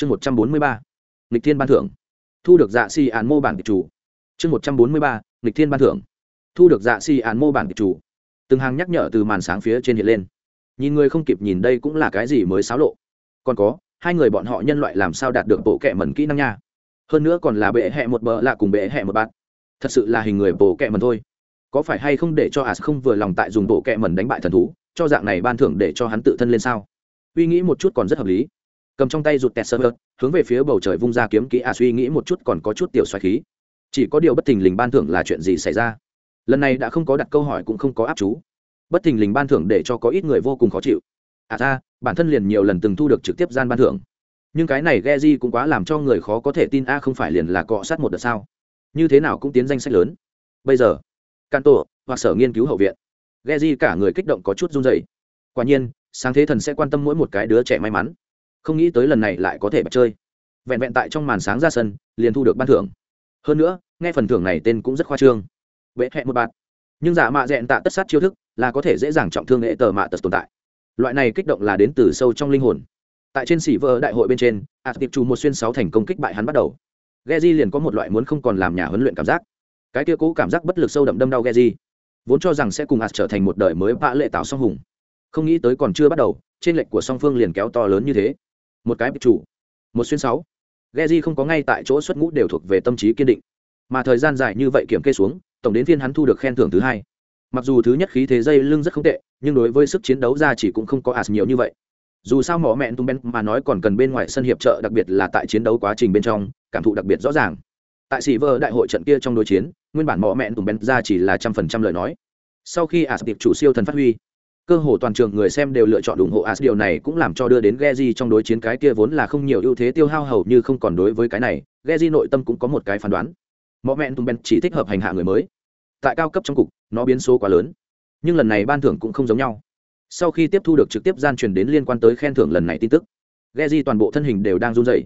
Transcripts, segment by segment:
chương một trăm bốn mươi ba, nghịch thiên ban thưởng. Thu được dạ si án mô bản kịch chủ. Chương một trăm bốn mươi ba, nghịch thiên ban thưởng. Thu được dạ si án mô bản kịch chủ. Từng hàng nhắc nhở từ màn sáng phía trên hiện lên. Nhìn người không kịp nhìn đây cũng là cái gì mới xáo lộ. Còn có, hai người bọn họ nhân loại làm sao đạt được bộ kệ mẩn kỹ năng nha? Hơn nữa còn là bệ hẹ một bờ lạ cùng bệ hẹ một bạn. Thật sự là hình người bộ kệ mẩn thôi. Có phải hay không để cho as không vừa lòng tại dùng bộ kệ mẩn đánh bại thần thú, cho dạng này ban thưởng để cho hắn tự thân lên sao? Uy nghĩ một chút còn rất hợp lý cầm trong tay rụt tẹt sơ hướng về phía bầu trời vung ra kiếm kỹ. A suy nghĩ một chút còn có chút tiểu xoài khí. Chỉ có điều bất thình lình ban thưởng là chuyện gì xảy ra? Lần này đã không có đặt câu hỏi cũng không có áp chú. Bất thình lình ban thưởng để cho có ít người vô cùng khó chịu. À ra, bản thân liền nhiều lần từng thu được trực tiếp gian ban thưởng. Nhưng cái này ghe di cũng quá làm cho người khó có thể tin. A không phải liền là cọ sát một đợt sao? Như thế nào cũng tiến danh sách lớn. Bây giờ can tổ hoặc sở nghiên cứu hậu viện. Ghe di cả người kích động có chút run dày quả nhiên, sáng thế thần sẽ quan tâm mỗi một cái đứa trẻ may mắn không nghĩ tới lần này lại có thể bật chơi. Vẹn vẹn tại trong màn sáng ra sân, liền thu được ban thưởng. Hơn nữa, nghe phần thưởng này tên cũng rất khoa trương. Bệ hẹ một bạn nhưng giả mạ dẹn tạ tất sát chiêu thức, là có thể dễ dàng trọng thương hệ tờ mạ tật tồn tại. Loại này kích động là đến từ sâu trong linh hồn. Tại trên sỉ vợ đại hội bên trên a tiệp trù một xuyên sáu thành công kích bại hắn bắt đầu. Geji liền có một loại muốn không còn làm nhà huấn luyện cảm giác. Cái kia cũ cảm giác bất lực sâu đậm đâm đau Geji. Vốn cho rằng sẽ cùng ạt trở thành một đời mới vã lệ tạo song hùng. Không nghĩ tới còn chưa bắt đầu, trên lệnh của song phương liền kéo to lớn như thế một cái chủ, một xuyên sáu. Geji không có ngay tại chỗ xuất ngũ đều thuộc về tâm trí kiên định. Mà thời gian dài như vậy kiểm kê xuống, tổng đến phiên hắn thu được khen thưởng thứ hai. Mặc dù thứ nhất khí thế dây lưng rất không tệ, nhưng đối với sức chiến đấu ra chỉ cũng không có as nhiều như vậy. Dù sao mỏ mẹn tung ben mà nói còn cần bên ngoài sân hiệp trợ, đặc biệt là tại chiến đấu quá trình bên trong, cảm thụ đặc biệt rõ ràng. Tại sĩ vơ đại hội trận kia trong đối chiến, nguyên bản mỏ mẹn tung ben ra chỉ là trăm phần trăm lời nói. Sau khi as tiệp chủ siêu thần phát huy cơ hồ toàn trường người xem đều lựa chọn ủng hộ as. Điều này cũng làm cho đưa đến Geji trong đối chiến cái kia vốn là không nhiều ưu thế tiêu hao hầu như không còn đối với cái này, Geji nội tâm cũng có một cái phán đoán. Mọ mẹn tung ben chỉ thích hợp hành hạ người mới. Tại cao cấp trong cục, nó biến số quá lớn. Nhưng lần này ban thưởng cũng không giống nhau. Sau khi tiếp thu được trực tiếp gian truyền đến liên quan tới khen thưởng lần này tin tức, Geji toàn bộ thân hình đều đang run rẩy.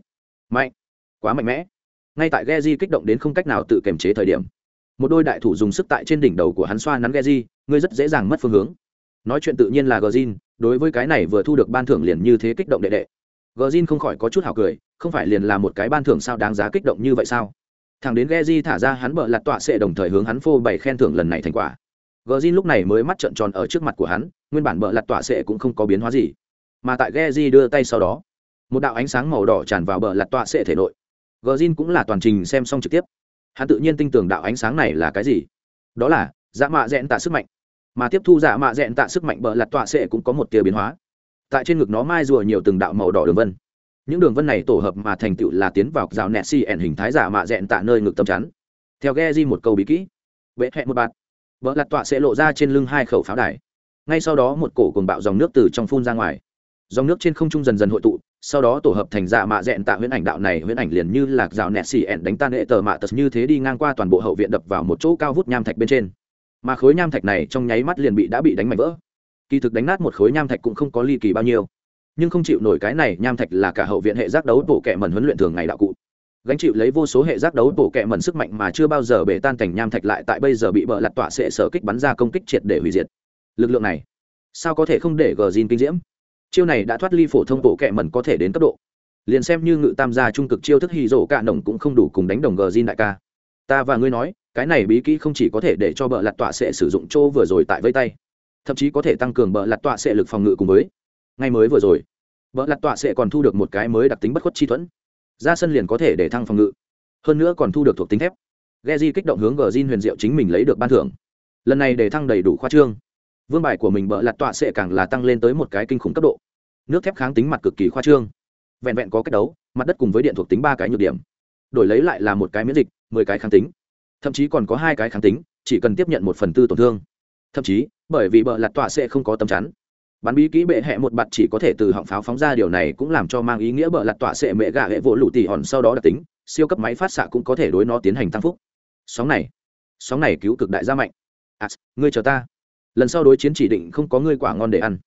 Mạnh. Quá mạnh mẽ. Ngay tại Geji kích động đến không cách nào tự kiềm chế thời điểm, một đôi đại thủ dùng sức tại trên đỉnh đầu của hắn xoa nắn Geji, ngươi rất dễ dàng mất phương hướng nói chuyện tự nhiên là Gjin đối với cái này vừa thu được ban thưởng liền như thế kích động đệ đệ. Gjin không khỏi có chút hào cười, không phải liền là một cái ban thưởng sao đáng giá kích động như vậy sao? Thằng đến Geji thả ra hắn bợ lặt tọa sệ đồng thời hướng hắn phô bày khen thưởng lần này thành quả. Gjin lúc này mới mắt trợn tròn ở trước mặt của hắn, nguyên bản bợ lặt tọa sệ cũng không có biến hóa gì. Mà tại Geji đưa tay sau đó, một đạo ánh sáng màu đỏ tràn vào bờ lặt tọa sệ thể nội. Gjin cũng là toàn trình xem xong trực tiếp. Hắn tự nhiên tin tưởng đạo ánh sáng này là cái gì? Đó là dã mạ dẹn tạ sức mạnh mà tiếp thu dạ mạ dẹn tạ sức mạnh bờ lặt tọa sẽ cũng có một tia biến hóa. Tại trên ngực nó mai rùa nhiều từng đạo màu đỏ đường vân. Những đường vân này tổ hợp mà thành tựu là tiến vào rào nẹt xì ẻn hình thái giả mạ dẹn tạ nơi ngực tâm chắn. Theo ghe di một câu bí kỹ vệ hẹn một bạt vợ lặt tọa sẽ lộ ra trên lưng hai khẩu pháo đài. Ngay sau đó một cổ cùng bạo dòng nước từ trong phun ra ngoài. Dòng nước trên không trung dần dần hội tụ, sau đó tổ hợp thành dạ mạ dẹn tạ huyễn ảnh đạo này, huyễn ảnh liền như là rào nẹt xì ẻn đánh tan hệ tờ mạ tật như thế đi ngang qua toàn bộ hậu viện đập vào một chỗ cao vút nham thạch bên trên mà khối nham thạch này trong nháy mắt liền bị đã bị đánh mạnh vỡ. Kỳ thực đánh nát một khối nham thạch cũng không có ly kỳ bao nhiêu. Nhưng không chịu nổi cái này, nham thạch là cả hậu viện hệ giác đấu bộ kệ mẩn huấn luyện thường ngày đạo cụ. Gánh chịu lấy vô số hệ giác đấu bộ kệ mẩn sức mạnh mà chưa bao giờ bể tan cảnh nham thạch lại tại bây giờ bị bợ lặt tọa sẽ sở kích bắn ra công kích triệt để hủy diệt. Lực lượng này, sao có thể không để gờ zin kinh diễm? Chiêu này đã thoát ly phổ thông bộ kệ mẩn có thể đến cấp độ. Liền xem như ngự tam gia trung cực chiêu thức hì rổ cạ nồng cũng không đủ cùng đánh đồng gờ zin đại ca. Ta và ngươi nói cái này bí kỹ không chỉ có thể để cho bợ lặt tọa sẽ sử dụng chỗ vừa rồi tại vây tay, thậm chí có thể tăng cường bợ lặt tọa sẽ lực phòng ngự cùng với. Ngay mới vừa rồi, bợ lặt tọa sẽ còn thu được một cái mới đặc tính bất khuất chi thuẫn. Ra sân liền có thể để thăng phòng ngự. Hơn nữa còn thu được thuộc tính thép. Geji kích động hướng gờ Jin huyền diệu chính mình lấy được ban thưởng. Lần này để thăng đầy đủ khoa trương. Vương bài của mình bợ lặt tọa sẽ càng là tăng lên tới một cái kinh khủng cấp độ. Nước thép kháng tính mặt cực kỳ khoa trương. Vẹn vẹn có cách đấu, mặt đất cùng với điện thuộc tính ba cái nhược điểm. Đổi lấy lại là một cái miễn dịch, mười cái kháng tính thậm chí còn có hai cái kháng tính chỉ cần tiếp nhận một phần tư tổn thương. Thậm chí bởi vì bờ lạt tọa sẽ không có tấm chắn. Bắn bí kỹ bệ hẹ một bạt chỉ có thể từ họng pháo phóng ra điều này cũng làm cho mang ý nghĩa bờ lặt tọa sệ mẹ gà hệ vỗ lụ tỉ hòn sau đó đặc tính siêu cấp máy phát xạ cũng có thể đối nó tiến hành tăng phúc. Sóng này sóng này cứu cực đại gia mạnh. À, ngươi chờ ta. Lần sau đối chiến chỉ định không có ngươi quả ngon để ăn.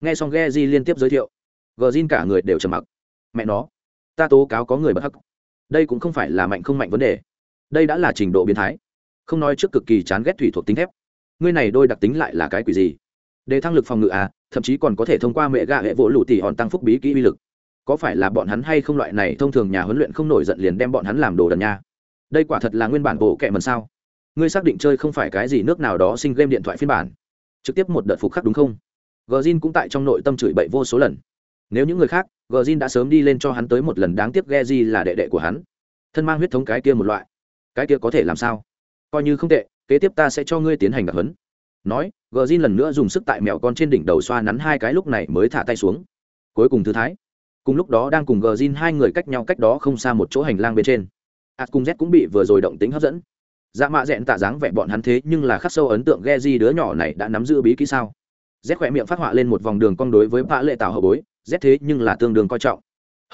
Nghe xong ghe di liên tiếp giới thiệu gờ zin cả người đều trầm mặc. Mẹ nó ta tố cáo có người bất hắc. Đây cũng không phải là mạnh không mạnh vấn đề đây đã là trình độ biến thái. Không nói trước cực kỳ chán ghét thủy thuộc tính thép. Ngươi này đôi đặc tính lại là cái quỷ gì? Để thăng lực phòng ngự à thậm chí còn có thể thông qua mẹ gạ hệ vỗ lụ tỉ hòn tăng phúc bí kỹ uy lực. Có phải là bọn hắn hay không loại này thông thường nhà huấn luyện không nổi giận liền đem bọn hắn làm đồ đần nha? Đây quả thật là nguyên bản bộ kệ mần sao? Ngươi xác định chơi không phải cái gì nước nào đó sinh game điện thoại phiên bản. Trực tiếp một đợt phục khắc đúng không? Gờ zin cũng tại trong nội tâm chửi bậy vô số lần. Nếu những người khác gờ zin đã sớm đi lên cho hắn tới một lần, đáng tiếc ghe di là đệ đệ của hắn. Thân mang huyết thống cái kia một loại cái kia có thể làm sao? Coi như không tệ, kế tiếp ta sẽ cho ngươi tiến hành đặc hấn nói gờ rin lần nữa dùng sức tại mèo con trên đỉnh đầu xoa nắn hai cái lúc này mới thả tay xuống. Cuối cùng thư thái. Cùng lúc đó đang cùng gờ rin hai người cách nhau cách đó không xa một chỗ hành lang bên trên. Ạt cùng z cũng bị vừa rồi động tính hấp dẫn. Dạ mạ dẹn tạ dáng vẻ bọn hắn thế nhưng là khắc sâu ấn tượng ghe di đứa nhỏ này đã nắm giữ bí kỹ sao? Z khỏe miệng phát họa lên một vòng đường cong đối với vã lệ tạo hậu bối. Z thế nhưng là tương đương coi trọng.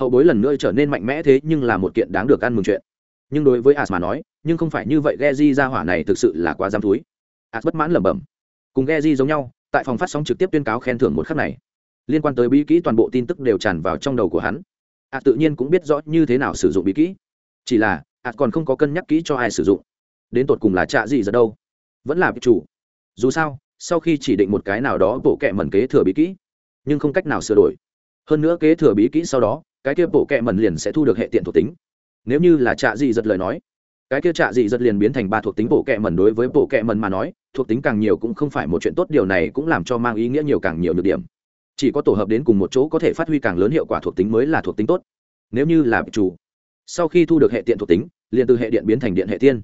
Hậu bối lần nữa trở nên mạnh mẽ thế nhưng là một kiện đáng được ăn mừng chuyện nhưng đối với as mà nói, nhưng không phải như vậy ghe di ra hỏa này thực sự là quá dám thúi as bất mãn lẩm bẩm. Cùng ghe di giống nhau, tại phòng phát sóng trực tiếp tuyên cáo khen thưởng một khắc này, liên quan tới bí kỹ toàn bộ tin tức đều tràn vào trong đầu của hắn. As tự nhiên cũng biết rõ như thế nào sử dụng bí kỹ. Chỉ là as còn không có cân nhắc kỹ cho ai sử dụng. Đến tột cùng là trạ gì giờ đâu? Vẫn là chủ. Dù sao, sau khi chỉ định một cái nào đó bộ kệ mẩn kế thừa bí kỹ, nhưng không cách nào sửa đổi. Hơn nữa kế thừa bí kỹ sau đó, cái kia bộ kệ mẩn liền sẽ thu được hệ tiện thuộc tính nếu như là trạ gì giật lời nói, cái kia trạ dị giật liền biến thành ba thuộc tính bộ kệ mẩn đối với bộ kệ mẩn mà nói, thuộc tính càng nhiều cũng không phải một chuyện tốt, điều này cũng làm cho mang ý nghĩa nhiều càng nhiều nhược điểm. Chỉ có tổ hợp đến cùng một chỗ có thể phát huy càng lớn hiệu quả thuộc tính mới là thuộc tính tốt. Nếu như là chủ, sau khi thu được hệ tiện thuộc tính, liền từ hệ điện biến thành điện hệ tiên.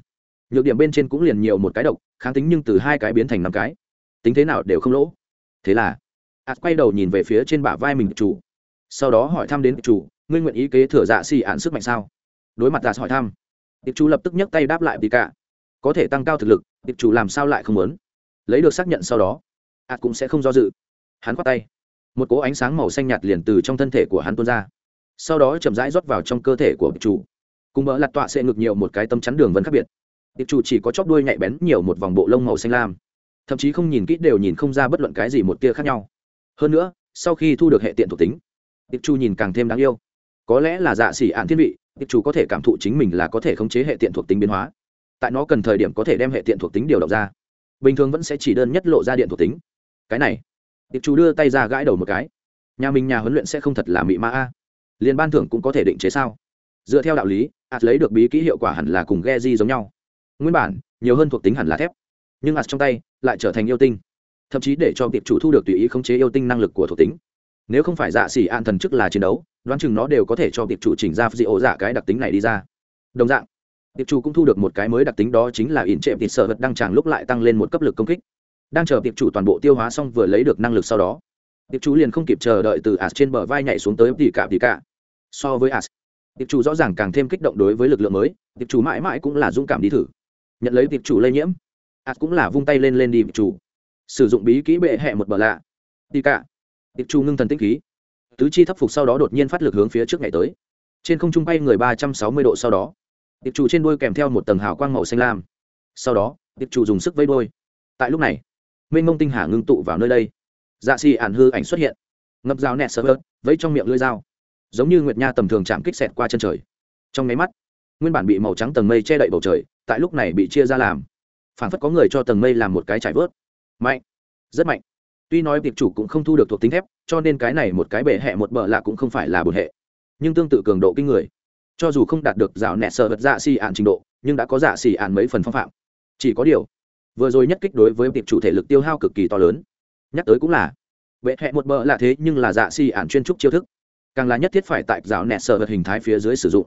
Nhược điểm bên trên cũng liền nhiều một cái độc, kháng tính nhưng từ hai cái biến thành năm cái. Tính thế nào đều không lỗ. Thế là ạt quay đầu nhìn về phía trên bả vai mình chủ. Sau đó hỏi thăm đến chủ, ngươi nguyện ý kế thừa dạ xì ạn sức mạnh sao? Đối mặt ạt hỏi thăm. Tiệp chủ lập tức nhấc tay đáp lại vì cả có thể tăng cao thực lực, tiệp chủ làm sao lại không muốn? Lấy được xác nhận sau đó, ạt cũng sẽ không do dự. Hắn khoát tay. Một cỗ ánh sáng màu xanh nhạt liền từ trong thân thể của hắn tuôn ra. Sau đó chậm rãi rót vào trong cơ thể của tiệp chủ cùng mỡ lặt tọa sẽ ngược nhiều một cái tâm chắn đường vẫn khác biệt. Tiệp chủ chỉ có chóp đuôi nhạy bén nhiều một vòng bộ lông màu xanh lam. Thậm chí không nhìn kỹ đều nhìn không ra bất luận cái gì một tia khác nhau. Hơn nữa, sau khi thu được hệ tiện thuộc tính, tiệp chủ nhìn càng thêm đáng yêu. Có lẽ là dạ xỉ ạn thiên vị tiệp chủ có thể cảm thụ chính mình là có thể khống chế hệ tiện thuộc tính biến hóa. Tại nó cần thời điểm có thể đem hệ tiện thuộc tính điều động ra. Bình thường vẫn sẽ chỉ đơn nhất lộ ra điện thuộc tính. Cái này. Tiệp chủ đưa tay ra gãi đầu một cái. Nhà mình nhà huấn luyện sẽ không thật là mị ma a. Liền ban thưởng cũng có thể định chế sao? Dựa theo đạo lý ạt lấy được bí kỹ hiệu quả hẳn là cùng ghe di giống nhau. Nguyên bản, nhiều hơn thuộc tính hẳn là thép. Nhưng ạt trong tay lại trở thành yêu tinh. Thậm chí để cho tiệp chủ thu được tùy ý khống chế yêu tinh năng lực của thuộc tính. Nếu không phải dạ xỉ an thần chức là chiến đấu đoán chừng nó đều có thể cho tiệp chủ chỉnh ra dị ổ dạ cái đặc tính này đi ra. Đồng dạng, tiệp chủ cũng thu được một cái mới đặc tính đó chính là ỉn trệm thịt sợ vật đang tràng lúc lại tăng lên một cấp lực công kích. Đang chờ tiệp chủ toàn bộ tiêu hóa xong vừa lấy được năng lực sau đó, tiệp chủ liền không kịp chờ đợi từ as trên bờ vai nhảy xuống tới tỉ cả tỉ cả so với as, tiệp chủ rõ ràng càng thêm kích động đối với lực lượng mới, tiệp chủ mãi mãi cũng là dũng cảm đi thử. Nhận lấy tiệp chủ lây nhiễm, as cũng là vung tay lên lên đi tiệp chủ. Sử dụng bí kỹ bệ hẹ một bờ lạ. Tỉ cả tiệp chủ ngưng thần tĩnh khí tứ chi thấp phục sau đó đột nhiên phát lực hướng phía trước ngày tới. Trên không trung bay người ba trăm sáu mươi độ sau đó, tiệp chủ trên đuôi kèm theo một tầng hào quang màu xanh lam. Sau đó, tiệp chủ dùng sức vây đôi tại lúc này, mênh mông tinh hà ngưng tụ vào nơi đây. Dạ xì ản hư ảnh xuất hiện. Ngập dao nẹt sơ vớt, vẫy trong miệng lưỡi dao. Giống như nguyệt nha tầm thường chạm kích xẹt qua chân trời. Trong nháy mắt, nguyên bản bị màu trắng tầng mây che đậy bầu trời, tại lúc này bị chia ra làm. Phản phất có người cho tầng mây làm một cái trải vớt. Mạnh, rất mạnh tuy nói tiệp chủ cũng không thu được thuộc tính thép, cho nên cái này một cái bệ hẹ một bờ lạ cũng không phải là bột hệ. Nhưng tương tự cường độ kinh người. Cho dù không đạt được rào nẹt sợ vật dạ xì ạn trình độ, nhưng đã có dạ xì ạn mấy phần phong phạm. Chỉ có điều, vừa rồi nhất kích đối với tiệp chủ thể lực tiêu hao cực kỳ to lớn. Nhắc tới cũng là, bệ hẹ một bờ lạ thế nhưng là dạ xì ạn chuyên trúc chiêu thức. Càng là nhất thiết phải tại rào nẹt sợ vật hình thái phía dưới sử dụng.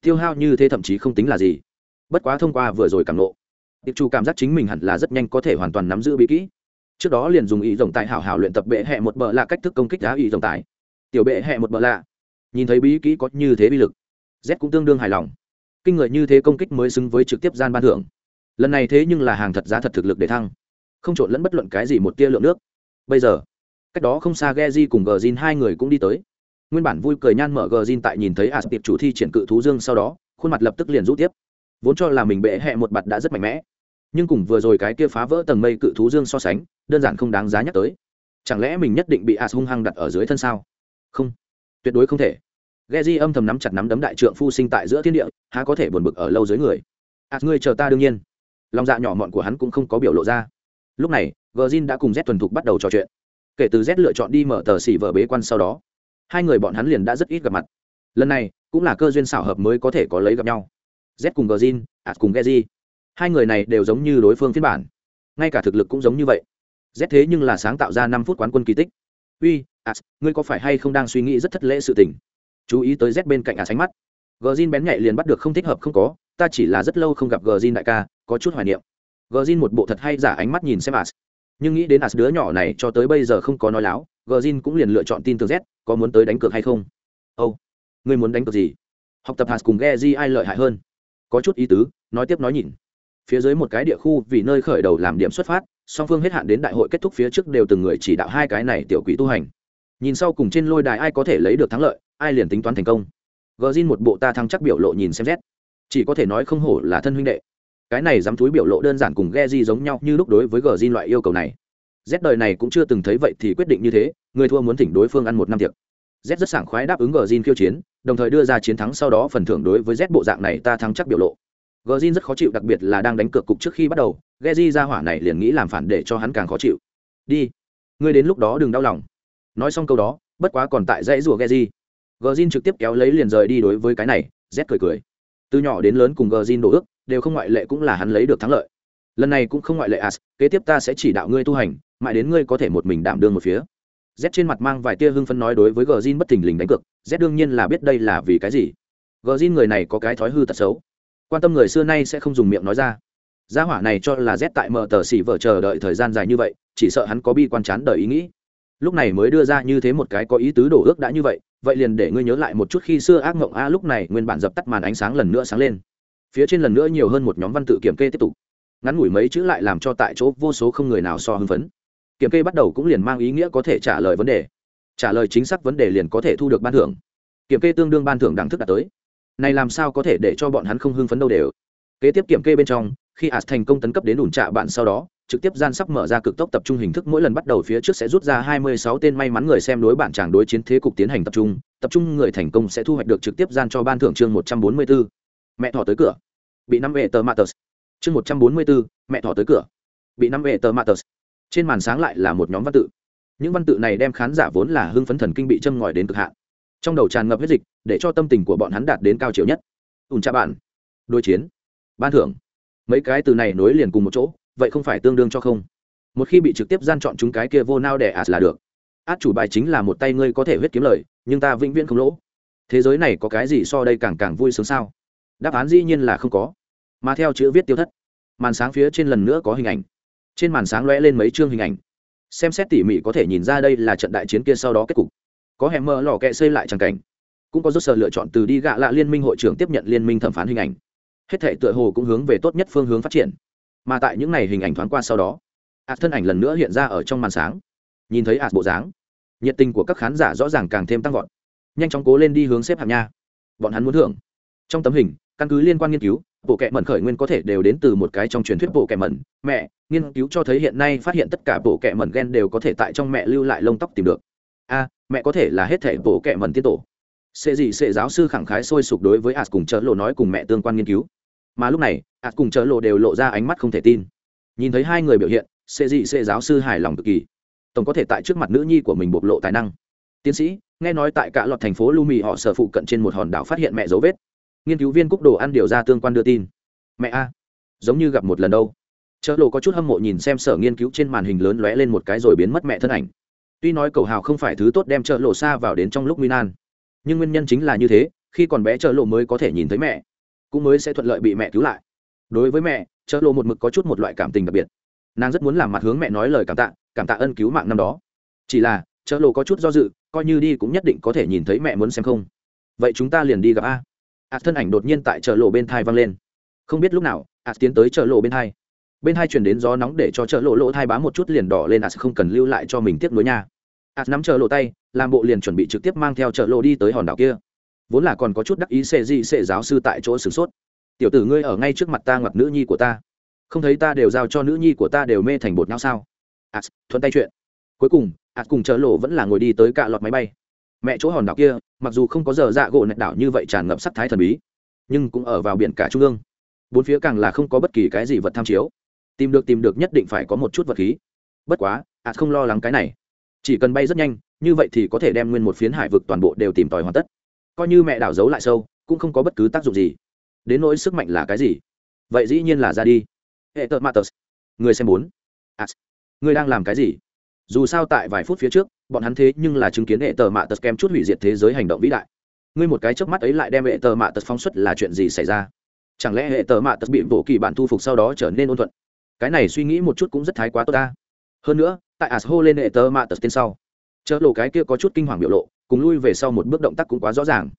Tiêu hao như thế thậm chí không tính là gì. Bất quá thông qua vừa rồi cảm nộ tiệp chủ cảm giác chính mình hẳn là rất nhanh có thể hoàn toàn nắm giữ bí kỹ trước đó liền dùng ý rồng tài hảo hảo luyện tập bệ hẹ một bờ lạ cách thức công kích đá ý rồng tài. Tiểu bệ hẹ một bờ lạ. Nhìn thấy bí kỹ có như thế bi lực z cũng tương đương hài lòng. Kinh người như thế công kích mới xứng với trực tiếp gian ban thưởng. Lần này thế nhưng là hàng thật giá thật thực lực để thăng. Không trộn lẫn bất luận cái gì một tia lượng nước. Bây giờ cách đó không xa Geji cùng Gjin hai người cũng đi tới. Nguyên bản vui cười nhan mở Gjin tại nhìn thấy Aspip chủ thi triển cự thú dương sau đó, khuôn mặt lập tức liền rũ tiếp. Vốn cho là mình bệ hệ một bạt đã rất mạnh mẽ, nhưng cùng vừa rồi cái kia phá vỡ tầng mây cự thú dương so sánh đơn giản không đáng giá nhắc tới chẳng lẽ mình nhất định bị as hung hăng đặt ở dưới thân sao không tuyệt đối không thể Geji âm thầm nắm chặt nắm đấm đại trượng phu sinh tại giữa thiên địa, há có thể buồn bực ở lâu dưới người. As ngươi chờ ta đương nhiên. Lòng dạ nhỏ mọn của hắn cũng không có biểu lộ ra. Lúc này, Gjin đã cùng Z thuần thục bắt đầu trò chuyện. Kể từ Z lựa chọn đi mở tờ xỉ vở bế quan sau đó, hai người bọn hắn liền đã rất ít gặp mặt lần này cũng là cơ duyên xảo hợp mới có thể có lấy gặp nhau z cùng gờ zin ạt cùng geji hai người này đều giống như đối phương phiên bản. Ngay cả thực lực cũng giống như vậy. Z thế nhưng là sáng tạo ra năm phút quán quân kỳ tích. Uy as ngươi có phải hay không đang suy nghĩ rất thất lễ sự tình? Chú ý tới z bên cạnh as ánh mắt. Gờ zin bén nhạy liền bắt được không thích hợp không có, ta chỉ là rất lâu không gặp gờ zin đại ca, có chút hoài niệm. Gờ zin một bộ thật hay giả ánh mắt nhìn xem as nhưng nghĩ đến as đứa nhỏ này cho tới bây giờ không có nói láo gờ zin cũng liền lựa chọn tin tưởng z, có muốn tới đánh cược hay không? Âu、oh. ngươi muốn đánh cược gì? Học tập as cùng ghe di ai lợi hại hơn? Có chút ý tứ, nói tiếp nói nhìn phía dưới một cái địa khu vì nơi khởi đầu làm điểm xuất phát, song phương hết hạn đến đại hội kết thúc phía trước đều từng người chỉ đạo hai cái này tiểu quỷ tu hành. Nhìn sau cùng trên lôi đài ai có thể lấy được thắng lợi, ai liền tính toán thành công. Gờ xin một bộ ta thăng chắc biểu lộ nhìn xem xét chỉ có thể nói không hổ là thân huynh đệ. Cái này dám túi biểu lộ đơn giản cùng ghe di giống nhau như lúc đối với gờ zin loại yêu cầu này. Z đời này cũng chưa từng thấy vậy thì quyết định như thế, người thua muốn thỉnh đối phương ăn một năm tiệc. Z rất sảng khoái đáp ứng gờ zin khiêu chiến, đồng thời đưa ra chiến thắng sau đó phần thưởng đối với z bộ dạng này ta thắng chắc biểu lộ gờ zin rất khó chịu, đặc biệt là đang đánh cược cục trước khi bắt đầu. Ghe di ra hỏa này liền nghĩ làm phản để cho hắn càng khó chịu. Đi. Ngươi đến lúc đó đừng đau lòng. Nói xong câu đó, bất quá còn tại dãy rùa ghe di gờ zin trực tiếp kéo lấy liền rời đi đối với cái này, z cười cười. Từ nhỏ đến lớn cùng gờ zin đổ ước, đều không ngoại lệ cũng là hắn lấy được thắng lợi. Lần này cũng không ngoại lệ as, kế tiếp ta sẽ chỉ đạo ngươi tu hành, mãi đến ngươi có thể một mình đảm đương một phía. Z trên mặt mang vài tia hưng phấn nói đối với gờ zin bất thình lình đánh cược. Z đương nhiên là biết đây là vì cái gì. Gờ zin người này có cái thói hư tật xấu quan tâm người xưa nay sẽ không dùng miệng nói ra. Gia hỏa này cho là z tại mở tờ xỉ vợ chờ đợi thời gian dài như vậy, chỉ sợ hắn có bi quan chán đời ý nghĩ. Lúc này mới đưa ra như thế một cái có ý tứ đổ ước đã như vậy vậy liền để ngươi nhớ lại một chút khi xưa ác mộng a, lúc này nguyên bản dập tắt màn ánh sáng lần nữa sáng lên. Phía trên lần nữa nhiều hơn một nhóm văn tự kiểm kê tiếp tục. Ngắn ngủi mấy chữ lại làm cho tại chỗ vô số không người nào so hưng phấn. Kiểm kê bắt đầu cũng liền mang ý nghĩa có thể trả lời vấn đề. Trả lời chính xác vấn đề liền có thể thu được ban thưởng. Kiểm kê tương đương ban thưởng đẳng thức đạt tới này làm sao có thể để cho bọn hắn không hưng phấn đâu đều. Kế tiếp kiểm kê bên trong khi ạt thành công tấn cấp đến ủn trạ bạn sau đó trực tiếp gian sắp mở ra cực tốc tập trung hình thức mỗi lần bắt đầu phía trước sẽ rút ra 26 tên may mắn người xem đối bản chàng đối chiến thế cục tiến hành tập trung tập trung người thành công sẽ thu hoạch được trực tiếp gian cho ban thưởng chương 144. mẹ thỏ tới cửa. Bị năm vệ tờ matters chương 144, mẹ thỏ tới cửa. Bị năm vệ tờ matters trên màn sáng lại là một nhóm văn tự. Những văn tự này đem khán giả vốn là hưng phấn thần kinh bị châm ngòi đến cực hạn trong đầu tràn ngập huyết dịch, để cho tâm tình của bọn hắn đạt đến cao chiều nhất. Ùn tra bạn, đối chiến. Ban thưởng. Mấy cái từ này nối liền cùng một chỗ, vậy không phải tương đương cho không? Một khi bị trực tiếp gian chọn chúng cái kia vô nao đẻ ạt là được. Át chủ bài chính là một tay ngươi có thể huyết kiếm lời, nhưng ta vĩnh viễn không lỗ. Thế giới này có cái gì so đây càng càng vui sướng sao? Đáp án dĩ nhiên là không có. Mà theo chữ viết tiêu thất, màn sáng phía trên lần nữa có hình ảnh. Trên màn sáng lóe lên mấy chương hình ảnh. Xem xét tỉ mỉ có thể nhìn ra đây là trận đại chiến kia sau đó kết cục có hẻm mở lò kẹ xây lại tràng cảnh. Cũng có rốt sở lựa chọn từ đi gạ lạ liên minh hội trưởng tiếp nhận liên minh thẩm phán hình ảnh. Hết thể tựa hồ cũng hướng về tốt nhất phương hướng phát triển. Mà tại những ngày hình ảnh thoáng qua sau đó ạt thân ảnh lần nữa hiện ra ở trong màn sáng. Nhìn thấy ạt bộ dáng, nhiệt tình của các khán giả rõ ràng càng thêm tăng vọt. Nhanh chóng cố lên đi hướng xếp hạng nha. Bọn hắn muốn thưởng. Trong tấm hình, căn cứ liên quan nghiên cứu, bộ kệ mẩn khởi nguyên có thể đều đến từ một cái trong truyền thuyết bộ kệ mẩn. Mẹ, nghiên cứu cho thấy hiện nay phát hiện tất cả bộ kệ mẩn gen đều có thể tại trong mẹ lưu lại lông tóc tìm được a, mẹ có thể là hết thể bộ kệ mẩn tiết tổ. Sẽ gì sẽ giáo sư khẳng khái sôi sục đối với ạt cùng chớ lộ nói cùng mẹ tương quan nghiên cứu. Mà lúc này, ạt cùng chớ lộ đều lộ ra ánh mắt không thể tin. Nhìn thấy hai người biểu hiện, sẽ gì sẽ giáo sư hài lòng cực kỳ. Tổng có thể tại trước mặt nữ nhi của mình bộc lộ tài năng. Tiến sĩ, nghe nói tại cả loạt thành phố lu mì họ sở phụ cận trên một hòn đảo phát hiện mẹ dấu vết. Nghiên cứu viên cúc đồ ăn điều ra tương quan đưa tin. Mẹ a, giống như gặp một lần đâu. Chợ lộ có chút hâm mộ nhìn xem sở nghiên cứu trên màn hình lớn lóe lên một cái rồi biến mất mẹ thân ảnh tuy nói cầu hào không phải thứ tốt đem chợ lộ xa vào đến trong lúc nguy nan, nhưng nguyên nhân chính là như thế, khi còn bé chợ lộ mới có thể nhìn thấy mẹ, cũng mới sẽ thuận lợi bị mẹ cứu lại. Đối với mẹ chợ lộ một mực có chút một loại cảm tình đặc biệt. Nàng rất muốn làm mặt hướng mẹ nói lời cảm tạ cảm tạ ân cứu mạng năm đó. Chỉ là chợ lộ có chút do dự, coi như đi cũng nhất định có thể nhìn thấy mẹ muốn xem không. Vậy chúng ta liền đi gặp a. Ạt thân ảnh đột nhiên tại chợ lộ bên thai văng lên. Không biết lúc nào ạt tiến tới chợ lộ bên thai. Bên hai chuyển đến gió nóng để cho chợ lộ lộ thai bám một chút liền đỏ lên ạt không cần lưu lại cho mình tiếp nối nha ạt nắm chờ lộ tay, làm bộ liền chuẩn bị trực tiếp mang theo chợ lộ đi tới hòn đảo kia. Vốn là còn có chút đắc ý xê di xê giáo sư tại chỗ sửng sốt. Tiểu tử ngươi ở ngay trước mặt ta ngoặt nữ nhi của ta. Không thấy ta đều giao cho nữ nhi của ta đều mê thành bột nhau sao? Ạt thuận tay chuyện. Cuối cùng ạt cùng chợ lộ vẫn là ngồi đi tới cạ lọt máy bay. Mẹ chỗ hòn đảo kia, mặc dù không có giờ dạ gỗ nạch đảo như vậy tràn ngập sắc thái thần bí, nhưng cũng ở vào biển cả trung ương. Bốn phía càng là không có bất kỳ cái gì vật tham chiếu. Tìm được tìm được nhất định phải có một chút vật khí. Bất quá ạt không lo lắng cái này chỉ cần bay rất nhanh như vậy thì có thể đem nguyên một phiến hải vực toàn bộ đều tìm tòi hoàn tất. Coi như mẹ đảo giấu lại sâu cũng không có bất cứ tác dụng gì. Đến nỗi sức mạnh là cái gì? Vậy dĩ nhiên là ra đi. Hệ tợ matters người xem bốn. À, người đang làm cái gì? Dù sao tại vài phút phía trước bọn hắn thế nhưng là chứng kiến hệ tờ mạ tật kem chút hủy diệt thế giới hành động vĩ đại. Ngươi một cái trước mắt ấy lại đem hệ tờ mạ tật phóng xuất là chuyện gì xảy ra? Chẳng lẽ hệ tờ mạ tật bị bộ kỳ bản thu phục sau đó trở nên ôn thuận? Cái này suy nghĩ một chút cũng rất thái quá tốt ta. Hơn nữa tại as hô lên hệ tơ mạ tật tên sau. Chợ lộ cái kia có chút kinh hoàng biểu lộ cùng lui về sau một bước động tác cũng quá rõ ràng.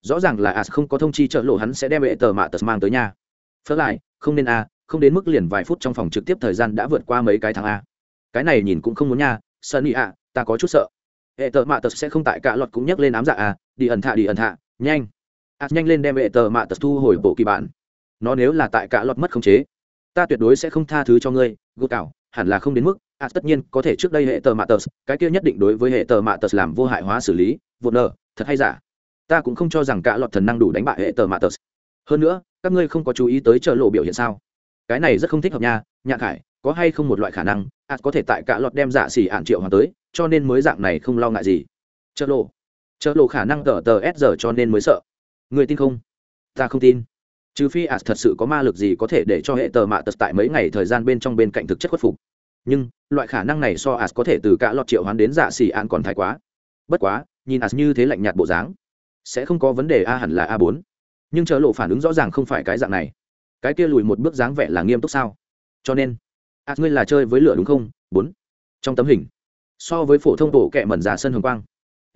Rõ ràng là as không có thông chi chợ lộ hắn sẽ đem hệ tờ mạ tật mang tới nhà. Phớt lại không nên a không đến mức liền vài phút trong phòng trực tiếp thời gian đã vượt qua mấy cái tháng a. Cái này nhìn cũng không muốn nha Sunny a, ta có chút sợ. Hệ tờ mạ tật sẽ không tại cả lọt cũng nhắc lên ám dạ a. đi ẩn thạ đi ẩn thạ nhanh. As nhanh lên đem hệ tờ mạ tật thu hồi bộ kỳ bản. Nó nếu là tại cả lọt mất khống chế ta tuyệt đối sẽ không tha thứ cho ngươi gô cảo hẳn là không đến mức à, tất nhiên có thể trước đây hệ tờ mạ tờ cái kia nhất định đối với hệ tờ mạ tờ làm vô hại hóa xử lý vụn nợ thật hay giả? Ta cũng không cho rằng cả lọt thần năng đủ đánh bại hệ tờ mạ tờ hơn nữa các ngươi không có chú ý tới trợ lộ biểu hiện sao? Cái này rất không thích hợp nha nhạc khải có hay không một loại khả năng à có thể tại cả lọt đem giả xỉ ạn triệu hoàng tới cho nên mới dạng này không lo ngại gì. Chợ lộ. Chợ lộ khả năng tờ tờ s giờ cho nên mới sợ. Người tin không? Ta không tin. Trừ phi ạt thật sự có ma lực gì có thể để cho hệ tờ mạ tật tại mấy ngày thời gian bên trong bên cạnh thực chất khuất phục nhưng, loại khả năng này so as có thể từ cả lọt triệu hoán đến dạ xỉ an còn thái quá. Bất quá, nhìn as như thế lạnh nhạt bộ dáng, sẽ không có vấn đề a, hẳn là a bốn. Nhưng chợ lộ phản ứng rõ ràng không phải cái dạng này. Cái kia lùi một bước dáng vẻ là nghiêm túc sao? Cho nên as ngươi là chơi với lửa đúng không? Bốn. Trong tấm hình, so với phổ thông bộ kệ mẩn giả sân hồng quang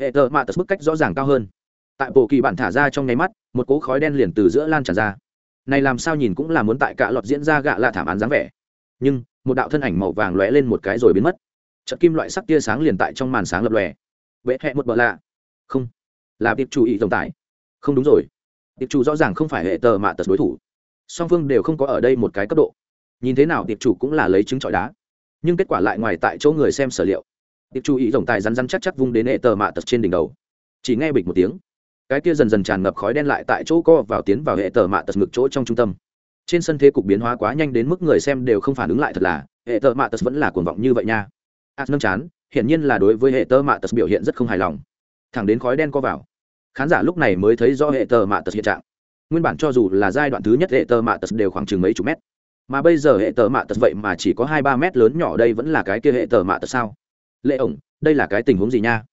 hệ tờ mạ tật bức cách rõ ràng cao hơn. Tại bộ kỳ bản thả ra trong nháy mắt, một cỗ khói đen liền từ giữa lan tràn ra. Này làm sao nhìn cũng là muốn tại cả lọt diễn ra gạ lạ thảm án dáng vẻ. Nhưng một đạo thân ảnh màu vàng lóe lên một cái rồi biến mất. Trận kim loại sắc tia sáng liền tại trong màn sáng lập lòe. Vẽ hẹ một bờ lạ. Không. Là tiệp chủ ý tổng tài. không đúng rồi. Tiệp chủ rõ ràng không phải hệ tờ mạ tật đối thủ. Song phương đều không có ở đây một cái cấp độ. Nhìn thế nào tiệp chủ cũng là lấy trứng trọi đá. Nhưng kết quả lại ngoài tại chỗ người xem sở liệu. Tiệp chủ ý rồng tài rắn rắn chắc chắc vung đến hệ tờ mạ tật trên đỉnh đầu. Chỉ nghe bịch một tiếng. Cái kia dần dần tràn ngập khói đen lại tại chỗ co vào tiến vào hệ tờ mạ tật ngực chỗ trong trung tâm trên sân thế cục biến hóa quá nhanh đến mức người xem đều không phản ứng lại thật là, hệ tơ mạ tật vẫn là cuồng vọng như vậy nha. Ạt nâng chán, hiển nhiên là đối với hệ tơ mạ tật biểu hiện rất không hài lòng. Thẳng đến khói đen co vào. Khán giả lúc này mới thấy do hệ tơ mạ tật hiện trạng. Nguyên bản cho dù là giai đoạn thứ nhất hệ tơ mạ tật đều khoảng chừng mấy chục mét. Mà bây giờ hệ tơ mạ tật vậy mà chỉ có hai ba mét lớn nhỏ đây vẫn là cái kia hệ tơ mạ tật sao? Lệ ổng, đây là cái tình huống gì nha?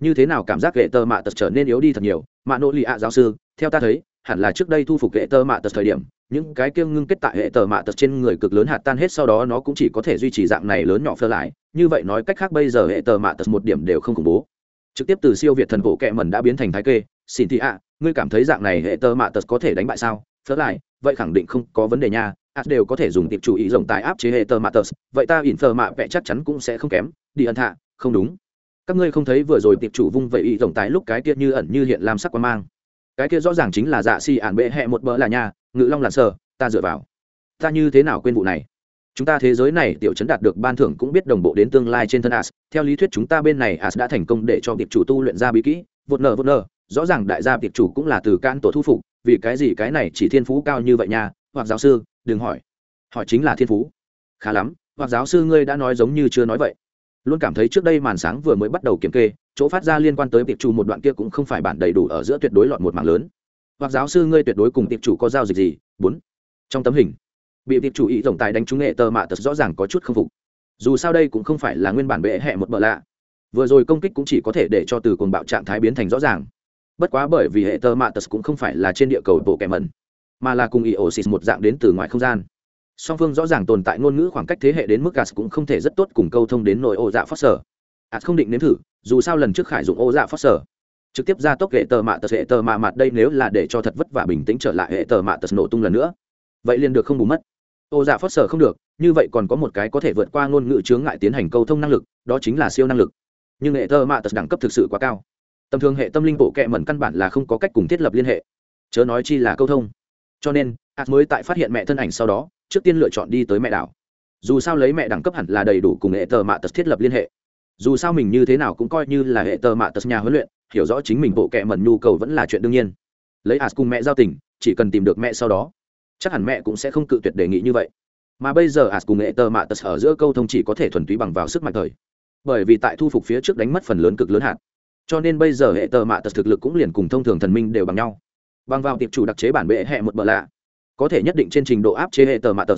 Như thế nào cảm giác hệ tơ mạ tật trở nên yếu đi thật nhiều? Mạ nỗ lì ạ giáo sư, theo ta thấy, hẳn là trước đây thu phục hệ tơ mạ tật thời điểm những cái kia ngưng kết tại hệ tờ mạ tật trên người cực lớn hạt tan hết sau đó nó cũng chỉ có thể duy trì dạng này lớn nhỏ phơ lại. Như vậy nói cách khác bây giờ hệ tờ mạ tật một điểm đều không khủng bố. Trực tiếp từ siêu việt thần bộ kẹ mẩn đã biến thành thái kê. Xin thị ạ, ngươi cảm thấy dạng này hệ tờ mạ tật có thể đánh bại sao? Phơ lại, vậy khẳng định không có vấn đề nha. Ạt đều có thể dùng tiệp chủ ý rộng tài áp chế hệ tờ mạ tật. Vậy ta ỉn phơ mạ vẽ chắc chắn cũng sẽ không kém. Đi ẩn hạ không đúng. Các ngươi không thấy vừa rồi tiệp chủ vung vậy ý rộng tài lúc cái kia như ẩn như hiện làm sắc quan mang cái kia rõ ràng chính là dạ si ản bệ hẹ một bỡ là nha ngự long làn sờ, ta dựa vào. Ta như thế nào quên vụ này? Chúng ta thế giới này, tiểu chấn đạt được ban thưởng cũng biết đồng bộ đến tương lai trên thân as. Theo lý thuyết chúng ta bên này as đã thành công để cho tiệp chủ tu luyện ra bí kỹ vột nở vột nở. Rõ ràng đại gia tiệp chủ cũng là từ can tổ thu phục, vì cái gì cái này chỉ thiên phú cao như vậy nha? Hoặc giáo sư, đừng hỏi. Hỏi chính là thiên phú. Khá lắm, hoặc giáo sư ngươi đã nói giống như chưa nói vậy. Luôn cảm thấy trước đây màn sáng vừa mới bắt đầu kiểm kê chỗ phát ra liên quan tới tiệp chủ một đoạn kia cũng không phải bản đầy đủ ở giữa tuyệt đối lọt một mảng lớn. Hoặc giáo sư ngươi tuyệt đối cùng tiệp chủ có giao dịch gì? Bốn. Trong tấm hình, bị tiệp chủ ý tổng tài đánh trúng nghệ tờ mạ tật rõ ràng có chút k phục. Dù sao đây cũng không phải là nguyên bản bệ hẹ một bờ lạ. Vừa rồi công kích cũng chỉ có thể để cho từ cuồng bạo trạng thái biến thành rõ ràng. Bất quá bởi vì hệ tờ mạ tật cũng không phải là trên địa cầu bộ kẻ mẩn, mà là cùng iosis một dạng đến từ ngoài không gian. Song phương rõ ràng tồn tại ngôn ngữ khoảng cách thế hệ đến mức gas cũng không thể rất tốt cùng câu thông đến nội ô dạ phát sở À không định nếm thử dù sao lần trước khải dụng ô dạ phát sở trực tiếp ra tốc hệ tờ mạ tật hệ tờ mạ mặt đây nếu là để cho thật vất vả bình tĩnh trở lại hệ tờ mạ tật nổ tung lần nữa, vậy liền được không bù mất. Ô dạ phát sở không được, như vậy còn có một cái có thể vượt qua ngôn ngữ chướng ngại tiến hành câu thông năng lực, đó chính là siêu năng lực. Nhưng hệ tờ mạ tật đẳng cấp thực sự quá cao. Tầm thường hệ tâm linh bộ kệ mẩn căn bản là không có cách cùng thiết lập liên hệ. Chớ nói chi là câu thông. Cho nên ạt mới tại phát hiện mẹ thân ảnh sau đó, trước tiên lựa chọn đi tới mẹ đảo. Dù sao lấy mẹ đẳng cấp hẳn là đầy đủ cùng hệ tờ mạ tật thiết lập liên hệ dù sao mình như thế nào cũng coi như là hệ tờ mạ tật nhà huấn luyện hiểu rõ chính mình bộ kệ mẩn nhu cầu vẫn là chuyện đương nhiên. Lấy as cùng mẹ giao tình chỉ cần tìm được mẹ sau đó chắc hẳn mẹ cũng sẽ không cự tuyệt đề nghị như vậy. Mà bây giờ as cùng hệ tờ mạ tật ở giữa câu thông chỉ có thể thuần túy bằng vào sức mạnh thời. Bởi vì tại thu phục phía trước đánh mất phần lớn cực lớn hạt cho nên bây giờ hệ tờ mạ tật thực lực cũng liền cùng thông thường thần minh đều bằng nhau. Bằng vào tiệp chủ đặc chế bản bệ hệ một bờ lạ có thể nhất định trên trình độ áp chế hệ tờ mạ tật.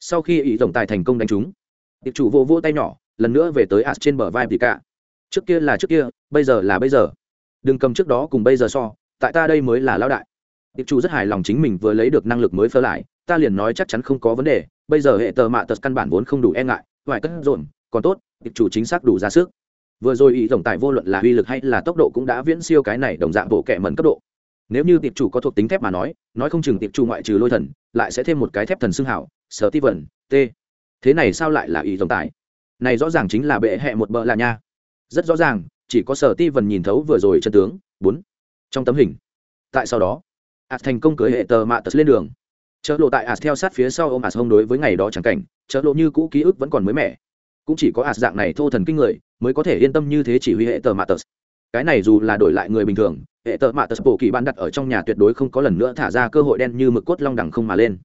Sau khi ý tổng tài thành công đánh chúng, tiệp chủ vô vô tay nhỏ lần nữa về tới as trên bờ vai thì cả trước kia là trước kia, bây giờ là bây giờ. Đừng cầm trước đó cùng bây giờ so, tại ta đây mới là lão đại. Tiệp chủ rất hài lòng chính mình vừa lấy được năng lực mới phơ lại, ta liền nói chắc chắn không có vấn đề, bây giờ hệ tờ mạ tật căn bản vốn không đủ e ngại vải cất dồn, còn tốt, tiệp chủ chính xác đủ ra sức. Vừa rồi ý tổng tài vô luận là uy lực hay là tốc độ cũng đã viễn siêu cái này đồng dạng bộ kệ mẩn cấp độ. Nếu như tiệp chủ có thuộc tính thép mà nói nói không chừng tiệp chủ ngoại trừ lôi thần, lại sẽ thêm một cái thép thần xưng hảo sở ti vẩn t. Thế này sao lại là ý tổng tài? Này rõ ràng chính là bệ hẹ một bợ là nha. Rất rõ ràng, chỉ có sở ti vần nhìn thấu vừa rồi chân tướng. Bốn. Trong tấm hình. Tại sau đó ạt thành công cưới hệ tờ mạ tật lên đường. Chợ lộ tại ạt theo sát phía sau ôm ạt hông đối với ngày đó chẳng cảnh chợ lộ như cũ ký ức vẫn còn mới mẻ. Cũng chỉ có ạt dạng này thô thần kinh người mới có thể yên tâm như thế chỉ huy hệ tờ mạ tật. Cái này dù là đổi lại người bình thường, hệ tờ mạ tật bộ kỳ ban đặt ở trong nhà tuyệt đối không có lần nữa thả ra cơ hội đen như mực cốt long đẳng không mà lên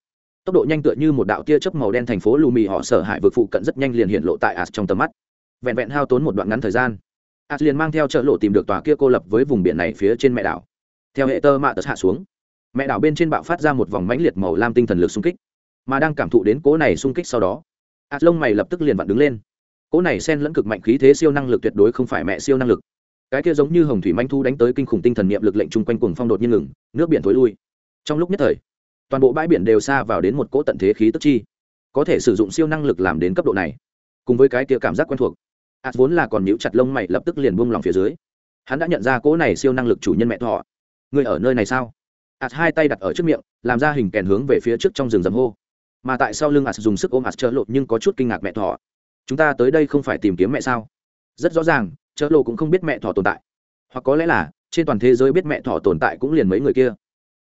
tốc độ nhanh tựa như một đạo tia chớp màu đen thành phố lù mì họ sở hại vượt phụ cận rất nhanh liền hiện lộ tại as trong tầm mắt. Vẹn vẹn hao tốn một đoạn ngắn thời gian as liền mang theo chợ lộ tìm được tòa kia cô lập với vùng biển này phía trên mẹ đảo. Theo hệ tơ mạ tật hạ xuống, mẹ đảo bên trên bạo phát ra một vòng mãnh liệt màu lam tinh thần lực xung kích, mà đang cảm thụ đến cố này xung kích sau đó as lông mày lập tức liền vặn đứng lên. Cố này xen lẫn cực mạnh khí thế siêu năng lực tuyệt đối không phải mẹ siêu năng lực. Cái kia giống như hồng thủy manh thu đánh tới kinh khủng tinh thần niệm lực lệnh chung quanh cuồng phong đột nhiên ngừng, nước biển thối lui. Trong lúc nhất thời toàn bộ bãi biển đều xa vào đến một cỗ tận thế khí tức chi. Có thể sử dụng siêu năng lực làm đến cấp độ này, cùng với cái kia cảm giác quen thuộc ạt vốn là còn nhíu chặt lông mày lập tức liền buông lòng phía dưới. Hắn đã nhận ra cỗ này siêu năng lực chủ nhân mẹ thọ. Người ở nơi này sao? Ạt hai tay đặt ở trước miệng, làm ra hình kèn hướng về phía trước trong rừng rầm hô. Mà tại sau lưng ạt dùng sức ôm ạt chớ lộ nhưng có chút kinh ngạc mẹ thọ. Chúng ta tới đây không phải tìm kiếm mẹ sao? Rất rõ ràng, chớ lộ cũng không biết mẹ thọ tồn tại. Hoặc có lẽ là, trên toàn thế giới biết mẹ thọ tồn tại cũng liền mấy người kia.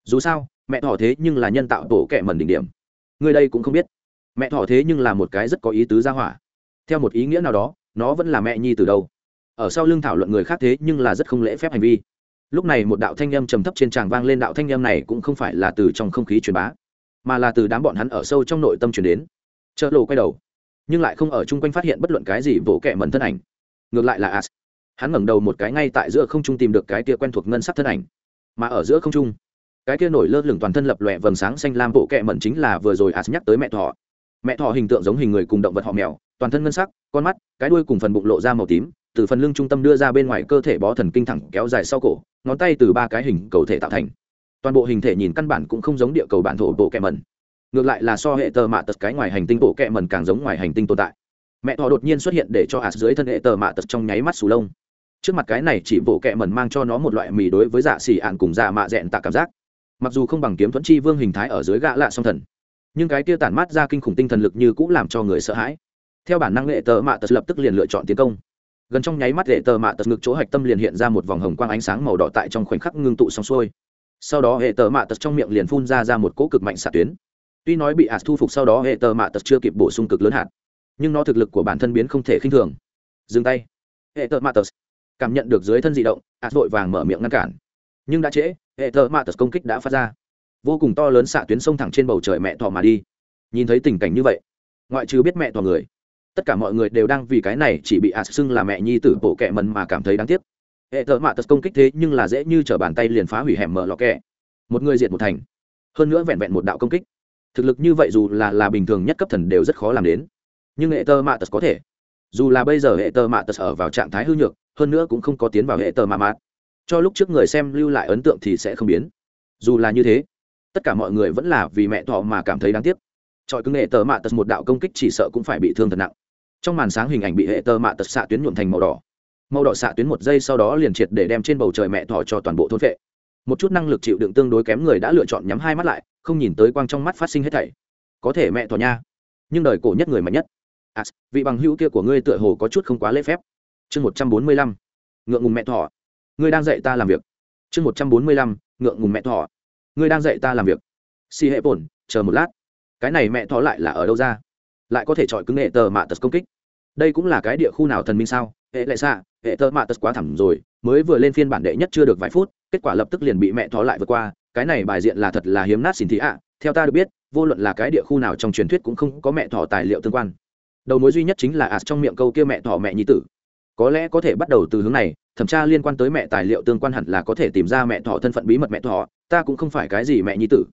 Dù sao mẹ thỏ thế nhưng là nhân tạo tổ kẻ mẩn đỉnh điểm. Người đây cũng không biết. Mẹ thỏ thế nhưng là một cái rất có ý tứ ra hỏa. Theo một ý nghĩa nào đó, nó vẫn là mẹ nhi từ đâu. Ở sau lưng thảo luận người khác thế nhưng là rất không lễ phép hành vi. Lúc này một đạo thanh â m trầm thấp trên tràng vang lên, đạo thanh â m này cũng không phải là từ trong không khí truyền bá, mà là từ đám bọn hắn ở sâu trong nội tâm truyền đến. Chợ lộ quay đầu, nhưng lại không ở chung quanh phát hiện bất luận cái gì vỗ kẻ mẩn thân ảnh. Ngược lại là as. Hắn ngẩng đầu một cái ngay tại giữa không trung tìm được cái tia quen thuộc ngân sắc thân ảnh, mà ở giữa không trung cái kia nổi lơ lửng toàn thân lập lòe vầng sáng xanh lam bộ kẹ mẩn chính là vừa rồi as nhắc tới mẹ thọ mẹ thọ hình tượng giống hình người cùng động vật họ mèo, toàn thân ngân sắc, con mắt, cái đuôi cùng phần bụng lộ ra màu tím, từ phần lưng trung tâm đưa ra bên ngoài cơ thể bó thần kinh thẳng kéo dài sau cổ, ngón tay từ ba cái hình cầu thể tạo thành. Toàn bộ hình thể nhìn căn bản cũng không giống địa cầu bản thổ bộ kẹ mẩn. Ngược lại là so hệ tờ mạ tật cái ngoài hành tinh bộ kẹ mẩn càng giống ngoài hành tinh tồn tại. Mẹ thọ đột nhiên xuất hiện để cho as dưới thân hệ tờ mạ tật trong nháy mắt sù lông. Trước mặt cái này chỉ bộ kẹ mẩn mang cho nó một loại mì đối với dạ xỉ ạn cùng dạ mạ dẹn tạ cảm giác mặc dù không bằng kiếm thuẫn chi vương hình thái ở dưới gã lạ song thần, nhưng cái kia tản mát ra kinh khủng tinh thần lực như cũng làm cho người sợ hãi. Theo bản năng lệ tờ mạ tật lập tức liền lựa chọn tiến công. Gần trong nháy mắt lệ tờ mạ tật ngực chỗ hạch tâm liền hiện ra một vòng hồng quang ánh sáng màu đỏ tại trong khoảnh khắc ngưng tụ xong xuôi. Sau đó hệ tờ mạ tật trong miệng liền phun ra ra một cỗ cực mạnh xạ tuyến. Tuy nói bị ạt thu phục sau đó hệ tờ mạ tật chưa kịp bổ sung cực lớn hạt, nhưng nó thực lực của bản thân biến không thể khinh thường. Dừng tay. Hệ tờ mạ tật cảm nhận được dưới thân di động, ạt vội vàng mở miệng ngăn cản nhưng đã trễ, hệ thợ mạ tật công kích đã phát ra. Vô cùng to lớn xạ tuyến sông thẳng trên bầu trời mẹ thọ mà đi. Nhìn thấy tình cảnh như vậy, ngoại trừ biết mẹ thọ người, tất cả mọi người đều đang vì cái này chỉ bị ạt xưng là mẹ nhi tử bộ kẹ mần mà cảm thấy đáng tiếc. Hệ thợ mạ tật công kích thế nhưng là dễ như t bàn tay liền phá hủy hẻm mở lọ kẹ. Một người diệt một thành, hơn nữa vẹn vẹn một đạo công kích. Thực lực như vậy dù là là bình thường nhất cấp thần đều rất khó làm đến. Nhưng hệ tơ mạ tật có thể. Dù là bây giờ hệ tơ mạ tật ở vào trạng thái hư nhược, hơn nữa cũng không có tiến vào hệ tơ mạ mạt cho lúc trước người xem lưu lại ấn tượng thì sẽ không biến. Dù là như thế tất cả mọi người vẫn là vì mẹ thọ mà cảm thấy đáng tiếc. Trọi cứng hệ tờ mạ tật một đạo công kích chỉ sợ cũng phải bị thương thật nặng. Trong màn sáng hình ảnh bị hệ tờ mạ tật xạ tuyến nhuộm thành màu đỏ. Màu đỏ xạ tuyến một giây sau đó liền triệt để đem trên bầu trời mẹ thọ cho toàn bộ thôn vệ. Một chút năng lực chịu đựng tương đối kém người đã lựa chọn nhắm hai mắt lại không nhìn tới quang trong mắt phát sinh hết thảy. Có thể mẹ thọ nha nhưng đời cổ nhất người mạnh nhất. À, vị bằng hữu kia của ngươi tựa hồ có chút không quá lễ phép. Chương một trăm bốn mươi lăm. Ngượng ngùng mẹ thọ ngươi đang dạy ta làm việc. Chương một trăm bốn mươi lăm, ngượng ngùng mẹ thọ ngươi đang dạy ta làm việc. Si hệ bổn, chờ một lát. Cái này mẹ thọ lại là ở đâu ra? Lại có thể chọi cứng nghệ tờ mạ tật công kích. Đây cũng là cái địa khu nào thần minh sao? Hệ lại xa hệ tờ mạ tật quá thẳng rồi. Mới vừa lên phiên bản đệ nhất chưa được vài phút, kết quả lập tức liền bị mẹ thọ lại vượt qua. Cái này bài diện là thật là hiếm nát xin thị ạ. Theo ta được biết, vô luận là cái địa khu nào trong truyền thuyết cũng không có mẹ thọ tài liệu tương quan. Đầu mối duy nhất chính là ạt trong miệng câu kia mẹ thọ mẹ nhi tử có lẽ có thể bắt đầu từ hướng này, thẩm tra liên quan tới mẹ tài liệu tương quan hẳn là có thể tìm ra mẹ thọ thân phận bí mật mẹ thọ, ta cũng không phải cái gì mẹ nhi tử.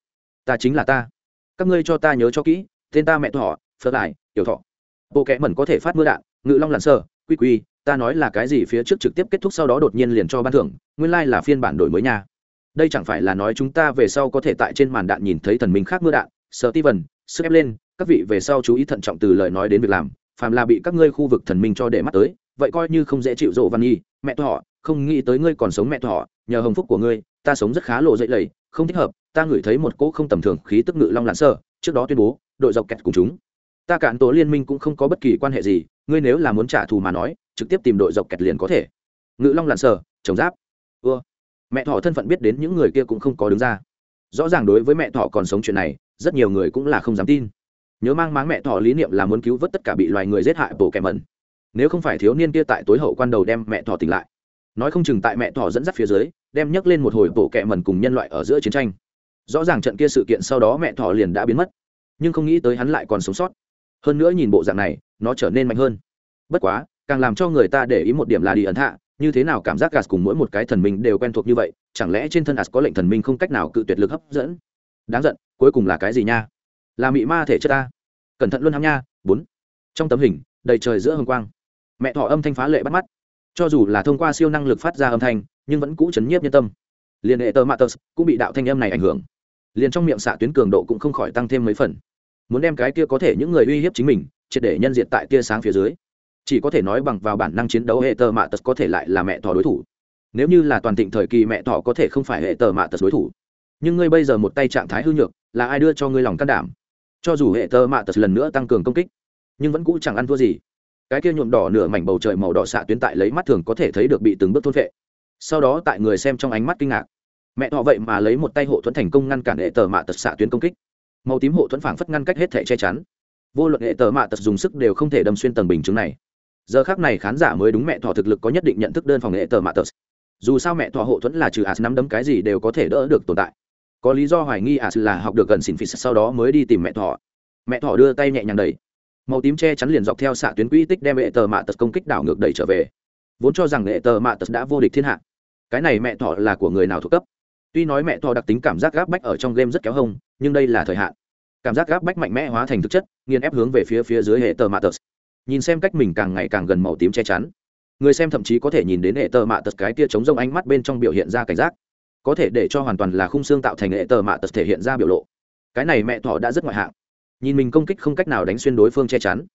Ta chính là ta. Các ngươi cho ta nhớ cho kỹ, tên ta mẹ thọ phớt lại tiểu thọ. Bộ kẽ mẩn có thể phát mưa đạn, ngự long lặn sơ quy quy, ta nói là cái gì phía trước trực tiếp kết thúc sau đó đột nhiên liền cho ban thưởng, nguyên lai、like、là phiên bản đổi mới nha. Đây chẳng phải là nói chúng ta về sau có thể tại trên màn đạn nhìn thấy thần minh khác mưa đạn sợ ti vần sức ép lên, các vị về sau chú ý thận trọng từ lời nói đến việc làm, phàm là bị các ngươi khu vực thần minh cho để mắt tới vậy coi như không dễ chịu rộ văn nhi, mẹ thọ không nghĩ tới ngươi còn sống mẹ thọ nhờ hồng phúc của ngươi, ta sống rất khá lộ dậy lầy, không thích hợp, ta ngửi thấy một cỗ không tầm thường khí tức ngự long lãn sơ, trước đó tuyên bố, đội dọc kẹt cùng chúng. Ta cản tố liên minh cũng không có bất kỳ quan hệ gì, ngươi nếu là muốn trả thù mà nói, trực tiếp tìm đội dọc kẹt liền có thể. Ngự long lặn sờ trồng giáp. Ưa mẹ thọ thân phận biết đến những người kia cũng không có đứng ra. Rõ ràng đối với mẹ thọ còn sống chuyện này, rất nhiều người cũng là không dám tin. Nhớ mang máng mẹ thọ lý niệm là muốn cứu vớt tất cả bị loài người giết hại bổ kẻ mẩn nếu không phải thiếu niên kia tại tối hậu quan đầu đem mẹ thỏ tỉnh lại. Nói không chừng tại mẹ thỏ dẫn dắt phía dưới, đem nhấc lên một hồi bổ kẹ mần cùng nhân loại ở giữa chiến tranh. Rõ ràng trận kia sự kiện sau đó mẹ thỏ liền đã biến mất, nhưng không nghĩ tới hắn lại còn sống sót. Hơn nữa nhìn bộ dạng này, nó trở nên mạnh hơn. Bất quá, càng làm cho người ta để ý một điểm là đi ẩn hạ như thế nào cảm giác gạt cùng mỗi một cái thần minh đều quen thuộc như vậy, chẳng lẽ trên thân ạt có lệnh thần minh không cách nào cự tuyệt lực hấp dẫn? Đáng giận, cuối cùng là cái gì nha? Là mị ma thể chất ta. Cẩn thận luôn hăm nha, bốn. Trong tấm hình, đầy trời giữa hồng quang mẹ thọ âm thanh phá lệ bắt mắt. Cho dù là thông qua siêu năng lực phát ra âm thanh, nhưng vẫn cũ chấn nhiếp nhân tâm. Liền hệ tơ matters cũng bị đạo thanh âm này ảnh hưởng. Liền trong miệng xạ tuyến cường độ cũng không khỏi tăng thêm mấy phần. Muốn đem cái kia có thể những người uy hiếp chính mình, triệt để nhân diện tại tia sáng phía dưới. Chỉ có thể nói bằng vào bản năng chiến đấu hệ tờ mạ tật có thể lại là mẹ thỏ đối thủ. Nếu như là toàn thịnh thời kỳ mẹ thỏ có thể không phải hệ tờ mạ tật đối thủ. Nhưng ngươi bây giờ một tay trạng thái hư nhược, là ai đưa cho ngươi lòng can đảm? Cho dù hệ tờ mạ tật lần nữa tăng cường công kích, nhưng vẫn cũ chẳng ăn thua gì cái kia nhuộm đỏ nửa mảnh bầu trời màu đỏ xạ tuyến tại lấy mắt thường có thể thấy được bị từng bước thôn vệ sau đó tại người xem trong ánh mắt kinh ngạc. Mẹ thọ vậy mà lấy một tay hộ thuẫn thành công ngăn cản hệ tờ mạ tật xạ tuyến công kích. Màu tím hộ thuẫn phảng phất ngăn cách hết thể che chắn. Vô luận hệ tờ mạ tật dùng sức đều không thể đâm xuyên tầng bình chứng này. Giờ khác này khán giả mới đúng mẹ thọ thực lực có nhất định nhận thức đơn phòng hệ tờ mạ tật. Dù sao mẹ thọ hộ thuẫn là trừ as nắm đấm cái gì đều có thể đỡ được tồn tại. Có lý do hoài nghi as là học được gần xỉn phì sau đó mới đi tìm mẹ thọ. Mẹ thọ đưa tay nhẹ nhàng đẩy màu tím che chắn liền dọc theo xạ tuyến quỹ tích đem hệ tờ mạ tật công kích đảo ngược đẩy trở về. Vốn cho rằng hệ tờ mạ tật đã vô địch thiên hạ. Cái này mẹ thọ là của người nào thuộc cấp? Tuy nói mẹ thọ đặc tính cảm giác gáp bách ở trong game rất kéo hông, nhưng đây là thời hạn. Cảm giác gáp bách mạnh mẽ hóa thành thực chất, nghiền ép hướng về phía phía dưới hệ tờ mạ tật. Nhìn xem cách mình càng ngày càng gần màu tím che chắn. Người xem thậm chí có thể nhìn đến hệ tờ mạ tật cái tia chống rông ánh mắt bên trong biểu hiện ra cảnh giác. Có thể để cho hoàn toàn là khung xương tạo thành hệ tờ mạ tật thể hiện ra biểu lộ. Cái này mẹ thọ đã rất ngoại hạng nhìn mình công kích không cách nào đánh xuyên đối phương che chắn.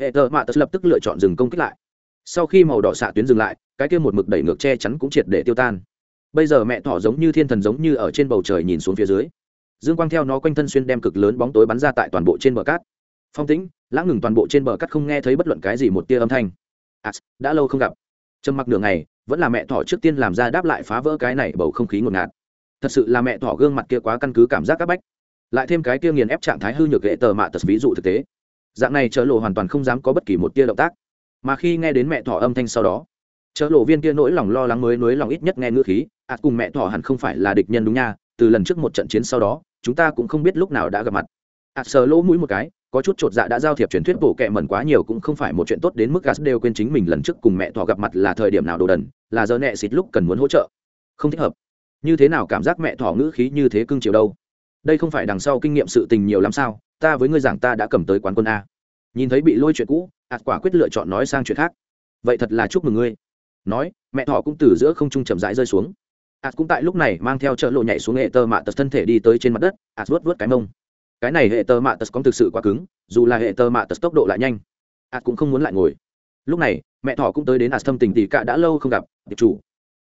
Hệ thợ mạ tật lập tức lựa chọn dừng công kích lại. Sau khi màu đỏ xạ tuyến dừng lại cái kia một mực đẩy ngược che chắn cũng triệt để tiêu tan. Bây giờ mẹ thỏ giống như thiên thần giống như ở trên bầu trời nhìn xuống phía dưới. Dương quang theo nó quanh thân xuyên đem cực lớn bóng tối bắn ra tại toàn bộ trên bờ cát. Phong tĩnh lãng ngừng toàn bộ trên bờ cát không nghe thấy bất luận cái gì một tia âm thanh. À, đã lâu không gặp. Trầm mặc nửa ngày vẫn là mẹ thỏ trước tiên làm ra đáp lại phá vỡ cái này bầu không khí ngột ngạt. Thật sự là mẹ thỏ gương mặt kia quá căn cứ cảm giác áp bách lại thêm cái kia nghiền ép trạng thái hư nhược hệ tờ mạ tật ví dụ thực tế. Dạng này chợ lộ hoàn toàn không dám có bất kỳ một tia động tác. Mà khi nghe đến mẹ thỏ âm thanh sau đó, chợ lộ viên kia nỗi lòng lo lắng mới nối lòng ít nhất nghe ngữ khí ạt cùng mẹ thỏ hẳn không phải là địch nhân đúng nha, từ lần trước một trận chiến sau đó, chúng ta cũng không biết lúc nào đã gặp mặt. Ạt sờ lỗ mũi một cái, có chút chột dạ đã giao thiệp truyền thuyết bổ kẹ mẩn quá nhiều cũng không phải một chuyện tốt đến mức gas đều quên chính mình lần trước cùng mẹ thỏ gặp mặt là thời điểm nào đồ đần, là giờ nẹ xịt lúc cần muốn hỗ trợ. Không thích hợp. Như thế nào cảm giác mẹ thỏ ngữ khí như thế cưng chiều đâu? Đây không phải đằng sau kinh nghiệm sự tình nhiều lắm sao? Ta với ngươi giảng ta đã cầm tới quán quân a. Nhìn thấy bị lôi chuyện cũ, ạt quả quyết lựa chọn nói sang chuyện khác. Vậy thật là chúc mừng ngươi. Nói, mẹ thỏ cũng từ giữa không trung chậm rãi rơi xuống. Ạt cũng tại lúc này mang theo trợ lộ nhảy xuống hệ tơ mạ tật thân thể đi tới trên mặt đất, ạt vuốt vuốt cái mông. Cái này hệ tơ mạ tật cũng thực sự quá cứng, dù là hệ tơ mạ tật tốc độ lại nhanh, ạt cũng không muốn lại ngồi. Lúc này, mẹ thỏ cũng tới đến ạt thâm tình tỉ cả đã lâu không gặp, tiệp chủ.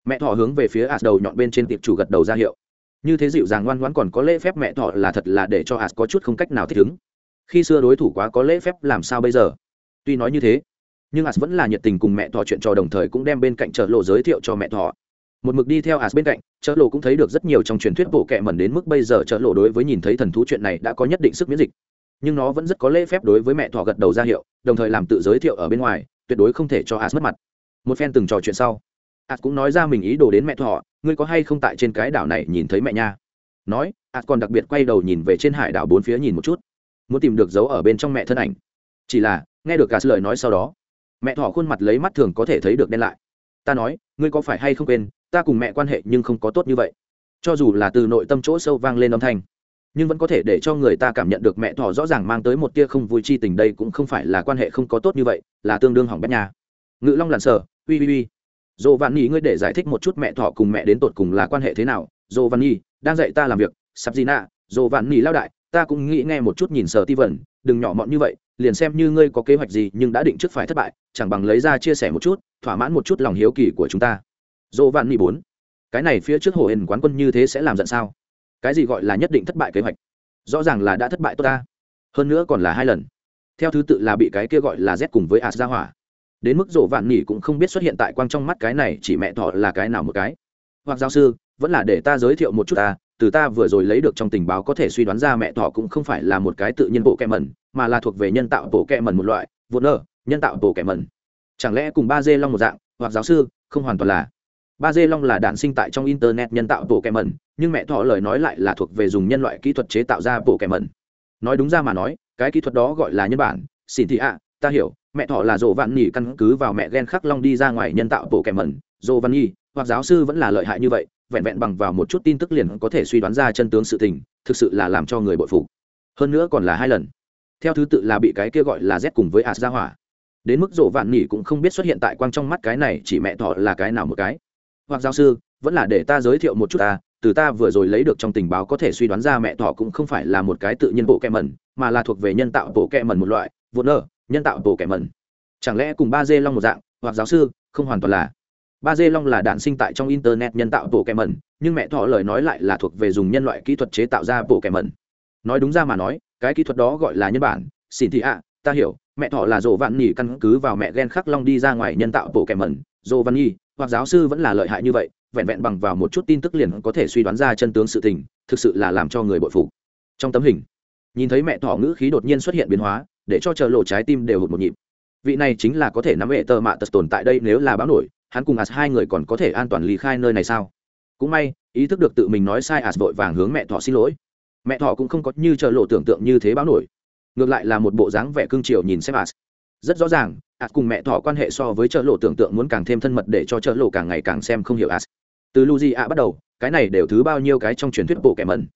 Mẹ thỏ hướng về phía ạt đầu nhọn bên trên tiệp chủ gật đầu ra hiệu như thế dịu dàng ngoan ngoãn còn có lễ phép mẹ thọ là thật là để cho hạt có chút không cách nào thích ứng. Khi xưa đối thủ quá có lễ phép làm sao bây giờ? Tuy nói như thế, nhưng hạt vẫn là nhiệt tình cùng mẹ thọ chuyện trò đồng thời cũng đem bên cạnh chợ lộ giới thiệu cho mẹ thọ. một mực đi theo hạt bên cạnh, chợ lộ cũng thấy được rất nhiều trong truyền thuyết bộ kệ mẩn đến mức bây giờ chợ lộ đối với nhìn thấy thần thú chuyện này đã có nhất định sức miễn dịch. Nhưng nó vẫn rất có lễ phép đối với mẹ thọ gật đầu ra hiệu, đồng thời làm tự giới thiệu ở bên ngoài, tuyệt đối không thể cho hạt mất mặt. Một phen từng trò chuyện sau ạt cũng nói ra mình ý đồ đến mẹ thọ, ngươi có hay không tại trên cái đảo này nhìn thấy mẹ nha? Nói ạt còn đặc biệt quay đầu nhìn về trên hải đảo bốn phía nhìn một chút. Muốn tìm được dấu ở bên trong mẹ thân ảnh. Chỉ là nghe được cả lời nói sau đó mẹ thọ khuôn mặt lấy mắt thường có thể thấy được đen lại. Ta nói ngươi có phải hay không quên ta cùng mẹ quan hệ nhưng không có tốt như vậy. Cho dù là từ nội tâm chỗ sâu vang lên âm thanh nhưng vẫn có thể để cho người ta cảm nhận được mẹ thỏ rõ ràng mang tới một tia không vui chi tình đây cũng không phải là quan hệ không có tốt như vậy là tương đương hỏng bét nhà ngự long lặn sở ui ui ui dồ vạn nhi, ngươi để giải thích một chút mẹ thỏ cùng mẹ đến tột cùng là quan hệ thế nào. Dồ vạn nhi, đang dạy ta làm việc, sắp gì nạ? Dồ vạn nhi lao đại, ta cũng nghĩ nghe một chút nhìn sở ti vẩn đừng nhỏ mọn như vậy, liền xem như ngươi có kế hoạch gì nhưng đã định trước phải thất bại, chẳng bằng lấy ra chia sẻ một chút, thỏa mãn một chút lòng hiếu kỳ của chúng ta. Dồ vạn nhi bốn, cái này phía trước hồ hển quán quân như thế sẽ làm giận sao? Cái gì gọi là nhất định thất bại kế hoạch? Rõ ràng là đã thất bại tốt ta. Hơn nữa còn là hai lần. Theo thứ tự là bị cái kia gọi là z cùng với as ra hỏa đến mức rộ vạn nỉ cũng không biết xuất hiện tại quang trong mắt cái này, chỉ mẹ thọ là cái nào một cái. Hoặc giáo sư, vẫn là để ta giới thiệu một chút ta, từ ta vừa rồi lấy được trong tình báo có thể suy đoán ra mẹ thọ cũng không phải là một cái tự nhiên bộ kẹ mẩn, mà là thuộc về nhân tạo bộ kẹ mẩn một loại vốn nở, nhân tạo bộ kẹ mẩn. Chẳng lẽ cùng ba dê long một dạng, hoặc giáo sư, không hoàn toàn là. Ba dê long là đạn sinh tại trong internet nhân tạo bộ kẹ mẩn, nhưng mẹ thọ lời nói lại là thuộc về dùng nhân loại kỹ thuật chế tạo ra bộ kẹ mẩn. Nói đúng ra mà nói, cái kỹ thuật đó gọi là nhân bản. Xin thị ạ, ta hiểu mẹ thọ là dồ vạn nhì căn cứ vào mẹ ghen khắc long đi ra ngoài nhân tạo bộ kẹ mẩn. Dồ văn nhi hoặc giáo sư vẫn là lợi hại như vậy, vẹn vẹn bằng vào một chút tin tức liền có thể suy đoán ra chân tướng sự tình, thực sự là làm cho người bội phục. Hơn nữa còn là hai lần. Theo thứ tự là bị cái kia gọi là z cùng với ạt ra hỏa. Đến mức dồ vạn nhì cũng không biết xuất hiện tại quang trong mắt cái này, chỉ mẹ thọ là cái nào một cái. Hoặc giáo sư, vẫn là để ta giới thiệu một chút ta, từ ta vừa rồi lấy được trong tình báo có thể suy đoán ra mẹ thỏ cũng không phải là một cái tự nhiên bộ kẹ mẩn, mà là thuộc về nhân tạo bộ kẹ mẩn một loại, vụn nơ nhân tạo bộ kẻ mẩn. Chẳng lẽ cùng ba dê long một dạng, hoặc giáo sư, không hoàn toàn là. Ba dê long là đạn sinh tại trong internet nhân tạo bộ kẻ mẩn, nhưng mẹ thỏ lời nói lại là thuộc về dùng nhân loại kỹ thuật chế tạo ra bộ kẻ mẩn. Nói đúng ra mà nói, cái kỹ thuật đó gọi là nhân bản, xin thị ạ, ta hiểu, mẹ thỏ là dồ vạn nhỉ căn cứ vào mẹ ghen khắc long đi ra ngoài nhân tạo bộ kẻ mẩn. Dồ văn nhỉ hoặc giáo sư vẫn là lợi hại như vậy, vẹn vẹn bằng vào một chút tin tức liền có thể suy đoán ra chân tướng sự tình, thực sự là làm cho người bội phục. Trong tấm hình, nhìn thấy mẹ thỏ ngữ khí đột nhiên xuất hiện biến hóa để cho chờ lộ trái tim đều hụt một nhịp. Vị này chính là có thể nắm hệ tờ mạ tật tồn tại đây nếu là báo nổi, hắn cùng as hai người còn có thể an toàn ly khai nơi này sao? Cũng may, ý thức được tự mình nói sai as vội vàng hướng mẹ thỏ xin lỗi. Mẹ thỏ cũng không có như chờ lộ tưởng tượng như thế báo nổi. Ngược lại là một bộ dáng vẻ cương triều nhìn xem as. Rất rõ ràng, as cùng mẹ thỏ quan hệ so với chợ lộ tưởng tượng muốn càng thêm thân mật để cho chợ lộ càng ngày càng xem không hiểu as. Từ luji a bắt đầu, cái này đều thứ bao nhiêu cái trong truyền thuyết bộ kẻ mẩn.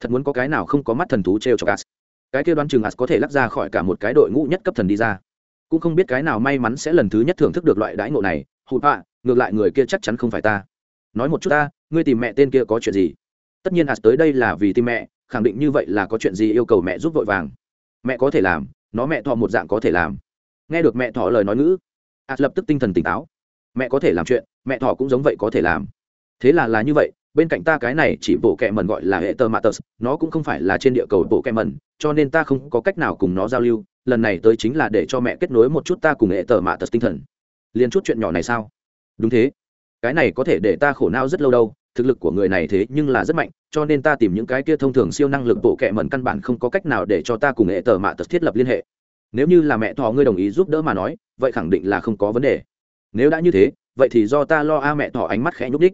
Thật muốn có cái nào không có mắt thần thú t r e o cho as cái kia đoán chừng ạt có thể lắc ra khỏi cả một cái đội ngũ nhất cấp thần đi ra. Cũng không biết cái nào may mắn sẽ lần thứ nhất thưởng thức được loại đãi ngộ này. Hụt ạ ngược lại người kia chắc chắn không phải ta. Nói một chút ta, ngươi tìm mẹ tên kia có chuyện gì? Tất nhiên ạt tới đây là vì tìm mẹ, khẳng định như vậy là có chuyện gì yêu cầu mẹ giúp vội vàng. Mẹ có thể làm, nó mẹ thọ một dạng có thể làm. Nghe được mẹ thọ lời nói ngữ ạt lập tức tinh thần tỉnh táo. Mẹ có thể làm chuyện, mẹ thọ cũng giống vậy có thể làm. Thế là là như vậy bên cạnh ta cái này chỉ bộ kệ mẩn gọi là hệ tơ matters nó cũng không phải là trên địa cầu bộ kệ mẩn, cho nên ta không có cách nào cùng nó giao lưu, lần này tới chính là để cho mẹ kết nối một chút ta cùng hệ tơ matters tinh thần. Liền chút chuyện nhỏ này sao? Đúng thế. Cái này có thể để ta khổ não rất lâu đâu, thực lực của người này thế nhưng là rất mạnh, cho nên ta tìm những cái kia thông thường siêu năng lực bộ kệ mẩn căn bản không có cách nào để cho ta cùng hệ tờ mạ tật thiết lập liên hệ. Nếu như là mẹ thọ ngươi đồng ý giúp đỡ mà nói, vậy khẳng định là không có vấn đề. Nếu đã như thế, vậy thì do ta lo a mẹ thọ ánh mắt khẽ nhúc đích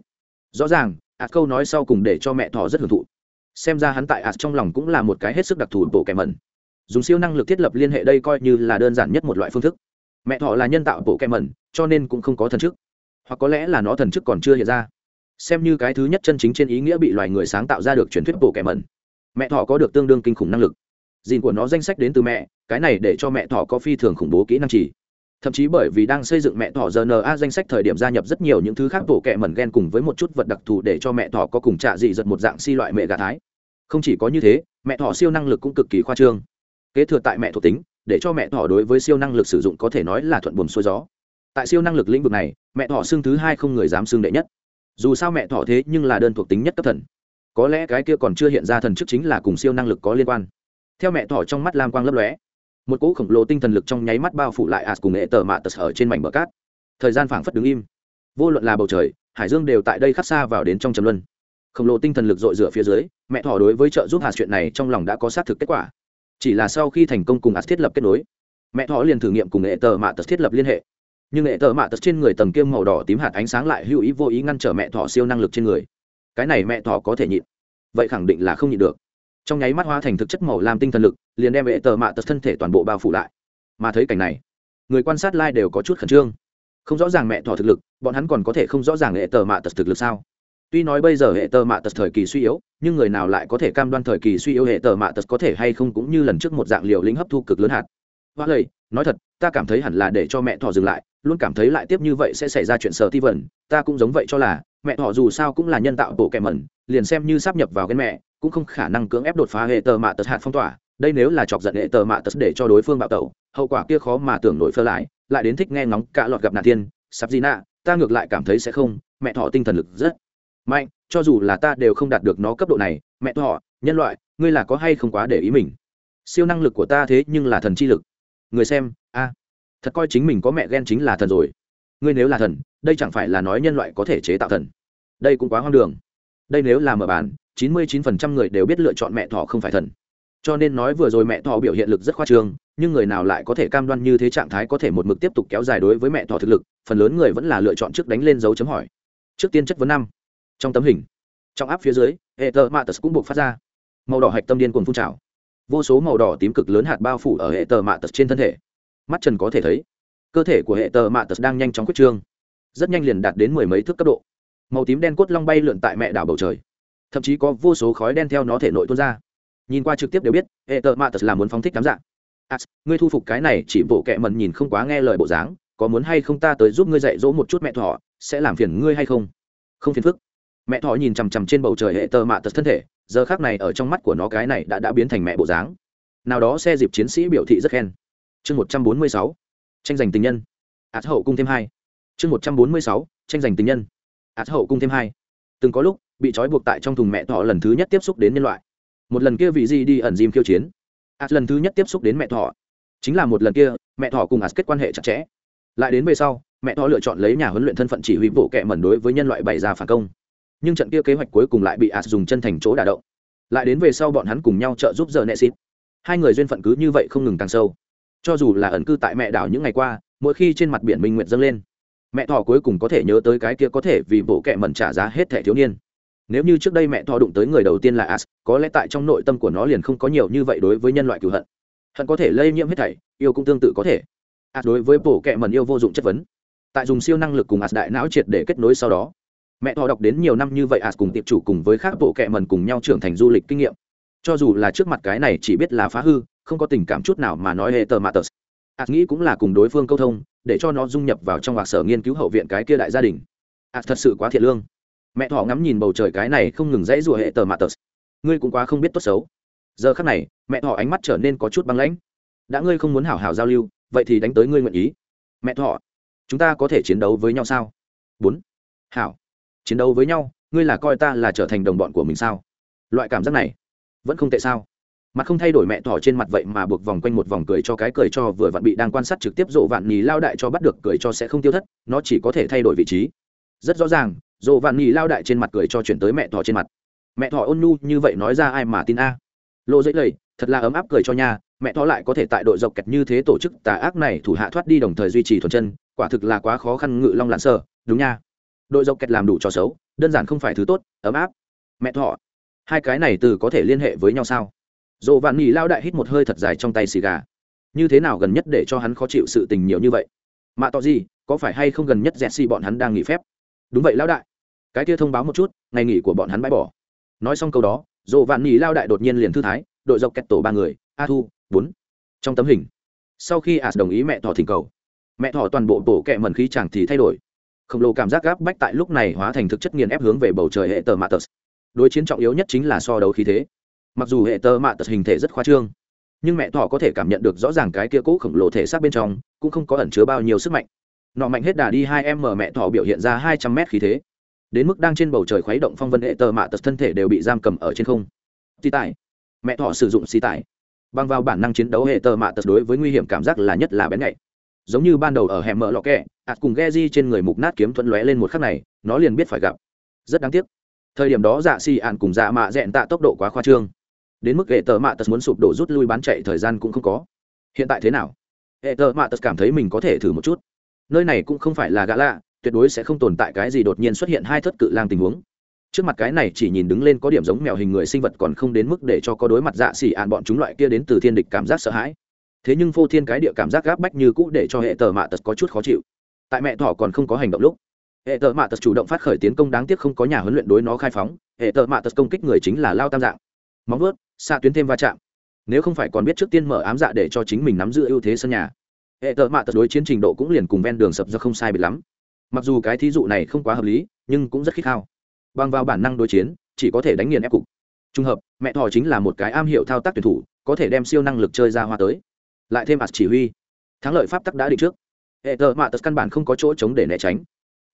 rõ ràng ạt câu nói sau cùng để cho mẹ thỏ rất hưởng thụ. Xem ra hắn tại ạt trong lòng cũng là một cái hết sức đặc thù bộ kẻ mẩn. Dùng siêu năng lực thiết lập liên hệ đây coi như là đơn giản nhất một loại phương thức. Mẹ thọ là nhân tạo bộ kẻ mẩn, cho nên cũng không có thần chức. Hoặc có lẽ là nó thần chức còn chưa hiện ra. Xem như cái thứ nhất chân chính trên ý nghĩa bị loài người sáng tạo ra được truyền thuyết bộ kẻ mẩn. Mẹ thọ có được tương đương kinh khủng năng lực. Dìn của nó danh sách đến từ mẹ, cái này để cho mẹ thọ có phi thường khủng bố kỹ năng chỉ thậm chí bởi vì đang xây dựng mẹ thỏ rna danh sách thời điểm gia nhập rất nhiều những thứ khác bộ kẹ mẩn ghen cùng với một chút vật đặc thù để cho mẹ thỏ có cùng trạ dị giật một dạng si loại mẹ gà thái. Không chỉ có như thế, mẹ thỏ siêu năng lực cũng cực kỳ khoa trương. Kế thừa tại mẹ thuộc tính, để cho mẹ thỏ đối với siêu năng lực sử dụng có thể nói là thuận buồm xuôi gió. Tại siêu năng lực lĩnh vực này, mẹ thỏ xưng thứ hai không người dám xưng đệ nhất. Dù sao mẹ thỏ thế nhưng là đơn thuộc tính nhất cấp thần. Có lẽ cái kia còn chưa hiện ra thần chức chính là cùng siêu năng lực có liên quan. Theo mẹ thỏ trong mắt lam quang lấp lóe một cỗ khổng lồ tinh thần lực trong nháy mắt bao phủ lại as cùng nghệ tờ mạ tật ở trên mảnh bờ cát. Thời gian phảng phất đứng im. Vô luận là bầu trời, hải dương đều tại đây khắc xa vào đến trong trầm luân. Khổng lồ tinh thần lực dội rửa phía dưới, mẹ thỏ đối với trợ giúp hạt chuyện này trong lòng đã có xác thực kết quả. Chỉ là sau khi thành công cùng hạt thiết lập kết nối, mẹ thỏ liền thử nghiệm cùng nghệ tờ mạ tật thiết lập liên hệ. Nhưng nghệ tờ mạ tật trên người tầng kiêm màu đỏ tím hạt ánh sáng lại hữu ý vô ý ngăn trở mẹ thỏ siêu năng lực trên người. Cái này mẹ thỏ có thể nhịn. Vậy khẳng định là không nhịn được trong nháy mắt hóa thành thực chất màu lam tinh thần lực, liền đem vệ tờ mạ tật thân thể toàn bộ bao phủ lại. Mà thấy cảnh này, người quan sát lai、like、đều có chút khẩn trương. Không rõ ràng mẹ thỏ thực lực, bọn hắn còn có thể không rõ ràng hệ tờ mạ tật thực lực sao? Tuy nói bây giờ hệ tờ mạ tật thời kỳ suy yếu, nhưng người nào lại có thể cam đoan thời kỳ suy yếu hệ tờ mạ tật có thể hay không cũng như lần trước một dạng liều lĩnh hấp thu cực lớn hạt. Hoa lầy, nói thật, ta cảm thấy hẳn là để cho mẹ thỏ dừng lại, luôn cảm thấy lại tiếp như vậy sẽ xảy ra chuyện sở ti vẩn ta cũng giống vậy cho là, mẹ thỏ dù sao cũng là nhân tạo bộ kẻ mẩn, liền xem như sắp nhập vào cái mẹ cũng không khả năng cưỡng ép đột phá hệ tờ mạ tật hạt phong tỏa, đây nếu là chọc giận hệ tờ mạ tật để cho đối phương bạo tẩu, hậu quả kia khó mà tưởng nổi phơ lại lại đến thích nghe ngóng cả lọt gặp nạn thiên, sắp gì nạ, ta ngược lại cảm thấy sẽ không, mẹ thỏ tinh thần lực rất mạnh, cho dù là ta đều không đạt được nó cấp độ này, mẹ thỏ nhân loại, ngươi là có hay không quá để ý mình? Siêu năng lực của ta thế nhưng là thần chi lực. Người xem, a, thật coi chính mình có mẹ ghen chính là thần rồi. Ngươi nếu là thần, đây chẳng phải là nói nhân loại có thể chế tạo thần. Đây cũng quá hoang đường. Đây nếu là mở bản chín mươi chín phần trăm người đều biết lựa chọn mẹ thỏ không phải thần. Cho nên nói vừa rồi mẹ thỏ biểu hiện lực rất khoa trương, nhưng người nào lại có thể cam đoan như thế trạng thái có thể một mực tiếp tục kéo dài đối với mẹ thỏ thực lực, phần lớn người vẫn là lựa chọn trước đánh lên dấu chấm hỏi. Trước tiên chất vấn năm. Trong tấm hình, trong áp phía dưới hệ tờ matus cũng buộc phát ra. Màu đỏ hạch tâm điên cuồng phun trào. Vô số màu đỏ tím cực lớn hạt bao phủ ở hệ tờ matus trên thân thể. Mắt trần có thể thấy, cơ thể của hệ tờ matus đang nhanh chóng quyết trương, rất nhanh liền đạt đến mười mấy thước cấp độ. Màu tím đen cốt long bay lượn tại mẹ đảo bầu trời thậm chí có vô số khói đen theo nó thể nội tuôn ra. Nhìn qua trực tiếp đều biết, hệ tờ matus là muốn phóng thích đám dạng. As ngươi thu phục cái này chỉ bộ kệ mần nhìn không quá nghe lời bộ dáng, có muốn hay không ta tới giúp ngươi dạy dỗ một chút mẹ thỏ, sẽ làm phiền ngươi hay không? Không phiền phức. Mẹ thỏ nhìn chằm chằm trên bầu trời hệ tờ mạ tật thân thể, giờ khác này ở trong mắt của nó cái này đã đã biến thành mẹ bộ dáng. Nào đó xe dịp chiến sĩ biểu thị rất khen. Chương một trăm bốn mươi sáu, tranh giành tình nhân. Ạt hậu cung thêm hai. Chương một trăm bốn mươi sáu, tranh giành tình nhân. Ạt hậu cung thêm hai. Từng có lúc bị trói buộc tại trong thùng mẹ thỏ lần thứ nhất tiếp xúc đến nhân loại. Một lần kia vị di đi ẩn dìm khiêu chiến. Ạt lần thứ nhất tiếp xúc đến mẹ thỏ. Chính là một lần kia, mẹ thỏ cùng ạt kết quan hệ chặt chẽ. Lại đến về sau, mẹ thỏ lựa chọn lấy nhà huấn luyện thân phận chỉ huy bộ kệ mẩn đối với nhân loại bày ra phản công. Nhưng trận kia kế hoạch cuối cùng lại bị ạt dùng chân thành chỗ đả động. Lại đến về sau bọn hắn cùng nhau trợ giúp giờ nệ xịt hai người duyên phận cứ như vậy không ngừng càng sâu. Cho dù là ẩn cư tại mẹ đảo những ngày qua, mỗi khi trên mặt biển minh nguyện dâng lên, mẹ thỏ cuối cùng có thể nhớ tới cái kia có thể vì bộ kệ mẩn trả giá hết thẻ thiếu niên nếu như trước đây mẹ thọ đụng tới người đầu tiên là as, có lẽ tại trong nội tâm của nó liền không có nhiều như vậy đối với nhân loại cửu hận. Hận có thể lây nhiễm hết thảy, yêu cũng tương tự có thể. As đối với bộ kệ mần yêu vô dụng chất vấn. Tại dùng siêu năng lực cùng as đại não triệt để kết nối sau đó, mẹ thọ đọc đến nhiều năm như vậy as cùng tiệp chủ cùng với các bộ kệ mần cùng nhau trưởng thành du lịch kinh nghiệm. Cho dù là trước mặt cái này chỉ biết là phá hư, không có tình cảm chút nào mà nói hệ tờ mạ tờ. As nghĩ cũng là cùng đối phương câu thông, để cho nó dung nhập vào trong hoạt sở nghiên cứu hậu viện cái kia đại gia đình. As thật sự quá thiệt lương mẹ thỏ ngắm nhìn bầu trời cái này không ngừng dãy rủa hệ tờ mạ tờ. Ngươi cũng quá không biết tốt xấu. Giờ khắc này, mẹ thỏ ánh mắt trở nên có chút băng lãnh. Đã ngươi không muốn hảo hảo giao lưu, vậy thì đánh tới ngươi nguyện ý. Mẹ thỏ chúng ta có thể chiến đấu với nhau sao? Bốn. Hảo. Chiến đấu với nhau, ngươi là coi ta là trở thành đồng bọn của mình sao? Loại cảm giác này, vẫn không tệ sao? Mặt không thay đổi mẹ thỏ trên mặt vậy mà buộc vòng quanh một vòng cười cho cái cười cho vừa vặn bị đang quan sát trực tiếp rộ vạn nhì lao đại cho bắt được cười cho sẽ không tiêu thất, nó chỉ có thể thay đổi vị trí. Rất rõ ràng dồ vạn nhì lao đại trên mặt cười cho chuyển tới mẹ thỏ trên mặt. Mẹ thỏ ôn nhu như vậy nói ra ai mà tin a? Lộ dễ lầy, thật là ấm áp cười cho nha, mẹ thỏ lại có thể tại đội dọc kẹt như thế tổ chức tà ác này thủ hạ thoát đi đồng thời duy trì thuần chân, quả thực là quá khó khăn ngự long lặn sơ, đúng nha. Đội dọc kẹt làm đủ cho xấu, đơn giản không phải thứ tốt, ấm áp. Mẹ thỏ, hai cái này từ có thể liên hệ với nhau sao? Dồ vạn nhì lao đại hít một hơi thật dài trong tay xì gà. Như thế nào gần nhất để cho hắn khó chịu sự tình nhiều như vậy? Mạ tỏ gì, có phải hay không gần nhất dẹt xì bọn hắn đang nghỉ phép? Đúng vậy lão đại. Cái kia thông báo một chút, ngày nghỉ của bọn hắn bãi bỏ. Nói xong câu đó dồ vạn nhì lao đại đột nhiên liền thư thái, đội dọc kẹt tổ ba người, a thu, bốn. Trong tấm hình, sau khi as đồng ý mẹ thỏ thỉnh cầu, mẹ thỏ toàn bộ bổ kẹ mần khí chẳng thì thay đổi. Khổng lồ cảm giác gáp bách tại lúc này hóa thành thực chất nghiền ép hướng về bầu trời hệ tờ mạ tật. Đối chiến trọng yếu nhất chính là so đấu khí thế. Mặc dù hệ tờ mạ tật hình thể rất khoa trương, nhưng mẹ thỏ có thể cảm nhận được rõ ràng cái kia cũ khổng lồ thể xác bên trong, cũng không có ẩn chứa bao nhiêu sức mạnh nọ mạnh hết đà đi hai em mở mẹ thỏ biểu hiện ra hai trăm mét khí thế. Đến mức đang trên bầu trời khuấy động phong vân hệ tờ mạ tật thân thể đều bị giam cầm ở trên không. Xì tải. Mẹ thỏ sử dụng xì tải. Băng vào bản năng chiến đấu hệ tờ mạ tật đối với nguy hiểm cảm giác là nhất là bén nhạy. Giống như ban đầu ở hẻm mở lọ kẹ ạt cùng ghe di trên người mục nát kiếm thuẫn lóe lên một khắc này, nó liền biết phải gặp. Rất đáng tiếc. Thời điểm đó dạ xì ạn cùng dạ mạ dẹn tạ tốc độ quá khoa trương. Đến mức hệ tờ mạ tật muốn sụp đổ rút lui bán chạy thời gian cũng không có. Hiện tại thế nào? Hệ tờ mạ tật cảm thấy mình có thể thử một chút nơi này cũng không phải là gã lạ, tuyệt đối sẽ không tồn tại cái gì đột nhiên xuất hiện hai thất cự lang tình huống. Trước mặt cái này chỉ nhìn đứng lên có điểm giống mèo hình người sinh vật còn không đến mức để cho có đối mặt dạ xỉ ạn bọn chúng loại kia đến từ thiên địch cảm giác sợ hãi. Thế nhưng phô thiên cái địa cảm giác gáp bách như cũ để cho hệ tờ mạ tật có chút khó chịu. Tại mẹ thỏ còn không có hành động lúc, hệ tờ mạ tật chủ động phát khởi tiến công đáng tiếc không có nhà huấn luyện đối nó khai phóng, hệ tờ mạ tật công kích người chính là lao tam dạng. Móng vuốt xa tuyến thêm va chạm. Nếu không phải còn biết trước tiên mở ám dạ để cho chính mình nắm giữ ưu thế sân nhà hệ tờ mạ tật đối chiến trình độ cũng liền cùng ven đường sập ra không sai biệt lắm. Mặc dù cái thí dụ này không quá hợp lý, nhưng cũng rất khích khao. Bằng vào bản năng đối chiến, chỉ có thể đánh nghiền ép cục. Trùng hợp, mẹ thỏ chính là một cái am hiểu thao tác tuyển thủ, có thể đem siêu năng lực chơi ra hoa tới. Lại thêm ạt chỉ huy. Thắng lợi pháp tắc đã định trước. Hệ tờ mạ tật căn bản không có chỗ chống để né tránh.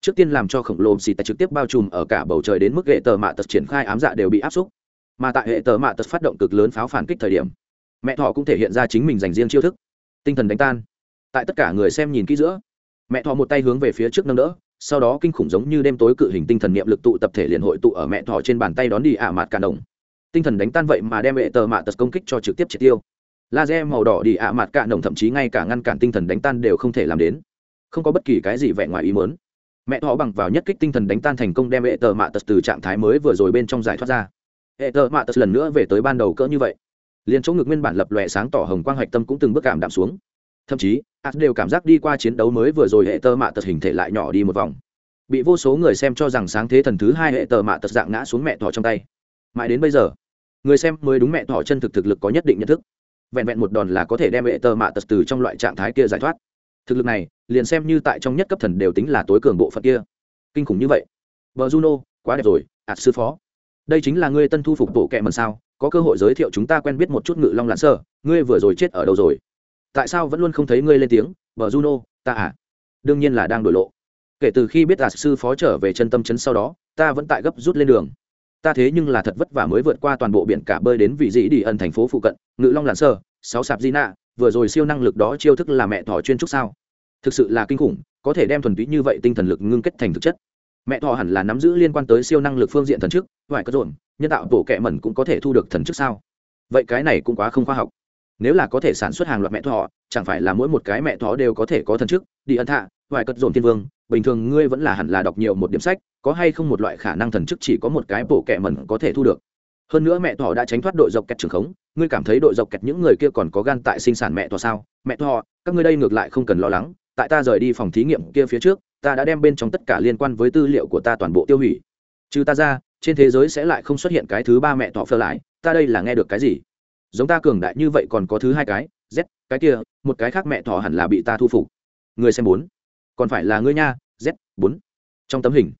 Trước tiên làm cho khổng lồ xì tài trực tiếp bao trùm ở cả bầu trời đến mức hệ tờ mạ tật triển khai ám dạ đều bị áp xúc. Mà tại hệ tờ mạ tật phát động cực lớn pháo phản kích thời điểm, mẹ thọ cũng thể hiện ra chính mình dành riêng chiêu thức. Tinh thần đánh tan tại tất cả người xem nhìn kỹ giữa. Mẹ thọ một tay hướng về phía trước nâng đỡ, sau đó kinh khủng giống như đêm tối cự hình tinh thần niệm lực tụ tập thể liền hội tụ ở mẹ thọ trên bàn tay đón đi ả mạt cả đồng. Tinh thần đánh tan vậy mà đem hệ tờ mạ tật công kích cho trực tiếp triệt tiêu. Laser màu đỏ đi ạ mặt cạn đồng thậm chí ngay cả ngăn cản tinh thần đánh tan đều không thể làm đến. Không có bất kỳ cái gì vẻ ngoài ý mớn mẹ thọ bằng vào nhất kích tinh thần đánh tan thành công đem hệ tờ mạ tật từ trạng thái mới vừa rồi bên trong giải thoát ra. Hệ tờ mạ tật lần nữa về tới ban đầu cỡ như vậy. Liền chỗ ngực nguyên bản lập lòe sáng tỏ hồng quang hạch tâm cũng từng bước cảm đạm xuống thậm chí ạt đều cảm giác đi qua chiến đấu mới vừa rồi hệ tơ mạ tật hình thể lại nhỏ đi một vòng. Bị vô số người xem cho rằng sáng thế thần thứ hai hệ tờ mạ tật dạng ngã xuống mẹ thỏ trong tay. Mãi đến bây giờ, người xem mới đúng mẹ thỏ chân thực thực lực có nhất định nhận thức. Vẹn vẹn một đòn là có thể đem hệ tờ mạ tật từ trong loại trạng thái kia giải thoát. Thực lực này, liền xem như tại trong nhất cấp thần đều tính là tối cường bộ phận kia. Kinh khủng như vậy. Vợ juno, quá đẹp rồi ạt sư phó. Đây chính là ngươi tân thu phục bộ kệ mần sao? Có cơ hội giới thiệu chúng ta quen biết một chút ngự long lãn sơ, ngươi vừa rồi chết ở đâu rồi? Tại sao vẫn luôn không thấy ngươi lên tiếng vợ juno, ta à? Đương nhiên là đang đổi lộ. Kể từ khi biết là sư phó trở về chân tâm chấn sau đó, ta vẫn tại gấp rút lên đường. Ta thế nhưng là thật vất vả mới vượt qua toàn bộ biển cả bơi đến vị dĩ đi ẩn thành phố phụ cận, ngự long làn sơ, sáu sạp di nạ vừa rồi siêu năng lực đó chiêu thức là mẹ thỏ chuyên trúc sao? Thực sự là kinh khủng, có thể đem thuần túy như vậy tinh thần lực ngưng kết thành thực chất. Mẹ thỏ hẳn là nắm giữ liên quan tới siêu năng lực phương diện thần chức ngoại cất rộn nhân tạo tổ kẹ mẩn cũng có thể thu được thần chức sao? Vậy cái này cũng quá không khoa học nếu là có thể sản xuất hàng loạt mẹ thỏ chẳng phải là mỗi một cái mẹ thỏ đều có thể có thần chức. Đi ân thạ vài cất dồn thiên vương, bình thường ngươi vẫn là hẳn là đọc nhiều một điểm sách, có hay không một loại khả năng thần chức chỉ có một cái bộ kẹ mẩn có thể thu được. Hơn nữa mẹ thỏ đã tránh thoát đội dọc kẹt trường khống, ngươi cảm thấy đội dọc kẹt những người kia còn có gan tại sinh sản mẹ thỏ sao? Mẹ thỏ các ngươi đây ngược lại không cần lo lắng, tại ta rời đi phòng thí nghiệm kia phía trước, ta đã đem bên trong tất cả liên quan với tư liệu của ta toàn bộ tiêu hủy. Trừ ta ra, trên thế giới sẽ lại không xuất hiện cái thứ ba mẹ thỏ phơ lại ta đây là nghe được cái gì? Giống ta cường đại như vậy còn có thứ hai cái, z, cái kia, một cái khác mẹ thỏ hẳn là bị ta thu phục. Người xem bốn. Còn phải là ngươi nha, z, bốn. Trong tấm hình.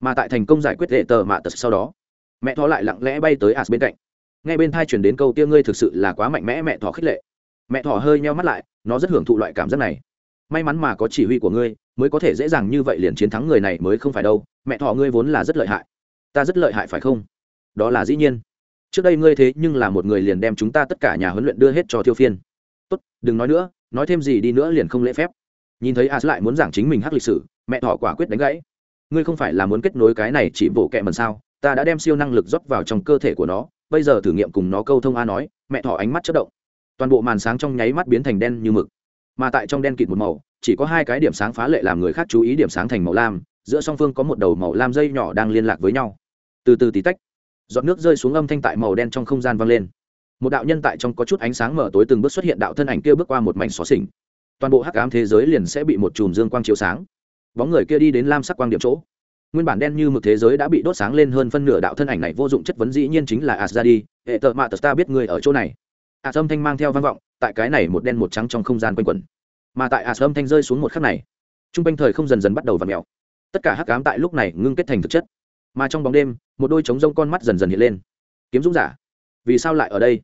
Mà tại thành công giải quyết hệ tờ mạ tật sau đó, mẹ thỏ lại lặng lẽ bay tới as bên cạnh. Ngay bên thai chuyển đến câu tia ngươi thực sự là quá mạnh mẽ mẹ thỏ khích lệ. Mẹ thỏ hơi nheo mắt lại, nó rất hưởng thụ loại cảm giác này. May mắn mà có chỉ huy của ngươi, mới có thể dễ dàng như vậy liền chiến thắng người này mới không phải đâu. Mẹ thỏ ngươi vốn là rất lợi hại. Ta rất lợi hại phải không? Đó là dĩ nhiên trước đây ngươi thế nhưng là một người liền đem chúng ta tất cả nhà huấn luyện đưa hết cho thiêu phiên. Tốt, đừng nói nữa, nói thêm gì đi nữa liền không lễ phép. Nhìn thấy as lại muốn giảng chính mình hắc lịch sử, mẹ thỏ quả quyết đánh gãy. Ngươi không phải là muốn kết nối cái này chỉ vỗ kẹ mần sao? Ta đã đem siêu năng lực rót vào trong cơ thể của nó, bây giờ thử nghiệm cùng nó câu thông a nói, mẹ thỏ ánh mắt chất động. Toàn bộ màn sáng trong nháy mắt biến thành đen như mực. Mà tại trong đen kịt một màu, chỉ có hai cái điểm sáng phá lệ làm người khác chú ý điểm sáng thành màu lam, giữa song phương có một đầu màu lam dây nhỏ đang liên lạc với nhau. Từ từ tí tách giọt nước rơi xuống âm thanh tại màu đen trong không gian vang lên. Một đạo nhân tại trong có chút ánh sáng mở tối từng bước xuất hiện đạo thân ảnh kia bước qua một mảnh xó xỉnh. Toàn bộ hắc ám thế giới liền sẽ bị một chùm dương quang chiếu sáng. Bóng người kia đi đến lam sắc quang điểm chỗ. Nguyên bản đen như mực thế giới đã bị đốt sáng lên hơn phân nửa đạo thân ảnh này vô dụng chất vấn dĩ nhiên chính là asgadi, hệ tợ mạ tờ ta biết người ở chỗ này. As âm thanh mang theo vang vọng, tại cái này một đen một trắng trong không gian quanh quẩn. Mà tại as âm thanh rơi xuống một khắc này t r u n g quanh thời không dần dần bắt đầu v ặ mẹo tất cả hắc ám tại lúc này ngưng kết thành thực chất mà trong bóng đêm một đôi trống rông con mắt dần dần hiện lên. Kiếm dũng giả vì sao lại ở đây?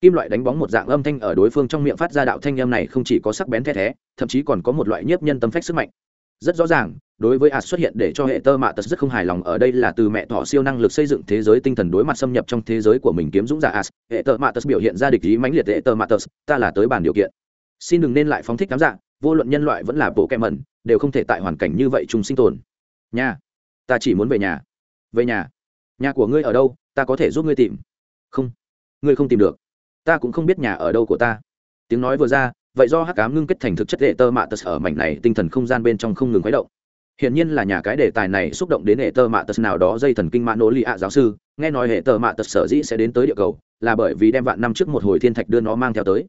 Kim loại đánh bóng một dạng âm thanh ở đối phương trong miệng phát ra đạo thanh âm này không chỉ có sắc bén the thé thậm chí còn có một loại nhiếp nhân tâm phách sức mạnh. Rất rõ ràng đối với as xuất hiện để cho hệ tơ mạ tật rất không hài lòng ở đây là từ mẹ thọ siêu năng lực xây dựng thế giới tinh thần đối mặt xâm nhập trong thế giới của mình kiếm dũng giả as hệ tơ mạ tật biểu hiện ra địch ý mãnh liệt hệ tơ mạ tật ta là tới bàn điều kiện. Xin đừng nên lại phóng thích đám dạng vô luận nhân loại vẫn là bộ kẹm mẩn đều không thể tại hoàn cảnh như vậy chung sinh tồn. Nha, ta chỉ muốn về nhà về nhà. Nhà của ngươi ở đâu ta có thể giúp ngươi tìm. Không. Ngươi không tìm được. Ta cũng không biết nhà ở đâu của ta. Tiếng nói vừa ra vậy do hắc cám ngưng kết thành thực chất hệ tơ mạ tật ở mảnh này tinh thần không gian bên trong không ngừng khuấy động. Hiển nhiên là nhà cái đề tài này xúc động đến hệ tơ mạ tật nào đó dây thần kinh mã nỗ lì ạ giáo sư, nghe nói hệ tơ mạ tật sở dĩ sẽ đến tới địa cầu, là bởi vì đem vạn năm trước một hồi thiên thạch đưa nó mang theo tới.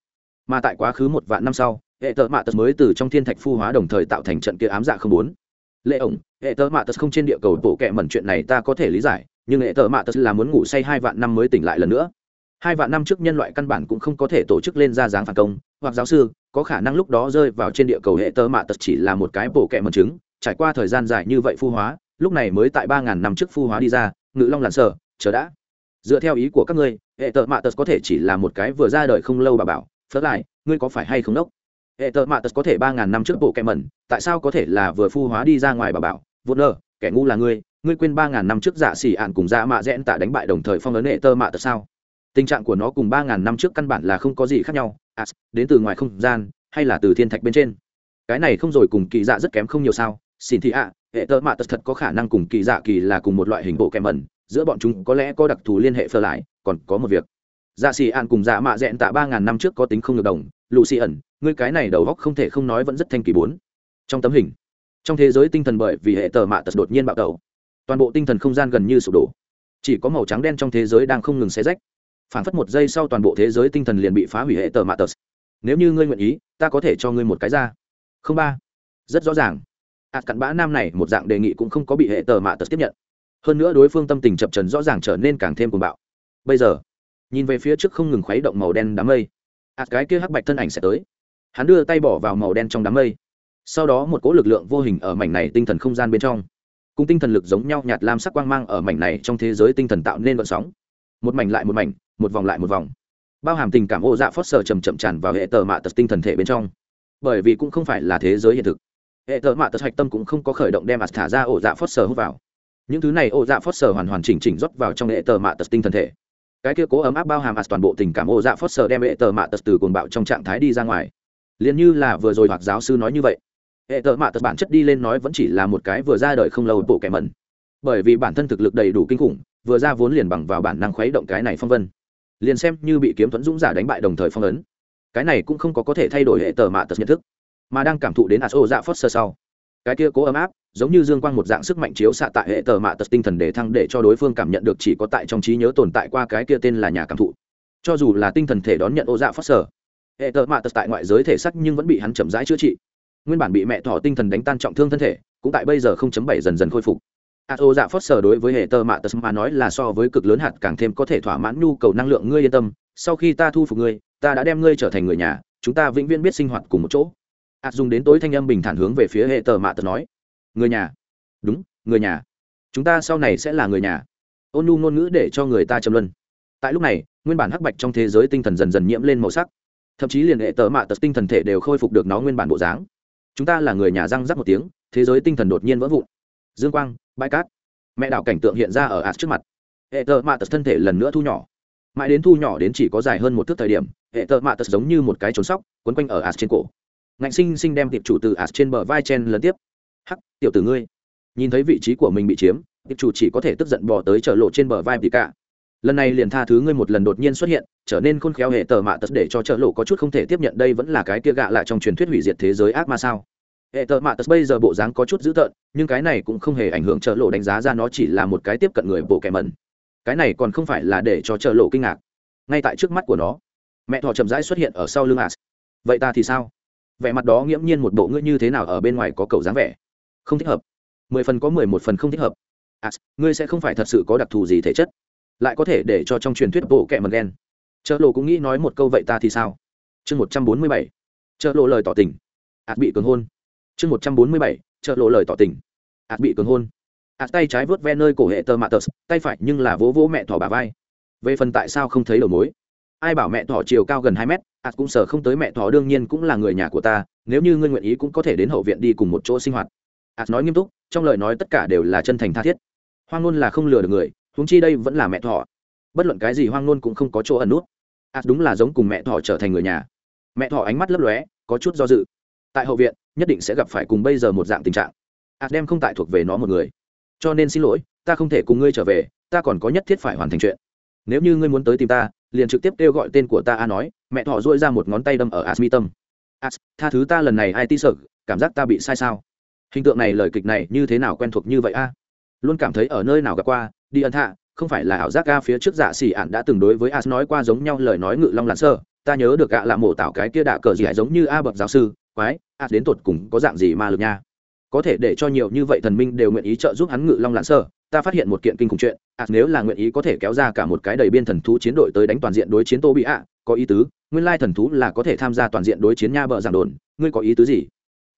mà tại quá khứ một vạn năm sau hệ tơ mạ tật mới từ trong thiên thạch phu hóa đồng thời tạo thành trận kia ám dạ không bốn lệ ổng, hệ tờ mạ tật không trên địa cầu bộ kệ mẩn chuyện này ta có thể lý giải, nhưng hệ tờ mạ tật là muốn ngủ say hai vạn năm mới tỉnh lại lần nữa hai vạn năm trước nhân loại căn bản cũng không có thể tổ chức lên ra dáng phản công, hoặc giáo sư, có khả năng lúc đó rơi vào trên địa cầu hệ tờ mạ tật chỉ là một cái bộ kệ mẩn chứng. trải qua thời gian dài như vậy phu hóa, lúc này mới tại ba ngàn năm trước phu hóa đi ra, ngự long làn sở, chờ đã dựa theo ý của các ngươi, hệ tờ mạ tật có thể chỉ là một cái vừa ra đời không lâu bà bảo, phớt lại, ngươi có phải hay không đốc hệ tợ mạ tật có thể ba ngàn năm trước bộ kẹ mẩn tại sao có thể là vừa phu hóa đi ra ngoài bà bảo? Vô nơ kẻ ngu là ngươi ngươi quên ba ngàn năm trước giả xỉ ạn cùng dạ mạ rẽn tạ đánh bại đồng thời phong ấn hệ tơ mạ tật sao? Tình trạng của nó cùng ba ngàn năm trước căn bản là không có gì khác nhau. À, đến từ ngoài không gian hay là từ thiên thạch bên trên? Cái này không rồi cùng kỳ dạ rất kém không nhiều sao? Xin thị ạ hệ tơ mạ tật thật có khả năng cùng kỳ dạ kỳ là cùng một loại hình bộ kẹ mẩn giữa bọn chúng có lẽ có đặc thù liên hệ phơ lại còn có một việc. Dạ xỉ ạn cùng dạ mạ dẹn tạ ba ngàn năm trước có tính không được đồng lụ xì ẩn, ngươi cái này đầu góc không thể không nói vẫn rất thanh kỳ bốn. Trong tấm hình, trong thế giới tinh thần bởi vì hệ tờ mạ tật đột nhiên bạo tẩu, toàn bộ tinh thần không gian gần như sụp đổ. Chỉ có màu trắng đen trong thế giới đang không ngừng xé rách. Phản phất một giây sau toàn bộ thế giới tinh thần liền bị phá hủy hệ tờ mạ tật. Nếu như ngươi nguyện ý, ta có thể cho ngươi một cái ra. Không ba. Rất rõ ràng. Ạt cặn bã nam này một dạng đề nghị cũng không có bị hệ tờ mạ tật tiếp nhận. Hơn nữa đối phương tâm tình chập trần rõ ràng trở nên càng thêm cuồng bạo. Bây giờ, nhìn về phía trước không ngừng khuấy động màu đen đám mây ạt cái kia hắc bạch thân ảnh sẽ tới. Hắn đưa tay bỏ vào màu đen trong đám mây. Sau đó một cỗ lực lượng vô hình ở mảnh này tinh thần không gian bên trong. Cùng tinh thần lực giống nhau nhạt lam sắc quang mang ở mảnh này trong thế giới tinh thần tạo nên vận sóng. Một mảnh lại một mảnh, một vòng lại một vòng. Bao hàm tình cảm ô dạ phót sờ chầm chậm tràn vào hệ tờ mạ tật tinh thần thể bên trong. Bởi vì cũng không phải là thế giới hiện thực. Hệ tờ mạ tật hạch tâm cũng không có khởi động đem ạt thả ra ổ dạ phót sờ hút vào. Những thứ này ổ dạ phót sờ hoàn hoàn chỉnh chỉnh rót vào trong hệ tờ mạ tật tinh thần thể cái kia cố ấm áp bao hàm ạt toàn bộ tình cảm ô dạ phớt sờ đem hệ tờ mạ tật từ cồn bạo trong trạng thái đi ra ngoài. Liền như là vừa rồi hoặc giáo sư nói như vậy. Hệ tờ mạ tật bản chất đi lên nói vẫn chỉ là một cái vừa ra đời không lâu bộ kẻ mẩn. Bởi vì bản thân thực lực đầy đủ kinh khủng, vừa ra vốn liền bằng vào bản năng khuấy động cái này phong vân. Liền xem như bị kiếm thuẫn dũng giả đánh bại đồng thời phong ấn. Cái này cũng không có có thể thay đổi hệ tờ mạ tật nhận thức, mà đang cảm thụ đến ạt ô dạ phớt sờ sau. Cái kia cố ấm áp giống như dương quang một dạng sức mạnh chiếu xạ tại hệ tờ mạ tật tinh thần để thăng để cho đối phương cảm nhận được chỉ có tại trong trí nhớ tồn tại qua cái kia tên là nhà cảm thụ. Cho dù là tinh thần thể đón nhận ô dạ phát sở, hệ tờ mạ tật tại ngoại giới thể sắc nhưng vẫn bị hắn chậm rãi chữa trị. Nguyên bản bị mẹ thỏ tinh thần đánh tan trọng thương thân thể, cũng tại bây giờ không chấm bảy dần dần khôi phục. A ô dạ phát sở đối với hệ tờ mạ tật mà nói là so với cực lớn hạt càng thêm có thể thỏa mãn nhu cầu năng lượng, ngươi yên tâm, sau khi ta thu phục ngươi, ta đã đem ngươi trở thành người nhà, chúng ta vĩnh viễn biết sinh hoạt cùng một chỗ. A dùng đến tối thanh âm bình thản hướng về phía hệ tờ mạ tật nói người nhà. Đúng, người nhà. Chúng ta sau này sẽ là người nhà. Ôn nhu ngôn ngữ để cho người ta châm luân. Tại lúc này, nguyên bản hắc bạch trong thế giới tinh thần dần dần nhiễm lên màu sắc. Thậm chí liền hệ tờ mạ tật tinh thần thể đều khôi phục được nó nguyên bản bộ dáng. Chúng ta là người nhà răng rắc một tiếng, thế giới tinh thần đột nhiên vỡ vụn. Dương quang, bãi cát. Mẹ đạo cảnh tượng hiện ra ở ạt trước mặt. Hệ tờ mạ tật thân thể lần nữa thu nhỏ. Mãi đến thu nhỏ đến chỉ có dài hơn một thước thời điểm, hệ tờ mạ tật giống như một cái trốn sóc, quấn quanh ở ạt trên cổ. Ngạnh sinh sinh đem tiệp chủ từ ạt trên bờ vai chen lần tiếp hắc, tiểu tử ngươi. Nhìn thấy vị trí của mình bị chiếm, tiệp chủ chỉ có thể tức giận bỏ tới chở lộ trên bờ vai bị cả lần này liền tha thứ ngươi một lần đột nhiên xuất hiện, trở nên khôn khéo hệ tờ mạ tật để cho chợ lộ có chút không thể tiếp nhận đây vẫn là cái kia gạ lại trong truyền thuyết hủy diệt thế giới ác ma sao. Hệ tờ mạ tật bây giờ bộ dáng có chút dữ tợn, nhưng cái này cũng không hề ảnh hưởng chợ lộ đánh giá ra nó chỉ là một cái tiếp cận người bộ kẻ mẩn. Cái này còn không phải là để cho chợ lộ kinh ngạc. Ngay tại trước mắt của nó, mẹ thỏ chậm rãi xuất hiện ở sau lưng as vậy ta thì sao? Vẻ mặt đó nghiễm nhiên một bộ ngươi như thế nào ở bên ngoài có cầu dáng vẻ không thích hợp. Mười phần có mười một phần không thích hợp. À, ngươi sẽ không phải thật sự có đặc thù gì thể chất. Lại có thể để cho trong truyền thuyết bộ kẹ mật đen chợ lộ cũng nghĩ nói một câu vậy ta thì sao? Chương một trăm bốn mươi bảy chợ lộ lời tỏ tình. Ạt bị cường hôn. Chương một trăm bốn mươi bảy chợ lộ lời tỏ tình. Ạt bị cường hôn. Ạt tay trái vớt ve nơi cổ hệ tơ mạ tờ tay phải nhưng là vỗ vỗ mẹ thỏ bà vai. Về phần tại sao không thấy đầu mối? Ai bảo mẹ thỏ chiều cao gần hai mét ạt cũng sợ không tới mẹ thỏ đương nhiên cũng là người nhà của ta nếu như ngươi nguyện ý cũng có thể đến hậu viện đi cùng một chỗ sinh hoạt ạt nói nghiêm túc, trong lời nói tất cả đều là chân thành tha thiết. Hoang ngôn là không lừa được người, huống chi đây vẫn là mẹ thỏ. Bất luận cái gì hoang ngôn cũng không có chỗ ẩn nút. Ạt đúng là giống cùng mẹ thỏ trở thành người nhà. Mẹ thỏ ánh mắt lấp lóe, có chút do dự. Tại hậu viện, nhất định sẽ gặp phải cùng bây giờ một dạng tình trạng. Ạt đem không tại thuộc về nó một người. Cho nên xin lỗi, ta không thể cùng ngươi trở về, ta còn có nhất thiết phải hoàn thành chuyện. Nếu như ngươi muốn tới tìm ta, liền trực tiếp kêu gọi tên của ta a nói, mẹ thỏ dội ra một ngón tay đâm ở as mi tâm. As, tha thứ ta lần này, ai ti sợ, cảm giác ta bị sai sao? Hình tượng này lời kịch này như thế nào quen thuộc như vậy a? Luôn cảm thấy ở nơi nào gặp qua, đi ân hạ không phải là ảo giác ga phía trước dạ xỉ ạn đã từng đối với as nói qua giống nhau lời nói ngự long lặn sơ. Ta nhớ được gạ là mổ tạo cái kia đạ cờ gì giống như a bậc giáo sư, quái a đến tột cùng có dạng gì ma lực nha? Có thể để cho nhiều như vậy thần minh đều nguyện ý trợ giúp hắn ngự long lặn sơ, ta phát hiện một kiện kinh khủng chuyện a nếu là nguyện ý có thể kéo ra cả một cái đầy biên thần thú chiến đội tới đánh toàn diện đối chiến tô bị ạ, có ý tứ, nguyên lai thần thú là có thể tham gia toàn diện đối chiến nha bợ giảng đồn, ngươi có ý tứ gì?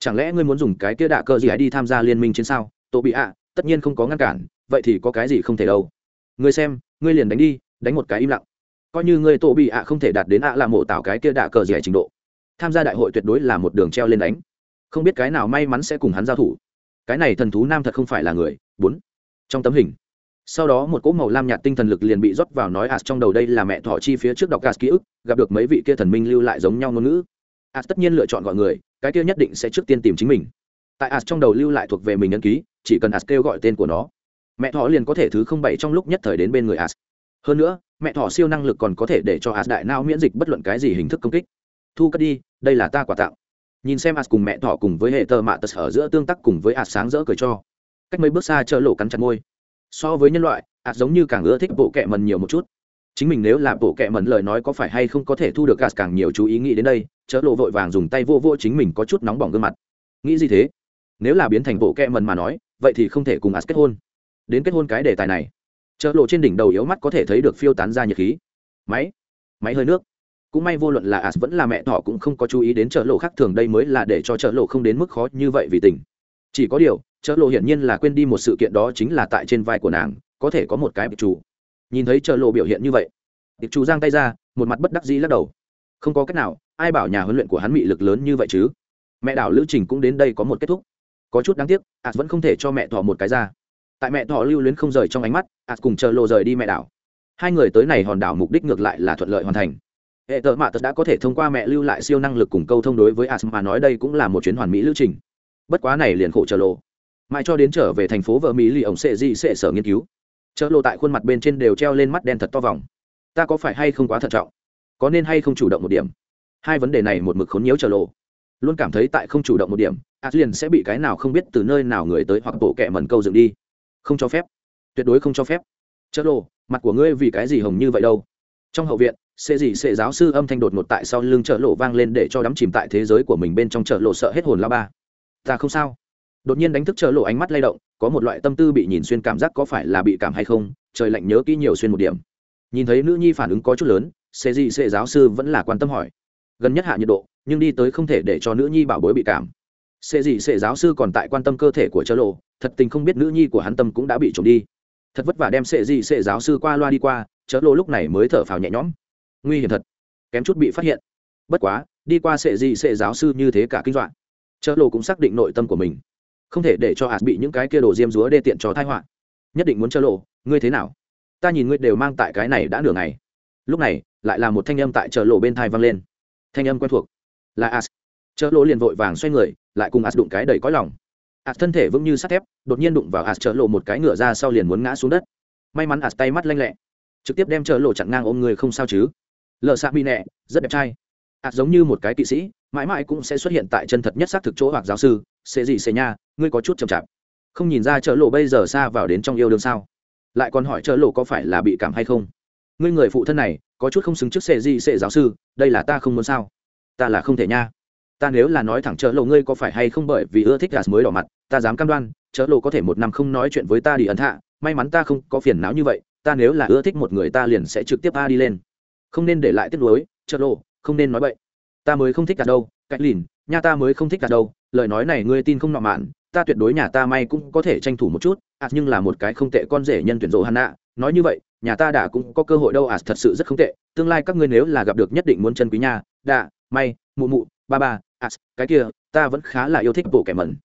Chẳng lẽ ngươi muốn dùng cái kia đạ cờ gì ấy đi tham gia liên minh chiến sao? Tổ bị ạ, tất nhiên không có ngăn cản, vậy thì có cái gì không thể đâu. Ngươi xem, ngươi liền đánh đi, đánh một cái im lặng. Coi như ngươi tổ bị ạ không thể đạt đến ạ là mộ tạo cái kia đạ cờ gì ấy trình độ. Tham gia đại hội tuyệt đối là một đường treo lên đánh. Không biết cái nào may mắn sẽ cùng hắn giao thủ. Cái này thần thú nam thật không phải là người. Bốn. Trong tấm hình. Sau đó một cỗ màu lam nhạt tinh thần lực liền bị rót vào nói as trong đầu đây là mẹ thỏ chi phía trước đọc gas ký ức, gặp được mấy vị kia thần minh lưu lại giống nhau ngôn ngữ. As tất nhiên lựa chọn gọi người cái kia nhất định sẽ trước tiên tìm chính mình. Tại as trong đầu lưu lại thuộc về mình ấn ký, chỉ cần as kêu gọi tên của nó, mẹ Thỏ liền có thể thứ không bảy trong lúc nhất thời đến bên người as hơn nữa, mẹ Thỏ siêu năng lực còn có thể để cho as đại nao miễn dịch bất luận cái gì hình thức công kích. Thu cất đi, đây là ta quà tặng. Nhìn xem as cùng mẹ Thỏ cùng với hệ tờ mạ tật ở giữa tương tác cùng với as sáng rỡ cười cho. Cách mấy bước xa chợ lộ cắn chặt môi. So với nhân loại as giống như càng ưa thích bộ kẹ mần nhiều một chút chính mình nếu là bộ kệ mẩn lời nói có phải hay không có thể thu được gạt càng nhiều chú ý nghĩ đến đây, chớ lộ vội vàng dùng tay vô vô chính mình có chút nóng bỏng gương mặt. Nghĩ gì thế? Nếu là biến thành bộ kệ mẩn mà nói, vậy thì không thể cùng gạt kết hôn. Đến kết hôn cái đề tài này, chớ lộ trên đỉnh đầu yếu mắt có thể thấy được phiêu tán ra nhiệt khí. Máy máy hơi nước. Cũng may vô luận là as vẫn là mẹ thỏ cũng không có chú ý đến chợ lộ khác thường đây mới là để cho chợ lộ không đến mức khó như vậy vì tình. Chỉ có điều chợ lộ hiển nhiên là quên đi một sự kiện đó chính là tại trên vai của nàng, có thể có một cái bị chủ nhìn thấy chợ lộ biểu hiện như vậy. Tiệp chủ giang tay ra, một mặt bất đắc dĩ lắc đầu. Không có cách nào, ai bảo nhà huấn luyện của hắn bị lực lớn như vậy chứ? Mẹ đảo lữ trình cũng đến đây có một kết thúc. Có chút đáng tiếc as vẫn không thể cho mẹ thọ một cái ra. Tại mẹ thọ lưu luyến không rời trong ánh mắt as cùng chờ lộ rời đi mẹ đảo. Hai người tới này hòn đảo mục đích ngược lại là thuận lợi hoàn thành. Hệ tợ mạ tật đã có thể thông qua mẹ lưu lại siêu năng lực cùng câu thông đối với ạt mà nói đây cũng là một chuyến hoàn mỹ lưu trình. Bất quá này liền khổ chờ lộ. Mãi cho đến trở về thành phố vợ mỹ lì ổng sệ di sệ sở nghiên cứu chợ lộ tại khuôn mặt bên trên đều treo lên mắt đen thật to vòng. Ta có phải hay không quá thận trọng? Có nên hay không chủ động một điểm? Hai vấn đề này một mực khốn nhiễu chợ lộ. Luôn cảm thấy tại không chủ động một điểm as liền sẽ bị cái nào không biết từ nơi nào người tới hoặc bộ kẻ mần câu dựng đi. Không cho phép. Tuyệt đối không cho phép. Chợ lộ, mặt của ngươi vì cái gì hồng như vậy đâu? Trong hậu viện sẽ gì sẽ giáo sư âm thanh đột ngột tại sau lưng chợ lộ vang lên để cho đắm chìm tại thế giới của mình bên trong chợ lộ sợ hết hồn la ba. Ta không sao đột nhiên đánh thức chợ lộ ánh mắt lay động, có một loại tâm tư bị nhìn xuyên cảm giác có phải là bị cảm hay không, trời lạnh nhớ kỹ nhiều xuyên một điểm. Nhìn thấy nữ nhi phản ứng có chút lớn sẽ gì sẽ giáo sư vẫn là quan tâm hỏi. Gần nhất hạ nhiệt độ, nhưng đi tới không thể để cho nữ nhi bảo bối bị cảm. Sẽ gì sẽ giáo sư còn tại quan tâm cơ thể của chợ lộ, thật tình không biết nữ nhi của hắn tâm cũng đã bị trộm đi. Thật vất vả đem sệ gì sệ giáo sư qua loa đi qua chớ lộ lúc này mới thở phào nhẹ nhõm. Nguy hiểm thật, kém chút bị phát hiện. Bất quá, đi qua xệ gì xệ giáo sư như thế cả kinh dọa. Chớ lộ cũng xác định nội tâm của mình không thể để cho hạt bị những cái kia đồ diêm dúa đê tiện cho thai họa. Nhất định muốn chơ lộ, ngươi thế nào? Ta nhìn ngươi đều mang tại cái này đã nửa ngày. Lúc này, lại là một thanh âm tại chợ lộ bên thai vang lên. Thanh âm quen thuộc. Là as chợ lộ liền vội vàng xoay người, lại cùng as đụng cái đầy cõi lòng. As thân thể vững như sắt thép, đột nhiên đụng vào as chợ lộ một cái ngựa ra sau liền muốn ngã xuống đất. May mắn as tay mắt lanh lẹ. Trực tiếp đem chợ lộ chặn ngang ôm người không sao chứ. Lợ xạ bị nẹ, rất đẹp trai. As giống như một cái kỵ sĩ, mãi mãi cũng sẽ xuất hiện tại chân thật nhất xác thực chỗ hoặc giáo sư sẽ gì sẽ nha, ngươi có chút chậm chạp. Không nhìn ra chợ lộ bây giờ xa vào đến trong yêu đương sao? Lại còn hỏi chợ lộ có phải là bị cảm hay không? Ngươi người phụ thân này, có chút không xứng trước sẽ gì sẽ giáo sư, đây là ta không muốn sao? Ta là không thể nha. Ta nếu là nói thẳng chợ lộ ngươi có phải hay không bởi vì ưa thích gà mới đỏ mặt, ta dám cam đoan, chợ lộ có thể một năm không nói chuyện với ta đi ấn hạ, may mắn ta không có phiền não như vậy, ta nếu là ưa thích một người ta liền sẽ trực tiếp a đi lên. Không nên để lại tiếc nuối, chợ lộ, không nên nói vậy ta mới không thích gà đâu, cách lìn nha ta mới không thích cả đâu lời nói này ngươi tin không nọ mạn ta tuyệt đối nhà ta may cũng có thể tranh thủ một chút. À, nhưng là một cái không tệ con rể nhân tuyển rộ hắn ạ nói như vậy nhà ta đã cũng có cơ hội đâu. À thật sự rất không tệ. Tương lai các ngươi nếu là gặp được nhất định muốn chân quý nhà, đạ may mụ mụ ba ba à, cái kia ta vẫn khá là yêu thích bộ kẻ mẩn.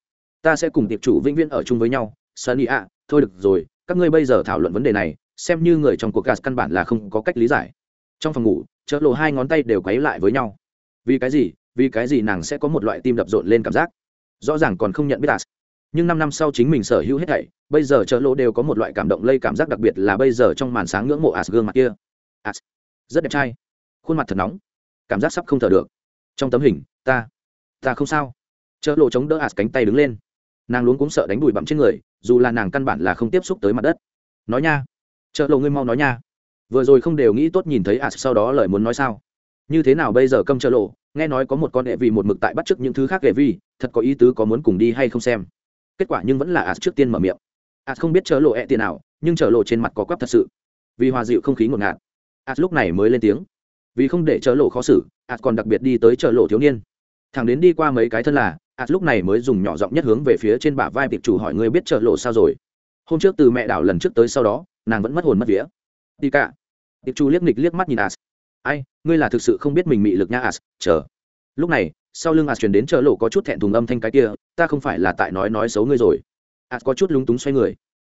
Ta sẽ cùng tiệp chủ vĩnh viễn ở chung với nhau. Sunny ạ thôi được rồi các ngươi bây giờ thảo luận vấn đề này xem như người trong cuộc gạt căn bản là không có cách lý giải. Trong phòng ngủ chợ lộ hai ngón tay đều quấy lại với nhau. Vì cái gì? Vì cái gì nàng sẽ có một loại tim đập rộn lên cảm giác? Rõ ràng còn không nhận biết as nhưng năm năm sau chính mình sở hữu hết thảy, bây giờ chợ lộ đều có một loại cảm động lây cảm giác đặc biệt là bây giờ trong màn sáng ngưỡng mộ as gương mặt kia. As rất đẹp trai. Khuôn mặt thật nóng. Cảm giác sắp không thở được. Trong tấm hình, ta ta không sao. Chợ lộ chống đỡ as cánh tay đứng lên. Nàng luôn cũng sợ đánh đùi bặm trên người, dù là nàng căn bản là không tiếp xúc tới mặt đất. Nói nha. Chợ lộ ngươi mau nói nha. Vừa rồi không đều nghĩ tốt nhìn thấy as sau đó lời muốn nói sao? Như thế nào bây giờ câm chờ lộ? Nghe nói có một con hệ vì một mực tại bắt chước những thứ khác hệ vi, thật có ý tứ có muốn cùng đi hay không xem. Kết quả nhưng vẫn là ạt trước tiên mở miệng. Ạt không biết chờ lộ ẹ tiền nào, nhưng chờ lộ trên mặt có quắp thật sự. Vì hòa dịu không khí ngột ngạt ạt lúc này mới lên tiếng. Vì không để chờ lộ khó xử ạt còn đặc biệt đi tới chờ lộ thiếu niên. Thằng đến đi qua mấy cái thân là ạt lúc này mới dùng nhỏ giọng nhất hướng về phía trên bả vai tiệp chủ hỏi người biết chợ lộ sao rồi? Hôm trước từ mẹ đảo lần trước tới sau đó, nàng vẫn mất hồn mất vía. Đi cả. Tiệp chủ liếc nghịch liếc mắt nhìn ạt ai, ngươi là thực sự không biết mình mị lực nha as chờ. Lúc này, sau lưng as chuyển đến chợ lộ có chút thẹn thùng âm thanh cái kia, ta không phải là tại nói nói xấu ngươi rồi. As có chút lúng túng xoay người.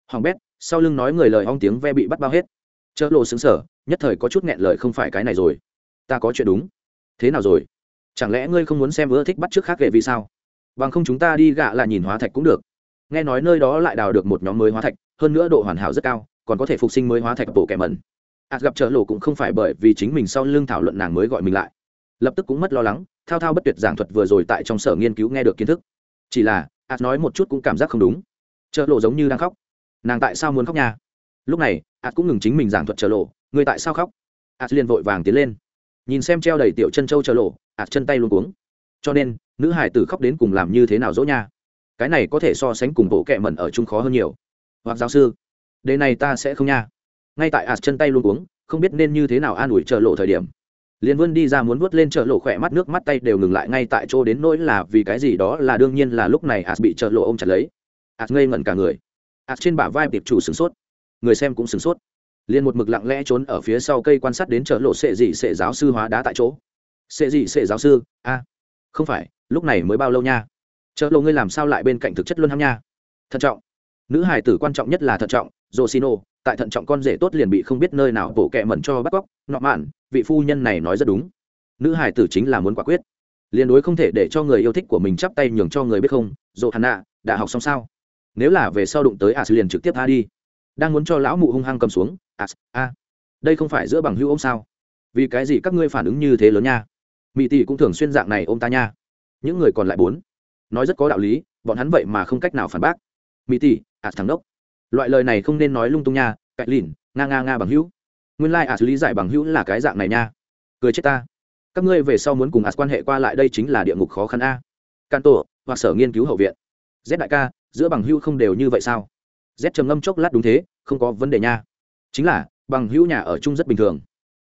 Hoàng bét, sau lưng nói người lời hong tiếng ve bị bắt bao hết. Chợ lộ xứng sở nhất thời có chút nghẹn lời không phải cái này rồi. Ta có chuyện đúng. Thế nào rồi? Chẳng lẽ ngươi không muốn xem ưa thích bắt trước khác ghệ vì sao? Bằng không chúng ta đi gạ là nhìn hóa thạch cũng được. Nghe nói nơi đó lại đào được một nhóm mới hóa thạch, hơn nữa độ hoàn hảo rất cao, còn có thể phục sinh mới hóa thạch bộ kẻ mẩn ạt gặp trở lộ cũng không phải bởi vì chính mình sau lưng thảo luận nàng mới gọi mình lại. Lập tức cũng mất lo lắng, thao thao bất tuyệt giảng thuật vừa rồi tại trong sở nghiên cứu nghe được kiến thức. Chỉ là ạt nói một chút cũng cảm giác không đúng. Trở lộ giống như đang khóc. Nàng tại sao muốn khóc nha? Lúc này ạt cũng ngừng chính mình giảng thuật trở lộ người tại sao khóc? Ạt liền vội vàng tiến lên. Nhìn xem treo đầy tiểu chân châu trở lộ ạt chân tay luôn cuống. Cho nên, nữ hải tử khóc đến cùng làm như thế nào dỗ nha? Cái này có thể so sánh cùng bộ kẹ mẩn ở chung khó hơn nhiều. Hoặc giáo sư đề này ta sẽ không nha ngay tại ạt chân tay luôn uống, không biết nên như thế nào an ủi trợ lộ thời điểm. Liền vươn đi ra muốn vớt lên trợ lộ khỏe mắt nước mắt tay đều ngừng lại ngay tại chỗ đến nỗi là vì cái gì đó là đương nhiên là lúc này ạt bị trợ lộ ôm chặt lấy. Ạt ngây ngẩn cả người. Ạt trên bả vai tiệp chủ sửng sốt. Người xem cũng sửng sốt. Liền một mực lặng lẽ trốn ở phía sau cây quan sát đến trợ lộ sệ dị sệ giáo sư hóa đá tại chỗ. Sệ dị sệ giáo sư a không phải lúc này mới bao lâu nha? Trợ lộ ngươi làm sao lại bên cạnh thực chất luôn ham nha? Thận trọng. Nữ hài tử quan trọng nhất là thận trọng Rosino, tại thận trọng con rể tốt liền bị không biết nơi nào bổ kẹ mẩn cho bắt cóc nọ mạn vị phu nhân này nói rất đúng. Nữ hài tử chính là muốn quả quyết. Liên đối không thể để cho người yêu thích của mình chắp tay nhường cho người biết không Johanna, đã học xong sao? Nếu là về sau đụng tới as liền trực tiếp tha đi. Đang muốn cho lão mụ hung hăng cầm xuống as a đây không phải giữa bằng hữu ôm sao? Vì cái gì các ngươi phản ứng như thế lớn nha? Mỹ tỷ cũng thường xuyên dạng này ôm ta nha. Những người còn lại bốn. Nói rất có đạo lý bọn hắn vậy mà không cách nào phản bác. Mỹ tỷ as thằng đốc loại lời này không nên nói lung tung nha cạnh lìn, nga nga nga bằng hữu. Nguyên lai、like、as lý giải bằng hữu là cái dạng này nha. Cười chết ta. Các ngươi về sau muốn cùng ả quan hệ qua lại đây chính là địa ngục khó khăn a. Can tổ hoặc sở nghiên cứu hậu viện. Z đại ca, giữa bằng hữu không đều như vậy sao? Z trầm ngâm chốc lát đúng thế, không có vấn đề nha. Chính là, bằng hữu nhà ở chung rất bình thường.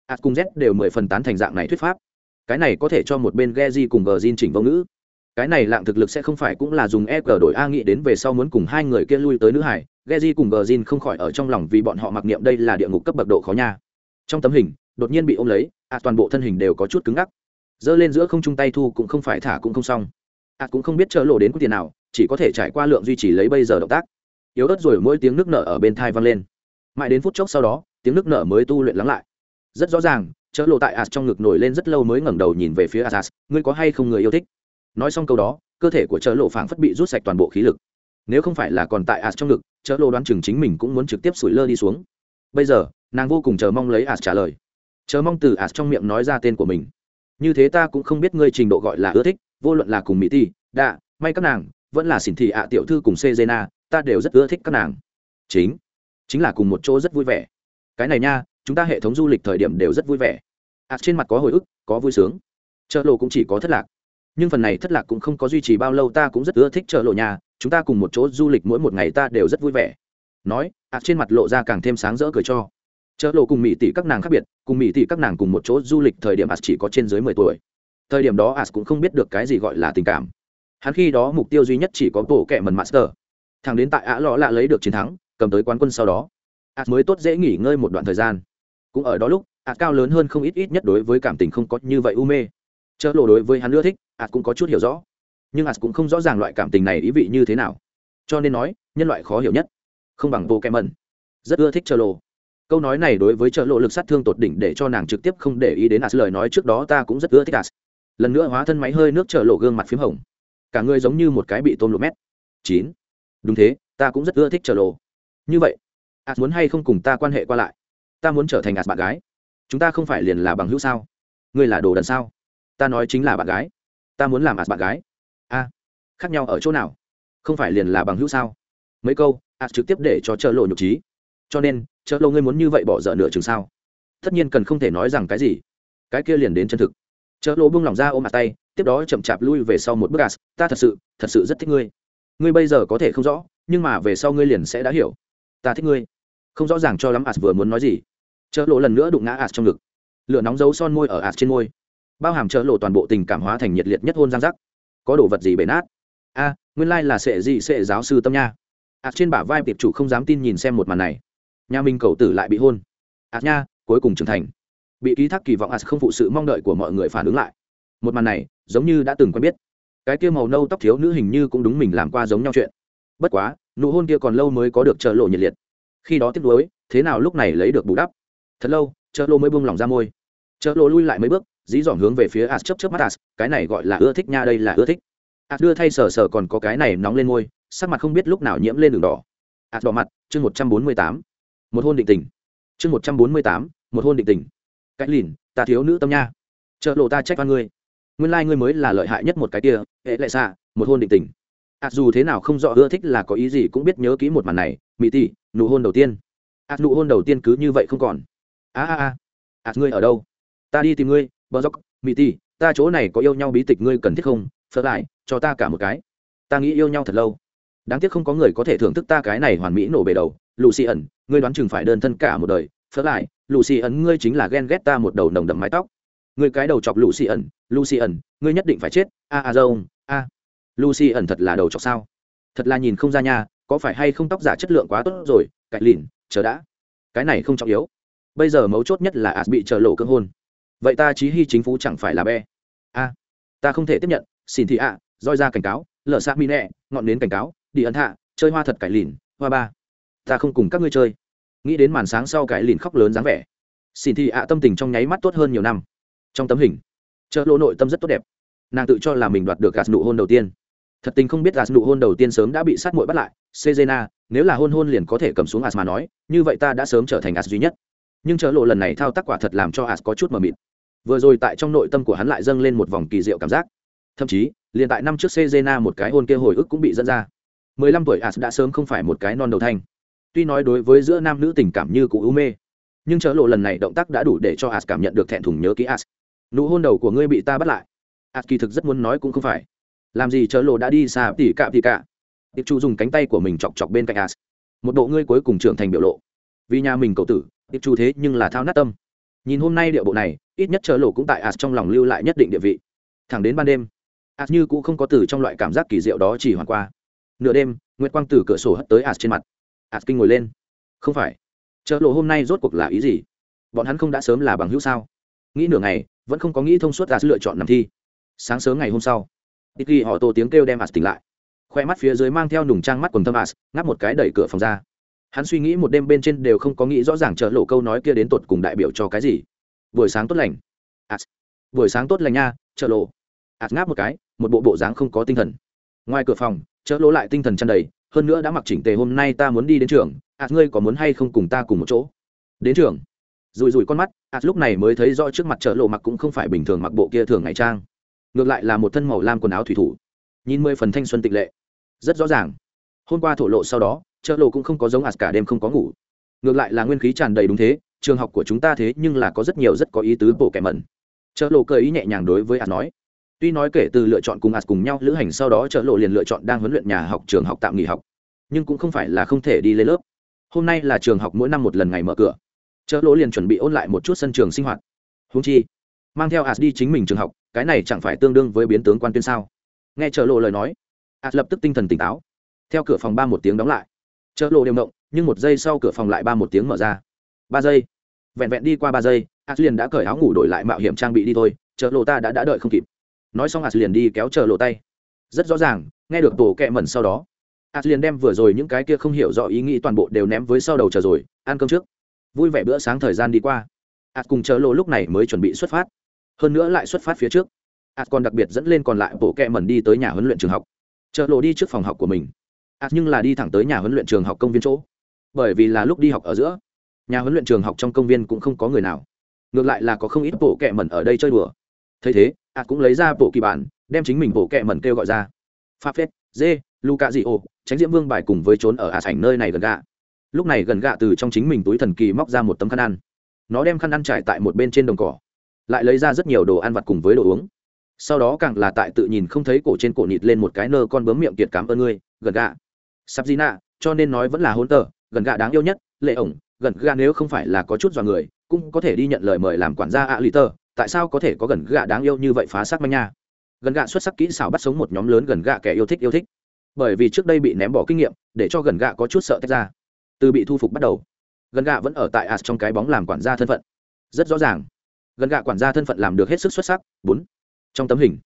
Ả cùng z đều mười phần tán thành dạng này thuyết pháp. Cái này có thể cho một bên ghe di cùng gờ zin chỉnh vô ngữ. Cái này lạng thực lực sẽ không phải cũng là dùng e g đổi a nghĩ đến về sau muốn cùng hai người kia lui tới nữ hải Geji cùng Gjin không khỏi ở trong lòng vì bọn họ mặc niệm đây là địa ngục cấp bậc độ khó nha. Trong tấm hình, đột nhiên bị ôm lấy, à toàn bộ thân hình đều có chút cứng ngắc. Giơ lên giữa không trung tay thu cũng không phải thả cũng không xong. À cũng không biết chờ lộ đến có tiền nào, chỉ có thể trải qua lượng duy trì lấy bây giờ động tác. Yếu ớt rồi mỗi tiếng nước nở ở bên tai vang lên. Mãi đến phút chốc sau đó, tiếng nước nở mới tu luyện lắng lại. Rất rõ ràng, chớ lộ tại As trong ngực nổi lên rất lâu mới ngẩng đầu nhìn về phía As, ngươi có hay không người yêu thích? Nói xong câu đó, cơ thể của chớ lộ phảng phất bị rút sạch toàn bộ khí lực nếu không phải là còn tại as trong ngực chợ lô đoán chừng chính mình cũng muốn trực tiếp sủi lơ đi xuống. Bây giờ, nàng vô cùng chờ mong lấy as trả lời. Chờ mong từ as trong miệng nói ra tên của mình. Như thế ta cũng không biết ngươi trình độ gọi là ưa thích, vô luận là cùng mỹ ti, đạ, may các nàng, vẫn là xỉn thị ạ tiểu thư cùng sejena, ta đều rất ưa thích các nàng. Chính chính là cùng một chỗ rất vui vẻ. Cái này nha, chúng ta hệ thống du lịch thời điểm đều rất vui vẻ. Ạt trên mặt có hồi ức, có vui sướng. Chợ lộ cũng chỉ có thất lạc. Nhưng phần này thất lạc cũng không có duy trì bao lâu, ta cũng rất ưa thích chợ lộ nhà chúng ta cùng một chỗ du lịch mỗi một ngày ta đều rất vui vẻ. Nói ạt trên mặt lộ ra càng thêm sáng rỡ cười cho. Chợ lộ cùng mỹ tỷ các nàng khác biệt, cùng mỹ tỷ các nàng cùng một chỗ du lịch thời điểm ạt chỉ có trên dưới mười tuổi. Thời điểm đó ạt cũng không biết được cái gì gọi là tình cảm. Hắn khi đó mục tiêu duy nhất chỉ có bộ kẻ mần master. Thằng đến tại ạ lọ lạ lấy được chiến thắng, cầm tới quán quân sau đó ạt mới tốt dễ nghỉ ngơi một đoạn thời gian. Cũng ở đó lúc ạt cao lớn hơn không ít ít nhất đối với cảm tình không có như vậy u mê. Chợ lộ đối với hắn ưa thích ạt cũng có chút hiểu rõ nhưng as cũng không rõ ràng loại cảm tình này ý vị như thế nào. Cho nên nói, nhân loại khó hiểu nhất. Không bằng vô kem mẩn. Rất ưa thích chờ lộ câu nói này đối với trợ lộ lực sát thương tột đỉnh để cho nàng trực tiếp không để ý đến as lời nói trước đó ta cũng rất ưa thích as. Lần nữa hóa thân máy hơi nước trợ lộ gương mặt p hồng. Cả người giống như một cái bị tôm lộ mét. Chín. Đúng thế, ta cũng rất ưa thích trợ lộ như vậy, as muốn hay không cùng ta quan hệ qua lại? Ta muốn trở thành as bạn gái. Chúng ta không phải liền là bằng hữu sao? Ngươi là đồ đần sao? Ta nói chính là bạn gái. Ta muốn làm as bạn gái a khác nhau ở chỗ nào? Không phải liền là bằng hữu sao? Mấy câu a trực tiếp để cho chợ lộ nhục trí. Cho nên, chợ lộ ngươi muốn như vậy bỏ dở nửa chừng sao? Tất nhiên cần không thể nói rằng cái gì. Cái kia liền đến chân thực. Chợ lộ bung lỏng ra ôm mặt tay, tiếp đó chậm chạp lui về sau một bước as ta thật sự thật sự rất thích ngươi. Ngươi bây giờ có thể không rõ, nhưng mà về sau ngươi liền sẽ đã hiểu. Ta thích ngươi. Không rõ ràng cho lắm ạt vừa muốn nói gì. Chợ lộ lần nữa đụng ngã ạt trong ngực. Lửa nóng dấu son môi ở ạt trên môi. Bao hàm chợ lộ toàn bộ tình cảm hóa thành nhiệt liệt nhất hôn giang giác có đồ vật gì bể nát? A, nguyên lai là sệ gì sệ giáo sư tâm nha. As trên bả vai tiệp chủ không dám tin nhìn xem một màn này. Nhà mình cầu tử lại bị hôn. As nha, cuối cùng trưởng thành. Bị ký thác kỳ vọng ạ không phụ sự mong đợi của mọi người phản ứng lại. Một màn này, giống như đã từng quen biết. Cái kia màu nâu tóc thiếu nữ hình như cũng đúng mình làm qua giống nhau chuyện. Bất quá, nụ hôn kia còn lâu mới có được trợ lộ nhiệt liệt. Khi đó tiếp nối thế nào lúc này lấy được bù đắp? Thật lâu, trợ lộ mới buông lỏng ra môi. Trợ lộ lui lại mấy bước dí dỏm hướng về phía as chấp chấp mắt as cái này gọi là ưa thích nha, đây là ưa thích. As đưa thay sờ sờ còn có cái này nóng lên môi, sắc mặt không biết lúc nào nhiễm lên đường đỏ. As đỏ mặt, chương một trăm bốn mươi tám. Một hôn định tình. Chương một trăm bốn mươi tám, một hôn định tình. Cách lìn, ta thiếu nữ tâm nha. Chợ lộ ta trách oan ngươi. Nguyên lai、like、ngươi mới là lợi hại nhất một cái kia, hệ lệ xạ, một hôn định tình. Ạt dù thế nào không rõ ưa thích là có ý gì cũng biết nhớ kỹ một màn này mỹ tỷ nụ hôn đầu tiên. Ạt nụ hôn đầu tiên cứ như vậy không còn. A a a. Ạt ngươi ở đâu? Ta đi tìm ngươi bờ dốc mỹ ti ta chỗ này có yêu nhau bí tịch ngươi cần thiết không? Phớt lại, cho ta cả một cái. Ta nghĩ yêu nhau thật lâu. Đáng tiếc không có người có thể thưởng thức ta cái này hoàn mỹ nổ bề đầu. Lù xì ẩn, ngươi đoán chừng phải đơn thân cả một đời. Phớt lại lù xì ẩn, ngươi chính là ghen ghét ta một đầu nồng đậm mái tóc. Ngươi cái đầu chọc lù xì ẩn lù xì ẩn, ngươi nhất định phải chết. A a dâu a. Lucy ẩn thật là đầu chọc sao? Thật là nhìn không ra nha, có phải hay không tóc giả chất lượng quá tốt rồi? Cạnh lìn, chờ đã. Cái này không trọng yếu. Bây giờ mấu chốt nhất là as bị chờ lộ cơ hôn vậy ta chí hy chính phủ chẳng phải là be. A, ta không thể tiếp nhận, xin thị ạ, roi ra cảnh cáo, lở xa mi nẹ, ngọn nến cảnh cáo, đi ấn hạ, chơi hoa thật cải lìn, hoa ba. Ta không cùng các ngươi chơi. Nghĩ đến màn sáng sau cải lìn khóc lớn dáng vẻ. Xin thị ạ tâm tình trong nháy mắt tốt hơn nhiều năm. Trong tấm hình, chợ lỗ nội tâm rất tốt đẹp. Nàng tự cho là mình đoạt được gạt nụ hôn đầu tiên. Thật tình không biết gạt nụ hôn đầu tiên sớm đã bị sát muội bắt lại. Sejena, nếu là hôn hôn liền có thể cầm xuống as mà nói, như vậy ta đã sớm trở thành as duy nhất nhưng chợ lộ lần này thao tác quả thật làm cho hạt có chút mờ mịt. Vừa rồi tại trong nội tâm của hắn lại dâng lên một vòng kỳ diệu cảm giác. Thậm chí, liền tại năm trước sejena một cái hôn kia hồi ức cũng bị dẫn ra. Mười lăm tuổi as đã sớm không phải một cái non đầu thanh. Tuy nói đối với giữa nam nữ tình cảm như cụ u mê, nhưng chợ lộ lần này động tác đã đủ để cho as cảm nhận được thẹn thùng nhớ ký as. Nụ hôn đầu của ngươi bị ta bắt lại. As kỳ thực rất muốn nói cũng không phải. Làm gì chớ lộ đã đi xa tỉ cạ tỉ cạ. Tiệp chu dùng cánh tay của mình chọc chọc bên cạnh as. Một bộ ngươi cuối cùng trưởng thành biểu lộ. Vì nhà mình cậu tử tiệp chu thế nhưng là thao nát tâm. Nhìn hôm nay điệu bộ này, ít nhất chớ lộ cũng tại as trong lòng lưu lại nhất định địa vị. Thẳng đến ban đêm, as như cũng không có từ trong loại cảm giác kỳ diệu đó chỉ hoàn qua. Nửa đêm, nguyệt quang từ cửa sổ hất tới as trên mặt. As kinh ngồi lên. Không phải. Chớ lộ hôm nay rốt cuộc là ý gì? Bọn hắn không đã sớm là bằng hữu sao? Nghĩ nửa ngày, vẫn không có nghĩ thông suốt as lựa chọn nằm thi. Sáng sớm ngày hôm sau ít ghi họ tô tiếng kêu đem as tỉnh lại. Khoe mắt phía dưới mang theo nùng trang mắt quần thâm as, ngáp một cái đẩy cửa phòng ra hắn suy nghĩ một đêm bên trên đều không có nghĩ rõ ràng chợ lộ câu nói kia đến tột cùng đại biểu cho cái gì. Buổi sáng tốt lành. À, buổi sáng tốt lành nha chợ lộ. As ngáp một cái một bộ bộ dáng không có tinh thần. Ngoài cửa phòng chợ lộ lại tinh thần chăn đầy hơn nữa đã mặc chỉnh tề hôm nay ta muốn đi đến trường as ngươi có muốn hay không cùng ta cùng một chỗ? Đến trường. Rùi rùi con mắt as lúc này mới thấy rõ trước mặt chợ lộ mặc cũng không phải bình thường mặc bộ kia thường ngày trang. Ngược lại là một thân màu lam quần áo thủy thủ. Nhìn mười phần thanh xuân tịch lệ. Rất rõ ràng. Hôm qua thổ lộ sau đó chợ lộ cũng không có giống ạt cả đêm không có ngủ. Ngược lại là nguyên khí tràn đầy đúng thế, trường học của chúng ta thế nhưng là có rất nhiều rất có ý tứ bộ kẻ mẩn. Chợ lộ cơ ý nhẹ nhàng đối với ạt nói. Tuy nói kể từ lựa chọn cùng ạt cùng nhau lữ hành sau đó chợ lộ liền lựa chọn đang huấn luyện nhà học, trường học tạm nghỉ học. Nhưng cũng không phải là không thể đi lên lớp. Hôm nay là trường học mỗi năm một lần ngày mở cửa. Chợ lộ liền chuẩn bị ôn lại một chút sân trường sinh hoạt. Húng chi, mang theo ạt đi chính mình trường học, cái này chẳng phải tương đương với biến tướng quan tuyên sao? Nghe chợ lộ lời nói ạt lập tức tinh thần tỉnh táo. Theo cửa phòng ba một tiếng đóng lại chợ lộ đều động nhưng một giây sau cửa phòng lại ba một tiếng mở ra. Ba giây. Vẹn vẹn đi qua ba giây a liền đã cởi áo ngủ đổi lại mạo hiểm trang bị đi thôi chợ lộ ta đã đã đợi không kịp. Nói xong a liền đi kéo chợ lộ tay. Rất rõ ràng, nghe được tổ kẹ mẩn sau đó a liền đem vừa rồi những cái kia không hiểu rõ ý nghĩ toàn bộ đều ném với sau đầu chờ rồi, ăn cơm trước. Vui vẻ bữa sáng thời gian đi qua. As cùng chợ lộ lúc này mới chuẩn bị xuất phát. Hơn nữa lại xuất phát phía trước. Ạt còn đặc biệt dẫn lên còn lại bộ kẹ mẩn đi tới nhà huấn luyện trường học. Chợ lộ đi trước phòng học của mình ạt nhưng là đi thẳng tới nhà huấn luyện trường học công viên chỗ. Bởi vì là lúc đi học ở giữa, nhà huấn luyện trường học trong công viên cũng không có người nào. Ngược lại là có không ít bộ kẹ mẩn ở đây chơi đùa. Thấy thế ạt cũng lấy ra bộ kỳ bản, đem chính mình bộ kẹ mẩn kêu gọi ra. Pháp phết dê luca dị ô tránh diễm vương bài cùng với trốn ở ạt sảnh nơi này gần gạ. Lúc này gần gạ từ trong chính mình túi thần kỳ móc ra một tấm khăn ăn. Nó đem khăn ăn trải tại một bên trên đồng cỏ. Lại lấy ra rất nhiều đồ ăn vặt cùng với đồ uống. Sau đó càng là tại tự nhìn không thấy cổ trên cổ nịt lên một cái nơ con bướm miệng kiệt cảm ơn ngươi, gần gạ sắp gì nạ cho nên nói vẫn là hôn tờ, gần gạ đáng yêu nhất, lệ ổng, gần gạ nếu không phải là có chút dọa người, cũng có thể đi nhận lời mời làm quản gia ạ lì tờ, tại sao có thể có gần gạ đáng yêu như vậy phá sắc manh nha? Gần gạ xuất sắc kỹ xảo bắt sống một nhóm lớn gần gạ kẻ yêu thích yêu thích. Bởi vì trước đây bị ném bỏ kinh nghiệm, để cho gần gạ có chút sợ tách ra. Từ bị thu phục bắt đầu, gần gạ vẫn ở tại as trong cái bóng làm quản gia thân phận. Rất rõ ràng, gần gạ quản gia thân phận làm được hết sức xuất sắc. Bốn, trong tấm hình,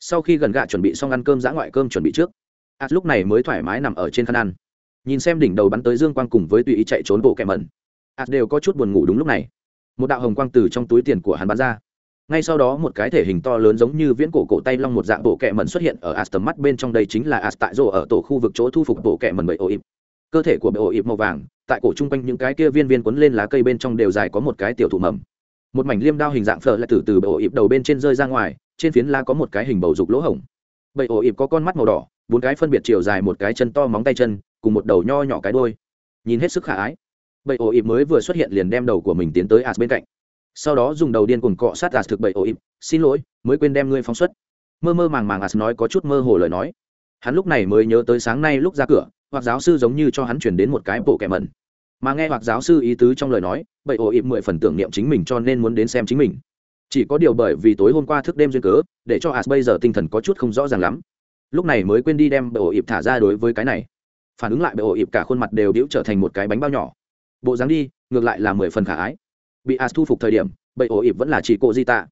sau khi gần gạ chuẩn bị xong ăn cơm giã ngoại cơm chuẩn bị trước as lúc này mới thoải mái nằm ở trên khăn ăn. Nhìn xem đỉnh đầu bắn tới dương quang cùng với tùy ý chạy trốn bộ kẹ mẩn. As đều có chút buồn ngủ đúng lúc này. Một đạo hồng quang từ trong túi tiền của hắn bắn ra. Ngay sau đó một cái thể hình to lớn giống như viễn cổ cổ tay long một dạng bộ kẹ mẩn xuất hiện ở as tầm mắt bên trong đây chính là as tại rổ ở tổ khu vực chỗ thu phục bộ kẹ mẩn bởi ổ ịp. Cơ thể của bởi ổ ịp màu vàng, tại cổ chung quanh những cái kia viên viên quấn lên lá cây bên trong đều dài có một cái tiểu thủ mầm. Một mảnh liêm đao hình dạng phở lại từ từ bởi ổ ịp đầu bên trên rơi ra ngoài, trên phiến lá có một cái hình bầu dục lỗ hổng bầy ổ ịp có con mắt màu đỏ, bốn cái phân biệt chiều dài một cái chân to móng tay chân, cùng một đầu nho nhỏ cái đôi nhìn hết sức khả ái. Bầy ổ ịp mới vừa xuất hiện liền đem đầu của mình tiến tới as bên cạnh. Sau đó dùng đầu điên cuồng cọ sát as thực bầy ổ ịp, xin lỗi, mới quên đem ngươi phóng xuất. Mơ mơ màng màng as nói có chút mơ hồ lời nói. Hắn lúc này mới nhớ tới sáng nay lúc ra cửa hoặc giáo sư giống như cho hắn chuyển đến một cái bộ kẻ mẩn. Mà nghe hoặc giáo sư ý tứ trong lời nói bậy ổ ịp mười phần tưởng niệm chính mình cho nên muốn đến xem chính mình chỉ có điều bởi vì tối hôm qua thức đêm duyên cớ, để cho as bây giờ tinh thần có chút không rõ ràng lắm. Lúc này mới quên đi đem bệ ổ ịp thả ra đối với cái này. Phản ứng lại bệ ổ ịp cả khuôn mặt đều đĩu trở thành một cái bánh bao nhỏ. Bộ dáng đi, ngược lại là mười phần khả ái. Bị as thu phục thời điểm bậy ổ ịp vẫn là chỉ cộ di tạ.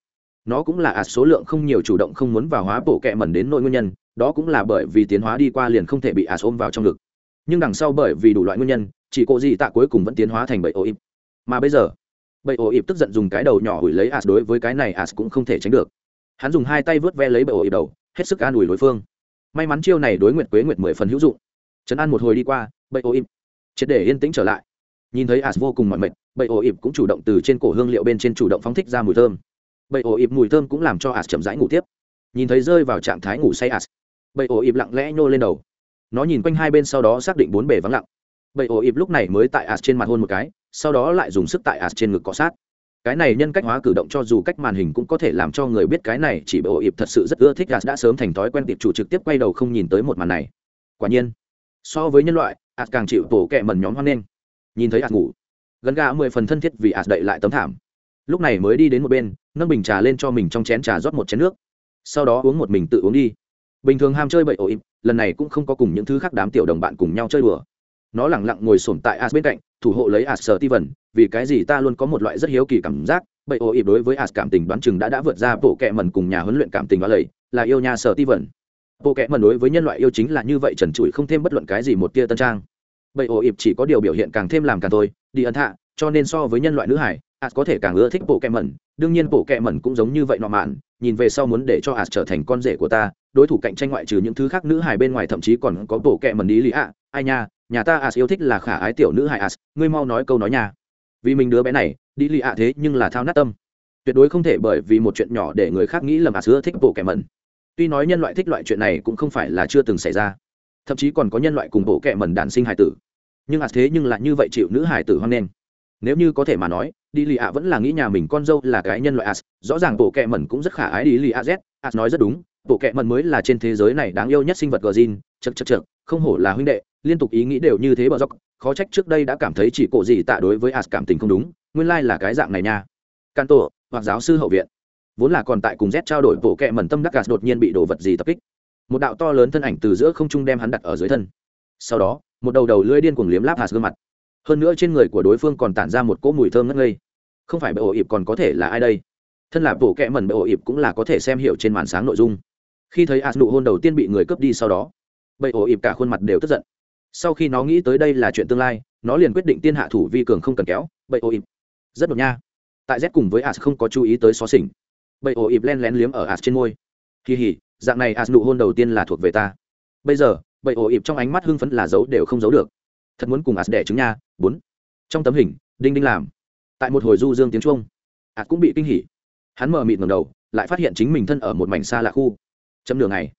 Nó cũng là as số lượng không nhiều chủ động không muốn vào hóa bộ kẹ mẩn đến nội nguyên nhân, đó cũng là bởi vì tiến hóa đi qua liền không thể bị as ôm vào trong ngực. Nhưng đằng sau bởi vì đủ loại nguyên nhân, chỉ cộ di tạ cuối cùng vẫn tiến hóa thành bậy ổ ịp. Mà bây giờ bậy ổ ịp tức giận dùng cái đầu nhỏ ủi lấy as đối với cái này as cũng không thể tránh được. Hắn dùng hai tay vớt ve lấy bậy ổ ịp đầu, hết sức an ủi đối phương. May mắn chiêu này đối nguyệt quế nguyệt mười phần hữu dụng. Trấn an một hồi đi qua bậy ổ ịp triệt để yên tĩnh trở lại. Nhìn thấy as vô cùng mỏi mệt bậy ổ ịp cũng chủ động từ trên cổ hương liệu bên trên chủ động phóng thích ra mùi thơm. Bậy ổ ịp mùi thơm cũng làm cho as chậm rãi ngủ tiếp. Nhìn thấy rơi vào trạng thái ngủ say as bậy ổ ịp lặng lẽ nhô lên đầu. Nó nhìn quanh hai bên sau đó xác định bốn bể vắng lặng. Bậy ổ ịp lúc này mới tại as trên mặt hôn một cái sau đó lại dùng sức tại ạt trên ngực cọ sát. Cái này nhân cách hóa cử động cho dù cách màn hình cũng có thể làm cho người biết cái này chỉ bộ ổ ịp thật sự rất ưa thích ạt đã sớm thành thói quen tiệp chủ trực tiếp quay đầu không nhìn tới một màn này. Quả nhiên, so với nhân loại ạt càng chịu tổ kẹ mần nhóm hoan nghênh. Nhìn thấy ạt ngủ, gần gà mười phần thân thiết vì ạt đậy lại tấm thảm. Lúc này mới đi đến một bên, nâng bình trà lên cho mình trong chén trà rót một chén nước. Sau đó uống một mình tự uống đi. Bình thường ham chơi bậy ổ ịp, lần này cũng không có cùng những thứ khác đám tiểu đồng bạn cùng nhau chơi đùa nó lẳng lặng ngồi sổm tại as bên cạnh, thủ hộ lấy as sờ ti vần vì cái gì ta luôn có một loại rất hiếu kỳ cảm giác, bậy ô ịp đối với as cảm tình đoán chừng đã đã vượt ra bộ kệ mần cùng nhà huấn luyện cảm tình và lầy là yêu nhà sờ ti vần bộ kệ mần đối với nhân loại yêu chính là như vậy trần trụi không thêm bất luận cái gì một tia tân trang. Bậy ô ịp chỉ có điều biểu hiện càng thêm làm càng thôi, đi ấn hạ, cho nên so với nhân loại nữ hải, as có thể càng ưa thích bộ kệ mẩn, đương nhiên bộ kệ mẩn cũng giống như vậy nọ mạn, nhìn về sau muốn để cho as trở thành con rể của ta, đối thủ cạnh tranh ngoại trừ những thứ khác nữ hải bên ngoài thậm chí còn có bộ kệ mẩn ý lý ạ ai nha, nhà ta as yêu thích là khả ái tiểu nữ hài as, ngươi mau nói câu nói nha. Vì mình đứa bé này, đi lì ạ thế nhưng là thao nát tâm. Tuyệt đối không thể bởi vì một chuyện nhỏ để người khác nghĩ lầm as ưa thích bộ kẻ mẩn. Tuy nói nhân loại thích loại chuyện này cũng không phải là chưa từng xảy ra. Thậm chí còn có nhân loại cùng bộ kẻ mẩn đản sinh hải tử. Nhưng as thế nhưng là như vậy chịu nữ hải tử hoan nghênh nếu như có thể mà nói, đi lì ạ vẫn là nghĩ nhà mình con dâu là cái nhân loại as, rõ ràng bộ kẻ mẩn cũng rất khả ái đi lì a z. As nói rất đúng, bộ kẻ mẩn mới là trên thế giới này đáng yêu nhất sinh vật gờ zin chật chật chật không hổ là huynh đệ, liên tục ý nghĩ đều như thế bờ dốc, khó trách trước đây đã cảm thấy chỉ cổ gì tạ đối với as cảm tình không đúng, nguyên lai là cái dạng này nha. Can tổ, hoặc giáo sư hậu viện. Vốn là còn tại cùng z trao đổi bộ kệ mẩn tâm đắc gà đột nhiên bị đồ vật gì tập kích. Một đạo to lớn thân ảnh từ giữa không trung đem hắn đặt ở dưới thân. Sau đó, một đầu đầu lưỡi điên cuồng liếm láp hạt gương mặt. Hơn nữa trên người của đối phương còn tản ra một cỗ mùi thơm ngất ngây. Không phải bệ ổ ịp còn có thể là ai đây? Thân là bộ kệ mẩn bệ ổ ịp cũng là có thể xem hiểu trên màn sáng nội dung. Khi thấy as nụ hôn đầu tiên bị người cướp đi sau đó bậy ổ ịp cả khuôn mặt đều tức giận. Sau khi nó nghĩ tới đây là chuyện tương lai nó liền quyết định tiên hạ thủ vi cường không cần kéo bậy ổ ịp. Rất đột nha. Tại z cùng với as không có chú ý tới xó xỉnh. Bậy ổ ịp len lén liếm ở as trên môi. Kỳ hỉ dạng này as nụ hôn đầu tiên là thuộc về ta. Bây giờ bậy ổ ịp trong ánh mắt hưng phấn là giấu đều không giấu được. Thật muốn cùng as đẻ trứng nha bốn. Trong tấm hình đinh đinh làm. Tại một hồi du dương tiếng chuông, as cũng bị kinh hỉ. Hắn mờ mịt ngầm đầu lại phát hiện chính mình thân ở một mảnh xa lạ khu. Chấm đường này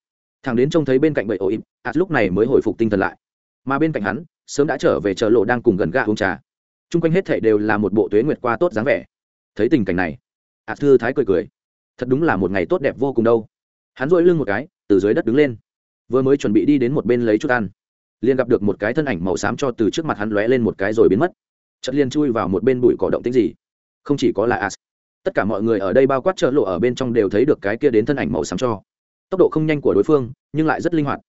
thằng đến trông thấy bên cạnh bậy ổ im ạt à, lúc này mới hồi phục tinh thần lại. Mà bên cạnh hắn, sớm đã trở về chợ lộ đang cùng gần gà uống trà. Chung quanh hết thảy đều là một bộ tuế nguyệt qua tốt dáng vẻ. Thấy tình cảnh này ạt thư thái cười cười. Thật đúng là một ngày tốt đẹp vô cùng đâu. Hắn dội lưng một cái, từ dưới đất đứng lên. Vừa mới chuẩn bị đi đến một bên lấy chút ăn, liền gặp được một cái thân ảnh màu xám cho từ trước mặt hắn lóe lên một cái rồi biến mất. Chất liền chui vào một bên bụi cỏ động tính gì. Không chỉ có là as. Tất cả mọi người ở đây bao quát chợ lộ ở bên trong đều thấy được cái kia đến thân ảnh màu xám cho tốc độ không nhanh của đối phương, nhưng lại rất linh hoạt.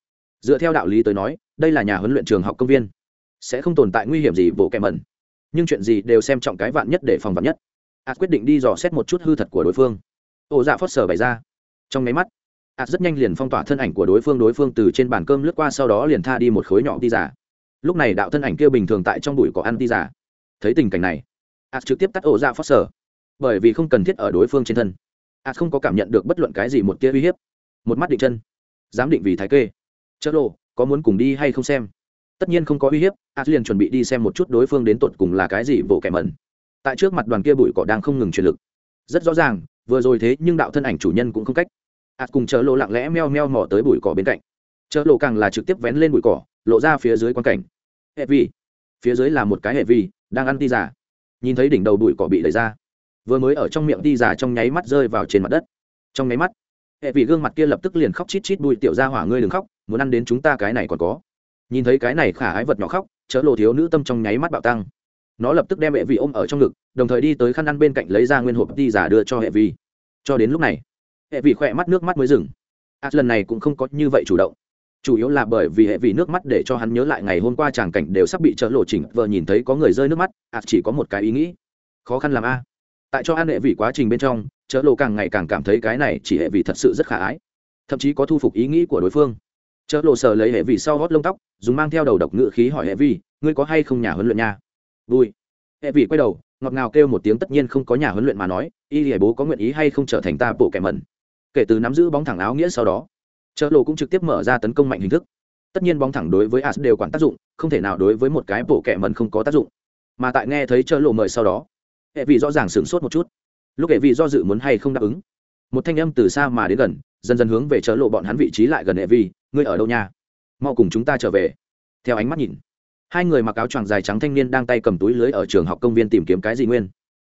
Dựa theo đạo lý tới nói, đây là nhà huấn luyện trường học công viên. Sẽ không tồn tại nguy hiểm gì vỗ kẻ mẩn. Nhưng chuyện gì đều xem trọng cái vạn nhất để phòng vạn nhất. As quyết định đi dò xét một chút hư thật của đối phương. Ổ dạ phớt sờ bày ra. Trong máy mắt as rất nhanh liền phong tỏa thân ảnh của đối phương đối phương từ trên bàn cơm lướt qua sau đó liền tha đi một khối nhỏ ti giả lúc này đạo thân ảnh kia bình thường tại trong bụi có ăn ti giả thấy tình cảnh này as trực tiếp tắt ổ dạ phớt sờ. Bởi vì không cần thiết ở đối phương trên thân. Ạt không có cảm nhận được bất luận cái gì một tia uy hiếp một mắt định chân. Giám định vì thái kê. Chợ lộ, có muốn cùng đi hay không xem? Tất nhiên không có uy hiếp a liền chuẩn bị đi xem một chút đối phương đến tột cùng là cái gì vỗ kẻ mẩn. Tại trước mặt đoàn kia bụi cỏ đang không ngừng truyền lực. Rất rõ ràng, vừa rồi thế nhưng đạo thân ảnh chủ nhân cũng không cách. A cùng chợ lộ lặng lẽ meo meo mò tới bụi cỏ bên cạnh. Chợ lộ càng là trực tiếp vén lên bụi cỏ, lộ ra phía dưới quan cảnh. Hệ vi. Phía dưới là một cái hệ vi, đang ăn ti giả nhìn thấy đỉnh đầu bụi cỏ bị lấy ra. Vừa mới ở trong miệng ti giả trong nháy mắt rơi vào trên mặt đất. Trong nháy mắt hệ vị gương mặt kia lập tức liền khóc chít chít bụi tiểu ra hỏa ngươi đừng khóc muốn ăn đến chúng ta cái này còn có. Nhìn thấy cái này khả ái vật nhỏ khóc chớ lộ thiếu nữ tâm trong nháy mắt bạo tăng. Nó lập tức đem hệ vị ôm ở trong ngực đồng thời đi tới khăn ăn bên cạnh lấy ra nguyên hộp ti giả đưa cho hệ vi cho đến lúc này hệ vị khỏe mắt nước mắt mới dừng. À, lần này cũng không có như vậy chủ động. Chủ yếu là bởi vì hệ vị nước mắt để cho hắn nhớ lại ngày hôm qua tràng cảnh đều sắp bị chớ lộ chỉnh vợ nhìn thấy có người rơi nước mắt à, chỉ có một cái ý nghĩ. Khó khăn làm a. Tại cho ăn hệ vị quá trình bên trong chợ lộ càng ngày càng cảm thấy cái này chỉ hệ vì thật sự rất khả ái. Thậm chí có thu phục ý nghĩ của đối phương. Chợ lộ sờ lấy hệ vì sau gót lông tóc, dùng mang theo đầu độc ngự khí hỏi hệ vi ngươi có hay không nhà huấn luyện nha? Vui. Hệ vi quay đầu, ngọt ngào kêu một tiếng tất nhiên không có nhà huấn luyện mà nói, y hệ bố có nguyện ý hay không trở thành ta bộ kẻ mẩn? Kể từ nắm giữ bóng thẳng áo nghĩa sau đó chợ lộ cũng trực tiếp mở ra tấn công mạnh hình thức. Tất nhiên bóng thẳng đối với as đều quản tác dụng, không thể nào đối với một cái bộ kẻ mẩn không có tác dụng. Mà tại nghe thấy chợ lộ mời sau đó, hệ vị rõ ràng sửng sốt một chút lúc hệ vị do dự muốn hay không đáp ứng, một thanh âm từ xa mà đến gần, dần dần hướng về chợ lộ bọn hắn vị trí lại gần hệ vi ngươi ở đâu nha? Mau cùng chúng ta trở về. Theo ánh mắt nhìn, hai người mặc áo choàng dài trắng thanh niên đang tay cầm túi lưới ở trường học công viên tìm kiếm cái gì nguyên?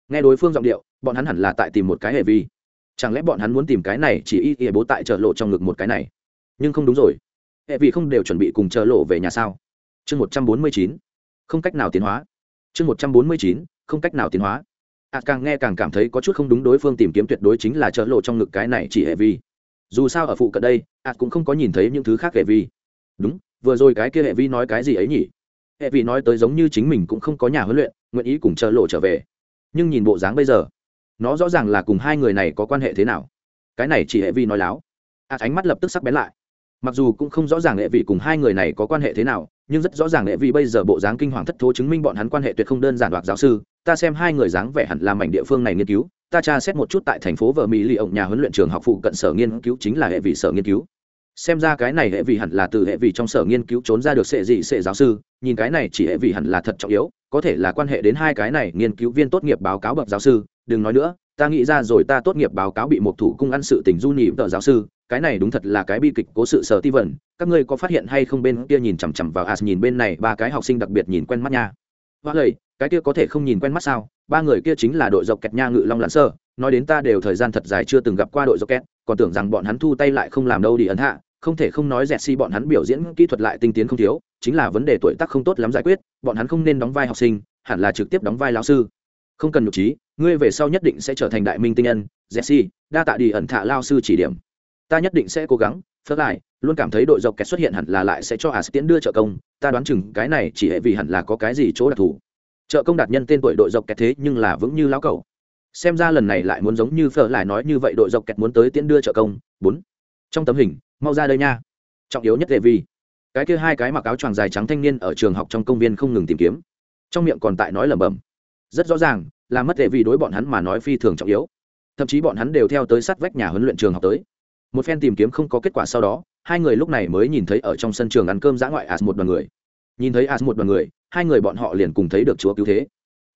Nghe đối phương giọng điệu, bọn hắn hẳn là tại tìm một cái hệ vi chẳng lẽ bọn hắn muốn tìm cái này chỉ y y bố tại chợ lộ trong ngực một cái này? Nhưng không đúng rồi. Hệ vi không đều chuẩn bị cùng chợ lộ về nhà sao? Chương một trăm bốn mươi chín, không cách nào tiến hóa. Chương một trăm bốn mươi chín, không cách nào tiến hóa à, càng nghe càng cảm thấy có chút không đúng đối phương tìm kiếm tuyệt đối chính là chợ lộ trong ngực cái này chỉ hệ vi. Dù sao ở phụ cận đây à, cũng không có nhìn thấy những thứ khác hệ vi. Đúng vừa rồi cái kia hệ vi nói cái gì ấy nhỉ? Hệ vi nói tới giống như chính mình cũng không có nhà huấn luyện nguyện ý cùng chợ lộ trở về. Nhưng nhìn bộ dáng bây giờ nó rõ ràng là cùng hai người này có quan hệ thế nào. Cái này chỉ hệ vi nói láo. À, ánh mắt lập tức sắc bén lại. Mặc dù cũng không rõ ràng hệ vi cùng hai người này có quan hệ thế nào nhưng rất rõ ràng hệ vi bây giờ bộ dáng kinh hoàng thất thố chứng minh bọn hắn quan hệ tuyệt không đơn giản đoạt giáo sư ta xem hai người dáng vẻ hẳn là mảnh địa phương này nghiên cứu, ta tra xét một chút tại thành phố vợ mỹ lì ổng nhà huấn luyện trường học phụ cận sở nghiên cứu chính là hệ vị sở nghiên cứu. Xem ra cái này hệ vị hẳn là từ hệ vị trong sở nghiên cứu trốn ra được sệ gì sệ giáo sư, nhìn cái này chỉ hệ vị hẳn là thật trọng yếu, có thể là quan hệ đến hai cái này nghiên cứu viên tốt nghiệp báo cáo bậc giáo sư, đừng nói nữa, ta nghĩ ra rồi ta tốt nghiệp báo cáo bị một thủ cung ăn sự tình du nhị tờ giáo sư, cái này đúng thật là cái bi kịch cố sự sở ti vẩn các ngươi có phát hiện hay không bên kia nhìn chằm chằm vào as nhìn bên này ba cái học sinh đặc biệt nhìn quen mắt nha hoa lời cái kia có thể không nhìn quen mắt sao? Ba người kia chính là đội dọc kẹt nha ngự long lãn sơ. Nói đến ta đều thời gian thật dài chưa từng gặp qua đội dọc kẹt, còn tưởng rằng bọn hắn thu tay lại không làm đâu đi ấn hạ. Không thể không nói dẹt si bọn hắn biểu diễn kỹ thuật lại tinh tiến không thiếu, chính là vấn đề tuổi tác không tốt lắm giải quyết, bọn hắn không nên đóng vai học sinh, hẳn là trực tiếp đóng vai lao sư. Không cần nhục trí, ngươi về sau nhất định sẽ trở thành đại minh tinh nhân jesse đa tạ đi ẩn thạ lao sư chỉ điểm. Ta nhất định sẽ cố gắng, phớt lại luôn cảm thấy đội dọc kẹt xuất hiện hẳn là lại sẽ cho as tiễn đưa trợ công. Ta đoán chừng cái này chỉ hệ vì hẳn là có cái gì chỗ đặc thù. Trợ công đạt nhân tên tuổi đội dọc kẹt thế nhưng là vững như lão cầu xem ra lần này lại muốn giống như phở lại nói như vậy đội dọc kẹt muốn tới tiễn đưa trợ công. Bốn. Trong tấm hình, mau ra đây nha. Trọng yếu nhất hệ vì. Cái kia hai cái mặc áo choàng dài trắng thanh niên ở trường học trong công viên không ngừng tìm kiếm. Trong miệng còn tại nói lẩm bẩm. Rất rõ ràng, là mất hệ vì đối bọn hắn mà nói phi thường trọng yếu. Thậm chí bọn hắn đều theo tới sát vách nhà huấn luyện trường học tới. Một phen tìm kiếm không có kết quả sau đó hai người lúc này mới nhìn thấy ở trong sân trường ăn cơm giã ngoại as một đoàn người. Nhìn thấy as một đoàn người, hai người bọn họ liền cùng thấy được chúa cứu thế.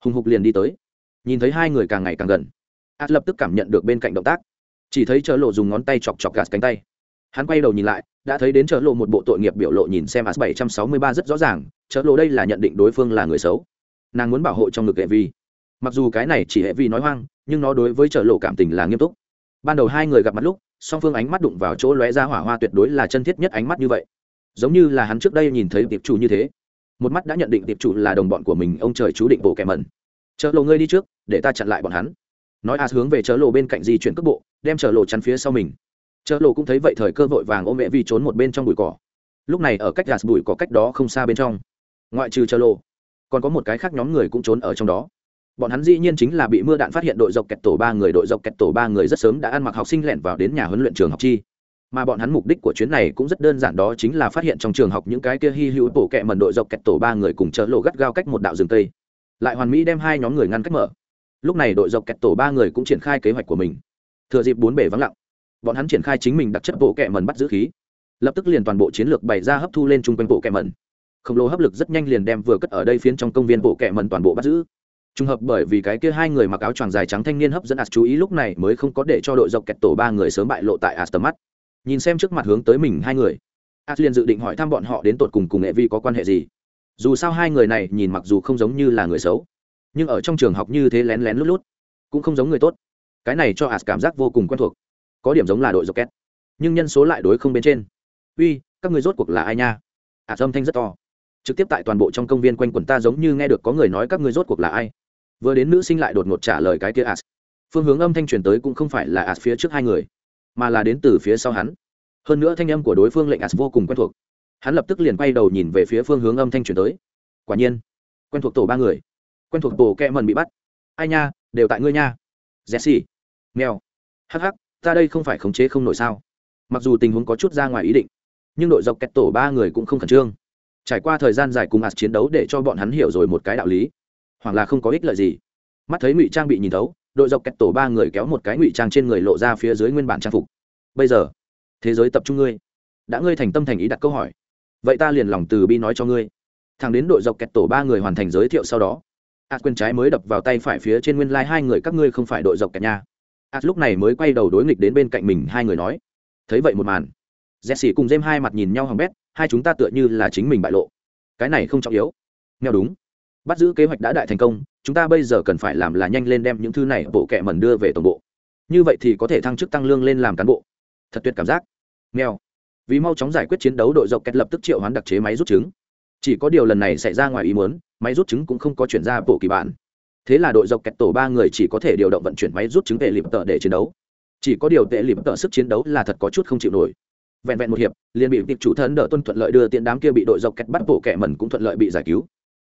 Hùng hục liền đi tới. Nhìn thấy hai người càng ngày càng gần. As lập tức cảm nhận được bên cạnh động tác. Chỉ thấy chợ lộ dùng ngón tay chọc chọc gạt cánh tay. Hắn quay đầu nhìn lại, đã thấy đến chợ lộ một bộ tội nghiệp biểu lộ nhìn xem as bảy trăm sáu mươi ba rất rõ ràng chợ lộ đây là nhận định đối phương là người xấu. Nàng muốn bảo hộ trong ngực hệ vi. Mặc dù cái này chỉ hệ vi nói hoang, nhưng nó đối với chợ lộ cảm tình là nghiêm túc. Ban đầu hai người gặp mặt lúc song phương ánh mắt đụng vào chỗ lóe ra hỏa hoa tuyệt đối là chân thiết nhất ánh mắt như vậy. Giống như là hắn trước đây nhìn thấy tiệp chủ như thế. Một mắt đã nhận định tiệp chủ là đồng bọn của mình, ông trời chú định bộ kẻ mẩn. Chợ lộ ngươi đi trước, để ta chặn lại bọn hắn. Nói as hướng về chợ lộ bên cạnh di chuyển cước bộ, đem chợ lộ chắn phía sau mình. Chợ lộ cũng thấy vậy thời cơ vội vàng ôm mẹ vi trốn một bên trong bụi cỏ. Lúc này ở cách gạt bụi cỏ cách đó không xa bên trong. Ngoại trừ chợ lộ, còn có một cái khác nhóm người cũng trốn ở trong đó bọn hắn dĩ nhiên chính là bị mưa đạn phát hiện đội dọc kẹt tổ ba người, đội dọc kẹt tổ ba người rất sớm đã ăn mặc học sinh lẻn vào đến nhà huấn luyện trường học chi. Mà bọn hắn mục đích của chuyến này cũng rất đơn giản đó chính là phát hiện trong trường học những cái kia hy hữu tổ kẹ mần đội dọc kẹt tổ ba người cùng chợ lộ gắt gao cách một đạo rừng tây lại hoàn mỹ đem hai nhóm người ngăn cách mở. Lúc này đội dọc kẹt tổ ba người cũng triển khai kế hoạch của mình. Thừa dịp bốn bể vắng lặng, bọn hắn triển khai chính mình đặc chất bộ kẹ mần bắt giữ khí. Lập tức liền toàn bộ chiến lược bày ra hấp thu lên chung quanh bộ kẹ mần. Khổng lồ hấp lực rất nhanh liền đem vừa cất ở đây phiến trong công viên bộ kẹ mần toàn bộ bắt giữ trùng hợp bởi vì cái kia hai người mặc áo choàng dài trắng thanh niên hấp dẫn ạt chú ý lúc này mới không có để cho đội dọc kẹt tổ ba người sớm bại lộ tại ạt tầm mắt. Nhìn xem trước mặt hướng tới mình hai người ạt liền dự định hỏi thăm bọn họ đến tột cùng cùng nghệ vi có quan hệ gì. Dù sao hai người này nhìn mặc dù không giống như là người xấu, nhưng ở trong trường học như thế lén lén lút lút, cũng không giống người tốt. Cái này cho ạt cảm giác vô cùng quen thuộc, có điểm giống là đội dọc kẹt, nhưng nhân số lại đối không bên trên. Uy, các người rốt cuộc là ai nha? Ạt âm thanh rất to. Trực tiếp tại toàn bộ trong công viên quanh quần ta giống như nghe được có người nói các người rốt cuộc là ai vừa đến nữ sinh lại đột ngột trả lời cái kia as phương hướng âm thanh truyền tới cũng không phải là as phía trước hai người, mà là đến từ phía sau hắn. Hơn nữa thanh âm của đối phương lệnh as vô cùng quen thuộc. Hắn lập tức liền quay đầu nhìn về phía phương hướng âm thanh truyền tới. Quả nhiên, quen thuộc tổ ba người. Quen thuộc tổ kẹ mần bị bắt. Ai nha, đều tại ngươi nha. Jesse. Nghèo hắc hắc, ta đây không phải khống chế không nổi sao? Mặc dù tình huống có chút ra ngoài ý định, nhưng đội dọc kẹt tổ ba người cũng không khẩn trương. Trải qua thời gian dài cùng ạt chiến đấu để cho bọn hắn hiểu rồi một cái đạo lý hoặc là không có ích lợi gì. Mắt thấy ngụy trang bị nhìn thấu, đội dọc kẹt tổ ba người kéo một cái ngụy trang trên người lộ ra phía dưới nguyên bản trang phục. Bây giờ, thế giới tập trung ngươi. Đã ngươi thành tâm thành ý đặt câu hỏi, vậy ta liền lòng từ bi nói cho ngươi. Thằng đến đội dọc kẹt tổ ba người hoàn thành giới thiệu sau đó ạt quên trái mới đập vào tay phải phía trên nguyên lai、like、hai người, các ngươi không phải đội dọc kẹt nha. Ạt lúc này mới quay đầu đối nghịch đến bên cạnh mình, hai người nói, thấy vậy một màn, jesse cùng jem hai mặt nhìn nhau hằng bét, hai chúng ta tựa như là chính mình bại lộ. Cái này không trọng yếu. Nghèo đúng bắt giữ kế hoạch đã đại thành công, chúng ta bây giờ cần phải làm là nhanh lên đem những thứ này bộ kệ mẩn đưa về tổng bộ. Như vậy thì có thể thăng chức tăng lương lên làm cán bộ. Thật tuyệt cảm giác. Nghèo. Vì mau chóng giải quyết chiến đấu, đội dọc kẹt lập tức triệu hoán đặc chế máy rút trứng. Chỉ có điều lần này xảy ra ngoài ý muốn, máy rút trứng cũng không có chuyển ra bộ kỳ bản. Thế là đội dọc kẹt tổ ba người chỉ có thể điều động vận chuyển máy rút trứng tệ lịp tợ để chiến đấu. Chỉ có điều tệ lịp tợ sức chiến đấu là thật có chút không chịu nổi. Vẹn vẹn một hiệp, liền bị tiệp chủ thân đỡ tuân thuận lợi đưa tiện đám kia bị đội dọc kẹt bắt bộ kẻ mẩn cũng thuận lợi bị giải cứu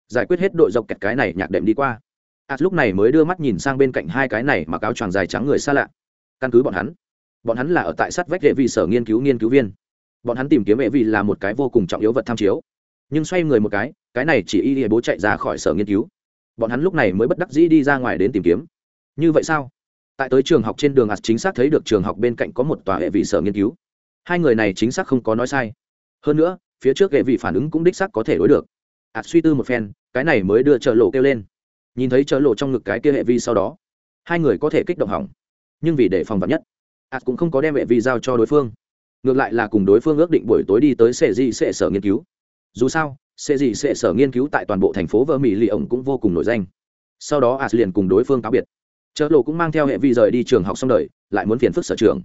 giải quyết hết đội dọc kẹt cái này nhạc đệm đi qua. Ạt lúc này mới đưa mắt nhìn sang bên cạnh hai cái này mặc áo choàng dài trắng người xa lạ. Căn cứ bọn hắn bọn hắn là ở tại sát vách hệ vị sở nghiên cứu nghiên cứu viên. Bọn hắn tìm kiếm hệ vị là một cái vô cùng trọng yếu vật tham chiếu. Nhưng xoay người một cái cái này chỉ y bố chạy ra khỏi sở nghiên cứu. Bọn hắn lúc này mới bất đắc dĩ đi ra ngoài đến tìm kiếm. Như vậy sao? Tại tới trường học trên đường ạt chính xác thấy được trường học bên cạnh có một tòa hệ vị sở nghiên cứu. Hai người này chính xác không có nói sai. Hơn nữa, phía trước hệ vị phản ứng cũng đích xác có thể đối được. Ạt suy tư một phen cái này mới đưa chợ lộ kêu lên. Nhìn thấy chợ lộ trong ngực cái kia hệ vi sau đó, hai người có thể kích động hỏng. Nhưng vì để phòng vật nhất ạt cũng không có đem hệ vi giao cho đối phương. Ngược lại là cùng đối phương ước định buổi tối đi tới sệ di sệ sở nghiên cứu. Dù sao, sệ di sệ sở nghiên cứu tại toàn bộ thành phố vơ mỹ lì ổng cũng vô cùng nổi danh. Sau đó ạt liền cùng đối phương cáo biệt. Chợ lộ cũng mang theo hệ vi rời đi trường học xong đời, lại muốn phiền phức sở trường.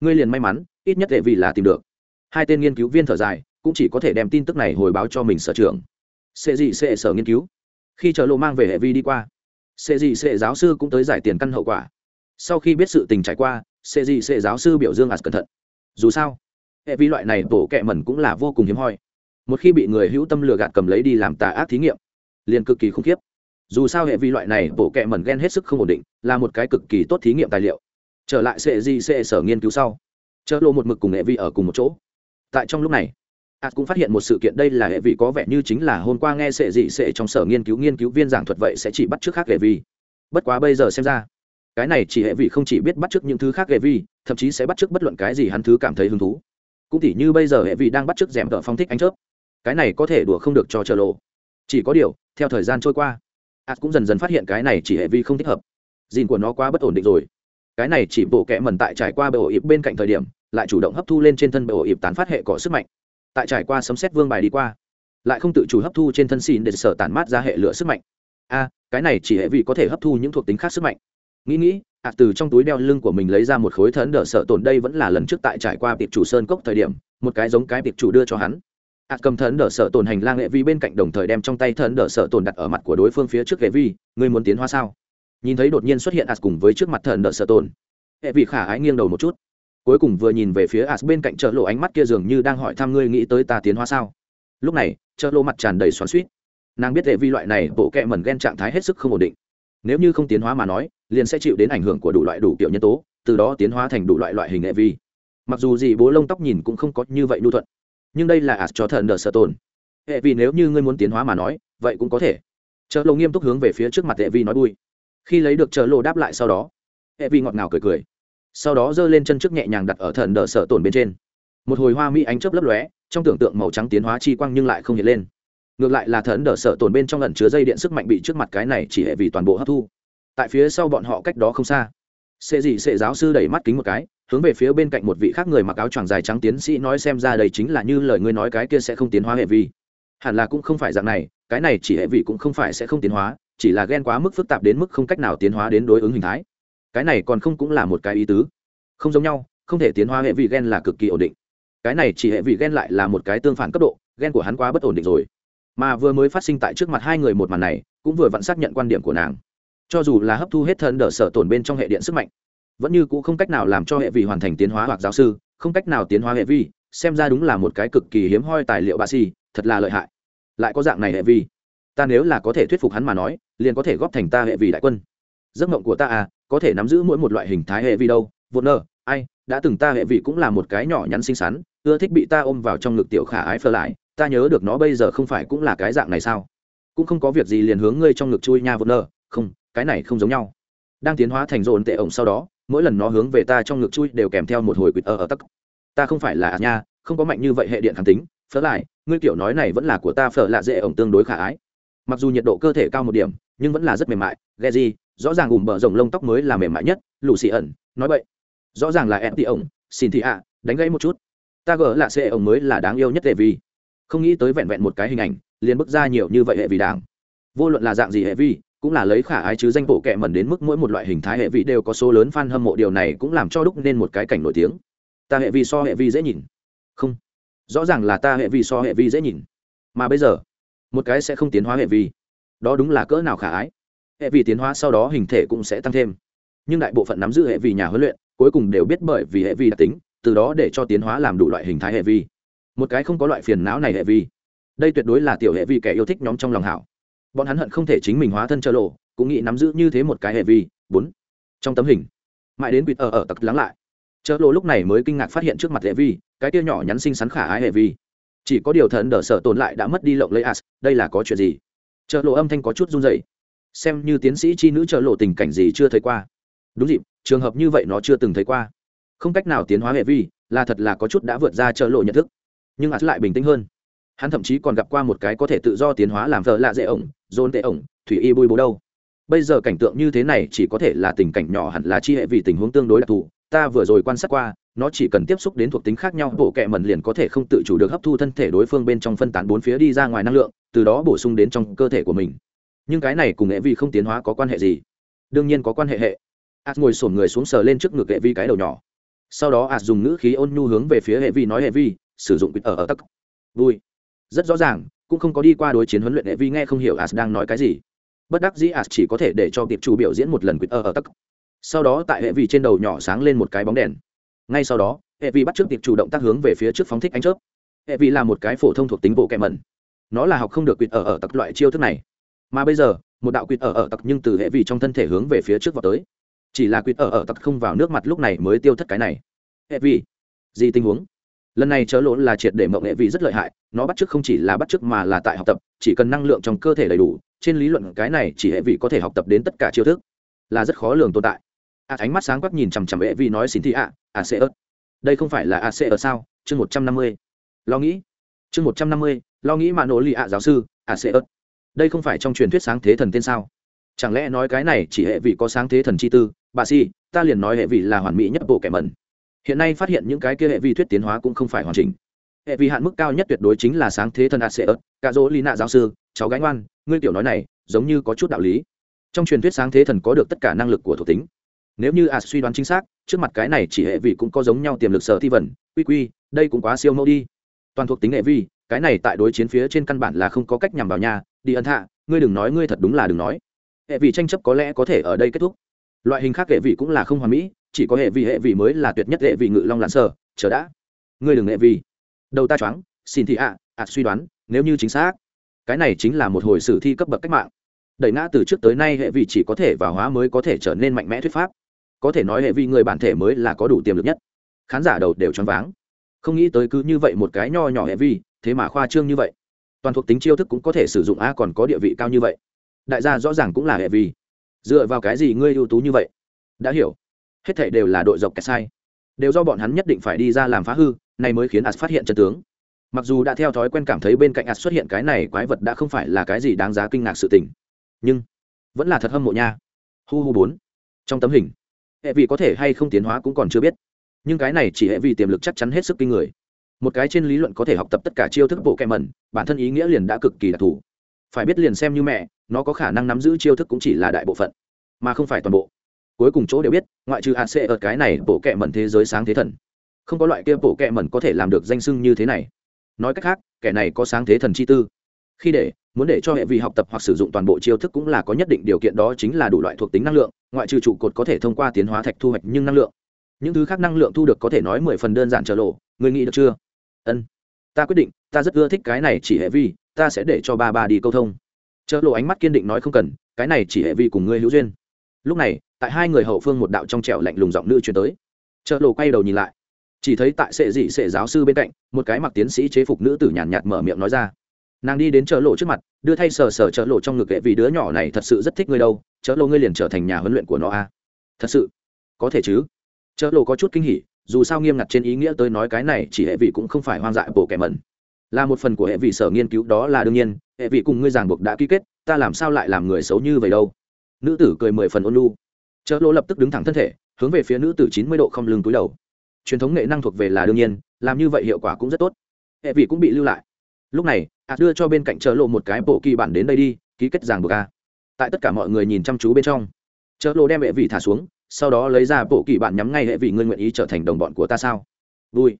Ngươi liền may mắn, ít nhất hệ vi là tìm được. Hai tên nghiên cứu viên thở dài, cũng chỉ có thể đem tin tức này hồi báo cho mình sở trường sệ gì sệ sở nghiên cứu. Khi chờ lộ mang về hệ vi đi qua, sệ gì sệ giáo sư cũng tới giải tiền căn hậu quả. Sau khi biết sự tình trải qua, sệ gì sệ giáo sư biểu dương ạt cẩn thận. Dù sao, hệ vi loại này tổ kẹ mẩn cũng là vô cùng hiếm hoi. Một khi bị người hữu tâm lừa gạt cầm lấy đi làm tà ác thí nghiệm, liền cực kỳ khủng khiếp. Dù sao hệ vi loại này tổ kẹ mẩn ghen hết sức không ổn định, là một cái cực kỳ tốt thí nghiệm tài liệu. Trở lại sệ gì sệ sở nghiên cứu sau chợ lộ một mực cùng hệ vi ở cùng một chỗ. Tại trong lúc này ạt cũng phát hiện một sự kiện đây là hệ vị có vẻ như chính là hôm qua nghe sệ dị sệ trong sở nghiên cứu nghiên cứu viên giảng thuật vậy sẽ chỉ bắt trước khác hệ vi bất quá bây giờ xem ra, cái này chỉ hệ vị không chỉ biết bắt trước những thứ khác hệ vi thậm chí sẽ bắt trước bất luận cái gì hắn thứ cảm thấy hứng thú. Cũng tỉ như bây giờ hệ vị đang bắt trước rèm tợ phong thích ánh chớp. Cái này có thể đùa không được cho chờ lộ. Chỉ có điều, theo thời gian trôi qua ạt cũng dần dần phát hiện cái này chỉ hệ vi không thích hợp. Gìn của nó quá bất ổn định rồi. Cái này chỉ bộ kẽ mần tại trải qua bệ ổ ịp bên cạnh thời điểm, lại chủ động hấp thu lên trên thân bệ ổ ịp tán phát hệ cỏ sức mạnh tại trải qua sấm xét vương bài đi qua, lại không tự chủ hấp thu trên thân xìn để sở tản mát ra hệ lửa sức mạnh. A cái này chỉ hệ vị có thể hấp thu những thuộc tính khác sức mạnh. Nghĩ nghĩ, ạ, từ trong túi đeo lưng của mình lấy ra một khối thần đỡ sợ tổn đây vẫn là lần trước tại trải qua tiệp chủ sơn cốc thời điểm, một cái giống cái tiệp chủ đưa cho hắn. Ạ, cầm thần đỡ sợ tổn hành lang hệ vi bên cạnh đồng thời đem trong tay thần đỡ sợ tổn đặt ở mặt của đối phương phía trước hệ vi người muốn tiến hóa sao? Nhìn thấy đột nhiên xuất hiện ạ, cùng với trước mặt thần đỡ sợ tổn, hệ vi khả ái nghiêng đầu một chút cuối cùng vừa nhìn về phía as bên cạnh chợ lộ ánh mắt kia dường như đang hỏi thăm ngươi nghĩ tới ta tiến hóa sao. Lúc này, chợ lộ mặt tràn đầy xoắn suýt nàng biết hệ vi loại này bộ kẹ mẩn ghen trạng thái hết sức không ổn định. Nếu như không tiến hóa mà nói, liền sẽ chịu đến ảnh hưởng của đủ loại đủ kiểu nhân tố, từ đó tiến hóa thành đủ loại loại hình hệ vi. Mặc dù gì bố lông tóc nhìn cũng không có như vậy nhu thuận. Nhưng đây là as cho thần đờ sợ tồn. Hệ vi nếu như ngươi muốn tiến hóa mà nói, vậy cũng có thể. Chợ lộ nghiêm túc hướng về phía trước mặt hệ vi nói bui khi lấy được chợ lộ đáp lại sau đó hệ vi ngọt ngào cười cười sau đó giơ lên chân trước nhẹ nhàng đặt ở thần đờ sợ tổn bên trên. Một hồi hoa mỹ ánh chớp lấp lóe, trong tưởng tượng màu trắng tiến hóa chi quang nhưng lại không hiện lên. Ngược lại là thần đờ sợ tổn bên trong lần chứa dây điện sức mạnh bị trước mặt cái này chỉ hệ vì toàn bộ hấp thu. Tại phía sau bọn họ cách đó không xa, sệ gì sệ giáo sư đẩy mắt kính một cái, hướng về phía bên cạnh một vị khác người mặc áo choàng dài trắng tiến sĩ nói xem ra đây chính là như lời ngươi nói cái kia sẽ không tiến hóa hệ vi. Hẳn là cũng không phải dạng này, cái này chỉ hệ vị cũng không phải sẽ không tiến hóa, chỉ là ghen quá mức phức tạp đến mức không cách nào tiến hóa đến đối ứng hình thái cái này còn không cũng là một cái ý tứ. Không giống nhau, không thể tiến hóa hệ vị ghen là cực kỳ ổn định. Cái này chỉ hệ vị ghen lại là một cái tương phản cấp độ ghen của hắn quá bất ổn định rồi. Mà vừa mới phát sinh tại trước mặt hai người một màn này, cũng vừa vặn xác nhận quan điểm của nàng. Cho dù là hấp thu hết thân đỡ sở tổn bên trong hệ điện sức mạnh, vẫn như cũng không cách nào làm cho hệ vị hoàn thành tiến hóa hoặc giáo sư, không cách nào tiến hóa hệ vi xem ra đúng là một cái cực kỳ hiếm hoi tài liệu bà si thật là lợi hại. Lại có dạng này hệ vi ta nếu là có thể thuyết phục hắn mà nói, liền có thể góp thành ta hệ vi đại quân giấc mộng của ta à có thể nắm giữ mỗi một loại hình thái hệ vi đâu vụt nơ ai, đã từng ta hệ vị cũng là một cái nhỏ nhắn xinh xắn, ưa thích bị ta ôm vào trong ngực tiểu khả ái phơ lại, ta nhớ được nó bây giờ không phải cũng là cái dạng này sao? Cũng không có việc gì liền hướng ngươi trong ngực chui nha vụt nơ không, cái này không giống nhau. Đang tiến hóa thành rộn tệ ổng sau đó, mỗi lần nó hướng về ta trong ngực chui đều kèm theo một hồi quýt ở ở tắc. Ta không phải là nha, không có mạnh như vậy hệ điện kháng tính Phở lại, ngươi kiểu nói này vẫn là của ta phở lạ dễ ổng tương đối khả ái. Mặc dù nhiệt độ cơ thể cao một điểm, nhưng vẫn là rất mềm mại ghe gì rõ ràng ủm bờ rồng lông tóc mới là mềm mại nhất, lù xì ẩn, nói vậy rõ ràng là em tị ổng, xin thị ạ, đánh gãy một chút. Ta gỡ là xệ ổng mới là đáng yêu nhất hệ vi. Không nghĩ tới vẹn vẹn một cái hình ảnh, liền bước ra nhiều như vậy hệ vì đảng. Vô luận là dạng gì hệ vi, cũng là lấy khả ái chứ danh bộ kệ mẩn đến mức mỗi một loại hình thái hệ vi đều có số lớn fan hâm mộ. Điều này cũng làm cho đúc nên một cái cảnh nổi tiếng. Ta hệ vi so hệ vi dễ nhìn. Không. Rõ ràng là ta hệ vi so hệ vi dễ nhìn. Mà bây giờ, một cái sẽ không tiến hóa hệ vi. Đó đúng là cỡ nào khả ái hệ vi tiến hóa sau đó hình thể cũng sẽ tăng thêm. Nhưng đại bộ phận nắm giữ hệ vi nhà huấn luyện, cuối cùng đều biết bởi vì hệ vi đặc tính, từ đó để cho tiến hóa làm đủ loại hình thái hệ vi một cái không có loại phiền não này hệ vi đây tuyệt đối là tiểu hệ vi kẻ yêu thích nhóm trong lòng hảo. Bọn hắn hận không thể chính mình hóa thân chơ lộ, cũng nghĩ nắm giữ như thế một cái hệ vi bốn. Trong tấm hình. Mãi đến quýt ở ở tặc lắng lại. Chợ lộ lúc này mới kinh ngạc phát hiện trước mặt hệ vi cái kia nhỏ nhắn xinh xắn khả ái hệ vi chỉ có điều thần đỡ sợ tồn lại đã mất đi lộng lấy as, đây là có chuyện gì? Chợ lộ âm thanh có chút run dày xem như tiến sĩ chi nữ trợ lộ tình cảnh gì chưa thấy qua. Đúng dịp, trường hợp như vậy nó chưa từng thấy qua. Không cách nào tiến hóa hệ vi, là thật là có chút đã vượt ra trợ lộ nhận thức. Nhưng as lại bình tĩnh hơn. Hắn thậm chí còn gặp qua một cái có thể tự do tiến hóa làm vợ lạ dễ ổng, dồn tệ ổng, thủy y bùi bố đâu. Bây giờ cảnh tượng như thế này chỉ có thể là tình cảnh nhỏ hẳn là chi hệ vì tình huống tương đối đặc thù. Ta vừa rồi quan sát qua, nó chỉ cần tiếp xúc đến thuộc tính khác nhau, bộ kệ mẩn liền có thể không tự chủ được hấp thu thân thể đối phương bên trong phân tán bốn phía đi ra ngoài năng lượng, từ đó bổ sung đến trong cơ thể của mình nhưng cái này cùng hệ vi không tiến hóa có quan hệ gì? Đương nhiên có quan hệ hệ. As ngồi sổn người xuống sờ lên trước ngực hệ vi cái đầu nhỏ. Sau đó as dùng ngữ khí ôn nhu hướng về phía hệ vi nói hệ vi, sử dụng quýt ở ở tắc. Vui. Rất rõ ràng, cũng không có đi qua đối chiến huấn luyện hệ vi nghe không hiểu as đang nói cái gì. Bất đắc dĩ as chỉ có thể để cho tiệp chủ biểu diễn một lần quýt ở ở tắc. Sau đó tại hệ vi trên đầu nhỏ sáng lên một cái bóng đèn. Ngay sau đó, hệ vi bắt trước tiệp chủ động tác hướng về phía trước phóng thích ánh chớp. Hệ vi là một cái phổ thông thuộc tính bộ kẹ mẩn. Nó là học không được quýt ở ở tắc loại chiêu thức này mà bây giờ, một đạo quýt ở ở tặc nhưng từ hệ vị trong thân thể hướng về phía trước vào tới. Chỉ là quýt ở ở tặc không vào nước mặt lúc này mới tiêu thất cái này. Hệ vị, gì tình huống? Lần này chớ lỗ là triệt để mộng hệ vị rất lợi hại, nó bắt chước không chỉ là bắt chước mà là tại học tập, chỉ cần năng lượng trong cơ thể đầy đủ, trên lý luận cái này chỉ hệ vị có thể học tập đến tất cả chiêu thức là rất khó lường tồn tại. A ánh mắt sáng quắc nhìn chằm chằm hệ vị nói xin thị ạ à, à, a sẽ ớt. Đây không phải là a sẽ ở sao? Chương một trăm năm mươi. Lo nghĩ. Chương một trăm năm mươi, lo nghĩ mà nỗ lì ạ giáo sư a sẽ ớt đây không phải trong truyền thuyết sáng thế thần tên sao? Chẳng lẽ nói cái này chỉ hệ vị có sáng thế thần chi tư? Bà si, ta liền nói hệ vị là hoàn mỹ nhất bộ kẻ mẩn. Hiện nay phát hiện những cái kia hệ vi thuyết tiến hóa cũng không phải hoàn chỉnh. Hệ vi hạn mức cao nhất tuyệt đối chính là sáng thế thần aseus cả dỗ lý nạ giáo sư, cháu gái ngoan, ngươi tiểu nói này, giống như có chút đạo lý. Trong truyền thuyết sáng thế thần có được tất cả năng lực của thuộc tính. Nếu như a suy đoán chính xác, trước mặt cái này chỉ hệ vị cũng có giống nhau tiềm lực sở thi vẩn quy quy, đây cũng quá siêu mẫu đi. Toàn thuộc tính hệ vi cái này tại đối chiến phía trên căn bản là không có cách nhằm vào nhà đi ân thạ, ngươi đừng nói ngươi thật đúng là đừng nói. Hệ vị tranh chấp có lẽ có thể ở đây kết thúc. Loại hình khác hệ vị cũng là không hoàn mỹ chỉ có hệ vị hệ vị mới là tuyệt nhất hệ vị ngự long lặn sờ chờ đã. Ngươi đừng hệ vị. Đầu ta choáng xin thị ạ ạ suy đoán nếu như chính xác cái này chính là một hồi sử thi cấp bậc cách mạng. Đẩy ngã từ trước tới nay hệ vị chỉ có thể vào hóa mới có thể trở nên mạnh mẽ thuyết pháp. Có thể nói hệ vị người bản thể mới là có đủ tiềm lực nhất. Khán giả đầu đều choáng váng. Không nghĩ tới cứ như vậy một cái nho nhỏ hệ vi thế mà khoa trương như vậy toàn thuộc tính chiêu thức cũng có thể sử dụng a còn có địa vị cao như vậy. Đại gia rõ ràng cũng là hệ vì. dựa vào cái gì ngươi ưu tú như vậy? Đã hiểu. Hết thảy đều là đội dọc kẹt sai. Đều do bọn hắn nhất định phải đi ra làm phá hư, này mới khiến as phát hiện chân tướng. Mặc dù đã theo thói quen cảm thấy bên cạnh as xuất hiện cái này quái vật đã không phải là cái gì đáng giá kinh ngạc sự tình, nhưng vẫn là thật hâm mộ nha. Hu hu bốn. Trong tấm hình, hệ vị có thể hay không tiến hóa cũng còn chưa biết. Nhưng cái này chỉ hệ vị tiềm lực chắc chắn hết sức kinh người một cái trên lý luận có thể học tập tất cả chiêu thức bộ kẹ mẩn, bản thân ý nghĩa liền đã cực kỳ đặc thù. Phải biết liền xem như mẹ, nó có khả năng nắm giữ chiêu thức cũng chỉ là đại bộ phận, mà không phải toàn bộ. Cuối cùng chỗ đều biết, ngoại trừ ac ở cái này, bộ kẹ mẩn thế giới sáng thế thần. Không có loại kia bộ kẹ mẩn có thể làm được danh sưng như thế này. Nói cách khác, kẻ này có sáng thế thần chi tư. Khi để, muốn để cho hệ vị học tập hoặc sử dụng toàn bộ chiêu thức cũng là có nhất định điều kiện đó chính là đủ loại thuộc tính năng lượng, ngoại trừ trụ cột có thể thông qua tiến hóa thạch thu hoạch nhưng năng lượng. Những thứ khác năng lượng thu được có thể nói mười phần đơn giản trở lộ, người nghĩ được chưa? Ân. Ta quyết định ta rất ưa thích cái này chỉ hệ vi ta sẽ để cho ba ba đi câu thông. Chợ lộ ánh mắt kiên định nói không cần cái này chỉ hệ vi cùng ngươi hữu duyên. Lúc này tại hai người hậu phương một đạo trong trẻo lạnh lùng giọng nữ chuyển tới. Chợ lộ quay đầu nhìn lại. Chỉ thấy tại sệ dị sệ giáo sư bên cạnh một cái mặc tiến sĩ chế phục nữ tử nhàn nhạt, nhạt mở miệng nói ra. Nàng đi đến chợ lộ trước mặt đưa thay sờ sờ chợ lộ trong ngực kệ vì đứa nhỏ này thật sự rất thích ngươi đâu chợ lộ ngươi liền trở thành nhà huấn luyện của nó a. À? thật sự? Có thể chứ? Chợ lộ có chút kinh hỉ dù sao nghiêm ngặt trên ý nghĩa tới nói cái này chỉ hệ vị cũng không phải hoang dại bộ kẻ mẩn. Là một phần của hệ vị sở nghiên cứu, đó là đương nhiên, hệ vị cùng ngươi giảng buộc đã ký kết, ta làm sao lại làm người xấu như vậy đâu? Nữ tử cười mười phần ôn lu chợ lỗ lập tức đứng thẳng thân thể, hướng về phía nữ tử chín mươi độ không lưng túi đầu. Truyền thống nghệ năng thuộc về là đương nhiên, làm như vậy hiệu quả cũng rất tốt. Hệ vị cũng bị lưu lại. Lúc này ạt đưa cho bên cạnh chợ lộ một cái bộ kỳ bản đến đây đi, ký kết giảng buộc a. Tại tất cả mọi người nhìn chăm chú bên trong chợ lộ đem hệ vị thả xuống sau đó lấy ra bộ kỳ bạn nhắm ngay hệ vị ngươi nguyện ý trở thành đồng bọn của ta sao? Vui.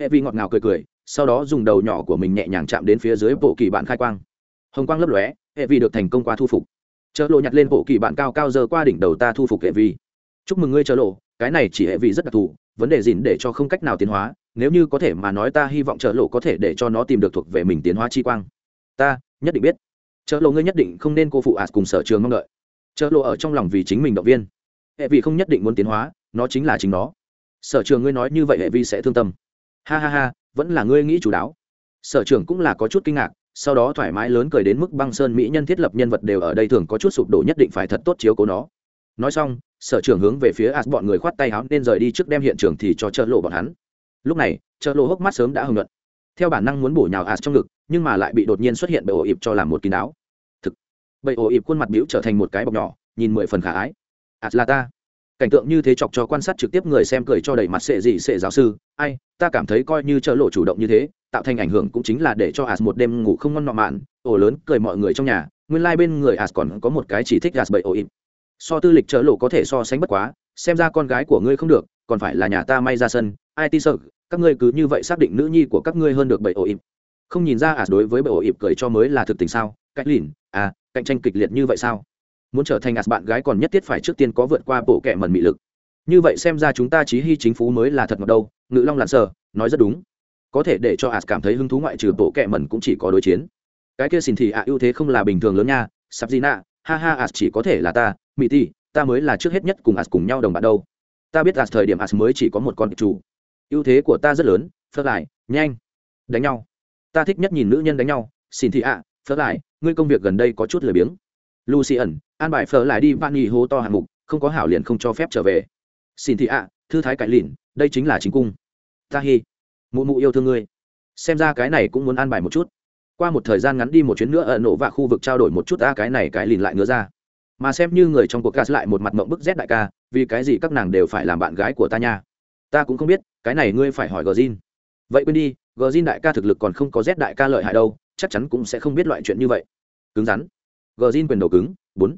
Hệ vị ngọt ngào cười cười, sau đó dùng đầu nhỏ của mình nhẹ nhàng chạm đến phía dưới bộ kỳ bạn khai quang. Hồng quang lấp lóe, hệ vị được thành công qua thu phục. Chợ lộ nhặt lên bộ kỳ bạn cao cao giờ qua đỉnh đầu ta thu phục hệ vị. Chúc mừng ngươi chợ lộ, cái này chỉ hệ vị rất đặc thù, vấn đề gìn để cho không cách nào tiến hóa, nếu như có thể mà nói ta hy vọng chợ lộ có thể để cho nó tìm được thuộc về mình tiến hóa chi quang. Ta, nhất định biết. Chợ lộ ngươi nhất định không nên cô phụ ạt cùng sở trường mong đợi. Chợ lộ ở trong lòng vì chính mình động viên hệ vi không nhất định muốn tiến hóa, nó chính là chính nó. Sở trường ngươi nói như vậy hệ vi sẽ thương tâm. Ha ha ha, vẫn là ngươi nghĩ chú đáo. Sở trường cũng là có chút kinh ngạc, sau đó thoải mái lớn cười đến mức băng sơn mỹ nhân thiết lập nhân vật đều ở đây thường có chút sụp đổ nhất định phải thật tốt chiếu cố nó. Nói xong, sở trường hướng về phía as bọn người khoát tay áo nên rời đi trước đem hiện trường thì cho chợ lộ bọn hắn. Lúc này, chợ lộ hốc mắt sớm đã hưng luận theo bản năng muốn bổ nhào as trong ngực, nhưng mà lại bị đột nhiên xuất hiện bầy ổ ịp cho làm một kín đáo. Thực, bầy ổ ịp khuôn mặt biểu trở thành một cái bọc nhỏ, nhìn mười phần khả ái. À, atlanta cảnh tượng như thế chọc cho quan sát trực tiếp người xem cười cho đầy mặt sệ dị sệ giáo sư. Ai, ta cảm thấy coi như chợ lộ chủ động như thế, tạo thành ảnh hưởng cũng chính là để cho as một đêm ngủ không ngon nọ mạn. Ổ lớn cười mọi người trong nhà, nguyên lai、like、bên người as còn có một cái chỉ thích as bậy ổ im so tư lịch chợ lộ có thể so sánh bất quá, xem ra con gái của ngươi không được, còn phải là nhà ta may ra sân. Ai ti sợ, các ngươi cứ như vậy xác định nữ nhi của các ngươi hơn được bậy ổ im không nhìn ra as đối với bậy ổ im cười cho mới là thực tình sao? Cách lìn à cạnh tranh kịch liệt như vậy sao? Muốn trở thành ạt bạn gái còn nhất thiết phải trước tiên có vượt qua bộ kệ mẩn mị lực. Như vậy xem ra chúng ta chí hy chính phú mới là thật ngọt đâu, ngự long lặn sờ nói rất đúng. Có thể để cho ạt cảm thấy hứng thú ngoại trừ bộ kệ mẩn cũng chỉ có đối chiến. Cái kia xin thì ạ, ưu thế không là bình thường lớn nha. Sắp gì nạ, ha ha ạt chỉ có thể là ta mỹ ti ta mới là trước hết nhất cùng ạt cùng nhau đồng bạn đâu. Ta biết ạt thời điểm ạt mới chỉ có một con chủ. Ưu thế của ta rất lớn, phớt lại nhanh, đánh nhau. Ta thích nhất nhìn nữ nhân đánh nhau. Xin thị ạ, phớt lại ngươi công việc gần đây có chút lười biếng lucian an bài phở lại đi van nghỉ hố to hạng mục, không có hảo liền không cho phép trở về. Xin thị ạ, thư thái cải lìn đây chính là chính cung. Ta hi, mụ mụ yêu thương ngươi. Xem ra cái này cũng muốn an bài một chút. Qua một thời gian ngắn đi một chuyến nữa ở nổ và khu vực trao đổi một chút ta cái này cái lìn lại ngứa ra. Mà xem như người trong cuộc gas lại một mặt mộng bức rét đại ca, vì cái gì các nàng đều phải làm bạn gái của ta nha? Ta cũng không biết, cái này ngươi phải hỏi gờ zin vậy quên đi gờ đại ca thực lực còn không có rét đại ca lợi hại đâu, chắc chắn cũng sẽ không biết loại chuyện như vậy. Cứng rắn gờ zin quyền đầu cứng, bốn.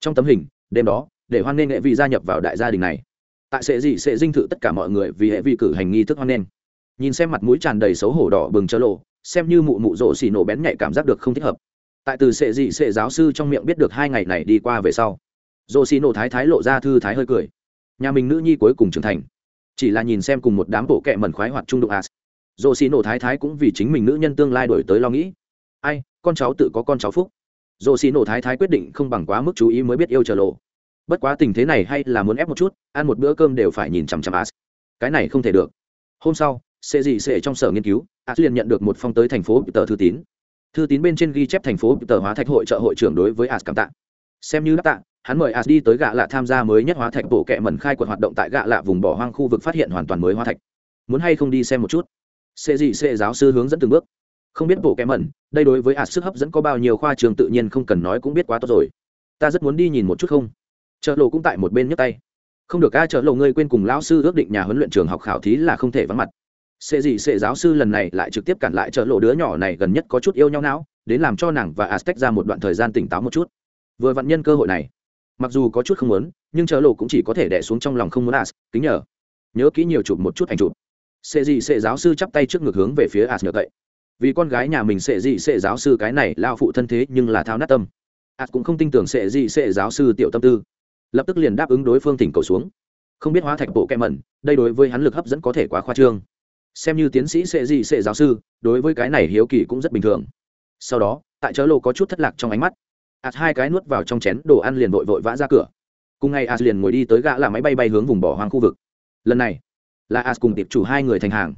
Trong tấm hình, đêm đó, để hoan nghênh nghệ vị gia nhập vào đại gia đình này. Tại sẽ gì sẽ dinh thự tất cả mọi người vì hệ vị cử hành nghi thức hoan nghênh. Nhìn xem mặt mũi tràn đầy xấu hổ đỏ bừng chớ lộ, xem như mụ mụ rộ xì nổ bén nhạy cảm giác được không thích hợp. Tại từ sệ dị, sệ giáo sư trong miệng biết được hai ngày này đi qua về sau, rộ xì nổ thái thái lộ ra thư thái hơi cười. Nhà mình nữ nhi cuối cùng trưởng thành. Chỉ là nhìn xem cùng một đám bộ kẹ mẩn khoái hoạt trung độ as à. rộ xì nổ thái thái cũng vì chính mình nữ nhân tương lai đổi tới lo nghĩ. Ai, con cháu tự có con cháu phúc dồ xì nổ thái thái quyết định không bằng quá mức chú ý mới biết yêu chờ lộ. Bất quá tình thế này hay là muốn ép một chút, ăn một bữa cơm đều phải nhìn chằm chằm as. Cái này không thể được. Hôm sau sẽ gì sẽ trong sở nghiên cứu, as liền nhận được một phong tới thành phố tờ thư tín. Thư tín bên trên ghi chép thành phố tờ hóa thạch hội trợ hội trưởng đối với as cảm tạ. Xem như đáp tạ, hắn mời as đi tới gạ lạ tham gia mới nhất hóa thạch bộ kệ mẩn khai quật hoạt động tại gạ lạ vùng bỏ hoang khu vực phát hiện hoàn toàn mới hóa thạch. Muốn hay không đi xem một chút? Sẽ gì sẽ giáo sư hướng dẫn từng bước không biết bộ kệ mẩn, đây đối với ạt sức hấp dẫn có bao nhiêu khoa trường tự nhiên không cần nói cũng biết quá tốt rồi. Ta rất muốn đi nhìn một chút không? Chợ lộ cũng tại một bên nhấc tay. Không được ai chợ lộ ngươi quên cùng lão sư ước định nhà huấn luyện trường học khảo thí là không thể vắng mặt. Sẽ gì sẽ giáo sư lần này lại trực tiếp cản lại chợ lộ đứa nhỏ này gần nhất có chút yêu nhau não, đến làm cho nàng và aztec ra một đoạn thời gian tỉnh táo một chút. Vừa vặn nhân cơ hội này. Mặc dù có chút không muốn, nhưng chợ lộ cũng chỉ có thể đẻ xuống trong lòng không muốn as kính nhờ. Nhớ kỹ nhiều chụp một chút ảnh chụp. Sẽ gì sẽ giáo sư chắp tay trước ngực hướng về phía as nhờ cậy vì con gái nhà mình sẽ gì sẽ giáo sư cái này lao phụ thân thế nhưng là thao nát tâm. As cũng không tin tưởng sẽ gì sẽ giáo sư tiểu tâm tư. Lập tức liền đáp ứng đối phương thỉnh cầu xuống. Không biết hóa thạch bộ kẹ mẩn, đây đối với hắn lực hấp dẫn có thể quá khoa trương. Xem như tiến sĩ sẽ gì sẽ giáo sư, đối với cái này hiếu kỳ cũng rất bình thường. Sau đó, tại chớ lô có chút thất lạc trong ánh mắt ạt hai cái nuốt vào trong chén đồ ăn liền vội vội vã ra cửa. Cùng ngày ạt liền ngồi đi tới gã là máy bay bay hướng vùng bỏ hoang khu vực. Lần này, là ạt cùng tiệp chủ hai người thành hàng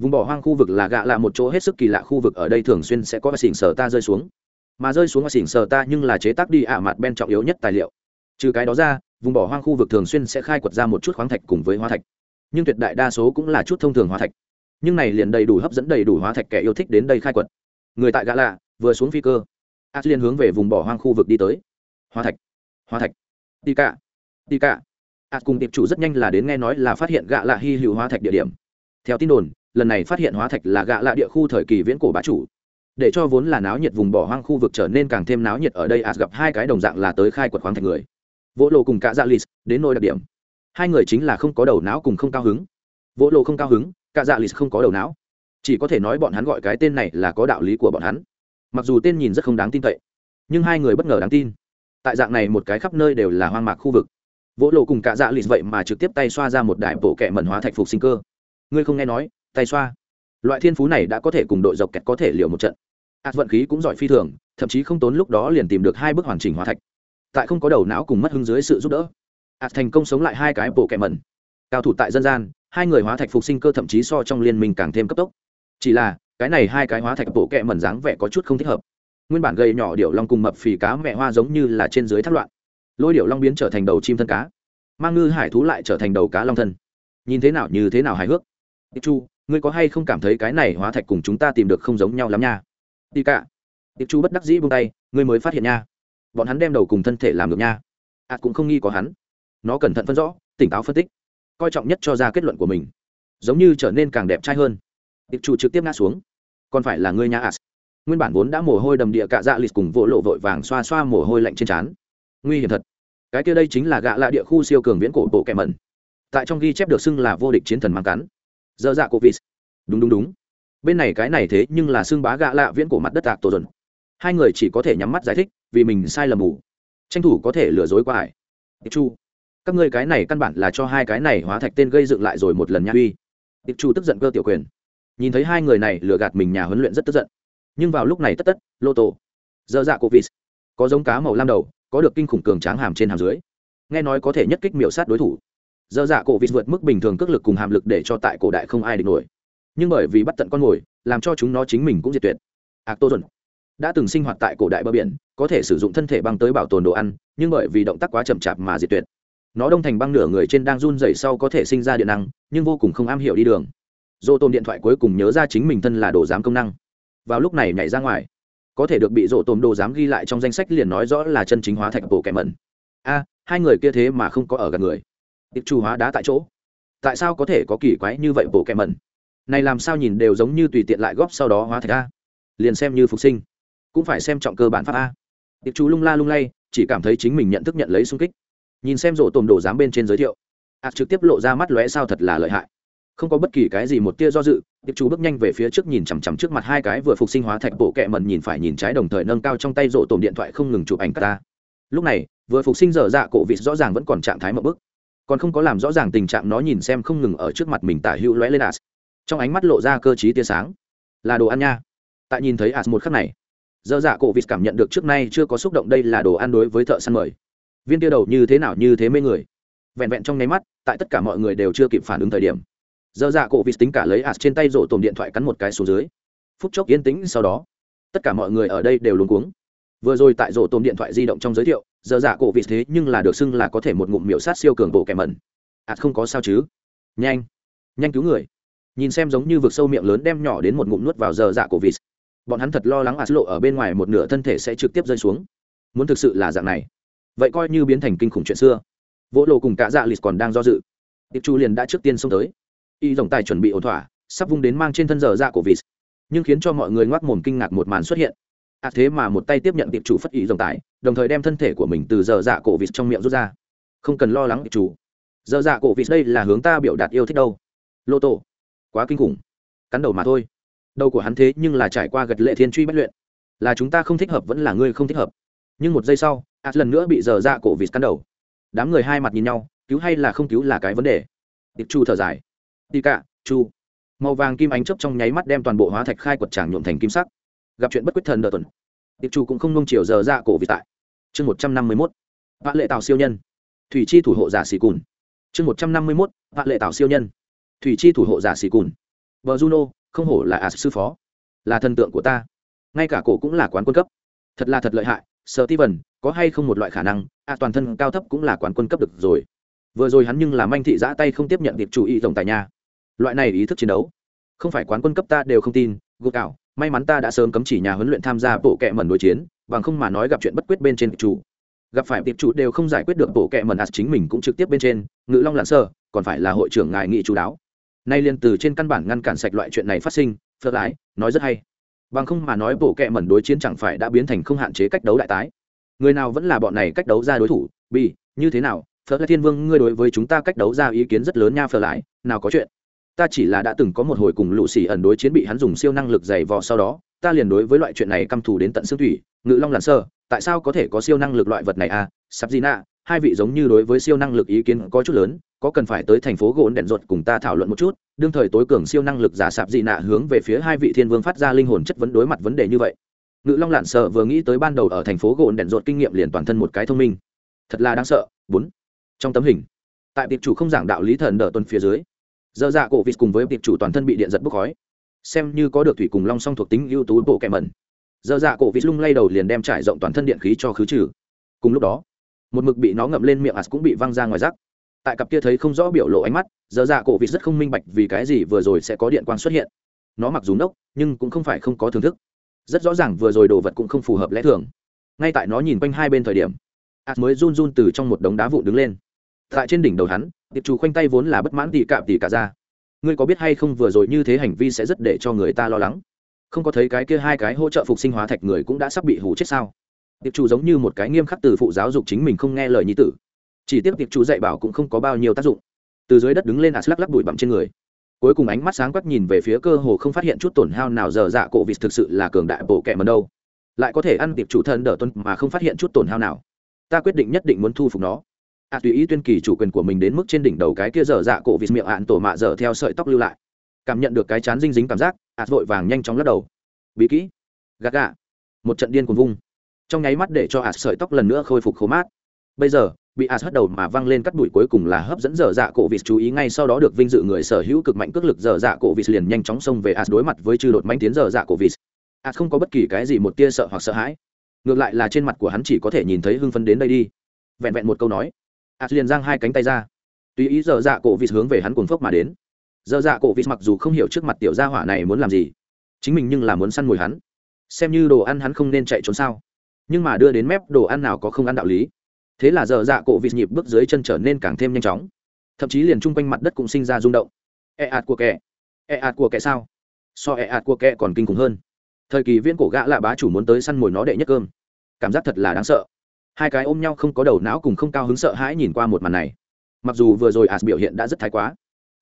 vùng bỏ hoang khu vực là gạ là một chỗ hết sức kỳ lạ khu vực, ở đây thường xuyên sẽ có xỉn sở ta rơi xuống. Mà rơi xuống và xỉn sở ta nhưng là chế tác đi ạ. mặt bên trọng yếu nhất tài liệu. Trừ cái đó ra, vùng bỏ hoang khu vực thường xuyên sẽ khai quật ra một chút khoáng thạch cùng với hóa thạch. Nhưng tuyệt đại đa số cũng là chút thông thường hóa thạch. Nhưng này liền đầy đủ hấp dẫn đầy đủ hóa thạch kẻ yêu thích đến đây khai quật. Người tại gã lạ, vừa xuống phi cơ át liên hướng về vùng bỏ hoang khu vực đi tới. Hóa thạch hóa thạch. Đi cả đi cả. As cùng tiệp chủ rất nhanh là đến nghe nói là phát hiện gã lạ hy hữu hóa thạch địa điểm theo tin đồn, lần này phát hiện hóa thạch là gạ lạ địa khu thời kỳ viễn cổ bá chủ. Để cho vốn là náo nhiệt vùng bỏ hoang khu vực trở nên càng thêm náo nhiệt ở đây ạt gặp hai cái đồng dạng là tới khai quật khoáng thạch người. Vỗ lộ cùng cả dạ lì đến nỗi đặc điểm. Hai người chính là không có đầu não cùng không cao hứng. Vỗ lộ không cao hứng cả dạ lì không có đầu não. Chỉ có thể nói bọn hắn gọi cái tên này là có đạo lý của bọn hắn. Mặc dù tên nhìn rất không đáng tin cậy, nhưng hai người bất ngờ đáng tin. Tại dạng này một cái khắp nơi đều là hoang mạc khu vực. Vỗ lộ cùng cả dạ lì vậy mà trực tiếp tay xoa ra một đại bộ kẹ mẩn hóa thạch phục sinh cơ ngươi không nghe nói, tay xoa. Loại thiên phú này đã có thể cùng đội dọc kẹt có thể liều một trận. Ạt vận khí cũng giỏi phi thường, thậm chí không tốn lúc đó liền tìm được hai bức hoàn chỉnh hóa thạch. Tại không có đầu não cùng mất hứng dưới sự giúp đỡ ạt thành công sống lại hai cái bộ kẹ mẩn. Cao thủ tại dân gian, hai người hóa thạch phục sinh cơ thậm chí so trong liên minh càng thêm cấp tốc. Chỉ là, cái này hai cái hóa thạch bộ kẹ mẩn dáng vẻ có chút không thích hợp. Nguyên bản gầy nhỏ điệu long cùng mập phì cá mẹ hoa giống như là trên dưới thác loạn. Lôi điệu long biến trở thành đầu chim thân cá. Mang ngư hải thú lại trở thành đầu cá long thân. Nhìn thế nào như thế nào hài hước. Tiệp chu, ngươi có hay không cảm thấy cái này hóa thạch cùng chúng ta tìm được không giống nhau lắm nha? Đi cả Tiệp chu bất đắc dĩ buông tay, ngươi mới phát hiện nha. Bọn hắn đem đầu cùng thân thể làm được nha. Ạt cũng không nghi có hắn. Nó cẩn thận phân rõ, tỉnh táo phân tích. Coi trọng nhất cho ra kết luận của mình. Giống như trở nên càng đẹp trai hơn. Tiệp chủ trực tiếp ngã xuống. Còn phải là ngươi nhà ạt nguyên bản vốn đã mồ hôi đầm địa cạ dạ lịch cùng vỗ lộ vội vàng xoa xoa mồ hôi lạnh trên trán. Nguy hiểm thật. Cái kia đây chính là gạ lạ địa khu siêu cường viễn cổ bộ kẻ mẩn. Tại trong ghi chép được xưng là vô địch chiến thần mang cắn dơ dạ vịt đúng đúng đúng. Bên này cái này thế nhưng là xương bá gạ lạ viễn cổ mặt đất tạc tổ dần hai người chỉ có thể nhắm mắt giải thích, vì mình sai lầm mù tranh thủ có thể lừa dối qua hải chu. Các ngươi cái này căn bản là cho hai cái này hóa thạch tên gây dựng lại rồi một lần nha uy. Tiệp chu tức giận cơ tiểu quyền. Nhìn thấy hai người này lừa gạt mình nhà huấn luyện rất tức giận. Nhưng vào lúc này tất tất, lô tô. Dơ dạ vịt có giống cá màu lam đầu, có được kinh khủng cường tráng hàm trên hàm dưới. Nghe nói có thể nhất kích miểu sát đối thủ dơ dạ cổ vịt vượt mức bình thường cước lực cùng hàm lực để cho tại cổ đại không ai địch nổi. Nhưng bởi vì bắt tận con mồi, làm cho chúng nó chính mình cũng diệt tuyệt. Ạc tô dần đã từng sinh hoạt tại cổ đại bờ biển, có thể sử dụng thân thể băng tới bảo tồn đồ ăn, nhưng bởi vì động tác quá chậm chạp mà diệt tuyệt. Nó đông thành băng nửa người trên đang run rẩy sau có thể sinh ra điện năng, nhưng vô cùng không am hiểu đi đường. Dô tôm điện thoại cuối cùng nhớ ra chính mình thân là đồ giám công năng. Vào lúc này nhảy ra ngoài. Có thể được bị dỗ tôm đồ giám ghi lại trong danh sách liền nói rõ là chân chính hóa thạch bộ kẻ mẩn. A, hai người kia thế mà không có ở gần người tiệp chủ hóa đá tại chỗ. Tại sao có thể có kỳ quái như vậy bộ kẹ mẩn? Này làm sao nhìn đều giống như tùy tiện lại góp sau đó hóa thạch a? Liền xem như phục sinh, cũng phải xem trọng cơ bản pháp a. Tiệp chủ lung la lung lay, chỉ cảm thấy chính mình nhận thức nhận lấy sung kích. Nhìn xem rổ tồn đồ dám bên trên giới thiệu ạt trực tiếp lộ ra mắt lóe sao thật là lợi hại. Không có bất kỳ cái gì một tia do dự tiệp chú bước nhanh về phía trước nhìn chằm chằm trước mặt hai cái vừa phục sinh hóa thạch bộ kẹ mần nhìn phải nhìn trái đồng thời nâng cao trong tay rổ tồn điện thoại không ngừng chụp ảnh ta lúc này, vừa phục sinh dở dạ cổ vịt rõ ràng vẫn còn trạng thái mậu bức còn không có làm rõ ràng tình trạng nó nhìn xem không ngừng ở trước mặt mình tả hữu lóe lên as trong ánh mắt lộ ra cơ t tia sáng. Là đồ ăn nha. Tại nhìn thấy as một khắc này, dơ dạ cổ vịt cảm nhận được trước nay chưa có xúc động đây là đồ ăn đối với thợ săn mời. Viên tia đầu như thế nào như thế mê người. Vẹn vẹn trong nháy mắt, tại tất cả mọi người đều chưa kịp phản ứng thời điểm, dơ dạ cổ vịt tính cả lấy as trên tay rổ tồn điện thoại cắn một cái xuống dưới. Phút chốc yên tĩnh, sau đó, tất cả mọi người ở đây đều luống cuống. Vừa rồi tại rổ tồn điện thoại di động trong giới thiệu giờ dạ cổ vị thế nhưng là được xưng là có thể một ngụm miểu sát siêu cường bộ kẻ mẩn. Ạt không có sao chứ? Nhanh nhanh cứu người. Nhìn xem giống như vực sâu miệng lớn đem nhỏ đến một ngụm nuốt vào giờ dạ cổ vịt bọn hắn thật lo lắng ạt lộ ở bên ngoài một nửa thân thể sẽ trực tiếp rơi xuống. Muốn thực sự là dạng này, vậy coi như biến thành kinh khủng chuyện xưa. Vỗ lộ cùng cả dạ lịch còn đang do dự. Tiệp chu liền đã trước tiên xông tới. Y dòng tài chuẩn bị ổn thỏa, sắp vung đến mang trên thân giờ dạ cổ vịt nhưng khiến cho mọi người ngoác mồm kinh ngạc một màn xuất hiện à thế mà một tay tiếp nhận tiệp chủ phất ý dòng tải đồng thời đem thân thể của mình từ giờ dạ cổ vịt trong miệng rút ra. Không cần lo lắng tiệp chủ. Giờ dạ cổ vịt đây là hướng ta biểu đạt yêu thích đâu. Lô tô, quá kinh khủng. Cắn đầu mà thôi. Đầu của hắn thế nhưng là trải qua gật lệ thiên truy bất luyện. Là chúng ta không thích hợp vẫn là ngươi không thích hợp. Nhưng một giây sau ạt lần nữa bị giờ dạ cổ vịt cắn đầu. Đám người hai mặt nhìn nhau cứu hay là không cứu là cái vấn đề. Tiệp chu thở dài. Tì cả chu. Màu vàng kim ánh chớp trong nháy mắt đem toàn bộ hóa thạch khai quật tràng nhuộm thành kim sắc gặp chuyện bất quyết thần đợt tuần. Tiệp chủ cũng không nông chiều giờ ra cổ vì tại. Chương một trăm năm mươi mốt, vạn lệ tào siêu nhân. Thủy chi thủ hộ giả xì cùn. Chương một trăm năm mươi mốt, vạn lệ tào siêu nhân. Thủy chi thủ hộ giả xì cùn. Vợ juno, không hổ là as sư phó, là thần tượng của ta. Ngay cả cổ cũng là quán quân cấp. Thật là thật lợi hại sợ ti vần có hay không một loại khả năng a toàn thân cao thấp cũng là quán quân cấp được rồi. Vừa rồi hắn nhưng là manh thị giã tay không tiếp nhận tiệp chủ y tổng tài nhà loại này ý thức chiến đấu, không phải quán quân cấp ta đều không tin, gục ảo may mắn ta đã sớm cấm chỉ nhà huấn luyện tham gia bộ kệ mẩn đối chiến, bằng không mà nói gặp chuyện bất quyết bên trên chủ. Gặp phải tiệp chủ đều không giải quyết được bộ kệ mẩn as chính mình cũng trực tiếp bên trên, ngự long lặn sơ còn phải là hội trưởng ngài nghị chú đáo. Nay liên từ trên căn bản ngăn cản sạch loại chuyện này phát sinh phớt lái, nói rất hay. Bằng không mà nói bộ kệ mẩn đối chiến chẳng phải đã biến thành không hạn chế cách đấu đại tái. Người nào vẫn là bọn này cách đấu ra đối thủ bi như thế nào? Phớt lái thiên vương, ngươi đối với chúng ta cách đấu ra ý kiến rất lớn nha phớt lái, nào có chuyện ta chỉ là đã từng có một hồi cùng lũ xì ẩn đối chiến bị hắn dùng siêu năng lực dày vò sau đó, ta liền đối với loại chuyện này căm thù đến tận xương thủy. Ngự long làn sơ, tại sao có thể có siêu năng lực loại vật này à? Sắp gì nạ hai vị giống như đối với siêu năng lực ý kiến có chút lớn, có cần phải tới thành phố gỗn đèn ruột cùng ta thảo luận một chút? Đương thời tối cường siêu năng lực giả sạp dị nạ hướng về phía hai vị thiên vương phát ra linh hồn chất vấn đối mặt vấn đề như vậy. Ngự long lạn sợ vừa nghĩ tới ban đầu ở thành phố gỗn đèn ruột kinh nghiệm liền toàn thân một cái thông minh. Thật là đáng sợ. Bốn. Trong tấm hình, tại tiệp chủ không giảng đạo lý thần đỡ tuần phía dưới Giờ dạ cổ vịt cùng với tiệp chủ toàn thân bị điện giật bốc khói. Xem như có được thủy cùng long song thuộc tính ưu tú bộ kẹ mẩn Giờ dạ cổ vịt lung lay đầu liền đem trải rộng toàn thân điện khí cho khứ trừ. Cùng lúc đó, một mực bị nó ngậm lên miệng ạt cũng bị văng ra ngoài rác. Tại cặp kia thấy không rõ biểu lộ ánh mắt, Giờ dạ cổ vịt rất không minh bạch vì cái gì vừa rồi sẽ có điện quang xuất hiện. Nó mặc dù nốc, nhưng cũng không phải không có thưởng thức. Rất rõ ràng vừa rồi đồ vật cũng không phù hợp lẽ thường. Ngay tại nó nhìn quanh hai bên thời điểm, ạt mới run run từ trong một đống đá vụn đứng lên tại trên đỉnh đầu hắn, tiệp chủ khoanh tay vốn là bất mãn tỉ cạm tỉ cả ra. Ngươi có biết hay không vừa rồi như thế hành vi sẽ rất để cho người ta lo lắng? Không có thấy cái kia hai cái hỗ trợ phục sinh hóa thạch người cũng đã sắp bị hủ chết sao? Tiệp chủ giống như một cái nghiêm khắc từ phụ giáo dục chính mình không nghe lời nhi tử. Chỉ tiếp tiệp chủ dạy bảo cũng không có bao nhiêu tác dụng. Từ dưới đất đứng lên ạt lắc lắc bụi bặm trên người. Cuối cùng ánh mắt sáng quắc nhìn về phía cơ hồ không phát hiện chút tổn hao nào giờ dạ cổ vịt thực sự là cường đại bộ kẹ mần đâu. Lại có thể ăn tiệp chủ thân đỡ tuân mà không phát hiện chút tổn hao nào. Ta quyết định nhất định muốn thu phục nó a tùy ý tuyên kỳ chủ quyền của mình đến mức trên đỉnh đầu cái kia dở dạ cổ vịt miệng ạn tổ mạ dở theo sợi tóc lưu lại. Cảm nhận được cái chán dinh dính cảm giác ạt vội vàng nhanh chóng lắc đầu. Bí kỹ. Gạt gạ một trận điên cuồng vung. Trong nháy mắt để cho ạt sợi tóc lần nữa khôi phục khô mát. Bây giờ, bị ạt hất đầu mà văng lên cắt đuổi cuối cùng là hấp dẫn dở dạ cổ vịt chú ý ngay sau đó được vinh dự người sở hữu cực mạnh cước lực dở dạ cổ vịt liền nhanh chóng xông về ạt đối mặt với chư đột manh tiến dở dạ cổ vịt. Ạt không có bất kỳ cái gì một tia sợ hoặc sợ hãi. Ngược lại là trên mặt của hắn chỉ có thể nhìn thấy hưng phấn đến đây đi. Vẹn vẹn một câu nói ạt liền giang hai cánh tay ra tùy ý dở dạ cổ vịt hướng về hắn cuồng phốc mà đến dở dạ cổ vịt mặc dù không hiểu trước mặt tiểu gia hỏa này muốn làm gì chính mình nhưng là muốn săn mồi hắn xem như đồ ăn hắn không nên chạy trốn sao nhưng mà đưa đến mép đồ ăn nào có không ăn đạo lý thế là dở dạ cổ vịt nhịp bước dưới chân trở nên càng thêm nhanh chóng thậm chí liền chung quanh mặt đất cũng sinh ra rung động e ạt của kẻ e ạt của kẻ sao so e ạt của kẻ còn kinh khủng hơn thời kỳ viễn cổ gã là bá chủ muốn tới săn mồi nó đệ nhất cơm cảm giác thật là đáng sợ hai cái ôm nhau không có đầu não cùng không cao hứng sợ hãi nhìn qua một màn này. Mặc dù vừa rồi as biểu hiện đã rất thái quá,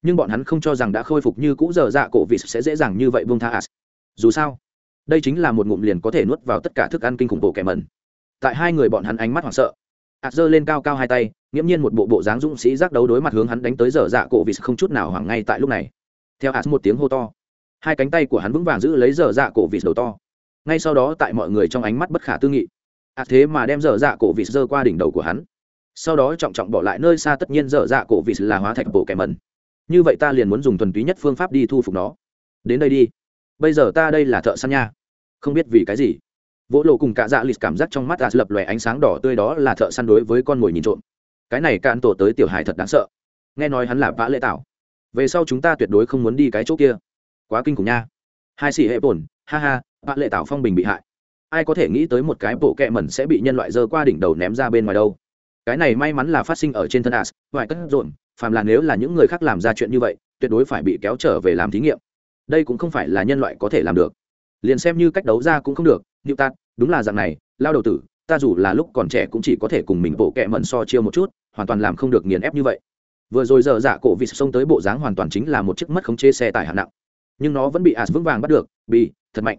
nhưng bọn hắn không cho rằng đã khôi phục như cũ giờ dạ cổ vịt sẽ dễ dàng như vậy buông tha as. Dù sao, đây chính là một ngụm liền có thể nuốt vào tất cả thức ăn kinh khủng bộ kẻ mẩn. Tại hai người bọn hắn ánh mắt hoảng sợ, as giơ lên cao cao hai tay, nghiễm nhiên một bộ bộ dáng dũng sĩ giác đấu đối mặt hướng hắn đánh tới giờ dạ cổ vịt không chút nào hoảng ngay tại lúc này. Theo as một tiếng hô to, hai cánh tay của hắn vững vàng giữ lấy giờ dạ cổ vịt đầu to. Ngay sau đó tại mọi người trong ánh mắt bất khả tư nghị à thế mà đem dở dạ cổ vịt giơ qua đỉnh đầu của hắn. Sau đó trọng trọng bỏ lại nơi xa tất nhiên dở dạ cổ vịt là hóa thạch bộ kẻ mẩn. Như vậy ta liền muốn dùng thuần túy nhất phương pháp đi thu phục nó. Đến đây đi. Bây giờ ta đây là thợ săn nha. Không biết vì cái gì. Vỗ lộ cùng cả dạ lịt cảm giác trong mắt as lập lòe ánh sáng đỏ tươi đó là thợ săn đối với con mồi nhìn trộm. Cái này cạn tổ tới tiểu hải thật đáng sợ. Nghe nói hắn là vã lễ tảo. về sau chúng ta tuyệt đối không muốn đi cái chỗ kia. Quá kinh khủng nha. Hai xì hệ bổn, ha ha, vã lệ tảo phong bình bị hại ai có thể nghĩ tới một cái bộ kẹ mẩn sẽ bị nhân loại dơ qua đỉnh đầu ném ra bên ngoài đâu. Cái này may mắn là phát sinh ở trên thân as ngoài cất rộn, phàm là nếu là những người khác làm ra chuyện như vậy, tuyệt đối phải bị kéo trở về làm thí nghiệm. Đây cũng không phải là nhân loại có thể làm được. Liền xem như cách đấu ra cũng không được như ta đúng là dạng này, lao đầu tử, ta dù là lúc còn trẻ cũng chỉ có thể cùng mình bộ kẹ mẩn so chiêu một chút, hoàn toàn làm không được nghiền ép như vậy. Vừa rồi giờ dạ cổ vịt xông tới bộ dáng hoàn toàn chính là một chiếc mất khống chế xe tải hạng nặng. Nhưng nó vẫn bị as vững vàng bắt được, bị, thật mạnh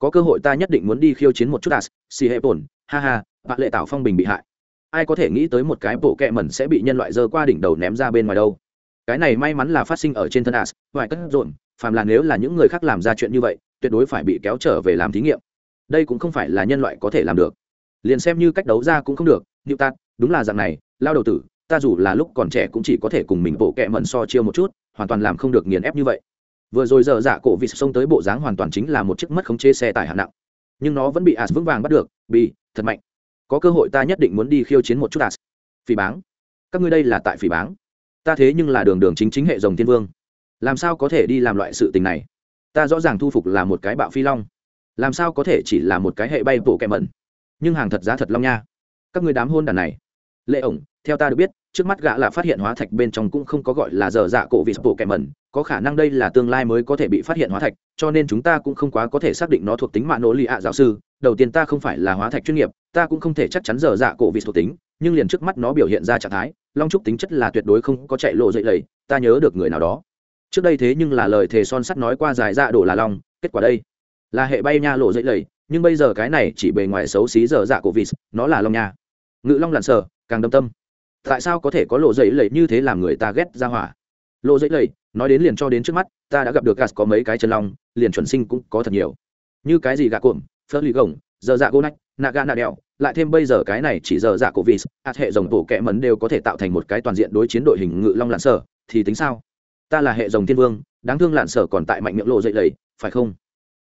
có cơ hội ta nhất định muốn đi khiêu chiến một chút as xì hệ bổn, ha ha bạn lệ tạo phong bình bị hại. Ai có thể nghĩ tới một cái bộ kẹ mẩn sẽ bị nhân loại dơ qua đỉnh đầu ném ra bên ngoài đâu. Cái này may mắn là phát sinh ở trên thân as ngoài cất rộn, phàm là nếu là những người khác làm ra chuyện như vậy, tuyệt đối phải bị kéo trở về làm thí nghiệm. Đây cũng không phải là nhân loại có thể làm được. Liền xem như cách đấu ra cũng không được như ta đúng là dạng này, lao đầu tử, ta dù là lúc còn trẻ cũng chỉ có thể cùng mình bộ kẹ mẩn so chiêu một chút, hoàn toàn làm không được nghiền ép như vậy vừa rồi giờ dạ cổ vị xông tới bộ dáng hoàn toàn chính là một chiếc mất khống chế xe tải hạng nặng. Nhưng nó vẫn bị as vững vàng bắt được. Bị, thật mạnh. Có cơ hội ta nhất định muốn đi khiêu chiến một chút as phỉ báng. Các ngươi đây là tại phỉ báng. Ta thế nhưng là đường đường chính chính hệ dòng thiên vương. Làm sao có thể đi làm loại sự tình này? Ta rõ ràng thu phục là một cái bạo phi long. Làm sao có thể chỉ là một cái hệ bay bộ kẹ mẩn? Nhưng hàng thật giá thật long nha. Các ngươi đám hôn đàn này. Lệ ổng, theo ta được biết, trước mắt gã là phát hiện hóa thạch bên trong cũng không có gọi là dở dạ cổ vị bộ kẹ mẩn có khả năng đây là tương lai mới có thể bị phát hiện hóa thạch, cho nên chúng ta cũng không quá có thể xác định nó thuộc tính mạ nỗ lì ạ giáo sư. Đầu tiên ta không phải là hóa thạch chuyên nghiệp, ta cũng không thể chắc chắn dở dạ cổ vị thuộc tính, nhưng liền trước mắt nó biểu hiện ra trạng thái, long trúc tính chất là tuyệt đối không có chạy lộ dậy lầy, ta nhớ được người nào đó. Trước đây thế nhưng là lời thề son sắt nói qua dài dạ đổ là long, kết quả đây là hệ bay nha lộ dậy lầy, nhưng bây giờ cái này chỉ bề ngoài xấu xí dở dạ cổ vị, nó là long nha. Ngự long lặn sờ, càng đâm tâm. Tại sao có thể có lộ dậy lầy như thế làm người ta ghét ra hỏa? Lộ dậy lầy nói đến liền cho đến trước mắt, ta đã gặp được gas có mấy cái chân long, liền chuẩn sinh cũng có thật nhiều. Như cái gì gạ cuộm phớt lì gồng, giờ dạ gô nách nạ gà nạ đèo, lại thêm bây giờ cái này chỉ giờ dạ cổ vis ạt hệ dòng tổ kẽ mấn đều có thể tạo thành một cái toàn diện đối chiến đội hình ngự long lạn sở, thì tính sao? Ta là hệ dòng thiên vương, đáng thương lạn sở còn tại mạnh miệng lộ dậy lầy, phải không?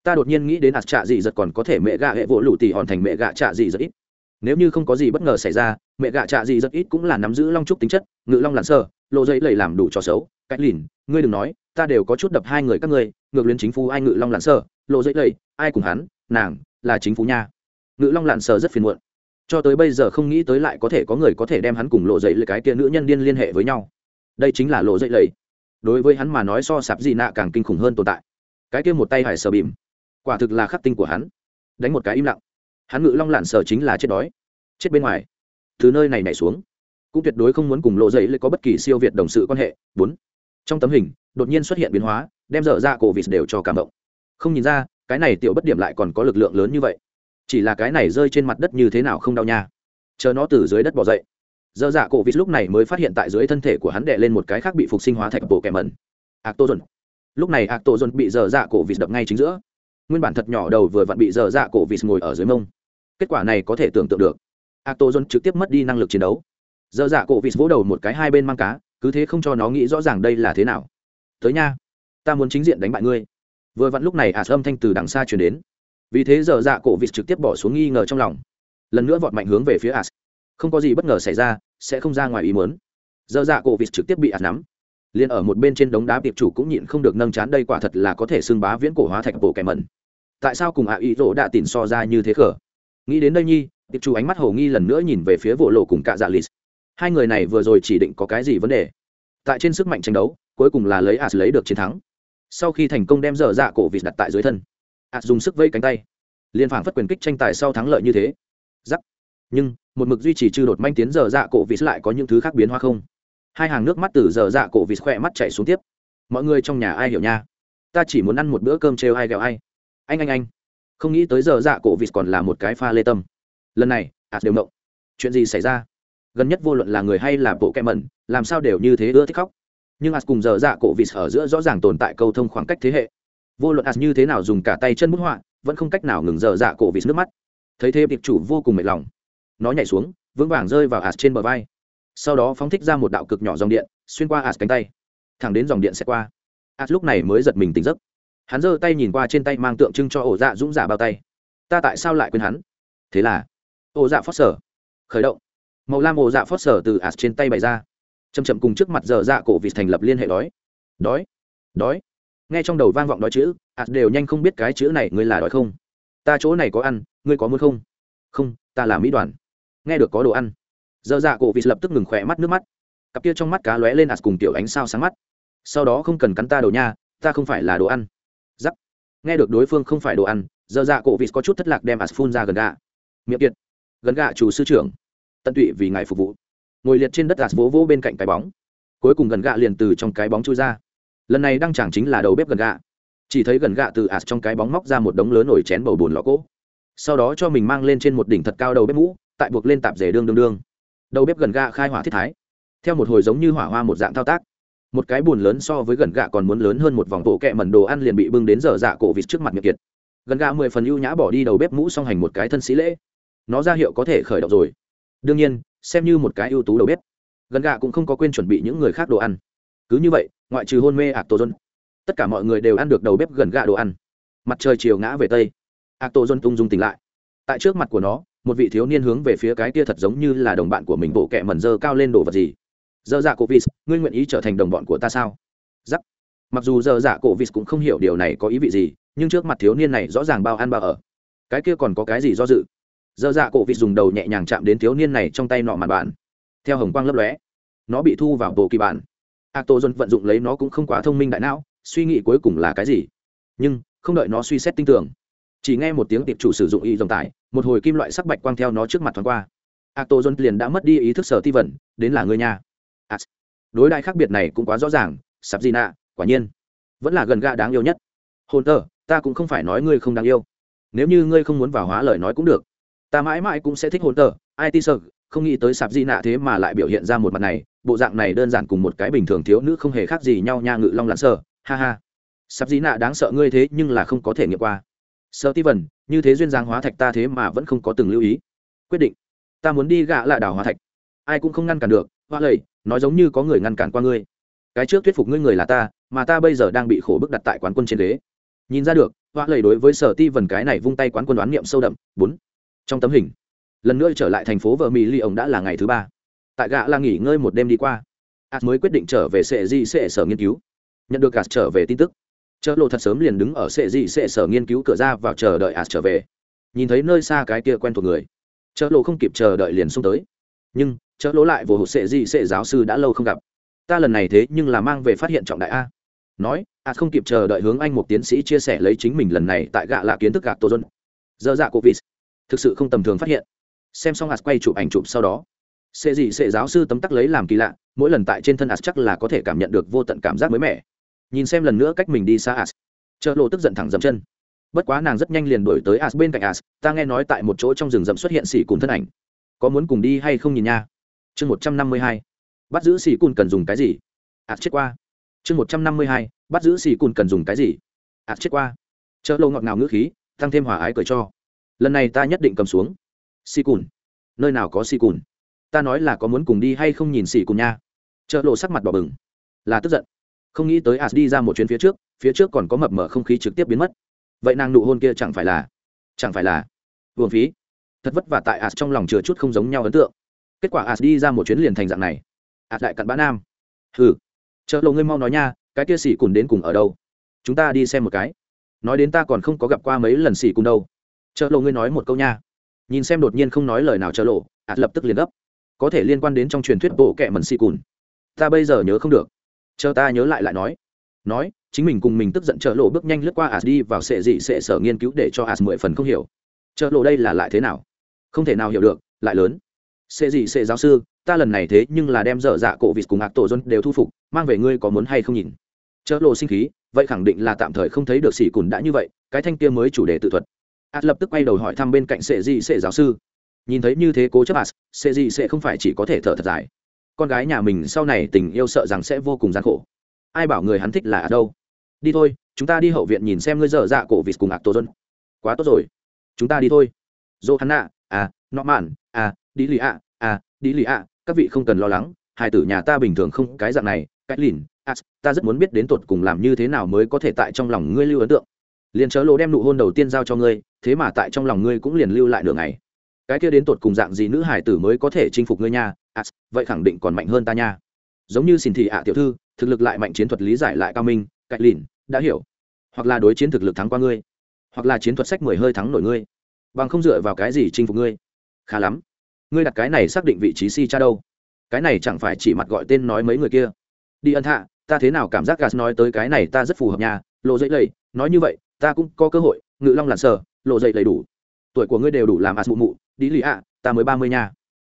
Ta đột nhiên nghĩ đến ạt trạ gì giật còn có thể mẹ gạ hệ vỗ lụ tỉ hòn thành mẹ gạ trạ gì giật ít nếu như không có gì bất ngờ xảy ra, mẹ gạ trạ gì rất ít cũng là nắm giữ long trúc tính chất, ngự long lặn sơ lộ dây lầy làm đủ trò xấu. Cách lìn, ngươi đừng nói, ta đều có chút đập hai người các ngươi, ngược luyến chính phủ ai ngự long lặn sơ lộ dây lầy, ai cùng hắn, nàng, là chính phủ nha. Ngự long lặn sơ rất phiền muộn. Cho tới bây giờ không nghĩ tới lại có thể có người có thể đem hắn cùng lộ dậy lầy cái kia nữ nhân điên liên hệ với nhau. Đây chính là lộ dậy lầy. Đối với hắn mà nói so sạp gì nạ càng kinh khủng hơn tồn tại. Cái kia một tay hải sờ bìm, quả thực là khắc tinh của hắn. Đánh một cái im lặng hắn ngự long lặn sở chính là chết đói, chết bên ngoài. Từ nơi này nhảy xuống, cũng tuyệt đối không muốn cùng lộ dậy lại có bất kỳ siêu việt đồng sự quan hệ. Bốn, trong tấm hình, đột nhiên xuất hiện biến hóa, đem dở ra cổ vịt đều cho cảm động. Không nhìn ra, cái này tiểu bất điểm lại còn có lực lượng lớn như vậy. Chỉ là cái này rơi trên mặt đất như thế nào không đau nha. Chờ nó từ dưới đất bỏ dậy dơ dạ cổ vịt lúc này mới phát hiện tại dưới thân thể của hắn đệ lên một cái khác bị phục sinh hóa thạch bộ kẻ mẩn. Ạc tô dồn lúc này ạc tô dồn bị dơ dạ cổ vịt đập ngay chính giữa. Nguyên bản thật nhỏ đầu vừa vặn bị dơ dạ cổ vịt ngồi ở dưới mông kết quả này có thể tưởng tượng được. Ạc tô dồn trực tiếp mất đi năng lực chiến đấu. Dơ dạ cổ vịt vỗ đầu một cái hai bên mang cá, cứ thế không cho nó nghĩ rõ ràng đây là thế nào. Tới nha, ta muốn chính diện đánh bại ngươi. Vừa vặn lúc này ả âm thanh từ đằng xa chuyển đến. Vì thế giờ dạ cổ vịt trực tiếp bỏ xuống nghi ngờ trong lòng. Lần nữa vọt mạnh hướng về phía as không có gì bất ngờ xảy ra, sẽ không ra ngoài ý mớn giờ dạ cổ vịt trực tiếp bị as nắm. Liền ở một bên trên đống đá tiệp chủ cũng nhịn không được nâng chán đây quả thật là có thể xưng bá viễn cổ hóa thạch bộ kẻ mẩn. Tại sao cùng ạ ý rỗ đã tìm so ra như thế khở? Nghĩ đến đây nhi, tiệp chủ ánh mắt hồ nghi lần nữa nhìn về phía vỗ lộ cùng cạ dạ lì hai người này vừa rồi chỉ định có cái gì vấn đề? Tại trên sức mạnh tranh đấu, cuối cùng là lấy as lấy được chiến thắng. Sau khi thành công đem dở dạ cổ vịt đặt tại dưới thân as dùng sức vây cánh tay. Liên phản phất quyền kích tranh tài sau thắng lợi như thế. Giắc. Nhưng, một mực duy trì trừ đột manh tiến dở dạ cổ vịt lại có những thứ khác biến hóa không? Hai hàng nước mắt từ dở dạ cổ vịt khỏe mắt chạy xuống tiếp. Mọi người trong nhà ai hiểu nha? Ta chỉ muốn ăn một bữa cơm trêu ai ghẹo ai. Anh anh anh không nghĩ tới giờ dạ cổ vịt còn là một cái pha lê tâm. Lần này ạt đều mộng chuyện gì xảy ra? Gần nhất vô luận là người hay là bộ kẹ mẩn, làm sao đều như thế ưa thích khóc. Nhưng ạt cùng giờ dạ cổ vịt ở giữa rõ ràng tồn tại câu thông khoảng cách thế hệ. Vô luận ạt như thế nào dùng cả tay chân bút họa, vẫn không cách nào ngừng giờ dạ cổ vịt nước mắt. Thấy thế, tiệp chủ vô cùng mệt lòng. Nó nhảy xuống, vững vàng rơi vào ạt trên bờ vai. Sau đó phóng thích ra một đạo cực nhỏ dòng điện, xuyên qua ạt cánh tay. Thẳng đến dòng điện sẽ qua. Ạt lúc này mới giật mình tỉnh giấc hắn giơ tay nhìn qua trên tay mang tượng trưng cho ổ dạ dũng giả bao tay. Ta tại sao lại quên hắn? Thế là, ổ dạ phót sở, khởi động. Màu lam ổ dạ phót sở từ ạt trên tay bày ra. Chầm chậm cùng trước mặt giờ dạ cổ vịt thành lập liên hệ đói. Đói đói. Nghe trong đầu vang vọng đói chữ, ạt đều nhanh không biết cái chữ này ngươi là đói không? Ta chỗ này có ăn, ngươi có muốn không? Không, ta là mỹ đoàn. Nghe được có đồ ăn. Giờ dạ cổ vịt lập tức ngừng khỏe mắt nước mắt. Cặp kia trong mắt cá lóe lên ạt cùng tiểu ánh sao sáng mắt. Sau đó không cần cắn ta đồ nha, ta không phải là đồ ăn nghe được đối phương không phải đồ ăn, giờ dạ cổ vịt có chút thất lạc đem ạt phun ra gần gà miệng kiệt. Gần gà chủ sư trưởng. Tận tụy vì ngài phục vụ. Ngồi liệt trên đất ạt vỗ vỗ bên cạnh cái bóng. Cuối cùng gần gà liền từ trong cái bóng chui ra. Lần này đăng chẳng chính là đầu bếp gần gà chỉ thấy gần gà từ ạt trong cái bóng móc ra một đống lớn nổi chén bầu bùn lọ cỗ. Sau đó cho mình mang lên trên một đỉnh thật cao đầu bếp mũ, tại buộc lên tạp rể đương đương đương. Đầu bếp gần gà khai hỏa thiết thái. Theo một hồi giống như hỏa hoa một dạng thao tác một cái buồn lớn so với gần gạ còn muốn lớn hơn một vòng bộ kẹ mẩn đồ ăn liền bị bưng đến giờ dạ cổ vịt trước mặt miệng kiệt. Gần gạ mười phần ưu nhã bỏ đi đầu bếp mũ song hành một cái thân sĩ lễ. Nó ra hiệu có thể khởi động rồi. Đương nhiên, xem như một cái ưu tú đầu bếp, gần gạ cũng không có quên chuẩn bị những người khác đồ ăn. Cứ như vậy, ngoại trừ hôn mê ạc tô dân tất cả mọi người đều ăn được đầu bếp gần gạ đồ ăn. Mặt trời chiều ngã về tây ạc tô dân tung dung tỉnh lại. Tại trước mặt của nó, một vị thiếu niên hướng về phía cái kia thật giống như là đồng bạn của mình bộ kẹ mẩn dơ cao lên đồ vật gì dơ dạ cổ vis ngươi nguyện ý trở thành đồng bọn của ta sao? Giắc. Mặc dù dơ dạ cổ vis cũng không hiểu điều này có ý vị gì, nhưng trước mặt thiếu niên này rõ ràng bao ăn bao ở. Cái kia còn có cái gì do dự? Dơ dạ cổ vis dùng đầu nhẹ nhàng chạm đến thiếu niên này trong tay nọ mặt bản. Theo hồng quang lấp lóe, nó bị thu vào bộ kỳ bản. Ác tô dân vận dụng lấy nó cũng không quá thông minh đại não, suy nghĩ cuối cùng là cái gì? Nhưng, không đợi nó suy xét tinh tưởng, chỉ nghe một tiếng tiệp chủ sử dụng y dòng tải, một hồi kim loại sắc bạch quang theo nó trước mặt thoáng qua. Ác tô dân liền đã mất đi ý thức sở ti vẩn đến là người nhà As. đối đại khác biệt này cũng quá rõ ràng sắp gì nạ, quả nhiên. Vẫn là gần gạ đáng yêu nhất. Hồn tờ, ta cũng không phải nói ngươi không đáng yêu. Nếu như ngươi không muốn vào hóa lời nói cũng được. Ta mãi mãi cũng sẽ thích hồn tờ it sợ không nghĩ tới sạp di nạ thế mà lại biểu hiện ra một mặt này. Bộ dạng này đơn giản cùng một cái bình thường thiếu nữ không hề khác gì nhau nha ngự long lặn sợ ha ha. Sạp di nạ đáng sợ ngươi thế nhưng là không có thể nghiệm qua. Sợ ti vần như thế duyên giang hóa thạch ta thế mà vẫn không có từng lưu ý. Quyết định. Ta muốn đi gạ lại đảo hóa thạch. Ai cũng không ngăn cản được. Hoa lầy nói giống như có người ngăn cản qua ngươi. Cái trước thuyết phục ngươi người là ta, mà ta bây giờ đang bị khổ bức đặt tại quán quân trên đế nhìn ra được, hoa lầy đối với sở ti vần cái này vung tay quán quân đoán niệm sâu đậm. Bốn. Trong tấm hình, lần nữa trở lại thành phố vợ mỹ ly ông đã là ngày thứ ba. Tại gạ là nghỉ ngơi một đêm đi qua. As mới quyết định trở về sệ di sệ sở nghiên cứu. Nhận được as trở về tin tức, chợ lộ thật sớm liền đứng ở sệ di sệ sở nghiên cứu cửa ra vào chờ đợi as trở về. Nhìn thấy nơi xa cái kia quen thuộc người, chợ lộ không kịp chờ đợi liền xông tới. Nhưng chớ lỗ lại vô hụt sệ gì, sệ giáo sư đã lâu không gặp. Ta lần này thế nhưng là mang về phát hiện trọng đại a. Nói a không kịp chờ đợi hướng anh một tiến sĩ chia sẻ lấy chính mình lần này tại gạ lạ kiến thức gạ tô dân. Dơ dạ vịt thực sự không tầm thường phát hiện. Xem xong hạt quay chụp ảnh chụp sau đó. Sệ gì, sệ giáo sư tấm tắc lấy làm kỳ lạ, mỗi lần tại trên thân hạt chắc là có thể cảm nhận được vô tận cảm giác mới mẻ. Nhìn xem lần nữa cách mình đi xa hạt chợ lộ tức giận thẳng dậm chân. Bất quá nàng rất nhanh liền đổi tới as bên cạnh as ta nghe nói tại một chỗ trong rừng rậm xuất hiện xỉ cùng thân ảnh. Có muốn cùng đi hay không nhìn nha? Chương một trăm năm mươi hai, bắt giữ xì cùn cần dùng cái gì? Ạt chết qua. Chương một trăm năm mươi hai, bắt giữ xì cùn cần dùng cái gì? Ạt chết qua. Chợ lâu ngọt ngào ngữ khí, tăng thêm hòa ái cười cho. Lần này ta nhất định cầm xuống. Xì cùn. Nơi nào có xì cùn? Ta nói là có muốn cùng đi hay không nhìn xì cùn nha. Chợ lộ sắc mặt bỏ bừng. Là tức giận. Không nghĩ tới as đi ra một chuyến phía trước phía trước còn có mập mở không khí trực tiếp biến mất. Vậy nàng nụ hôn kia chẳng phải là, chẳng phải là vương phí. Thật vất vả tại as trong lòng chừa chút không giống nhau ấn tượng kết quả as đi ra một chuyến liền thành dạng này. As lại cặn bã nam. Hừ. Chợ lộ ngươi mau nói nha, cái kia xỉ cùn đến cùng ở đâu? Chúng ta đi xem một cái. Nói đến ta còn không có gặp qua mấy lần xỉ cùn đâu. Chợ lộ ngươi nói một câu nha. Nhìn xem đột nhiên không nói lời nào chợ lộ as lập tức liền gấp. Có thể liên quan đến trong truyền thuyết bộ kệ mần xỉ cùn ta bây giờ nhớ không được. Chờ ta nhớ lại lại nói. Nói, chính mình cùng mình tức giận chợ lộ bước nhanh lướt qua as đi vào sệ dị sệ sở nghiên cứu để cho as mười phần không hiểu. Chợ lộ đây là lại thế nào? Không thể nào hiểu được, lại lớn sẽ gì sẽ giáo sư ta lần này thế nhưng là đem dở dạ cổ vịt cùng ạc tổ dân đều thu phục mang về ngươi có muốn hay không nhìn. Chớ lộ sinh khí vậy khẳng định là tạm thời không thấy được xỉ cùn đã như vậy cái thanh kia mới chủ đề tự thuật. Ạt lập tức quay đầu hỏi thăm bên cạnh sệ dị sệ giáo sư. Nhìn thấy như thế cố chấp ạt sệ dị sẽ không phải chỉ có thể thở thật dài. Con gái nhà mình sau này tình yêu sợ rằng sẽ vô cùng gian khổ. Ai bảo người hắn thích là ở đâu? Đi thôi chúng ta đi hậu viện nhìn xem ngươi dở dạ cổ vịt cùng ạc tổ dân quá tốt rồi. Chúng ta đi thôi. Dô hắn nạ, à nọ mạn à đi lì ạ à đi lì ạ các vị không cần lo lắng hai tử nhà ta bình thường không cái dạng này cách lìn à, ta rất muốn biết đến tột cùng làm như thế nào mới có thể tại trong lòng ngươi lưu ấn tượng. Liền chớ lộ đem nụ hôn đầu tiên giao cho ngươi thế mà tại trong lòng ngươi cũng liền lưu lại đường này cái kia đến tột cùng dạng gì nữ hải tử mới có thể chinh phục ngươi nha à, vậy khẳng định còn mạnh hơn ta nha. Giống như xin thị ạ tiểu thư thực lực lại mạnh chiến thuật lý giải lại cao minh cạnh lìn đã hiểu. Hoặc là đối chiến thực lực thắng qua ngươi. Hoặc là chiến thuật sách mười hơi thắng nổi ngươi. Bằng không dựa vào cái gì chinh phục ngươi. Khá lắm ngươi đặt cái này xác định vị trí si cha đâu? Cái này chẳng phải chỉ mặt gọi tên nói mấy người kia. Đi ân hạ, ta thế nào cảm giác gas nói tới cái này ta rất phù hợp nhà lộ dậy lầy, nói như vậy, ta cũng có cơ hội, ngự long lặn sờ, lộ dậy đầy đủ. Tuổi của ngươi đều đủ làm as mụ mụ, đi lì ạ, ta mới ba mươi nha.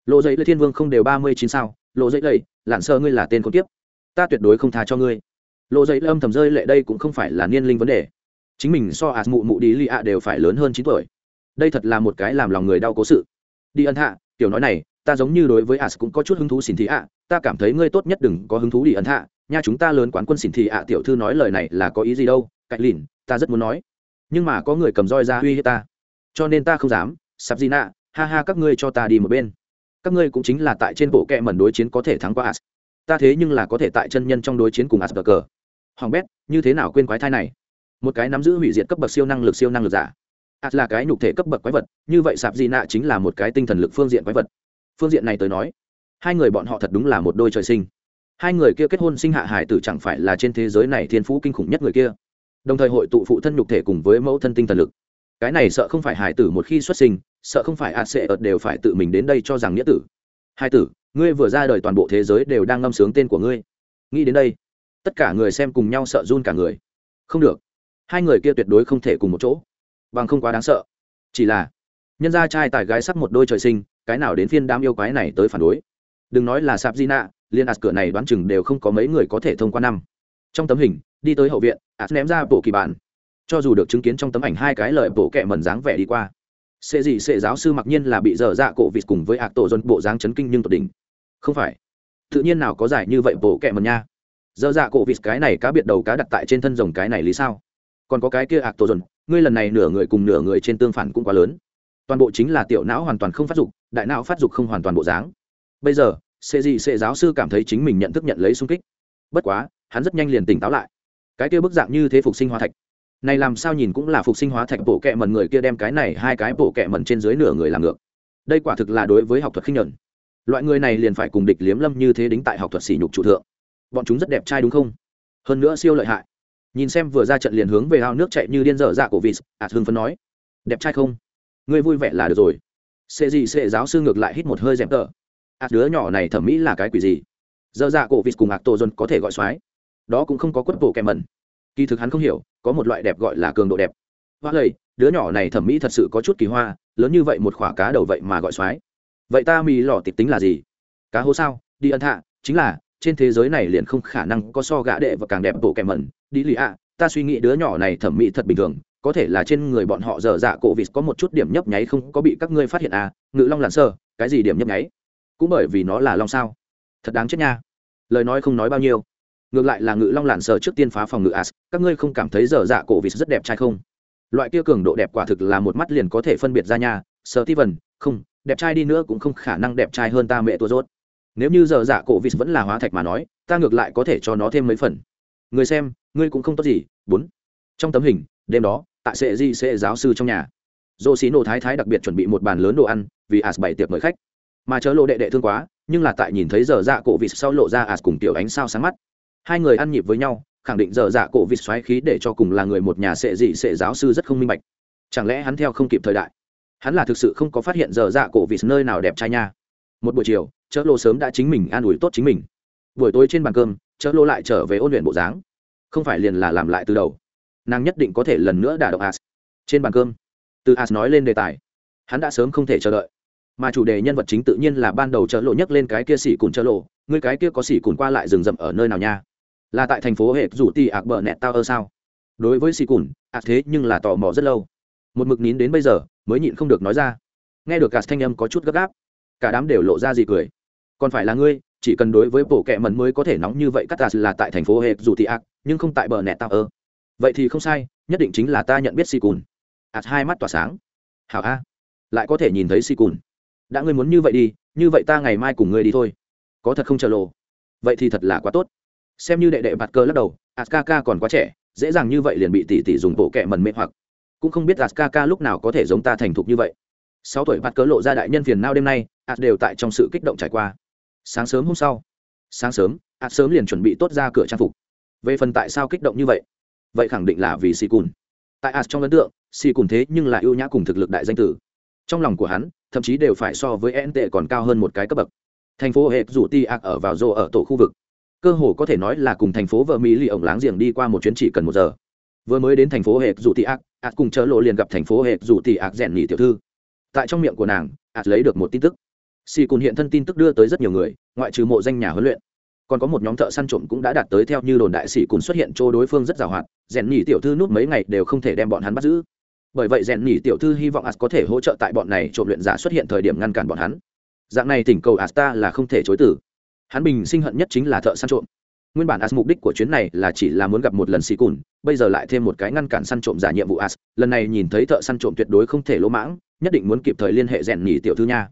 Lộ dậy lê thiên vương không đều ba mươi chín sao? Lộ dậy lầy, lặn sờ ngươi là tên con tiếp ta tuyệt đối không tha cho ngươi. Lộ dậy lâm thầm rơi lệ đây cũng không phải là niên linh vấn đề. Chính mình so as mụ mụ đi lì ạ đều phải lớn hơn chín tuổi. Đây thật là một cái làm lòng người đau cố sự. Đi ân hạ tiểu nói này, ta giống như đối với as cũng có chút hứng thú xin thị ạ, ta cảm thấy ngươi tốt nhất đừng có hứng thú đi ấn hạ. Nha chúng ta lớn quán quân xin thị ạ, tiểu thư nói lời này là có ý gì đâu cạnh lìn, ta rất muốn nói. Nhưng mà có người cầm roi ra uy hiếp ta. Cho nên ta không dám, sắp gì nạ, ha ha, các ngươi cho ta đi một bên. Các ngươi cũng chính là tại trên bộ kẹ mẩn đối chiến có thể thắng qua as. Ta thế nhưng là có thể tại chân nhân trong đối chiến cùng as cờ hoàng bét, như thế nào quên quái thai này? Một cái nắm giữ hủy diệt cấp bậc siêu năng lực siêu năng lực giả ạt là cái nhục thể cấp bậc quái vật, như vậy sạp di nạ chính là một cái tinh thần lực phương diện quái vật. Phương diện này tới nói, hai người bọn họ thật đúng là một đôi trời sinh. Hai người kia kết hôn sinh hạ hải tử chẳng phải là trên thế giới này thiên phú kinh khủng nhất người kia. Đồng thời hội tụ phụ thân nhục thể cùng với mẫu thân tinh thần lực. Cái này sợ không phải hải tử một khi xuất sinh, sợ không phải ạt sẽ ợt đều phải tự mình đến đây cho rằng nghĩa tử. Hai tử, ngươi vừa ra đời toàn bộ thế giới đều đang ngâm sướng tên của ngươi. Nghĩ đến đây, tất cả người xem cùng nhau sợ run cả người. Không được. Hai người kia tuyệt đối không thể cùng một chỗ bằng không quá đáng sợ. Chỉ là, nhân gia trai tài gái sắc một đôi trời sinh, cái nào đến phiên đám yêu quái này tới phản đối? Đừng nói là sạp di nạ liên ạt cửa này đoán chừng đều không có mấy người có thể thông qua năm. Trong tấm hình, đi tới hậu viện, ạt ném ra bộ kỳ bản. Cho dù được chứng kiến trong tấm ảnh hai cái lời bộ kẹ mẩn dáng vẻ đi qua. Sẽ gì sẽ giáo sư mặc nhiên là bị dở dạ cổ vịt cùng với ạc tổ dân bộ dáng chấn kinh nhưng tột đỉnh. Không phải. Tự nhiên nào có giải như vậy bộ kẹ mẩn nha. Dở dạ cổ vịt cái này cá biệt đầu cá đặt tại trên thân rồng cái này lý sao? Còn có cái kia ạc tổ dân ngươi lần này nửa người cùng nửa người trên tương phản cũng quá lớn. Toàn bộ chính là tiểu não hoàn toàn không phát dục, đại não phát dục không hoàn toàn bộ dáng. Bây giờ sệ gì sệ giáo sư cảm thấy chính mình nhận thức nhận lấy sung kích. Bất quá, hắn rất nhanh liền tỉnh táo lại. Cái kia bức dạng như thế phục sinh hóa thạch. Này làm sao nhìn cũng là phục sinh hóa thạch bộ kệ mần người kia đem cái này hai cái bộ kệ mần trên dưới nửa người làm ngược. Đây quả thực là đối với học thuật khinh nhuận loại người này liền phải cùng địch liếm lâm như thế đính tại học thuật sỉ nhục trụ thượng. Bọn chúng rất đẹp trai đúng không? Hơn nữa siêu lợi hại nhìn xem vừa ra trận liền hướng về ao nước chạy như điên dở dạ của vịt ạt hưng phấn nói. Đẹp trai không? Ngươi vui vẻ là được rồi. Sẽ gì sẽ giáo sư ngược lại hít một hơi dẹp tờ ạt đứa nhỏ này thẩm mỹ là cái quỷ gì? Dở dạ cổ vịt cùng ạc tổ dân có thể gọi soái. Đó cũng không có quất bộ kèm mẩn. Kỳ thực hắn không hiểu, có một loại đẹp gọi là cường độ đẹp. Hoa lầy, đứa nhỏ này thẩm mỹ thật sự có chút kỳ hoa, lớn như vậy một khoả cá đầu vậy mà gọi soái. Vậy ta mì lò tịch tính là gì? Cá hố sao? Đi ân hạ chính là trên thế giới này liền không khả năng có so gã đệ và càng đẹp bộ kèm mẩn. Đi lì ạ, ta suy nghĩ đứa nhỏ này thẩm mỹ thật bình thường, có thể là trên người bọn họ dở dạ cổ vịt có một chút điểm nhấp nháy không có bị các ngươi phát hiện à ngự long lặn sơ, cái gì điểm nhấp nháy? Cũng bởi vì nó là long sao. Thật đáng chết nha. Lời nói không nói bao nhiêu. Ngược lại là ngự long lặn sơ trước tiên phá phòng ngự as, các ngươi không cảm thấy dở dạ cổ vịt rất đẹp trai không? Loại kia cường độ đẹp quả thực là một mắt liền có thể phân biệt ra nha. Sơ ti vần không, đẹp trai đi nữa cũng không khả năng đẹp trai hơn ta mẹ tua rốt nếu như giờ dạ cổ vịt vẫn là hóa thạch mà nói, ta ngược lại có thể cho nó thêm mấy phần. Người xem, ngươi cũng không tốt gì. Bốn. Trong tấm hình, đêm đó, tại sệ di sệ giáo sư trong nhà dô xí nổ thái thái đặc biệt chuẩn bị một bàn lớn đồ ăn vì as bảy tiệc mời khách. Mà chớ lộ đệ đệ thương quá, nhưng là tại nhìn thấy giờ dạ cổ vịt sau lộ ra as cùng tiểu ánh sao sáng mắt. Hai người ăn nhịp với nhau, khẳng định giờ dạ cổ vịt xoáy khí để cho cùng là người một nhà sệ dị sệ giáo sư rất không minh bạch. Chẳng lẽ hắn theo không kịp thời đại? Hắn là thực sự không có phát hiện giờ dạ cổ vịt nơi nào đẹp trai nha một buổi chiều chớ Lô sớm đã chính mình an ủi tốt chính mình. Buổi tối trên bàn cơm chớ Lô lại trở về ôn luyện bộ dáng. Không phải liền là làm lại từ đầu. Nàng nhất định có thể lần nữa đả động as. Trên bàn cơm, từ as nói lên đề tài. Hắn đã sớm không thể chờ đợi. Mà chủ đề nhân vật chính tự nhiên là ban đầu chợ lộ nhấc lên cái kia xỉ cùn chợ lộ người cái kia có xỉ cùn qua lại rừng rậm ở nơi nào nha? Là tại thành phố hệ rủ tì ạc bờ nẹt tao ơ sao? Đối với xỉ cùn ạc thế nhưng là tò mò rất lâu. Một mực nín đến bây giờ, mới nhịn không được nói ra. Nghe được cả thanh âm có chút gấp gáp cả đám đều lộ ra gì cười. Còn phải là ngươi, chỉ cần đối với bộ kệ mần mới có thể nóng như vậy cắt tạt là tại thành phố hệt dù thì ác, nhưng không tại bờ nẹt tạo ơ. Vậy thì không sai, nhất định chính là ta nhận biết si cùn ạt hai mắt tỏa sáng. Hảo a, lại có thể nhìn thấy si cùn đã ngươi muốn như vậy đi, như vậy ta ngày mai cùng ngươi đi thôi. Có thật không chờ lộ? Vậy thì thật là quá tốt. Xem như đệ đệ bạt cơ lắc đầu ạt ca ca còn quá trẻ, dễ dàng như vậy liền bị tỷ tỷ dùng bộ kệ mần mê hoặc. Cũng không biết ạt ca ca lúc nào có thể giống ta thành thục như vậy sáu tuổi bắt cớ lộ ra đại nhân phiền nao đêm nay, ạt đều tại trong sự kích động trải qua. Sáng sớm hôm sau, sáng sớm, ạt sớm liền chuẩn bị tốt ra cửa trang phục. Về phần tại sao kích động như vậy? Vậy khẳng định là vì xì cùn. Tại ạt trong ấn tượng, xì cùn thế nhưng là ưu nhã cùng thực lực đại danh tử. Trong lòng của hắn, thậm chí đều phải so với en tệ còn cao hơn một cái cấp bậc. Thành phố hệ rủ ti ạt ở vào rô ở tổ khu vực. Cơ hồ có thể nói là cùng thành phố vợ mỹ lì ổng láng giềng đi qua một chuyến chỉ cần một giờ. Vừa mới đến thành phố hệ rủ ti ạt ạt cùng chợ lộ liền gặp thành phố hệ rủ ti ạt rèn nhị tiểu thư tại trong miệng của nàng, ạt lấy được một tin tức. Xì cùn hiện thân tin tức đưa tới rất nhiều người, ngoại trừ mộ danh nhà huấn luyện. Còn có một nhóm thợ săn trộm cũng đã đạt tới theo như đồn đại sĩ cùn xuất hiện chỗ đối phương rất giàu hoạt rèn nhỉ tiểu thư núp mấy ngày đều không thể đem bọn hắn bắt giữ. Bởi vậy rèn nhỉ tiểu thư hy vọng as có thể hỗ trợ tại bọn này trộm luyện giả xuất hiện thời điểm ngăn cản bọn hắn. Dạng này thỉnh cầu asta là không thể chối từ. Hắn bình sinh hận nhất chính là thợ săn trộm. Nguyên bản as mục đích của chuyến này là chỉ là muốn gặp một lần xì cùn, bây giờ lại thêm một cái ngăn cản săn trộm giả nhiệm vụ as lần này nhìn thấy thợ săn trộm tuyệt đối không thể lỗ mãng nhất định muốn kịp thời liên hệ rèn nhỉ tiểu thư nha.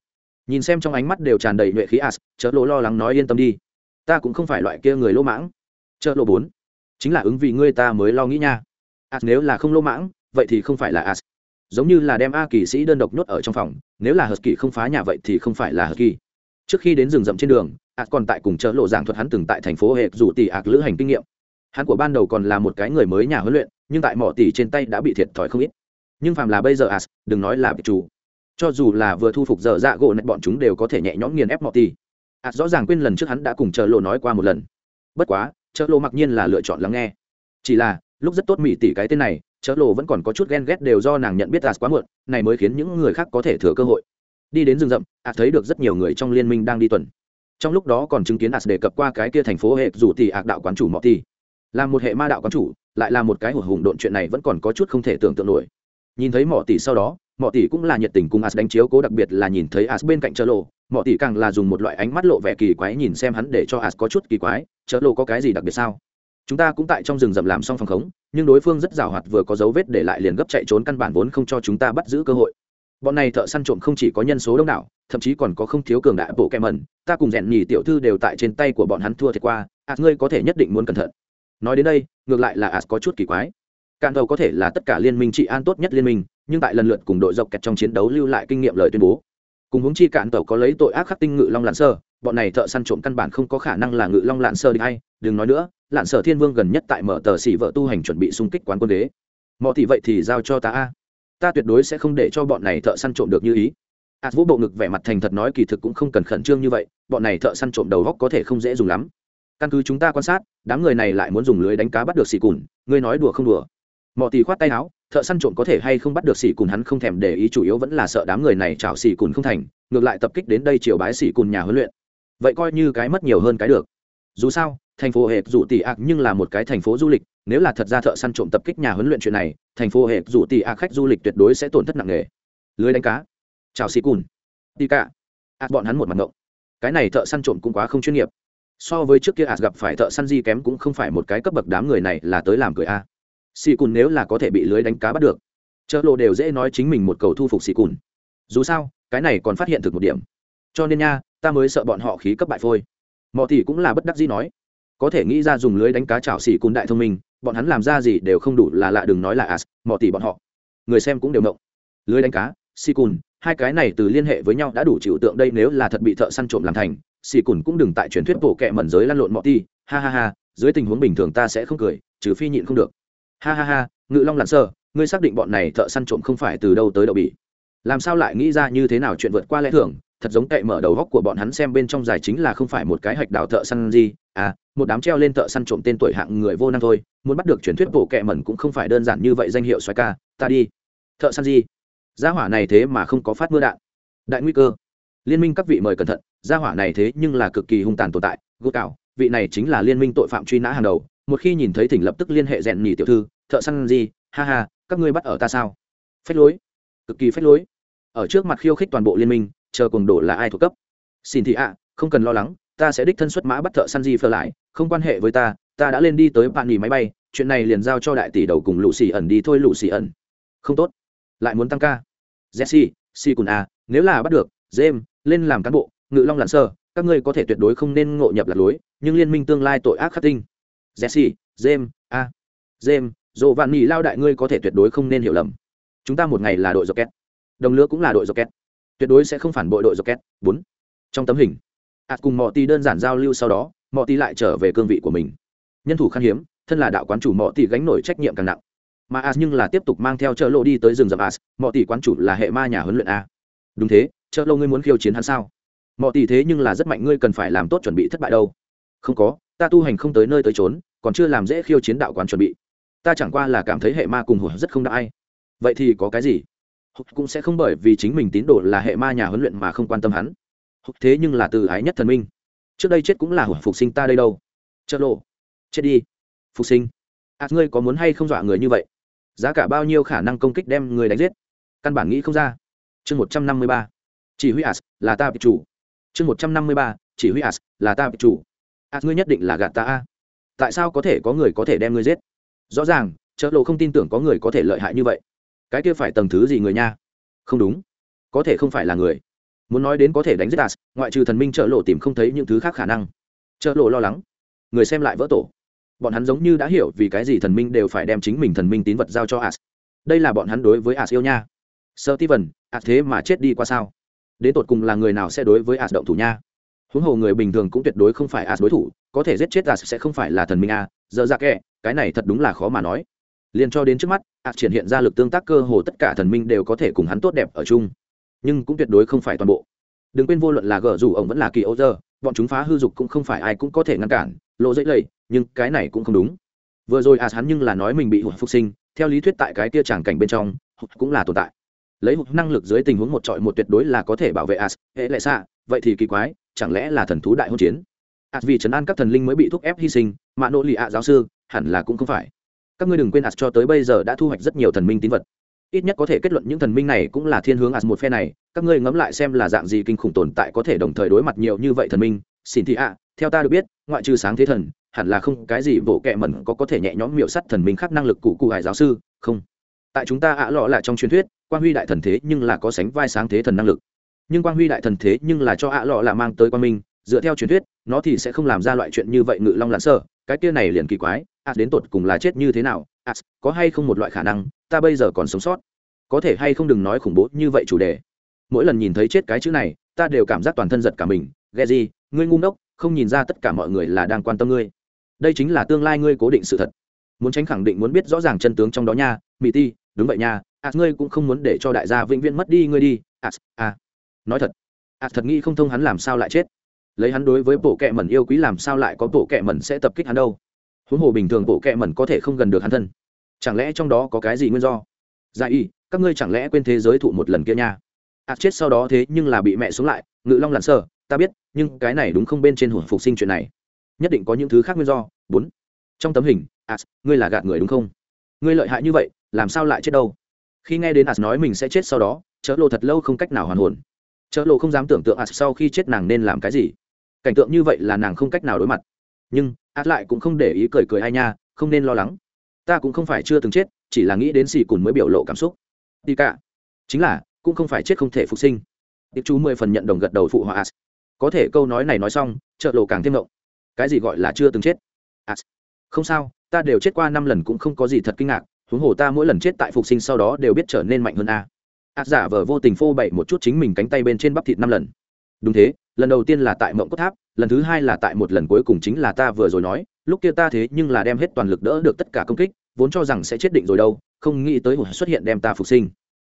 Nhìn xem trong ánh mắt đều tràn đầy nhuệ khí as, chớ lộ lo lắng nói yên tâm đi. Ta cũng không phải loại kia người lỗ mãng. Chợ lộ bốn. Chính là ứng vì ngươi ta mới lo nghĩ nha. As nếu là không lỗ mãng, vậy thì không phải là as. Giống như là đem a kỳ sĩ đơn độc nhốt ở trong phòng, nếu là hờ kỳ không phá nhà vậy thì không phải là hờ kỳ trước khi đến rừng rậm trên đường, as còn tại cùng chợ lộ giảng thuật hắn từng tại thành phố hệ rủ tỷ ạc lữ hành kinh nghiệm. Hắn của ban đầu còn là một cái người mới nhà huấn luyện, nhưng tại mỏ tỷ trên tay đã bị thiệt thòi không ít nhưng phàm là bây giờ as, đừng nói là bị chủ. Cho dù là vừa thu phục dở dạ gỗ nạch bọn chúng đều có thể nhẹ nhõm nghiền ép mọi tỷ. As rõ ràng quên lần trước hắn đã cùng chờ lộ nói qua một lần. Bất quá chợ lộ mặc nhiên là lựa chọn lắng nghe. Chỉ là, lúc rất tốt mỹ tỷ cái tên này chợ lộ vẫn còn có chút ghen ghét đều do nàng nhận biết as quá muộn, này mới khiến những người khác có thể thừa cơ hội. Đi đến rừng rậm, as thấy được rất nhiều người trong liên minh đang đi tuần. Trong lúc đó còn chứng kiến as đề cập qua cái kia thành phố hệ rủ tỷ ạc đạo quán chủ mọi tỷ. Là một hệ ma đạo quán chủ, lại là một cái hổ hùng độn chuyện này vẫn còn có chút không thể tưởng tượng nổi nhìn thấy mỏ tỷ sau đó, mỏ tỷ cũng là nhiệt tình cùng as đánh chiếu cố, đặc biệt là nhìn thấy as bên cạnh chợ lộ mỏ tỷ càng là dùng một loại ánh mắt lộ vẻ kỳ quái nhìn xem hắn để cho as có chút kỳ quái. Chợ lộ có cái gì đặc biệt sao? Chúng ta cũng tại trong rừng rậm làm xong phòng khống, nhưng đối phương rất rào hoạt vừa có dấu vết để lại liền gấp chạy trốn căn bản vốn không cho chúng ta bắt giữ cơ hội. Bọn này thợ săn trộm không chỉ có nhân số đông đảo, thậm chí còn có không thiếu cường đại bộ kẹm mẩn. Ta cùng rèn nhì tiểu thư đều tại trên tay của bọn hắn thua thiệt qua. As, ngươi có thể nhất định muốn cẩn thận. Nói đến đây, ngược lại là as có chút kỳ quái cạn tàu có thể là tất cả liên minh trị an tốt nhất liên minh, nhưng tại lần lượt cùng đội dọc kẹt trong chiến đấu lưu lại kinh nghiệm lời tuyên bố. Cùng hướng chi cạn tàu có lấy tội ác khắc tinh ngự long lạn sơ, bọn này thợ săn trộm căn bản không có khả năng là ngự long lạn sơ đi hay, đừng nói nữa, lạn sở thiên vương gần nhất tại mở tờ xỉ vợ tu hành chuẩn bị xung kích quán quân đế. Mọi thì vậy thì giao cho ta a. Ta tuyệt đối sẽ không để cho bọn này thợ săn trộm được như ý. Ạt vũ bộ ngực vẻ mặt thành thật nói kỳ thực cũng không cần khẩn trương như vậy, bọn này thợ săn trộm đầu góc có thể không dễ dùng lắm. Căn cứ chúng ta quan sát, đám người này lại muốn dùng lưới đánh cá bắt được xì cùn, ngươi nói đùa không đùa? Mọ tì khoát tay áo, thợ săn trộm có thể hay không bắt được xì cùn hắn không thèm để ý, chủ yếu vẫn là sợ đám người này chảo xì cùn không thành, ngược lại tập kích đến đây chiều bái xì cùn nhà huấn luyện. Vậy coi như cái mất nhiều hơn cái được. Dù sao, thành phố hệt rủ tỷ ạc nhưng là một cái thành phố du lịch, nếu là thật ra thợ săn trộm tập kích nhà huấn luyện chuyện này, thành phố hệt rủ tỷ ạc khách du lịch tuyệt đối sẽ tổn thất nặng nề. Lưới đánh cá chào xì cùn đi cả ạc bọn hắn một mặt ngộng. Cái này thợ săn trộm cũng quá không chuyên nghiệp. So với trước kia ạt gặp phải thợ săn di kém cũng không phải một cái cấp bậc đám người này là tới làm cười a xì cùn nếu là có thể bị lưới đánh cá bắt được chợ lộ đều dễ nói chính mình một cầu thu phục xì cùn. Dù sao, cái này còn phát hiện thực một điểm. Cho nên nha, ta mới sợ bọn họ khí cấp bại phôi. Mọi thì cũng là bất đắc dĩ nói, có thể nghĩ ra dùng lưới đánh cá chảo xì cùn đại thông minh, bọn hắn làm ra gì đều không đủ là lạ đừng nói là as mọi tỷ bọn họ. Người xem cũng đều mộng lưới đánh cá, xì cùn, hai cái này từ liên hệ với nhau đã đủ chịu tượng đây nếu là thật bị thợ săn trộm làm thành, xì cùn cũng đừng tại truyền thuyết bổ kệ mẩn giới lăn lộn mọi ti ha ha ha, dưới tình huống bình thường ta sẽ không cười, trừ phi nhịn không được ha ha ha, ngự long lặn sơ ngươi xác định bọn này thợ săn trộm không phải từ đâu tới đậu bỉ. Làm sao lại nghĩ ra như thế nào chuyện vượt qua lẽ thường, thật giống cậy mở đầu góc của bọn hắn xem bên trong dài chính là không phải một cái hạch đào thợ săn gì. À một đám treo lên thợ săn trộm tên tuổi hạng người vô năng thôi, muốn bắt được truyền thuyết bộ kệ mẩn cũng không phải đơn giản như vậy danh hiệu xoài ca, ta đi. Thợ săn gì? Gia hỏa này thế mà không có phát mưa đạn. Đại nguy cơ. Liên minh các vị mời cẩn thận, gia hỏa này thế nhưng là cực kỳ hung tàn tồn tại. Gỗ cảo, vị này chính là liên minh tội phạm truy nã hàng đầu một khi nhìn thấy thỉnh lập tức liên hệ rèn nhì tiểu thư, thợ săn gì, ha ha, các ngươi bắt ở ta sao? Phách lối, cực kỳ phách lối. Ở trước mặt khiêu khích toàn bộ liên minh, chờ cuồng đổ là ai thuộc cấp? Xin thị ạ, không cần lo lắng, ta sẽ đích thân xuất mã bắt thợ săn di phơ lại, không quan hệ với ta ta đã lên đi tới bạn nghỉ máy bay, chuyện này liền giao cho đại tỷ đầu cùng lũ xì ẩn đi thôi lũ xì ẩn. Không tốt. Lại muốn tăng ca. Jesse, si cùn a nếu là bắt được, james, lên làm cán bộ, ngự long lặn sơ các ngươi có thể tuyệt đối không nên ngộ nhập lạc lối, nhưng liên minh tương lai tội ác khắc tinh jesse, james, a. James dồ vạn nghỉ lao đại ngươi có thể tuyệt đối không nên hiểu lầm. Chúng ta một ngày là đội rocket. Đồng lứa cũng là đội rocket. Tuyệt đối sẽ không phản bội đội rocket. Bốn. Trong tấm hình, ạt cùng mọi đơn giản giao lưu sau đó mọi lại trở về cương vị của mình. Nhân thủ khan hiếm, thân là đạo quán chủ mọi gánh nổi trách nhiệm càng nặng. Mà as nhưng là tiếp tục mang theo chợ lộ đi tới rừng rậm as mọi tỷ quán chủ là hệ ma nhà huấn luyện a. Đúng thế, chợ lộ ngươi muốn khiêu chiến hắn sao? Mọi tỷ thế nhưng là rất mạnh, ngươi cần phải làm tốt chuẩn bị thất bại đâu. Không có ta tu hành không tới nơi tới trốn, còn chưa làm dễ khiêu chiến đạo quán chuẩn bị. Ta chẳng qua là cảm thấy hệ ma cùng hùa rất không đã ai. Vậy thì có cái gì? Cũng sẽ không bởi vì chính mình tín đồ là hệ ma nhà huấn luyện mà không quan tâm hắn. Thế nhưng là từ ái nhất thần minh. Trước đây chết cũng là hùa phục sinh ta đây đâu. Chợ lộ. Chết đi. Phục sinh. À ngươi có muốn hay không dọa người như vậy? Giá cả bao nhiêu khả năng công kích đem người đánh giết? Căn bản nghĩ không ra. Chương một trăm năm mươi ba. Chỉ huy as, là ta bị chủ. Chương một trăm năm mươi ba. Chỉ huy as, là ta bị chủ as ngươi nhất định là gạt ta a. Tại sao có thể có người có thể đem ngươi giết? Rõ ràng chợ lộ không tin tưởng có người có thể lợi hại như vậy. Cái kia phải tầng thứ gì người nha? Không đúng. Có thể không phải là người. Muốn nói đến có thể đánh giết as ngoại trừ thần minh chợ lộ tìm không thấy những thứ khác khả năng. Chợ lộ lo lắng. Người xem lại vỡ tổ. Bọn hắn giống như đã hiểu vì cái gì thần minh đều phải đem chính mình thần minh tín vật giao cho as đây là bọn hắn đối với as yêu nha. Sơ ti vần as thế mà chết đi qua sao? Đến tột cùng là người nào sẽ đối với as động thủ nha? Huống hồ người bình thường cũng tuyệt đối không phải as đối thủ, có thể giết chết as sẽ không phải là thần minh a, giờ ra kệ, cái này thật đúng là khó mà nói. Liền cho đến trước mắt, as triển hiện ra lực tương tác cơ hồ tất cả thần minh đều có thể cùng hắn tốt đẹp ở chung. Nhưng cũng tuyệt đối không phải toàn bộ. Đừng quên vô luận là gở rủ ổng vẫn là kỳ ô dơ, bọn chúng phá hư dục cũng không phải ai cũng có thể ngăn cản, lộ dễ lầy, nhưng cái này cũng không đúng. Vừa rồi as hắn nhưng là nói mình bị hụt phục sinh, theo lý thuyết tại cái tia tràng cảnh bên trong, hụt cũng là tồn tại. Lấy hụt năng lực dưới tình huống một trọi một tuyệt đối là có thể bảo vệ as, hệ lệ xạ, vậy thì kỳ quái chẳng lẽ là thần thú đại hôn chiến? As vì trấn an các thần linh mới bị thúc ép hy sinh, mà nỗ lì ạ giáo sư, hẳn là cũng không phải. Các ngươi đừng quên ạt cho tới bây giờ đã thu hoạch rất nhiều thần minh tín vật. Ít nhất có thể kết luận những thần minh này cũng là thiên hướng ạt một phe này, các ngươi ngẫm lại xem là dạng gì kinh khủng tồn tại có thể đồng thời đối mặt nhiều như vậy thần minh. Xin thị ạ, theo ta được biết, ngoại trừ sáng thế thần, hẳn là không cái gì vỗ kẹ mẩn có có thể nhẹ nhõm miệu sắt thần minh khác năng lực cụ cụ hải giáo sư, không. Tại chúng ta ạ lọ lại trong truyền thuyết quan huy đại thần thế nhưng là có sánh vai sáng thế thần năng lực nhưng quang huy đại thần thế nhưng là cho ạ lọ là mang tới quang minh, dựa theo truyền thuyết, nó thì sẽ không làm ra loại chuyện như vậy ngự long lặn sơ, cái kia này liền kỳ quái, ạ đến tột cùng là chết như thế nào, ạ có hay không một loại khả năng, ta bây giờ còn sống sót. Có thể hay không đừng nói khủng bố như vậy chủ đề. Mỗi lần nhìn thấy chết cái chữ này, ta đều cảm giác toàn thân giật cả mình, ghe gì, ngươi ngu ngốc, không nhìn ra tất cả mọi người là đang quan tâm ngươi. Đây chính là tương lai ngươi cố định sự thật. Muốn tránh khẳng định muốn biết rõ ràng chân tướng trong đó nha mỹ ti, đúng vậy nha, ạ ngươi cũng không muốn để cho đại gia vĩnh viễn mất đi ngươi đi ạt à nói thật ạt thật nghĩ không thông hắn làm sao lại chết. Lấy hắn đối với bộ kệ mẩn yêu quý làm sao lại có bộ kệ mẩn sẽ tập kích hắn đâu? Huống hồ bình thường bộ kệ mẩn có thể không gần được hắn thân. Chẳng lẽ trong đó có cái gì nguyên do? Dạ y, các ngươi chẳng lẽ quên thế giới thụ một lần kia nha? Ạt chết sau đó thế nhưng là bị mẹ xuống lại, ngự long lặn sờ, ta biết, nhưng cái này đúng không bên trên hồn phục sinh chuyện này. Nhất định có những thứ khác nguyên do. Bốn, trong tấm hình as ngươi là gạt người đúng không? Ngươi lợi hại như vậy, làm sao lại chết đâu? Khi nghe đến as nói mình sẽ chết sau đó, chớ lộ thật lâu không cách nào hoàn hồn chợ lộ không dám tưởng tượng as sau khi chết nàng nên làm cái gì. Cảnh tượng như vậy là nàng không cách nào đối mặt. Nhưng as lại cũng không để ý cười cười ai nha không nên lo lắng. Ta cũng không phải chưa từng chết chỉ là nghĩ đến xì cùn mới biểu lộ cảm xúc. Đi cả. Chính là cũng không phải chết không thể phục sinh. Tiệc chú mười phần nhận đồng gật đầu phụ họa as có thể câu nói này nói xong chợ lộ càng thêm ngộng. Cái gì gọi là chưa từng chết? À, không sao ta đều chết qua năm lần cũng không có gì thật kinh ngạc. Huống hồ ta mỗi lần chết tại phục sinh sau đó đều biết trở nên mạnh hơn a ác giả vờ vô tình phô bậy một chút chính mình cánh tay bên trên bắp thịt năm lần. Đúng thế, lần đầu tiên là tại mộng cốt tháp, lần thứ hai là tại một lần cuối cùng chính là ta vừa rồi nói, lúc kia ta thế nhưng là đem hết toàn lực đỡ được tất cả công kích, vốn cho rằng sẽ chết định rồi đâu, không nghĩ tới hồi xuất hiện đem ta phục sinh.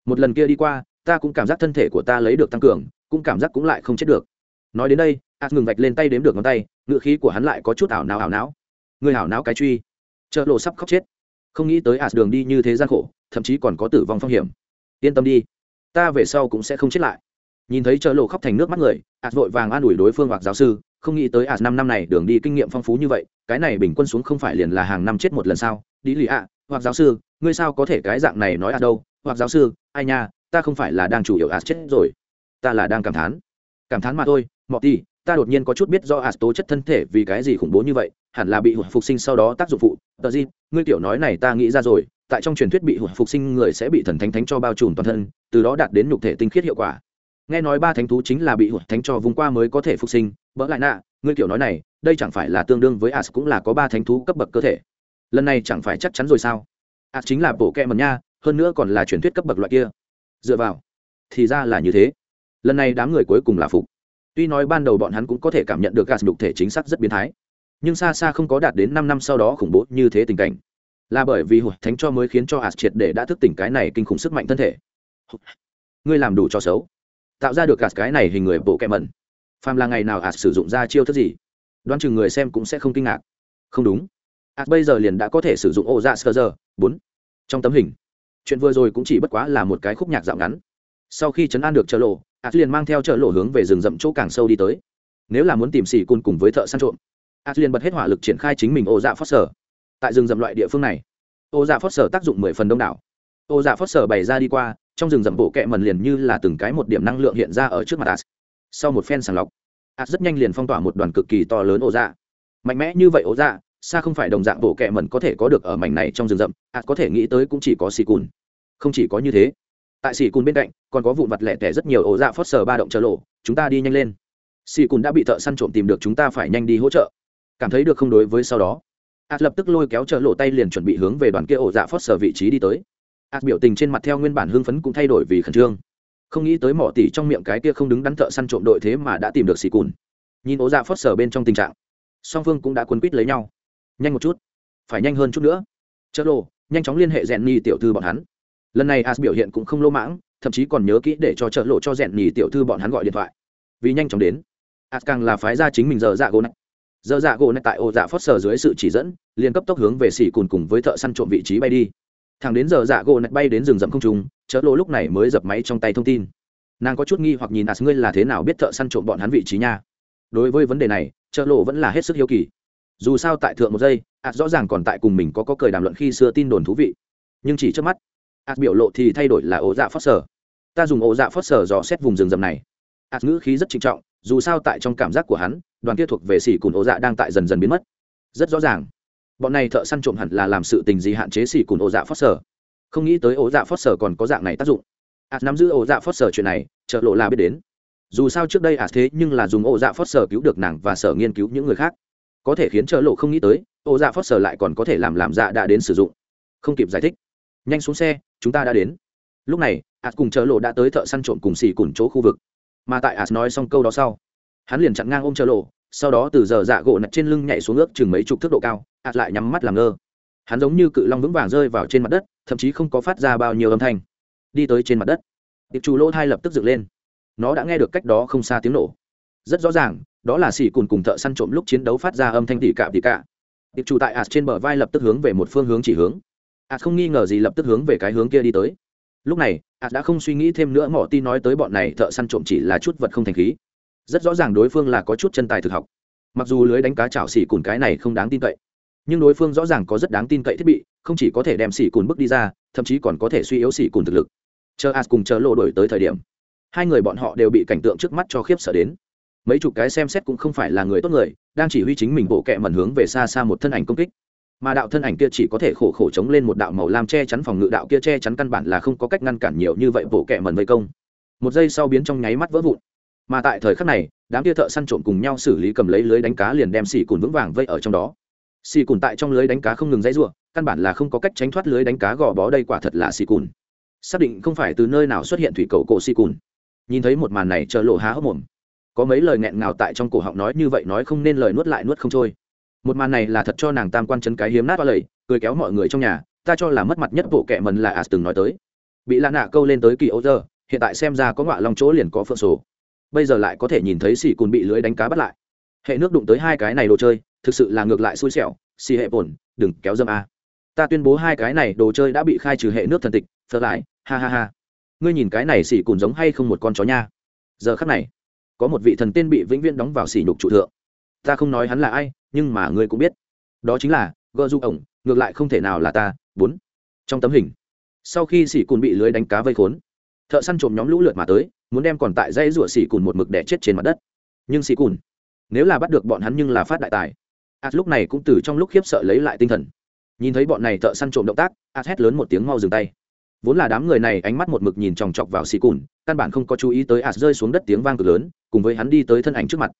Một lần kia đi qua, ta cũng cảm giác thân thể của ta lấy được tăng cường, cũng cảm giác cũng lại không chết được. Nói đến đây ạt ngừng vạch lên tay đếm được ngón tay, ngựa khí của hắn lại có chút ảo não ảo não. Người ảo não cái truy. Chợ lộ sắp khóc chết. Không nghĩ tới ạt đường đi như thế gian khổ, thậm chí còn có tử vong phong hiểm yên tâm đi, ta về sau cũng sẽ không chết lại. Nhìn thấy chợ lộ khóc thành nước mắt người ạt vội vàng an ủi đối phương hoặc giáo sư, không nghĩ tới ạt năm năm này đường đi kinh nghiệm phong phú như vậy, cái này bình quân xuống không phải liền là hàng năm chết một lần sao? Đi lì ạ, hoặc giáo sư, ngươi sao có thể cái dạng này nói ạt đâu? Hoặc giáo sư, ai nha, ta không phải là đang chủ yếu ạt chết rồi. Ta là đang cảm thán. Cảm thán mà thôi, mọ ti ta đột nhiên có chút biết do ạt tố chất thân thể vì cái gì khủng bố như vậy, hẳn là bị phục sinh sau đó tác dụng phụ. Tờ gì, ngươi tiểu nói này ta nghĩ ra rồi tại trong truyền thuyết bị hụt phục sinh người sẽ bị thần thánh thánh cho bao trùm toàn thân, từ đó đạt đến nhục thể tinh khiết hiệu quả. Nghe nói ba thánh thú chính là bị hụt thánh cho vùng qua mới có thể phục sinh, bỡ lại nạ, ngươi kiểu nói này, đây chẳng phải là tương đương với as cũng là có ba thánh thú cấp bậc cơ thể. Lần này chẳng phải chắc chắn rồi sao? As chính là bộ kẹ mật nha, hơn nữa còn là truyền thuyết cấp bậc loại kia. Dựa vào, thì ra là như thế. Lần này đám người cuối cùng là phục. Tuy nói ban đầu bọn hắn cũng có thể cảm nhận được gas nhục thể chính xác rất biến thái, nhưng xa xa không có đạt đến năm năm sau đó khủng bố như thế tình cảnh là bởi vì hụt thánh cho mới khiến cho ạt triệt để đã thức tỉnh cái này kinh khủng sức mạnh thân thể. Ngươi làm đủ cho xấu. Tạo ra được cả cái này hình người bộ kẹ mẩn. Phàm là ngày nào ạt sử dụng ra chiêu thức gì, đoán chừng người xem cũng sẽ không kinh ngạc. Không đúng. Ạt bây giờ liền đã có thể sử dụng ô dạ sơ giờ, bốn. Trong tấm hình. Chuyện vừa rồi cũng chỉ bất quá là một cái khúc nhạc dạo ngắn. Sau khi chấn an được chợ lộ ạt liền mang theo chợ lộ hướng về rừng rậm chỗ càng sâu đi tới. Nếu là muốn tìm xỉ cun cùng với thợ săn trộm ạt liền bật hết hỏa lực triển khai chính mình ô dạ phát sở tại rừng rậm loại địa phương này. Ô dạ phót sở tác dụng mười phần đông đảo. Ô dạ phót sở bày ra đi qua, trong rừng rậm bộ kẹ mần liền như là từng cái một điểm năng lượng hiện ra ở trước mặt as sau một phen sàng lọc as rất nhanh liền phong tỏa một đoàn cực kỳ to lớn ô dạ. Mạnh mẽ như vậy ô dạ xa không phải đồng dạng bộ kẹ mần có thể có được ở mảnh này trong rừng rậm as có thể nghĩ tới cũng chỉ có xì cùn. Không chỉ có như thế, tại xì cùn bên cạnh, còn có vụn vặt lẻ tẻ rất nhiều ổ dạ phót sờ ba động chợ lộ, chúng ta đi nhanh lên. Xì cùn đã bị thợ săn trộm tìm được, chúng ta phải nhanh đi hỗ trợ. Cảm thấy được không đối với sau đó? Ạt lập tức lôi kéo chợ lộ tay liền chuẩn bị hướng về đoàn kia ổ dạ phót sở vị trí đi tới. Ạt biểu tình trên mặt theo nguyên bản hưng phấn cũng thay đổi vì khẩn trương. Không nghĩ tới mỏ tỉ trong miệng cái kia không đứng đắn thợ săn trộm đội thế mà đã tìm được xì cùn. Nhìn ổ dạ phót sở bên trong tình trạng, song phương cũng đã quấn quýt lấy nhau. Nhanh một chút, phải nhanh hơn chút nữa. Chợ lộ, nhanh chóng liên hệ rèn ni tiểu thư bọn hắn. Lần này as biểu hiện cũng không lô mãng, thậm chí còn nhớ kỹ để cho chợ lộ cho rèn nhì tiểu thư bọn hắn gọi điện thoại. Vì nhanh chóng đến, as càng là phái ra chính mình giờ dạ gỗ này giờ dạ gỗ này tại ổ dạ phót sờ dưới sự chỉ dẫn, liền cấp tốc hướng về xỉ cùn cùng với thợ săn trộm vị trí bay đi. Thằng đến giờ dạ gỗ này bay đến rừng rậm không trung, chớ lộ lúc này mới dập máy trong tay thông tin. Nàng có chút nghi hoặc nhìn as ngươi là thế nào biết thợ săn trộm bọn hắn vị trí nha. Đối với vấn đề này chợ lộ vẫn là hết sức hiếu kỳ. Dù sao tại thượng một giây, as rõ ràng còn tại cùng mình có có cười đàm luận khi xưa tin đồn thú vị. Nhưng chỉ trước mắt, as biểu lộ thì thay đổi là ổ dạ phót sở ta dùng ổ dạ phót sở dò xét vùng rừng rậm này. As ngữ khí rất trịnh trọng dù sao tại trong cảm giác của hắn, đoàn kia thuộc về xỉ cùn ổ dạ đang tại dần dần biến mất. Rất rõ ràng, bọn này thợ săn trộm hẳn là làm sự tình gì hạn chế xỉ cùn ổ dạ phớt sở. Không nghĩ tới ổ dạ phớt sở còn có dạng này tác dụng. As nắm giữ ổ dạ phớt sở chuyện này chợ lộ là biết đến. Dù sao trước đây as thế nhưng là dùng ổ dạ phớt sở cứu được nàng và sở nghiên cứu những người khác. Có thể khiến chợ lộ không nghĩ tới, ổ dạ phớt sở lại còn có thể làm làm dạ đã đến sử dụng. Không kịp giải thích. Nhanh xuống xe, chúng ta đã đến. Lúc này as cùng chợ lộ đã tới thợ săn trộm cùng xỉ cùn chỗ khu vực mà tại as nói xong câu đó sau, hắn liền chặn ngang ôm chờ lộ, sau đó từ giờ dạ gỗ nặt trên lưng nhảy xuống ước chừng mấy chục thước độ cao, as lại nhắm mắt làm ngơ. Hắn giống như cự long vững vàng rơi vào trên mặt đất, thậm chí không có phát ra bao nhiêu âm thanh. Đi tới trên mặt đất tiệp chủ lỗ thai lập tức dựng lên. Nó đã nghe được cách đó không xa tiếng nổ. Rất rõ ràng, đó là xỉ cùn cùng thợ săn trộm lúc chiến đấu phát ra âm thanh tỉ cạm tỉ cạ. Tiệp chủ tại as trên bờ vai lập tức hướng về một phương hướng chỉ hướng. As không nghi ngờ gì lập tức hướng về cái hướng kia đi tới lúc này, ạt đã không suy nghĩ thêm nữa mỏ ti nói tới bọn này, thợ săn trộm chỉ là chút vật không thành khí. Rất rõ ràng đối phương là có chút chân tài thực học. Mặc dù lưới đánh cá chảo xỉ cùn cái này không đáng tin cậy, nhưng đối phương rõ ràng có rất đáng tin cậy thiết bị, không chỉ có thể đem xỉ cùn bước đi ra, thậm chí còn có thể suy yếu xỉ cùn thực lực. Chờ as cùng chờ lộ đổi tới thời điểm, hai người bọn họ đều bị cảnh tượng trước mắt cho khiếp sợ đến. Mấy chục cái xem xét cũng không phải là người tốt người, đang chỉ huy chính mình bộ kẹ mẩn hướng về xa xa một thân ảnh công kích mà đạo thân ảnh kia chỉ có thể khổ khổ chống lên một đạo màu lam che chắn phòng ngự đạo kia che chắn căn bản là không có cách ngăn cản nhiều như vậy bộ kẹ mần vây công. Một giây sau biến trong nháy mắt vỡ vụn. Mà tại thời khắc này, đám kia thợ săn trộm cùng nhau xử lý cầm lấy lưới đánh cá liền đem xì cùn vững vàng vây ở trong đó. Xì cùn tại trong lưới đánh cá không ngừng dãy r u ộ căn bản là không có cách tránh thoát lưới đánh cá gò bó đây quả thật là xì cùn. Xác định không phải từ nơi nào xuất hiện thủy cầu cổ xì cùn. Nhìn thấy một màn này, chờ lộ há hốc mồm. Có mấy lời nghẹn ngào tại trong cổ họng nói như vậy nói không nên lời nuốt lại nuốt không trôi một màn này là thật cho nàng tam quan chấn cái hiếm nát toa lầy, cười kéo mọi người trong nhà, ta cho là mất mặt nhất bộ kệ mần là as từng nói tới. Bị lạ nạ câu lên tới kỳ ô giờ, hiện tại xem ra có ngọa lòng chỗ liền có phượng sổ. Bây giờ lại có thể nhìn thấy xì cùn bị lưới đánh cá bắt lại. Hệ nước đụng tới hai cái này đồ chơi, thực sự là ngược lại xui xẻo xì hệ bổn, đừng kéo dâm a. Ta tuyên bố hai cái này đồ chơi đã bị khai trừ hệ nước thần tịch phật lại, ha ha ha. Ngươi nhìn cái này xì cùn giống hay không một con chó nha. Giờ khắc này, có một vị thần tiên bị vĩnh viễn đóng vào xỉ nhục trụ thượng ta không nói hắn là ai, nhưng mà ngươi cũng biết. Đó chính là gợ du ổng, ngược lại không thể nào là ta, bốn. Trong tấm hình, sau khi sỉ cùn bị lưới đánh cá vây khốn, thợ săn trộm nhóm lũ lượt mà tới, muốn đem còn tại dây rủa sỉ cùn một mực đẻ chết trên mặt đất. Nhưng sỉ cùn, nếu là bắt được bọn hắn nhưng là phát đại tài. Ạt lúc này cũng từ trong lúc khiếp sợ lấy lại tinh thần. Nhìn thấy bọn này thợ săn trộm động tác ạt hét lớn một tiếng mau dừng tay. Vốn là đám người này ánh mắt một mực nhìn chòng chọc vào xì cùn, căn bản không có chú ý tới ạt rơi xuống đất tiếng vang cực lớn, cùng với hắn đi tới thân ảnh trước mặt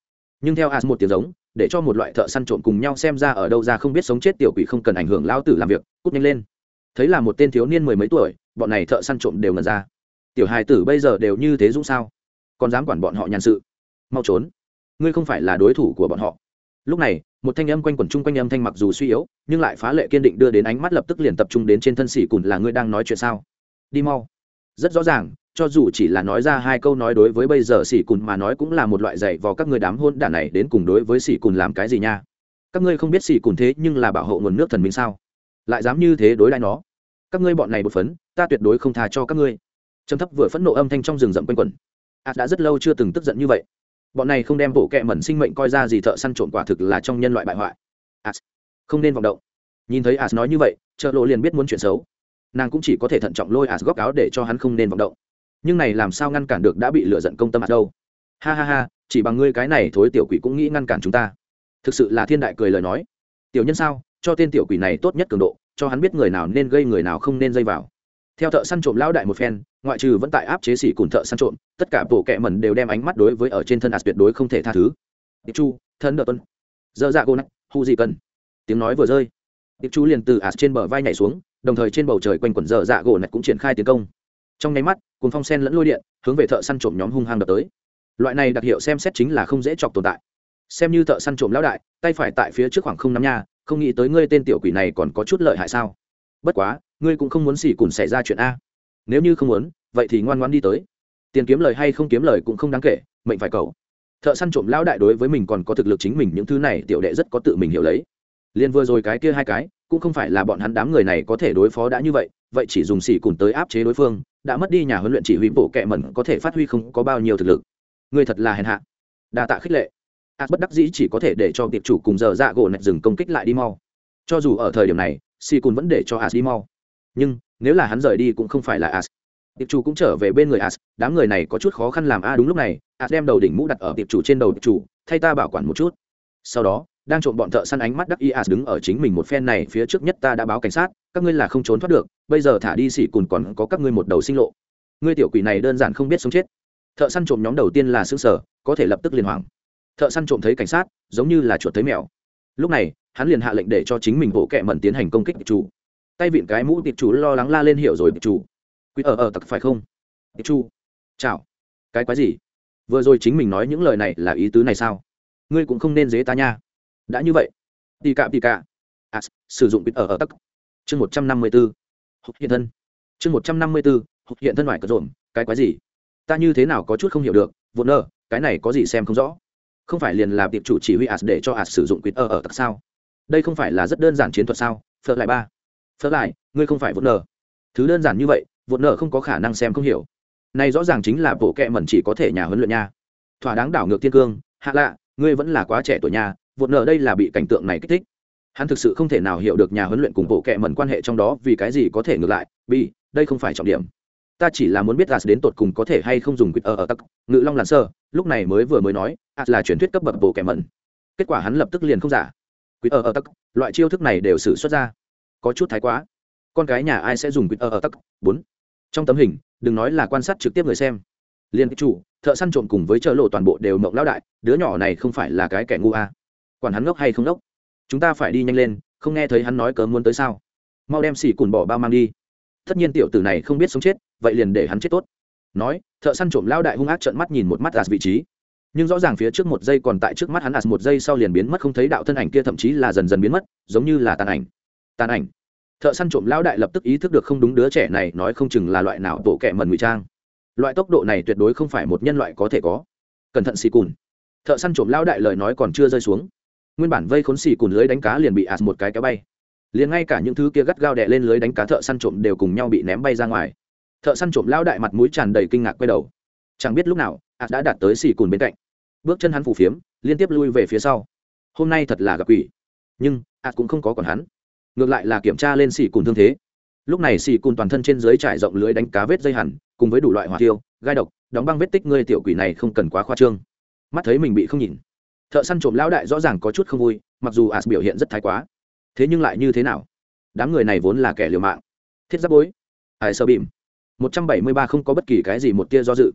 nhưng theo as một tiếng giống, để cho một loại thợ săn trộm cùng nhau xem ra ở đâu ra không biết sống chết tiểu quỷ không cần ảnh hưởng lao tử làm việc, cút nhanh lên. Thấy là một tên thiếu niên mười mấy tuổi, bọn này thợ săn trộm đều ngần ra. Tiểu hài tử bây giờ đều như thế dũng sao? Còn dám quản bọn họ nhàn sự. Mau trốn. Ngươi không phải là đối thủ của bọn họ. Lúc này, một thanh âm quanh quẩn chung quanh âm thanh mặc dù suy yếu, nhưng lại phá lệ kiên định đưa đến ánh mắt lập tức liền tập trung đến trên thân xỉ cùn là ngươi đang nói chuyện sao? Đi mau. Rất rõ ràng cho dù chỉ là nói ra hai câu nói đối với bây giờ xỉ cùn mà nói cũng là một loại dạy vào các ngươi đám hôn đản này đến cùng đối với xỉ cùn làm cái gì nha. Các ngươi không biết xỉ cùn thế nhưng là bảo hộ nguồn nước thần minh sao? Lại dám như thế đối lại nó. Các ngươi bọn này bột phấn, ta tuyệt đối không tha cho các ngươi. Trầm thấp vừa phẫn nộ âm thanh trong rừng rậm quanh quẩn. Ạt đã rất lâu chưa từng tức giận như vậy. Bọn này không đem bộ kẹ mẩn sinh mệnh coi ra gì thợ săn trộm quả thực là trong nhân loại bại hoại. Ạt không nên vọng động. Nhìn thấy ạt nói như vậy, chợ lộ liền biết muốn chuyện xấu. Nàng cũng chỉ có thể thận trọng lôi ạt góc áo để cho hắn không nên vọng động nhưng này làm sao ngăn cản được đã bị lựa giận công tâm ạt đâu? Ha ha ha, chỉ bằng ngươi cái này thối tiểu quỷ cũng nghĩ ngăn cản chúng ta. Thực sự là thiên đại cười lời nói. Tiểu nhân sao, cho tên tiểu quỷ này tốt nhất cường độ, cho hắn biết người nào nên gây người nào không nên dây vào. Theo thợ săn trộm lão đại một phen, ngoại trừ vẫn tại áp chế xỉ cùng thợ săn trộm, tất cả bộ kẹ mẩn đều đem ánh mắt đối với ở trên thân ạt tuyệt đối không thể tha thứ. Tiệp chu, thân đợt tuân. Dơ dạ cô nắc hu gì cần. Tiếng nói vừa rơi. Tiệp chu liền từ ạt trên bờ vai nhảy xuống, đồng thời trên bầu trời quanh quẩn dơ dạ gỗ nạch cũng triển khai tiến công trong nháy mắt cùng phong sen lẫn lôi điện hướng về thợ săn trộm nhóm hung hăng đập tới. Loại này đặc hiệu xem xét chính là không dễ chọc tồn tại. Xem như thợ săn trộm lão đại, tay phải tại phía trước khoảng không năm nha, không nghĩ tới ngươi tên tiểu quỷ này còn có chút lợi hại sao? Bất quá, ngươi cũng không muốn xỉ cùn xảy ra chuyện a. Nếu như không muốn, vậy thì ngoan ngoan đi tới. Tiền kiếm lời hay không kiếm lời cũng không đáng kể, mệnh phải cầu. Thợ săn trộm lão đại đối với mình còn có thực lực chính mình những thứ này tiểu đệ rất có tự mình hiểu lấy. Liền vừa rồi cái kia hai cái, cũng không phải là bọn hắn đám người này có thể đối phó đã như vậy vậy chỉ dùng xỉ cùn tới áp chế đối phương đã mất đi nhà huấn luyện chỉ huy bộ kệ mẩn có thể phát huy không có bao nhiêu thực lực. Ngươi thật là hèn hạ. Đa tạ khích lệ. Át bất đắc dĩ chỉ có thể để cho tiệp chủ cùng giờ dạ gỗ nạch dừng công kích lại đi mau. Cho dù ở thời điểm này, si cùn vẫn để cho át đi mau. Nhưng, nếu là hắn rời đi cũng không phải là as. Tiệp chủ cũng trở về bên người as, đám người này có chút khó khăn làm a đúng lúc này, as đem đầu đỉnh mũ đặt ở tiệp chủ trên đầu tiệp chủ, thay ta bảo quản một chút. Sau đó đang trộm bọn thợ săn ánh mắt đắc y as đứng ở chính mình một phen này, phía trước nhất ta đã báo cảnh sát, các ngươi là không trốn thoát được, bây giờ thả đi xỉ cùn còn có các ngươi một đầu sinh lộ. Ngươi tiểu quỷ này đơn giản không biết sống chết. Thợ săn trộm nhóm đầu tiên là xương sở, có thể lập tức liên hoàng thợ săn trộm thấy cảnh sát, giống như là chuột thấy mèo. Lúc này, hắn liền hạ lệnh để cho chính mình bộ kệ mẩn tiến hành công kích chủ. Tay vịn cái mũ tiệp chủ lo lắng la lên hiểu rồi chủ. Quỷ ở ờ, ở ờ, tặc phải không? Tiệp chủ. Chào. Cái quái gì? Vừa rồi chính mình nói những lời này là ý tứ này sao? Ngươi cũng không nên dế ta nha đã như vậy. Tì cạm tì cạ. À, as sử dụng quý ở ở tắc. Chương một trăm năm mươi bốn, ố hiện thân. Chương một trăm năm mươi bốn, hiện thân ngoài cờ rộm, cái quái gì? Ta như thế nào có chút không hiểu được. Vốn nơ cái này có gì xem không rõ? Không phải liền là tiệp chủ chỉ huy as để cho as sử dụng quýt ở ở tặc sao? Đây không phải là rất đơn giản chiến thuật sao? Phớt lại ba. Phớt lại ngươi không phải vốn nở thứ đơn giản như vậy vốn nở không có khả năng xem không hiểu. Này rõ ràng chính là bộ kệ mẩn chỉ có thể nhà huấn luyện nha. Thỏa đáng đảo ngược thiên cương hạ lạ ngươi vẫn là quá trẻ tuổi nha vốn nở đây là bị cảnh tượng này kích thích. Hắn thực sự không thể nào hiểu được nhà huấn luyện cùng bộ kệ mẩn quan hệ trong đó vì cái gì có thể ngược lại, vì, đây không phải trọng điểm. Ta chỉ là muốn biết as đến tột cùng có thể hay không dùng quýt ở ờ, ở ờ, tắc, ngự long làn sơ, lúc này mới vừa mới nói as là truyền thuyết cấp bậc bộ kệ mẩn. Kết quả hắn lập tức liền không giả. Quýt ở ờ, ở tắc, loại chiêu thức này đều xử xuất ra. Có chút thái quá. Con cái nhà ai sẽ dùng quýt ở ở tắc? Bốn. Trong tấm hình, đừng nói là quan sát trực tiếp người xem. Liên chủ, thợ săn trộm cùng với chợ lộ toàn bộ đều mộng lão đại, đứa nhỏ này không phải là cái kẻ ngu à quản hắn ngốc hay không ngốc? Chúng ta phải đi nhanh lên, không nghe thấy hắn nói cớ muốn tới sao? Mau đem xỉ cùn bỏ bao mang đi. Tất nhiên tiểu tử này không biết sống chết, vậy liền để hắn chết tốt. Nói, thợ săn trộm lão đại hung ác trợn mắt nhìn một mắt as vị trí. Nhưng rõ ràng phía trước một giây còn tại trước mắt hắn as một giây sau liền biến mất, không thấy đạo thân ảnh kia thậm chí là dần dần biến mất, giống như là tàn ảnh. Tàn ảnh. Thợ săn trộm lão đại lập tức ý thức được không đúng đứa trẻ này nói không chừng là loại nào bộ kẻ mần ngụy trang. Loại tốc độ này tuyệt đối không phải một nhân loại có thể có. Cẩn thận xì cùn. Thợ săn trộm lão đại lời nói còn chưa rơi xuống nguyên bản vây khốn xì cùn lưới đánh cá liền bị ạt một cái kéo bay. Liền ngay cả những thứ kia gắt gao đè lên lưới đánh cá thợ săn trộm đều cùng nhau bị ném bay ra ngoài. Thợ săn trộm lão đại mặt mũi tràn đầy kinh ngạc quay đầu. Chẳng biết lúc nào, ạt đã đạt tới xì cùn bên cạnh. Bước chân hắn phủ phiếm, liên tiếp lui về phía sau. Hôm nay thật là gặp quỷ. Nhưng, ạt cũng không có còn hắn. Ngược lại là kiểm tra lên xì cùn thương thế. Lúc này xì cùn toàn thân trên dưới trải rộng lưới đánh cá vết dây hẳn, cùng với đủ loại hỏa tiêu gai độc, đóng băng vết tích ngươi tiểu quỷ này không cần quá khoa trương. Mắt thấy mình bị không nhìn thợ săn trộm lão đại rõ ràng có chút không vui, mặc dù as biểu hiện rất thái quá. Thế nhưng lại như thế nào? Đám người này vốn là kẻ liều mạng. Thiết giáp bối. Ai sơ bìm. Một trăm bảy mươi ba không có bất kỳ cái gì một tia do dự.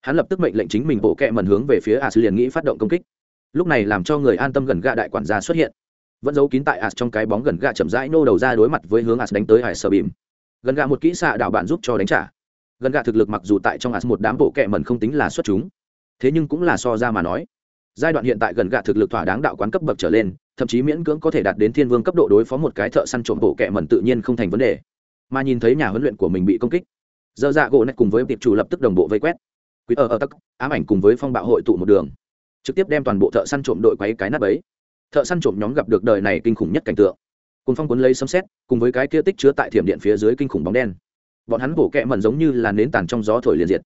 Hắn lập tức mệnh lệnh chính mình bộ kẹ mần hướng về phía as liền nghĩ phát động công kích. Lúc này làm cho người an tâm gần gạ đại quản gia xuất hiện. Vẫn giấu kín tại as trong cái bóng gần gạ chậm rãi nô đầu ra đối mặt với hướng as đánh tới hải sơ bìm. Gần gạ một kỹ xạ đạo bạn giúp cho đánh trả. Gần gạ thực lực mặc dù tại trong as một đám bộ kẹ mần không tính là xuất chúng. Thế nhưng cũng là so ra mà nói giai đoạn hiện tại gần gạ thực lực thỏa đáng đạo quán cấp bậc trở lên, thậm chí miễn cưỡng có thể đạt đến thiên vương cấp độ đối phó một cái thợ săn trộm bộ kẹ mẩn tự nhiên không thành vấn đề. Mà nhìn thấy nhà huấn luyện của mình bị công kích dơ dạ gỗ này cùng với tiệp chủ lập tức đồng bộ vây quét. Quý ở ở tắc, ám ảnh cùng với phong bạo hội tụ một đường, trực tiếp đem toàn bộ thợ săn trộm đội quấy cái nắp ấy thợ săn trộm nhóm gặp được đời này kinh khủng nhất cảnh tượng. Cùng phong cuốn lấy sấm xét cùng với cái kia tích chứa tại thiểm điện phía dưới kinh khủng bóng đen. Bọn hắn bổ kẹ mẩn giống như là nến tàn trong gió thổi liền diệt.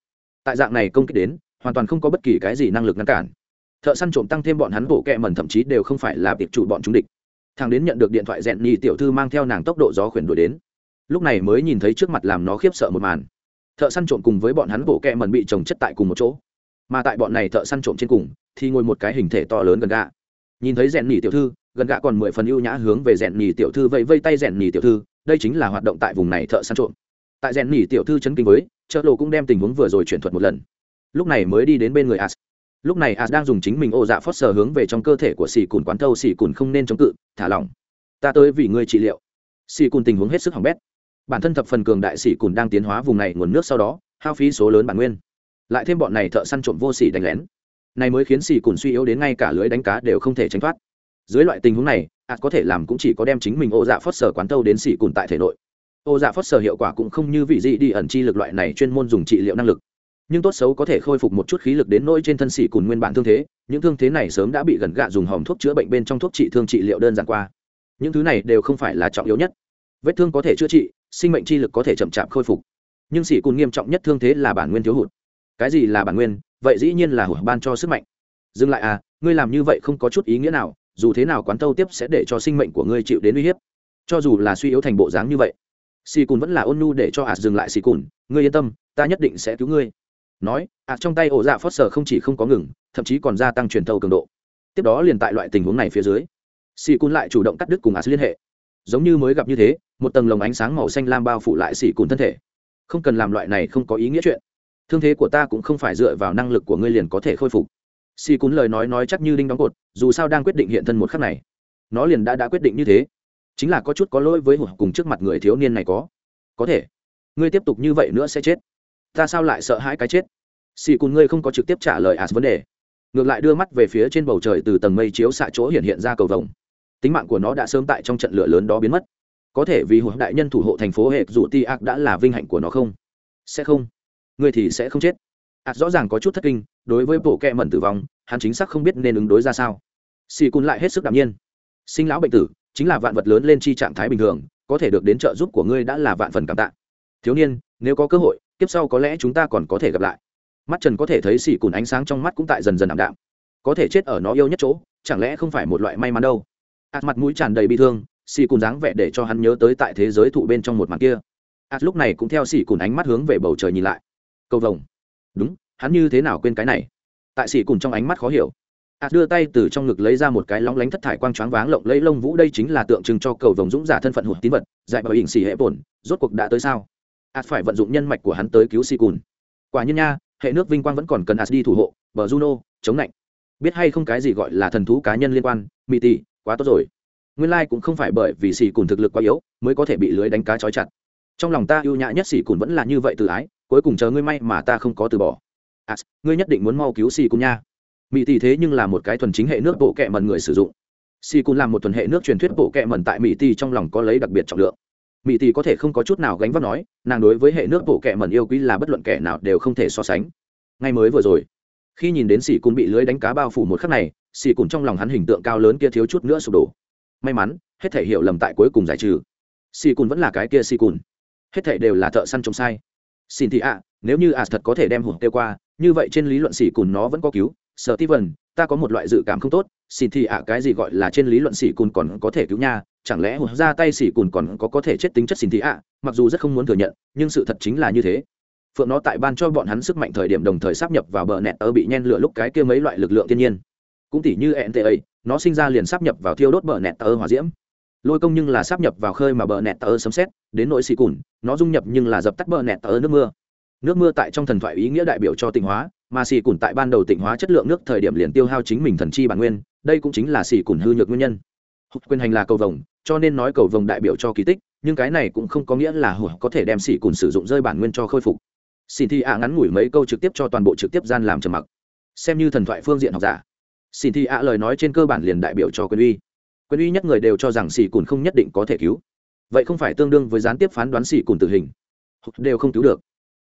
Tại dạng này công kích đến, hoàn toàn không có bất kỳ cái gì năng lực ngăn cản thợ săn trộm tăng thêm bọn hắn bộ kẹ mẩn thậm chí đều không phải là tiệp chủ bọn chúng địch. Thằng đến nhận được điện thoại rèn nhì tiểu thư mang theo nàng tốc độ gió khuyển đuổi đến. Lúc này mới nhìn thấy trước mặt làm nó khiếp sợ một màn. Thợ săn trộm cùng với bọn hắn bộ kẹ mẩn bị trồng chất tại cùng một chỗ. Mà tại bọn này thợ săn trộm trên cùng, thì ngồi một cái hình thể to lớn gần gạ. Nhìn thấy rèn nhì tiểu thư, gần gạ còn mười phần ưu nhã hướng về rèn nhì tiểu thư vẫy vây tay rèn nhì tiểu thư, đây chính là hoạt động tại vùng này thợ săn trộm. Tại rèn nhì tiểu thư chấn kinh với, chợ lộ cũng đem tình huống vừa rồi chuyển thuật một lần. Lúc này mới đi đến bên người as lúc này as đang dùng chính mình ô dạ phớt sờ hướng về trong cơ thể của xì cùn quán thâu xì cùn không nên chống cự, thả lỏng. Ta tới vì ngươi trị liệu. Xì cùn tình huống hết sức hỏng bét. Bản thân thập phần cường đại xì cùn đang tiến hóa vùng này nguồn nước sau đó, hao phí số lớn bản nguyên. Lại thêm bọn này thợ săn trộm vô xì đánh lén. Này mới khiến xì cùn suy yếu đến ngay cả lưới đánh cá đều không thể tránh thoát. Dưới loại tình huống này, as có thể làm cũng chỉ có đem chính mình ô dạ phớt sở quán thâu đến xì cùn tại thể nội. Ô dạ phớt sở hiệu quả cũng không như vị dị đi ẩn chi lực loại này chuyên môn dùng trị liệu năng lực nhưng tốt xấu có thể khôi phục một chút khí lực đến nỗi trên thân xỉ cùn nguyên bản thương thế, những thương thế này sớm đã bị gần gạ dùng hòm thuốc chữa bệnh bên trong thuốc trị thương trị liệu đơn giản qua. Những thứ này đều không phải là trọng yếu nhất. Vết thương có thể chữa trị, sinh mệnh chi lực có thể chậm chạp khôi phục. Nhưng xỉ cùn nghiêm trọng nhất thương thế là bản nguyên thiếu hụt. Cái gì là bản nguyên? Vậy dĩ nhiên là hủa ban cho sức mạnh. Dừng lại à ngươi làm như vậy không có chút ý nghĩa nào, dù thế nào quán tâu tiếp sẽ để cho sinh mệnh của ngươi chịu đến uy hiếp. Cho dù là suy yếu thành bộ dáng như vậy xì cùn vẫn là ôn nhu để cho ạt dừng lại xì cùn. Ngươi yên tâm, ta nhất định sẽ cứu ngươi nói ạt trong tay ổ dạ phớt sờ không chỉ không có ngừng, thậm chí còn gia tăng truyền thâu cường độ. Tiếp đó liền tại loại tình huống này phía dưới xì cun lại chủ động cắt đứt cùng ạ liên hệ. Giống như mới gặp như thế, một tầng lồng ánh sáng màu xanh lam bao phủ lại xì cun thân thể. Không cần làm loại này không có ý nghĩa chuyện. Thương thế của ta cũng không phải dựa vào năng lực của ngươi liền có thể khôi phục. Xì cún lời nói nói chắc như đinh đóng cột, dù sao đang quyết định hiện thân một khắc này, nó liền đã đã quyết định như thế. Chính là có chút có lỗi với hụt cùng trước mặt người thiếu niên này có. Có thể, ngươi tiếp tục như vậy nữa sẽ chết ta sao lại sợ hãi cái chết? Xì cùn ngươi không có trực tiếp trả lời as vấn đề. Ngược lại đưa mắt về phía trên bầu trời từ tầng mây chiếu xạ chỗ hiện hiện ra cầu vồng. Tính mạng của nó đã sớm tại trong trận lửa lớn đó biến mất. Có thể vì hụt đại nhân thủ hộ thành phố hệ dù ti ác đã là vinh hạnh của nó không? Sẽ không. Ngươi thì sẽ không chết. Ạt rõ ràng có chút thất kinh, đối với bộ kẹ mẩn tử vong, hắn chính xác không biết nên ứng đối ra sao. Xì cùn lại hết sức đ nhiên. Sinh lão bệnh tử, chính là vạn vật lớn lên chi trạng thái bình thường, có thể được đến trợ giúp của ngươi đã là vạn phần cảm tạ. Thiếu niên, nếu có cơ hội tiếp sau có lẽ chúng ta còn có thể gặp lại. Mắt trần có thể thấy xì cùn ánh sáng trong mắt cũng tại dần dần ảm đạm. Có thể chết ở nó yêu nhất chỗ, chẳng lẽ không phải một loại may mắn đâu? Ạt mặt mũi tràn đầy bi thương xì cùn dáng vẻ để cho hắn nhớ tới tại thế giới thụ bên trong một màn kia. Ạt lúc này cũng theo xì cùn ánh mắt hướng về bầu trời nhìn lại. Cầu vồng. Đúng, hắn như thế nào quên cái này? Tại sĩ cùn trong ánh mắt khó hiểu. Ạt đưa tay từ trong ngực lấy ra một cái lóng lánh thất thải quang choáng váng lộng lấy lông vũ, đây chính là tượng trưng cho cầu vồng dũng giả thân phận hụt tín vật dạy bảo hình xỉ hệ bổn, rốt cuộc đã tới sao? Ạt phải vận dụng nhân mạch của hắn tới cứu si cùn. Quả nhiên nha hệ nước vinh quang vẫn còn cần ạt đi thủ hộ bờ juno chống lạnh biết hay không cái gì gọi là thần thú cá nhân liên quan mỹ tỷ quá tốt rồi. Nguyên lai cũng không phải bởi vì xì cùn thực lực quá yếu mới có thể bị lưới đánh cá trói chặt. Trong lòng ta ưu nhã nhất xì cùn vẫn là như vậy tự ái cuối cùng chờ ngươi may mà ta không có từ bỏ. À, ngươi nhất định muốn mau cứu xì cùn nha. Mỹ tỷ thế nhưng là một cái thuần chính hệ nước bộ kệ mần người sử dụng. Xì cùn là một thuần hệ nước truyền thuyết bộ kệ mần tại mỹ tỷ trong lòng có lấy đặc biệt trọng lượng mỹ tỷ có thể không có chút nào gánh vác nói, nàng đối với hệ nước bộ kệ mẩn yêu quý là bất luận kẻ nào đều không thể so sánh. Ngay mới vừa rồi, khi nhìn đến sỉ cùn bị lưới đánh cá bao phủ một khắc này, sỉ cùn trong lòng hắn hình tượng cao lớn kia thiếu chút nữa sụp đổ. May mắn, hết thể hiểu lầm tại cuối cùng giải trừ. Sỉ cùn vẫn là cái kia sỉ cùn. Hết thể đều là thợ săn trông sai. Xin thị ạ, nếu như as thật có thể đem hụt tiêu qua, như vậy trên lý luận xỉ cùn nó vẫn có cứu. Sợ ti vần ta có một loại dự cảm không tốt. Xin thì ạ, cái gì gọi là trên lý luận xỉ cùn còn có thể cứu nha? Chẳng lẽ ra tay xỉ cùn còn có có thể chết tính chất xin thì ạ? Mặc dù rất không muốn thừa nhận, nhưng sự thật chính là như thế. Phượng nó tại ban cho bọn hắn sức mạnh thời điểm đồng thời sắp nhập vào bờ nẹt ở bị nhen lửa lúc cái kia mấy loại lực lượng thiên nhiên. Cũng tỉ như nta nó sinh ra liền sắp nhập vào thiêu đốt bờ nẹt ở hỏa diễm. Lôi công nhưng là sắp nhập vào khơi mà bờ nẹt tờ sấm xét đến nỗi xì cùn, nó dung nhập nhưng là dập tắt bờ nẹt tờ nước mưa. Nước mưa tại trong thần thoại ý nghĩa đại biểu cho tịnh hóa, mà xì cùn tại ban đầu tịnh hóa chất lượng nước thời điểm liền tiêu hao chính mình thần chi bản nguyên, đây cũng chính là xì cùn hư nhược nguyên nhân. Quyền hành là cầu vồng cho nên nói cầu vồng đại biểu cho kỳ tích, nhưng cái này cũng không có nghĩa là hồi có thể đem xỉ cùn sử dụng rơi bản nguyên cho khôi phục. Xin thi ạ ngắn ngủi mấy câu trực tiếp cho toàn bộ trực tiếp gian làm trầm mặc. Xem như thần thoại phương diện học giả. Xin thi ạ lời nói trên cơ bản liền đại biểu cho quyền uy. Quyền uy nhất người đều cho rằng xỉ cùn không nhất định có thể cứu. Vậy không phải tương đương với gián tiếp phán đoán xỉ cùn tử hình. Đều không cứu được.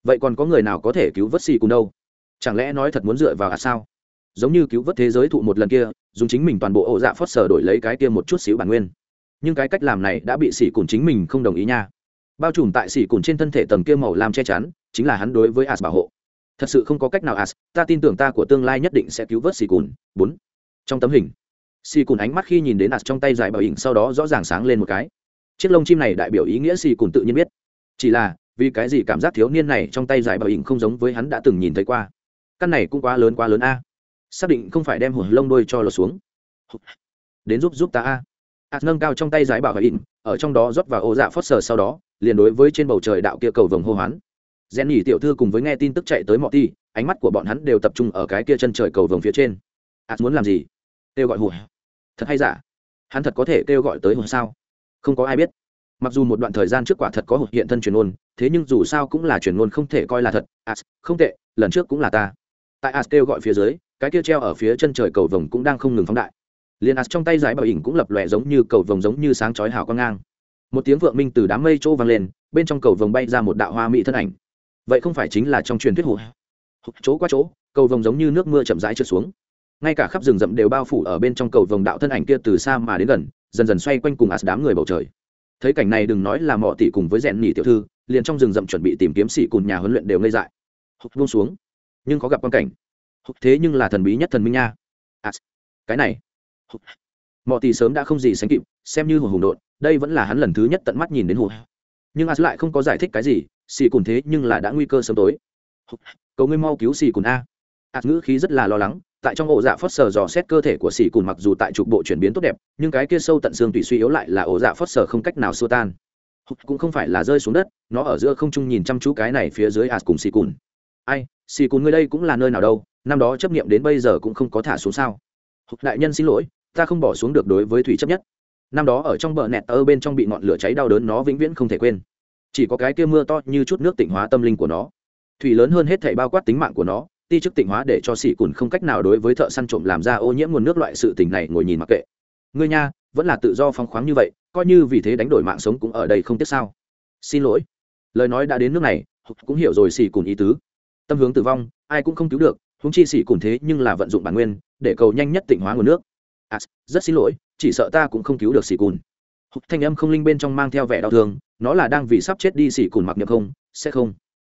Vậy còn có người nào có thể cứu vớt xỉ cùn đâu? Chẳng lẽ nói thật muốn dựa vào hạt sao? Giống như cứu vớt thế giới thụ một lần kia, dùng chính mình toàn bộ ổ dạ phót sở đổi lấy cái kia một chút xíu bản nguyên nhưng cái cách làm này đã bị xỉ cùn chính mình không đồng ý nha. Bao trùm tại xỉ cùn trên thân thể tầng kia màu làm che chắn, chính là hắn đối với as bảo hộ. Thật sự không có cách nào as ta tin tưởng ta của tương lai nhất định sẽ cứu vớt xỉ cùn. Bốn. Trong tấm hình xì cùn ánh mắt khi nhìn đến As trong tay dài bảo hình sau đó rõ ràng sáng lên một cái. Chiếc lông chim này đại biểu ý nghĩa xì cùn tự nhiên biết. Chỉ là, vì cái gì cảm giác thiếu niên này trong tay dài bảo hình không giống với hắn đã từng nhìn thấy qua? Căn này cũng quá lớn quá lớn a. Xác định không phải đem hồn lông đôi cho lột xuống. Đến giúp giúp ta a ạt nâng cao trong tay giải bảo hình ở trong đó rót vào ô dạ phớt sờ sau đó, liền đối với trên bầu trời đạo kia cầu vồng hô hoán. Rèn nhỉ tiểu thư cùng với nghe tin tức chạy tới mọi ti, ánh mắt của bọn hắn đều tập trung ở cái kia chân trời cầu vồng phía trên. Ạt muốn làm gì? Kêu gọi hùa. Thật hay giả? Hắn thật có thể kêu gọi tới hùa sao? Không có ai biết. Mặc dù một đoạn thời gian trước quả thật có hụt hiện thân truyền ngôn, thế nhưng dù sao cũng là truyền ngôn không thể coi là thật. As không tệ, lần trước cũng là ta. Tại as kêu gọi phía dưới, cái kia treo ở phía chân trời cầu vồng cũng đang không ngừng phóng đại liền ạt trong tay giải bảo ỉnh cũng lập lòe giống như cầu vồng giống như sáng chói hào quang ngang. Một tiếng vượng minh từ đám mây chỗ vang lên bên trong cầu vồng bay ra một đạo hoa mỹ thân ảnh. Vậy không phải chính là trong truyền thuyết hụt chỗ qua chỗ cầu vồng giống như nước mưa chậm rãi trượt xuống. Ngay cả khắp rừng rậm đều bao phủ ở bên trong cầu vồng đạo thân ảnh kia từ xa mà đến gần dần dần xoay quanh cùng ạt đám người bầu trời. Thấy cảnh này đừng nói là mọ tỷ cùng với rèn nhỉ tiểu thư liền trong rừng rậm chuẩn bị tìm kiếm sĩ cùng nhà huấn luyện đều ngây dại. Hụt buông xuống nhưng có gặp quan cảnh. Hụt thế nhưng là thần bí nhất thần minh nha. À, cái này mọ tỷ sớm đã không gì sánh kịp, xem như hùng hùng đột đây vẫn là hắn lần thứ nhất tận mắt nhìn đến hùng. Nhưng as lại không có giải thích cái gì, xì cùn thế nhưng là đã nguy cơ sớm tối. Cầu ngươi mau cứu xì cùn a. As ngữ khí rất là lo lắng, tại trong ổ dạ phớt sờ dò xét cơ thể của xì cùn mặc dù tại trục bộ chuyển biến tốt đẹp, nhưng cái kia sâu tận xương tùy suy yếu lại là ổ dạ phớt sờ không cách nào xua tan. Cũng không phải là rơi xuống đất, nó ở giữa không trung nhìn chăm chú cái này phía dưới ạt cùng xì cùn. Ai, xì cùn ngươi đây cũng là nơi nào đâu, năm đó chấp nghiệm đến bây giờ cũng không có thả xuống sao. Đại nhân xin lỗi ta không bỏ xuống được đối với thủy chấp nhất. Năm đó ở trong bờ nẹt ở bên trong bị ngọn lửa cháy đau đớn nó vĩnh viễn không thể quên. Chỉ có cái kia mưa to như chút nước tịnh hóa tâm linh của nó. Thủy lớn hơn hết thảy bao quát tính mạng của nó, ti chức tịnh hóa để cho sĩ cùn không cách nào đối với thợ săn trộm làm ra ô nhiễm nguồn nước loại sự tình này ngồi nhìn mặc kệ. Ngươi nha, vẫn là tự do phóng khoáng như vậy, coi như vì thế đánh đổi mạng sống cũng ở đây không tiếc sao? Xin lỗi. Lời nói đã đến nước này, cũng hiểu rồi sỉ cùn ý tứ. Tâm hướng tử vong, ai cũng không cứu được húng chi sỉ cùn thế nhưng là vận dụng bản nguyên, để cầu nhanh nhất tịnh hóa nguồn nước à, rất xin lỗi chỉ sợ ta cũng không cứu được xỉ cùn. Thanh âm không linh bên trong mang theo vẻ đau thương nó là đang vì sắp chết đi xỉ cùn mặc niệm không sẽ không.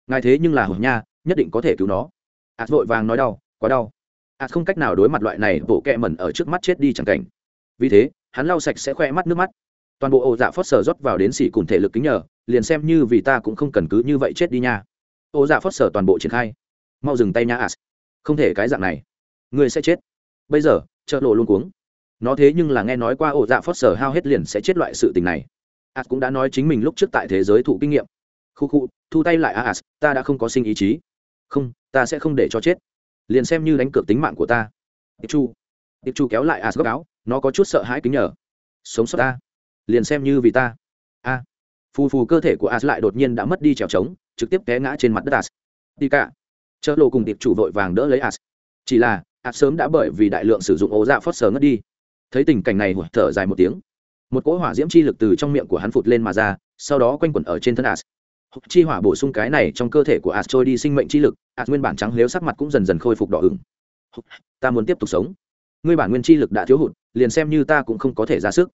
Ngài thế nhưng là hồn nha nhất định có thể cứu nó. Ạt vội vàng nói đau quá đau. Ạt không cách nào đối mặt loại này bộ kẹ mẩn ở trước mắt chết đi chẳng cảnh. Vì thế hắn lau sạch sẽ khoe mắt nước mắt. Toàn bộ ổ dạ phớt sở rót vào đến xỉ cùng thể lực kính nhờ liền xem như vì ta cũng không cần cứ như vậy chết đi nha. Ổ dạ phớt sở toàn bộ triển khai. Mau dừng tay nha ạt không thể cái dạng này. Người sẽ chết. Bây giờ chợ lộ luôn cuống nó thế nhưng là nghe nói qua ổ dạ phót sở hao hết liền sẽ chết loại sự tình này. Ạt cũng đã nói chính mình lúc trước tại thế giới thụ kinh nghiệm. Khu khu, thu tay lại ạt ta đã không có sinh ý chí. Không, ta sẽ không để cho chết. Liền xem như đánh cược tính mạng của ta. Tiệp chu tiệp chu kéo lại as góc áo, nó có chút sợ hãi kính nhờ. Sống sót ta. Liền xem như vì ta. A. Phù phù cơ thể của as lại đột nhiên đã mất đi trèo trống, trực tiếp té ngã trên mặt đất as. Đi cả chợ lộ cùng tiệp chủ vội vàng đỡ lấy as. Chỉ là, as sớm đã bởi vì đại lượng sử dụng ố dạ phớt sờ ngất đi thấy tình cảnh này thở dài một tiếng. Một cỗ hỏa diễm chi lực từ trong miệng của hắn phụt lên mà ra, sau đó quanh quẩn ở trên thân as chi hỏa bổ sung cái này trong cơ thể của as trôi đi sinh mệnh chi lực as nguyên bản trắng nếu sắc mặt cũng dần dần khôi phục đỏ ửng. Ta muốn tiếp tục sống. Ngươi bản nguyên chi lực đã thiếu hụt, liền xem như ta cũng không có thể ra sức.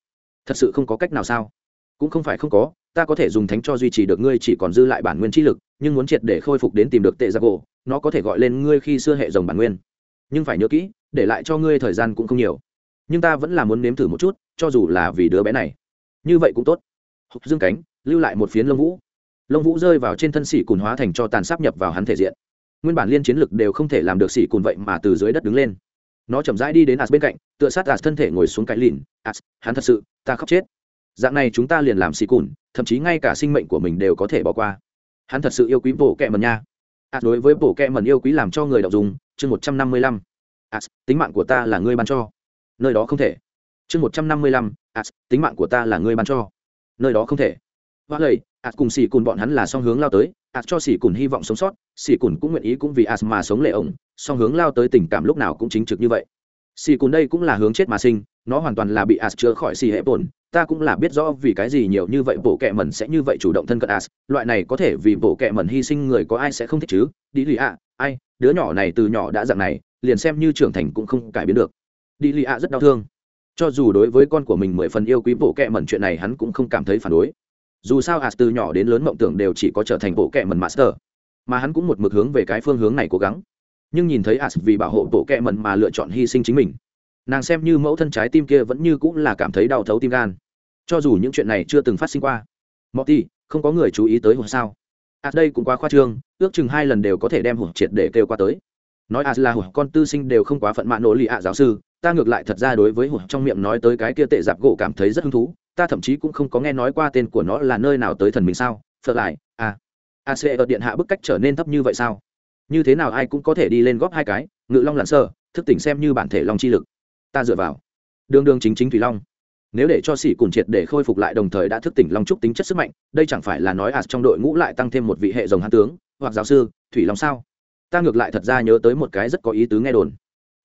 Thật sự không có cách nào sao? Cũng không phải không có, ta có thể dùng thánh cho duy trì được ngươi chỉ còn dư lại bản nguyên chi lực, nhưng muốn triệt để khôi phục đến tìm được tệ giặc gỗ nó có thể gọi lên ngươi khi xưa hệ dòng bản nguyên. Nhưng phải nhớ kỹ, để lại cho ngươi thời gian cũng không nhiều nhưng ta vẫn là muốn nếm thử một chút, cho dù là vì đứa bé này. Như vậy cũng tốt. Hụt dương cánh, lưu lại một phiến lông vũ. Lông vũ rơi vào trên thân xỉ cùn hóa thành cho tàn sáp nhập vào hắn thể diện. Nguyên bản liên chiến lực đều không thể làm được xỉ cùn vậy mà từ dưới đất đứng lên. Nó chậm rãi đi đến as bên cạnh, tựa sát as thân thể ngồi xuống cái lìn. As, hắn thật sự, ta khóc chết. Dạng này chúng ta liền làm xỉ cùn, thậm chí ngay cả sinh mệnh của mình đều có thể bỏ qua. Hắn thật sự yêu quý bộ kẹ mần nha. As đối với bộ kẹ mần yêu quý làm cho người đọc dùng, chương một trăm năm mươi lăm. As, tính mạng của ta là ngươi ban cho nơi đó không thể. Chương một trăm năm mươi lăm as tính mạng của ta là ngươi ban cho. Nơi đó không thể. Hoa lầy as cùng xì cùn bọn hắn là song hướng lao tới as cho xì cùn hy vọng sống sót xì cùn cũng nguyện ý cũng vì as mà sống lệ ổng, song hướng lao tới tình cảm lúc nào cũng chính trực như vậy. Xì cùn đây cũng là hướng chết mà sinh, nó hoàn toàn là bị as chữa khỏi xì hệ bổn, ta cũng là biết rõ vì cái gì nhiều như vậy bộ kệ mẩn sẽ như vậy chủ động thân cận as loại này có thể vì bộ kệ mẩn hy sinh người có ai sẽ không thích chứ? Đi lì ạ, ai, đứa nhỏ này từ nhỏ đã dạng này, liền xem như trưởng thành cũng không cải biến được đi lì ạ rất đau thương. Cho dù đối với con của mình mười phần yêu quý bộ kệ mẩn chuyện này, hắn cũng không cảm thấy phản đối. Dù sao hạt từ nhỏ đến lớn mộng tưởng đều chỉ có trở thành bộ kệ mẩn master, mà hắn cũng một mực hướng về cái phương hướng này cố gắng. Nhưng nhìn thấy hạt vì bảo hộ bộ kệ mẩn mà lựa chọn hy sinh chính mình, nàng xem như mẫu thân trái tim kia vẫn như cũng là cảm thấy đau thấu tim gan. Cho dù những chuyện này chưa từng phát sinh qua mọi ti không có người chú ý tới hồi sao? Hạt đây cũng quá khoa trương, ước chừng hai lần đều có thể đem hụt triệt để kêu qua tới. Nói hạt là hụt con tư sinh đều không quá phận mạ nỗ lì ạ giáo sư ta ngược lại thật ra đối với hụt trong miệng nói tới cái kia tệ giặc gỗ cảm thấy rất hứng thú, ta thậm chí cũng không có nghe nói qua tên của nó là nơi nào tới thần mình sao? Phật lại à a sẽ ở điện hạ bức cách trở nên thấp như vậy sao? Như thế nào ai cũng có thể đi lên góp hai cái, ngự long lặn sơ thức tỉnh xem như bản thể long chi lực. Ta dựa vào. Đường đường chính chính thủy long. Nếu để cho sĩ cùng triệt để khôi phục lại đồng thời đã thức tỉnh long trúc tính chất sức mạnh, đây chẳng phải là nói a trong đội ngũ lại tăng thêm một vị hệ dòng hán tướng, hoặc giáo sư, thủy long sao? Ta ngược lại thật ra nhớ tới một cái rất có ý tứ nghe đồn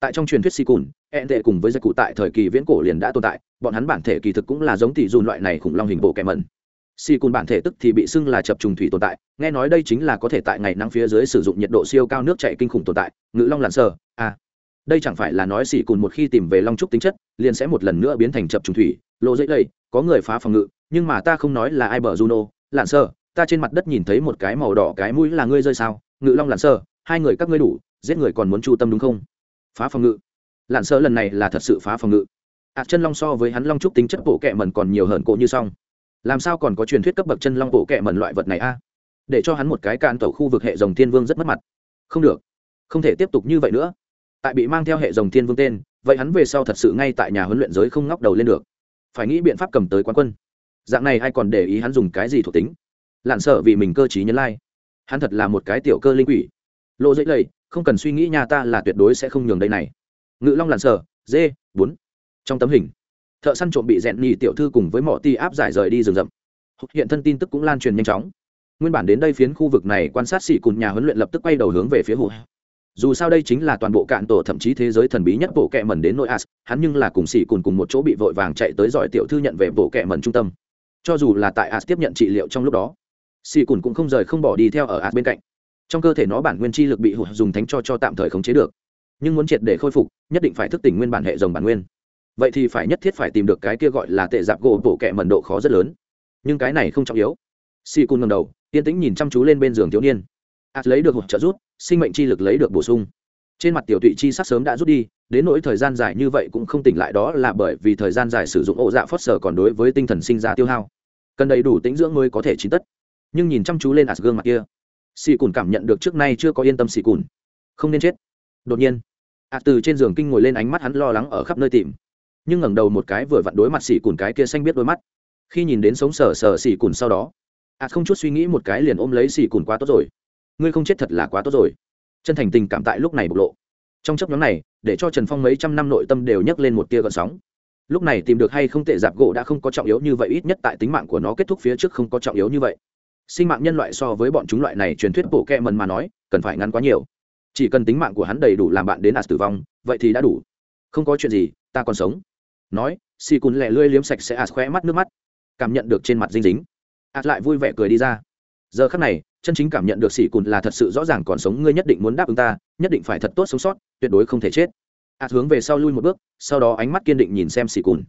tại trong truyền thuyết si cùn ẹn tệ cùng với giai cụ tại thời kỳ viễn cổ liền đã tồn tại bọn hắn bản thể kỳ thực cũng là giống tỷ dùn loại này khủng long hình bộ kẻ mẩn. Si cùn bản thể tức thì bị xưng là chập trùng thủy tồn tại nghe nói đây chính là có thể tại ngày nắng phía dưới sử dụng nhiệt độ siêu cao nước chạy kinh khủng tồn tại ngự long lặn sờ à. Đây chẳng phải là nói xỉ cùn một khi tìm về long trúc tính chất liền sẽ một lần nữa biến thành chập trùng thủy lộ dễ đây có người phá phòng ngự nhưng mà ta không nói là ai bờ juno lặn sờ, ta trên mặt đất nhìn thấy một cái màu đỏ cái mũi là ngươi rơi sao? Ngự long lặn sờ, hai người các ngươi đủ giết người còn muốn chu tâm đúng không? Phá phòng ngự. Lặn sơ lần này là thật sự phá phòng ngự. Ạ chân long so với hắn long trúc tính chất bộ kẹ mẩn còn nhiều hơn cổ như xong làm sao còn có truyền thuyết cấp bậc chân long bộ kẹ mẩn loại vật này a? Để cho hắn một cái can tàu khu vực hệ dòng thiên vương rất mất mặt. Không được. Không thể tiếp tục như vậy nữa. Tại bị mang theo hệ dòng thiên vương tên, vậy hắn về sau thật sự ngay tại nhà huấn luyện giới không ngóc đầu lên được. Phải nghĩ biện pháp cầm tới quán quân. Dạng này ai còn để ý hắn dùng cái gì thuộc tính? Lặn sợ vì mình cơ t r í nhân lai、like. hắn thật là một cái tiểu cơ linh quỷ. Lộ dễ lầy không cần suy nghĩ nhà ta là tuyệt đối sẽ không nhường đây này. Ngự long lặn sở, dê bốn trong tấm hình thợ săn trộm bị rẽn nhì tiểu thư cùng với mỏ ti áp giải rời đi rừng rậm. Hiện thân tin tức cũng lan truyền nhanh chóng. Nguyên bản đến đây phiến khu vực này quan sát xỉ cùng nhà huấn luyện lập tức quay đầu hướng về phía hụ dù sao đây chính là toàn bộ cạn tổ thậm chí thế giới thần bí nhất bộ kệ mẩn đến nội as hắn nhưng là cùng xỉ cùn cùng một chỗ bị vội vàng chạy tới giỏi tiểu thư nhận về bộ kệ mẩn trung tâm. Cho dù là tại as tiếp nhận trị liệu trong lúc đó xỉ cùn cũng không rời không bỏ đi theo ở as bên cạnh trong cơ thể nó bản nguyên chi lực bị hụt dùng thánh cho cho tạm thời khống chế được. Nhưng muốn triệt để khôi phục, nhất định phải thức tỉnh nguyên bản hệ dòng bản nguyên. Vậy thì phải nhất thiết phải tìm được cái kia gọi là tệ dạp gỗ bổ kệ mẩn độ khó rất lớn. Nhưng cái này không trọng yếu. Si cun ngầm đầu, yên tĩnh nhìn chăm chú lên bên giường thiếu niên. As lấy được hụt trợ rút sinh mệnh chi lực lấy được bổ sung. Trên mặt tiểu tụy chi sắc sớm đã rút đi, đến nỗi thời gian dài như vậy cũng không tỉnh lại đó là bởi vì thời gian dài sử dụng ổ dạ phớt sở còn đối với tinh thần sinh ra tiêu hao. Cần đầy đủ tính dưỡng mới có thể chín tất. Nhưng nhìn chăm chú lên ạt gương mặt kia xì cùn cảm nhận được trước nay chưa có yên tâm xì cùn. Không nên chết. Đột nhiên ạt từ trên giường kinh ngồi lên ánh mắt hắn lo lắng ở khắp nơi tìm. Nhưng ngẩng đầu một cái vừa vặn đối mặt xì cùn cái kia xanh biết đôi mắt. Khi nhìn đến sống sờ sờ xì cùn sau đó ạt không chút suy nghĩ một cái liền ôm lấy xì cùn quá tốt rồi. Ngươi không chết thật là quá tốt rồi. Chân thành tình cảm tại lúc này bộc lộ. Trong chấp nhóm này, để cho trần phong mấy trăm năm nội tâm đều nhấc lên một tia gợn sóng. Lúc này tìm được hay không tệ dạp gỗ đã không có trọng yếu như vậy, ít nhất tại tính mạng của nó kết thúc phía trước không có trọng yếu như vậy sinh mạng nhân loại so với bọn chúng loại này truyền thuyết bộ kẹ mần mà nói, cần phải ngắn quá nhiều. Chỉ cần tính mạng của hắn đầy đủ làm bạn đến ạt tử vong, vậy thì đã đủ. Không có chuyện gì, ta còn sống. Nói si cùn lẹ lươi liếm sạch sẽ ạt khóe mắt nước mắt. Cảm nhận được trên mặt dinh dính. Ạt lại vui vẻ cười đi ra. Giờ khắc này, chân chính cảm nhận được sĩ cùn là thật sự rõ ràng còn sống, ngươi nhất định muốn đáp ứng ta, nhất định phải thật tốt sống sót, tuyệt đối không thể chết. Ạt hướng về sau lui một bước, sau đó ánh mắt kiên định nhìn xem sĩ cùn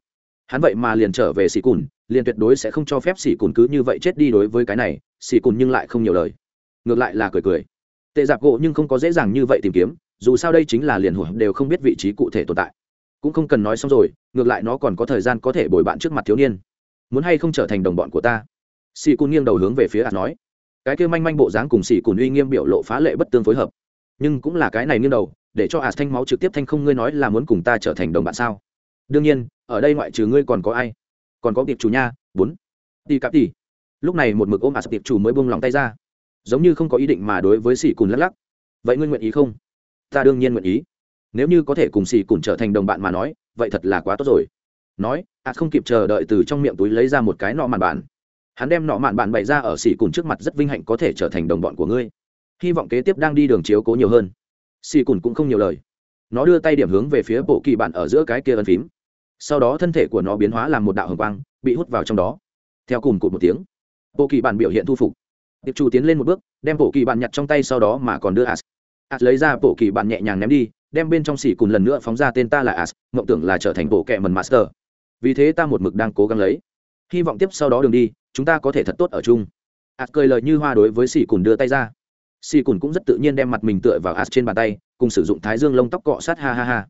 hắn vậy mà liền trở về xỉ cùn, liền tuyệt đối sẽ không cho phép xỉ cùn cứ như vậy chết đi đối với cái này, xỉ cùn nhưng lại không nhiều lời. Ngược lại là cười cười. Tệ giặc gỗ nhưng không có dễ dàng như vậy tìm kiếm, dù sao đây chính là liền hồi đều không biết vị trí cụ thể tồn tại. Cũng không cần nói xong rồi, ngược lại nó còn có thời gian có thể bồi bạn trước mặt thiếu niên. Muốn hay không trở thành đồng bọn của ta? Xì cùn nghiêng đầu hướng về phía ạt nói. Cái kia manh manh bộ dáng cùng xì cùn uy nghiêm biểu lộ phá lệ bất tương phối hợp. Nhưng cũng là cái này nghiêng đầu, để cho ạt thanh máu trực tiếp thanh không ngươi nói là muốn cùng ta trở thành đồng bạn sao? Đương nhiên, ở đây ngoại trừ ngươi còn có ai? Còn có tiệp chủ nha, bốn. Tỷ cặp tỷ lúc này một mực ôm ạt tiệp chủ mới buông lòng tay ra. Giống như không có ý định mà đối với sỉ cùn lắc lắc. Vậy ngươi nguyện ý không? Ta đương nhiên nguyện ý. Nếu như có thể cùng sỉ cùn trở thành đồng bạn mà nói, vậy thật là quá tốt rồi. Nói ạt không kịp chờ đợi từ trong miệng túi lấy ra một cái nọ màn bản. Hắn đem nọ mạn bạn bày ra ở sỉ cùn trước mặt rất vinh hạnh có thể trở thành đồng bọn của ngươi. Hy vọng kế tiếp đang đi đường chiếu cố nhiều hơn. Sỉ cùn cũng không nhiều lời. Nó đưa tay điểm hướng về phía bộ kỳ bạn ở giữa cái kia ân phím sau đó thân thể của nó biến hóa làm một đạo hồng quang, bị hút vào trong đó. Theo cùng cụt một tiếng, bộ kỳ bản biểu hiện thu phục. Tiệp chủ tiến lên một bước, đem bộ kỳ bản nhặt trong tay sau đó mà còn đưa as. As lấy ra bộ kỳ bản nhẹ nhàng ném đi, đem bên trong xỉ cùn lần nữa phóng ra tên ta là as, mộng tưởng là trở thành bộ kẹ mần master. Vì thế ta một mực đang cố gắng lấy. Hy vọng tiếp sau đó đường đi, chúng ta có thể thật tốt ở chung. As cười lời như hoa đối với xỉ cùn đưa tay ra. Xỉ cùn cũng rất tự nhiên đem mặt mình tựa vào as trên bàn tay, cùng sử dụng thái dương lông tóc cọ sát, ha ha ha.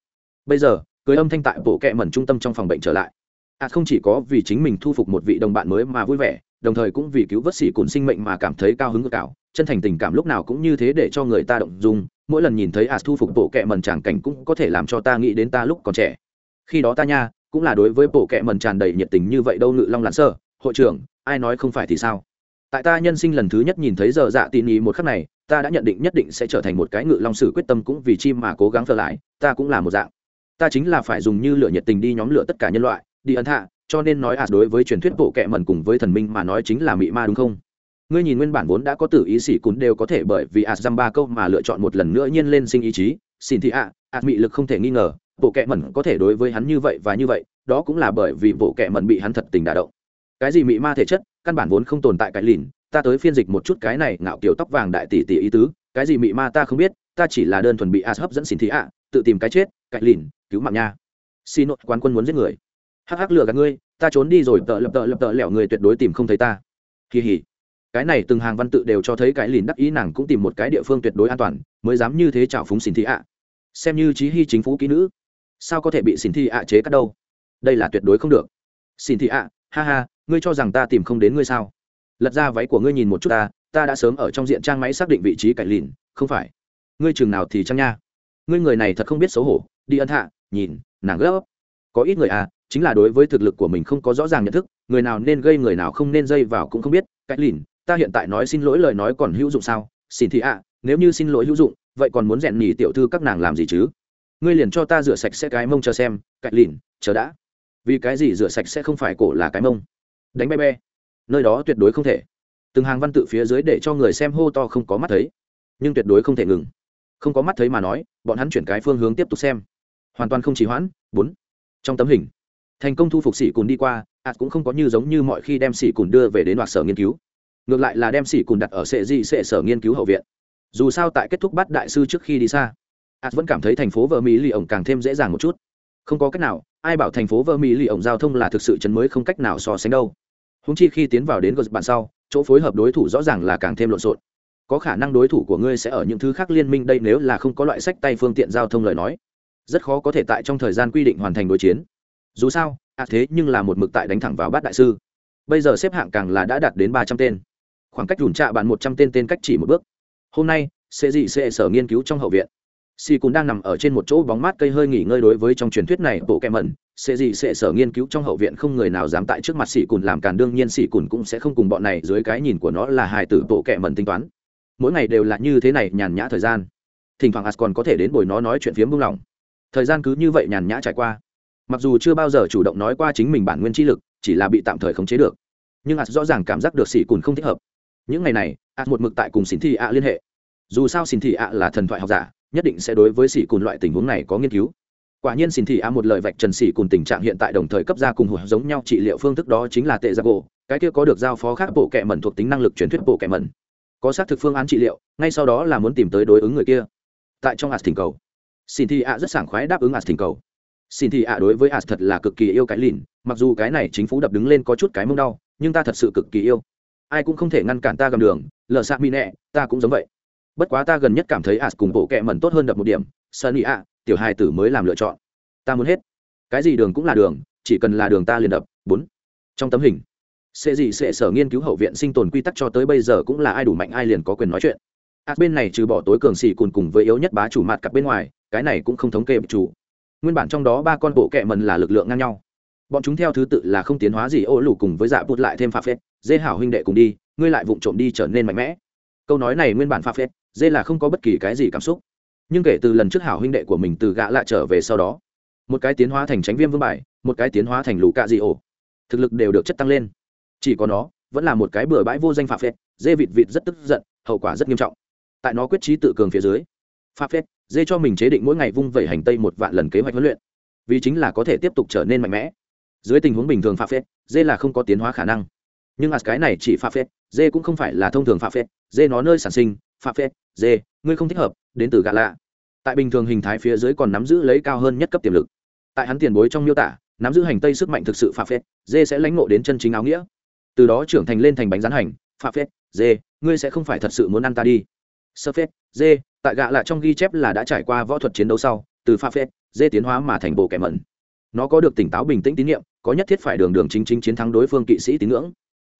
Bây giờ Cưới âm thanh tại bộ kệ mẩn trung tâm trong phòng bệnh trở lại. As không chỉ có vì chính mình thu phục một vị đồng bạn mới mà vui vẻ, đồng thời cũng vì cứu vớt xỉ cùn sinh mệnh mà cảm thấy cao hứng cực cảo chân thành tình cảm lúc nào cũng như thế để cho người ta động dung. Mỗi lần nhìn thấy as thu phục bộ kệ mẩn tràng cảnh cũng có thể làm cho ta nghĩ đến ta lúc còn trẻ. Khi đó ta nha, cũng là đối với bộ kệ mẩn tràn đầy nhiệt tình như vậy đâu ngự long lặn sơ. Hội trưởng, ai nói không phải thì sao? Tại ta nhân sinh lần thứ nhất nhìn thấy giờ dạ tin ý một khắc này, ta đã nhận định nhất định sẽ trở thành một cái ngự long sử quyết tâm cũng vì chim mà cố gắng trở lại. Ta cũng là một dạng ta chính là phải dùng như lửa nhiệt tình đi nhóm lửa tất cả nhân loại, đi ấn hạ cho nên nói ạt đối với truyền thuyết bộ kệ mẩn cùng với thần minh mà nói chính là mị ma đúng không? Ngươi nhìn nguyên bản vốn đã có tử ý sĩ cún đều có thể bởi vì ạt dăm ba câu mà lựa chọn một lần nữa nhiên lên sinh ý chí, xin thị ạ à, ạt mị lực không thể nghi ngờ, bộ kệ mẩn có thể đối với hắn như vậy và như vậy, đó cũng là bởi vì bộ kệ mẩn bị hắn thật tình đả động. Cái gì mị ma thể chất, căn bản vốn không tồn tại cái lìn, ta tới phiên dịch một chút cái này, ngạo kiểu tóc vàng đại tỷ tỷ ý tứ, cái gì mị ma ta không biết, ta chỉ là đơn thuần bị ạt hấp dẫn xin thị ạ tự tìm cái chết, cái lìn cứu mạng nha. Xin nội quán quân muốn giết người. Hắc hắc, lừa gạt ngươi, ta trốn đi rồi, tợ lập tợ lập, tợ lẹo người tuyệt đối tìm không thấy ta. Kỳ hỉ. Cái này từng hàng văn tự đều cho thấy cái lìn đắc ý nàng cũng tìm một cái địa phương tuyệt đối an toàn, mới dám như thế chảo phúng xin thị ạ. Xem như trí hy chính phủ kỹ nữ. Sao có thể bị xin thị ạ chế cắt đâu? Đây là tuyệt đối không được. Xin thị ạ, ha ha, ngươi cho rằng ta tìm không đến ngươi sao? Lật ra váy của ngươi nhìn một chút ta ta đã sớm ở trong diện trang máy xác định vị trí cải lìn, không phải. Ngươi chừng nào thì trăng nha? Ngươi người này thật không biết xấu hổ, đi ân hạ nhìn, nàng gấp. Có ít người à chính là đối với thực lực của mình không có rõ ràng nhận thức, người nào nên gây người nào không nên dây vào cũng không biết. Cách lìn, ta hiện tại nói xin lỗi lời nói còn hữu dụng sao? Xin thì ạ, nếu như xin lỗi hữu dụng, vậy còn muốn rèn nhì tiểu thư các nàng làm gì chứ? Ngươi liền cho ta rửa sạch sẽ cái mông chờ xem cách lìn, chờ đã. Vì cái gì rửa sạch sẽ không phải cổ là cái mông? Đánh be be nơi đó tuyệt đối không thể. Từng hàng văn tự phía dưới để cho người xem hô to không có mắt thấy. Nhưng tuyệt đối không thể ngừng. Không có mắt thấy mà nói, bọn hắn chuyển cái phương hướng tiếp tục xem hoàn toàn không chỉ hoãn, bốn. Trong tấm hình, thành công thu phục sĩ cùn đi qua ạt cũng không có như giống như mọi khi đem sĩ cùn đưa về đến đoạt sở nghiên cứu. Ngược lại là đem sĩ cùn đặt ở sệ di sệ sở nghiên cứu hậu viện. Dù sao tại kết thúc bắt đại sư trước khi đi xa ạt vẫn cảm thấy thành phố vợ mỹ lì ổng càng thêm dễ dàng một chút. Không có cách nào, ai bảo thành phố vợ mỹ lì ổng giao thông là thực sự chấn mới không cách nào so sánh đâu. Húng chi khi tiến vào đến gợt bạn sau, chỗ phối hợp đối thủ rõ ràng là càng thêm lộn xộn. Có khả năng đối thủ của ngươi sẽ ở những thứ khác liên minh đây nếu là không có loại sách tay phương tiện giao thông lời nói rất khó có thể tại trong thời gian quy định hoàn thành đối chiến. Dù sao à thế nhưng là một mực tại đánh thẳng vào bát đại sư. Bây giờ xếp hạng càng là đã đạt đến ba trăm tên. Khoảng cách rủn trạ bạn một trăm tên tên cách chỉ một bước. Hôm nay, sẽ gì sẽ sở nghiên cứu trong hậu viện. Si cũng đang nằm ở trên một chỗ bóng mát cây hơi nghỉ ngơi đối với trong truyền thuyết này, bộ kẹ mẩn. Sẽ gì sẽ sở nghiên cứu trong hậu viện không người nào dám tại trước mặt sĩ cùn làm càn, đương nhiên sĩ cùn cũng sẽ không cùng bọn này dưới cái nhìn của nó là hài tử bộ kẹ mẩn tính toán. Mỗi ngày đều là như thế này nhàn nhã thời gian. Thỉnh thoảng as còn có thể đến bồi nó nói chuyện phiếm buông lỏng thời gian cứ như vậy nhàn nhã trải qua. Mặc dù chưa bao giờ chủ động nói qua chính mình bản nguyên chi lực, chỉ là bị tạm thời khống chế được. Nhưng ạt rõ ràng cảm giác được xỉ cùn không thích hợp. Những ngày này, ạt một mực tại cùng xỉn thị ạ liên hệ. Dù sao xỉn thị ạ là thần thoại học giả, nhất định sẽ đối với xỉ cùn loại tình huống này có nghiên cứu. Quả nhiên xỉn thị Ạ một lời vạch trần xỉ cùn tình trạng hiện tại đồng thời cấp ra cùng hồi giống nhau trị liệu phương thức đó chính là tệ gia gỗ cái kia có được giao phó khác bộ kệ mẩn thuộc tính năng lực truyền thuyết bộ kệ mẩn. Có xác thực phương án trị liệu, ngay sau đó là muốn tìm tới đối ứng người kia. Tại trong ạt thỉnh cầu xin thị ạ rất sảng khoái đáp ứng as thỉnh cầu. Xin thị ạ đối với as thật là cực kỳ yêu cái lìn, mặc dù cái này chính phủ đập đứng lên có chút cái mông đau, nhưng ta thật sự cực kỳ yêu. Ai cũng không thể ngăn cản ta gầm đường, lờ xạ mi nẹ, ta cũng giống vậy. Bất quá ta gần nhất cảm thấy as cùng bộ kẹ mẩn tốt hơn đập một điểm sunny ạ, tiểu hai tử mới làm lựa chọn. Ta muốn hết. Cái gì đường cũng là đường, chỉ cần là đường ta liền đập. Bốn. Trong tấm hình, sẽ gì sẽ sở nghiên cứu hậu viện sinh tồn quy tắc cho tới bây giờ cũng là ai đủ mạnh ai liền có quyền nói chuyện as bên này trừ bỏ tối cường xì cùng cùng với yếu nhất bá chủ mặt cặp bên ngoài, cái này cũng không thống kê chủ. Nguyên bản trong đó ba con bộ kệ mần là lực lượng ngang nhau. Bọn chúng theo thứ tự là không tiến hóa gì ô lù cùng với dạ bụt lại thêm pha phết, dê hảo huynh đệ cùng đi, ngươi lại vụng trộm đi trở nên mạnh mẽ. Câu nói này nguyên bản pha phết, dê là không có bất kỳ cái gì cảm xúc. Nhưng kể từ lần trước hảo huynh đệ của mình từ gã lại trở về sau đó, một cái tiến hóa thành tránh viêm vương bài, một cái tiến hóa thành lũ cạ dị ổ. Thực lực đều được chất tăng lên. Chỉ có nó, vẫn là một cái bừa bãi vô danh pha phết, dê vịt vịt rất tức giận, hậu quả rất nghiêm trọng tại nó quyết trí tự cường phía dưới. Pha phép dê cho mình chế định mỗi ngày vung vẩy hành tây một vạn lần kế hoạch huấn luyện. Vì chính là có thể tiếp tục trở nên mạnh mẽ. Dưới tình huống bình thường pha phép dê là không có tiến hóa khả năng. Nhưng as cái này chỉ pha phép dê cũng không phải là thông thường pha phép dê nó nơi sản sinh pha phép dê, ngươi không thích hợp, đến từ gà lạ. Tại bình thường hình thái phía dưới còn nắm giữ lấy cao hơn nhất cấp tiềm lực. Tại hắn tiền bối trong miêu tả, nắm giữ hành tây sức mạnh thực sự pha phép dê sẽ lãnh ngộ đến chân chính áo nghĩa. Từ đó trưởng thành lên thành bánh rán hành pha phép dê, ngươi sẽ không phải thật sự muốn ăn ta đi sơ phết, dê, tại gạ lạ trong ghi chép là đã trải qua võ thuật chiến đấu sau, từ pha phết, dê tiến hóa mà thành bộ kẻ mẩn. Nó có được tỉnh táo bình tĩnh tín nhiệm, có nhất thiết phải đường đường chính chính chiến thắng đối phương kỵ sĩ tín ngưỡng.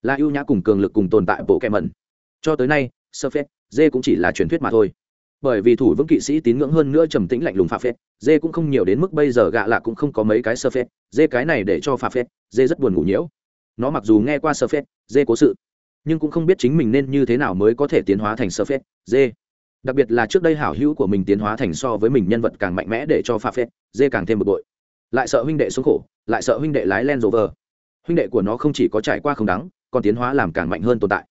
Là ưu nhã cùng cường lực cùng tồn tại bộ kẻ mẩn. Cho tới nay, sơ phết, dê cũng chỉ là truyền thuyết mà thôi. Bởi vì thủ vững kỵ sĩ tín ngưỡng hơn nữa trầm tĩnh lạnh lùng pha phết, dê cũng không nhiều đến mức bây giờ gạ lạ cũng không có mấy cái sơ phết, dê cái này để cho pha phết, dê rất buồn ngủ nhiễu. Nó mặc dù nghe qua sơ phết, dê cố sự nhưng cũng không biết chính mình nên như thế nào mới có thể tiến hóa thành sơ phết, dê. Đặc biệt là trước đây hảo hữu của mình tiến hóa thành so với mình nhân vật càng mạnh mẽ để cho pha phết, dê càng thêm bực bội. Lại sợ huynh đệ xuống khổ, lại sợ huynh đệ lái len vờ. huynh đệ của nó không chỉ có trải qua không đắng, còn tiến hóa làm càng mạnh hơn tồn tại.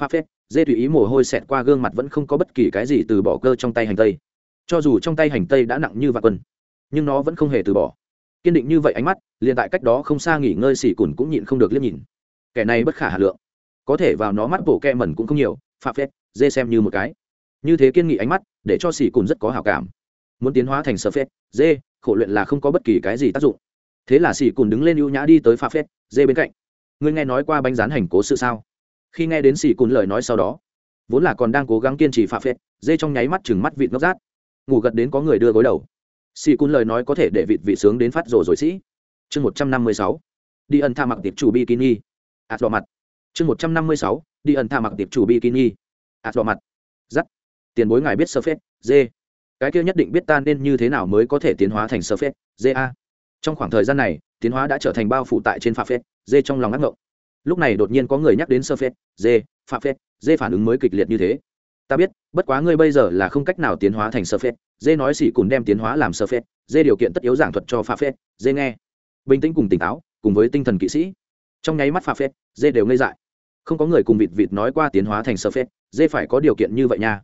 Pha phết, dê tùy ý mồ hôi xẹt qua gương mặt vẫn không có bất kỳ cái gì từ bỏ cơ trong tay hành tây. Cho dù trong tay hành tây đã nặng như vạn quân, nhưng nó vẫn không hề từ bỏ. Kiên định như vậy ánh mắt, liền tại cách đó không xa nghỉ ngơi xỉ cùn cũng nhịn không được liếc nhìn. Kẻ này bất khả hà lượng có thể vào nó mắt bộ ke mẩn cũng không nhiều pha phép, dê xem như một cái. Như thế kiên nghị ánh mắt để cho xỉ cùn rất có hào cảm. Muốn tiến hóa thành sơ phép, dê khổ luyện là không có bất kỳ cái gì tác dụng. Thế là xỉ cùn đứng lên ưu nhã đi tới pha phép, dê bên cạnh. Ngươi nghe nói qua bánh rán hành cố sự sao? Khi nghe đến xỉ cùn lời nói sau đó vốn là còn đang cố gắng kiên trì pha phép, dê trong nháy mắt chừng mắt vịt ngốc rát. Ngủ gật đến có người đưa gối đầu. Xỉ cùn lời nói có thể để vịt vị sướng đến phát rồ rồi sĩ chương một trăm năm mươi sáu. Đi ân tha mặc tiệp chủ bikini. Ạt đỏ mặt chương một trăm năm mươi sáu, đi ẩn tha mặc tiệp chủ bikini. À, Ạt đỏ mặt. Dắt tiền bối ngài biết sơ phết dê cái kia nhất định biết ta nên như thế nào mới có thể tiến hóa thành sơ phết dê a. Trong khoảng thời gian này, tiến hóa đã trở thành bao phủ tại trên pha phết dê trong lòng ác ngộng. Lúc này đột nhiên có người nhắc đến sơ phết dê pha phết dê phản ứng mới kịch liệt như thế. Ta biết, bất quá ngươi bây giờ là không cách nào tiến hóa thành sơ phết dê nói xỉ cùng đem tiến hóa làm sơ phết dê điều kiện tất yếu giảng thuật cho pha phết dê nghe. Bình tĩnh cùng tỉnh táo, cùng với tinh thần kỵ sĩ. Trong nháy mắt pha phết dê đều ngây dại không có người cùng vịt vịt nói qua tiến hóa thành sơ phết dê phải có điều kiện như vậy nha.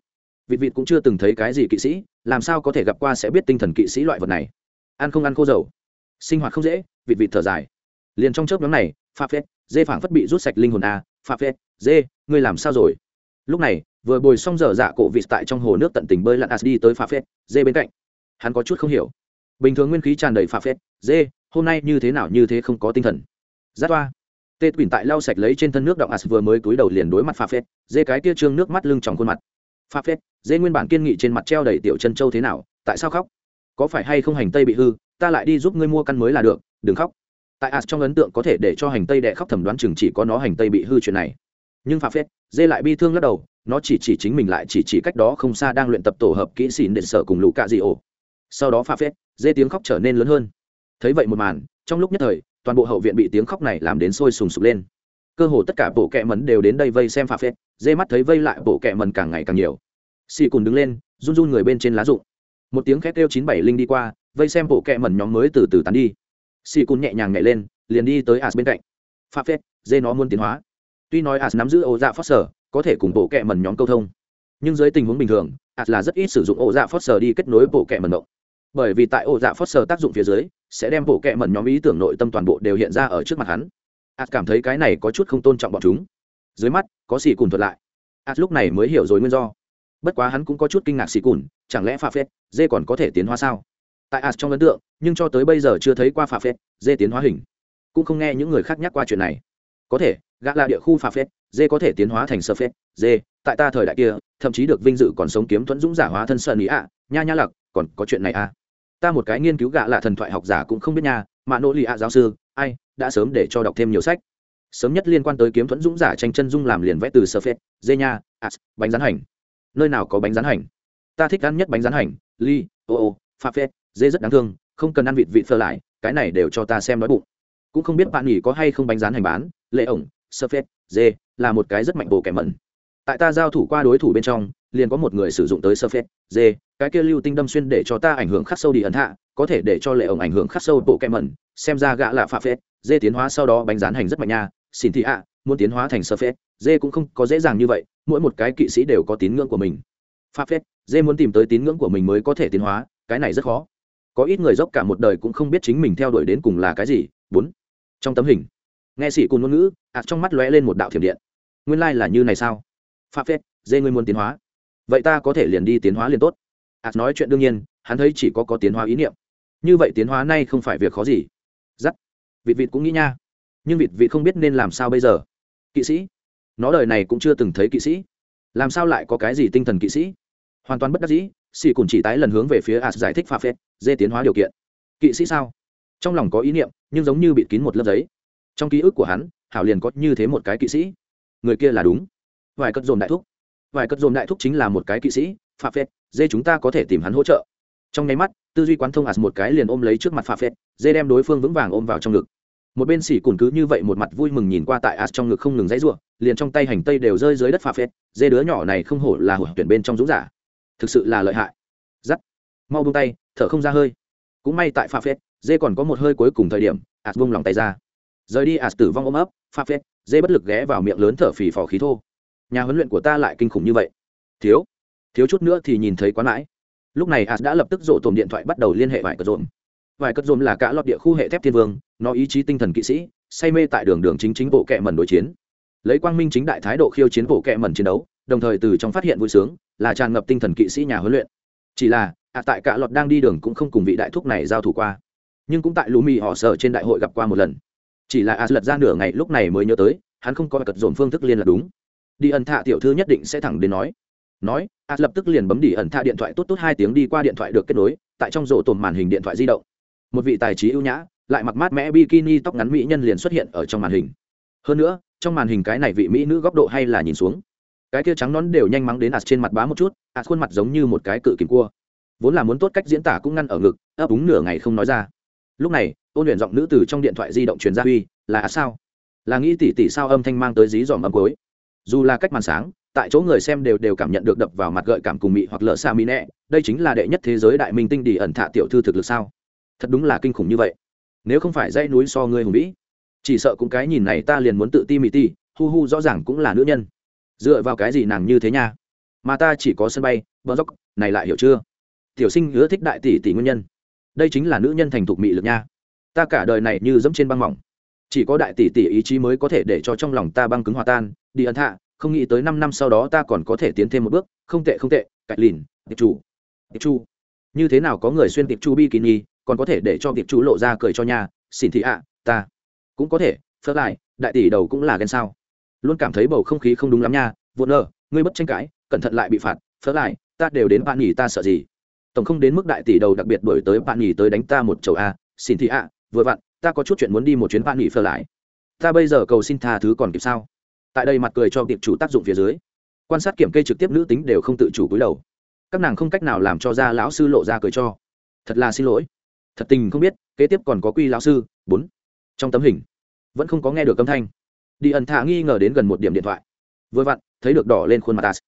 Vịt vịt cũng chưa từng thấy cái gì kỵ sĩ, làm sao có thể gặp qua sẽ biết tinh thần kỵ sĩ loại vật này. Ăn không ăn khô dầu. Sinh hoạt không dễ, vịt vịt thở dài. Liền trong chớp nhóm này, pha phết dê phảng phất bị rút sạch linh hồn a pha phết dê, ngươi làm sao rồi? Lúc này, vừa bồi xong dở dạ cổ vịt tại trong hồ nước tận tình bơi lặn as đi tới pha phết dê bên cạnh. Hắn có chút không hiểu. Bình thường nguyên khí tràn đầy pha phết dê, hôm nay như thế nào như thế không có tinh thần. Giác toa tê quỳnh tại lau sạch lấy trên thân nước động as vừa mới túi đầu liền đối mặt pha phết, dê cái kia trương nước mắt lưng trong khuôn mặt. Pha phết, dê nguyên bản kiên nghị trên mặt treo đầy tiểu chân châu thế nào, tại sao khóc? Có phải hay không hành tây bị hư, ta lại đi giúp ngươi mua căn mới là được, đừng khóc. Tại as trong ấn tượng có thể để cho hành tây đệ khóc thẩm đoán chừng chỉ có nó hành tây bị hư chuyện này. Nhưng pha phết, dê lại bi thương lắc đầu, nó chỉ chỉ chính mình lại chỉ chỉ cách đó không xa đang luyện tập tổ hợp kỹ xỉn để sở cùng lũ cạ dị ổ. Sau đó pha phết, dê tiếng khóc trở nên lớn hơn. Thấy vậy một màn, trong lúc nhất thời toàn bộ hậu viện bị tiếng khóc này làm đến sôi sùng sục lên. Cơ hồ tất cả bộ kẹ mẩn đều đến đây vây xem pha phết, dê mắt thấy vây lại bộ kẹ mẩn càng ngày càng nhiều. Xì cùng đứng lên, run run người bên trên lá rụng. Một tiếng khét kêu chín bảy linh đi qua, vây xem bộ kẹ mẩn nhóm mới từ từ tán đi. Xì cùng nhẹ nhàng nhảy lên, liền đi tới as bên cạnh. Pha phết, dê nó muốn tiến hóa. Tuy nói as nắm giữ ổ dạ phát sở, có thể cùng bộ kẹ mẩn nhóm câu thông. Nhưng dưới tình huống bình thường, as là rất ít sử dụng ổ dạ phát sở đi kết nối bộ kẹ mẩn động bởi vì tại ổ dạ phớt sờ tác dụng phía dưới, sẽ đem bộ kẹ mẩn nhóm ý tưởng nội tâm toàn bộ đều hiện ra ở trước mặt hắn. As cảm thấy cái này có chút không tôn trọng bọn chúng. Dưới mắt, có xì cùn thuật lại. As lúc này mới hiểu rồi nguyên do. Bất quá hắn cũng có chút kinh ngạc xì cùn, chẳng lẽ pha phết, dê còn có thể tiến hóa sao? Tại as trong ấn tượng, nhưng cho tới bây giờ chưa thấy qua pha phết, dê tiến hóa hình. Cũng không nghe những người khác nhắc qua chuyện này. Có thể, gã là địa khu pha phết, dê có thể tiến hóa thành sơ phết, dê, tại ta thời đại kia, thậm chí được vinh dự còn sống kiếm thuẫn dũng giả hóa thân sơn ý ạ, nha nha lặc, còn có chuyện này à? Ta một cái nghiên cứu gạ là thần thoại học giả cũng không biết nha, mà nỗ lì ạ giáo sư, ai, đã sớm để cho đọc thêm nhiều sách. Sớm nhất liên quan tới kiếm thuẫn dũng giả tranh chân dung làm liền vẽ từ sơ phết dê nha, as, bánh rán hành. Nơi nào có bánh rán hành? Ta thích ăn nhất bánh rán hành ly ô ô pha phết dê rất đáng thương, không cần ăn vịt vịt phơ lại, cái này đều cho ta xem nói bụng. Cũng không biết bạn nghỉ có hay không bánh rán hành bán, lệ ổng sơ phết dê là một cái rất mạnh bồ kẻ mẩn. Tại ta giao thủ qua đối thủ bên trong, liền có một người sử dụng tới sơ phết dê cái kia lưu tinh đâm xuyên để cho ta ảnh hưởng khắc sâu đi ẩn hạ, có thể để cho lệ ổng ảnh hưởng khắc sâu bộ kẹm mẩn, xem ra gã là pha phết, dê tiến hóa sau đó bánh rán hành rất mạnh nha, xin thị ạ, muốn tiến hóa thành sơ phết, dê cũng không có dễ dàng như vậy, mỗi một cái kỵ sĩ đều có tín ngưỡng của mình. Pha phết, dê muốn tìm tới tín ngưỡng của mình mới có thể tiến hóa, cái này rất khó. Có ít người dốc cả một đời cũng không biết chính mình theo đuổi đến cùng là cái gì. Bốn, trong tấm hình, nghe sĩ cùng ngôn ngữ ạt trong mắt lóe lên một đạo thiểm điện. Nguyên lai、like、là như này sao? Pha phết, dê ngươi muốn tiến hóa. Vậy ta có thể liền đi tiến hóa liền tốt ạt nói chuyện đương nhiên, hắn thấy chỉ có có tiến hóa ý niệm. Như vậy tiến hóa nay không phải việc khó gì. Giắt. Vịt vịt cũng nghĩ nha. Nhưng vịt vịt không biết nên làm sao bây giờ. Kỵ sĩ. Nó đời này cũng chưa từng thấy kỵ sĩ. Làm sao lại có cái gì tinh thần kỵ sĩ? Hoàn toàn bất đắc dĩ, xì cùng chỉ tái lần hướng về phía ạt giải thích pha phết dê tiến hóa điều kiện. Kỵ sĩ sao? Trong lòng có ý niệm, nhưng giống như bị kín một lớp giấy. Trong ký ức của hắn, hảo liền có như thế một cái kỵ sĩ. Người kia là đúng. Vài cất dồn đại thúc. Vài cất dồn đại thúc chính là một cái kỵ sĩ pha phết dê chúng ta có thể tìm hắn hỗ trợ. Trong nháy mắt, tư duy quán thông ạt một cái liền ôm lấy trước mặt pha phết dê đem đối phương vững vàng ôm vào trong ngực. Một bên xỉ cùn cứ như vậy một mặt vui mừng nhìn qua tại ạt trong ngực không ngừng dãy ruộng liền trong tay hành tây đều rơi dưới đất pha phết dê đứa nhỏ này không hổ là hổ tuyển bên trong dũng giả. Thực sự là lợi hại. Giắt. Mau buông tay, thở không ra hơi. Cũng may tại pha phết dê còn có một hơi cuối cùng thời điểm ạt buông lòng tay ra. Rời đi ạt tử vong ôm ấp pha phết dê bất lực ghé vào miệng lớn thở phì phò khí thô. Nhà huấn luyện của ta lại kinh khủng như vậy. Thiếu thiếu chút nữa thì nhìn thấy quá mãi. Lúc này as đã lập tức rộ tổm điện thoại bắt đầu liên hệ vải cất rộn vải cất dồn là cả lọt địa khu hệ thép thiên vương, nó ý chí tinh thần kỵ sĩ, say mê tại đường đường chính chính bộ kệ mẩn đối chiến. Lấy quang minh chính đại thái độ khiêu chiến bộ kệ mẩn chiến đấu, đồng thời từ trong phát hiện vui sướng, là tràn ngập tinh thần kỵ sĩ nhà huấn luyện. Chỉ là à tại cả lọt đang đi đường cũng không cùng vị đại thúc này giao thủ qua. Nhưng cũng tại lù mì họ sở trên đại hội gặp qua một lần. Chỉ là ạ lật ra nửa ngày lúc này mới nhớ tới, hắn không có cật dồn phương thức liên lạc đúng. Đi ẩn thạ tiểu thư nhất định sẽ thẳng đến nói nói, a, lập tức liền bấm đi ẩn tha điện thoại, tốt tốt hai tiếng đi qua điện thoại được kết nối, tại trong rổ tồn màn hình điện thoại di động. Một vị tài trí ưu nhã, lại mặc mát mẽ bikini tóc ngắn mỹ nhân liền xuất hiện ở trong màn hình. Hơn nữa, trong màn hình cái này vị mỹ nữ góc độ hay là nhìn xuống. Cái kia trắng nón đều nhanh mắng đến ạt trên mặt bá một chút, ạt khuôn mặt giống như một cái cự kìm cua. Vốn là muốn tốt cách diễn tả cũng ngăn ở ngực, ấp úng nửa ngày không nói ra. Lúc này, ôn luyện giọng nữ từ trong điện thoại di động truyền ra uy là ạt sao? Là nghĩ tỉ tỉ sao? Âm thanh mang tới dí dòm âm cối dù là cách màn sáng tại chỗ người xem đều đều cảm nhận được đập vào mặt gợi cảm cùng mị hoặc lỡ xa mỹ nẹ. Đây chính là đệ nhất thế giới đại minh tinh đi ẩn thạ tiểu thư thực lực sao? Thật đúng là kinh khủng như vậy. Nếu không phải dãy núi so ngươi hùng vĩ, chỉ sợ cũng cái nhìn này ta liền muốn tự ti mị ti, hu hu, rõ ràng cũng là nữ nhân. Dựa vào cái gì nàng như thế nha? Mà ta chỉ có sân bay, bờ dốc, này lại hiểu chưa? Tiểu sinh ưa thích đại tỷ tỷ nguyên nhân. Đây chính là nữ nhân thành thục mị lực nha. Ta cả đời này như dẫm trên băng mỏng. Chỉ có đại tỷ tỷ ý chí mới có thể để cho trong lòng ta băng cứng hòa tan, đi ẩn thạ không nghĩ tới năm năm sau đó ta còn có thể tiến thêm một bước, không tệ không tệ cạch lìn, tiệp chủ, tiệp chu. Như thế nào có người xuyên tiệp chu bikini, còn có thể để cho tiệp chu lộ ra cười cho nhà xin thị ạ, ta cũng có thể, phớt lại, đại tỷ đầu cũng là ghen sao. Luôn cảm thấy bầu không khí không đúng lắm nha vụn nơ ngươi bất tranh cãi, cẩn thận lại bị phạt, phớt lại, ta đều đến bạn nghỉ ta sợ gì. Tổng không đến mức đại tỷ đầu đặc biệt đổi tới bạn nghỉ tới đánh ta một chầu a xin thị ạ, vừa vặn, ta có chút chuyện muốn đi một chuyến bạn nghỉ phớt lại. Ta bây giờ cầu xin tha thứ còn kịp sao? Tại đây mặt cười cho tiệp chủ tác dụng phía dưới. Quan sát kiểm kê trực tiếp nữ tính đều không tự chủ cúi đầu. Các nàng không cách nào làm cho ra lão sư lộ ra cười cho. Thật là xin lỗi. Thật tình không biết, kế tiếp còn có quy lão sư, bốn. Trong tấm hình, vẫn không có nghe được âm thanh. Đi ẩn thả nghi ngờ đến gần một điểm điện thoại. Vừa vặn, thấy được đỏ lên khuôn mặt as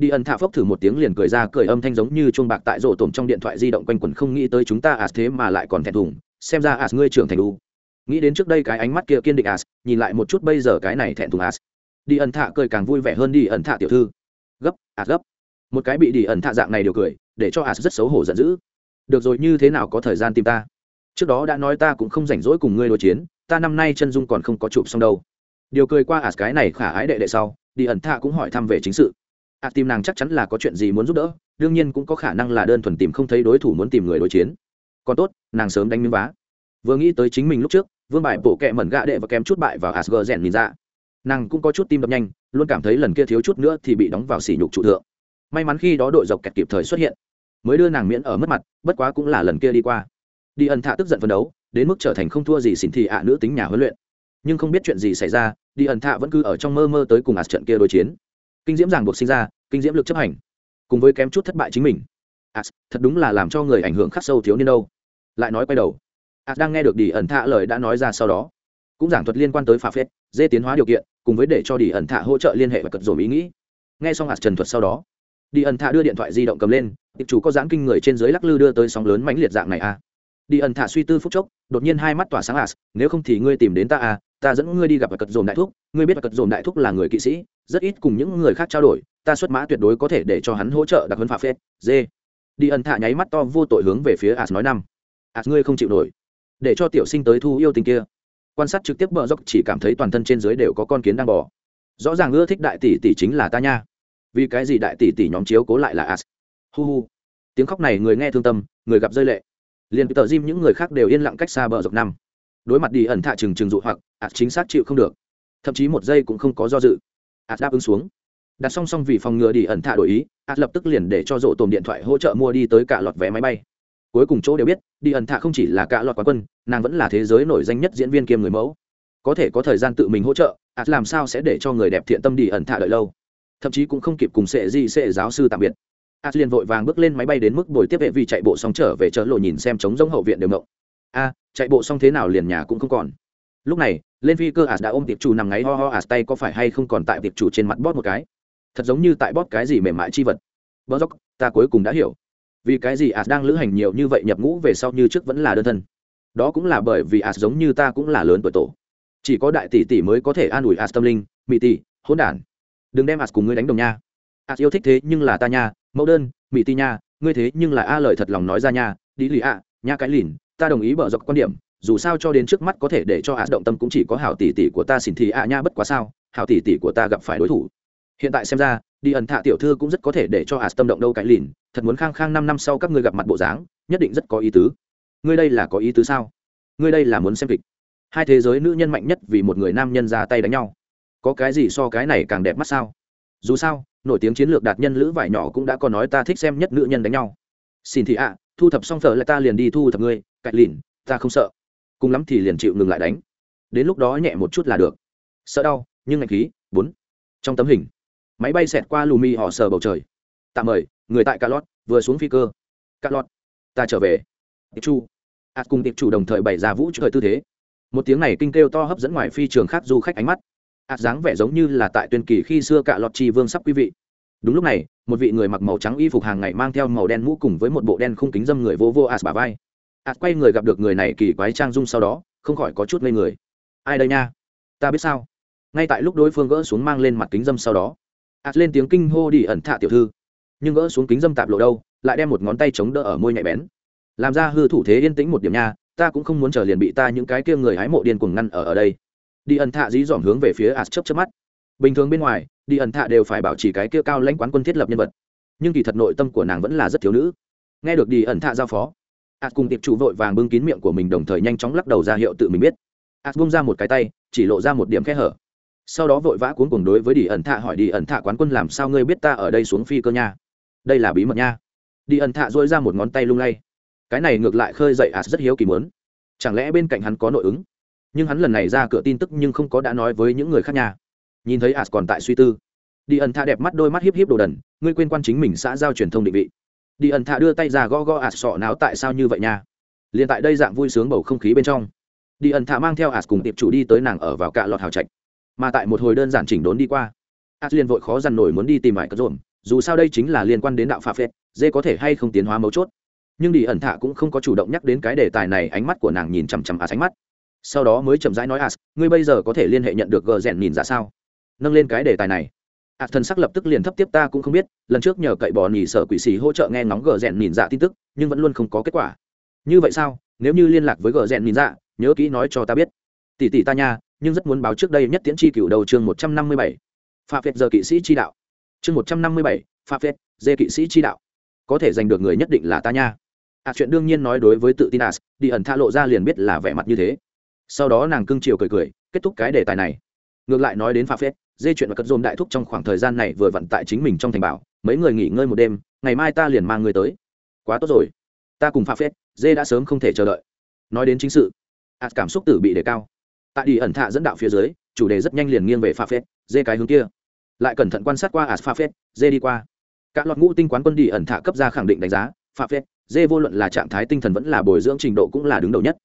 đi ẩn thả phốc thử một tiếng liền cười ra cười âm thanh giống như chuông bạc tại rổ tổm trong điện thoại di động quanh quẩn không nghĩ tới chúng ta as thế mà lại còn thẹn thùng, xem ra as ngươi trưởng thành đu nghĩ đến trước đây cái ánh mắt kia kiên định as, nhìn lại một chút bây giờ cái này thẹn thùng as đi ẩn thạ cười càng vui vẻ hơn đi ẩn thạ tiểu thư. Gấp à gấp. Một cái bị đi ẩn thạ dạng này đều cười, để cho ạt rất xấu hổ giận dữ. Được rồi, như thế nào có thời gian tìm ta? Trước đó đã nói ta cũng không rảnh rỗi cùng ngươi đối chiến, ta năm nay chân dung còn không có chụp xong đâu. Điều cười qua ạt cái này khả ái đệ đệ sau, đi ẩn thạ cũng hỏi thăm về chính sự. Ạt tìm nàng chắc chắn là có chuyện gì muốn giúp đỡ, đương nhiên cũng có khả năng là đơn thuần tìm không thấy đối thủ muốn tìm người đối chiến. Còn tốt, nàng sớm đánh miếng vá. Vừa nghĩ tới chính mình lúc trước, vương bài bổ kẹ mẩn gạ đệ và kém chút bại vào asger rèn nhìn ra nàng cũng có chút tim đập nhanh, luôn cảm thấy lần kia thiếu chút nữa thì bị đóng vào sỉ nhục trụ thượng. May mắn khi đó đội dọc kẹt kịp thời xuất hiện, mới đưa nàng miễn ở mất mặt, bất quá cũng là lần kia đi qua. Đi ẩn thạ tức giận phấn đấu, đến mức trở thành không thua gì xỉn thị ạ nữ tính nhà huấn luyện. Nhưng không biết chuyện gì xảy ra, đi ẩn thạ vẫn cứ ở trong mơ mơ tới cùng ạt trận kia đối chiến. Kinh diễm ràng buộc sinh ra, kinh diễm lực chấp hành, cùng với kém chút thất bại chính mình. Ạt, thật đúng là làm cho người ảnh hưởng khắc sâu thiếu niên đâu. Lại nói quay đầu. Ạt đang nghe được đi ẩn thạ lời đã nói ra sau đó cũng giảng thuật liên quan tới phà phết, dê tiến hóa điều kiện, cùng với để cho đi ẩn thạ hỗ trợ liên hệ và cật dồn ý nghĩ. Nghe xong ạt trần thuật sau đó, đi ẩn thạ đưa điện thoại di động cầm lên tiệp chủ có dáng kinh người trên dưới lắc lư đưa tới sóng lớn mãnh liệt dạng này à? Đi ẩn thạ suy tư phút chốc, đột nhiên hai mắt tỏa sáng ạt nếu không thì ngươi tìm đến ta à ta dẫn ngươi đi gặp và cật dồn đại thúc, ngươi biết và cật dồn đại thúc là người kỵ sĩ, rất ít cùng những người khác trao đổi, ta xuất mã tuyệt đối có thể để cho hắn hỗ trợ đặc huấn phà phết, dê. Đi ẩn thạ nháy mắt to vô tội hướng về phía ạt nói năm ạt ngươi không chịu nổi, để cho tiểu sinh tới thu yêu tình kia quan sát trực tiếp bờ dốc chỉ cảm thấy toàn thân trên dưới đều có con kiến đang bò. Rõ ràng ưa thích đại tỷ tỷ chính là ta nha. Vì cái gì đại tỷ tỷ nhóm chiếu cố lại là as? Hu hu. Tiếng khóc này người nghe thương tâm, người gặp rơi lệ. Liền tờ diêm những người khác đều yên lặng cách xa bờ dọc năm. Đối mặt đi ẩn thạ trừng trừng dụ hoặc, as chính xác chịu không được. Thậm chí một giây cũng không có do dự. As đáp ứng xuống. Đặt song song vì phòng ngừa đi ẩn thạ đổi ý, as lập tức liền để cho rộ tồn điện thoại hỗ trợ mua đi tới cả lọt vé máy bay. Cuối cùng chỗ đều biết, đi ẩn thạ không chỉ là cả lọt quán quân nàng vẫn là thế giới nổi danh nhất diễn viên kiêm người mẫu. Có thể có thời gian tự mình hỗ trợ ạt làm sao sẽ để cho người đẹp thiện tâm đi ẩn thạ đợi lâu? Thậm chí cũng không kịp cùng sệ di sệ giáo sư tạm biệt. Ạt liền vội vàng bước lên máy bay đến mức bồi tiếp hệ vì chạy bộ xong trở về chợ lộ nhìn xem trống giống hậu viện đều ngộng. A chạy bộ xong thế nào liền nhà cũng không còn. Lúc này, lên phi cơ ạt đã ôm tiệp chủ nằm ngáy ho ho ạt tay có phải hay không còn tại tiệp chủ trên mặt bóp một cái? Thật giống như tại bóp cái gì mềm mại chi vật. Bớt dốc, ta cuối cùng đã hiểu. Vì cái gì ạt đang lữ hành nhiều như vậy nhập ngũ về sau như trước vẫn là đơn thân? Đó cũng là bởi vì as giống như ta cũng là lớn tuổi tổ. Chỉ có đại tỷ tỷ mới có thể an ủi as tâm linh mỹ tỷ, hỗn đản. Đừng đem as cùng ngươi đánh đồng nha. As yêu thích thế nhưng là ta nha, mẫu đơn mỹ tỷ nha, ngươi thế nhưng là a lời thật lòng nói ra nha đi lì ạ, nha cái lìn, ta đồng ý bở dọc quan điểm, dù sao cho đến trước mắt có thể để cho as động tâm cũng chỉ có hảo tỷ tỷ của ta xỉn thì ạ nha bất quá sao, hảo tỷ tỷ của ta gặp phải đối thủ. Hiện tại xem ra, đi ẩn thạ tiểu thư cũng rất có thể để cho as tâm động đâu cái lìn, thật muốn khang khang năm năm sau các ngươi gặp mặt bộ dáng, nhất định rất có ý tứ ngươi đây là có ý tứ sao? Ngươi đây là muốn xem kịch. Hai thế giới nữ nhân mạnh nhất vì một người nam nhân ra tay đánh nhau. Có cái gì so cái này càng đẹp mắt sao? Dù sao, nổi tiếng chiến lược đạt nhân lữ vải nhỏ cũng đã có nói ta thích xem nhất nữ nhân đánh nhau. Xin thị ạ, thu thập xong thờ lại ta liền đi thu thập ngươi cạnh lìn, ta không sợ. Cùng lắm thì liền chịu ngừng lại đánh. Đến lúc đó nhẹ một chút là được. Sợ đau, nhưng ngạch khí, bốn. Trong tấm hình, máy bay xẹt qua lù mì họ sờ bầu trời. Tạm mời, người tại calot vừa xuống phi cơ. Calot ta trở về tiệp chu. Ạt cùng tiệp chủ đồng thời bày ra vũ trời tư thế. Một tiếng này kinh kêu to hấp dẫn ngoài phi trường khác du khách ánh mắt. Ạt dáng vẻ giống như là tại tuyên kỳ khi xưa cả lọt chi vương sắp quý vị. Đúng lúc này, một vị người mặc màu trắng y phục hàng ngày mang theo màu đen mũ cùng với một bộ đen khung kính dâm người vô vô ạt bà vai. Ạt quay người gặp được người này kỳ quái trang dung sau đó, không khỏi có chút ngây người. Ai đây nha? Ta biết sao? Ngay tại lúc đối phương gỡ xuống mang lên mặt kính dâm sau đó ạt lên tiếng kinh hô đi ẩn thạ tiểu thư. Nhưng gỡ xuống kính dâm tạp lộ đâu, lại đem một ngón tay chống đỡ ở môi nhạy bén làm ra hư thủ thế yên tĩnh một điểm nha, ta cũng không muốn chờ liền bị ta những cái kia người hái mộ điên cuồng ngăn ở ở đây. Đi ẩn thạ dí dỏm hướng về phía as chấp chấp mắt. Bình thường bên ngoài, đi ẩn thạ đều phải bảo trì cái kia cao lãnh quán quân thiết lập nhân vật. Nhưng kỳ thật nội tâm của nàng vẫn là rất thiếu nữ. Nghe được đi ẩn thạ giao phó as cùng tiệp chủ vội vàng bưng kín miệng của mình đồng thời nhanh chóng lắc đầu ra hiệu tự mình biết. As bung ra một cái tay, chỉ lộ ra một điểm khe hở. Sau đó vội vã cuốn cùng đối với đi ẩn thạ hỏi đi ẩn thạ quán quân làm sao ngươi biết ta ở đây xuống phi cơ nha? Đây là bí mật nha. Đi ẩn thạ dỗi ra một ngón tay lung lay cái này ngược lại khơi dậy ạt rất hiếu kỳ muốn. Chẳng lẽ bên cạnh hắn có nội ứng? Nhưng hắn lần này ra cửa tin tức nhưng không có đã nói với những người khác nhà nhìn thấy ạt còn tại suy tư. Đi ẩn thạ đẹp mắt đôi mắt hiếp hiếp đồ đần, ngươi quên quan chính mình xã giao truyền thông định vị. Đi ẩn thạ đưa tay ra gõ gõ ạt sọ não tại sao như vậy nha? Liền tại đây dạng vui sướng bầu không khí bên trong. Đi ẩn thạ mang theo ạt cùng tiệp chủ đi tới nàng ở vào cạ lọt hào trạch. Mà tại một hồi đơn giản chỉnh đốn đi qua, ạt liền vội khó dằn nổi muốn đi tìm vải cất rộn dù sao đây chính là liên quan đến đạo pha phết dê có thể hay không tiến hóa mấu chốt nhưng đi ẩn thạ cũng không có chủ động nhắc đến cái đề tài này, ánh mắt của nàng nhìn chằm chằm as ánh mắt. Sau đó mới chậm rãi nói, as, ngươi bây giờ có thể liên hệ nhận được gờ rèn nhìn ra sao? Nâng lên cái đề tài này. As thần sắc lập tức liền thấp tiếp, ta cũng không biết, lần trước nhờ cậy bò nhì sở quỷ xì hỗ trợ nghe ngóng gờ rèn nhìn dạ tin tức, nhưng vẫn luôn không có kết quả. Như vậy sao? Nếu như liên lạc với gờ rèn nhìn dạ nhớ kỹ nói cho ta biết. Tỷ tỷ ta nha, nhưng rất muốn báo trước đây nhất tiễn tri cửu đầu chương một trăm năm mươi bảy. Pha phệt giờ kỵ sĩ chi đạo. Chương một trăm năm mươi bảy pha phệt, dê kỵ sĩ chi đạo. Có thể giành được người nhất định là ta nha à chuyện đương nhiên nói đối với tự tin as đi ẩn tha lộ ra liền biết là vẻ mặt như thế. Sau đó nàng cưng chiều cười cười, kết thúc cái đề tài này. Ngược lại nói đến pha phết, dê chuyện và cất dồn đại thúc trong khoảng thời gian này vừa vận tại chính mình trong thành bảo, mấy người nghỉ ngơi một đêm, ngày mai ta liền mang người tới. Quá tốt rồi. Ta cùng pha phết, dê đã sớm không thể chờ đợi. Nói đến chính sự ạt cảm xúc tử bị đề cao. Tại đi ẩn thạ dẫn đạo phía dưới, chủ đề rất nhanh liền nghiêng về pha phết, dê cái hướng kia. Lại cẩn thận quan sát qua ạt pha phết, dê đi qua. Các loạt ngũ tinh quán quân đi ẩn thạ cấp ra khẳng định đánh giá, pha phết dê vô luận là trạng thái tinh thần vẫn là bồi dưỡng trình độ cũng là đứng đầu nhất.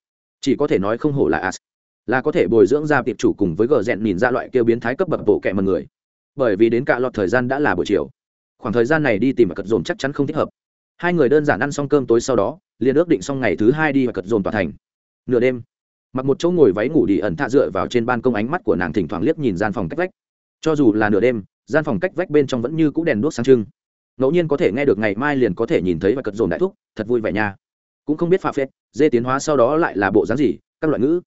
Chỉ có thể nói không hổ là as, là có thể bồi dưỡng ra tiệp chủ cùng với gờ rẽn nhìn ra loại kêu biến thái cấp bậc bộ kẹ mật người. Bởi vì đến cả lọt thời gian đã là buổi chiều. Khoảng thời gian này đi tìm và cật dồn chắc chắn không thích hợp. Hai người đơn giản ăn xong cơm tối sau đó, liền ước định xong ngày thứ hai đi và cật dồn tòa thành. Nửa đêm, mặc một chỗ ngồi váy ngủ đi ẩn thạ dựa vào trên ban công ánh mắt của nàng thỉnh thoảng liếc nhìn gian phòng cách vách. Cho dù là nửa đêm, gian phòng cách vách bên trong vẫn như c ũ đèn đuốc sáng trưng ngẫu nhiên có thể nghe được ngày mai liền có thể nhìn thấy và cật dồn đại thúc, thật vui vẻ nha. Cũng không biết pha phết dê tiến hóa sau đó lại là bộ dáng gì, các loại ngữ.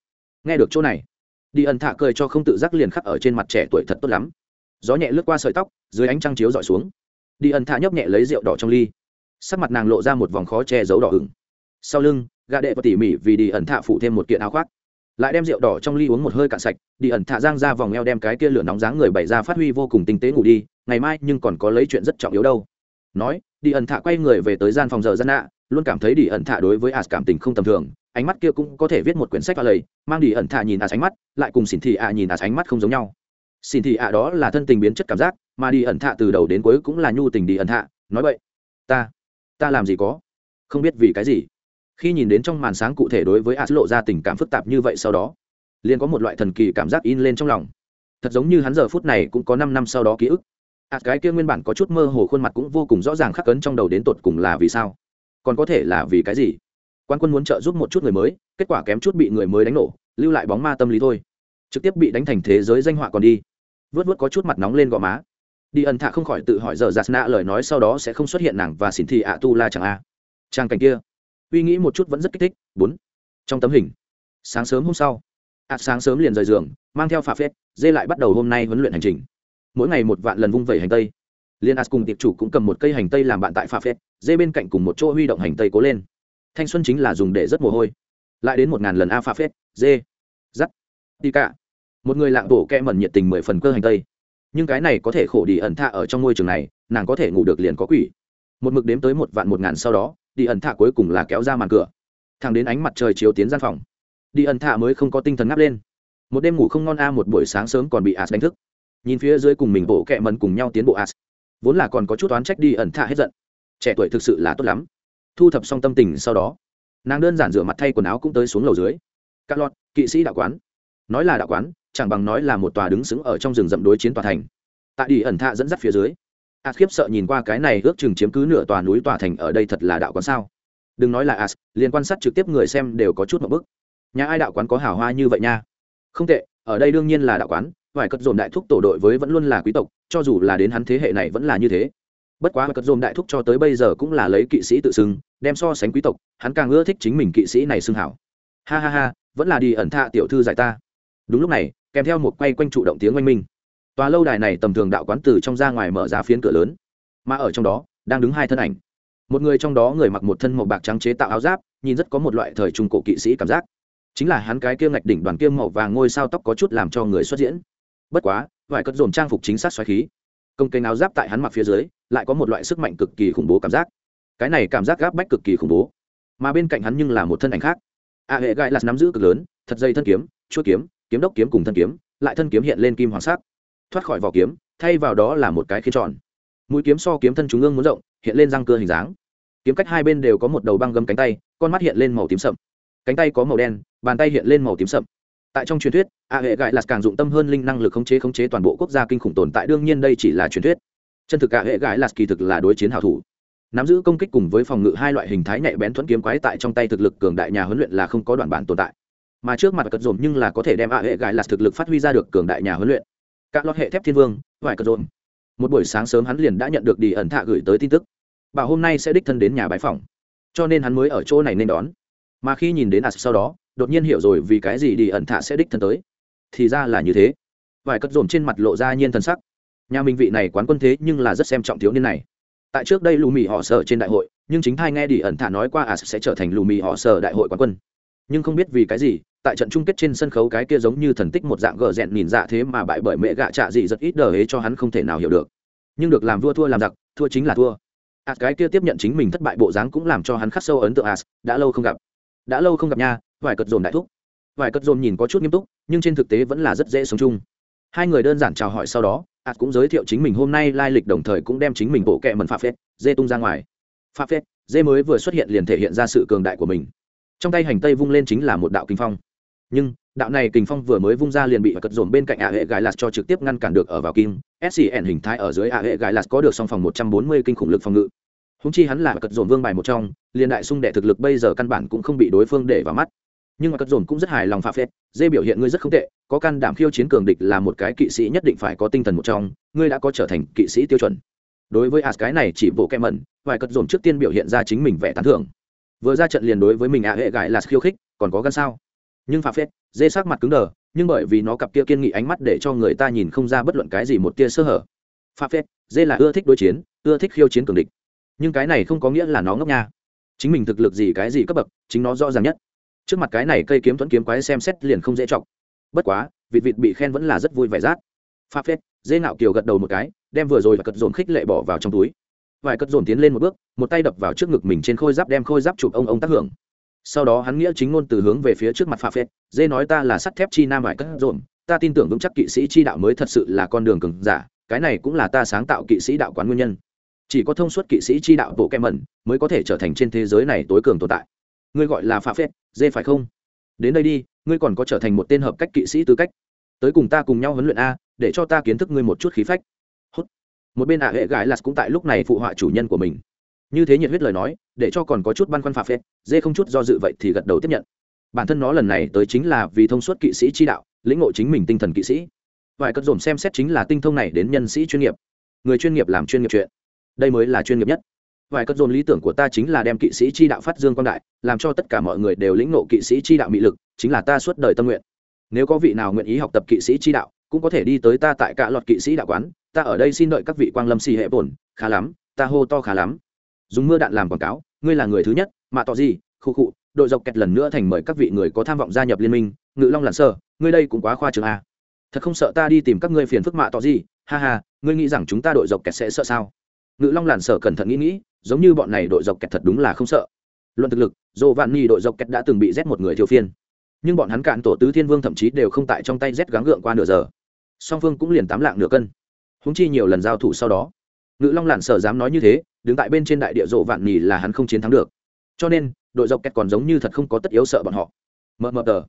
Nghe được chỗ này, đi ẩn thạ cười cho không tự giác liền khắc ở trên mặt trẻ tuổi thật tốt lắm. Gió nhẹ lướt qua sợi tóc, dưới ánh trăng chiếu dọi xuống. Đi ẩn thạ nhấp nhẹ lấy rượu đỏ trong ly. Sắc mặt nàng lộ ra một vòng khó che giấu đỏ hửng. sau lưng gà đệ và tỉ mỉ vì đi ẩn thạ phụ thêm một kiện áo khoác. Lại đem rượu đỏ trong ly uống một hơi cạn sạch, đi ẩn thạ giang ra vòng eo đem cái kia lửa nóng dáng người bày ra phát huy vô cùng tinh tế ngủ đi, ngày mai nhưng còn có lấy chuyện rất trọng yếu đâu nói, đi ẩn thạ quay người về tới gian phòng giờ gian nạ luôn cảm thấy đi ẩn thạ đối với as cảm tình không tầm thường, ánh mắt kia cũng có thể viết một quyển sách vào lầy mang đi ẩn thạ nhìn as ánh mắt, lại cùng xỉn thị ạ nhìn as ánh mắt không giống nhau. Xỉn thị ạ đó là thân tình biến chất cảm giác, mà đi ẩn thạ từ đầu đến cuối cũng là nhu tình đi ẩn thạ, nói vậy, ta ta làm gì có? Không biết vì cái gì. Khi nhìn đến trong màn sáng cụ thể đối với as lộ ra tình cảm phức tạp như vậy sau đó, liền có một loại thần kỳ cảm giác in lên trong lòng. Thật giống như hắn giờ phút này cũng có năm năm sau đó ký ức as cái kia nguyên bản có chút mơ hồ khuôn mặt cũng vô cùng rõ ràng khắc cấn trong đầu đến tột cùng là vì sao? Còn có thể là vì cái gì? Quan quân muốn trợ giúp một chút người mới, kết quả kém chút bị người mới đánh nổ, lưu lại bóng ma tâm lý thôi. Trực tiếp bị đánh thành thế giới danh họa còn đi. Vớt vớt có chút mặt nóng lên gò má. Đi ẩn thạ không khỏi tự hỏi giờ giặt nạ lời nói sau đó sẽ không xuất hiện nàng và xin thị ạ tu la chẳng a. Trang cảnh kia. Uy nghĩ một chút vẫn rất kích thích. Bốn. Trong tấm hình. Sáng sớm hôm sau. Ạ sáng sớm liền rời giường, mang theo phà phết, dê lại bắt đầu hôm nay huấn luyện hành trình mỗi ngày một vạn lần vung vẩy hành tây. Liên as cùng tiệp chủ cũng cầm một cây hành tây làm bạn tại pha phép dê bên cạnh cùng một chỗ huy động hành tây cố lên. Thanh xuân chính là dùng để rất mồ hôi. Lại đến một ngàn lần a pha phép dê dắt đi cả. Một người lạng bổ kẽ mẩn nhiệt tình mười phần cơ hành tây. Nhưng cái này có thể khổ đi ẩn thạ ở trong ngôi trường này, nàng có thể ngủ được liền có quỷ. Một mực đếm tới một vạn một ngàn sau đó, đi ẩn thạ cuối cùng là kéo ra màn cửa. Thẳng đến ánh mặt trời chiếu tiến gian phòng. Đi ẩn thạ mới không có tinh thần ngáp lên. Một đêm ngủ không ngon a, một buổi sáng sớm còn bị as đánh thức nhìn phía dưới cùng mình bộ kẹ mần cùng nhau tiến bộ as. Vốn là còn có chút oán trách đi ẩn thạ hết giận. Trẻ tuổi thực sự là tốt lắm. Thu thập xong tâm tình sau đó, nàng đơn giản rửa mặt thay quần áo cũng tới xuống lầu dưới. Các lọt, kỵ sĩ đạo quán. Nói là đạo quán, chẳng bằng nói là một tòa đứng sững ở trong rừng rậm đối chiến tòa thành. Tại đi ẩn thạ dẫn dắt phía dưới, as khiếp sợ nhìn qua cái này ước chừng chiếm cứ nửa tòa núi tòa thành ở đây thật là đạo quán sao. Đừng nói là as liền quan sát trực tiếp người xem đều có chút một bức. Nhà ai đạo quán có hào hoa như vậy nha? Không tệ, ở đây đương nhiên là đạo quán vài cất dồn đại thúc tổ đội với vẫn luôn là quý tộc, cho dù là đến hắn thế hệ này vẫn là như thế. Bất quá cất dồn đại thúc cho tới bây giờ cũng là lấy kỵ sĩ tự xưng, đem so sánh quý tộc, hắn càng ưa thích chính mình kỵ sĩ này xưng hảo. Ha ha ha, vẫn là đi ẩn tha tiểu thư giải ta. Đúng lúc này, kèm theo một quay quanh trụ động tiếng oanh minh. Tòa lâu đài này tầm thường đạo quán từ trong ra ngoài mở ra phiến cửa lớn, mà ở trong đó, đang đứng hai thân ảnh. Một người trong đó người mặc một thân màu bạc trắng chế tạo áo giáp, nhìn rất có một loại thời trung cổ kỵ sĩ cảm giác. Chính là hắn cái kia ngạch đỉnh đoàn kiêm màu vàng ngôi sao tóc có chút làm cho người xuất diễn bất quá, vài cất dồn trang phục chính xác xoáy khí. Công cây áo giáp tại hắn mặc phía dưới, lại có một loại sức mạnh cực kỳ khủng bố cảm giác. Cái này cảm giác gáp bách cực kỳ khủng bố. Mà bên cạnh hắn nhưng là một thân ảnh khác. A hệ gai là nắm giữ cực lớn, thật dây thân kiếm chuỗi kiếm kiếm đốc kiếm cùng thân kiếm, lại thân kiếm hiện lên kim hoàng sắc. Thoát khỏi vỏ kiếm, thay vào đó là một cái khiên tròn. Mũi kiếm so kiếm thân trung ương muốn rộng, hiện lên răng cưa hình dáng. Kiếm cách hai bên đều có một đầu băng gấm cánh tay, con mắt hiện lên màu tím sậm. Cánh tay có màu đen, bàn tay hiện lên màu tím sậm tại trong truyền thuyết, a hệ gãi là càng dụng tâm hơn linh năng lực khống chế khống chế toàn bộ quốc gia kinh khủng tồn tại, đương nhiên đây chỉ là truyền thuyết. Chân thực a hệ gãi là kỳ thực là đối chiến hảo thủ. Nắm giữ công kích cùng với phòng ngự hai loại hình thái nhạy bén thuẫn kiếm quái tại trong tay thực lực cường đại nhà huấn luyện là không có đoạn bản tồn tại. Mà trước mặt cật dồn nhưng là có thể đem a hệ gãi là thực lực phát huy ra được cường đại nhà huấn luyện. Các lót hệ thép thiên vương vài cật dồn một buổi sáng sớm hắn liền đã nhận được đi ẩn thạ gửi tới tin tức. Bảo hôm nay sẽ đích thân đến nhà bái phòng cho nên hắn mới ở chỗ này nên đón. Mà khi nhìn đến as sau đó đột nhiên hiểu rồi vì cái gì đi ẩn thạ sẽ đích thân tới. Thì ra là như thế. Vài cất dồn trên mặt lộ ra nhiên thân sắc. Nhà Minh vị này quán quân thế nhưng là rất xem trọng thiếu niên này. Tại trước đây lù mì họ sở trên đại hội, nhưng chính thai nghe đi ẩn thạ nói qua à sẽ trở thành lù mì họ sở đại hội quán quân. Nhưng không biết vì cái gì, tại trận chung kết trên sân khấu cái kia giống như thần tích một dạng gờ rẹn nhìn dạ thế mà bại bởi mẹ gạ trạ dị rất ít đờ hế cho hắn không thể nào hiểu được. Nhưng được làm vua thua làm giặc, thua chính là thua. À cái kia tiếp nhận chính mình thất bại bộ dáng cũng làm cho hắn khắc sâu ấn tượng à đã lâu không gặp. Đã lâu không gặp nha vài cật dồn đại thúc. Vài cật dồn nhìn có chút nghiêm túc, nhưng trên thực tế vẫn là rất dễ sống chung. Hai người đơn giản chào hỏi sau đó as cũng giới thiệu chính mình hôm nay lai lịch đồng thời cũng đem chính mình bộ kẹ mần pha phết, dê tung ra ngoài. Pha phết, dê mới vừa xuất hiện liền thể hiện ra sự cường đại của mình. Trong tay hành tây vung lên chính là một đạo kinh phong. Nhưng, đạo này kình phong vừa mới vung ra liền bị cật dồn bên cạnh ạ hệ gài lạt cho trực tiếp ngăn cản được ở vào kim scn hình thái ở dưới ạ hệ gài lạt có được song phòng một trăm bốn mươi kinh khủng lực phòng ngự. Húng chi hắn là cật dồn vương bài một trong, liền đại sung đệ thực lực bây giờ căn bản cũng không bị đối phương để vào mắt nhưng mà cật dồn cũng rất hài lòng phạm phép dê biểu hiện ngươi rất không tệ, có can đảm khiêu chiến cường địch là một cái kỵ sĩ nhất định phải có tinh thần một trong, ngươi đã có trở thành kỵ sĩ tiêu chuẩn. Đối với as cái này chỉ bộ kem mẩn, vài cật dồn trước tiên biểu hiện ra chính mình vẻ tán thưởng. Vừa ra trận liền đối với mình ạ hệ gãi là khiêu khích, còn có gan sao? Nhưng phạm phép dê sắc mặt cứng đờ, nhưng bởi vì nó cặp kia kiên nghị ánh mắt để cho người ta nhìn không ra bất luận cái gì một tia sơ hở. Phạm phép dê là ưa thích đối chiến, ưa thích khiêu chiến cường địch. Nhưng cái này không có nghĩa là nó ngốc nha. Chính mình thực lực gì cái gì cấp bậc, chính nó rõ ràng nhất trước mặt cái này cây kiếm thuẫn kiếm quái xem xét liền không dễ chọc. Bất quá, vịt vịt bị khen vẫn là rất vui vẻ rát. Pha phết, dê ngạo kiều gật đầu một cái, đem vừa rồi và cất dồn khích lệ bỏ vào trong túi. Vài cất dồn tiến lên một bước, một tay đập vào trước ngực mình trên khôi giáp đem khôi giáp chụp ông ông tác hưởng. Sau đó hắn nghĩa chính ngôn từ hướng về phía trước mặt pha phết, dê nói ta là sắt thép chi nam vài cất dồn, ta tin tưởng vững chắc kỵ sĩ chi đạo mới thật sự là con đường cường giả, cái này cũng là ta sáng tạo kỵ sĩ đạo quán nguyên nhân. Chỉ có thông suốt kỵ sĩ chi đạo bộ kem mẩn mới có thể trở thành trên thế giới này tối cường tồn tại ngươi gọi là pha phết, dê phải không? Đến đây đi, ngươi còn có trở thành một tên hợp cách kỵ sĩ tư cách. Tới cùng ta cùng nhau huấn luyện a, để cho ta kiến thức ngươi một chút khí phách. Hốt. một bên ả hệ gái lạt cũng tại lúc này phụ họa chủ nhân của mình. Như thế nhiệt huyết lời nói, để cho còn có chút băn khoăn pha phết, dê không chút do dự vậy thì gật đầu tiếp nhận. Bản thân nó lần này tới chính là vì thông suốt kỵ sĩ chi đạo, lĩnh ngộ chính mình tinh thần kỵ sĩ. Vài cất dồn xem xét chính là tinh thông này đến nhân sĩ chuyên nghiệp. Người chuyên nghiệp làm chuyên nghiệp chuyện. Đây mới là chuyên nghiệp nhất vài cất dồn lý tưởng của ta chính là đem kỵ sĩ chi đạo phát dương quan đại, làm cho tất cả mọi người đều lĩnh ngộ kỵ sĩ chi đạo mỹ lực, chính là ta suốt đời tâm nguyện. Nếu có vị nào nguyện ý học tập kỵ sĩ chi đạo, cũng có thể đi tới ta tại cả lọt kỵ sĩ đạo quán, ta ở đây xin đợi các vị quang lâm xì hệ bổn, khá lắm, ta hô to khá lắm. Dùng mưa đạn làm quảng cáo, ngươi là người thứ nhất mạ tỏ gì, khu cụ đội dọc kẹt lần nữa thành mời các vị người có tham vọng gia nhập liên minh, ngự long lặn sơ ngươi đây cũng quá khoa trường a. Thật không sợ ta đi tìm các ngươi phiền phức mạ tỏ gì, ha ha, ngươi nghĩ rằng chúng ta đội dọc kẹt sẽ sợ sao? Ngự long lặn sở cẩn thận nghĩ nghĩ giống như bọn này đội dọc kẹt thật đúng là không sợ. Luận thực lực dồ vạn nhi đội dọc kẹt đã từng bị rét một người thiêu phiên. Nhưng bọn hắn cạn tổ tứ thiên vương thậm chí đều không tại trong tay rét gắng gượng qua nửa giờ. Song phương cũng liền tám lạng nửa cân. Húng chi nhiều lần giao thủ sau đó, ngự long lản sở dám nói như thế, đứng tại bên trên đại địa rộ vạn nhì là hắn không chiến thắng được. Cho nên, đội dọc kẹt còn giống như thật không có tất yếu sợ bọn họ. Mờ mờ tờ.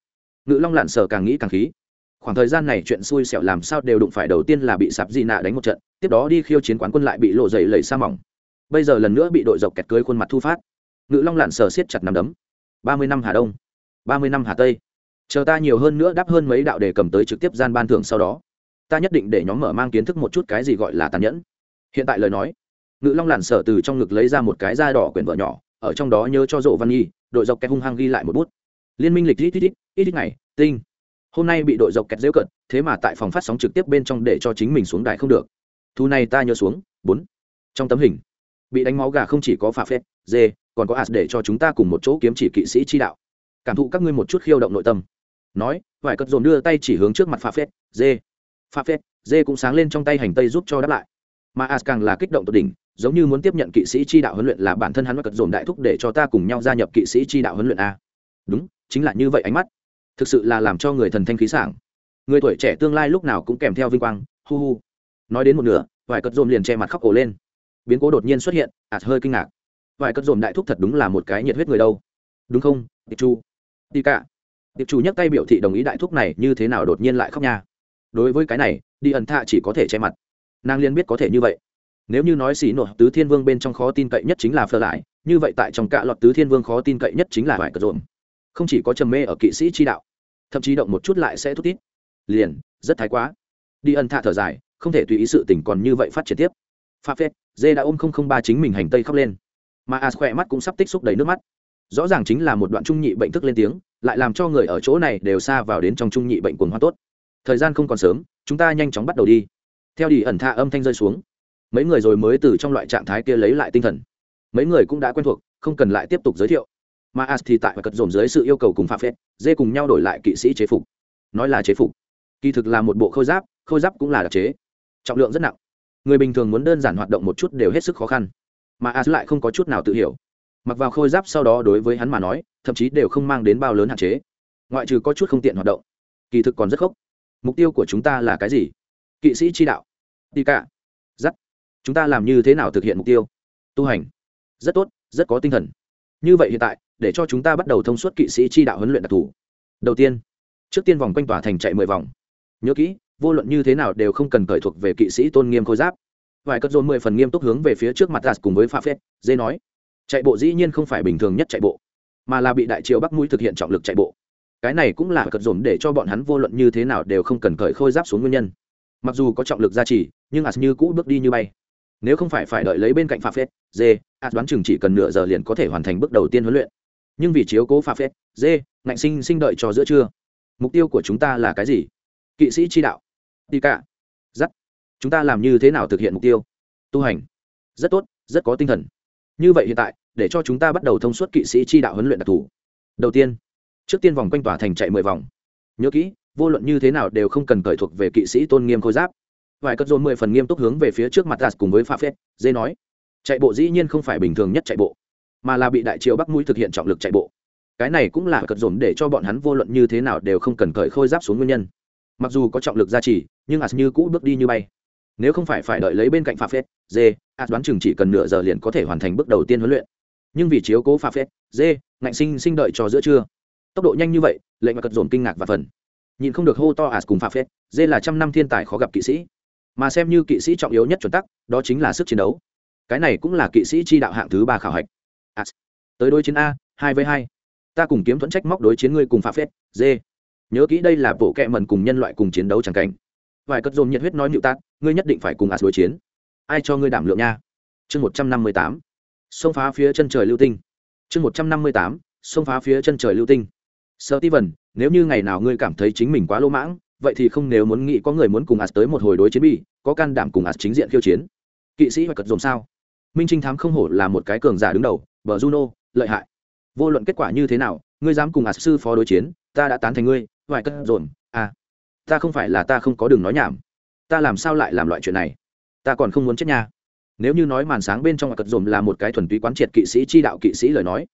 Ngự long lản sở càng nghĩ càng khí. Khoảng thời gian này chuyện xui xẻo làm sao đều đụng phải đầu tiên là bị sạp di nạ đánh một trận, tiếp đó đi khiêu chiến quán quân lại bị lộ dày lầy sa mỏng bây giờ lần nữa bị đội dọc kẹt cưới khuôn mặt thu phát. Ngự long lặn sở siết chặt nằm đấm. Ba mươi năm hà đông, ba mươi năm hà tây. Chờ ta nhiều hơn nữa đáp hơn mấy đạo để cầm tới trực tiếp gian ban thưởng sau đó, ta nhất định để nhóm mở mang kiến thức một chút cái gì gọi là tàn nhẫn. Hiện tại lời nói, ngự long lặn sở từ trong ngực lấy ra một cái da đỏ quyển vợ nhỏ, ở trong đó nhớ cho rộ văn nhi, đội dọc kẹt hung hăng ghi lại một bút. Liên minh lịch ít ít ít ít ít ngày, tinh. Hôm nay bị đội dọc kẹt dễu cận, thế mà tại phòng phát sóng trực tiếp bên trong để cho chính mình xuống đài không được. Thu này ta nhớ xuống, bốn. Trong tấm hình bị đánh máu gà không chỉ có phà phép dê, còn có as để cho chúng ta cùng một chỗ kiếm chỉ kỵ sĩ chi đạo. Cảm thụ các ngươi một chút khiêu động nội tâm. Nói, Vải cất dồn đưa tay chỉ hướng trước mặt phà phép dê. Phà phép dê cũng sáng lên trong tay hành tây giúp cho đáp lại. Mà as càng là kích động tột đỉnh, giống như muốn tiếp nhận kỵ sĩ chi đạo huấn luyện là bản thân hắn và cật dồn đại thúc để cho ta cùng nhau gia nhập kỵ sĩ chi đạo huấn luyện a. Đúng, chính là như vậy ánh mắt. Thực sự là làm cho người thần thanh khí sảng. Người tuổi trẻ tương lai lúc nào cũng kèm theo vinh quang, hu hu. Nói đến một nửa vài cật dồn liền che mặt khóc ổ lên biến cố đột nhiên xuất hiện, ạt hơi kinh ngạc. Vài cất dồn đại thúc thật đúng là một cái nhiệt huyết người đâu. Đúng không, tiệp chu? Đi cả tiệp chu nhấc tay biểu thị đồng ý đại thúc này như thế nào đột nhiên lại khóc nha. Đối với cái này, đi ẩn thạ chỉ có thể che mặt. Nàng liên biết có thể như vậy. Nếu như nói xì nổ tứ thiên vương bên trong khó tin cậy nhất chính là phơ lại, như vậy tại trong cạ lọt tứ thiên vương khó tin cậy nhất chính là vải cờ dồn. Không chỉ có trầm mê ở kỵ sĩ chi đạo, thậm chí động một chút lại sẽ thút tít liền, rất thái quá. Đi ẩn thạ thở dài, không thể tùy ý sự tình còn như vậy phát triển tiếp pha phết dê đã ôm không không ba chính mình hành tây khóc lên. Mà as khỏe mắt cũng sắp tích xúc đầy nước mắt. Rõ ràng chính là một đoạn trung nhị bệnh thức lên tiếng, lại làm cho người ở chỗ này đều xa vào đến trong trung nhị bệnh cuồng hoa tốt. Thời gian không còn sớm, chúng ta nhanh chóng bắt đầu đi. Theo đi ẩn tha âm thanh rơi xuống. Mấy người rồi mới từ trong loại trạng thái kia lấy lại tinh thần. Mấy người cũng đã quen thuộc, không cần lại tiếp tục giới thiệu. Mà as thì tại và cật dồn dưới sự yêu cầu cùng phạm phết dê cùng nhau đổi lại kỵ sĩ chế phục. Nói là chế phục. Kỳ thực là một bộ khôi giáp khôi giáp cũng là đặc chế. Trọng lượng rất nặng người bình thường muốn đơn giản hoạt động một chút đều hết sức khó khăn. Mà a lại không có chút nào tự hiểu. Mặc vào khôi giáp sau đó đối với hắn mà nói, thậm chí đều không mang đến bao lớn hạn chế. Ngoại trừ có chút không tiện hoạt động. Kỳ thực còn rất khốc. Mục tiêu của chúng ta là cái gì? Kỵ sĩ chi đạo. Đi cả. Dắt chúng ta làm như thế nào thực hiện mục tiêu? Tu hành. Rất tốt, rất có tinh thần. Như vậy hiện tại, để cho chúng ta bắt đầu thông suốt kỵ sĩ chi đạo huấn luyện đặc thù. Đầu tiên, trước tiên vòng quanh tòa thành chạy mười vòng. Nhớ kỹ vô luận như thế nào đều không cần cởi thuộc về kỵ sĩ tôn nghiêm khôi giáp. Vài cất dồn mười phần nghiêm túc hướng về phía trước mặt gas cùng với pha phết, dê nói, chạy bộ dĩ nhiên không phải bình thường nhất chạy bộ, mà là bị đại triều bắc mũi thực hiện trọng lực chạy bộ. Cái này cũng là cất dồn để cho bọn hắn vô luận như thế nào đều không cần cởi khôi giáp xuống nguyên nhân. Mặc dù có trọng lực gia trì, nhưng as như cũ bước đi như bay. Nếu không phải phải đợi lấy bên cạnh pha phết, dê as đoán chừng chỉ cần nửa giờ liền có thể hoàn thành bước đầu tiên huấn luyện. Nhưng vì chiếu cố pha phết, dê, ngạnh sinh sinh đợi cho giữa trưa. Mục tiêu của chúng ta là cái gì? Kỵ sĩ chi đạo đi cả. Dắt chúng ta làm như thế nào thực hiện mục tiêu? Tu hành. Rất tốt, rất có tinh thần. Như vậy hiện tại, để cho chúng ta bắt đầu thông suốt kỵ sĩ chi đạo huấn luyện đặc thù. Đầu tiên, trước tiên vòng quanh tòa thành chạy mười vòng. Nhớ kỹ, vô luận như thế nào đều không cần cởi thuộc về kỵ sĩ tôn nghiêm khôi giáp. Vài cất dồn mười phần nghiêm túc hướng về phía trước mặt gas cùng với pha phết, dê nói, chạy bộ dĩ nhiên không phải bình thường nhất chạy bộ, mà là bị đại triều bắc mũi thực hiện trọng lực chạy bộ. Cái này cũng là cất dồn để cho bọn hắn vô luận như thế nào đều không cần cởi khôi giáp xuống nguyên nhân mặc dù có trọng lực gia trì, nhưng as như cũ bước đi như bay. Nếu không phải phải đợi lấy bên cạnh pha phết dê as đoán chừng chỉ cần nửa giờ liền có thể hoàn thành bước đầu tiên huấn luyện. Nhưng vì chiếu cố pha phết dê ngạnh sinh sinh đợi cho giữa trưa. Tốc độ nhanh như vậy, lệnh mà cật dồn kinh ngạc và phần. Nhìn không được hô to as cùng pha phết dê là trăm năm thiên tài khó gặp kỵ sĩ. Mà xem như kỵ sĩ trọng yếu nhất chuẩn tắc, đó chính là sức chiến đấu. Cái này cũng là kỵ sĩ chi đạo hạng thứ ba khảo hạch. As tới đối chiến a, hai với hai. Ta cùng kiếm thuẫn trách móc đối chiến ngươi cùng pha phết dê nhớ kỹ đây là bộ kẹ mần cùng nhân loại cùng chiến đấu chẳng cảnh. Vài cất dồn nhiệt huyết nói nịu tát ngươi nhất định phải cùng ạt đối chiến. Ai cho ngươi đảm lượng nha? Chương một trăm năm mươi tám. Xông phá phía chân trời lưu tinh. Chương một trăm năm mươi tám. Xông phá phía chân trời lưu tinh. Sợ ti vần nếu như ngày nào ngươi cảm thấy chính mình quá lỗ mãng, vậy thì không nếu muốn nghĩ có người muốn cùng ạt tới một hồi đối chiến bi, có can đảm cùng ạt chính diện khiêu chiến. Kỵ sĩ và cật dồn sao? Minh trinh thám không hổ là một cái cường giả đứng đầu, bờ juno, lợi hại. Vô luận kết quả như thế nào, ngươi dám cùng ạt sư phó đối chiến, ta đã tán thành ngươi vài cất dồn à ta không phải là ta không có đường nói nhảm. Ta làm sao lại làm loại chuyện này? Ta còn không muốn chết nha. Nếu như nói màn sáng bên trong cật dồn là một cái thuần túy quán triệt kỵ sĩ chi đạo kỵ sĩ lời nói,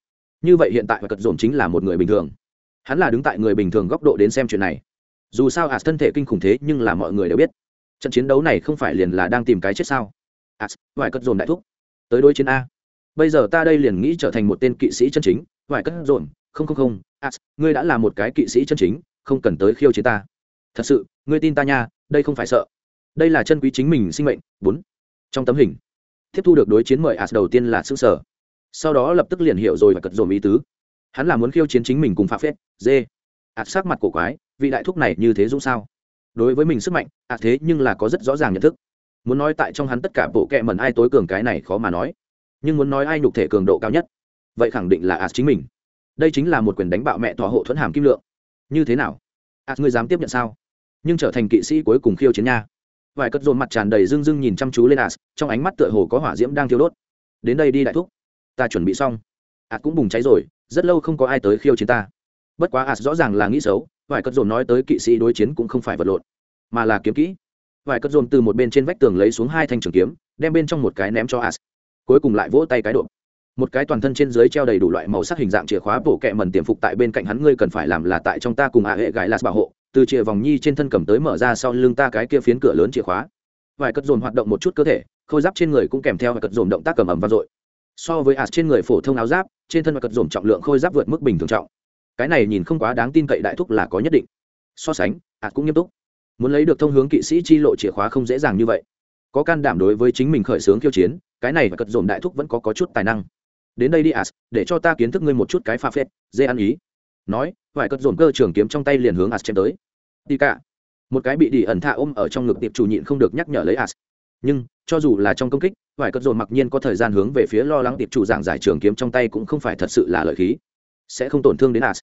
như vậy hiện tại cật dồn chính là một người bình thường. Hắn là đứng tại người bình thường góc độ đến xem chuyện này. Dù sao as thân thể kinh khủng thế nhưng là mọi người đều biết. Trận chiến đấu này không phải liền là đang tìm cái chết sao? As vài cất dồn đại thúc. Tới đối chiến a. Bây giờ ta đây liền nghĩ trở thành một tên kỵ sĩ chân chính. Vài cất dồn, không không không, as, ngươi đã là một cái kỵ sĩ chân chính không cần tới khiêu chiến ta. Thật sự, ngươi tin ta nha, đây không phải sợ. Đây là chân quý chính mình sinh mệnh. Bốn. Trong tấm hình, tiếp thu được đối chiến mời as đầu tiên là xương sở. Sau đó lập tức liền hiểu rồi và cật dồn ý tứ. Hắn là muốn khiêu chiến chính mình cùng phạm phép dê. Ạt sắc mặt cổ quái, vị đại thúc này như thế dũng sao? Đối với mình sức mạnh, as thế nhưng là có rất rõ ràng nhận thức. Muốn nói tại trong hắn tất cả bộ kệ mẩn ai tối cường cái này khó mà nói. Nhưng muốn nói ai nhục thể cường độ cao nhất, vậy khẳng định là ạt chính mình. Đây chính là một quyền đánh bạo mẹ thọ hộ thuẫn hàm kim lượng như thế nào? As ngươi dám tiếp nhận sao? Nhưng trở thành kỵ sĩ cuối cùng khiêu chiến nha. Vài cất dồn mặt tràn đầy rưng rưng nhìn chăm chú lên as trong ánh mắt tựa hồ có hỏa diễm đang thiêu đốt. Đến đây đi đại thúc. Ta chuẩn bị xong. As cũng bùng cháy rồi, rất lâu không có ai tới khiêu chiến ta. Bất quá as rõ ràng là nghĩ xấu, vài cất dồn nói tới kỵ sĩ đối chiến cũng không phải vật lộn, mà là kiếm kỹ. Vài cất dồn từ một bên trên vách tường lấy xuống hai thanh trường kiếm, đem bên trong một cái ném cho as cuối cùng lại vỗ tay cái độ một cái toàn thân trên dưới treo đầy đủ loại màu sắc hình dạng chìa khóa bổ kẹ mần tiềm phục tại bên cạnh hắn ngươi cần phải làm là tại trong ta cùng hạ hệ gái lạt bảo hộ. Từ chìa vòng nhi trên thân cầm tới mở ra sau lưng ta cái kia phiến cửa lớn chìa khóa. Vài cất dồn hoạt động một chút cơ thể khôi giáp trên người cũng kèm theo và cất dồn động tác cầm ẩm vang dội. So với ạt trên người phổ thông áo giáp trên thân và cất dồn trọng lượng khôi giáp vượt mức bình thường trọng. Cái này nhìn không quá đáng tin cậy đại thúc là có nhất định. So sánh ạt cũng nghiêm túc. Muốn lấy được thông hướng kỵ sĩ chi lộ chìa khóa không dễ dàng như vậy. Có can đảm đối với chính mình khởi xướng khiêu chiến cái này và cất dồn đại thúc vẫn có, có chút tài năng đến đây đi as để cho ta kiến thức ngươi một chút cái pha phết, dê ăn ý. Nói vải cất dồn cơ trường kiếm trong tay liền hướng as chém tới. Đi cả. Một cái bị đi ẩn thạ ôm ở trong ngực tiệp chủ nhịn không được nhắc nhở lấy as nhưng, cho dù là trong công kích vải cất dồn mặc nhiên có thời gian hướng về phía lo lắng tiệp chủ giảng giải trường kiếm trong tay cũng không phải thật sự là lợi khí. Sẽ không tổn thương đến as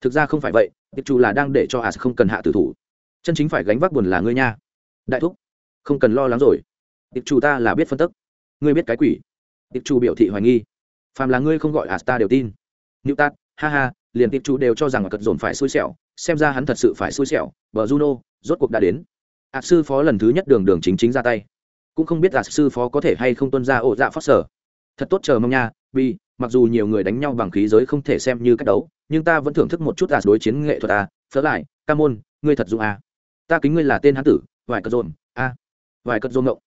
thực ra không phải vậy, tiệp chủ là đang để cho as không cần hạ tử thủ. Chân chính phải gánh vác buồn là ngươi nha. Đại thúc, không cần lo lắng rồi. Tiệp chủ ta là biết phân tức. Ngươi biết cái quỷ. Tiệp chủ biểu thị hoài nghi phàm là ngươi không gọi Asta đều tin. Nữ tát ha ha, liền tiệp chủ đều cho rằng cật dồn phải xui xẻo, xem ra hắn thật sự phải xui xẻo, bờ juno, rốt cuộc đã đến. Ạt sư phó lần thứ nhất đường đường chính chính ra tay. Cũng không biết ạt sư phó có thể hay không tuân ra ổ dạ phát sở. Thật tốt chờ mong nha bi mặc dù nhiều người đánh nhau bằng khí giới không thể xem như cách đấu, nhưng ta vẫn thưởng thức một chút ạt đối chiến nghệ thuật à. Phớ lại, ca môn, ngươi thật dụng à. Ta kính ngươi là tên hán tử, vài cật dồn, a. Vài cật dồn ngộng.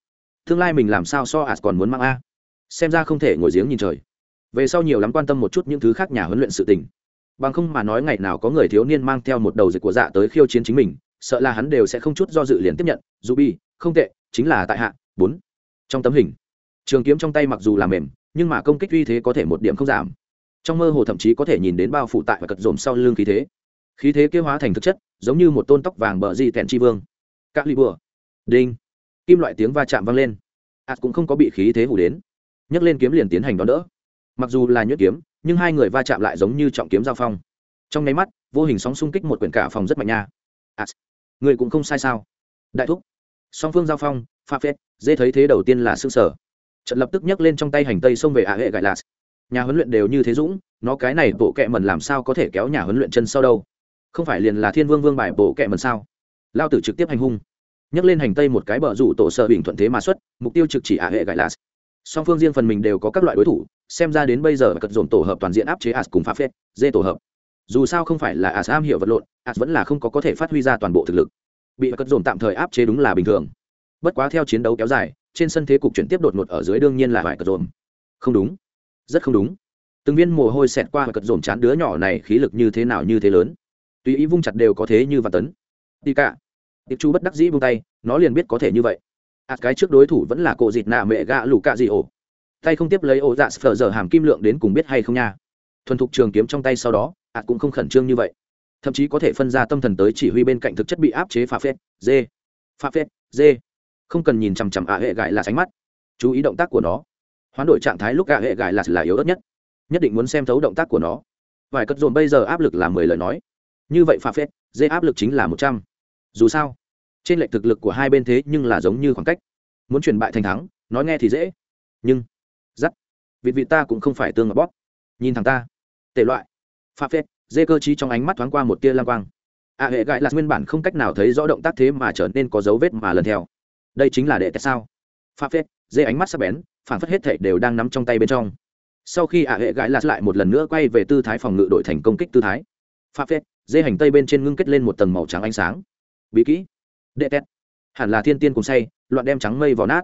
Tương lai mình làm sao so ạt còn muốn mang a. Xem ra không thể ngồi giếng nhìn trời về sau nhiều lắm quan tâm một chút những thứ khác nhà huấn luyện sự tình. Bằng không mà nói ngày nào có người thiếu niên mang theo một đầu dịch của dạ tới khiêu chiến chính mình, sợ là hắn đều sẽ không chút do dự liền tiếp nhận. Dù bi không tệ, chính là tại hạ. Bốn. Trong tấm hình, trường kiếm trong tay mặc dù là mềm, nhưng mà công kích uy thế có thể một điểm không giảm. Trong mơ hồ thậm chí có thể nhìn đến bao phủ tại và cật dồn sau lưng khí thế. Khí thế kêu hóa thành thực chất, giống như một tôn tóc vàng bờ di tèn tri vương. Các ly bừa đinh. Kim loại tiếng va chạm vang lên. Ạt cũng không có bị khí thế hủ đến. Nhấc lên kiếm liền tiến hành đón đỡ mặc dù là nhuyễn kiếm nhưng hai người va chạm lại giống như trọng kiếm giao phong. Trong nháy mắt vô hình sóng xung kích một quyển cả phòng rất mạnh nha. À, người cũng không sai sao? Đại thúc. Song phương giao phong pha phết dễ thấy thế đầu tiên là xương sở trận lập tức nhấc lên trong tay hành tây xông về ả hệ gại lạt. Nhà huấn luyện đều như thế dũng nó cái này bộ kệ mần làm sao có thể kéo nhà huấn luyện chân sau đâu? Không phải liền là thiên vương vương bài bộ kệ mần sao? Lao tử trực tiếp hành hung. Nhấc lên hành tây một cái bờ rủ tổ sợ bình thuận thế mà xuất mục tiêu trực chỉ ả hệ gại lạt song phương riêng phần mình đều có các loại đối thủ, xem ra đến bây giờ cật dồn tổ hợp toàn diện áp chế as cùng pha phết dê tổ hợp. Dù sao không phải là as am hiểu vật lộn, as vẫn là không có có thể phát huy ra toàn bộ thực lực. Bị cật dồn tạm thời áp chế đúng là bình thường. Bất quá theo chiến đấu kéo dài, trên sân thế cục chuyển tiếp đột ngột ở dưới đương nhiên là phải cật dồn. Không đúng. Rất không đúng. Từng viên mồ hôi xẹt qua và cật dồn chán đứa nhỏ này khí lực như thế nào như thế lớn. Tùy ý vung chặt đều có thế như và tấn. Đi cả. Tiệp chu bất đắc dĩ vung tay, nó liền biết có thể như vậy ạt cái trước đối thủ vẫn là cộ dịt nạ mẹ gạ lù cạ dị ổ. Tay không tiếp lấy ổ dạ sờ giờ hàm kim lượng đến cùng biết hay không nha. Thuần thục trường kiếm trong tay sau đó ạt cũng không khẩn trương như vậy. Thậm chí có thể phân ra tâm thần tới chỉ huy bên cạnh thực chất bị áp chế pha phết dê pha phết dê không cần nhìn chằm chằm ạ hệ gãi là sánh mắt. Chú ý động tác của nó. Hoán đổi trạng thái lúc ạ hệ gãi là là yếu ớt nhất. Nhất định muốn xem thấu động tác của nó. Vài cất dồn bây giờ áp lực là mười lời nói. Như vậy pha phết dê áp lực chính là một trăm. Dù sao trên lệnh thực lực của hai bên thế nhưng là giống như khoảng cách. Muốn chuyển bại thành thắng, nói nghe thì dễ. Nhưng dắt vịt vị ta cũng không phải tương ngọc bóp. Nhìn thằng ta. Tệ loại. Pha phết, dê cơ chí trong ánh mắt thoáng qua một tia lang quang. A hệ gãi là nguyên bản không cách nào thấy rõ động tác thế mà trở nên có dấu vết mà lần theo. Đây chính là đệ tại sao? Pha phết, dê ánh mắt sắc bén phản phất hết thảy đều đang nắm trong tay bên trong. Sau khi a hệ gãi là lại một lần nữa quay về tư thái phòng ngự đội thành công kích tư thái. Pha phết, dê hành tây bên trên ngưng kết lên một tầng màu trắng ánh sáng. Bí kỹ đệ tét. Hẳn là thiên tiên cùng say, loạn đem trắng mây vào nát.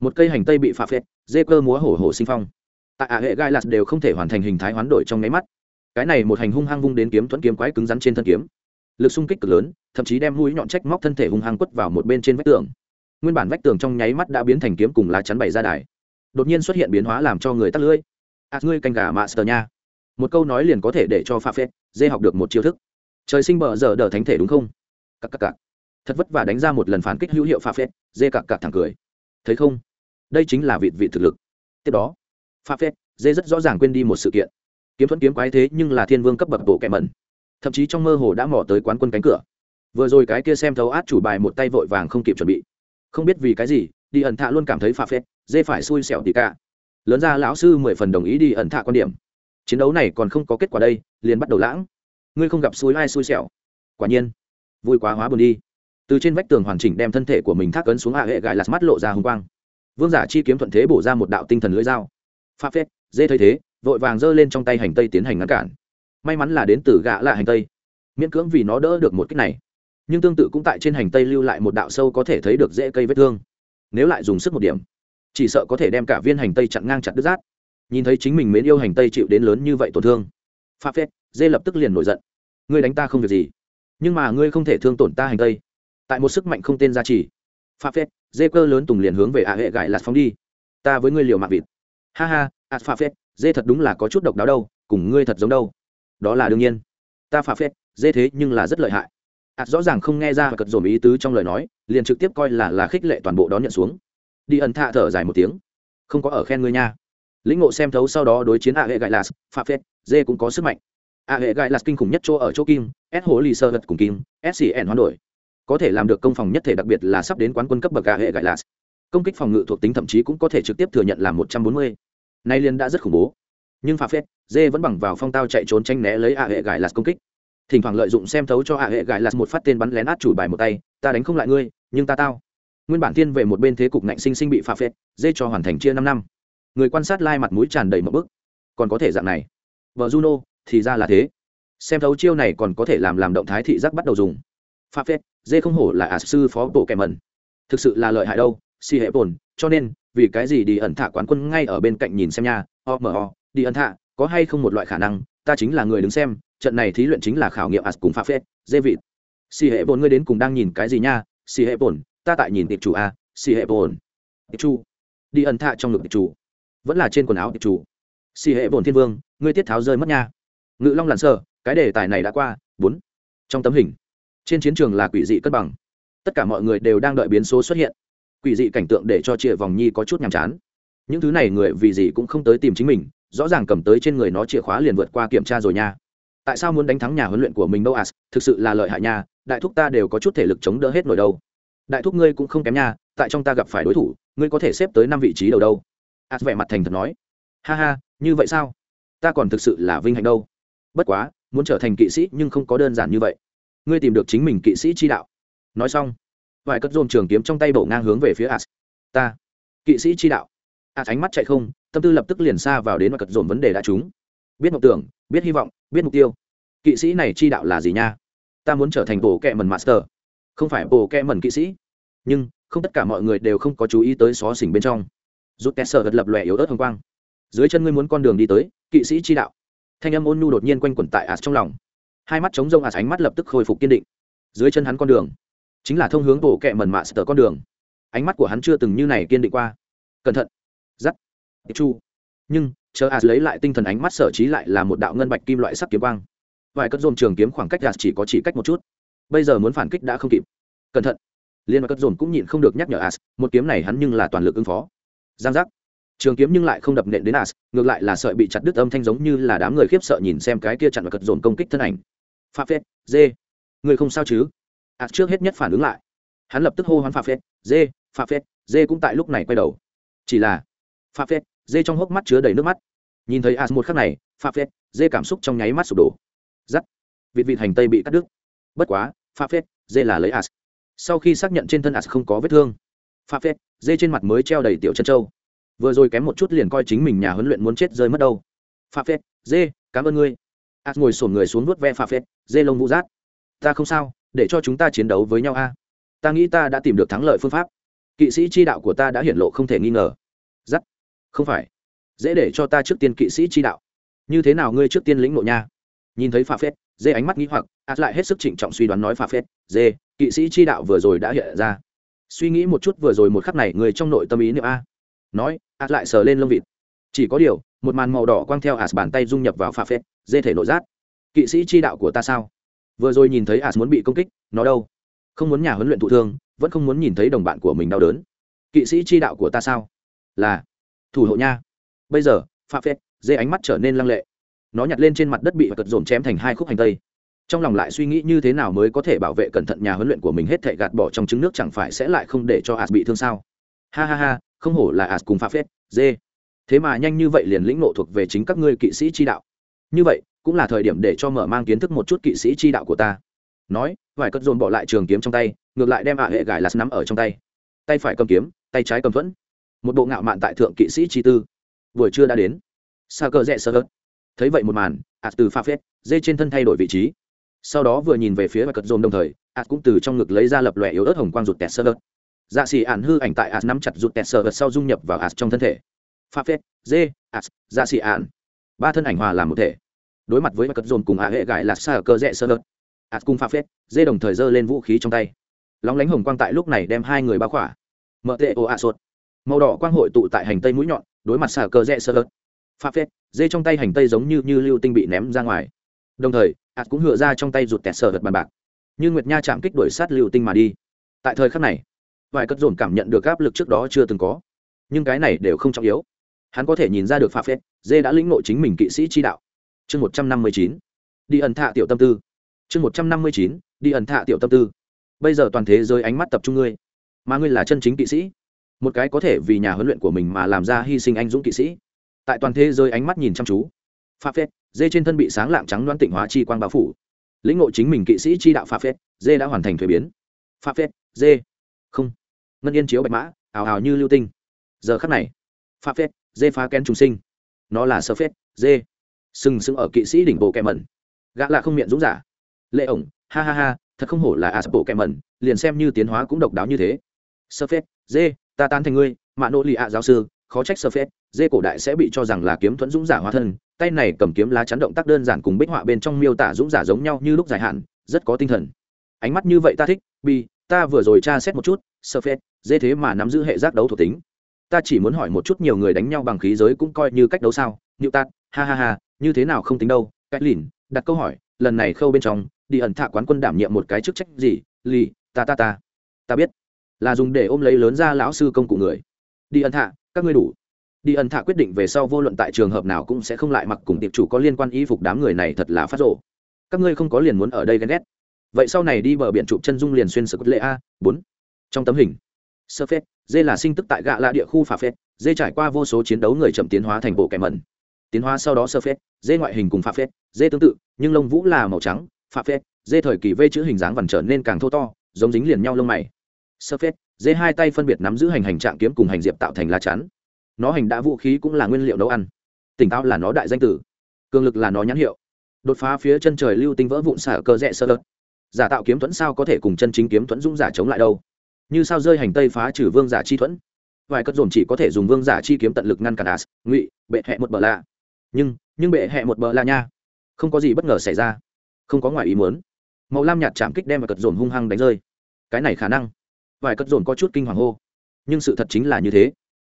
Một cây hành tây bị phá phệt dê cơ múa hổ hổ sinh phong. Tại ả hệ gai lạt đều không thể hoàn thành hình thái hoán đổi trong nháy mắt. Cái này một hành hung hăng vung đến kiếm thuẫn kiếm quái cứng rắn trên thân kiếm. Lực xung kích cực lớn, thậm chí đem mũi nhọn trách móc thân thể hung hăng quất vào một bên trên vách tường. Nguyên bản vách tường trong nháy mắt đã biến thành kiếm cùng lá chắn bày ra đài. Đột nhiên xuất hiện biến hóa làm cho người tắt lưỡi. Ạt ngươi canh gà master nha. Một câu nói liền có thể để cho pha phết dê học được một chiêu thức. Trời sinh bờ giờ đờ thánh thể đúng không? Cặp cặp cặp thật vất vả đánh ra một lần phản kích hữu hiệu pha phết, dê cặc cặc thẳng cười. Thấy không? Đây chính là vị vị thực lực. Tiếp đó, pha phết, dê rất rõ ràng quên đi một sự kiện. Kiếm thuẫn kiếm quái thế nhưng là thiên vương cấp bậc bộ kẻ mẩn. Thậm chí trong mơ hồ đã mỏ tới quán quân cánh cửa. Vừa rồi cái kia xem thấu át chủ bài một tay vội vàng không kịp chuẩn bị. Không biết vì cái gì, đi ẩn thạ luôn cảm thấy pha phết, dê phải xui xẻo tỉ cả. Lớn ra lão sư mười phần đồng ý đi ẩn thạ quan điểm. Chiến đấu này còn không có kết quả đây, liền bắt đầu lãng. Ngươi không gặp xui ai xui xẻo. Quả nhiên, vui quá hóa buồn đi từ trên vách tường hoàn chỉnh đem thân thể của mình thác ấn xuống hạ hệ gài lạt mắt lộ ra hùng quang. Vương giả chi kiếm thuận thế bổ ra một đạo tinh thần lưỡi dao. Pha phết, dê thấy thế, vội vàng giơ lên trong tay hành tây tiến hành ngăn cản. May mắn là đến từ gã lạ hành tây. Miễn cưỡng vì nó đỡ được một cách này. Nhưng tương tự cũng tại trên hành tây lưu lại một đạo sâu có thể thấy được dễ cây vết thương. Nếu lại dùng sức một điểm, chỉ sợ có thể đem cả viên hành tây chặn ngang chặt đứt rát. Nhìn thấy chính mình mến yêu hành tây chịu đến lớn như vậy tổn thương. Pha phết, dê lập tức liền nổi giận. Ngươi đánh ta không việc gì. Nhưng mà ngươi không thể thương tổn ta hành tây tại một sức mạnh không tên gia trì. Pha phết dê cơ lớn tùng liền hướng về ạ hệ gãi lạt phóng đi. Ta với ngươi liều mạng vịt. Ha ha ạt pha phết dê thật đúng là có chút độc đáo đâu, cùng ngươi thật giống đâu. Đó là đương nhiên. Ta pha phết dê thế nhưng là rất lợi hại. Ạt rõ ràng không nghe ra và cật dồn ý tứ trong lời nói, liền trực tiếp coi là là khích lệ toàn bộ đón nhận xuống. Đi ẩn thạ thở dài một tiếng. Không có ở khen ngươi nha. Lĩnh ngộ xem thấu sau đó đối chiến ạ hệ gãi lạt pha phết dê cũng có sức mạnh. Ạ hệ gãi lạt kinh khủng nhất chỗ ở chỗ kim, s hồ lì sơ gật cùng kim scn hoán đổi có thể làm được công phòng nhất thể đặc biệt là sắp đến quán quân cấp bậc gà hệ gại lạt. Công kích phòng ngự thuộc tính thậm chí cũng có thể trực tiếp thừa nhận là một trăm bốn mươi. Nay liên đã rất khủng bố. Nhưng pha phết, dê vẫn bằng vào phong tao chạy trốn tranh né lấy ạ hệ gài lạt công kích. Thỉnh thoảng lợi dụng xem thấu cho ạ hệ gài lạt một phát tên bắn lén át chủ bài một tay, ta đánh không lại ngươi, nhưng ta tao. Nguyên bản tiên về một bên thế cục ngạnh sinh sinh bị pha phết, dê cho hoàn thành chia năm năm. Người quan sát lai mặt mũi tràn đầy một bức. Còn có thể dạng này. Vợ juno, thì ra là thế. Xem thấu chiêu này còn có thể làm làm động thái thị giác bắt đầu dùng. Pháp phết, dê không hổ là ả sư phó bộ kẻ mẩn. Thực sự là lợi hại đâu, si hệ bồn, cho nên, vì cái gì đi ẩn thả quán quân ngay ở bên cạnh nhìn xem nha, o mờ o, đi ẩn thả, có hay không một loại khả năng, ta chính là người đứng xem, trận này thí luyện chính là khảo nghiệm as cùng Pháp phết, dê vịt. Si hệ bồn, ngươi đến cùng đang nhìn cái gì nha? Si hệ bồn, ta tại nhìn tiệp chủ a si hệ bồn. Tiệp chủ, đi ẩn thả trong ngực tiệp chủ, vẫn là trên quần áo tiệp chủ. Si hệ bồn thiên vương, ngươi tiết tháo rơi mất nha. Ngự long lặn sơ, cái đề tài này đã qua, bốn. Trong tấm hình trên chiến trường là quỷ dị cân bằng. Tất cả mọi người đều đang đợi biến số xuất hiện. Quỷ dị cảnh tượng để cho chìa vòng nhi có chút nhàm chán. Những thứ này người vì gì cũng không tới tìm chính mình, rõ ràng cầm tới trên người nó chìa khóa liền vượt qua kiểm tra rồi nha. Tại sao muốn đánh thắng nhà huấn luyện của mình đâu à thực sự là lợi hại nha, đại thúc ta đều có chút thể lực chống đỡ hết nổi đâu. Đại thúc ngươi cũng không kém nha, tại trong ta gặp phải đối thủ, ngươi có thể xếp tới năm vị trí đầu đâu. As vẻ mặt thành thật nói. Ha ha, như vậy sao? Ta còn thực sự là vinh hạnh đâu. Bất quá, muốn trở thành kỵ sĩ nhưng không có đơn giản như vậy ngươi tìm được chính mình kỵ sĩ chi đạo. Nói xong, vài cất dồn trường kiếm trong tay bổ ngang hướng về phía as ta, kỵ sĩ chi đạo. As ánh mắt chạy không, tâm tư lập tức liền xa vào đến và cất dồn vấn đề đã trúng. Biết mộng tưởng, biết hy vọng, biết mục tiêu. Kỵ sĩ này chi đạo là gì nha? Ta muốn trở thành bộ kẹ mần master. Không phải bộ kẹ mần kỵ sĩ. Nhưng, không tất cả mọi người đều không có chú ý tới xó xỉnh bên trong. Rút kẹt sợ gật lập lòe yếu ớt hồng quang. Dưới chân ngươi muốn con đường đi tới, kỵ sĩ chi đạo. Thanh âm ôn nhu đột nhiên quanh quẩn tại ạt trong lòng hai mắt chống rông as ánh mắt lập tức khôi phục kiên định. Dưới chân hắn con đường, chính là thông hướng bộ kẹ mần mạ sờ con đường. Ánh mắt của hắn chưa từng như này kiên định qua. Cẩn thận. Giắt. Chu. Nhưng, chờ as lấy lại tinh thần ánh mắt sở trí lại là một đạo ngân bạch kim loại sắc kiếm quang. Vài cất dồn trường kiếm khoảng cách as chỉ có chỉ cách một chút. Bây giờ muốn phản kích đã không kịp. Cẩn thận. Liên và cất dồn cũng nhịn không được nhắc nhở as một kiếm này hắn nhưng là toàn lực ứng phó. Giang giác. Trường kiếm nhưng lại không đập nện đến as ngược lại là sợi bị chặt đứt âm thanh giống như là đám người khiếp sợ nhìn xem cái kia chặn và cất dồn công kích thân ảnh pha phết dê người không sao chứ? As trước hết nhất phản ứng lại. Hắn lập tức hô hoán pha phết dê pha phết dê cũng tại lúc này quay đầu. Chỉ là pha phết dê trong hốc mắt chứa đầy nước mắt. Nhìn thấy as một khắc này pha phết dê cảm xúc trong nháy mắt sụp đổ. Giắt. Vịt vịt hành tây bị cắt đứt. Bất quá pha phết dê là lấy as. Sau khi xác nhận trên thân as không có vết thương pha phết dê trên mặt mới treo đầy tiểu chân trâu. Vừa rồi kém một chút liền coi chính mình nhà huấn luyện muốn chết rơi mất đâu. Pha phết dê cảm ơn ngươi as ngồi sổn người xuống vuốt ve pha phết, dê lông vũ rát. Ta không sao, để cho chúng ta chiến đấu với nhau a. Ta nghĩ ta đã tìm được thắng lợi phương pháp. Kỵ sĩ chi đạo của ta đã hiển lộ không thể nghi ngờ. Giắt không phải. Dễ để cho ta trước tiên kỵ sĩ chi đạo. Như thế nào ngươi trước tiên lĩnh ngộ nha? Nhìn thấy pha phết, dê ánh mắt nghĩ hoặc ạt lại hết sức trịnh trọng suy đoán nói pha phết, dê, kỵ sĩ chi đạo vừa rồi đã hiện ra. Suy nghĩ một chút vừa rồi một khắc này người trong nội tâm ý niệm a. Nói ạt lại sờ lên lông vịt. Chỉ có điều một màn màu đỏ quang theo ạt bàn tay dung nhập vào pha phết dê thể nội rát. kỵ sĩ chi đạo của ta sao? Vừa rồi nhìn thấy ạt muốn bị công kích, nó đâu? Không muốn nhà huấn luyện thụ thương, vẫn không muốn nhìn thấy đồng bạn của mình đau đớn. Kỵ sĩ chi đạo của ta sao? Là thủ hộ nha. Bây giờ pha phết dê ánh mắt trở nên lăng lệ. Nó nhặt lên trên mặt đất bị cật dồn chém thành hai khúc hành tây. Trong lòng lại suy nghĩ như thế nào mới có thể bảo vệ cẩn thận nhà huấn luyện của mình hết thể gạt bỏ trong trứng nước chẳng phải sẽ lại không để cho as bị thương sao? Ha ha ha, không hổ là as cùng pha phết dê thế mà nhanh như vậy liền lĩnh nộ thuộc về chính các ngươi kỵ sĩ chi đạo. Như vậy, cũng là thời điểm để cho mở mang kiến thức một chút kỵ sĩ chi đạo của ta. Nói vài cất dồn bỏ lại trường kiếm trong tay, ngược lại đem ạ hệ gài lạt nắm ở trong tay. Tay phải cầm kiếm, tay trái cầm thuẫn. Một bộ ngạo mạn tại thượng kỵ sĩ chi tư. Vừa chưa đã đến. Xa cờ rẽ sơ hớt thấy vậy một màn ạt từ pha phết, dê trên thân thay đổi vị trí. Sau đó vừa nhìn về phía và cất dồn đồng thời ạt cũng từ trong ngực lấy ra lập lòe yếu ớt hồng quang rụt tẹt sơ hớt dạ xì ạn hư ảnh tại ạt nắm chặt rụt tẹt sơ hớt sau dung nhập vào ạt trong thân thể pha phết dê as dạ xị ạn ba thân ảnh hòa làm một thể. Đối mặt với và cật dồn cùng ạ hệ gãi là xa cơ rẽ sơ ớt as cùng pha phết dê đồng thời giơ lên vũ khí trong tay. Lóng lánh hồng quang tại lúc này đem hai người bao khỏa. Mở tệ ồ ạ sột. Màu đỏ quang hội tụ tại hành tây mũi nhọn, đối mặt xà cơ rẽ sơ ớt pha phết dê trong tay hành tây giống như như lưu tinh bị ném ra ngoài. Đồng thời ạt cũng hựa ra trong tay rụt tẹt sờ lật bàn bạc. Như nguyệt nha chạm kích đuổi sát lưu tinh mà đi. Tại thời khắc này, vài cất dồn cảm nhận được áp lực trước đó chưa từng có. Nhưng cái này đều không trọng yếu hắn có thể nhìn ra được pha phết, dê đã lĩnh nội chính mình kỵ sĩ chi đạo. Chương một trăm năm mươi chín, đi ẩn thạ tiểu tâm tư. Chương một trăm năm mươi chín, đi ẩn thạ tiểu tâm tư. Bây giờ toàn thế giới ánh mắt tập trung ngươi, mà ngươi là chân chính kỵ sĩ. Một cái có thể vì nhà huấn luyện của mình mà làm ra hy sinh anh dũng kỵ sĩ. Tại toàn thế giới ánh mắt nhìn chăm chú pha phết, dê trên thân bị sáng lạng trắng đoán tịnh hóa chi quang bao phủ. Lĩnh ngộ chính mình kỵ sĩ chi đạo pha phết, dê đã hoàn thành thuế biến. Pha phết, dê, không. Ngân yên chiếu bạch mã ảo ảo như lưu tinh. Giờ khắc này pha phết dê phá kén trùng sinh. Nó là sơ phết, dê. Sừng sững ở kỵ sĩ đỉnh bộ kẹ mẩn. Gã lạ không miệng dũng giả. Lệ ổng, ha ha ha, thật không hổ là a bộ kẹ mẩn, liền xem như tiến hóa cũng độc đáo như thế. Sơ phết, dê, ta tán thành ngươi, mạ nỗ lì ạ giáo sư, khó trách sơ phết, dê cổ đại sẽ bị cho rằng là kiếm thuẫn dũng giả hóa thân, tay này cầm kiếm lá chắn động tác đơn giản cùng bích họa bên trong miêu tả dũng giả giống nhau như lúc dài hạn, rất có tinh thần. Ánh mắt như vậy ta thích, bi, ta vừa rồi tra xét một chút, sơ phết, dê thế mà nắm giữ hệ giác đấu thuộc tính ta chỉ muốn hỏi một chút nhiều người đánh nhau bằng khí giới cũng coi như cách đấu sao? Nhự tạt ha ha ha, như thế nào không tính đâu? Cách lìn, đặt câu hỏi, lần này khâu bên trong, đi ẩn thạ quán quân đảm nhiệm một cái chức trách gì? Lì, ta ta ta. Ta biết. Là dùng để ôm lấy lớn ra lão sư công cụ người. Đi ẩn thạ, các ngươi đủ. Đi ẩn thạ quyết định về sau vô luận tại trường hợp nào cũng sẽ không lại mặc cùng tiệp chủ có liên quan y phục đám người này thật là phát rộ các ngươi không có liền muốn ở đây ghen ghét. Vậy sau này đi bờ biển chụp chân dung liền xuyên sực lệ a, bốn. Trong tấm hình. Sơ phết dê là sinh tức tại gạ lạ địa khu phà phết, dê trải qua vô số chiến đấu người chậm tiến hóa thành bộ kẻ mẩn. Tiến hóa sau đó sơ phết, dê ngoại hình cùng phà phết, dê tương tự, nhưng lông vũ là màu trắng, phà phết, dê thời kỳ vê chữ hình dáng vằn trở nên càng thô to, giống dính liền nhau lông mày. Sơ phết, dê hai tay phân biệt nắm giữ hành hành trạng kiếm cùng hành diệp tạo thành lá chắn. Nó hành đã vũ khí cũng là nguyên liệu nấu ăn. Tỉnh táo là nó đại danh tử. Cường lực là nó nhãn hiệu. Đột phá phía chân trời lưu tinh vỡ vụn xả cơ rẽ sơ đợt giả tạo kiếm thuẫn sao có thể cùng chân chính kiếm thuẫn dũng giả chống lại đâu? Như sao rơi hành tây phá trừ vương giả chi thuẫn. Vài cất dồn chỉ có thể dùng vương giả chi kiếm tận lực ngăn cản as, ngụy, bệ hẹ một bờ lạ. Nhưng nhưng bệ hẹ một bờ lạ nha. Không có gì bất ngờ xảy ra. Không có ngoài ý muốn. Màu lam nhạt chạm kích đem và cất dồn hung hăng đánh rơi. Cái này khả năng. Vài cất dồn có chút kinh hoàng hô. Nhưng sự thật chính là như thế.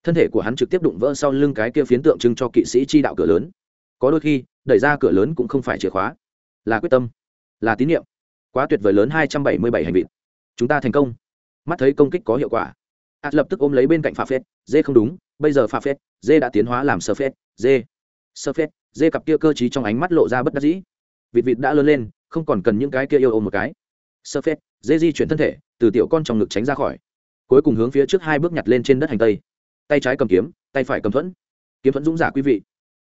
Thân thể của hắn trực tiếp đụng vỡ sau lưng cái kia phiến tượng trưng cho kỵ sĩ chi đạo cửa lớn. Có đôi khi, đẩy ra cửa lớn cũng không phải chìa khóa. Là quyết tâm. Là tín nhiệm quá tuyệt vời lớn hai trăm bảy mươi bảy hành vị chúng ta thành công mắt thấy công kích có hiệu quả. Ạt lập tức ôm lấy bên cạnh pha phết, dê không đúng, bây giờ pha phết, dê đã tiến hóa làm sơ phết, dê. Sơ phết, dê cặp kia cơ t trong ánh mắt lộ ra bất đắc dĩ. Vịt vịt đã lớn lên, không còn cần những cái kia yêu ôm một cái. Sơ phết, dê di chuyển thân thể, từ tiểu con trong ngực tránh ra khỏi. Cuối cùng hướng phía trước hai bước nhặt lên trên đất hành tây. Tay trái cầm kiếm, tay phải cầm thuẫn. Kiếm thuẫn dũng giả quý vị.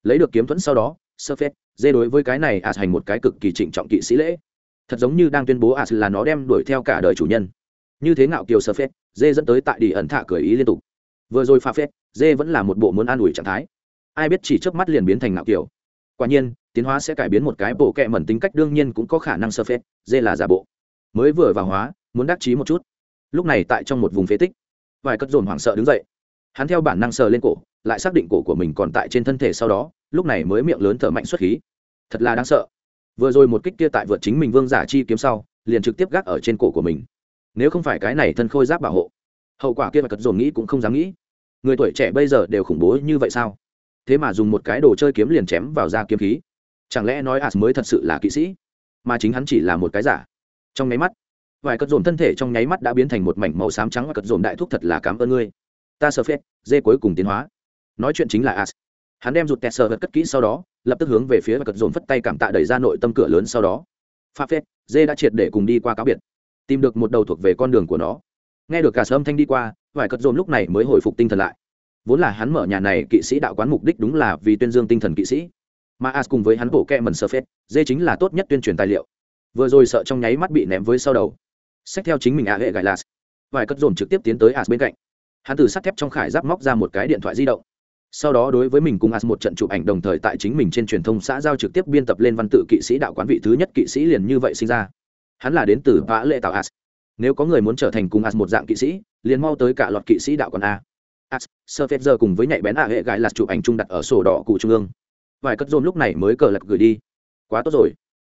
Lấy được kiếm thuẫn sau đó, sơ phết, dê đối với cái này ạt hành một cái cực kỳ trịnh trọng kỵ sĩ lễ. Thật giống như đang tuyên bố ạt là nó đem đuổi theo cả đời chủ nhân như thế ngạo kiều sơ phết, dê dẫn tới tại đi ẩn thạ cười ý liên tục. Vừa rồi pha phết, dê vẫn là một bộ muốn an ủi trạng thái. Ai biết chỉ trước mắt liền biến thành ngạo kiều. Quả nhiên, tiến hóa sẽ cải biến một cái bộ kẹ mẩn tính cách đương nhiên cũng có khả năng sơ phết, dê là giả bộ. Mới vừa vào hóa, muốn đắc chí một chút. Lúc này tại trong một vùng phế tích, vài cất dồn hoảng sợ đứng dậy. Hắn theo bản năng sờ lên cổ, lại xác định cổ của mình còn tại trên thân thể sau đó, lúc này mới miệng lớn thở mạnh xuất khí. Thật là đáng sợ. Vừa rồi một kích kia tại vượt chính mình vương giả chi kiếm sau, liền trực tiếp gác ở trên cổ của mình nếu không phải cái này thân khôi giáp bảo hộ, hậu quả kia mà cật dồn nghĩ cũng không dám nghĩ. Người tuổi trẻ bây giờ đều khủng bố như vậy sao? Thế mà dùng một cái đồ chơi kiếm liền chém vào da kiếm khí. Chẳng lẽ nói as mới thật sự là kỵ sĩ? Mà chính hắn chỉ là một cái giả. Trong nháy mắt, vài cật dồn thân thể trong nháy mắt đã biến thành một mảnh màu xám trắng và cật dồn đại thúc thật là cảm ơn ngươi. Ta sơ phết, dê cuối cùng tiến hóa. Nói chuyện chính là as hắn đem rụt tẹt sơ vật cất kỹ sau đó, lập tức hướng về phía và cật dồn phất tay cảm tạ đẩy ra nội tâm cửa lớn sau đó. Pha phết, dê đã triệt để cùng đi qua cáo biệt tìm được một đầu thuộc về con đường của nó. Nghe được cả sơ âm thanh đi qua, vài cật dồn lúc này mới hồi phục tinh thần lại. Vốn là hắn mở nhà này kỵ sĩ đạo quán mục đích đúng là vì tuyên dương tinh thần kỵ sĩ. Mà as cùng với hắn bổ kẹ mần sơ phết dê chính là tốt nhất tuyên truyền tài liệu. Vừa rồi sợ trong nháy mắt bị ném với sau đầu. Xét theo chính mình ạ hệ gài lạt. Vài cất dồn trực tiếp tiến tới as bên cạnh. Hắn từ sắt thép trong khải giáp móc ra một cái điện thoại di động. Sau đó đối với mình cùng as một trận chụp ảnh đồng thời tại chính mình trên truyền thông xã giao trực tiếp biên tập lên văn tự kỵ sĩ đạo quán vị thứ nhất kỵ sĩ liền như vậy sinh ra hắn là đến từ vã lệ tạo as. Nếu có người muốn trở thành cùng as một dạng kỵ sĩ, liền mau tới cả loạt kỵ sĩ đạo quán a. As sơ phép giờ cùng với nhạy bén a hệ gái lạt chụp ảnh chung đặt ở sổ đỏ cụ trung ương. Vài cất dôn lúc này mới cờ lật gửi đi. Quá tốt rồi.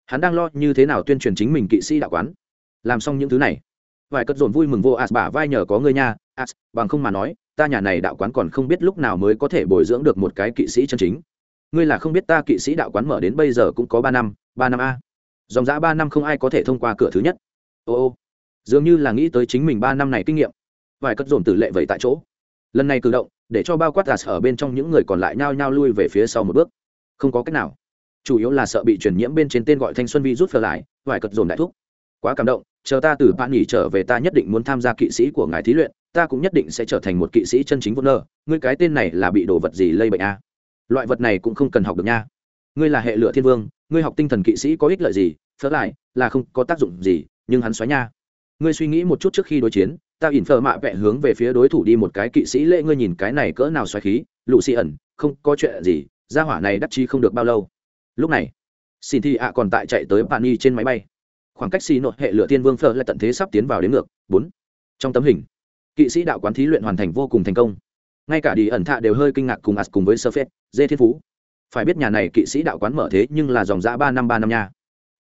Hắn đang lo như thế nào tuyên truyền chính mình kỵ sĩ đạo quán. Làm xong những thứ này. Vài cất dồn vui mừng vô as bả vai nhờ có người nha. As, bằng không mà nói, ta nhà này đạo quán còn không biết lúc nào mới có thể bồi dưỡng được một cái kỵ sĩ chân chính. Ngươi là không biết ta kỵ sĩ đạo quán mở đến bây giờ cũng có ba năm ba năm a dòng dã ba năm không ai có thể thông qua cửa thứ nhất. Ô ô, dường như là nghĩ tới chính mình ba năm này kinh nghiệm. Vài cất dồn tử lệ vậy tại chỗ. Lần này cử động, để cho bao quát gà ở bên trong những người còn lại nhao nhao lui về phía sau một bước. Không có cách nào. Chủ yếu là sợ bị truyền nhiễm bên trên tên gọi thanh xuân vi rút phở lại, vài cất dồn đại thúc. Quá cảm động, chờ ta từ bạn nghỉ trở về ta nhất định muốn tham gia kỵ sĩ của ngài thí luyện, ta cũng nhất định sẽ trở thành một kỵ sĩ chân chính vô nơ ngươi cái tên này là bị đồ vật gì lây bệnh a loại vật này cũng không cần học được nha. Ngươi là hệ lửa thiên vương, ngươi học tinh thần kỵ sĩ có ích lợi gì? Phớt lại là không có tác dụng gì, nhưng hắn xóa nha. Ngươi suy nghĩ một chút trước khi đối chiến, ta ỉn phở mạ vẹ hướng về phía đối thủ đi một cái kỵ sĩ lễ ngươi nhìn cái này cỡ nào xoáy khí lụ xì ẩn, không có chuyện gì, gia hỏa này đắc chi không được bao lâu. Lúc này, xin thi ạ còn tại chạy tới pani trên máy bay. Khoảng cách xì nội hệ lửa thiên vương phở lại tận thế sắp tiến vào đến ngược. Bốn. Trong tấm hình, kỵ sĩ đạo quán thí luyện hoàn thành vô cùng thành công. Ngay cả đi ẩn thạ đều hơi kinh ngạc cùng ạt cùng với sơ phết, dê thiên phú. Phải biết nhà này kỵ sĩ đạo quán mở thế nhưng là dòng dã ba năm ba năm nha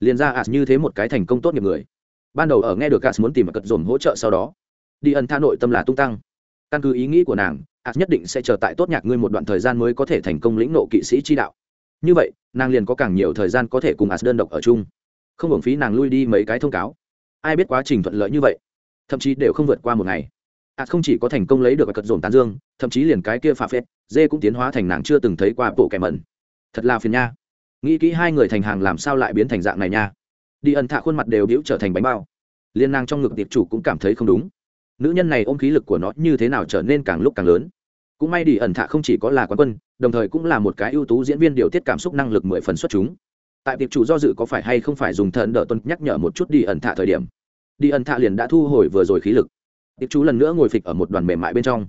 liền ra as như thế một cái thành công tốt nghiệp người. Ban đầu ở nghe được as muốn tìm cật dồn hỗ trợ sau đó, đi ẩn tha nội tâm là tung tăng. Căn cứ ý nghĩ của nàng, as nhất định sẽ chờ tại tốt nhạc ngươi một đoạn thời gian mới có thể thành công lĩnh nộ kỵ sĩ chi đạo. Như vậy, nàng liền có càng nhiều thời gian có thể cùng as đơn độc ở chung. Không hưởng phí nàng lui đi mấy cái thông cáo. Ai biết quá trình thuận lợi như vậy, thậm chí đều không vượt qua một ngày. As không chỉ có thành công lấy được cật dồn tán dương, thậm chí liền cái kia phà phết, dê cũng tiến hóa thành nàng chưa từng thấy qua bộ kẻ mẩn. Thật là phiền nha nghĩ kỹ hai người thành hàng làm sao lại biến thành dạng này nha. Đi ẩn thạ khuôn mặt đều đĩu trở thành bánh bao. Liên năng trong ngực tiệp chủ cũng cảm thấy không đúng. Nữ nhân này ôm khí lực của nó như thế nào trở nên càng lúc càng lớn. Cũng may đi ẩn thạ không chỉ có là quán quân, đồng thời cũng là một cái ưu tú diễn viên điều tiết cảm xúc năng lực mười phần xuất chúng. Tại tiệp chủ do dự có phải hay không phải dùng thần đỡ tuân nhắc nhở một chút đi ẩn thạ thời điểm. Đi ẩn thạ liền đã thu hồi vừa rồi khí lực. Tiệp chủ lần nữa ngồi phịch ở một đoàn mềm mại bên trong.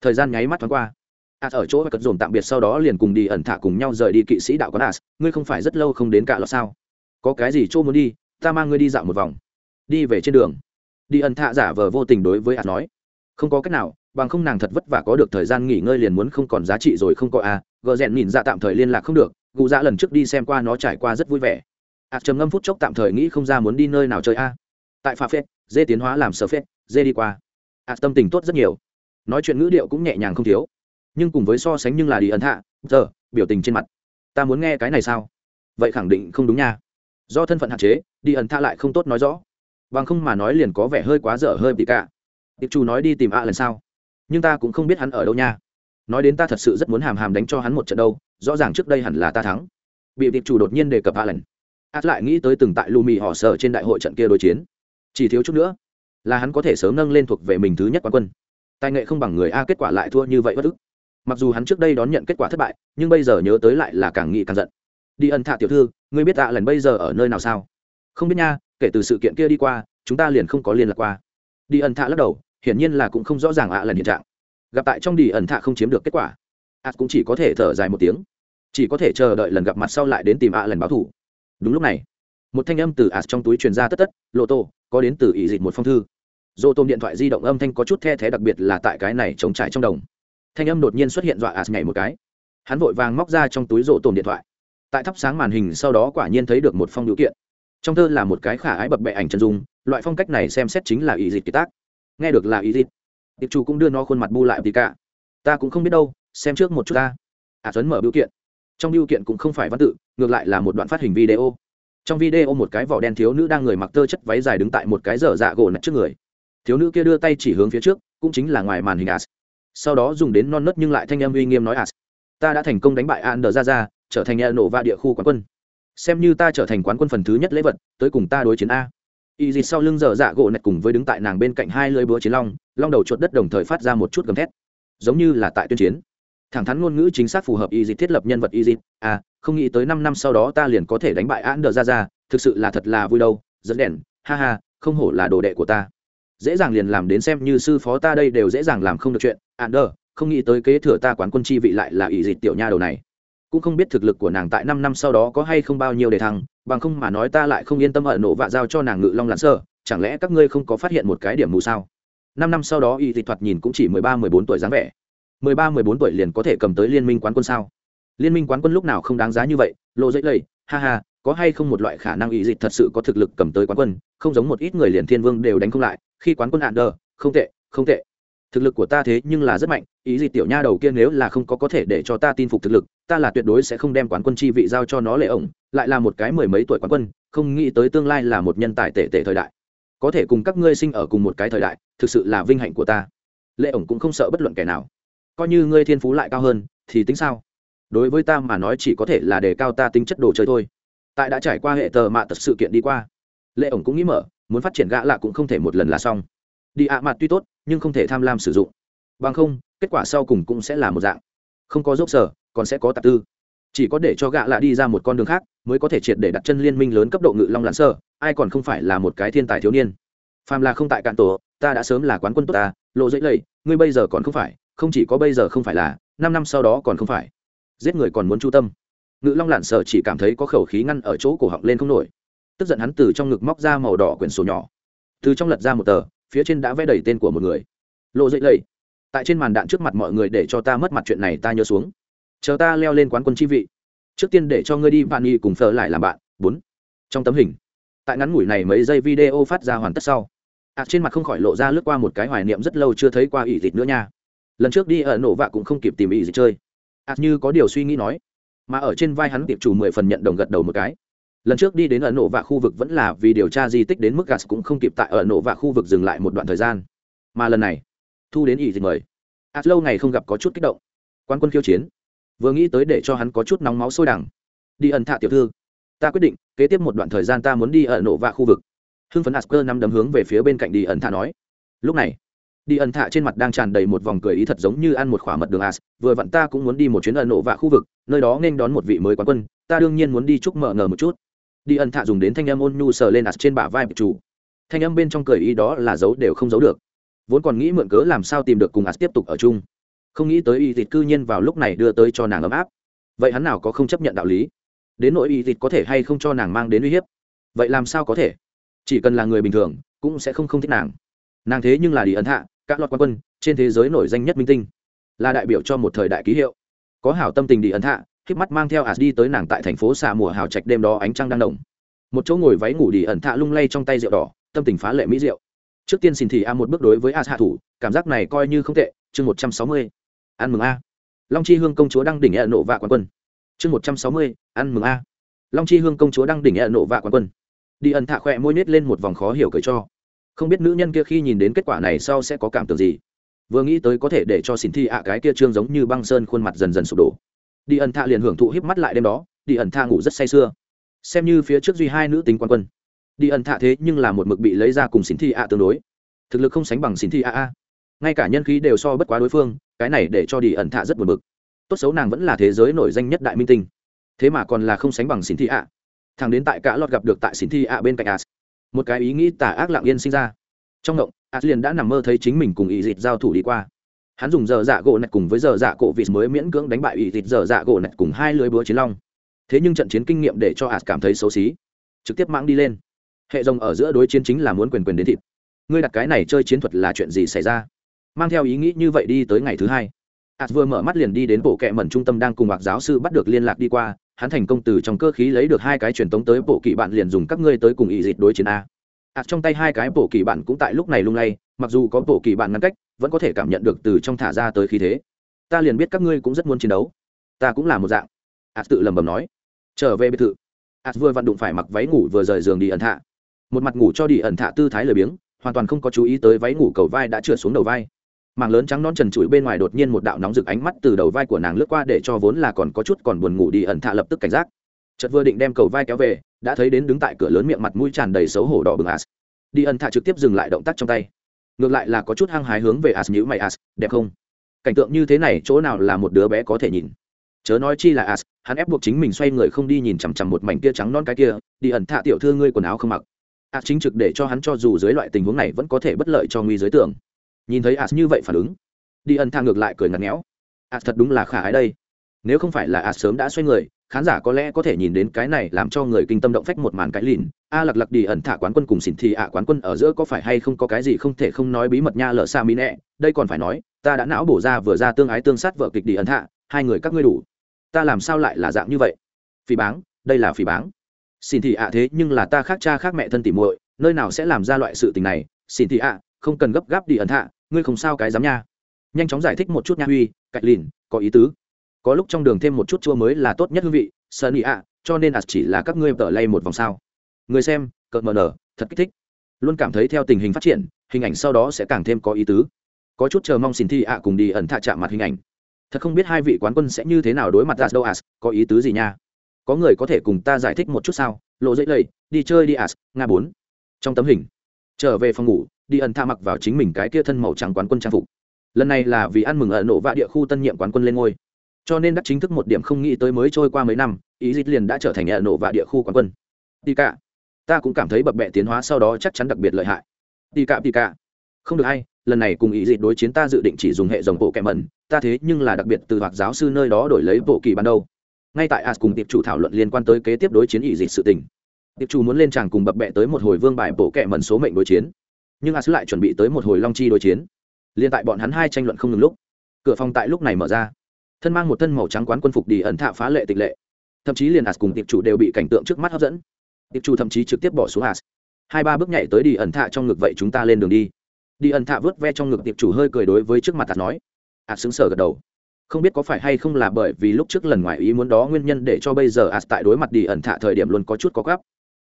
Thời gian nháy mắt thoáng qua as ở chỗ cất dồn tạm biệt sau đó liền cùng đi ẩn thả cùng nhau rời đi kỵ sĩ đạo quán as ngươi không phải rất lâu không đến cả lọt sao? Có cái gì chỗ muốn đi? Ta mang ngươi đi dạo một vòng. Đi về trên đường. Đi ẩn thạ giả vờ vô tình đối với as nói. Không có cách nào, bằng không nàng thật vất vả có được thời gian nghỉ ngơi liền muốn không còn giá trị rồi không có a gờ rèn nhìn ra tạm thời liên lạc không được, gù dạ lần trước đi xem qua nó trải qua rất vui vẻ. A trầm ngâm phút chốc tạm thời nghĩ không ra muốn đi nơi nào chơi a tại pha phết dê tiến hóa làm sờ phết dê đi qua. A tâm tình tốt rất nhiều. Nói chuyện ngữ điệu cũng nhẹ nhàng không thiếu nhưng cùng với so sánh nhưng là đi ẩn hạ giờ, biểu tình trên mặt. Ta muốn nghe cái này sao? Vậy khẳng định không đúng nha. Do thân phận hạn chế, đi ẩn tha lại không tốt nói rõ. Bằng không mà nói liền có vẻ hơi quá dở hơi bị cả. Tiệc chủ nói đi tìm a lần sau. Nhưng ta cũng không biết hắn ở đâu nha. Nói đến ta thật sự rất muốn hàm hàm đánh cho hắn một trận đâu, rõ ràng trước đây hẳn là ta thắng. Bị tiệc chủ đột nhiên đề cập a lần. A lại nghĩ tới từng tại lù mì họ sở trên đại hội trận kia đối chiến. Chỉ thiếu chút nữa, là hắn có thể sớm nâng lên thuộc về mình thứ nhất quán quân. Tài nghệ không bằng người a, kết quả lại thua như vậy bất ức mặc dù hắn trước đây đón nhận kết quả thất bại, nhưng bây giờ nhớ tới lại là càng nghĩ càng giận. Đi ẩn thạ tiểu thư, ngươi biết tạ lần bây giờ ở nơi nào sao? Không biết nha, kể từ sự kiện kia đi qua, chúng ta liền không có liên lạc qua. Đi ẩn thạ lắc đầu, hiển nhiên là cũng không rõ ràng ạ lần hiện trạng. Gặp tại trong đi ẩn thạ không chiếm được kết quả. Ạ cũng chỉ có thể thở dài một tiếng. Chỉ có thể chờ đợi lần gặp mặt sau lại đến tìm ạ lần báo thủ đúng lúc này, một thanh âm từ ạ trong túi truyền ra tất tất lộ tô, có đến từ ỷ dịch một phong thư. Dô tôm điện thoại di động âm thanh có chút the thé đặc biệt là tại cái này chống trải trong đồng thanh âm đột nhiên xuất hiện dọa ạt nhảy một cái. Hắn vội vàng móc ra trong túi rộ tồn điện thoại. Tại thắp sáng màn hình sau đó quả nhiên thấy được một phong biểu kiện. Trong thơ là một cái khả ái bập bẹ ảnh chân dung, loại phong cách này xem xét chính là ý dịch kỳ tác. Nghe được là ý dịch, tiệp chủ cũng đưa nó khuôn mặt bu lại vì cả. Ta cũng không biết đâu, xem trước một chút ta. À tuấn mở biểu kiện. Trong biểu kiện cũng không phải văn tự, ngược lại là một đoạn phát hình video. Trong video một cái vỏ đen thiếu nữ đang người mặc tơ chất váy dài đứng tại một cái dở dạ gỗ nặt trước người. Thiếu nữ kia đưa tay chỉ hướng phía trước, cũng chính là ngoài màn hình as sau đó dùng đến non nớt nhưng lại thanh âm uy nghiêm nói as ta đã thành công đánh bại an đờ ra ra trở thành e nổ và địa khu quán quân. Xem như ta trở thành quán quân phần thứ nhất lễ vật, tới cùng ta đối chiến a. Y dịt sau lưng dở dạ gỗ nạch cùng với đứng tại nàng bên cạnh hai lưỡi búa chiến long long đầu chuột đất đồng thời phát ra một chút gầm thét. Giống như là tại tuyên chiến. Thẳng thắn ngôn ngữ chính xác phù hợp y dịt thiết lập nhân vật y dịt à không nghĩ tới năm năm sau đó ta liền có thể đánh bại an đờ ra ra thực sự là thật là vui đâu, rất đèn, ha ha, không hổ là đồ đệ của ta dễ dàng liền làm đến xem như sư phó ta đây đều dễ dàng làm không được chuyện. Ạn đờ, không nghĩ tới kế thừa ta quán quân chi vị lại là ỷ dịch tiểu nha đầu này. Cũng không biết thực lực của nàng tại năm năm sau đó có hay không bao nhiêu để thăng, bằng không mà nói ta lại không yên tâm ở nổ vạ giao cho nàng ngự long lặn sơ. Chẳng lẽ các ngươi không có phát hiện một cái điểm mù sao? Năm năm sau đó y dịch thoạt nhìn cũng chỉ mười ba, mười bốn tuổi dáng vẻ. Mười ba, mười bốn tuổi liền có thể cầm tới liên minh quán quân sao? Liên minh quán quân lúc nào không đáng giá như vậy? Lộ dễ lầy, ha ha, có hay không một loại khả năng y dịch thật sự có thực lực cầm tới quán quân? Không giống một ít người liền thiên vương đều đánh không lại khi quán quân hạn đờ không tệ không tệ. Thực lực của ta thế nhưng là rất mạnh, ý gì tiểu nha đầu kia nếu là không có có thể để cho ta tin phục thực lực, ta là tuyệt đối sẽ không đem quán quân chi vị giao cho nó lệ ổng, lại là một cái mười mấy tuổi quán quân, không nghĩ tới tương lai là một nhân tài tệ tệ thời đại. Có thể cùng các ngươi sinh ở cùng một cái thời đại, thực sự là vinh hạnh của ta. Lệ ổng cũng không sợ bất luận kẻ nào. Coi như ngươi thiên phú lại cao hơn, thì tính sao? Đối với ta mà nói chỉ có thể là đề cao ta tính chất đồ chơi thôi. Tại đã trải qua hệ tờ mạ tật sự kiện đi qua, lệ ổng cũng nghĩ mở muốn phát triển gã lạ cũng không thể một lần là xong. Đi ạ mặt tuy tốt, nhưng không thể tham lam sử dụng. Bằng không, kết quả sau cùng cũng sẽ là một dạng. Không có dốc sở, còn sẽ có tạp tư. Chỉ có để cho gạ lạ đi ra một con đường khác, mới có thể triệt để đặt chân liên minh lớn cấp độ ngự long lãn sơ, ai còn không phải là một cái thiên tài thiếu niên. Phàm là không tại cạn tổ, ta đã sớm là quán quân tốt ta, lộ dễ lầy, ngươi bây giờ còn không phải, không chỉ có bây giờ không phải là, năm năm sau đó còn không phải. Giết người còn muốn chu tâm. Ngự long lạn sở chỉ cảm thấy có khẩu khí ngăn ở chỗ cổ họng lên không nổi tức giận hắn từ trong ngực móc ra màu đỏ quyển sổ nhỏ. Từ trong lật ra một tờ, phía trên đã vẽ đầy tên của một người. Lộ dậy lầy, tại trên màn đạn trước mặt mọi người để cho ta mất mặt chuyện này ta nhớ xuống. Chờ ta leo lên quán quân chi vị. Trước tiên để cho ngươi đi, bạn y cùng phở lại làm bạn. Bốn. Trong tấm hình. Tại ngắn ngủi này mấy giây video phát ra hoàn tất sau. Ạt trên mặt không khỏi lộ ra lướt qua một cái hoài niệm rất lâu chưa thấy qua ỷ dịch nữa nha. Lần trước đi ở nổ vạ cũng không kịp tìm ỷ dịch chơi. Ạt như có điều suy nghĩ nói. Mà ở trên vai hắn tiệp chủ mười phần nhận đồng gật đầu một cái lần trước đi đến ở nổ vạ khu vực vẫn là vì điều tra di tích đến mức gas cũng không kịp tại ở nổ vạ khu vực dừng lại một đoạn thời gian. Mà lần này, thu đến ý thì mời? Ạt lâu ngày không gặp có chút kích động. Quan quân khiêu chiến. Vừa nghĩ tới để cho hắn có chút nóng máu sôi đẳng đi ẩn thạ tiểu thư. Ta quyết định, kế tiếp một đoạn thời gian ta muốn đi ở nổ vạ khu vực. Hưng phấn asker năm đấm hướng về phía bên cạnh đi ẩn thạ nói. Lúc này, đi ẩn thạ trên mặt đang tràn đầy một vòng cười ý thật giống như ăn một khỏa mật đường as vừa vặn ta cũng muốn đi một chuyến ẩn nổ vạ khu vực, nơi đó nên đón một vị mới quán quân. Ta đương nhiên muốn đi chúc mở ngờ một chút đi ẩn thạ dùng đến thanh âm ôn nhu sờ lên ạt trên bả vai chủ. Thanh âm bên trong cười ý đó là giấu đều không giấu được. Vốn còn nghĩ mượn cớ làm sao tìm được cùng ạt tiếp tục ở chung. Không nghĩ tới y thịt cư nhiên vào lúc này đưa tới cho nàng ấm áp. Vậy hắn nào có không chấp nhận đạo lý? Đến nỗi y thịt có thể hay không cho nàng mang đến uy hiếp? Vậy làm sao có thể? Chỉ cần là người bình thường, cũng sẽ không không thích nàng. Nàng thế nhưng là đi ấn hạ các loạt quan quân, trên thế giới nổi danh nhất minh tinh. Là đại biểu cho một thời đại ký hiệu. Có hảo tâm tình đi ấn hạ khiếp mắt mang theo ạt đi tới nàng tại thành phố xà mùa hào trạch đêm đó ánh trăng đang động. Một chỗ ngồi váy ngủ đi ẩn thạ lung lay trong tay rượu đỏ, tâm tình phá lệ mỹ rượu trước tiên xin thì a một bước đối với a hạ thủ, cảm giác này coi như không tệ, chương một trăm sáu mươi. Ăn mừng a. Long chi hương công chúa đăng đỉnh e nộ vạ quán quân. Chương một trăm sáu mươi, ăn mừng a. Long chi hương công chúa đăng đỉnh e nộ vạ quán quân. Đi ẩn thạ khỏe môi nết lên một vòng khó hiểu cười cho. Không biết nữ nhân kia khi nhìn đến kết quả này sau sẽ có cảm tưởng gì. Vừa nghĩ tới có thể để cho xin thi ạ cái kia trương giống như băng sơn khuôn mặt dần dần sụp đổ đi ẩn thạ liền hưởng thụ híp mắt lại đêm đó, đi ẩn thạ ngủ rất say sưa. Xem như phía trước duy hai nữ tính quan quân. Đi ẩn thạ thế nhưng là một mực bị lấy ra cùng xin thi ạ tương đối. Thực lực không sánh bằng xin thi ạ a. Ngay cả nhân khí đều so bất quá đối phương, cái này để cho đi ẩn thạ rất buồn bực. Tốt xấu nàng vẫn là thế giới nổi danh nhất đại minh tinh. Thế mà còn là không sánh bằng xin thi ạ. Thằng đến tại cả lọt gặp được tại xin thi ạ bên cạnh as. Một cái ý nghĩ tà ác lạng yên sinh ra. Trong động as liền đã nằm mơ thấy chính mình cùng ý dịt giao thủ đi qua hắn dùng giờ dạ gỗ nạch cùng với giờ dạ cổ vịt mới miễn cưỡng đánh bại ủy dịt giờ dạ gỗ nạch cùng hai lưới búa chiến long. Thế nhưng trận chiến kinh nghiệm để cho as cảm thấy xấu xí. Trực tiếp mãng đi lên. Hệ rồng ở giữa đối chiến chính là muốn quyền quyền đến thịt. Ngươi đặt cái này chơi chiến thuật là chuyện gì xảy ra? Mang theo ý nghĩ như vậy đi tới ngày thứ hai. As vừa mở mắt liền đi đến bộ kệ mẩn trung tâm đang cùng bạc giáo sư bắt được liên lạc đi qua. Hắn thành công từ trong cơ khí lấy được hai cái truyền tống tới bộ kỳ bạn liền dùng các ngươi tới cùng ý dịch đối chiến a. Ạt trong tay hai cái bộ kỳ bạn cũng tại lúc này lung lay. Mặc dù có bộ kỳ bạn ngăn cách vẫn có thể cảm nhận được từ trong thả ra tới khí thế. Ta liền biết các ngươi cũng rất muốn chiến đấu. Ta cũng là một dạng. Ạt tự lẩm bẩm nói. Trở về biệt thự. Ạt vừa vặn đụng phải mặc váy ngủ vừa rời giường đi ẩn thạ. Một mặt ngủ cho đi ẩn thạ tư thái lười biếng, hoàn toàn không có chú ý tới váy ngủ cầu vai đã trượt xuống đầu vai. Mảng lớn trắng non trần trụi bên ngoài đột nhiên một đạo nóng rực ánh mắt từ đầu vai của nàng lướt qua để cho vốn là còn có chút còn buồn ngủ đi ẩn thạ lập tức cảnh giác. Chợt vừa định đem cầu vai kéo về, đã thấy đến đứng tại cửa lớn miệng mặt mũi tràn đầy xấu hổ đỏ bừng as đi ẩn thạ trực tiếp dừng lại động tác trong tay ngược lại là có chút hăng hái hướng về as nhữ mày, as, đẹp không? Cảnh tượng như thế này chỗ nào là một đứa bé có thể nhìn? Chớ nói chi là as, hắn ép buộc chính mình xoay người không đi nhìn chằm chằm một mảnh kia trắng non cái kia, đi ẩn thạ tiểu thư ngươi quần áo không mặc. As chính trực để cho hắn cho dù dưới loại tình huống này vẫn có thể bất lợi cho nguy giới tưởng. Nhìn thấy as như vậy phản ứng, đi ẩn thạ ngược lại cười ngặt nghẽo. As thật đúng là khả ái đây. Nếu không phải là as sớm đã xoay người khán giả có lẽ có thể nhìn đến cái này làm cho người kinh tâm động phách một màn cái lìn. A lặc lặc đi ẩn thả quán quân cùng xỉn thì ạ à, quán quân ở giữa có phải hay không có cái gì không thể không nói bí mật nha lỡ xa mỹ nẹ? Đây còn phải nói, ta đã não bổ ra vừa ra tương ái tương sát vợ kịch đi ẩn thả, hai người các ngươi đủ. Ta làm sao lại là dạng như vậy? Phỉ báng, đây là phỉ báng. Xin thì ạ à, thế nhưng là ta khác cha khác mẹ thân tỉ muội, nơi nào sẽ làm ra loại sự tình này? Xin thì ạ à, không cần gấp gáp đi ẩn thả, ngươi không sao cái dám nha. Nhanh chóng giải thích một chút nha, huy cạnh lìn, có ý tứ có lúc trong đường thêm một chút chua mới là tốt nhất hương vị sơn ý ạ, cho nên ạt chỉ là các ngươi tờ lay một vòng sao. Người xem, cợt mờ nở, thật kích thích. Luôn cảm thấy theo tình hình phát triển, hình ảnh sau đó sẽ càng thêm có ý tứ. Có chút chờ mong xin thi ạ cùng đi ẩn thạ chạm mặt hình ảnh. Thật không biết hai vị quán quân sẽ như thế nào đối mặt ạt đâu ạt, có ý tứ gì nha? Có người có thể cùng ta giải thích một chút sao? Lộ dễ lầy, đi chơi đi ạt nga bốn. Trong tấm hình, trở về phòng ngủ, đi ẩn thạ mặc vào chính mình cái kia thân màu trắng quán quân trang phục. Lần này là vì ăn mừng ở nổ vạ địa khu tân nhiệm quán quân lên ngôi cho nên đắc chính thức một điểm không nghĩ tới mới trôi qua mấy năm, ý dịch liền đã trở thành nhà nổ và địa khu quán quân. Tì cả ta cũng cảm thấy bập bẹ tiến hóa sau đó chắc chắn đặc biệt lợi hại. Tì cả tì cả không được hay, lần này cùng ý dịch đối chiến ta dự định chỉ dùng hệ dòng bộ kẹ mẩn, ta thế nhưng là đặc biệt từ hoặc giáo sư nơi đó đổi lấy bộ kỳ ban đầu. Ngay tại as cùng tiệp chủ thảo luận liên quan tới kế tiếp đối chiến ý dịch sự tình. Tiệp chủ muốn lên tràng cùng bập bẹ tới một hồi vương bài bộ kẹ mẩn số mệnh đối chiến. Nhưng as lại chuẩn bị tới một hồi long chi đối chiến. Liên tại bọn hắn hai tranh luận không ngừng lúc, cửa phòng tại lúc này mở ra thân mang một thân màu trắng quán quân phục đi ẩn thạ phá lệ tịch lệ. Thậm chí liền as cùng tiệp chủ đều bị cảnh tượng trước mắt hấp dẫn. Tiệp chủ thậm chí trực tiếp bỏ xuống as. Hai ba bước nhảy tới đi ẩn thạ trong ngực vậy chúng ta lên đường đi. Đi ẩn thạ vớt ve trong ngực tiệp chủ hơi cười đối với trước mặt as nói. As xứng sở gật đầu. Không biết có phải hay không là bởi vì lúc trước lần ngoài ý muốn đó nguyên nhân để cho bây giờ as tại đối mặt đi ẩn thạ thời điểm luôn có chút có gấp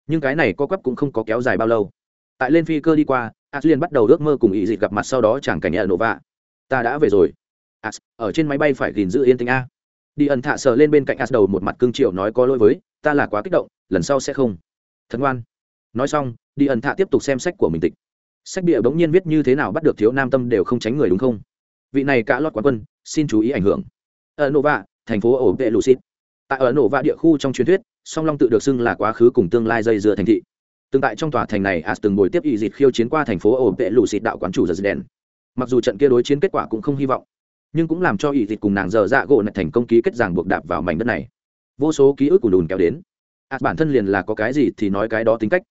nhưng cái này có gấp cũng không có kéo dài bao lâu. Tại lên phi cơ đi qua, as liền bắt đầu ước mơ cùng ý dịt gặp mặt sau đó chẳng cảnh nhẹ nổ vạ ta đã về rồi as, ở trên máy bay phải gìn giữ yên tĩnh a. Đi ẩn thạ sờ lên bên cạnh as đầu một mặt cương triệu nói có lỗi với, ta là quá kích động, lần sau sẽ không. Thật ngoan. Nói xong, đi ẩn thạ tiếp tục xem sách của mình tịch. Sách bịa bỗng nhiên viết như thế nào bắt được thiếu nam tâm đều không tránh người đúng không? Vị này cả lót quán quân, xin chú ý ảnh hưởng. Ở nova thành phố ổ vệ lucid tại ở nova địa khu trong truyền thuyết, song long tự được xưng là quá khứ cùng tương lai dây dưa thành thị. Tương tại trong tòa thành này, as từng ngồi tiếp ý dịt khiêu chiến qua thành phố ổ vệ lucid đạo quán chủ giờ đèn mặc dù trận kia đối chiến kết quả cũng không hy vọng nhưng cũng làm cho ỷ dịt cùng nàng dở dạ gỗ này thành công ký kết ràng buộc đạp vào mảnh đất này. Vô số ký ức của đùn kéo đến. As bản thân liền là có cái gì thì nói cái đó tính cách.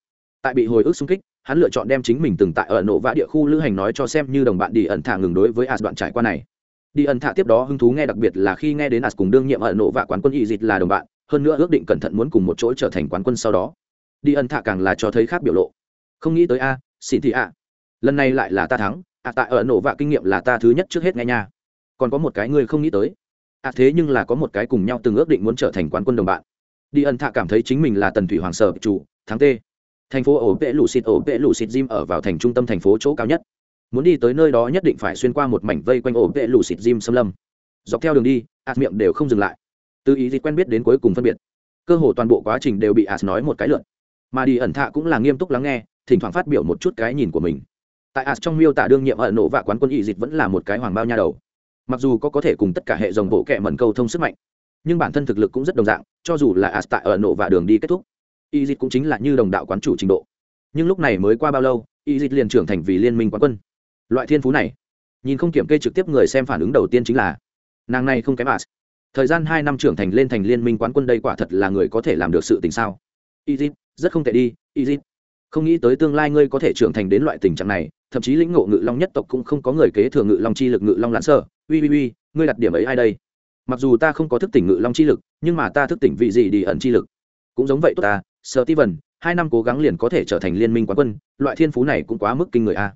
Tại bị hồi ức xung kích, hắn lựa chọn đem chính mình từng tại ở nổ vã địa khu lữ hành nói cho xem như đồng bạn đi ẩn thả ngừng đối với as đoạn trải qua này. Đi ẩn thả tiếp đó hứng thú nghe đặc biệt là khi nghe đến as cùng đương nhiệm ở nổ vã quán quân y dịch là đồng bạn, hơn nữa ước định cẩn thận muốn cùng một chỗ trở thành quán quân sau đó. Đi ẩn thả càng là cho thấy khác biểu lộ. Không nghĩ tới a, xin thì a. Lần này lại là ta thắng. Ạ tại ở nổ vạ kinh nghiệm là ta thứ nhất trước hết nghe nha còn có một cái người không nghĩ tới. À thế nhưng là có một cái cùng nhau từng ước định muốn trở thành quán quân đồng bạn. Đi ẩn thạ cảm thấy chính mình là tần thủy hoàng sở chủ Tháng t thành phố ổ vệ lũ xịt, ổ vệ lũ xịt gym ở vào thành trung tâm thành phố chỗ cao nhất. Muốn đi tới nơi đó nhất định phải xuyên qua một mảnh vây quanh ổ vệ lũ xịt gym xâm lâm. Dọc theo đường đi ạt miệng đều không dừng lại. Từ ý gì quen biết đến cuối cùng phân biệt. Cơ hồ toàn bộ quá trình đều bị ạt nói một cái lượn. Mà đi ẩn thạ cũng là nghiêm túc lắng nghe, thỉnh thoảng phát biểu một chút cái nhìn của mình. Tại ạt trong miêu tả đương nhiệm ở nổ và quán quân ý dịch vẫn là một cái hoàng bao nha đầu mặc dù có có thể cùng tất cả hệ dòng bộ kệ mẩn câu thông sức mạnh, nhưng bản thân thực lực cũng rất đồng dạng, cho dù là ạt tại ở nổ và đường đi kết thúc y dịch cũng chính là như đồng đạo quán chủ trình độ. Nhưng lúc này mới qua bao lâu y dịch liền trưởng thành vì liên minh quán quân. Loại thiên phú này, nhìn không kiểm kê trực tiếp người xem phản ứng đầu tiên chính là, nàng này không kém as thời gian hai năm trưởng thành lên thành liên minh quán quân đây quả thật là người có thể làm được sự tình sao? Y dịch rất không tệ đi y dịch không nghĩ tới tương lai ngươi có thể trưởng thành đến loại tình trạng này, thậm chí lĩnh ngộ ngự long nhất tộc cũng không có người kế thừa ngự long chi lực ngự long lãn sơ uy uy uy, ngươi đặt điểm ấy ai đây? Mặc dù ta không có thức tỉnh ngự long chi lực, nhưng mà ta thức tỉnh vị gì đi ẩn chi lực. Cũng giống vậy tốt ta sợ ti vần hai năm cố gắng liền có thể trở thành liên minh quán quân, loại thiên phú này cũng quá mức kinh người a.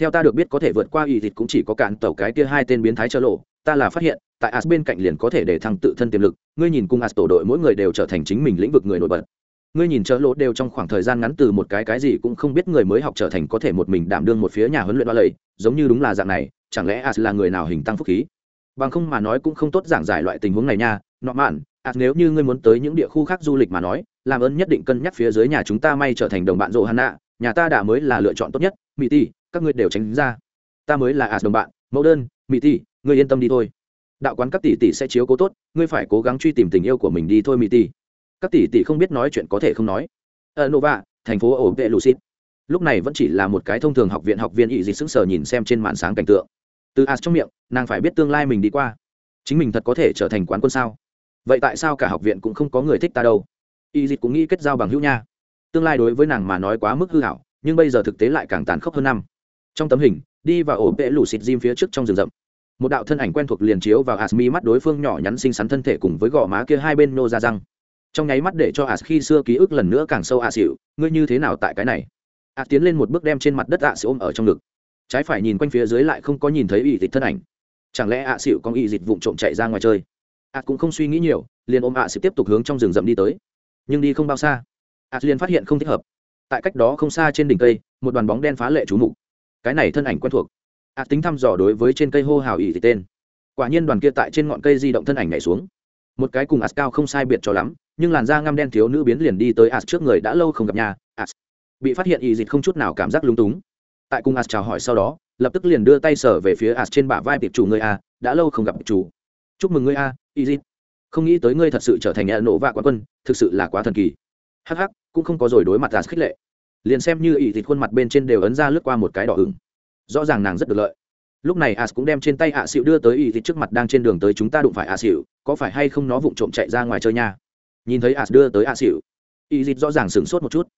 Theo ta được biết có thể vượt qua ủy thịt cũng chỉ có cạn tàu cái kia hai tên biến thái chơ lộ, ta là phát hiện, tại as bên cạnh liền có thể để thăng tự thân tiềm lực, ngươi nhìn cung as tổ đội mỗi người đều trở thành chính mình lĩnh vực người nổi bật. Ngươi nhìn chợ lỗ đều trong khoảng thời gian ngắn từ một cái cái gì cũng không biết người mới học trở thành có thể một mình đảm đương một phía nhà huấn luyện ba lầy, giống như đúng là dạng này chẳng lẽ as là người nào hình tăng phúc khí? Bằng không mà nói cũng không tốt giảng giải loại tình huống này nha nọ mạn as nếu như ngươi muốn tới những địa khu khác du lịch mà nói, làm ơn nhất định cân nhắc phía dưới nhà chúng ta may trở thành đồng bạn rộ hắn nạ nhà ta đã mới là lựa chọn tốt nhất mỹ ti các ngươi đều tránh ra. Ta mới là as đồng bạn, mẫu đơn mỹ ti ngươi yên tâm đi thôi. Đạo quán các tỷ tỷ sẽ chiếu cố tốt, ngươi phải cố gắng truy tìm tình yêu của mình đi thôi mỹ ti các tỷ tỷ không biết nói chuyện có thể không nói. Ở nova, thành phố ổ vệ lucid lúc này vẫn chỉ là một cái thông thường học viện, học viên ý dịch sững sờ nhìn xem trên màn sáng cảnh tượng từ as trong miệng, nàng phải biết tương lai mình đi qua. Chính mình thật có thể trở thành quán quân sao? Vậy tại sao cả học viện cũng không có người thích ta đâu? Y dịch cũng nghĩ kết giao bằng hữu nha. Tương lai đối với nàng mà nói quá mức hư hảo, nhưng bây giờ thực tế lại càng tàn khốc hơn năm. Trong tấm hình, đi vào ổ bệ lũ xịt diêm phía trước trong rừng rậm. Một đạo thân ảnh quen thuộc liền chiếu vào asmi mắt đối phương nhỏ nhắn xinh xắn thân thể cùng với gò má kia hai bên nô ra răng. Trong nháy mắt để cho as khi xưa ký ức lần nữa càng sâu a xịu ngươi như thế nào tại cái này? A tiến lên một bước đem trên mặt đất ạ xịu ôm ở trong ngực trái phải nhìn quanh phía dưới lại không có nhìn thấy ỷ dịch thân ảnh. Chẳng lẽ ạ xịu có ỷ dịch vụng trộm chạy ra ngoài chơi? As cũng không suy nghĩ nhiều, liền ôm ạ xịu tiếp tục hướng trong rừng rậm đi tới. Nhưng đi không bao xa. Ạ liền phát hiện không thích hợp. Tại cách đó không xa trên đỉnh cây, một đoàn bóng đen phá lệ trú mục. Cái này thân ảnh quen thuộc. Ạ tính thăm dò đối với trên cây hô hào ỷ dịch tên. Quả nhiên đoàn kia tại trên ngọn cây di động thân ảnh nhảy xuống. Một cái cùng ạ cao không sai biệt cho lắm, nhưng làn da ngăm đen thiếu nữ biến liền đi tới ạ trước người đã lâu không gặp nhà. Ạ bị phát hiện y dịch không chút nào cảm giác lung túng tại cùng as chào hỏi sau đó, lập tức liền đưa tay sở về phía as trên bả vai tiệp chủ người a, đã lâu không gặp chủ. Chúc mừng ngươi a izit không nghĩ tới ngươi thật sự trở thành ẩn nổ vạ quán quân, thực sự là quá thần kỳ. Hắc hắc, cũng không có rồi đối mặt as khích lệ. Liền xem như ỷ khuôn mặt bên trên đều ấn ra lướt qua một cái đỏ ửng. Rõ ràng nàng rất được lợi. Lúc này as cũng đem trên tay ạ xịu đưa tới ỷ dịp trước mặt đang trên đường tới chúng ta đụng phải ạ xịu có phải hay không nó vụng trộm chạy ra ngoài chơi nha? Nhìn thấy as đưa tới ạ xịu ỷ dịp rõ ràng sửng sốt một chút.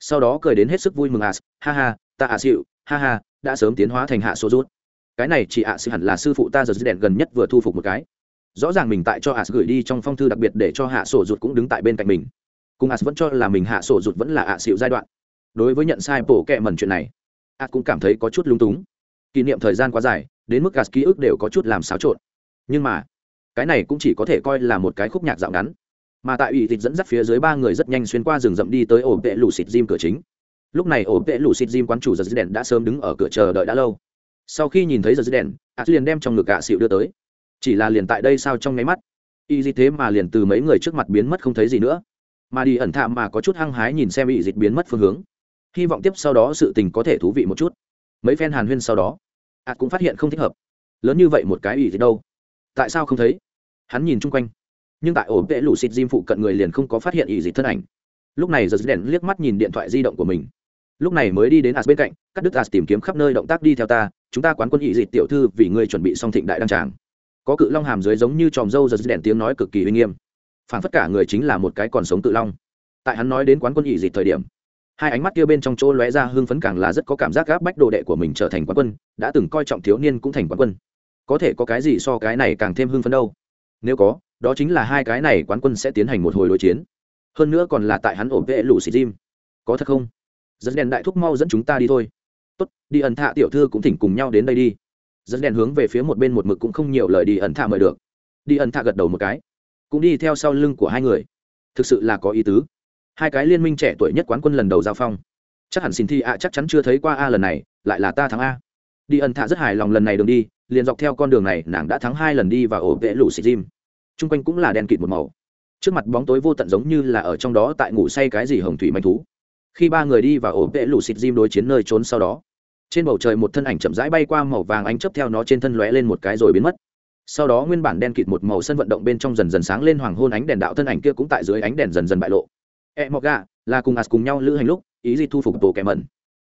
Sau đó cười đến hết sức vui mừng as ha ha, ta ạ xịu ha ha, đã sớm tiến hóa thành hạ số rút. Cái này chỉ ạ sư hẳn là sư phụ ta giờ đèn gần nhất vừa thu phục một cái. Rõ ràng mình tại cho as gửi đi trong phong thư đặc biệt để cho hạ sổ rụt cũng đứng tại bên cạnh mình. Cùng as vẫn cho là mình hạ sổ rụt vẫn là ạ xịu giai đoạn. Đối với nhận sai bổ kẹ mần chuyện này as cũng cảm thấy có chút lung túng. Kỷ niệm thời gian quá dài, đến mức gạt ký ức đều có chút làm xáo trộn. Nhưng mà, cái này cũng chỉ có thể coi là một cái khúc nhạc dạo ngắn. Mà tại ủy thịt dẫn dắt phía dưới ba người rất nhanh xuyên qua rừng rậm đi tới ổ vệ lù xịt diêm cửa chính lúc này ổ vệ lù xịt diêm quán chủ giật đèn đã sớm đứng ở cửa chờ đợi đã lâu. Sau khi nhìn thấy giật đèn ạ liền đem trong ngực gạ xịu đưa tới. Chỉ là liền tại đây sao trong nháy mắt? Y gì thế mà liền từ mấy người trước mặt biến mất không thấy gì nữa. Mà đi ẩn thạm mà có chút hăng hái nhìn xem y dịch biến mất phương hướng. Hy vọng tiếp sau đó sự tình có thể thú vị một chút. Mấy phen hàn huyên sau đó ạ cũng phát hiện không thích hợp. Lớn như vậy một cái y gì đâu? Tại sao không thấy? Hắn nhìn chung quanh. Nhưng tại ổ vệ lũ xịt diêm phụ cận người liền không có phát hiện y gì thân ảnh lúc này giật đèn liếc mắt nhìn điện thoại di động của mình. Lúc này mới đi đến as bên cạnh, cắt đứt as tìm kiếm khắp nơi động tác đi theo ta, chúng ta quán quân ý dịt tiểu thư vì ngươi chuẩn bị xong thịnh đại đăng tràng. Có cự long hàm dưới giống như tròm dâu giật đèn tiếng nói cực kỳ uy nghiêm. Phản tất cả người chính là một cái còn sống cự long. Tại hắn nói đến quán quân ý dịt thời điểm, hai ánh mắt kia bên trong chỗ lóe ra hưng phấn càng là rất có cảm giác gáp bách đồ đệ của mình trở thành quán quân, đã từng coi trọng thiếu niên cũng thành quán quân. Có thể có cái gì so cái này càng thêm hưng phấn đâu. Nếu có, đó chính là hai cái này quán quân sẽ tiến hành một hồi đối chiến hơn nữa còn là tại hắn ổn vệ lũ xì jim. Có thật không? Dẫn đèn đại thúc mau dẫn chúng ta đi thôi. Tốt, đi ẩn thạ tiểu thư cũng thỉnh cùng nhau đến đây đi. Dẫn đèn hướng về phía một bên một mực cũng không nhiều lời đi ẩn thạ mời được. Đi ẩn thạ gật đầu một cái. Cũng đi theo sau lưng của hai người. Thực sự là có ý tứ. Hai cái liên minh trẻ tuổi nhất quán quân lần đầu giao phong. Chắc hẳn xin thi ạ, chắc chắn chưa thấy qua a lần này, lại là ta thắng a. Đi ẩn thạ rất hài lòng lần này đường đi, liền dọc theo con đường này, nàng đã thắng hai lần đi và ổ vệ lũ xịt jim. Chung quanh cũng là đen kịt một màu trước mặt bóng tối vô tận giống như là ở trong đó tại ngủ say cái gì hồng thủy manh thú. Khi ba người đi vào ổ vệ lũ xịt diêm đối chiến nơi trốn sau đó, trên bầu trời một thân ảnh chậm rãi bay qua màu vàng ánh chấp theo nó trên thân lóe lên một cái rồi biến mất. Sau đó nguyên bản đen kịt một màu sân vận động bên trong dần dần sáng lên hoàng hôn ánh đèn đạo thân ảnh kia cũng tại dưới ánh đèn dần dần bại lộ. E mọc gà là cùng as cùng nhau lữ hành lúc, ý gì thu phục tổ kẻ mẩn?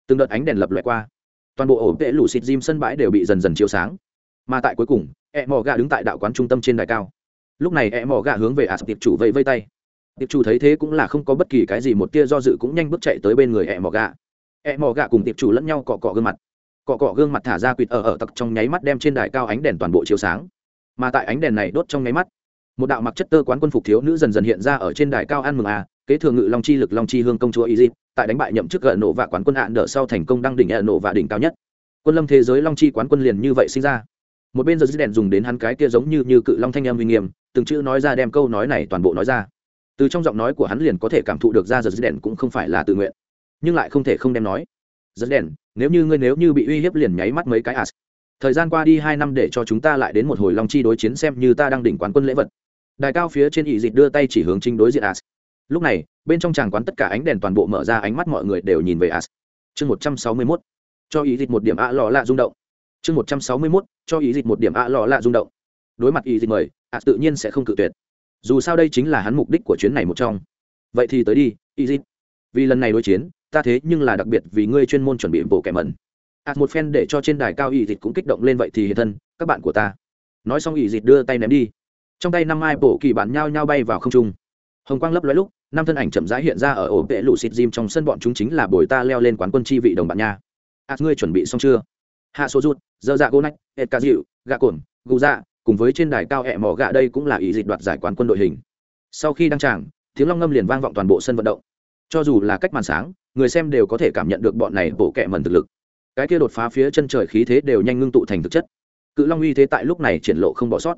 Từng đợt ánh đèn lập loại qua, toàn bộ ổ vệ lũ xịt diêm sân bãi đều bị dần dần chiếu sáng. Mà tại cuối cùng e mò gà đứng tại đạo quán trung tâm trên đài cao lúc này e mò gà hướng về as tiệp chủ vẫy vây tay. Tiệp chủ thấy thế cũng là không có bất kỳ cái gì, một tia do dự cũng nhanh bước chạy tới bên người e mò gà e mò gà cùng tiệp chủ lẫn nhau cọ cọ gương mặt. Cọ cọ gương mặt thả ra quịt ở ở tặc trong nháy mắt đem trên đài cao ánh đèn toàn bộ chiếu sáng. Mà tại ánh đèn này đốt trong nháy mắt, một đạo mặc chất tơ quán quân phục thiếu nữ dần dần hiện ra ở trên đài cao ăn mừng à kế thừa ngự long chi lực long chi hương công chúa y dịp tại đánh bại nhậm chức gợn nổ và quán quân hạn đỡ sau thành công đăng đỉnh ợ nổ và đỉnh cao nhất. Quân lâm thế giới long chi quán quân liền như vậy sinh ra một bên giờ dưới đèn dùng đến hắn cái kia giống như như cự long thanh em uy nghiêm, từng chữ nói ra đem câu nói này toàn bộ nói ra. Từ trong giọng nói của hắn liền có thể cảm thụ được ra giờ dứt đèn cũng không phải là tự nguyện, nhưng lại không thể không đem nói. Rất đèn, nếu như ngươi nếu như bị uy hiếp liền nháy mắt mấy cái as thời gian qua đi hai năm để cho chúng ta lại đến một hồi long chi đối chiến xem như ta đang đỉnh quán quân lễ vật. Đài cao phía trên ỵ dịch đưa tay chỉ hướng chính đối diện as. Lúc này, bên trong tràng quán tất cả ánh đèn toàn bộ mở ra, ánh mắt mọi người đều nhìn về as. Chương một trăm sáu mươi mốt. Cho ý dịch một điểm ạ lò lạ rung động chương một trăm sáu mươi mốt, cho ý dịch một điểm ạ lọ lạ rung động. Đối mặt ý dịch mời, ạ tự nhiên sẽ không cự tuyệt. Dù sao đây chính là hắn mục đích của chuyến này một trong. Vậy thì tới đi, ý dịch. Vì lần này đối chiến, ta thế nhưng là đặc biệt vì ngươi chuyên môn chuẩn bị bộ kẻ mẩn. Ạ một phen để cho trên đài cao ý dịch cũng kích động lên vậy thì hiện thân, các bạn của ta. Nói xong ý dịch đưa tay ném đi. Trong tay năm ai bộ kỳ bản nhao nhao bay vào không trung. Hồng quang lấp lóe lúc, năm thân ảnh chậm rãi hiện ra ở ổ vệ lũ xịt diêm trong sân, bọn chúng chính là bồi ta leo lên quán quân chi vị đồng bạn nha. À ngươi chuẩn bị xong chưa? Hạ số rút, dơ dạ gô nách ed ca dịu gạ cồn gù dạ cùng với trên đài cao hẹ mỏ gạ đây cũng là ý dịch đoạt giải quán quân đội hình. Sau khi đăng tràng, tiếng long ngâm liền vang vọng toàn bộ sân vận động. Cho dù là cách màn sáng, người xem đều có thể cảm nhận được bọn này bộ kẹ mần thực lực. Cái kia đột phá phía chân trời khí thế đều nhanh ngưng tụ thành thực chất. Cự long uy thế tại lúc này triển lộ không bỏ sót.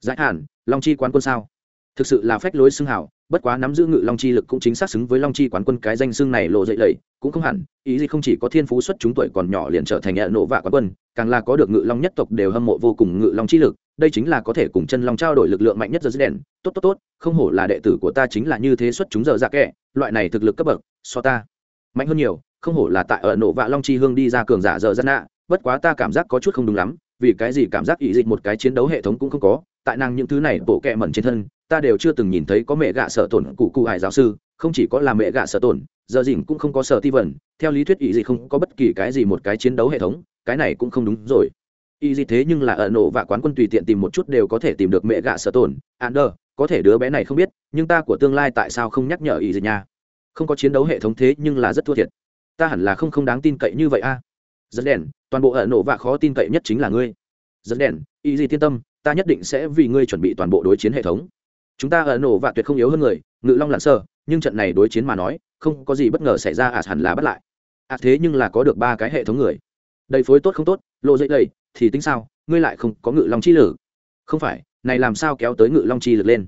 Giải hàn long chi quán quân sao? Thực sự là phách lối xưng hào bất quá nắm giữ ngự long chi lực cũng chính xác xứng với long chi quán quân cái danh xưng này lộ dậy lầy, cũng không hẳn, ý gì không chỉ có thiên phú xuất chúng tuổi còn nhỏ liền trở thành nhẹ nổ vạ quán quân, càng là có được ngự long nhất tộc đều hâm mộ vô cùng ngự long chi lực, đây chính là có thể cùng chân long trao đổi lực lượng mạnh nhất giờ đèn, tốt tốt tốt, không hổ là đệ tử của ta chính là như thế xuất chúng giờ dạ kệ loại này thực lực cấp bậc, so ta mạnh hơn nhiều, không hổ là tại ở nổ vạ long chi hương đi ra cường giả giờ dân nạ, bất quá ta cảm giác có chút không đúng lắm, vì cái gì cảm giác ý dịch một cái chiến đấu hệ thống cũng không có, tại nàng những thứ này bộ kẹ mẩn trên thân ta đều chưa từng nhìn thấy có mẹ gạ sở tổn cụ cụ hải giáo sư, không chỉ có là mẹ gạ sở tổn, giờ dình cũng không có sở ti vẩn theo lý thuyết ý gì không có bất kỳ cái gì một cái chiến đấu hệ thống, cái này cũng không đúng rồi. Ý gì thế nhưng là ở nổ và quán quân tùy tiện tìm một chút đều có thể tìm được mẹ gạ sở tổn, ander, có thể đứa bé này không biết, nhưng ta của tương lai tại sao không nhắc nhở ý gì nha? Không có chiến đấu hệ thống thế nhưng là rất thua thiệt. Ta hẳn là không không đáng tin cậy như vậy a. Rất đèn, toàn bộ ở nổ và khó tin cậy nhất chính là ngươi. Rất đèn, ý gì tiên tâm, ta nhất định sẽ vì ngươi chuẩn bị toàn bộ đối chiến hệ thống chúng ta ở nổ và tuyệt không yếu hơn người, ngự long lặn sơ nhưng trận này đối chiến mà nói, không có gì bất ngờ xảy ra ạt hẳn là bắt lại. Ạt thế nhưng là có được ba cái hệ thống người. Đầy phối tốt không tốt, lộ dậy đầy, thì tính sao, ngươi lại không có ngự long chi lử. Không phải, này làm sao kéo tới ngự long chi lực lên?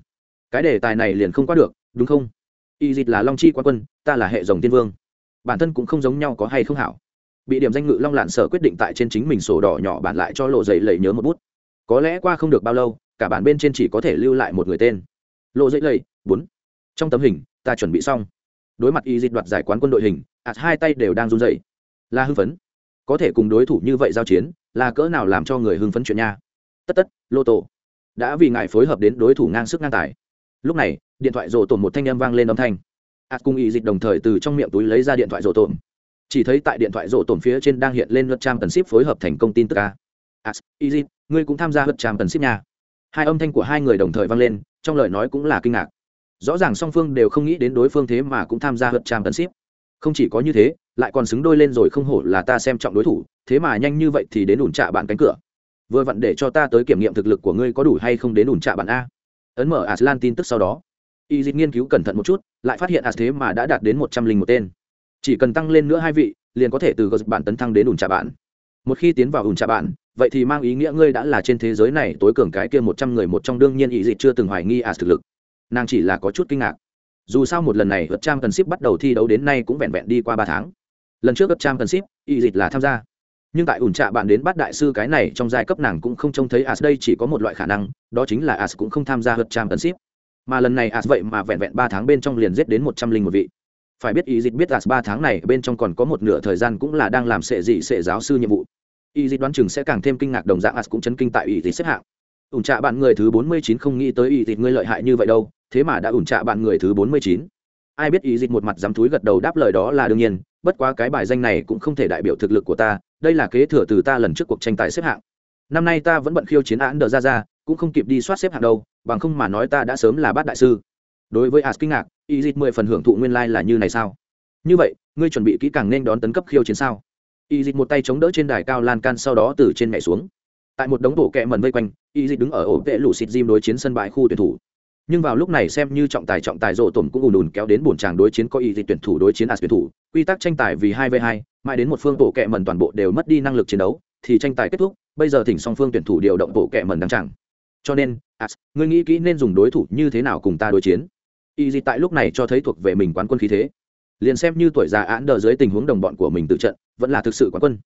Cái đề tài này liền không qua được, đúng không? Y dịch là long chi quan quân, ta là hệ dòng tiên vương. Bản thân cũng không giống nhau có hay không hảo. Bị điểm danh ngự long lạn sở quyết định tại trên chính mình sổ đỏ nhỏ bản lại cho lộ dậy lầy nhớ một bút. Có lẽ qua không được bao lâu, cả bản bên trên chỉ có thể lưu lại một người tên lộ dậy lầy, bốn. Trong tấm hình, ta chuẩn bị xong. Đối mặt y dịch đoạt giải quán quân đội hình ạt hai tay đều đang run dậy là hưng phấn. Có thể cùng đối thủ như vậy giao chiến, là cỡ nào làm cho người hưng phấn chuyện nha. Tất tất, lô tổ. Đã vì ngại phối hợp đến đối thủ ngang sức ngang tài. Lúc này, điện thoại rổ tổn một thanh âm vang lên âm thanh. Ạt cùng y dịch đồng thời từ trong miệng túi lấy ra điện thoại rổ tổn. Chỉ thấy tại điện thoại rổ tổn phía trên đang hiện lên luật trang tần ship phối hợp thành công tin tức ca ạt y dịch ngươi cũng tham gia luật trang tần ship nha. Hai âm thanh của hai người đồng thời vang lên trong lời nói cũng là kinh ngạc. Rõ ràng song phương đều không nghĩ đến đối phương thế mà cũng tham gia hợp trang tấn ship. Không chỉ có như thế, lại còn xứng đôi lên rồi không hổ là ta xem trọng đối thủ, thế mà nhanh như vậy thì đến ủn trạ bạn cánh cửa. Vừa vặn để cho ta tới kiểm nghiệm thực lực của ngươi có đủ hay không đến ủn trạ bạn a. Ấn mở aslan tin tức sau đó. Y dịch nghiên cứu cẩn thận một chút, lại phát hiện as thế mà đã đạt đến một trăm linh một tên. Chỉ cần tăng lên nữa hai vị, liền có thể từ gợt bản tấn thăng đến ủn trạ bạn. Một khi tiến vào ủn trạ bạn vậy thì mang ý nghĩa ngươi đã là trên thế giới này tối cường cái kia một trăm người một trong đương nhiên ý dịch chưa từng hoài nghi à thực lực. Nàng chỉ là có chút kinh ngạc. Dù sao một lần này, vật trang cần ship bắt đầu thi đấu đến nay cũng vẹn vẹn đi qua ba tháng. Lần trước vật trang cần ship, ý dịch là tham gia. Nhưng tại ủn trạ bạn đến bắt đại sư cái này trong giai cấp nàng cũng không trông thấy as, đây chỉ có một loại khả năng, đó chính là as cũng không tham gia vượt trang cần ship. Mà lần này as vậy mà vẹn vẹn ba tháng bên trong liền giết đến một trăm linh một vị. Phải biết ý dịch biết as ba tháng này bên trong còn có một nửa thời gian cũng là đang làm sệ dị sệ giáo sư nhiệm vụ y dịch đoán chừng sẽ càng thêm kinh ngạc đồng dạng as cũng chấn kinh tại y dịch xếp hạng. Ủn trạ bạn người thứ bốn mươi chín không nghĩ tới y dịch ngươi lợi hại như vậy đâu, thế mà đã ủn trạ bạn người thứ bốn mươi chín. Ai biết y dịch một mặt dám thúi gật đầu đáp lời đó là đương nhiên, bất quá cái bài danh này cũng không thể đại biểu thực lực của ta, đây là kế thừa từ ta lần trước cuộc tranh tài xếp hạng. Năm nay ta vẫn bận khiêu chiến án đờ ra ra, cũng không kịp đi soát xếp hạng đâu, bằng không mà nói ta đã sớm là bát đại sư. Đối với as kinh ngạc, y dịch mười phần hưởng thụ nguyên lai、like、là như này sao? Như vậy, ngươi chuẩn bị kỹ càng nên đón tấn cấp khiêu chiến sao? Y dịch một tay chống đỡ trên đài cao lan can sau đó từ trên mẹ xuống. Tại một đống bộ kẹ mần vây quanh, Y dịch đứng ở ổ vệ lũ xịt diêm đối chiến sân bãi khu tuyển thủ. Nhưng vào lúc này xem như trọng tài trọng tài rộ tổm cũng ùn ùn kéo đến bổn tràng đối chiến có Y dịch tuyển thủ đối chiến as tuyển thủ. Quy tắc tranh tài vì hai v hai, mãi đến một phương bộ kẹ mần toàn bộ đều mất đi năng lực chiến đấu, thì tranh tài kết thúc, bây giờ thỉnh song phương tuyển thủ điều động bộ kẹ mần đăng chẳng cho nên, as, ngươi nghĩ kỹ nên dùng đối thủ như thế nào cùng ta đối chiến? Y dịch tại lúc này cho thấy thuộc về mình quán quân khí thế liền xem như tuổi già án đờ dưới tình huống đồng bọn của mình tự trận, vẫn là thực sự quán quân.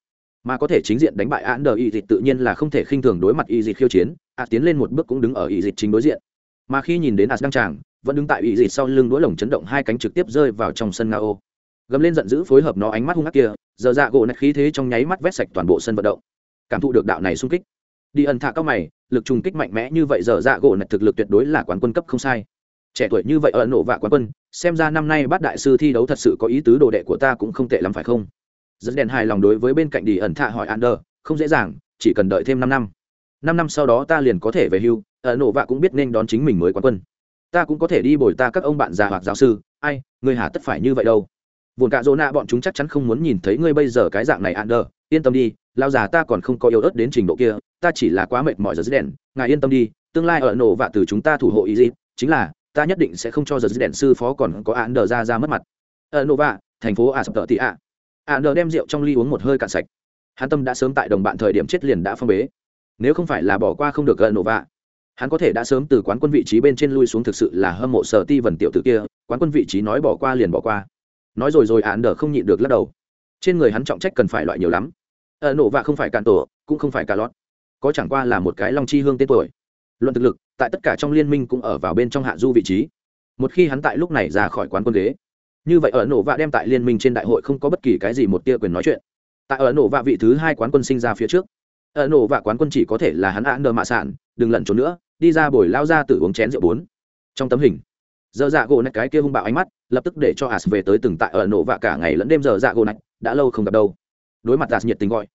Mà có thể chính diện đánh bại án đờ y dịch tự nhiên là không thể khinh thường đối mặt y dịch khiêu chiến à tiến lên một bước cũng đứng ở y dịch chính đối diện. Mà khi nhìn đến à đăng tràng, vẫn đứng tại y dịch sau lưng đũa lồng chấn động hai cánh trực tiếp rơi vào trong sân nga ô. Gầm lên giận dữ phối hợp nó ánh mắt hung ác kia, giờ dạ gỗ nạch khí thế trong nháy mắt vét sạch toàn bộ sân vận động. Cảm thụ được đạo này sung kích. Đi ẩn thạ cao mày, lực trùng kích mạnh mẽ như vậy giờ dạ gỗ nạch thực lực tuyệt đối là quán quân cấp không sai trẻ tuổi như vậy ở nổ vạ quán quân xem ra năm nay bát đại sư thi đấu thật sự có ý tứ đồ đệ của ta cũng không tệ lắm phải không? Dẫn đèn hài lòng đối với bên cạnh đi ẩn thạ hỏi Ander, không dễ dàng chỉ cần đợi thêm năm năm. Năm năm sau đó ta liền có thể về hưu ở nổ vạ cũng biết nên đón chính mình mới quán quân. Ta cũng có thể đi bồi ta các ông bạn già hoặc giáo sư. Ai người hà tất phải như vậy đâu. Vốn cả dỗ nạ bọn chúng chắc chắn không muốn nhìn thấy ngươi bây giờ cái dạng này an đờ yên tâm đi lao già ta còn không có yếu ớt đến trình độ kia ta chỉ là quá mệt mỏi giờ dứt đèn. Ngài yên tâm đi tương lai ở nổ vạ từ chúng ta thủ hộ ý gì chính là ta nhất định sẽ không cho giật dứt đèn sư phó còn có án đờ ra ra mất mặt. Ở Nova, thành phố a sập tợ tị ạ án đờ đem rượu trong ly uống một hơi cạn sạch. Hắn tâm đã sớm tại đồng bạn thời điểm chết liền đã phong bế. Nếu không phải là bỏ qua không được gần nổ vạ hắn có thể đã sớm từ quán quân vị trí bên trên lui xuống thực sự là hâm mộ sở ti vần tiểu tử kia quán quân vị trí nói bỏ qua liền bỏ qua. Nói rồi rồi án đờ không nhịn được lắc đầu. Trên người hắn trọng trách cần phải loại nhiều lắm. Ở nổ vạ không phải cạn tổ cũng không phải cà lót. Có chẳng qua là một cái long chi hương tên tuổi. Luận thực lực tại tất cả trong liên minh cũng ở vào bên trong hạ du vị trí. Một khi hắn tại lúc này ra khỏi quán quân ghế, như vậy ở nổ vạ đem tại liên minh trên đại hội không có bất kỳ cái gì một tia quyền nói chuyện. Tại ở nổ vạ vị thứ hai quán quân sinh ra phía trước, ở nổ vạ quán quân chỉ có thể là hắn án đờ mạ sản đừng lẩn trốn nữa, đi ra bồi lao ra tự uống chén rượu bốn. Trong tấm hình, giờ dạ gỗ nạch cái kia hung bạo ánh mắt, lập tức để cho as về tới từng tại ở nổ vạ cả ngày lẫn đêm giờ dạ gỗ nạch, đã lâu không gặp đâu. Đối mặt as nhiệt tình gọi,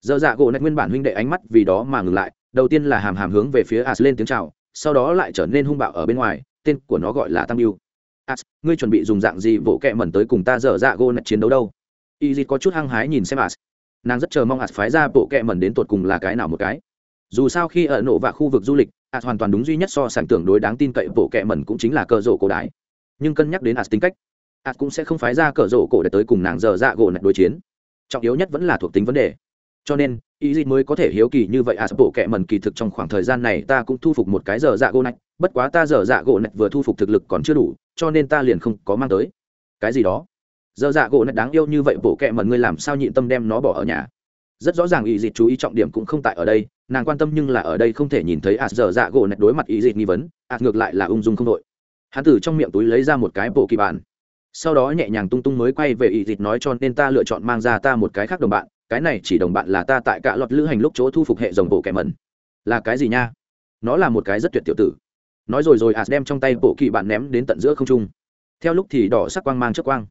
giờ dạ gỗ nạch nguyên bản huynh đệ ánh mắt vì đó mà ngừng lại, đầu tiên là hàm hàm hướng về phía as lên tiếng chào sau đó lại trở nên hung bạo ở bên ngoài, tên của nó gọi là tăng mưu as ngươi chuẩn bị dùng dạng gì vỗ kẹ mẩn tới cùng ta dở dạ gô nạch chiến đấu đâu? Y dịt có chút hăng hái nhìn xem as nàng rất chờ mong as phái ra bộ kẹ mẩn đến tột cùng là cái nào một cái. Dù sao khi ở nổ vạ khu vực du lịch as hoàn toàn đúng duy nhất so sánh tưởng đối đáng tin cậy bộ kẹ mẩn cũng chính là cờ rổ cổ đái nhưng cân nhắc đến as tính cách as cũng sẽ không phái ra cờ rổ cổ để tới cùng nàng dở dạ gô nạch đối chiến. Trọng yếu nhất vẫn là thuộc tính vấn đề cho nên, ý gì mới có thể hiếu kỳ như vậy à bộ kệ mần kỳ thực trong khoảng thời gian này ta cũng thu phục một cái giờ dạ gỗ nạch bất quá ta giờ dạ gỗ nạch vừa thu phục thực lực còn chưa đủ, cho nên ta liền không có mang tới. Cái gì đó? Giờ dạ gỗ nạch đáng yêu như vậy, bộ kệ mần ngươi làm sao nhịn tâm đem nó bỏ ở nhà? Rất rõ ràng ý dịt chú ý trọng điểm cũng không tại ở đây, nàng quan tâm nhưng là ở đây không thể nhìn thấy à, ạt giờ dạ gỗ nạch đối mặt ý dịt nghi vấn ạt ngược lại là ung dung không đội. Hắn từ trong miệng túi lấy ra một cái bộ kỳ bản, sau đó nhẹ nhàng tung tung mới quay về ý dịt nói cho nên ta lựa chọn mang ra ta một cái khác đồng bạn cái này chỉ đồng bạn là ta tại cả lọt lữ hành lúc chỗ thu phục hệ dòng bộ kẻ mẩn. Là cái gì nha? Nó là một cái rất tuyệt tiểu tử. Nói rồi rồi as đem trong tay bộ kỳ bạn ném đến tận giữa không trung. Theo lúc thì đỏ sắc quang mang trước quang.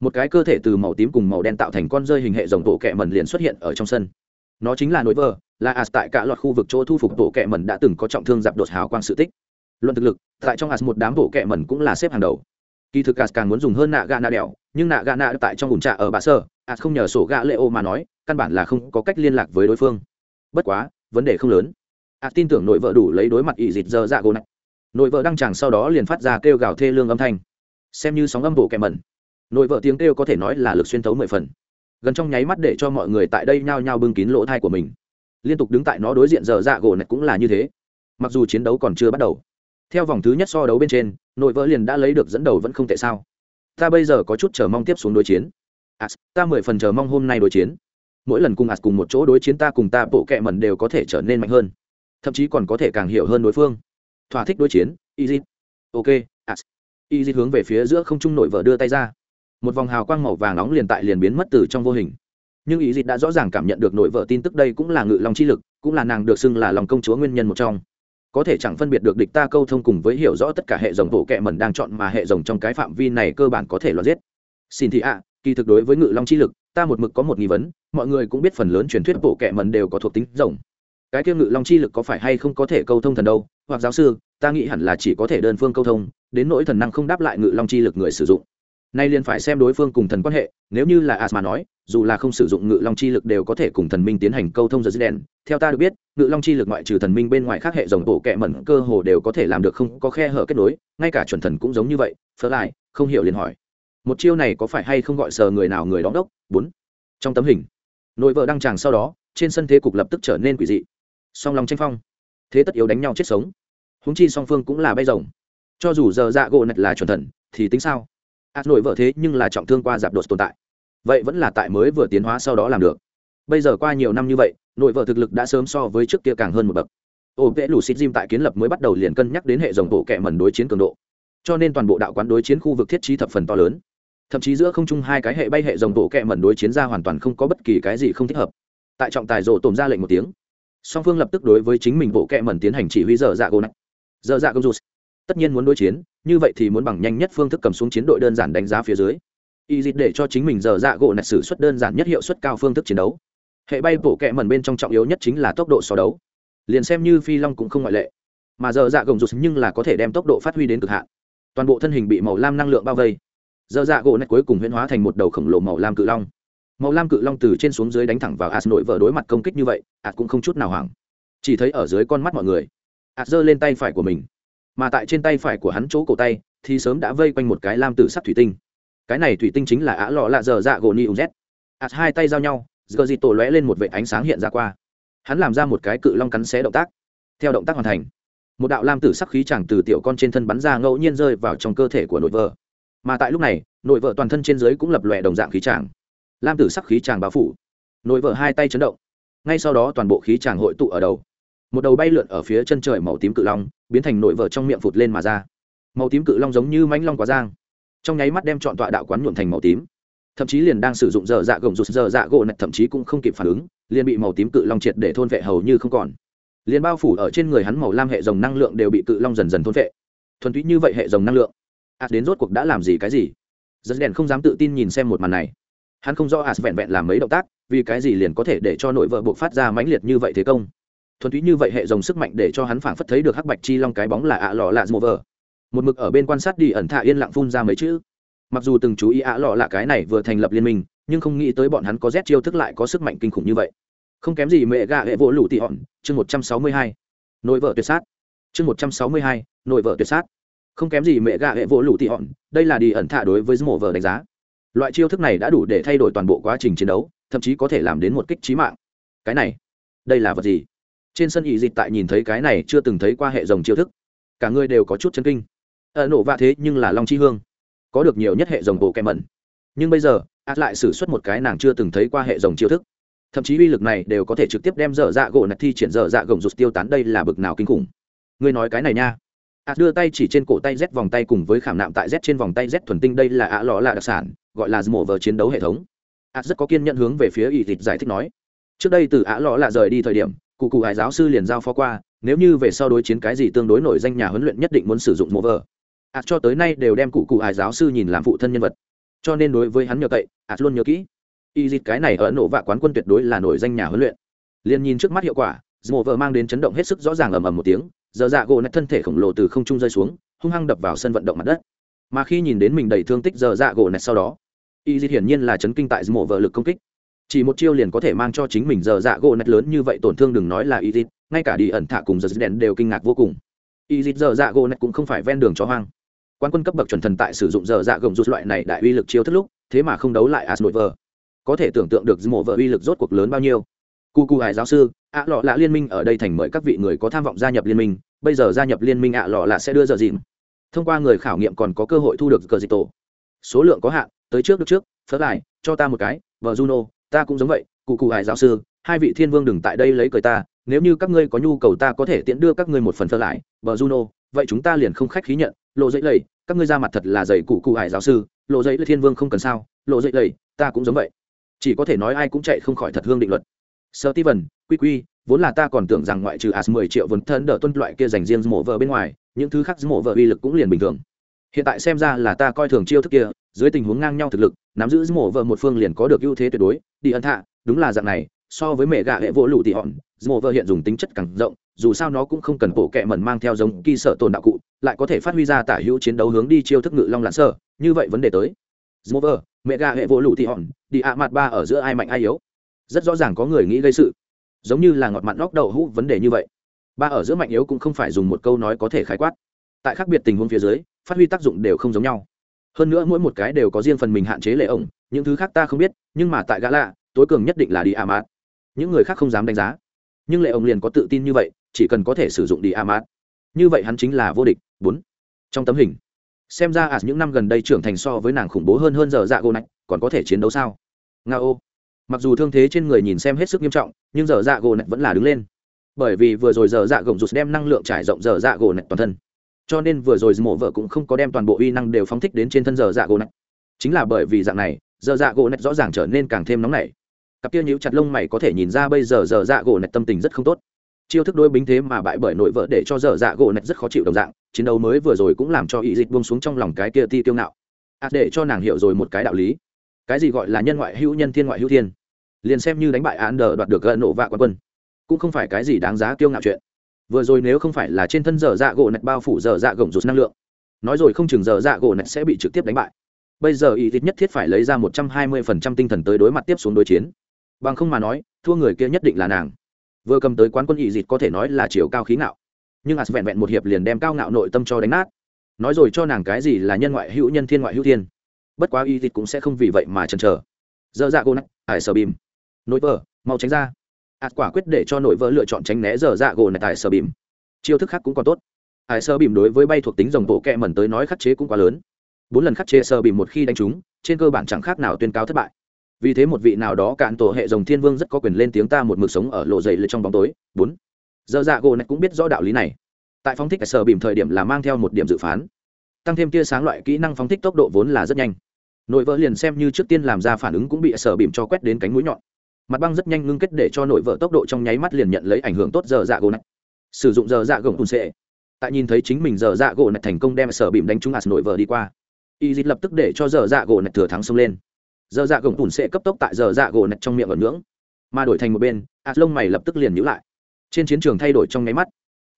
Một cái cơ thể từ màu tím cùng màu đen tạo thành con rơi hình hệ dòng bộ kẹ mẩn liền xuất hiện ở trong sân. Nó chính là nối vờ, là as tại cả loạt khu vực chỗ thu phục bộ kẹ mẩn đã từng có trọng thương dạp đột hào quang sự tích. Luận thực lực, tại trong as một đám bộ kẹ mẩn cũng là xếp hàng đầu kỳ thực as càng muốn dùng hơn nạ gà nạ đèo nhưng nạ gà nạ tại trong ủn trà ở bà sơ ạt không nhờ sổ gà lệ ô mà nói, căn bản là không có cách liên lạc với đối phương. Bất quá, vấn đề không lớn. Ạt tin tưởng nội vợ đủ lấy đối mặt ỵ dịt dơ dạ gỗ này nội vợ đăng chẳng sau đó liền phát ra kêu gào thê lương âm thanh. Xem như sóng âm bộ kẹ mẩn. Nội vợ tiếng kêu có thể nói là lực xuyên thấu mười phần. Gần trong nháy mắt để cho mọi người tại đây nhao nhao bưng kín lỗ thai của mình. Liên tục đứng tại nó đối diện giờ dạ gỗ này cũng là như thế. Mặc dù chiến đấu còn chưa bắt đầu theo vòng thứ nhất so đấu bên trên, nội vợ liền đã lấy được dẫn đầu vẫn không tệ sao. Ta bây giờ có chút chờ mong tiếp xuống đối chiến. As, ta mười phần chờ mong hôm nay đối chiến. Mỗi lần cùng as cùng một chỗ đối chiến ta cùng ta bộ kẹ mẩn đều có thể trở nên mạnh hơn. Thậm chí còn có thể càng hiểu hơn đối phương. Thỏa thích đối chiến, easy. Ok, as. Easy hướng về phía giữa không trung nội vợ đưa tay ra. Một vòng hào quang màu vàng nóng liền tại liền biến mất từ trong vô hình. Nhưng ý dịch đã rõ ràng cảm nhận được nội vợ tin tức đây cũng là ngự long chi lực, cũng là nàng được xưng là lòng công chúa nguyên nhân một trong có thể chẳng phân biệt được địch ta câu thông cùng với hiểu rõ tất cả hệ dòng bộ kệ mẩn đang chọn mà hệ dòng trong cái phạm vi này cơ bản có thể loạn giết. Xin thị ạ, kỳ thực đối với ngự long chi lực, ta một mực có một nghi vấn, mọi người cũng biết phần lớn truyền thuyết bộ kệ mẩn đều có thuộc tính rồng. Cái kia ngự long chi lực có phải hay không có thể câu thông thần đâu? Hoặc giáo sư, ta nghĩ hẳn là chỉ có thể đơn phương câu thông, đến nỗi thần năng không đáp lại ngự long chi lực người sử dụng nay liền phải xem đối phương cùng thần quan hệ, nếu như là asma nói, dù là không sử dụng ngự long chi lực đều có thể cùng thần minh tiến hành câu thông giật đèn. Theo ta được biết, ngự long chi lực ngoại trừ thần minh bên ngoài khác hệ dòng bộ kẹ mẩn cơ hồ đều có thể làm được không có khe hở kết nối, ngay cả chuẩn thần cũng giống như vậy. Phớ lại, không hiểu liền hỏi. Một chiêu này có phải hay không gọi sờ người nào người đóng đốc? Bốn. Trong tấm hình, nội vợ đăng tràng sau đó, trên sân thế cục lập tức trở nên quỷ dị. Song lòng tranh phong. Thế tất yếu đánh nhau chết sống. Húng chi song phương cũng là bay rồng. Cho dù giờ dạ gỗ nạch là chuẩn thần, thì tính sao? À, ạt nội vợ thế nhưng là trọng thương qua giạp đột tồn tại. Vậy vẫn là tại mới vừa tiến hóa sau đó làm được. Bây giờ qua nhiều năm như vậy nội vợ thực lực đã sớm so với trước kia càng hơn một bậc. Ô vẽ lù xịt diêm tại kiến lập mới bắt đầu liền cân nhắc đến hệ dòng bộ kẻ mần đối chiến cường độ. Cho nên toàn bộ đạo quán đối chiến khu vực thiết trí thập phần to lớn. Thậm chí giữa không trung hai cái hệ bay hệ dòng bộ kệ mẩn đối chiến ra hoàn toàn không có bất kỳ cái gì không thích hợp. Tại trọng tài rộ tồn ra lệnh một tiếng, song phương lập tức đối với chính mình bộ kệ mẩn tiến hành chỉ huy dở dạ gỗ nặng dở dạ gỗ rụt. Tất nhiên muốn đối chiến như vậy thì muốn bằng nhanh nhất phương thức cầm xuống chiến đội đơn giản đánh giá phía dưới. Y dịt để cho chính mình giờ dạ gỗ nạch sử xuất đơn giản nhất hiệu suất cao phương thức chiến đấu. Hệ bay bổ kẹ mẩn bên trong trọng yếu nhất chính là tốc độ so đấu. Liền xem như phi long cũng không ngoại lệ. Mà giờ dạ gồng rụt nhưng là có thể đem tốc độ phát huy đến cực hạn. Toàn bộ thân hình bị màu lam năng lượng bao vây. Giờ dạ gỗ nạch cuối cùng huyễn hóa thành một đầu khổng lồ màu lam cự long. Màu lam cự long từ trên xuống dưới đánh thẳng vào ạt nội vợ đối mặt công kích như vậy ạt cũng không chút nào hoảng. Chỉ thấy ở dưới con mắt mọi người ạt giơ lên tay phải của mình mà tại trên tay phải của hắn chỗ cổ tay thì sớm đã vây quanh một cái lam tử sắc thủy tinh. Cái này thủy tinh chính là ả lọ lạ dở dạ gỗ ni uz ạt hai tay giao nhau giờ dịt tổ lóe lên một vệ ánh sáng hiện ra qua. Hắn làm ra một cái cự long cắn xé động tác. Theo động tác hoàn thành, một đạo lam tử sắc khí chẳng từ tiểu con trên thân bắn ra ngẫu nhiên rơi vào trong cơ thể của nội vợ. Mà tại lúc này, nội vợ toàn thân trên dưới cũng lập lòe đồng dạng khí chàng. lam tử sắc khí chàng bao phủ. Nội vợ hai tay chấn động. Ngay sau đó toàn bộ khí chàng hội tụ ở đầu một đầu bay lượn ở phía chân trời màu tím cự long, biến thành nội vợ trong miệng phụt lên mà ra. Màu tím cự long giống như mãnh long quá giang. Trong nháy mắt đem chọn tọa đạo quán nhuộm thành màu tím. Thậm chí liền đang sử dụng dở dạ gồng rụt dở dạ gỗ nạch thậm chí cũng không kịp phản ứng, liền bị màu tím cự long triệt để thôn vệ hầu như không còn. Liền bao phủ ở trên người hắn màu lam hệ dòng năng lượng đều bị cự long dần dần thôn vệ. Thuần túy như vậy hệ dòng năng lượng ạt đến rốt cuộc đã làm gì cái gì? Rất đèn không dám tự tin nhìn xem một màn này. Hắn không rõ ạt vẹn vẹn làm mấy động tác, vì cái gì liền có thể để cho nội vợ buộc phát ra mãnh liệt như vậy thế công? Thuần túy như vậy hệ dòng sức mạnh để cho hắn phảng phất thấy được hắc bạch chi long cái bóng là ạ lọ lạ mùa vờ. Một mực ở bên quan sát đi ẩn thạ yên lặng phun ra mấy chữ. Mặc dù từng chú ý ạ lọ lạ cái này vừa thành lập liên minh, nhưng không nghĩ tới bọn hắn có rét chiêu thức lại có sức mạnh kinh khủng như vậy. Không kém gì mẹ gà hệ vỗ lũ tị hòn, chương một trăm sáu mươi hai. Nội vợ tuyệt sát. Chương một trăm sáu mươi hai, nội vợ tuyệt sát. Không kém gì mẹ gà hệ vỗ lũ tị hòn, đây là đi ẩn thạ đối với mộ vợ đánh giá. Loại chiêu thức này đã đủ để thay đổi toàn bộ quá trình chiến đấu, thậm chí có thể làm đến một kích trí mạng. Cái này, đây là vật gì? Trên sân ỵ dịch tại nhìn thấy cái này chưa từng thấy qua hệ dòng chiêu thức. Cả người đều có chút chân kinh. Ở nổ vạ thế nhưng là long chi hương. Có được nhiều nhất hệ dòng bộ kèm mẩn nhưng bây giờ ạt lại xử suất một cái nàng chưa từng thấy qua hệ dòng chiêu thức. Thậm chí uy lực này đều có thể trực tiếp đem dở dạ gỗ nạch thi triển dở dạ gồng rụt tiêu tán đây là bực nào kinh khủng. Ngươi nói cái này nha. Ạt đưa tay chỉ trên cổ tay z vòng tay cùng với khảm nạm tại z trên vòng tay z thuần tinh đây là ạ lọ là đặc sản, gọi là mổ vờ chiến đấu hệ thống. Ạt rất có kiên nhận hướng về phía ỵ thịt giải thích nói. Trước đây từ ạ lọ là rời đi thời điểm cụ cụ hải giáo sư liền giao phó qua, nếu như về sau đối chiến cái gì tương đối nổi danh nhà huấn luyện nhất định muốn sử dụng mổ vờ ạt à, cho tới nay đều đem cụ cụ hải giáo sư nhìn làm phụ thân nhân vật. Cho nên đối với hắn nhờ cậy ạt luôn nhớ kỹ. Y dịt cái này ở nổ vạ quán quân tuyệt đối là nổi danh nhà huấn luyện. Liền nhìn trước mắt hiệu quả dmo vợ mang đến chấn động hết sức rõ ràng ầm ầm một tiếng, giờ dạ gỗ nạch thân thể khổng lồ từ không trung rơi xuống, hung hăng đập vào sân vận động mặt đất. Mà khi nhìn đến mình đầy thương tích giờ dạ gỗ nạch sau đó, y dịt hiển nhiên là chấn kinh tại dmo vợ lực công kích chỉ một chiêu liền có thể mang cho chính mình giờ dạ gỗ nạch lớn như vậy, tổn thương đừng nói là y dịt ngay cả đi ẩn thả cùng giờ dạ đèn đều kinh ngạc vô cùng. Y dịt giờ dạ gỗ nạch cũng không phải ven đường cho hoang. Quan quân cấp bậc chuẩn thần tại sử dụng giờ dạ gồng rút loại này đại uy lực chiêu thức lúc, thế mà không đấu lại as nội vờ có thể tưởng tượng được mộ vợ uy lực rốt cuộc lớn bao nhiêu. Cu cu hải giáo sư ạ lọ lạ liên minh ở đây thành mời các vị người có tham vọng gia nhập liên minh, bây giờ gia nhập liên minh ạ lọ lạ sẽ đưa giờ dịm. Thông qua người khảo nghiệm còn có cơ hội thu được cờ dịch tổ số lượng có hạn, tới trước được trước, phớt lại, cho ta một cái vợ juno ta cũng giống vậy, cụ cụ hải giáo sư, hai vị thiên vương đừng tại đây lấy cười ta, nếu như các ngươi có nhu cầu ta có thể tiện đưa các ngươi một phần thơ lại, bờ juno, vậy chúng ta liền không khách khí nhận, lộ dậy lầy, các ngươi ra mặt thật là dày cụ cụ hải giáo sư, lộ dậy thiên vương không cần sao, lộ dậy lầy, ta cũng giống vậy. Chỉ có thể nói ai cũng chạy không khỏi thật hương định luật. Sơ ti vần quy quy, vốn là ta còn tưởng rằng ngoại trừ as mười triệu vốn thân đỡ tuân loại kia dành riêng mổ vợ bên ngoài, những thứ khác mổ vợ uy lực cũng liền bình thường. Hiện tại xem ra là ta coi thường chiêu thức kia dưới tình huống ngang nhau thực lực nắm giữ mổ vợ một phương liền có được ưu thế tuyệt đối đi ân thạ đúng là dạng này so với mẹ gạ hệ vỗ lụ tị hòn mổ vợ hiện dùng tính chất càng rộng dù sao nó cũng không cần bộ kẹ mẩn mang theo giống kỳ sợ tồn đạo cụ lại có thể phát huy ra tả hữu chiến đấu hướng đi chiêu thức ngự long lãn sơ như vậy vấn đề tới Zmover, mẹ gà hệ vỗ lụ thị hòn, đi ạ mặt ba ở giữa ai mạnh ai yếu. Rất rõ ràng có người nghĩ gây sự. Giống như là ngọt mặn lóc đầu hũ vấn đề như vậy. Ba ở giữa mạnh yếu cũng không phải dùng một câu nói có thể khái quát. Tại khác biệt tình huống phía dưới, phát huy tác dụng đều không giống nhau. Hơn nữa mỗi một cái đều có riêng phần mình hạn chế lệ ổng, những thứ khác ta không biết, nhưng mà tại gã lạ, tối cường nhất định là đi Amat. Những người khác không dám đánh giá. Nhưng lệ ổng liền có tự tin như vậy, chỉ cần có thể sử dụng đi Amat. Như vậy hắn chính là vô địch. Bốn. Trong tấm hình, xem ra à những năm gần đây trưởng thành so với nàng khủng bố hơn hơn giờ dạ gỗ nạch còn có thể chiến đấu sao nga ô mặc dù thương thế trên người nhìn xem hết sức nghiêm trọng nhưng giờ dạ gỗ nạch vẫn là đứng lên bởi vì vừa rồi giờ dạ gồng rụt đem năng lượng trải rộng giờ dạ gỗ nạch toàn thân cho nên vừa rồi mộ vợ cũng không có đem toàn bộ uy năng đều phóng thích đến trên thân giờ dạ gỗ nạch chính là bởi vì dạng này giờ dạ gỗ nạch rõ ràng trở nên càng thêm nóng nảy. Cặp kia nhíu chặt lông mày có thể nhìn ra bây giờ giờ dạ gỗ nạch tâm tình rất không tốt. Chiêu thức đôi bính thế mà bại bởi nội vợ để cho dở dạ gỗ nạch rất khó chịu đồng dạng chiến đấu mới vừa rồi cũng làm cho ý dịch buông xuống trong lòng cái kia ti tiêu ngạo. À, để cho nàng hiểu rồi một cái đạo lý. Cái gì gọi là nhân ngoại hữu nhân thiên ngoại hữu thiên? Liền xem như đánh bại án đờ đoạt được gỡ nổ vạ quán quân cũng không phải cái gì đáng giá tiêu ngạo chuyện vừa rồi nếu không phải là trên thân dở dạ gỗ nạch bao phủ dở dạ gồng rụt năng lượng, nói rồi không chừng dở dạ gỗ nạch sẽ bị trực tiếp đánh bại. Bây giờ ý thịt nhất thiết phải lấy ra một trăm hai mươi phần trăm tinh thần tới đối mặt tiếp xuống đối chiến. Bằng không mà nói, thua người kia nhất định là nàng. Vừa cầm tới quán quân ý dịt có thể nói là chiều cao khí ngạo. Nhưng as vẹn vẹn một hiệp liền đem cao ngạo nội tâm cho đánh nát. Nói rồi cho nàng cái gì là nhân ngoại hữu nhân, thiên ngoại hữu thiên. Bất quá y thịt cũng sẽ không vì vậy mà chần chờ. Dơ dạ gỗ nách ải sờ bìm. Nội vờ mau tránh ra ạt quả quyết để cho nội vỡ lựa chọn tránh né giờ dạ gỗ này tại sở bìm. Chiêu thức khác cũng còn tốt. Ải sơ bìm đối với bay thuộc tính dòng bộ kẹ mẩn tới nói khắc chế cũng quá lớn. Bốn lần khắc chế sơ bìm một khi đánh trúng, trên cơ bản chẳng khác nào tuyên cáo thất bại. Vì thế một vị nào đó cạn tổ hệ dòng thiên vương rất có quyền lên tiếng ta một mực sống ở lộ dậy lệ trong bóng tối. Bốn. Giờ dạ gỗ này cũng biết rõ đạo lý này. Tại phóng thích sơ bìm thời điểm là mang theo một điểm dự phán. Tăng thêm tia sáng loại kỹ năng phóng thích tốc độ vốn là rất nhanh. Nội vỡ liền xem như trước tiên làm ra phản ứng cũng bị sở bìm cho quét đến cánh mũi nhọn mặt băng rất nhanh ngưng kết để cho nội vợ tốc độ trong nháy mắt liền nhận lấy ảnh hưởng tốt giờ dạ gỗ nạch. Sử dụng giờ dạ gồng ùn sệ tại nhìn thấy chính mình giờ dạ gỗ nạch thành công đem sở bìm đánh trúng ạt nội vỡ đi qua. Y dịt lập tức để cho giờ dạ gỗ nạch thừa thắng xông lên. Giờ dạ gồng ùn sệ cấp tốc tại giờ dạ gỗ nạch trong miệng ở ngưỡng. Mà đổi thành một bên ạt lông mày lập tức liền nhữ lại. Trên chiến trường thay đổi trong nháy mắt.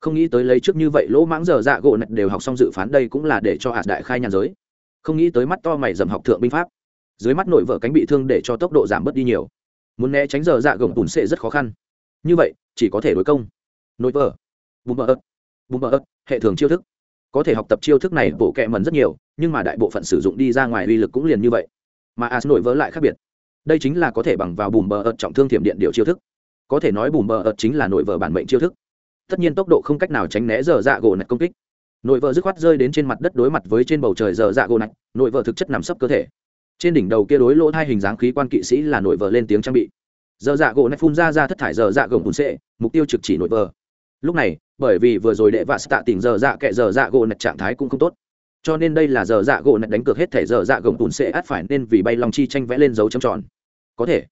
Không nghĩ tới lấy trước như vậy lỗ mãng giờ dạ gỗ nạch đều học xong dự phán đây cũng là để cho ạt đại khai nhàn giới. Không nghĩ tới mắt to mày dầm học thượng binh pháp. Dưới mắt nội vợ cánh bị thương để cho tốc độ giảm bớt đi nhiều muốn né tránh giờ dạ gồng bùn sệ rất khó khăn. Như vậy, chỉ có thể đối công. Nội vờ bùm bờ ớt. Bùm bờ ớt, hệ thường chiêu thức. Có thể học tập chiêu thức này bộ kệ mần rất nhiều, nhưng mà đại bộ phận sử dụng đi ra ngoài uy lực cũng liền như vậy. Mà as nội vỡ lại khác biệt. Đây chính là có thể bằng vào bùm bờ ớt trọng thương thiểm điện điều chiêu thức. Có thể nói bùm bờ ớt chính là nội vợ bản mệnh chiêu thức. Tất nhiên tốc độ không cách nào tránh né giờ dạ gỗ nạch công kích. Nội vợ dứt khoát rơi đến trên mặt đất đối mặt với trên bầu trời giờ dạ gỗ nạch, nội vợ thực chất nằm sấp cơ thể trên đỉnh đầu kia đối lỗ hai hình dáng khí quan kỵ sĩ là nội vờ lên tiếng trang bị. Dơ dạ gỗ này phun ra ra thất thải dơ dạ gồng bùn xệ, mục tiêu trực chỉ nội vờ lúc này, bởi vì vừa rồi đệ vạ tạ tỉnh dơ dạ kệ dơ dạ gỗ nạch trạng thái cũng không tốt. Cho nên đây là dơ dạ gỗ nạch đánh cược hết thể dơ dạ gồng bùn xệ át phải nên vì bay long chi tranh vẽ lên dấu trầm tròn. Có thể.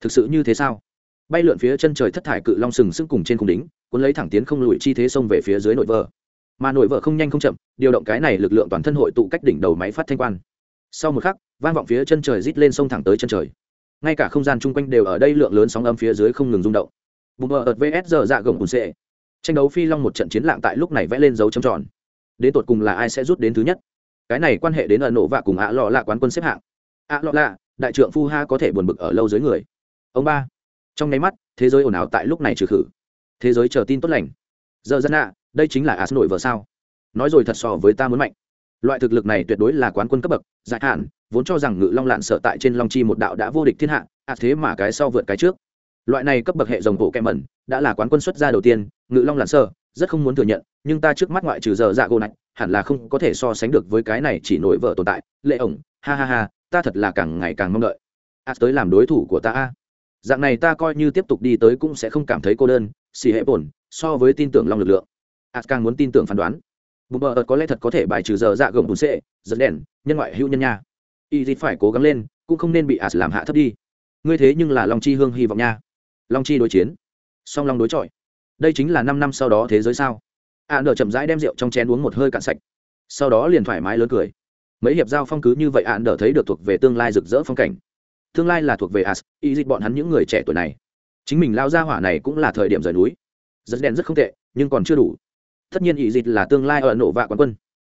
Thực sự như thế sao? Bay lượn phía chân trời thất thải cự long sừng sững cùng trên cung đính cuốn lấy thẳng tiến không lùi chi thế xông về phía dưới nội vợ. Mà nội vợ không nhanh không chậm, điều động cái này lực lượng toàn thân hội tụ cách đỉnh đầu máy phát thanh quan sau một khắc, vang vọng phía chân trời rít lên sông thẳng tới chân trời. Ngay cả không gian chung quanh đều ở đây lượng lớn sóng âm phía dưới không ngừng rung động. Bùm bờ ợt vs giờ dạ gồng bùn xệ. Tranh đấu phi long một trận chiến lạng tại lúc này vẽ lên dấu trầm tròn. Đến tột cùng là ai sẽ rút đến thứ nhất? Cái này quan hệ đến ẩn nổ vạ cùng ạ lọ lạ quán quân xếp hạng. Ạ lọ lạ, đại trượng phu ha có thể buồn bực ở lâu dưới người. Ông ba, trong nháy mắt, thế giới ồn ào tại lúc này trừ khử. Thế giới chờ tin tốt lành. Giờ dân ạ đây chính là as nội vợ sao? Nói rồi thật so với ta muốn mạnh loại thực lực này tuyệt đối là quán quân cấp bậc, giải hạn, vốn cho rằng ngự long lạn sợ tại trên long chi một đạo đã vô địch thiên hạ à thế mà cái sau vượt cái trước. Loại này cấp bậc hệ dòng bộ kem mẩn, đã là quán quân xuất gia đầu tiên, ngự long lạn sợ rất không muốn thừa nhận, nhưng ta trước mắt ngoại trừ giờ dạ gỗ này, hẳn là không có thể so sánh được với cái này chỉ nổi vợ tồn tại. Lệ ổng, ha ha ha, ta thật là càng ngày càng mong đợi. À tới làm đối thủ của ta a. Dạng này ta coi như tiếp tục đi tới cũng sẽ không cảm thấy cô đơn, xì hệ bổn, so với tin tưởng long lực lượng. À càng muốn tin tưởng phán đoán bùm bờ có lẽ thật có thể bài trừ giờ dạ gồng bùn xệ dẫn đèn, nhân ngoại hữu nhân nha. Y thì phải cố gắng lên, cũng không nên bị ạt làm hạ thấp đi. Ngươi thế nhưng là long chi hương hy vọng nha. Long chi đối chiến. Song long đối chọi. Đây chính là năm năm sau đó thế giới sao? Ạ nở chậm rãi đem rượu trong chén uống một hơi cạn sạch. Sau đó liền thoải mái lớn cười. Mấy hiệp giao phong cứ như vậy ạ nở thấy được thuộc về tương lai rực rỡ phong cảnh. Tương lai là thuộc về as y dịch bọn hắn những người trẻ tuổi này. Chính mình lao ra hỏa này cũng là thời điểm rời núi. Rất đen rất không tệ, nhưng còn chưa đủ tất nhiên ý dịch là tương lai ở nổ vạ quán quân.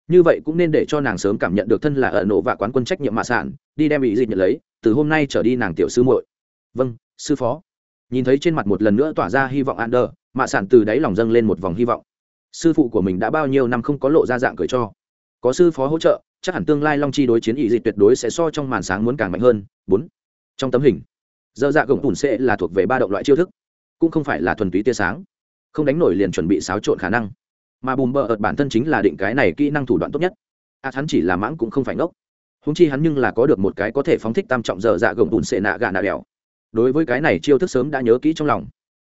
Như vậy cũng nên để cho nàng sớm cảm nhận được thân là ở nổ vạ quán quân trách nhiệm mạ sản, đi đem ý dịch nhận lấy, từ hôm nay trở đi nàng tiểu sư muội. Vâng sư phó. Nhìn thấy trên mặt một lần nữa tỏa ra hy vọng an đờ mạ sản từ đáy lòng dâng lên một vòng hy vọng. Sư phụ của mình đã bao nhiêu năm không có lộ ra dạng cười cho. Có sư phó hỗ trợ, chắc hẳn tương lai long chi đối chiến ý dịch tuyệt đối sẽ so trong màn sáng muốn càng mạnh hơn. Bốn. Trong tấm hình, dơ dạ gồng tùn sẽ là thuộc về ba động loại chiêu thức, cũng không phải là thuần túy tia sáng. Không đánh nổi liền chuẩn bị xáo trộn khả năng mà bùm bờ ợt bản thân chính là định cái này kỹ năng thủ đoạn tốt nhất. À, hắn chỉ là mãng cũng không phải ngốc. Húng chi hắn nhưng là có được một cái có thể phóng thích tam trọng dở dạ gồng bùn xệ nạ gà nạ đèo. Đối với cái này chiêu thức sớm đã nhớ kỹ trong lòng.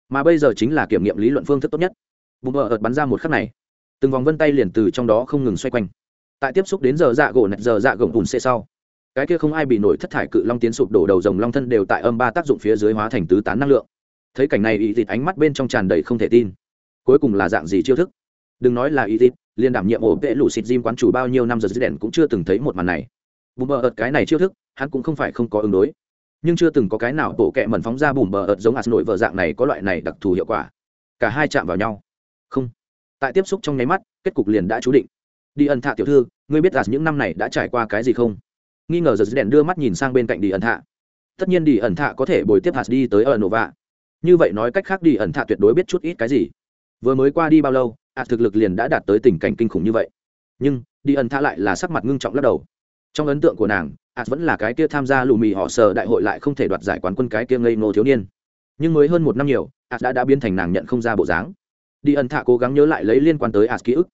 Mà bây giờ chính là kiểm nghiệm lý luận phương thức tốt nhất. Bùm bờ ợt bắn ra một khắc này từng vòng vân tay liền từ trong đó không ngừng xoay quanh. Tại tiếp xúc đến giờ dạ gỗ nạch giờ dạ gồng bùn xệ sau cái kia không ai bị nổi thất thải cự long tiến sụp đổ đầu dòng long thân đều tại âm ba tác dụng phía dưới hóa thành tứ tán năng lượng. Thấy cảnh này ý thịt ánh mắt bên trong tràn đầy không thể tin. Cuối cùng là dạng gì chiêu thức? Đừng nói là ý thịt liên đảm nhiệm ổ vệ lũ xịt diêm quán chủ bao nhiêu năm giờ dưới đèn cũng chưa từng thấy một màn này. Bùm bờ ợt cái này chiêu thức, hắn cũng không phải không có ứng đối. Nhưng chưa từng có cái nào tổ kẹm mẩn phóng ra bùm bờ ợt giống hạt nổi vợ dạng này có loại này đặc thù hiệu quả. Cả hai chạm vào nhau. Không. Tại tiếp xúc trong nháy mắt, kết cục liền đã chú định. Đi ẩn thạ tiểu thư, ngươi biết là những năm này đã trải qua cái gì không? Nghi ngờ giờ dưới đèn đưa mắt nhìn sang bên cạnh đi ẩn thạ. Tất nhiên đi ẩn thạ có thể bồi tiếp hạt đi tới ở vạ. như vậy nói cách khác đi ẩn thạ tuyệt đối biết chút ít cái gì. Vừa mới qua đi bao lâu ạt thực lực liền đã đạt tới tình cảnh kinh khủng như vậy. Nhưng, đi ẩn thả lại là sắc mặt ngưng trọng lắc đầu. Trong ấn tượng của nàng ạt vẫn là cái kia tham gia lù mì họ sờ đại hội lại không thể đoạt giải quán quân cái kia ngây ngô thiếu niên. Nhưng mới hơn một năm nhiều, ạ đã đã biến thành nàng nhận không ra bộ dáng. Đi ẩn thả cố gắng nhớ lại lấy liên quan tới ạ ký ức.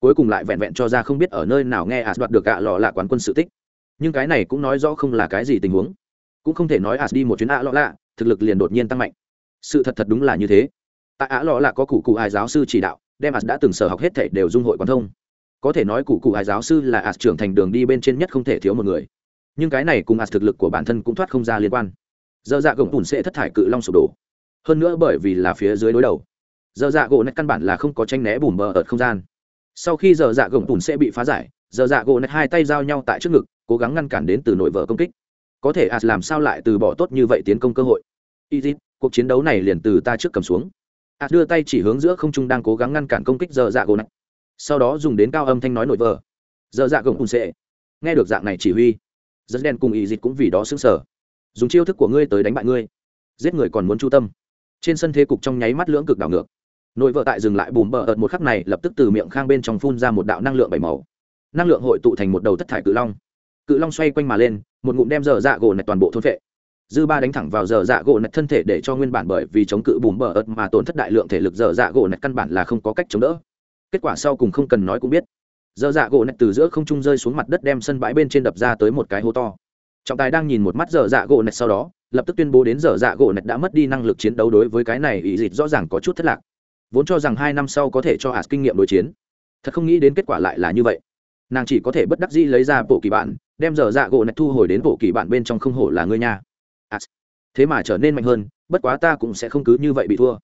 Cuối cùng lại vẹn vẹn cho ra không biết ở nơi nào nghe ạ đoạt được ạ lọ lạ quán quân sự tích. Nhưng cái này cũng nói rõ không là cái gì tình huống. Cũng không thể nói ạ đi một chuyến ạ lọ lạ, thực lực liền đột nhiên tăng mạnh. Sự thật thật đúng là như thế. Tại ạ lọ lạ có cụ cụ ai giáo sư chỉ đạo đem as đã từng sở học hết thể đều dung hội quán thông. Có thể nói cụ cụ ai giáo sư là as trưởng thành đường đi bên trên nhất không thể thiếu một người. Nhưng cái này cùng as thực lực của bản thân cũng thoát không ra liên quan. Dơ dạ gồng tủn sẽ thất thải cự long sụp đổ. Hơn nữa bởi vì là phía dưới đối đầu. Dơ dạ gỗ nét căn bản là không có tranh né bùm bờ ở không gian. Sau khi dơ dạ gồng tủn sẽ bị phá giải dơ dạ gỗ nét hai tay giao nhau tại trước ngực cố gắng ngăn cản đến từ nội vợ công kích. Có thể as làm sao lại từ bỏ tốt như vậy tiến công cơ hội? Izit, cuộc chiến đấu này liền từ ta trước cầm xuống hạt đưa tay chỉ hướng giữa không trung đang cố gắng ngăn cản công kích dơ dạ gỗ này. sau đó dùng đến cao âm thanh nói nội vờ. Dơ dạ gồng bùn sệ. nghe được dạng này chỉ huy. Rất đen cùng Izit cũng vì đó xứng sở dùng chiêu thức của ngươi tới đánh bại ngươi. Giết người còn muốn chu tâm. Trên sân thế cục trong nháy mắt lưỡng cực đảo ngược. Nội vợ tại dừng lại bùm bờ ợt một khắc này, lập tức từ miệng khang bên trong phun ra một đạo năng lượng bảy màu. Năng lượng hội tụ thành một đầu thất thải cự long. Cự long xoay quanh mà lên, một ngụm đem dở dạ gỗ này toàn bộ thôn vệ dư ba đánh thẳng vào dở dạ gỗ nạch thân thể để cho nguyên bản bởi vì chống cự bùm bờ ớt mà tổn thất đại lượng thể lực dở dạ gỗ nạch căn bản là không có cách chống đỡ. Kết quả sau cùng không cần nói cũng biết. Dở dạ gỗ nạch từ giữa không trung rơi xuống mặt đất đem sân bãi bên trên đập ra tới một cái hố to. Trọng tài đang nhìn một mắt dở dạ gỗ nạch sau đó, lập tức tuyên bố đến dở dạ gỗ nạch đã mất đi năng lực chiến đấu đối với cái này ý dịt rõ ràng có chút thất lạc. Vốn cho rằng hai năm sau có thể cho hạt kinh nghiệm đối chiến. Thật không nghĩ đến kết quả lại là như vậy. Nàng chỉ có thể bất đắc dĩ lấy ra bộ kỳ bản, đem dở dạ gỗ nạch thu hồi đến bộ kỳ bản bên trong không hổ là ngươi nha as thế mà trở nên mạnh hơn, bất quá ta cũng sẽ không cứ như vậy bị thua.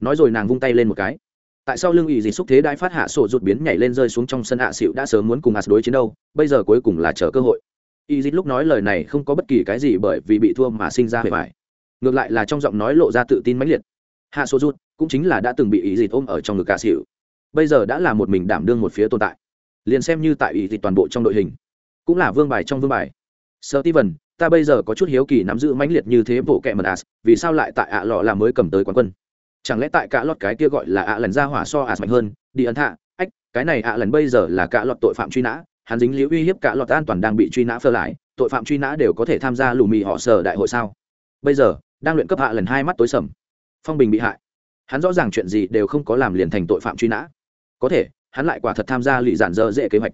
Nói rồi nàng vung tay lên một cái. Tại sao lương ý gì xúc thế đại phát hạ sổ rụt biến nhảy lên rơi xuống trong sân hạ xịu đã sớm muốn cùng as đối chiến đâu, bây giờ cuối cùng là chờ cơ hội. Y dít lúc nói lời này không có bất kỳ cái gì bởi vì bị thua mà sinh ra hề vải. Ngược lại là trong giọng nói lộ ra tự tin mãnh liệt. Hạ sổ rụt cũng chính là đã từng bị ý dịt ôm ở trong ngực cả xịu bây giờ đã là một mình đảm đương một phía tồn tại. Liền xem như tại ý dịt toàn bộ trong đội hình, cũng là vương bài trong vương bài. Sơ ti vần ta bây giờ có chút hiếu kỳ nắm giữ mãnh liệt như thế bộ kẹ mật as vì sao lại tại ạ lọ là mới cầm tới quán quân? Chẳng lẽ tại cả lọt cái kia gọi là ạ lần ra hỏa so as mạnh hơn? Đi ấn hạ ách, cái này ạ lần bây giờ là cả lọt tội phạm truy nã, hắn dính liễu uy hiếp cả lọt an toàn đang bị truy nã phơ lại, tội phạm truy nã đều có thể tham gia lù mì họ sở đại hội sao? Bây giờ, đang luyện cấp hạ lần hai mắt tối sầm. Phong bình bị hại. Hắn rõ ràng chuyện gì đều không có làm liền thành tội phạm truy nã. Có thể, hắn lại quả thật tham gia lụy giản dơ dễ kế hoạch.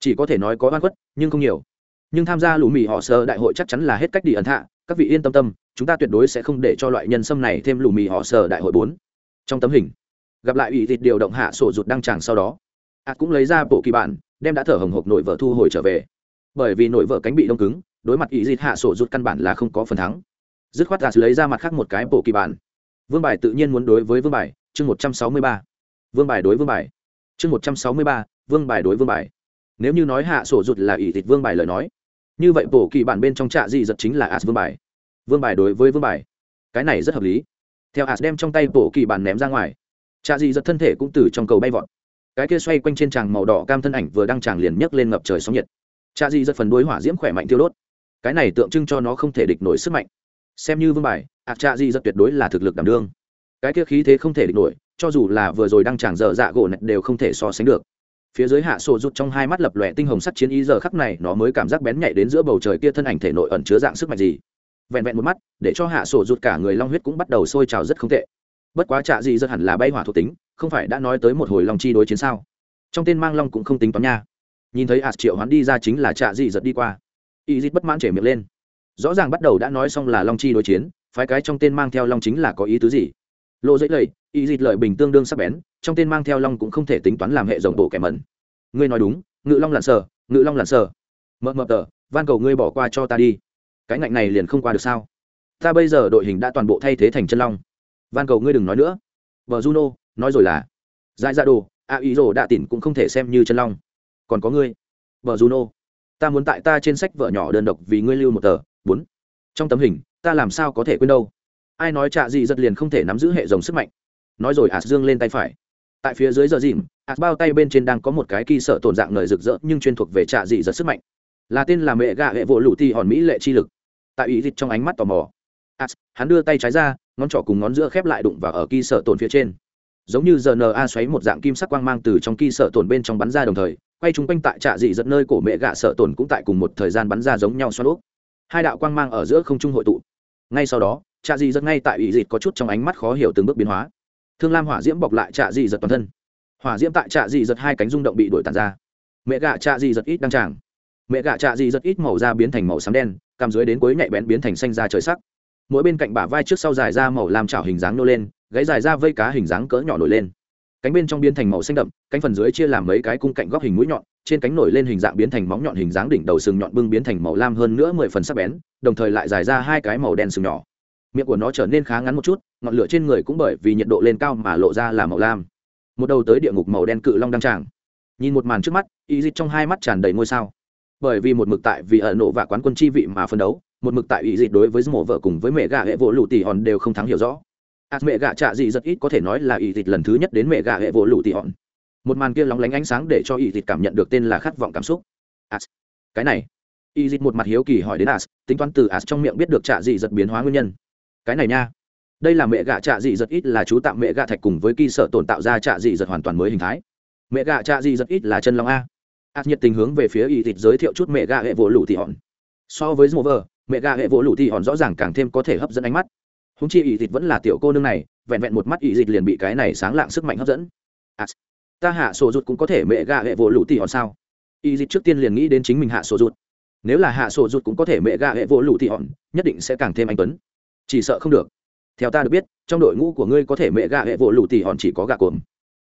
Chỉ có thể nói có oan khuất, nhưng không nhiều nhưng tham gia lũ mì họ sơ đại hội chắc chắn là hết cách đi ẩn thạ. Các vị yên tâm tâm, chúng ta tuyệt đối sẽ không để cho loại nhân sâm này thêm lù mì họ sơ đại hội bốn. Trong tấm hình, gặp lại ủy thịt điều động hạ sổ rụt đăng tràng sau đó. Ạt cũng lấy ra bộ kỳ bản, đem đã thở hồng hộc nội vợ thu hồi trở về. Bởi vì nội vợ cánh bị đông cứng, đối mặt ủy thịt hạ sổ rụt căn bản là không có phần thắng. Dứt khoát ạt lấy ra mặt khác một cái bộ kỳ bản. Vương bài tự nhiên muốn đối với vương bài, chương một trăm sáu mươi ba. Vương bài đối vương bài. Chương một trăm sáu mươi ba, vương bài đối vương bài. Nếu như nói hạ sổ rụt là ủy thịt vương bài lời nói như vậy bộ kỳ bản bên trong trạ dị giật chính là as vương bài. Vương bài đối với vương bài, cái này rất hợp lý. Theo as đem trong tay bộ kỳ bản ném ra ngoài, trạ dị giật thân thể cũng từ trong cầu bay vọt. Cái kia xoay quanh trên tràng màu đỏ cam thân ảnh vừa đang tràng liền nhấc lên ngập trời sóng nhiệt. Trạ dị giật phần đối hỏa diễm khỏe mạnh tiêu đốt. Cái này tượng trưng cho nó không thể địch nổi sức mạnh. Xem như vương bài ạc trạ dị giật tuyệt đối là thực lực đảm đương. Cái kia khí thế không thể địch nổi, cho dù là vừa rồi đang tràng dở dạ gỗ nạch đều không thể so sánh được phía dưới hạ sổ rút trong hai mắt lập lòe tinh hồng sắt chiến ý giờ khắc này, nó mới cảm giác bén nhạy đến giữa bầu trời kia thân ảnh thể nội ẩn chứa dạng sức mạnh gì. Vẹn vẹn một mắt, để cho hạ sổ rút cả người long huyết cũng bắt đầu sôi trào rất không tệ. Bất quá trạ gì rất hẳn là bay hỏa thuộc tính, không phải đã nói tới một hồi long chi đối chiến sao? Trong tên mang long cũng không tính toán nha. Nhìn thấy hạt triệu hắn đi ra chính là trạ gì giật đi qua. Y dít bất mãn trẻ miệng lên. Rõ ràng bắt đầu đã nói xong là long chi đối chiến, phái cái trong tên mang theo long chính là có ý tứ gì? Lộ dễ lầy y dịt lợi bình tương đương sắc bén trong tên mang theo long cũng không thể tính toán làm hệ rồng bộ kẻ mẩn. Ngươi nói đúng, ngự long lặn sờ, ngự long lặn sờ. Mợ mợ tờ, van cầu ngươi bỏ qua cho ta đi. Cái ngạnh này liền không qua được sao? Ta bây giờ đội hình đã toàn bộ thay thế thành chân long. Van cầu ngươi đừng nói nữa. Vợ juno, nói rồi là dại ra đồ, a ý rồ đạ tỉn cũng không thể xem như chân long. Còn có ngươi vợ juno, ta muốn tại ta trên sách vợ nhỏ đơn độc vì ngươi lưu một tờ. Bốn, trong tấm hình, ta làm sao có thể quên đâu? Ai nói trạ gì giật liền không thể nắm giữ hệ dòng sức mạnh? Nói rồi ạt dương lên tay phải tại phía dưới giờ dìm ạt bao tay bên trên đang có một cái kỳ sợ tổn dạng lời rực rỡ nhưng chuyên thuộc về trạ dị giật sức mạnh. Là tên là mẹ gạ hệ vỗ lụ ti hòn mỹ lệ chi lực. Tại ý dịch trong ánh mắt tò mò ạt hắn đưa tay trái ra, ngón trỏ cùng ngón giữa khép lại đụng vào ở kỳ sợ tổn phía trên. Giống như giờ na xoáy một dạng kim sắc quang mang từ trong kỳ sợ tổn bên trong bắn ra đồng thời, quay chung quanh tại trạ dị giật nơi cổ mẹ gạ sợ tổn cũng tại cùng một thời gian bắn ra giống nhau xoắn úp. Hai đạo quang mang ở giữa không trung hội tụ. Ngay sau đó, trạ dị giật ngay tại ủy dịt có chút trong ánh mắt khó hiểu từng bước biến hóa thương lam hỏa diễm bọc lại trạ dị giật toàn thân hỏa diễm tại trạ dị giật hai cánh rung động bị đổi tàn ra mẹ gạ trạ dị giật ít đăng tràng mẹ gạ trạ dị giật ít màu da biến thành màu xám đen cằm dưới đến cuối nhạy bén biến thành xanh da trời sắc mỗi bên cạnh bả vai trước sau dài ra màu làm chảo hình dáng nô lên gáy dài ra vây cá hình dáng cỡ nhỏ nổi lên cánh bên trong biến thành màu xanh đậm cánh phần dưới chia làm mấy cái cung cạnh góc hình mũi nhọn trên cánh nổi lên hình dạng biến thành móng nhọn hình dáng đỉnh đầu sừng nhọn bưng biến thành màu lam hơn nữa mười phần sắc bén đồng thời lại dài ra hai cái màu đen sừng nhỏ miệng của nó trở nên khá ngắn một chút, ngọn lửa trên người cũng bởi vì nhiệt độ lên cao mà lộ ra là màu lam. Một đầu tới địa ngục màu đen cự long đăng tràng. Nhìn một màn trước mắt, Y dịch trong hai mắt tràn đầy ngôi sao. Bởi vì một mực tại vì ở nộ và quán quân chi vị mà phân đấu, một mực tại Y dịch đối với mổ vợ cùng với mẹ gà hệ vỗ lụ tỉ hòn đều không thắng hiểu rõ. Ạt mẹ gà trạ dị rất ít có thể nói là Y dịch lần thứ nhất đến mẹ gà hệ vỗ lụ tỉ hòn. Một màn kia lóng lánh ánh sáng để cho Y dịch cảm nhận được tên là khát vọng cảm xúc. As cái này. Y dịch một mặt hiếu kỳ hỏi đến as, tính toán từ as trong miệng biết được trạ dị giật biến hóa nguyên nhân cái này nha. Đây là mẹ gạ trạ dị giật ít là chú tạm mẹ gạ thạch cùng với kỳ sợ tồn tạo ra trạ dị giật hoàn toàn mới hình thái. Mẹ gạ trạ dị giật ít là chân long a. Ạt nhiệt tình hướng về phía y thịt giới thiệu chút mẹ gạ hệ vỗ lũ thị hòn. So với Smover, mẹ gạ hệ vỗ lũ thị hòn rõ ràng càng thêm có thể hấp dẫn ánh mắt. Húng chi y thịt vẫn là tiểu cô nương này vẹn vẹn một mắt y thịt liền bị cái này sáng lạng sức mạnh hấp dẫn. À, ta hạ sổ rụt cũng có thể mẹ gạ hệ vỗ lũ thị hòn sao? Y thịt trước tiên liền nghĩ đến chính mình hạ sổ rụt nếu là hạ sổ rụt cũng có thể mẹ gạ hệ vỗ lũ thị hòn nhất định sẽ càng thêm anh tuấn chỉ sợ không được. Theo ta được biết, trong đội ngũ của ngươi có thể mẹ gạ hệ vỗ lụ tỉ hòn chỉ có gạ cồn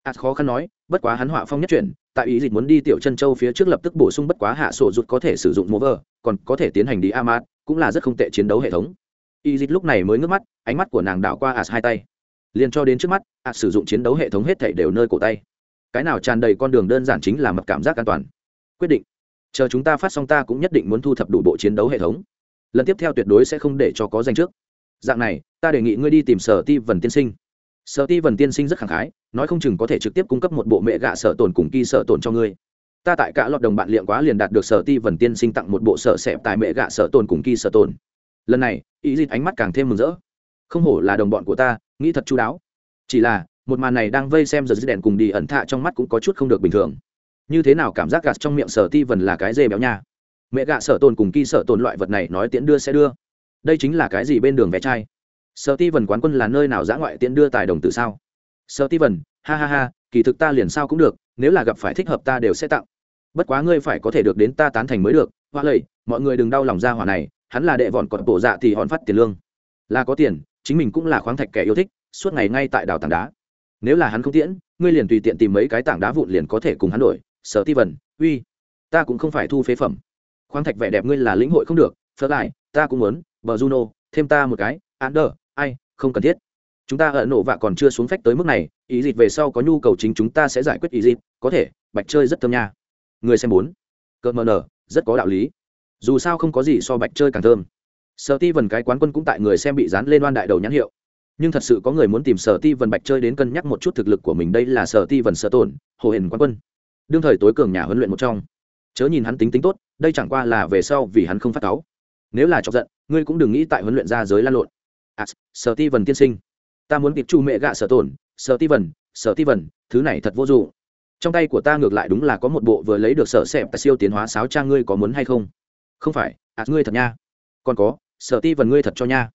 ạt khó khăn nói, bất quá hắn họa phong nhất chuyển, tại ý dịch muốn đi tiểu chân châu phía trước lập tức bổ sung bất quá hạ sổ rụt có thể sử dụng mover còn có thể tiến hành đi amad cũng là rất không tệ chiến đấu hệ thống. Ý dịch lúc này mới ngước mắt, ánh mắt của nàng đảo qua ạt hai tay. Liền cho đến trước mắt ạt sử dụng chiến đấu hệ thống hết thảy đều nơi cổ tay. Cái nào tràn đầy con đường đơn giản chính là mập cảm giác an toàn. Quyết định. Chờ chúng ta phát xong ta cũng nhất định muốn thu thập đủ bộ chiến đấu hệ thống. Lần tiếp theo tuyệt đối sẽ không để cho có danh trước dạng này, ta đề nghị ngươi đi tìm sở ti vần tiên sinh. Sở ti vần tiên sinh rất khẳng khái, nói không chừng có thể trực tiếp cung cấp một bộ mẹ gạ sở tồn cùng kỳ sở tồn cho ngươi. Ta tại cả lọt đồng bạn liệm quá liền đạt được sở ti vần tiên sinh tặng một bộ sở xẹp tại mẹ gạ sở tồn cùng kỳ sở tồn. Lần này, ý dịt ánh mắt càng thêm mừng rỡ. Không hổ là đồng bọn của ta, nghĩ thật chú đáo. Chỉ là, một màn này đang vây xem giờ dứt đèn cùng đi ẩn thạ trong mắt cũng có chút không được bình thường. Như thế nào cảm giác gạt trong miệng sở ti vần là cái dê béo nha? Mẹ gạ sở tồn cùng kỳ sở tồn loại vật này nói tiễn đưa sẽ đưa đây chính là cái gì bên đường vé chai? Sợ ti vần quán quân là nơi nào giã ngoại tiễn đưa tài đồng từ sao? Sợ ti vần ha ha ha, kỳ thực ta liền sao cũng được, nếu là gặp phải thích hợp ta đều sẽ tặng. Bất quá ngươi phải có thể được đến ta tán thành mới được. Hoa lầy mọi người đừng đau lòng ra hỏa này, hắn là đệ vòn còn bộ dạ thì hòn phát tiền lương. Là có tiền, chính mình cũng là khoáng thạch kẻ yêu thích, suốt ngày ngay tại đảo tảng đá. Nếu là hắn không tiễn, ngươi liền tùy tiện tìm mấy cái tảng đá vụn liền có thể cùng hắn đổi. Sở ti vần uy, ta cũng không phải thu phế phẩm. Khoáng thạch vẻ đẹp ngươi là lĩnh hội không được, phớt lại, ta cũng muốn bờ juno thêm ta một cái Ander, ai không cần thiết. Chúng ta ở nổ vạ còn chưa xuống phách tới mức này ý dịt về sau có nhu cầu chính chúng ta sẽ giải quyết ý dịt có thể bạch chơi rất thơm nha. Người xem bốn. Cợt mờ nở rất có đạo lý. Dù sao không có gì so bạch chơi càng thơm. Sở ti vần cái quán quân cũng tại người xem bị dán lên oan đại đầu nhãn hiệu. Nhưng thật sự có người muốn tìm sở ti vần bạch chơi đến cân nhắc một chút thực lực của mình đây là sở ti vần sở tổn hồ hển quán quân. Đương thời tối cường nhà huấn luyện một trong. Chớ nhìn hắn tính tính tốt đây chẳng qua là về sau vì hắn không phát cáu. Nếu là chọc giận ngươi cũng đừng nghĩ tại huấn luyện ra giới lan lộn. À, sở ti vần tiên sinh ta muốn kịp chu mẹ gạ sở tổn sở ti vần sở ti vần thứ này thật vô dụng trong tay của ta ngược lại đúng là có một bộ vừa lấy được sở xẹp và siêu tiến hóa sáo trang ngươi có muốn hay không? Không phải à ngươi thật nha. Còn có sở ti vần ngươi thật cho nha.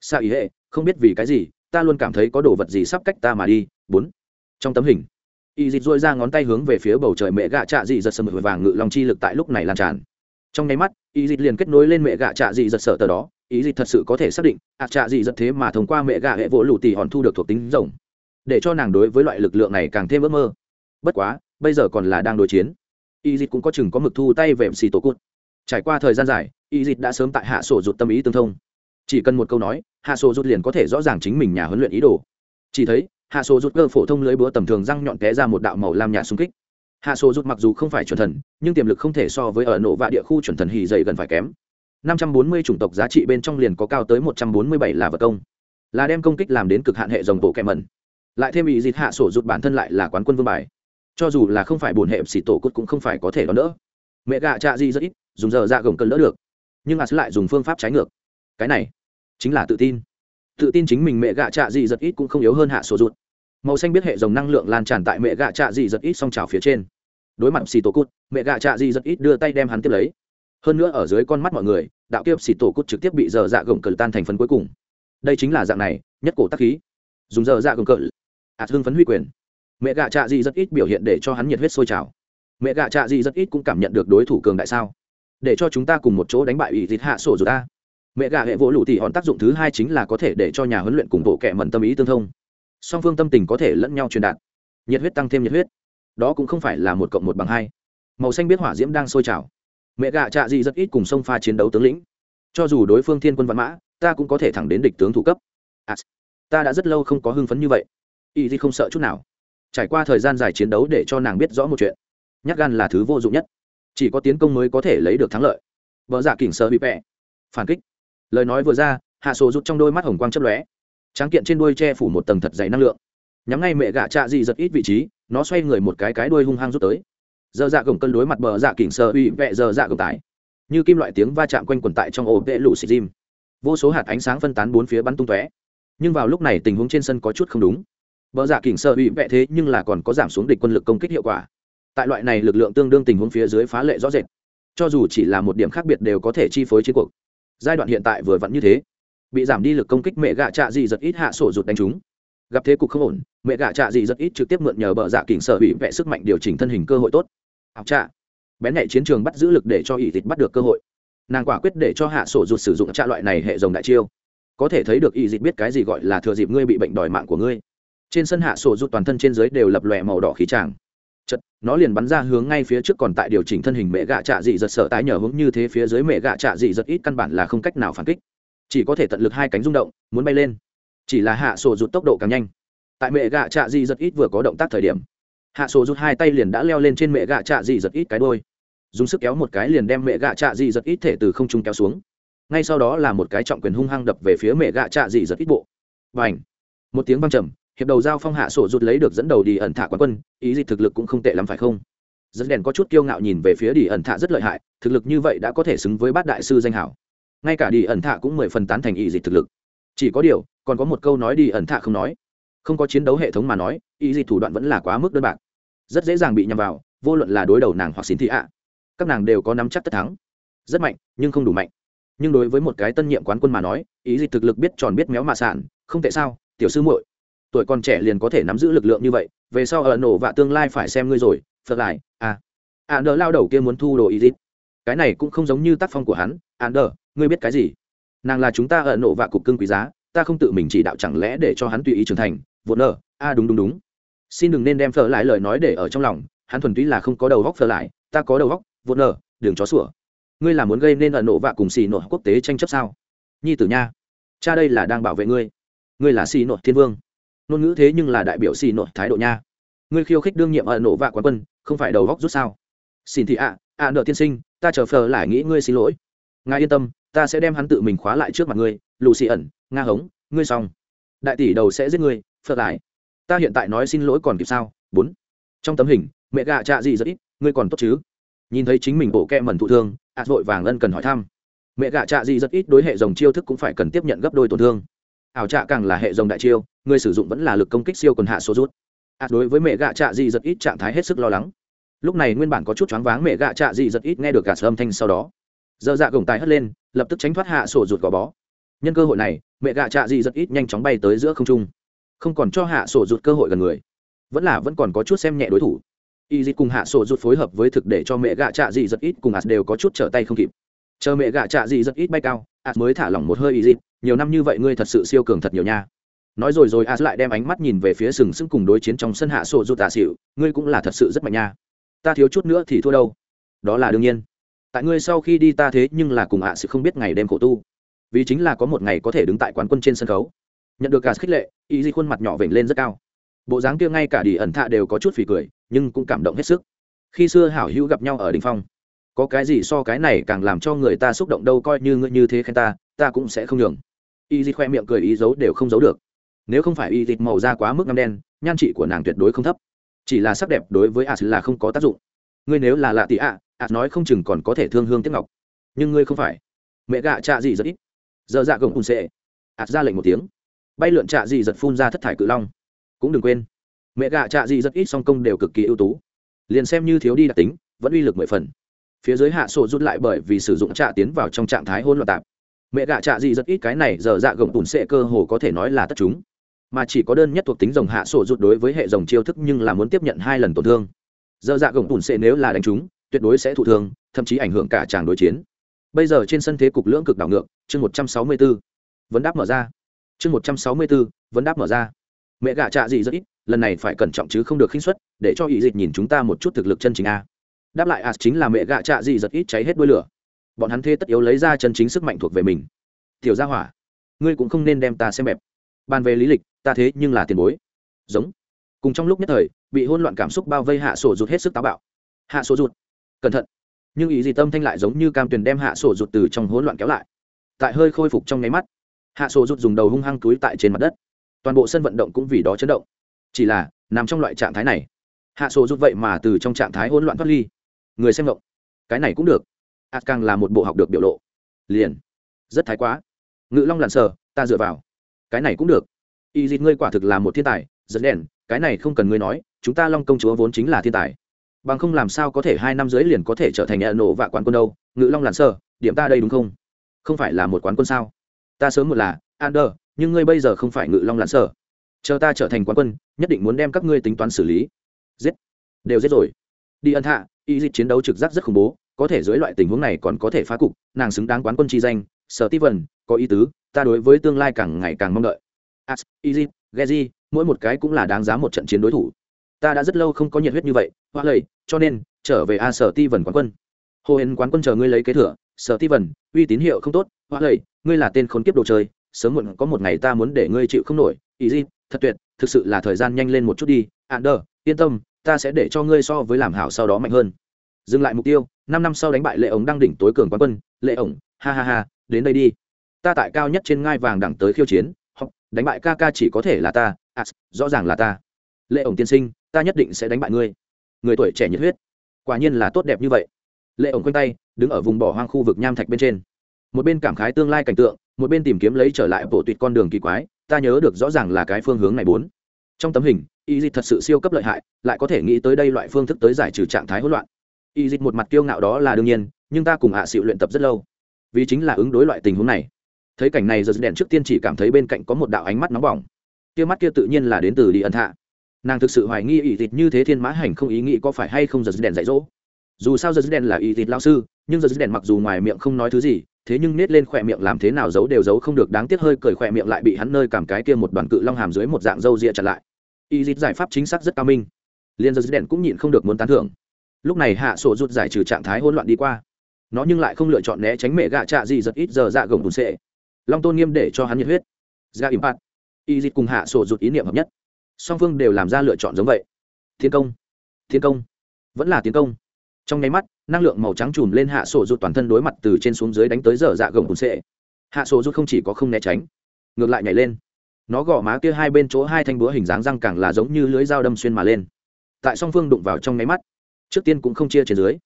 Sao ý hệ không biết vì cái gì ta luôn cảm thấy có đồ vật gì sắp cách ta mà đi. Bốn trong tấm hình y Dịt dội ra ngón tay hướng về phía bầu trời mẹ gạ trạ dị giật sầm vàng ngự lòng chi lực tại lúc này lan tràn. Trong nháy mắt y dịch liền kết nối lên mẹ gạ trạ dị giật sợ tờ đó. Ý dịch thật sự có thể xác định ạ trạ dị giật thế mà thông qua mẹ gạ hệ vỗ lù tì hòn thu được thuộc tính rồng. Để cho nàng đối với loại lực lượng này càng thêm ước mơ. Bất quá, bây giờ còn là đang đối chiến. Y dịch cũng có chừng có mực thu tay về xì tổ cút trải qua thời gian dài y dịch đã sớm tại hạ sổ rụt tâm ý tương thông. Chỉ cần một câu nói, hạ sổ rụt liền có thể rõ ràng chính mình nhà huấn luyện ý đồ. Chỉ thấy, hạ sổ rụt cơ phổ thông lưới búa tầm thường răng nhọn té ra một đạo màu lam nhạt xung kích hạ sổ rụt mặc dù không phải chuẩn thần, nhưng tiềm lực không thể so với ở nổ vạ địa khu chuẩn thần hì dày gần phải kém. 540 chủng tộc giá trị bên trong liền có cao tới 147 là vật công. Là đem công kích làm đến cực hạn hệ dòng bộ kẹm mẩn. Lại thêm ý dịt hạ sổ rụt bản thân lại là quán quân vương bài. Cho dù là không phải bổn hệ xỉ tổ cốt cũng không phải có thể đón đỡ. Mẹ gạ trạ gì rất ít, dùng giờ dạ gồng cân đỡ được. Nhưng as lại dùng phương pháp trái ngược. Cái này chính là tự tin. Tự tin chính mình mẹ gạ trạ gì rất ít cũng không yếu hơn hạ sổ rụt màu xanh biết hệ dòng năng lượng lan tràn tại mẹ gạ trạ gì rất ít song trào phía trên đối mặt xì tổ cút, mẹ gạ trạ di rất ít đưa tay đem hắn tiếp lấy. Hơn nữa ở dưới con mắt mọi người đạo kiếp xì tổ cút trực tiếp bị dở dạ gồng cờ tan thành phần cuối cùng. Đây chính là dạng này nhất cổ tắc khí. Dùng dở dạ gồng cờ ạt hưng phấn huy quyền. Mẹ gạ trạ di rất ít biểu hiện để cho hắn nhiệt huyết sôi trào. Mẹ gạ trạ di rất ít cũng cảm nhận được đối thủ cường đại sao. Để cho chúng ta cùng một chỗ đánh bại ủy thịt hạ sổ dù ta. Mẹ gạ hệ vỗ lụ tỉ hòn tác dụng thứ hai chính là có thể để cho nhà huấn luyện cùng bộ kệ mẩn tâm ý tương thông. Song phương tâm tình có thể lẫn nhau truyền đạt. Nhiệt huyết tăng thêm nhiệt huyết đó cũng không phải là một cộng một bằng hai. Màu xanh biết hỏa diễm đang sôi trào. Mẹ gạ trạ dị rất ít cùng sông pha chiến đấu tướng lĩnh. Cho dù đối phương thiên quân văn mã ta cũng có thể thẳng đến địch tướng thủ cấp. À, ta đã rất lâu không có hưng phấn như vậy. Y thì không sợ chút nào. Trải qua thời gian dài chiến đấu để cho nàng biết rõ một chuyện. Nhát gan là thứ vô dụng nhất. Chỉ có tiến công mới có thể lấy được thắng lợi. Vợ giả kỉnh sơ bị vẹ phản kích. Lời nói vừa ra hạ sổ rút trong đôi mắt hồng quang chấp lóe. Tráng kiện trên đuôi che phủ một tầng thật dày năng lượng. Nhắm ngay mẹ gạ trạ dị giật ít vị trí nó xoay người một cái cái đuôi hung hăng rút tới. Dơ dạ gồng cân đối mặt bờ dạ kỉnh sơ uy vẹ dơ dạ gồng tải. Như kim loại tiếng va chạm quanh quần tại trong ổ vệ lũ xịt dim vô số hạt ánh sáng phân tán bốn phía bắn tung tóe. Nhưng vào lúc này tình huống trên sân có chút không đúng. Bờ dạ kỉnh sơ uy vẹ thế nhưng là còn có giảm xuống địch quân lực công kích hiệu quả. Tại loại này lực lượng tương đương tình huống phía dưới phá lệ rõ rệt. Cho dù chỉ là một điểm khác biệt đều có thể chi phối chiến cuộc. Giai đoạn hiện tại vừa vặn như thế. Bị giảm đi lực công kích mẹ gạ trạ gì giật ít hạ sổ rụt đánh chúng gặp thế cục không ổn, mẹ gạ trạ gì rất ít trực tiếp mượn nhờ bờ dạ kỉnh sở hủy vẽ sức mạnh điều chỉnh thân hình cơ hội tốt. Học trạ. Bén nhạy chiến trường bắt giữ lực để cho ỷ dịch bắt được cơ hội. Nàng quả quyết để cho hạ sổ rụt sử dụng trạ loại này hệ dòng đại chiêu. Có thể thấy được ỷ dịch biết cái gì gọi là thừa dịp ngươi bị bệnh đòi mạng của ngươi. Trên sân hạ sổ rụt toàn thân trên dưới đều lập lòe màu đỏ khí tràng. Chật nó liền bắn ra hướng ngay phía trước còn tại điều chỉnh thân hình mẹ gạ trạ dị giật sợ tái nhờ hướng như thế phía dưới mẹ gạ trạ dị giật ít căn bản là không cách nào phản kích. Chỉ có thể tận lực hai cánh rung động, muốn bay lên chỉ là hạ sổ rụt tốc độ càng nhanh. Tại mẹ gạ trạ dị giật ít vừa có động tác thời điểm, hạ sổ rụt hai tay liền đã leo lên trên mẹ gạ trạ dị giật ít cái đôi dùng sức kéo một cái liền đem mẹ gạ trạ dị giật ít thể từ không trung kéo xuống. Ngay sau đó là một cái trọng quyền hung hăng đập về phía mẹ gạ trạ dị giật ít bộ. Và ảnh một tiếng văng trầm, hiệp đầu giao phong hạ sổ rụt lấy được dẫn đầu đi ẩn thả quán quân, ý dịch thực lực cũng không tệ lắm phải không? Dẫn đèn có chút kiêu ngạo nhìn về phía đi ẩn thả rất lợi hại, thực lực như vậy đã có thể xứng với bát đại sư danh hảo. Ngay cả đi ẩn thạ cũng mười phần tán thành ý dịch thực lực. Chỉ có điều còn có một câu nói đi ẩn thạ không nói. Không có chiến đấu hệ thống mà nói ý gì thủ đoạn vẫn là quá mức đơn bạc. Rất dễ dàng bị nhầm vào vô luận là đối đầu nàng hoặc xin thị ạ. Các nàng đều có nắm chắc tất thắng. Rất mạnh nhưng không đủ mạnh. Nhưng đối với một cái tân nhiệm quán quân mà nói ý gì thực lực biết tròn biết méo mà sản không tại sao tiểu sư muội. Tuổi còn trẻ liền có thể nắm giữ lực lượng như vậy về sau ở nổ và tương lai phải xem ngươi rồi phật lại à. À nợ lao đầu kia muốn thu đồ ý gì, cái này cũng không giống như tác phong của hắn à nợ ngươi biết cái gì? Nàng là chúng ta ở nổ và cục cưng quý giá ta không tự mình chỉ đạo chẳng lẽ để cho hắn tùy ý trưởng thành vốn nở a à đúng đúng đúng. Xin đừng nên đem phở lại lời nói để ở trong lòng, hắn thuần túy là không có đầu góc phở lại, ta có đầu góc vốn nở đường chó sủa. Ngươi là muốn gây nên ẩn nổ vạ cùng xì nội quốc tế tranh chấp sao? Nhi tử nha, cha đây là đang bảo vệ ngươi. Ngươi là xì nội thiên vương. Ngôn ngữ thế nhưng là đại biểu xì nội thái độ nha. Ngươi khiêu khích đương nhiệm ẩn nổ vạ quán quân, không phải đầu góc rút sao? Xin thị ạ ạ nợ tiên sinh, ta chờ phờ lại nghĩ ngươi xin lỗi. Ngài yên tâm, ta sẽ đem hắn tự mình khóa lại trước mặt ngươi lù xì ẩn nga hống, ngươi xong. Đại tỷ đầu sẽ giết ngươi, phật lại. Ta hiện tại nói xin lỗi còn kịp sao? Bốn. Trong tấm hình, mẹ gạ trạ gì rất ít, ngươi còn tốt chứ? Nhìn thấy chính mình bộ kẹ mẩn thụ thương ạt vội vàng ân cần hỏi thăm. Mẹ gạ trạ gì rất ít đối hệ dòng chiêu thức cũng phải cần tiếp nhận gấp đôi tổn thương. Ảo trạ càng là hệ dòng đại chiêu, người sử dụng vẫn là lực công kích siêu quần hạ số rút. Ạt đối với mẹ gạ trạ gì rất ít trạng thái hết sức lo lắng. Lúc này nguyên bản có chút choáng váng, mẹ gạ trạ gì rất ít nghe được cả âm thanh sau đó. Dơ dạ gồng tài hất lên, lập tức tránh thoát hạ sổ rụt gò bó nhân cơ hội này, mẹ gạ trạ dị rất ít nhanh chóng bay tới giữa không trung. Không còn cho hạ sổ rụt cơ hội gần người. Vẫn là vẫn còn có chút xem nhẹ đối thủ. Y dịch cùng hạ sổ rụt phối hợp với thực để cho mẹ gạ trạ dị rất ít cùng ạt đều có chút trở tay không kịp. Chờ mẹ gạ trạ dị rất ít bay cao, ạt mới thả lỏng một hơi y dịch nhiều năm như vậy ngươi thật sự siêu cường thật nhiều nha. Nói rồi rồi ạt lại đem ánh mắt nhìn về phía sừng sững cùng đối chiến trong sân hạ sổ rụt tạ xịu ngươi cũng là thật sự rất mạnh nha. Ta thiếu chút nữa thì thua đâu. Đó là đương nhiên. Tại ngươi sau khi đi ta thế nhưng là cùng ạ sự không biết ngày đêm khổ tu vì chính là có một ngày có thể đứng tại quán quân trên sân khấu. Nhận được cả khích lệ, y di khuôn mặt nhỏ vểnh lên rất cao. Bộ dáng kia ngay cả đi ẩn thạ đều có chút phì cười, nhưng cũng cảm động hết sức. Khi xưa hảo hữu gặp nhau ở đình phong, có cái gì so cái này càng làm cho người ta xúc động đâu coi như ngươi như thế khen ta ta cũng sẽ không nhường. Y di khoe miệng cười ý giấu đều không giấu được. Nếu không phải y dịch màu da quá mức ngâm đen, nhan trị của nàng tuyệt đối không thấp. Chỉ là sắc đẹp đối với as là không có tác dụng. Ngươi nếu là lạ tị ạ as nói không chừng còn có thể thương hương tiếp ngọc. Nhưng ngươi không phải. Mẹ gạ trạ gì rất ít giờ dạ gồng ùn sệ ạt ra lệnh một tiếng. Bay lượn trạ dị giật phun ra thất thải cự long. Cũng đừng quên. Mẹ gạ trạ dị rất ít song công đều cực kỳ ưu tú. Liền xem như thiếu đi đặc tính, vẫn uy lực mười phần. Phía dưới hạ sổ rút lại bởi vì sử dụng trạ tiến vào trong trạng thái hôn loạn tạp. Mẹ gạ trạ dị rất ít cái này giờ dạ gồng tùn sệ cơ hồ có thể nói là tất chúng. Mà chỉ có đơn nhất thuộc tính dòng hạ sổ rút đối với hệ dòng chiêu thức nhưng là muốn tiếp nhận hai lần tổn thương. Giờ dạ gồng tùn sệ nếu là đánh chúng, tuyệt đối sẽ thụ thương, thậm chí ảnh hưởng cả tràng đối chiến bây giờ trên sân thế cục lưỡng cực đảo ngược, chương một trăm sáu mươi bốn vấn đáp mở ra. Chương một trăm sáu mươi bốn vấn đáp mở ra. Mẹ gạ trạ gì rất ít, lần này phải cẩn trọng chứ không được khinh xuất để cho ý dịch nhìn chúng ta một chút thực lực chân chính a. Đáp lại as chính là mẹ gạ trạ gì rất ít cháy hết đuôi lửa. Bọn hắn thế tất yếu lấy ra chân chính sức mạnh thuộc về mình. Tiểu gia hỏa, ngươi cũng không nên đem ta xem bẹp. Bàn về lý lịch, ta thế nhưng là tiền bối. Giống. Cùng trong lúc nhất thời, bị hôn loạn cảm xúc bao vây hạ sổ rụt hết sức táo bạo. Hạ sổ rụt, cẩn thận nhưng ý gì tâm thanh lại giống như cam tuyền đem hạ sổ rụt từ trong hỗn loạn kéo lại. Tại hơi khôi phục trong nháy mắt, hạ sổ rụt dùng đầu hung hăng túi tại trên mặt đất. Toàn bộ sân vận động cũng vì đó chấn động. Chỉ là, nằm trong loại trạng thái này, hạ sổ rụt vậy mà từ trong trạng thái hỗn loạn thoát ly. Người xem động cái này cũng được. A càng là một bộ học được biểu lộ. Liền, rất thái quá. Ngự long lặn sờ, ta dựa vào. Cái này cũng được. Y dịt ngươi quả thực là một thiên tài, rất đèn, cái này không cần ngươi nói, chúng ta long công chúa vốn chính là thiên tài bằng không làm sao có thể hai năm dưới liền có thể trở thành nhà nổ và quán quân đâu ngự long lặn sờ điểm ta đây đúng không? Không phải là một quán quân sao? Ta sớm một là Ander, nhưng ngươi bây giờ không phải ngự long lặn sờ chờ ta trở thành quán quân nhất định muốn đem các ngươi tính toán xử lý. Giết. Đều giết rồi. Đi ân hạ y dịch chiến đấu trực giác rất khủng bố có thể dưới loại tình huống này còn có thể phá cục nàng xứng đáng quán quân chi danh sở ti vần có ý tứ ta đối với tương lai càng ngày càng mong đợi. As easy gezi mỗi một cái cũng là đáng giá một trận chiến đối thủ ta đã rất lâu không có nhiệt huyết như vậy hoa lầy cho nên trở về a sở ti vần quán quân. Hồ hên quán quân chờ ngươi lấy kế thừa sở ti vần uy tín hiệu không tốt hoa lầy ngươi là tên khốn kiếp đồ chơi sớm muộn có một ngày ta muốn để ngươi chịu không nổi. Easy thật tuyệt thực sự là thời gian nhanh lên một chút đi. Ander yên tâm ta sẽ để cho ngươi so với làm hảo sau đó mạnh hơn. Dừng lại mục tiêu năm năm sau đánh bại lệ ổng đang đỉnh tối cường quán quân. Lệ ổng ha ha ha đến đây đi. Ta tại cao nhất trên ngai vàng đẳng tới khiêu chiến. Đánh bại ca ca chỉ có thể là ta. À, rõ ràng là ta. Lệ ổng tiên sinh ta nhất định sẽ đánh bại ngươi. Người tuổi trẻ nhiệt huyết, quả nhiên là tốt đẹp như vậy. Lệ ổng quanh tay, đứng ở vùng bỏ hoang khu vực nham thạch bên trên. Một bên cảm khái tương lai cảnh tượng, một bên tìm kiếm lấy trở lại bộ tuyệt con đường kỳ quái, ta nhớ được rõ ràng là cái phương hướng này bốn. Trong tấm hình y dịch thật sự siêu cấp lợi hại, lại có thể nghĩ tới đây loại phương thức tới giải trừ trạng thái hỗn loạn. Y dịch một mặt kiêu ngạo đó là đương nhiên, nhưng ta cùng hạ à luyện tập rất lâu. Vì chính là ứng đối loại tình huống này. Thấy cảnh này giờ đèn trước tiên chỉ cảm thấy bên cạnh có một đạo ánh mắt nóng bỏng. Kia mắt kia tự nhiên là đến từ đi ẩn hạ nàng thực sự hoài nghi y dịch như thế thiên mã hành không ý nghĩ có phải hay không giờ đèn dạy dỗ. Dù sao giờ đèn là y dịch lao sư, nhưng giờ đèn mặc dù ngoài miệng không nói thứ gì, thế nhưng nết lên khỏe miệng làm thế nào giấu đều giấu không được, đáng tiếc hơi cười khỏe miệng lại bị hắn nơi cảm cái kia một đoàn cự long hàm dưới một dạng râu ria chặt lại. Y dịch giải pháp chính xác rất cao minh. Liên giờ đèn cũng nhịn không được muốn tán thưởng. Lúc này hạ sổ rút giải trừ trạng thái hỗn loạn đi qua. Nó nhưng lại không lựa chọn né tránh mẹ gạ trạ gì rất ít giờ dạ gồng bùn sệ. Long tôn nghiêm để cho hắn nhiệt huyết. Ra bạt y dịch cùng hạ sổ rụt ý niệm hợp nhất song phương đều làm ra lựa chọn giống vậy. Thiên công thiên công, vẫn là tiến công. Trong nháy mắt, năng lượng màu trắng chùm lên hạ sổ rụt toàn thân đối mặt từ trên xuống dưới đánh tới giờ dạ gồng bùn xệ hạ sổ rụt không chỉ có không né tránh, ngược lại nhảy lên. Nó gõ má kia hai bên chỗ hai thanh búa hình dáng răng càng là giống như lưới dao đâm xuyên mà lên. Tại song phương đụng vào trong nháy mắt, trước tiên cũng không chia trên dưới.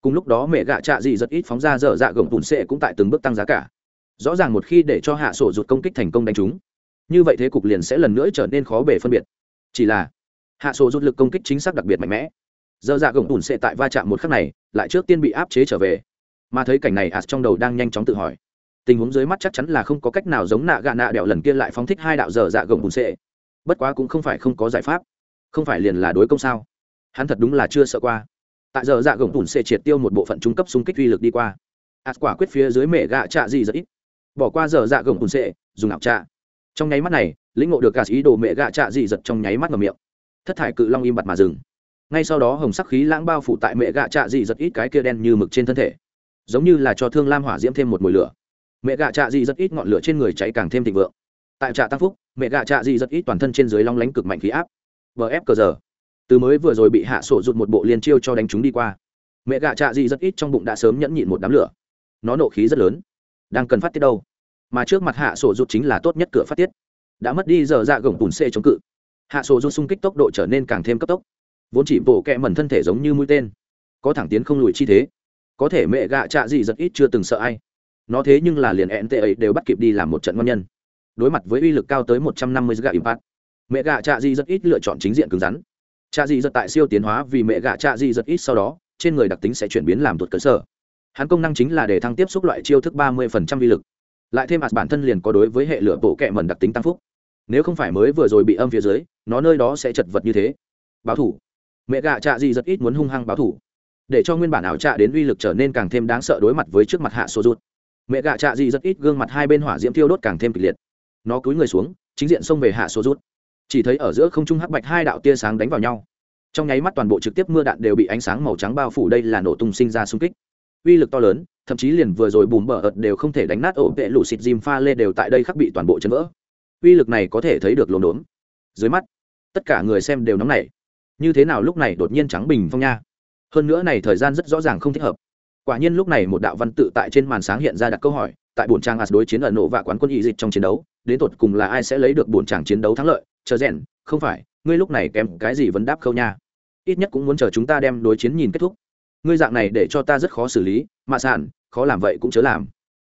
Cùng lúc đó mẹ gạ trạ dị rất ít phóng ra dở dạ gồng bùn xệ cũng tại từng bước tăng giá cả. Rõ ràng một khi để cho hạ sổ rụt công kích thành công đánh chúng, như vậy thế cục liền sẽ lần nữa trở nên khó bể phân biệt chỉ là, hạ sổ rút lực công kích chính xác đặc biệt mạnh mẽ. Dở dạ gồng bùn xệ tại va chạm một khắc này, lại trước tiên bị áp chế trở về. Mà thấy cảnh này ạt trong đầu đang nhanh chóng tự hỏi. Tình huống dưới mắt chắc chắn là không có cách nào giống nạ gạ nạ đẹo lần kia lại phóng thích hai đạo dở dạ gồng bùn xệ bất quá cũng không phải không có giải pháp. Không phải liền là đối công sao? Hắn thật đúng là chưa sợ qua. Tại giờ dạ gồng bùn xệ triệt tiêu một bộ phận trung cấp xung kích uy lực đi qua. Ạt quả quyết phía dưới mẹ gạ trạ gì rất ít. Bỏ qua giờ dạ gồng bùn xệ dùng ảo trạ. Trong nháy mắt này lĩnh ngộ được cả ý đồ mẹ gạ trạ dị giật trong nháy mắt ngầm miệng. Thất thải cự long im bặt mà dừng. Ngay sau đó hồng sắc khí lãng bao phủ tại mẹ gạ trạ dị giật ít cái kia đen như mực trên thân thể. Giống như là cho thương lam hỏa diễm thêm một mùi lửa. Mẹ gạ trạ dị giật ít ngọn lửa trên người cháy càng thêm thịnh vượng. Tại trạ tăng phúc, mẹ gạ trạ dị giật ít toàn thân trên dưới long lánh cực mạnh khí áp. Vf cờ giờ. Từ mới vừa rồi bị hạ sổ rụt một bộ liên chiêu cho đánh chúng đi qua. Mẹ gạ trạ dị rất ít trong bụng đã sớm nhẫn nhịn một đám lửa. Nó nộ khí rất lớn. Đang cần phát tiết đâu? Mà trước mặt hạ sổ rụt chính là tốt nhất cửa phát tiết đã mất đi giờ dạ gồng bùn xê chống cự. Hạ sổ dung xung kích tốc độ trở nên càng thêm cấp tốc. Vốn chỉ bộ kẹ mẩn thân thể giống như mũi tên. Có thẳng tiến không lùi chi thế. Có thể mẹ gạ trạ dị rất ít chưa từng sợ ai. Nó thế nhưng là liền ẹn tệ ấy đều bắt kịp đi làm một trận ngon nhân. Đối mặt với uy lực cao tới một trăm năm mươi gạ impact mẹ gạ trạ dị rất ít lựa chọn chính diện cứng rắn. Trạ dị rất tại siêu tiến hóa vì mẹ gạ trạ dị rất ít sau đó, trên người đặc tính sẽ chuyển biến làm tuột cơ sở hắn công năng chính là để thăng tiếp xúc loại chiêu thức ba mươi phần trăm uy lực. Lại thêm bản thân liền có đối với hệ lửa bộ kẹ mẩn đặc tính tăng phúc nếu không phải mới vừa rồi bị âm phía dưới, nó nơi đó sẽ chật vật như thế. Báo thủ. Mẹ gạ trạ dị rất ít muốn hung hăng báo thủ. Để cho nguyên bản ảo trạ đến uy lực trở nên càng thêm đáng sợ đối mặt với trước mặt hạ sô rút mẹ gạ trạ dị rất ít gương mặt hai bên hỏa diễm thiêu đốt càng thêm kịch liệt. Nó cúi người xuống, chính diện xông về hạ sô rút chỉ thấy ở giữa không trung hắc bạch hai đạo tia sáng đánh vào nhau. Trong nháy mắt toàn bộ trực tiếp mưa đạn đều bị ánh sáng màu trắng bao phủ, đây là nổ tung sinh ra xung kích. Uy lực to lớn, thậm chí liền vừa rồi bùm bở ợt đều không thể đánh nát ổ vệ lũ xịt dìm pha lê đều tại đây khắc bị toàn bộ chấn vỡ uy lực này có thể thấy được lồn đốn. Dưới mắt, tất cả người xem đều nóng nảy. Như thế nào lúc này đột nhiên trắng bình phong nha? Hơn nữa này thời gian rất rõ ràng không thích hợp. Quả nhiên lúc này một đạo văn tự tại trên màn sáng hiện ra đặt câu hỏi, tại bổn trang as đối chiến ở nổ và quán quân y dịch trong chiến đấu, đến tột cùng là ai sẽ lấy được bổn tràng chiến đấu thắng lợi? Chờ rèn, không phải, ngươi lúc này kém cái gì vẫn đáp khâu nha? Ít nhất cũng muốn chờ chúng ta đem đối chiến nhìn kết thúc. Ngươi dạng này để cho ta rất khó xử lý, mà sản khó làm vậy cũng chớ làm.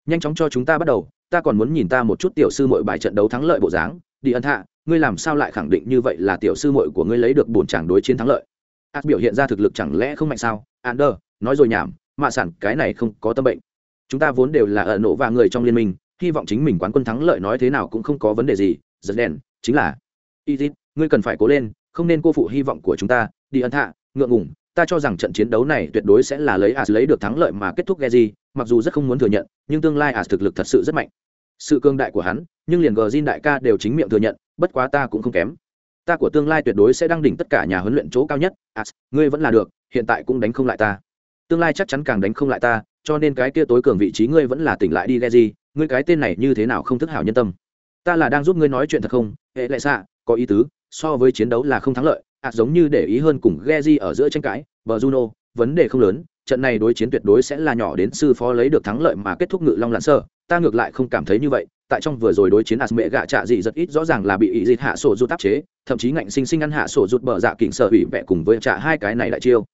Nhanh chóng cho chúng ta bắt đầu ta còn muốn nhìn ta một chút tiểu sư mội bài trận đấu thắng lợi bộ dáng. Đi ân hạ ngươi làm sao lại khẳng định như vậy là tiểu sư mội của ngươi lấy được bổn chàng đối chiến thắng lợi? Ác biểu hiện ra thực lực chẳng lẽ không mạnh sao? Ander nói rồi nhảm mạ sản cái này không có tâm bệnh. Chúng ta vốn đều là ở nộ và người trong liên minh hy vọng chính mình quán quân thắng lợi nói thế nào cũng không có vấn đề gì. Giật đèn chính là y tít ngươi cần phải cố lên không nên cô phụ hy vọng của chúng ta. Đi ân hạ ngượng ngủng ta cho rằng trận chiến đấu này tuyệt đối sẽ là lấy as lấy được thắng lợi mà kết thúc Geji, mặc dù rất không muốn thừa nhận, nhưng tương lai as thực lực thật sự rất mạnh. Sự cương đại của hắn, nhưng liền Gjin đại ca đều chính miệng thừa nhận, bất quá ta cũng không kém. Ta của tương lai tuyệt đối sẽ đăng đỉnh tất cả nhà huấn luyện chỗ cao nhất, à, ngươi vẫn là được, hiện tại cũng đánh không lại ta. Tương lai chắc chắn càng đánh không lại ta, cho nên cái kia tối cường vị trí ngươi vẫn là tỉnh lại đi Geji, ngươi cái tên này như thế nào không thức hảo nhân tâm. Ta là đang giúp ngươi nói chuyện thật không? Hệ lệ xạ, có ý tứ, so với chiến đấu là không thắng lợi, à, giống như để ý hơn cùng Geji ở giữa tranh cãi, bờ Juno, vấn đề không lớn, trận này đối chiến tuyệt đối sẽ là nhỏ đến sư phó lấy được thắng lợi mà kết thúc ngự long lặn sơ, ta ngược lại không cảm thấy như vậy, tại trong vừa rồi đối chiến ạt mẹ gạ trạ gì rất ít rõ ràng là bị ý dịt hạ sổ rút áp chế, thậm chí ngạnh sinh sinh ăn hạ sổ rút bờ dạ kỉnh sở hủy vẹ cùng với trạ hai cái này lại chiêu.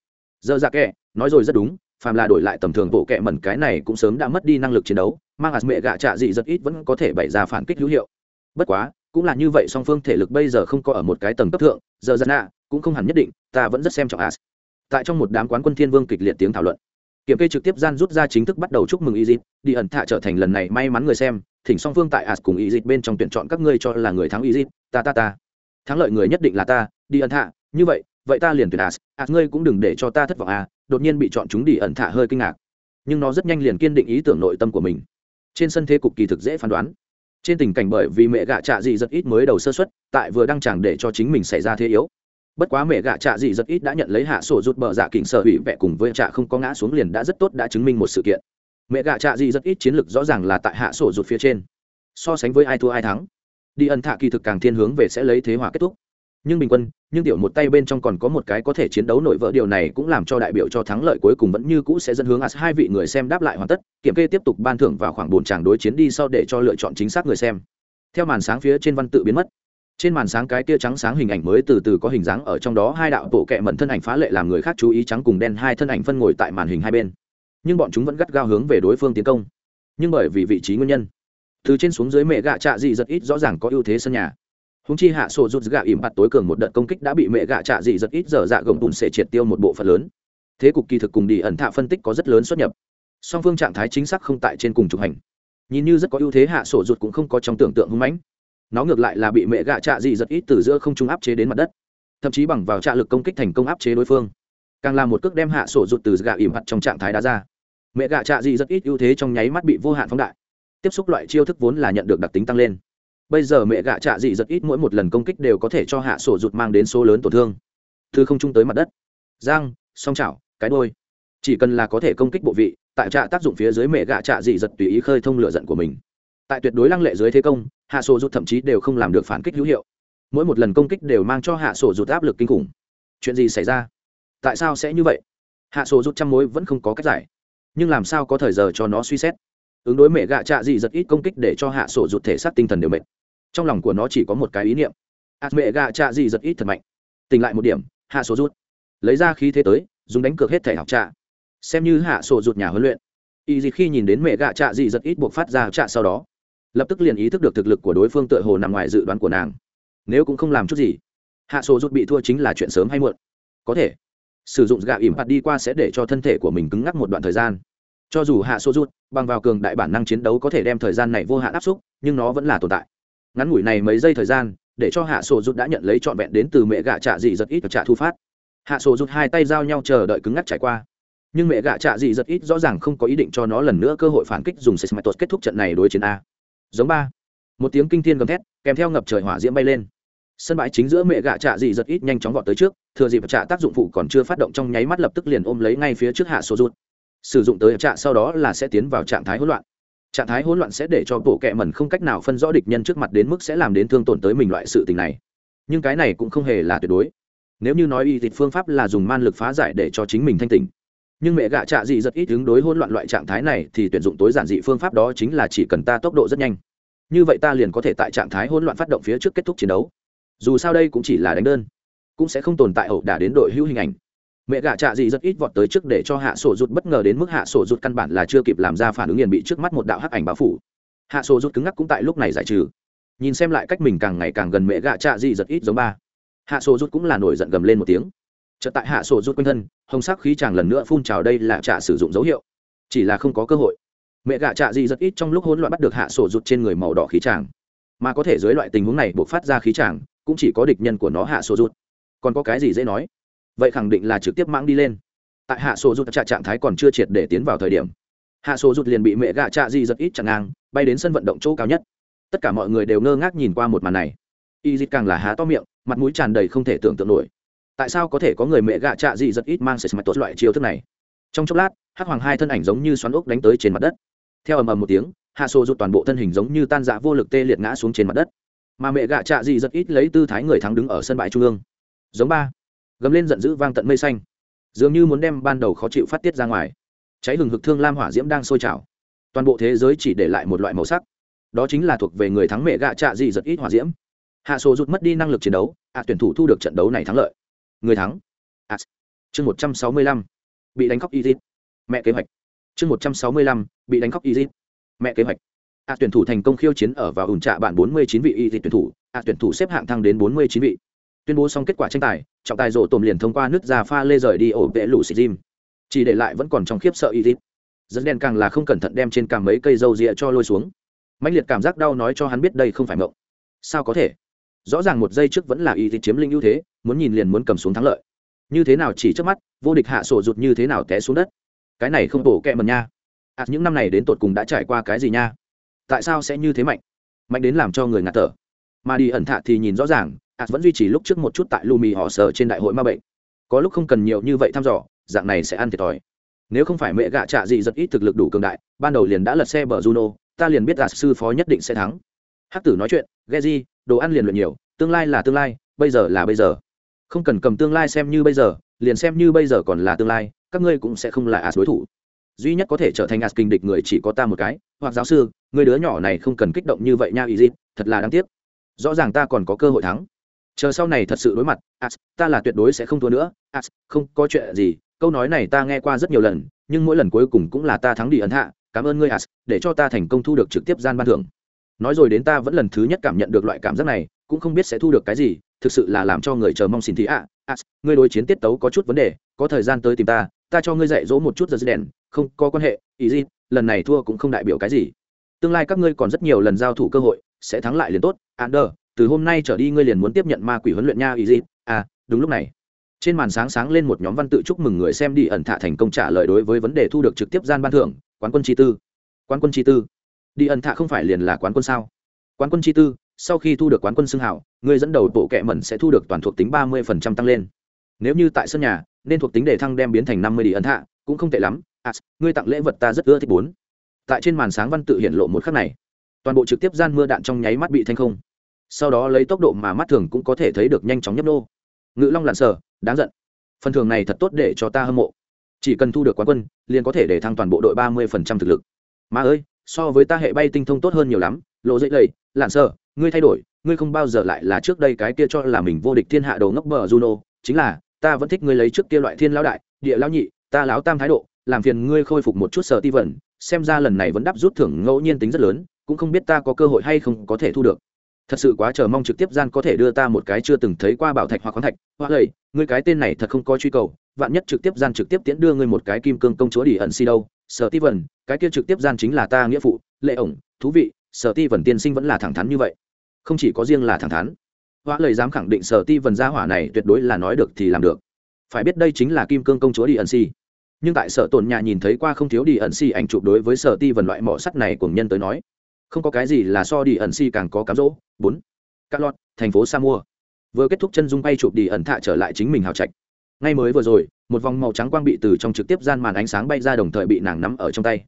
Giờ dạ kệ, nói rồi rất đúng, phàm là đổi lại tầm thường bộ kệ mẩn cái này cũng sớm đã mất đi năng lực chiến đấu, mang ạt mẹ gạ trạ gì rất ít vẫn có thể bày ra phản kích hữu hiệu. Bất quá, cũng là như vậy song phương thể lực bây giờ không có ở một cái tầng cấp thượng, giờ dạ nạ cũng không hẳn nhất định, ta vẫn rất xem trọng as tại trong một đám quán quân thiên vương kịch liệt tiếng thảo luận kiểm kê trực tiếp gian rút ra chính thức bắt đầu chúc mừng y dịp đi ẩn thạ trở thành lần này may mắn người xem, thỉnh song phương tại as cùng y dịp bên trong tuyển chọn các ngươi cho là người thắng y dịp ta ta ta. Thắng lợi người nhất định là ta, đi ẩn thạ, như vậy vậy ta liền tuyển as as ngươi cũng đừng để cho ta thất vọng à đột nhiên bị chọn chúng đi ẩn thạ hơi kinh ngạc. Nhưng nó rất nhanh liền kiên định ý tưởng nội tâm của mình. Trên sân thế cục kỳ thực dễ phán đoán. Trên tình cảnh bởi vì mẹ gạ trạ gì rất ít mới đầu sơ xuất tại vừa đăng tràng để cho chính mình xảy ra thế yếu bất quá mẹ gạ trạ gì rất ít đã nhận lấy hạ sổ rút bờ dạ kỉnh sở hủy vẹ cùng với trạ không có ngã xuống liền đã rất tốt đã chứng minh một sự kiện. Mẹ gạ trạ gì rất ít chiến lược rõ ràng là tại hạ sổ rút phía trên. So sánh với ai thua ai thắng, đi ân thạ kỳ thực càng thiên hướng về sẽ lấy thế hòa kết thúc. Nhưng bình quân, nhưng tiểu một tay bên trong còn có một cái có thể chiến đấu nổi vỡ điều này cũng làm cho đại biểu cho thắng lợi cuối cùng vẫn như cũ sẽ dẫn hướng as hai vị người xem đáp lại hoàn tất, kiểm kê tiếp tục ban thưởng vào khoảng bốn tràng đối chiến đi sau để cho lựa chọn chính xác người xem. Theo màn sáng phía trên văn tự biến mất trên màn sáng cái tia trắng sáng hình ảnh mới từ từ có hình dáng ở trong đó, hai đạo bộ kệ mẩn thân ảnh phá lệ làm người khác chú ý trắng cùng đen, hai thân ảnh phân ngồi tại màn hình hai bên. Nhưng bọn chúng vẫn gắt gao hướng về đối phương tiến công. Nhưng bởi vì vị trí nguyên nhân, từ trên xuống dưới mẹ gạ trạ dị rất ít rõ ràng có ưu thế sân nhà. Húng chi hạ sổ rút gạ ỉm bạt tối cường một đợt công kích đã bị mẹ gạ trạ dị rất ít giờ dạ gồng bùn sẽ triệt tiêu một bộ phận lớn. Thế cục kỳ thực cùng đi ẩn thạ phân tích có rất lớn xuất nhập. Song phương trạng thái chính xác không tại trên cùng trục hành. Nhìn như rất có ưu thế, hạ sổ rụt cũng không có trong tưởng tượng hưng mãnh nó ngược lại là bị mẹ gạ trạ dị giật ít từ giữa không trung áp chế đến mặt đất, thậm chí bằng vào trạ lực công kích thành công áp chế đối phương, càng là một cước đem hạ sổ rụt từ gạ ỉm mặt trong trạng thái đá ra. Mẹ gạ trạ dị rất ít ưu thế trong nháy mắt bị vô hạn phóng đại, tiếp xúc loại chiêu thức vốn là nhận được đặc tính tăng lên. Bây giờ mẹ gạ trạ dị rất ít mỗi một lần công kích đều có thể cho hạ sổ rụt mang đến số lớn tổn thương thư không trung tới mặt đất. Giang, song chảo, cái đôi chỉ cần là có thể công kích bộ vị, tại trạ tác dụng phía dưới mẹ gạ trạ dị giật tùy ý khơi thông lửa giận của mình tại tuyệt đối lăng lệ dưới thế công, hạ sổ rụt thậm chí đều không làm được phản kích hữu hiệu. Mỗi một lần công kích đều mang cho hạ sổ rụt áp lực kinh khủng. Chuyện gì xảy ra? Tại sao sẽ như vậy? Hạ sổ rụt trăm mối vẫn không có cách giải. Nhưng làm sao có thời giờ cho nó suy xét? Ứng đối mẹ gạ trạ gì rất ít công kích để cho hạ sổ rụt thể xác tinh thần đều mệt. Trong lòng của nó chỉ có một cái ý niệm. Ạt mẹ gạ trạ gì rất ít thật mạnh. Tỉnh lại một điểm, hạ sổ rút lấy ra khí thế tới, dùng đánh cược hết thể học trạ. Xem như hạ sổ rụt nhà huấn luyện. Y gì khi nhìn đến mẹ gạ trạ gì rất ít buộc phát ra trạ sau đó lập tức liền ý thức được thực lực của đối phương tựa hồ nằm ngoài dự đoán của nàng. Nếu cũng không làm chút gì, hạ sổ rút bị thua chính là chuyện sớm hay muộn. Có thể, sử dụng gạ ỉm phạt đi qua sẽ để cho thân thể của mình cứng ngắc một đoạn thời gian. Cho dù hạ sổ rút bằng vào cường đại bản năng chiến đấu có thể đem thời gian này vô hạn áp xúc, nhưng nó vẫn là tồn tại. Ngắn ngủi này mấy giây thời gian, để cho hạ sổ rút đã nhận lấy trọn vẹn đến từ mẹ gạ trạ dị rất ít trả thu phát. Hạ sổ rút hai tay giao nhau chờ đợi cứng ngắc trải qua. Nhưng mẹ gạ trạ dị rất ít rõ ràng không có ý định cho nó lần nữa cơ hội phản kích dùng sesmatos kết thúc trận này đối chiến a giống ba. Một tiếng kinh thiên gầm thét, kèm theo ngập trời hỏa diễm bay lên. Sân bãi chính giữa mẹ gạ trạ dị giật ít nhanh chóng vọt tới trước, thừa dịp trạ tác dụng phụ còn chưa phát động trong nháy mắt lập tức liền ôm lấy ngay phía trước hạ số rút sử dụng tới trạ sau đó là sẽ tiến vào trạng thái hỗn loạn. Trạng thái hỗn loạn sẽ để cho bộ kẹ mẩn không cách nào phân rõ địch nhân trước mặt đến mức sẽ làm đến thương tổn tới mình loại sự tình này. Nhưng cái này cũng không hề là tuyệt đối. Nếu như nói y dịch phương pháp là dùng man lực phá giải để cho chính mình thanh tỉnh nhưng mẹ gạ trạ dị rất ít ứng đối hỗn loạn loại trạng thái này thì tuyển dụng tối giản dị phương pháp đó chính là chỉ cần ta tốc độ rất nhanh. Như vậy ta liền có thể tại trạng thái hỗn loạn phát động phía trước kết thúc chiến đấu. Dù sao đây cũng chỉ là đánh đơn, cũng sẽ không tồn tại ẩu đả đến đội hữu hình ảnh. Mẹ gạ trạ dị rất ít vọt tới trước để cho hạ sổ rút bất ngờ đến mức hạ sổ rút căn bản là chưa kịp làm ra phản ứng liền bị trước mắt một đạo hắc ảnh bao phủ. Hạ sổ rút cứng ngắc cũng tại lúc này giải trừ. Nhìn xem lại cách mình càng ngày càng gần mẹ gạ trạ dị rất ít giống ba. Hạ sổ rút cũng là nổi giận gầm lên một tiếng chợt tại hạ sổ rút quanh thân, hồng sắc khí chàng lần nữa phun trào đây là trả sử dụng dấu hiệu. Chỉ là không có cơ hội. Mẹ gạ trạ dị rất ít trong lúc hỗn loạn bắt được hạ sổ rút trên người màu đỏ khí chàng. Mà có thể dưới loại tình huống này buộc phát ra khí chàng, cũng chỉ có địch nhân của nó hạ sổ rút. Còn có cái gì dễ nói? Vậy khẳng định là trực tiếp mang đi lên. Tại hạ sổ rút trạ trạng thái còn chưa triệt để tiến vào thời điểm, hạ sổ rút liền bị mẹ gạ trạ dị rất ít chặn ngang, bay đến sân vận động chỗ cao nhất. Tất cả mọi người đều ngơ ngác nhìn qua một màn này. Y dịch càng là há to miệng, mặt mũi tràn đầy không thể tưởng tượng nổi tại sao có thể có người mẹ gạ trạ dị rất ít mang sệt mặt tốt loại chiêu thức này? Trong chốc lát, hắc hoàng hai thân ảnh giống như xoắn ốc đánh tới trên mặt đất. Theo ầm ầm một tiếng, hạ sổ rụt toàn bộ thân hình giống như tan dạ vô lực tê liệt ngã xuống trên mặt đất. Mà mẹ gạ trạ dị rất ít lấy tư thái người thắng đứng ở sân bãi trung ương. Giống ba, gầm lên giận dữ vang tận mây xanh. Dường như muốn đem ban đầu khó chịu phát tiết ra ngoài. Cháy hừng hực thương lam hỏa diễm đang sôi trào. Toàn bộ thế giới chỉ để lại một loại màu sắc. Đó chính là thuộc về người thắng mẹ gạ trạ dị rất ít hỏa diễm. Hạ sổ rụt mất đi năng lực chiến đấu, ạ tuyển thủ thu được trận đấu này thắng lợi người thắng. À, chương một trăm sáu mươi lăm, bị đánh khóc y mẹ kế hoạch. Chương một trăm sáu mươi lăm, bị đánh khóc y mẹ kế hoạch. Ạ tuyển thủ thành công khiêu chiến ở vào ủn trạ bản bốn mươi chín vị y tuyển thủ. Ạ tuyển thủ xếp hạng thăng đến bốn mươi chín vị. Tuyên bố xong kết quả tranh tài, trọng tài rộ tồm liền thông qua nước ra pha lê rời đi ổ vệ lũ xịt gym chỉ để lại vẫn còn trong khiếp sợ y dít rất đen càng là không cẩn thận đem trên càng mấy cây dâu rịa cho lôi xuống. Mạnh liệt cảm giác đau nói cho hắn biết đây không phải mộng. Sao có thể? Rõ ràng một giây trước vẫn là y dít chiếm linh ưu thế muốn nhìn liền muốn cầm xuống thắng lợi. Như thế nào chỉ trước mắt vô địch hạ sổ rụt như thế nào té xuống đất. Cái này không bổ kẹ mần nha. À, những năm này đến tột cùng đã trải qua cái gì nha? Tại sao sẽ như thế mạnh? Mạnh đến làm cho người ngạt thở. Mà đi ẩn thạ thì nhìn rõ ràng à, vẫn duy trì lúc trước một chút tại lumi họ sở trên đại hội ma bệnh. Có lúc không cần nhiều như vậy thăm dò dạng này sẽ ăn thiệt thòi. Nếu không phải mẹ gạ trạ gì rất ít thực lực đủ cường đại ban đầu liền đã lật xe bờ juno ta liền biết là sư phó nhất định sẽ thắng. Hắc tử nói chuyện ghe di đồ ăn liền luyện nhiều tương lai là tương lai bây giờ là bây giờ không cần cầm tương lai xem như bây giờ, liền xem như bây giờ còn là tương lai, các ngươi cũng sẽ không là as đối thủ. Duy nhất có thể trở thành as kinh địch người chỉ có ta một cái, hoặc giáo sư, người đứa nhỏ này không cần kích động như vậy nha ý gì thật là đáng tiếc. Rõ ràng ta còn có cơ hội thắng. Chờ sau này thật sự đối mặt, as, ta là tuyệt đối sẽ không thua nữa. As, không có chuyện gì, câu nói này ta nghe qua rất nhiều lần, nhưng mỗi lần cuối cùng cũng là ta thắng đi ấn hạ. Cảm ơn ngươi, as, để cho ta thành công thu được trực tiếp gian ban thưởng. Nói rồi đến ta vẫn lần thứ nhất cảm nhận được loại cảm giác này, cũng không biết sẽ thu được cái gì thực sự là làm cho người chờ mong xin thị ạ. À, ngươi đối chiến tiết tấu có chút vấn đề có thời gian tới tìm ta ta cho ngươi dạy dỗ một chút giờ đèn không có quan hệ ý gì lần này thua cũng không đại biểu cái gì. Tương lai các ngươi còn rất nhiều lần giao thủ cơ hội sẽ thắng lại liền tốt. Ander, từ hôm nay trở đi ngươi liền muốn tiếp nhận ma quỷ huấn luyện nha ý gì à đúng lúc này. Trên màn sáng sáng lên một nhóm văn tự chúc mừng người xem đi ẩn thạ thành công trả lời đối với vấn đề thu được trực tiếp gian ban thưởng quán quân chi tư. Quán quân chi tư. Đi ẩn thạ không phải liền là quán quân sao? Quán quân chi tư sau khi thu được quán quân xưng hảo người dẫn đầu bộ kệ mẩn sẽ thu được toàn thuộc tính ba mươi tăng lên. Nếu như tại sân nhà nên thuộc tính đề thăng đem biến thành năm mươi đi ấn hạ cũng không tệ lắm. À, ngươi tặng lễ vật ta rất ưa thích bốn. Tại trên màn sáng văn tự hiện lộ một khắc này toàn bộ trực tiếp gian mưa đạn trong nháy mắt bị thanh không. Sau đó lấy tốc độ mà mắt thường cũng có thể thấy được nhanh chóng nhấp nô. Ngự long lặn sở đáng giận. Phần thưởng này thật tốt để cho ta hâm mộ. Chỉ cần thu được quán quân liền có thể để thăng toàn bộ đội ba mươi thực lực. Mà ơi so với ta hệ bay tinh thông tốt hơn nhiều lắm. Lộ dễ lầy lặn sở ngươi thay đổi, ngươi không bao giờ lại là trước đây cái kia cho là mình vô địch thiên hạ đầu ngốc bờ juno, chính là, ta vẫn thích ngươi lấy trước kia loại thiên lão đại, địa lão nhị, ta lão tam thái độ, làm phiền ngươi khôi phục một chút sở ti vẩn xem ra lần này vẫn đáp rút thưởng ngẫu nhiên tính rất lớn, cũng không biết ta có cơ hội hay không có thể thu được. Thật sự quá chờ mong trực tiếp gian có thể đưa ta một cái chưa từng thấy qua bảo thạch hoặc khoáng thạch. Hoa lầy ngươi cái tên này thật không có truy cầu, vạn nhất trực tiếp gian trực tiếp tiễn đưa ngươi một cái kim cương công chúa đi ẩn si đâu, sở ti vẩn cái kia trực tiếp gian chính là ta nghĩa phụ, lệ ổng, thú vị, sở ti vẩn tiên sinh vẫn là thẳng thắn như vậy không chỉ có riêng là thẳng thắn. Hoa lời dám khẳng định sở ti vần gia hỏa này tuyệt đối là nói được thì làm được. Phải biết đây chính là kim cương công chúa đi ẩn si. Nhưng tại sở tổn nhà nhìn thấy qua không thiếu đi ẩn si ảnh chụp đối với sở ti vần loại mỏ sắt này của nhân tới nói, không có cái gì là so đi ẩn si càng có cám dỗ. Bốn, cát lọt, thành phố sa mua. Vừa kết thúc chân dung bay chụp đi ẩn thạ trở lại chính mình hào trạch. Ngay mới vừa rồi, một vòng màu trắng quang bị từ trong trực tiếp gian màn ánh sáng bay ra đồng thời bị nàng nắm ở trong tay.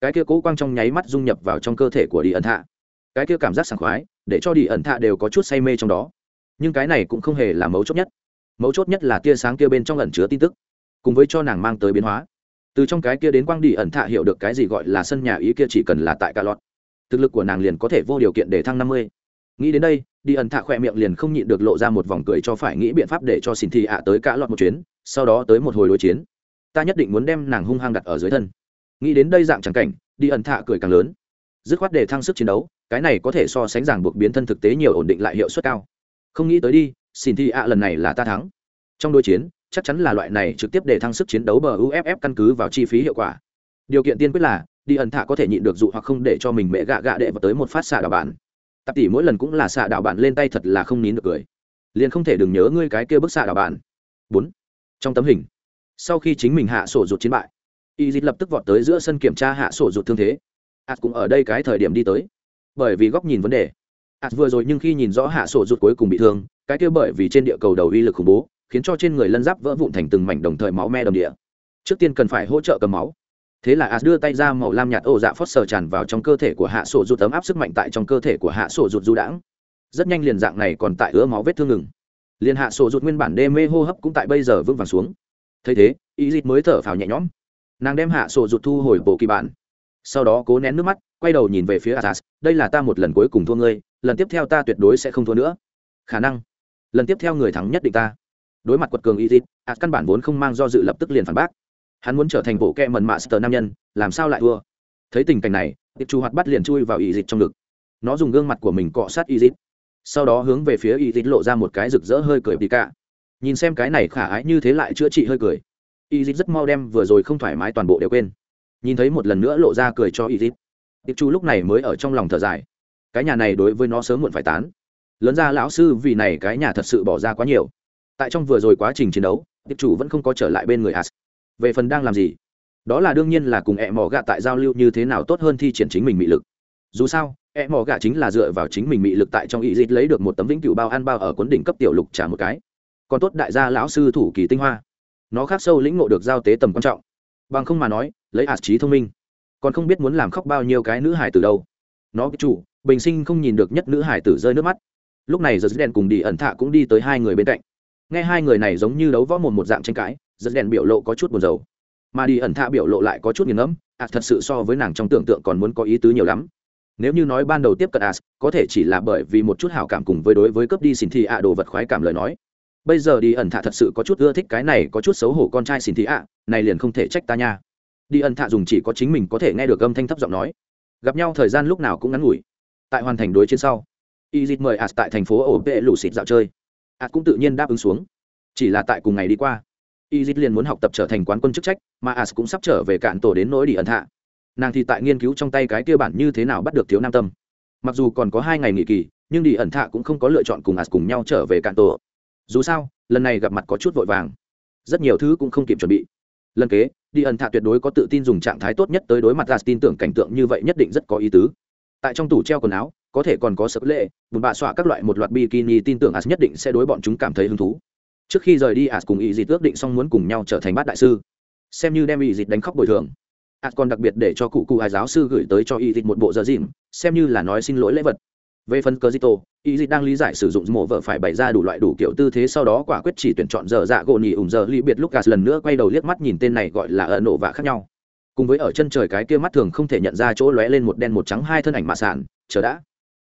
Cái kia cố quang trong nháy mắt dung nhập vào trong cơ thể của đi ẩn thạ. Cái kia cảm giác sảng khoái để cho đi ẩn thạ đều có chút say mê trong đó. Nhưng cái này cũng không hề là mấu chốt nhất. Mấu chốt nhất là tia sáng kia bên trong ẩn chứa tin tức, cùng với cho nàng mang tới biến hóa. Từ trong cái kia đến quang đi ẩn thạ hiểu được cái gì gọi là sân nhà ý kia chỉ cần là tại ca lọt. Thực lực của nàng liền có thể vô điều kiện để thăng năm mươi. Nghĩ đến đây, đi ẩn thạ khỏe miệng liền không nhịn được lộ ra một vòng cười cho phải nghĩ biện pháp để cho xin thị ạ tới cả lọt một chuyến, sau đó tới một hồi đối chiến. Ta nhất định muốn đem nàng hung hăng đặt ở dưới thân. Nghĩ đến đây dạng chẳng cảnh, đi ẩn thạ cười càng lớn dứt khoát để thăng sức chiến đấu, cái này có thể so sánh ràng buộc biến thân thực tế nhiều ổn định lại hiệu suất cao. Không nghĩ tới đi, xin thi ạ, lần này là ta thắng. Trong đôi chiến, chắc chắn là loại này trực tiếp để thăng sức chiến đấu bờ uff căn cứ vào chi phí hiệu quả. Điều kiện tiên quyết là, đi ẩn thạ có thể nhịn được dụ hoặc không để cho mình mẹ gạ gạ đệ vào tới một phát xạ đạo bản tạp tỷ mỗi lần cũng là xạ đạo bản lên tay thật là không nín được cười. Liền không thể đừng nhớ ngươi cái kia bức xạ đạo bản bốn. Trong tấm hình, sau khi chính mình hạ sổ rụt chiến bại y dịch lập tức vọt tới giữa sân kiểm tra hạ sổ rụt thương thế ạt cũng ở đây cái thời điểm đi tới. Bởi vì góc nhìn vấn đề. Ạt vừa rồi nhưng khi nhìn rõ hạ sổ rụt cuối cùng bị thương, cái kia bởi vì trên địa cầu đầu uy lực khủng bố, khiến cho trên người lân giáp vỡ vụn thành từng mảnh đồng thời máu me đồng địa. Trước tiên cần phải hỗ trợ cầm máu. Thế là as đưa tay ra màu lam nhạt ô dạ phót sờ tràn vào trong cơ thể của hạ sổ rụt tấm áp sức mạnh tại trong cơ thể của hạ sổ rụt du đãng. Rất nhanh liền dạng này còn tại ứa máu vết thương ngừng. Liền hạ sổ rụt nguyên bản đê mê hô hấp cũng tại bây giờ vững vàng xuống. Thấy thế y dịt mới thở phào nhẹ nhõm. Nàng đem hạ sổ rụt thu hồi bộ kỳ bản sau đó cố nén nước mắt, quay đầu nhìn về phía atas đây là ta một lần cuối cùng thua ngươi, lần tiếp theo ta tuyệt đối sẽ không thua nữa. Khả năng, lần tiếp theo người thắng nhất định ta. Đối mặt quật cường y dịt căn bản vốn không mang do dự lập tức liền phản bác. Hắn muốn trở thành bộ kẹ mần mạ sờ nam nhân, làm sao lại thua? Thấy tình cảnh này, tiệp chu hoạt bắt liền chui vào y trong ngực. Nó dùng gương mặt của mình cọ sát y sau đó hướng về phía y lộ ra một cái rực rỡ hơi cười bị cả. Nhìn xem cái này khả ái như thế lại chữa trị hơi cười. Y rất mau đem vừa rồi không thoải mái toàn bộ đều quên nhìn thấy một lần nữa lộ ra cười cho y dít tiệp chu lúc này mới ở trong lòng thở dài. Cái nhà này đối với nó sớm muộn phải tán. Lớn ra lão sư vì này cái nhà thật sự bỏ ra quá nhiều. Tại trong vừa rồi quá trình chiến đấu tiệp chủ vẫn không có trở lại bên người as. Về phần đang làm gì? Đó là đương nhiên là cùng e mỏ gạ tại giao lưu như thế nào tốt hơn thi triển chính mình mị lực. Dù sao e mỏ gạ chính là dựa vào chính mình mị lực tại trong ý dịch lấy được một tấm vĩnh cửu bao ăn bao ở cuốn đỉnh cấp tiểu lục trả một cái. Còn tốt đại gia lão sư thủ kỳ tinh hoa. Nó khác sâu lĩnh ngộ được giao tế tầm quan trọng bằng không mà nói, lấy ạt trí thông minh, còn không biết muốn làm khóc bao nhiêu cái nữ hải từ đâu. Nó cái chủ, bình sinh không nhìn được nhất nữ hải tử rơi nước mắt. Lúc này giật đèn cùng đi ẩn thạ cũng đi tới hai người bên cạnh. Nghe hai người này giống như đấu võ một một dạng tranh cãi giật đèn biểu lộ có chút buồn rầu. Mà đi ẩn thạ biểu lộ lại có chút nghiền ngẫm, ạt thật sự so với nàng trong tưởng tượng còn muốn có ý tứ nhiều lắm. Nếu như nói ban đầu tiếp cận as có thể chỉ là bởi vì một chút hảo cảm cùng với đối với cấp đi xin thị ạ đồ vật khoái cảm lời nói bây giờ đi ẩn thạ thật sự có chút ưa thích cái này, có chút xấu hổ con trai xin thị ạ, này liền không thể trách ta nha. Đi ẩn thạ dùng chỉ có chính mình có thể nghe được âm thanh thấp giọng nói. Gặp nhau thời gian lúc nào cũng ngắn ngủi. Tại hoàn thành đối chiến sau y dịt mời ạt tại thành phố ổ vệ lũ xịt dạo chơi. Ạt cũng tự nhiên đáp ứng xuống. Chỉ là tại cùng ngày đi qua y dịt liền muốn học tập trở thành quán quân chức trách, mà ạt cũng sắp trở về cạn tổ đến nỗi đi ẩn thạ. Nàng thì tại nghiên cứu trong tay cái kia bản như thế nào bắt được thiếu nam tâm. Mặc dù còn có hai ngày nghỉ kỳ, nhưng đi ẩn thạ cũng không có lựa chọn cùng ạt cùng nhau trở về cạn tổ dù sao, lần này gặp mặt có chút vội vàng. Rất nhiều thứ cũng không kịp chuẩn bị. Lần kế, đi ẩn thạ tuyệt đối có tự tin dùng trạng thái tốt nhất tới đối mặt ra tin tưởng cảnh tượng như vậy nhất định rất có ý tứ. Tại trong tủ treo quần áo, có thể còn có sập lệ, bùn bạ xọa các loại một loạt bikini tin tưởng as nhất định sẽ đối bọn chúng cảm thấy hứng thú. Trước khi rời đi, as cùng ý dịt ước định xong muốn cùng nhau trở thành bát đại sư. Xem như đem ý dịt đánh khóc bồi thường. As còn đặc biệt để cho cụ cụ hai giáo sư gửi tới cho ý dịt một bộ giờ dịm xem như là nói xin lỗi lễ vật. Về phần cơ zito ý dịch đang lý giải sử dụng mổ vợ phải bày ra đủ loại đủ kiểu tư thế sau đó quả quyết chỉ tuyển chọn giờ dạ gỗ nhì ủng giờ ly biệt lucas lần nữa quay đầu liếc mắt nhìn tên này gọi là ở nổ vạ khác nhau cùng với ở chân trời cái kia mắt thường không thể nhận ra chỗ lóe lên một đen một trắng hai thân ảnh mạ sản chờ đã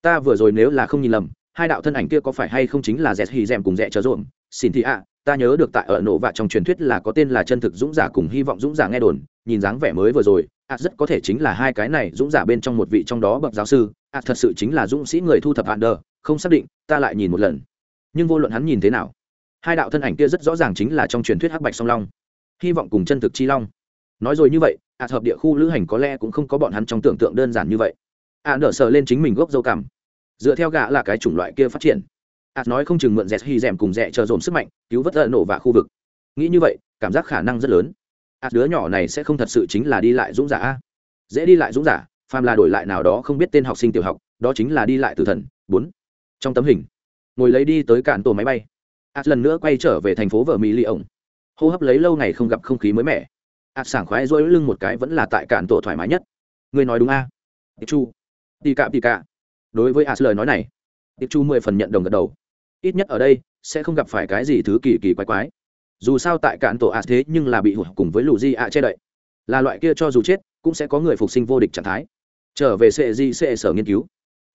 ta vừa rồi nếu là không nhìn lầm, hai đạo thân ảnh kia có phải hay không chính là dẹt hì dèm cùng dẹ chờ ruộng. xin thị ạ, ta nhớ được tại ở nổ vạ trong truyền thuyết là có tên là chân thực dũng giả cùng hy vọng dũng giả nghe đồn, nhìn dáng vẻ mới vừa rồi, ạ rất có thể chính là hai cái này dũng giả bên trong một vị trong đó bậc giáo sư, ạ thật sự chính là dũng sĩ người thu thập hạn đờ không xác định ta lại nhìn một lần. Nhưng vô luận hắn nhìn thế nào hai đạo thân ảnh kia rất rõ ràng chính là trong truyền thuyết hắc bạch song long. Hy vọng cùng chân thực chi long. Nói rồi như vậy ạ hợp địa khu lữ hành có lẽ cũng không có bọn hắn trong tưởng tượng đơn giản như vậy. Ạ nở sờ lên chính mình gốc dâu cảm dựa theo gã là cái chủng loại kia phát triển. Ạ nói không chừng mượn dẹt hy rèm cùng dẹ chờ dồn sức mạnh cứu vớt ẩn nổ và khu vực. Nghĩ như vậy cảm giác khả năng rất lớn. Ạ đứa nhỏ này sẽ không thật sự chính là đi lại dũng giả. A, dễ đi lại dũng giả phàm là đổi lại nào đó không biết tên học sinh tiểu học đó chính là đi lại từ thần. Bốn trong tấm hình. Ngồi lấy đi tới cạn tổ máy bay. Ạ lần nữa quay trở về thành phố vợ mỹ ly ổng. Hô hấp lấy lâu ngày không gặp không khí mới mẻ. Ạ sảng khoái dối lưng một cái vẫn là tại cạn tổ thoải mái nhất. Ngươi nói đúng a. Tiệc chu tì cạ tì cạ đối với a lời nói này tiệc chu mười phần nhận đồng gật đầu. Ít nhất ở đây, sẽ không gặp phải cái gì thứ kỳ kỳ quái quái. Dù sao tại cạn tổ a thế nhưng là bị hụt cùng với lù di a che đậy. Là loại kia cho dù chết, cũng sẽ có người phục sinh vô địch trạng thái. Trở về sệ di sệ sở nghiên cứu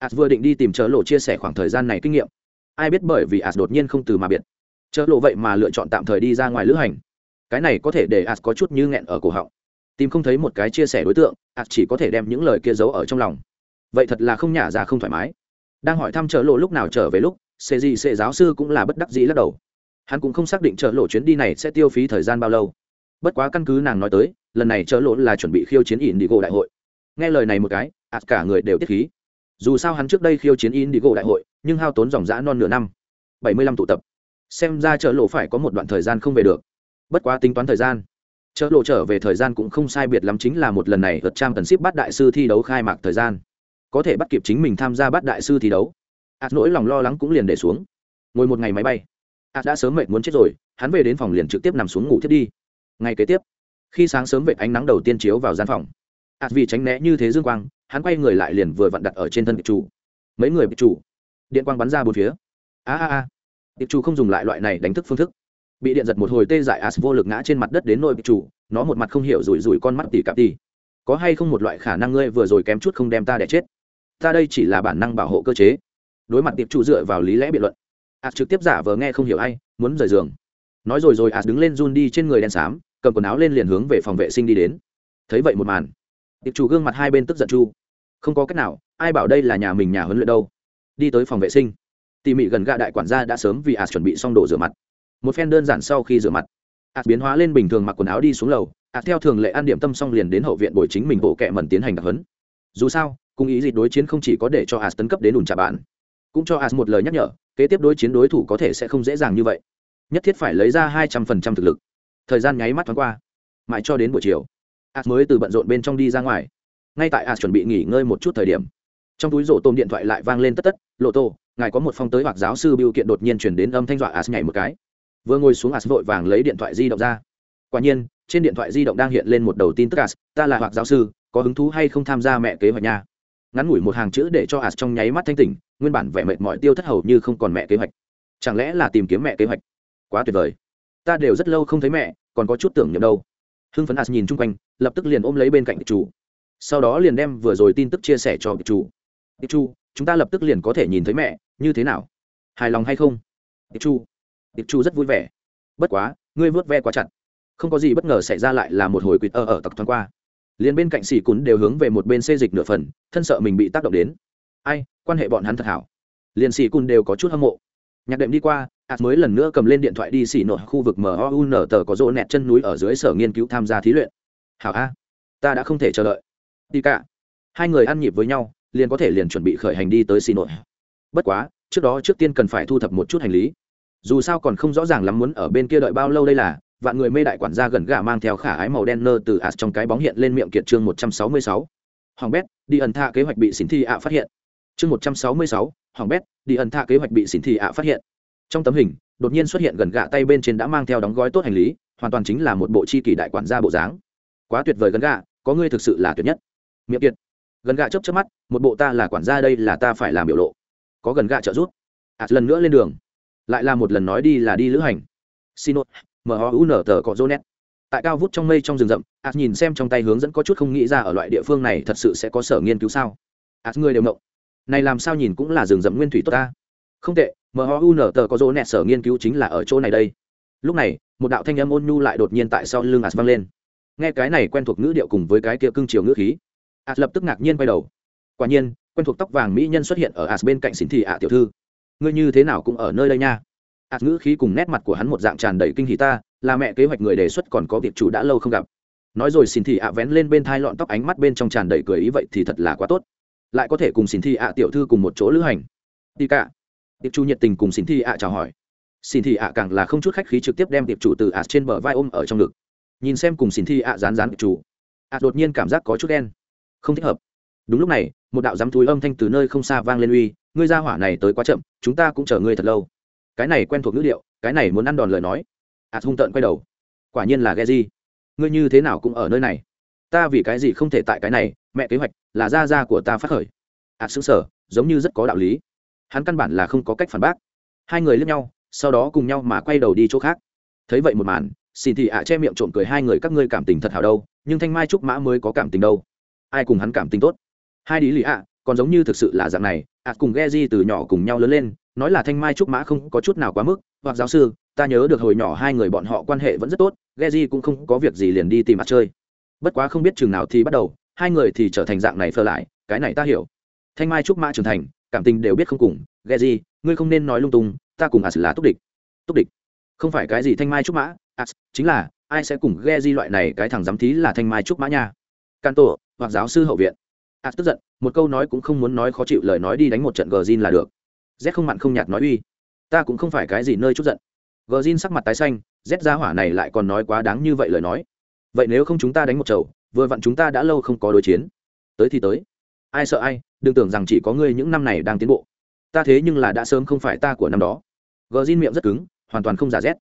as vừa định đi tìm chớ lộ chia sẻ khoảng thời gian này kinh nghiệm. Ai biết bởi vì as đột nhiên không từ mà biệt. Chớ lộ vậy mà lựa chọn tạm thời đi ra ngoài lữ hành. Cái này có thể để as có chút như nghẹn ở cổ họng. Tìm không thấy một cái chia sẻ đối tượng, as chỉ có thể đem những lời kia giấu ở trong lòng. Vậy thật là không nhả ra không thoải mái. Đang hỏi thăm chợ lộ lúc nào trở về lúc sệ dị sệ giáo sư cũng là bất đắc dĩ lắc đầu. Hắn cũng không xác định chợ lộ chuyến đi này sẽ tiêu phí thời gian bao lâu. Bất quá căn cứ nàng nói tới, lần này chợ lộ là chuẩn bị khiêu chiến ỉn đi gỗ đại hội. Nghe lời này một cái ạt cả người đều tiết khí dù sao hắn trước đây khiêu chiến in đi gỗ đại hội, nhưng hao tốn dòng dã non nửa năm. Bảy mươi lăm tụ tập. Xem ra chợ lộ phải có một đoạn thời gian không về được. Bất quá tính toán thời gian. Chợ lộ trở về thời gian cũng không sai biệt lắm chính là một lần này vật trang tần ship bắt đại sư thi đấu khai mạc thời gian. Có thể bắt kịp chính mình tham gia bắt đại sư thi đấu. Ạt nỗi lòng lo lắng cũng liền để xuống. Ngồi một ngày máy bay. Ạt đã sớm mệt muốn chết rồi, hắn về đến phòng liền trực tiếp nằm xuống ngủ thiết đi. Ngày kế tiếp, khi sáng sớm vệ ánh nắng đầu tiên chiếu vào gian phòng ạt vì tránh né như thế dương quang, hắn quay người lại liền vừa vặn đặt ở trên thân địch chủ. Mấy người địch chủ. Điện quang bắn ra bốn phía. A a a. Địch chủ không dùng lại loại này đánh thức phương thức. Bị điện giật một hồi tê dại as vô lực ngã trên mặt đất đến nôi địch chủ, nó một mặt không hiểu rủi rủi con mắt tỉ cặp tỉ. Có hay không một loại khả năng ngươi vừa rồi kém chút không đem ta để chết? Ta đây chỉ là bản năng bảo hộ cơ chế. Đối mặt tiệp chủ dựa vào lý lẽ biện luận, as trực tiếp giả vờ nghe không hiểu ai, muốn rời giường. Nói rồi rồi as đứng lên run đi trên người đen xám, cầm quần áo lên liền hướng về phòng vệ sinh đi đến. Thấy vậy một màn tiệp chủ gương mặt hai bên tức giận chu. Không có cách nào, ai bảo đây là nhà mình nhà huấn luyện đâu. Đi tới phòng vệ sinh. Tỉ mỉ gần gạ đại quản gia đã sớm vì as chuẩn bị xong đồ rửa mặt. Một phen đơn giản sau khi rửa mặt as biến hóa lên bình thường mặc quần áo đi xuống lầu. As theo thường lệ ăn điểm tâm xong liền đến hậu viện bồi chính mình bộ kệ mẩn tiến hành đặc huấn. Dù sao cung ý dịch đối chiến không chỉ có để cho as tấn cấp đến ủn trả bạn, cũng cho as một lời nhắc nhở, kế tiếp đối chiến đối thủ có thể sẽ không dễ dàng như vậy. Nhất thiết phải lấy ra hai trăm phần trăm thực lực. Thời gian nháy mắt thoáng qua. Mãi cho đến buổi chiều as mới từ bận rộn bên trong đi ra ngoài. Ngay tại as chuẩn bị nghỉ ngơi một chút thời điểm, trong túi rổ tôm điện thoại lại vang lên tất tất, lộ tô, ngài có một phong tới hoặc giáo sư biêu kiện đột nhiên chuyển đến âm thanh dọa as nhảy một cái. Vừa ngồi xuống as vội vàng lấy điện thoại di động ra. Quả nhiên, trên điện thoại di động đang hiện lên một đầu tin tức as, ta là hoặc giáo sư, có hứng thú hay không tham gia mẹ kế hoạch nha? Ngắn ngủi một hàng chữ để cho as trong nháy mắt thanh tỉnh, nguyên bản vẻ mệt mỏi tiêu thất hầu như không còn mẹ kế hoạch. Chẳng lẽ là tìm kiếm mẹ kế hoạch? Quá tuyệt vời. Ta đều rất lâu không thấy mẹ, còn có chút tưởng nhầm đâu hưng phấn as nhìn chung quanh, lập tức liền ôm lấy bên cạnh địch chủ sau đó liền đem vừa rồi tin tức chia sẻ cho địch chủ địch chủ chúng ta lập tức liền có thể nhìn thấy mẹ, như thế nào? Hài lòng hay không? Địch chủ địch chủ rất vui vẻ. Bất quá, ngươi vớt ve quá chặt. Không có gì bất ngờ xảy ra lại là một hồi quỵt ở ở tặc thoáng qua. Liền bên cạnh xỉ cún đều hướng về một bên xê dịch nửa phần, thân sợ mình bị tác động đến. Ai, quan hệ bọn hắn thật hảo. Liền xỉ cún đều có chút hâm mộ. Nhạc đệm đi qua hạt mới lần nữa cầm lên điện thoại đi xỉ nội khu vực mun tờ có rỗ nẹt chân núi ở dưới sở nghiên cứu tham gia thí luyện. Hảo a. Ta đã không thể chờ đợi. Đi cả. Hai người ăn nhịp với nhau, liền có thể liền chuẩn bị khởi hành đi tới xỉ nội bất quá, trước đó trước tiên cần phải thu thập một chút hành lý. Dù sao còn không rõ ràng lắm muốn ở bên kia đợi bao lâu đây là, vạn người mê đại quản gia gần gà mang theo khả ái màu đen nơ từ ạt trong cái bóng hiện lên miệng kiệt chương một trăm sáu mươi sáu. Hoàng bét, đi ẩn tha kế hoạch bị xỉn thi ạ phát hiện. Chương một trăm sáu mươi sáu, hoàng bét, đi ẩn tha kế hoạch bị xỉn thi ạ phát hiện trong tấm hình đột nhiên xuất hiện gần gạ tay bên trên đã mang theo đóng gói tốt hành lý hoàn toàn chính là một bộ chi kỳ đại quản gia bộ dáng. Quá tuyệt vời gần gạ có ngươi thực sự là tuyệt nhất. Miệng kiệt. Gần gạ chớp chớp mắt một bộ ta là quản gia đây là ta phải làm biểu lộ. Có gần gạ trợ giúp. À, lần nữa lên đường. Lại là một lần nói đi là đi lữ hành. Xin lỗi m o u n tờ có dô nét tại cao vút trong mây trong rừng rậm ạt nhìn xem trong tay hướng dẫn có chút không nghĩ ra ở loại địa phương này thật sự sẽ có sở nghiên cứu sao? À, ạt người đều mộng này làm sao nhìn cũng là rừng rậm nguyên thủy tốt ta không tệ mhun tờ có dỗ nét sở nghiên cứu chính là ở chỗ này đây. Lúc này, một đạo thanh âm ôn nhu lại đột nhiên tại sau lưng ạt vang lên. Nghe cái này quen thuộc ngữ điệu cùng với cái kia cưng chiều ngữ khí ạt lập tức ngạc nhiên quay đầu. Quả nhiên, quen thuộc tóc vàng mỹ nhân xuất hiện ở ạt bên cạnh xỉn thị ạ, tiểu thư. Ngươi như thế nào cũng ở nơi đây nha. Ạt ngữ khí cùng nét mặt của hắn một dạng tràn đầy kinh hỉ ta, là mẹ kế hoạch người đề xuất còn có việc chủ đã lâu không gặp. Nói rồi xin thị ạ vén lên bên thai lọn tóc ánh mắt bên trong tràn đầy cười ý vậy thì thật là quá tốt. Lại có thể cùng xin thị ạ tiểu thư cùng một chỗ lữ hành. Đi cả tiệp chủ nhiệt tình cùng xin thi ạ chào hỏi. Xin thi ạ càng là không chút khách khí trực tiếp đem tiệp chủ từ ạ trên bờ vai ôm ở trong ngực. Nhìn xem cùng xin thi ạ rán rán tiệp chủ ạ đột nhiên cảm giác có chút đen. Không thích hợp. Đúng lúc này, một đạo dám túi âm thanh từ nơi không xa vang lên uy, ngươi ra hỏa này tới quá chậm, chúng ta cũng chờ ngươi thật lâu. Cái này quen thuộc ngữ điệu, cái này muốn ăn đòn lời nói. Ạ hung tợn quay đầu. Quả nhiên là ghe di. Ngươi như thế nào cũng ở nơi này. Ta vì cái gì không thể tại cái này, mẹ kế hoạch là gia gia của ta phát khởi. Ạ xứng sở giống như rất có đạo lý hắn căn bản là không có cách phản bác. Hai người lướt nhau, sau đó cùng nhau mà quay đầu đi chỗ khác. Thấy vậy một màn, xin thì ạ che miệng trộm cười hai người, các ngươi cảm tình thật hảo đâu, nhưng thanh mai trúc mã mới có cảm tình đâu. Ai cùng hắn cảm tình tốt? Hai lý lì ạ, còn giống như thực sự là dạng này, ạ cùng ghe di từ nhỏ cùng nhau lớn lên, nói là thanh mai trúc mã không có chút nào quá mức, hoặc giáo sư, ta nhớ được hồi nhỏ hai người bọn họ quan hệ vẫn rất tốt, ghe di cũng không có việc gì liền đi tìm ạ chơi. Bất quá không biết chừng nào thì bắt đầu, hai người thì trở thành dạng này phơ lại, cái này ta hiểu. Thanh mai trúc mã trưởng thành cảm tình đều biết không cùng, ghe gì, ngươi không nên nói lung tung, ta cùng as là túc địch. Túc địch? Không phải cái gì thanh mai trúc mã as chính là, ai sẽ cùng ghe di loại này cái thằng giám thí là thanh mai trúc mã nha? Can tổ hoặc giáo sư hậu viện. As tức giận, một câu nói cũng không muốn nói khó chịu, lời nói đi đánh một trận gờ zin là được. Z không mặn không nhạt nói uy. Ta cũng không phải cái gì nơi chút giận. Gờ zin sắc mặt tái xanh, z ra hỏa này lại còn nói quá đáng như vậy lời nói. Vậy nếu không chúng ta đánh một chầu, vừa vặn chúng ta đã lâu không có đối chiến. Tới thì tới. Ai sợ ai đừng tưởng rằng chỉ có ngươi những năm này đang tiến bộ. Ta thế nhưng là đã sớm không phải ta của năm đó. Gờ rin miệng rất cứng, hoàn toàn không giả rét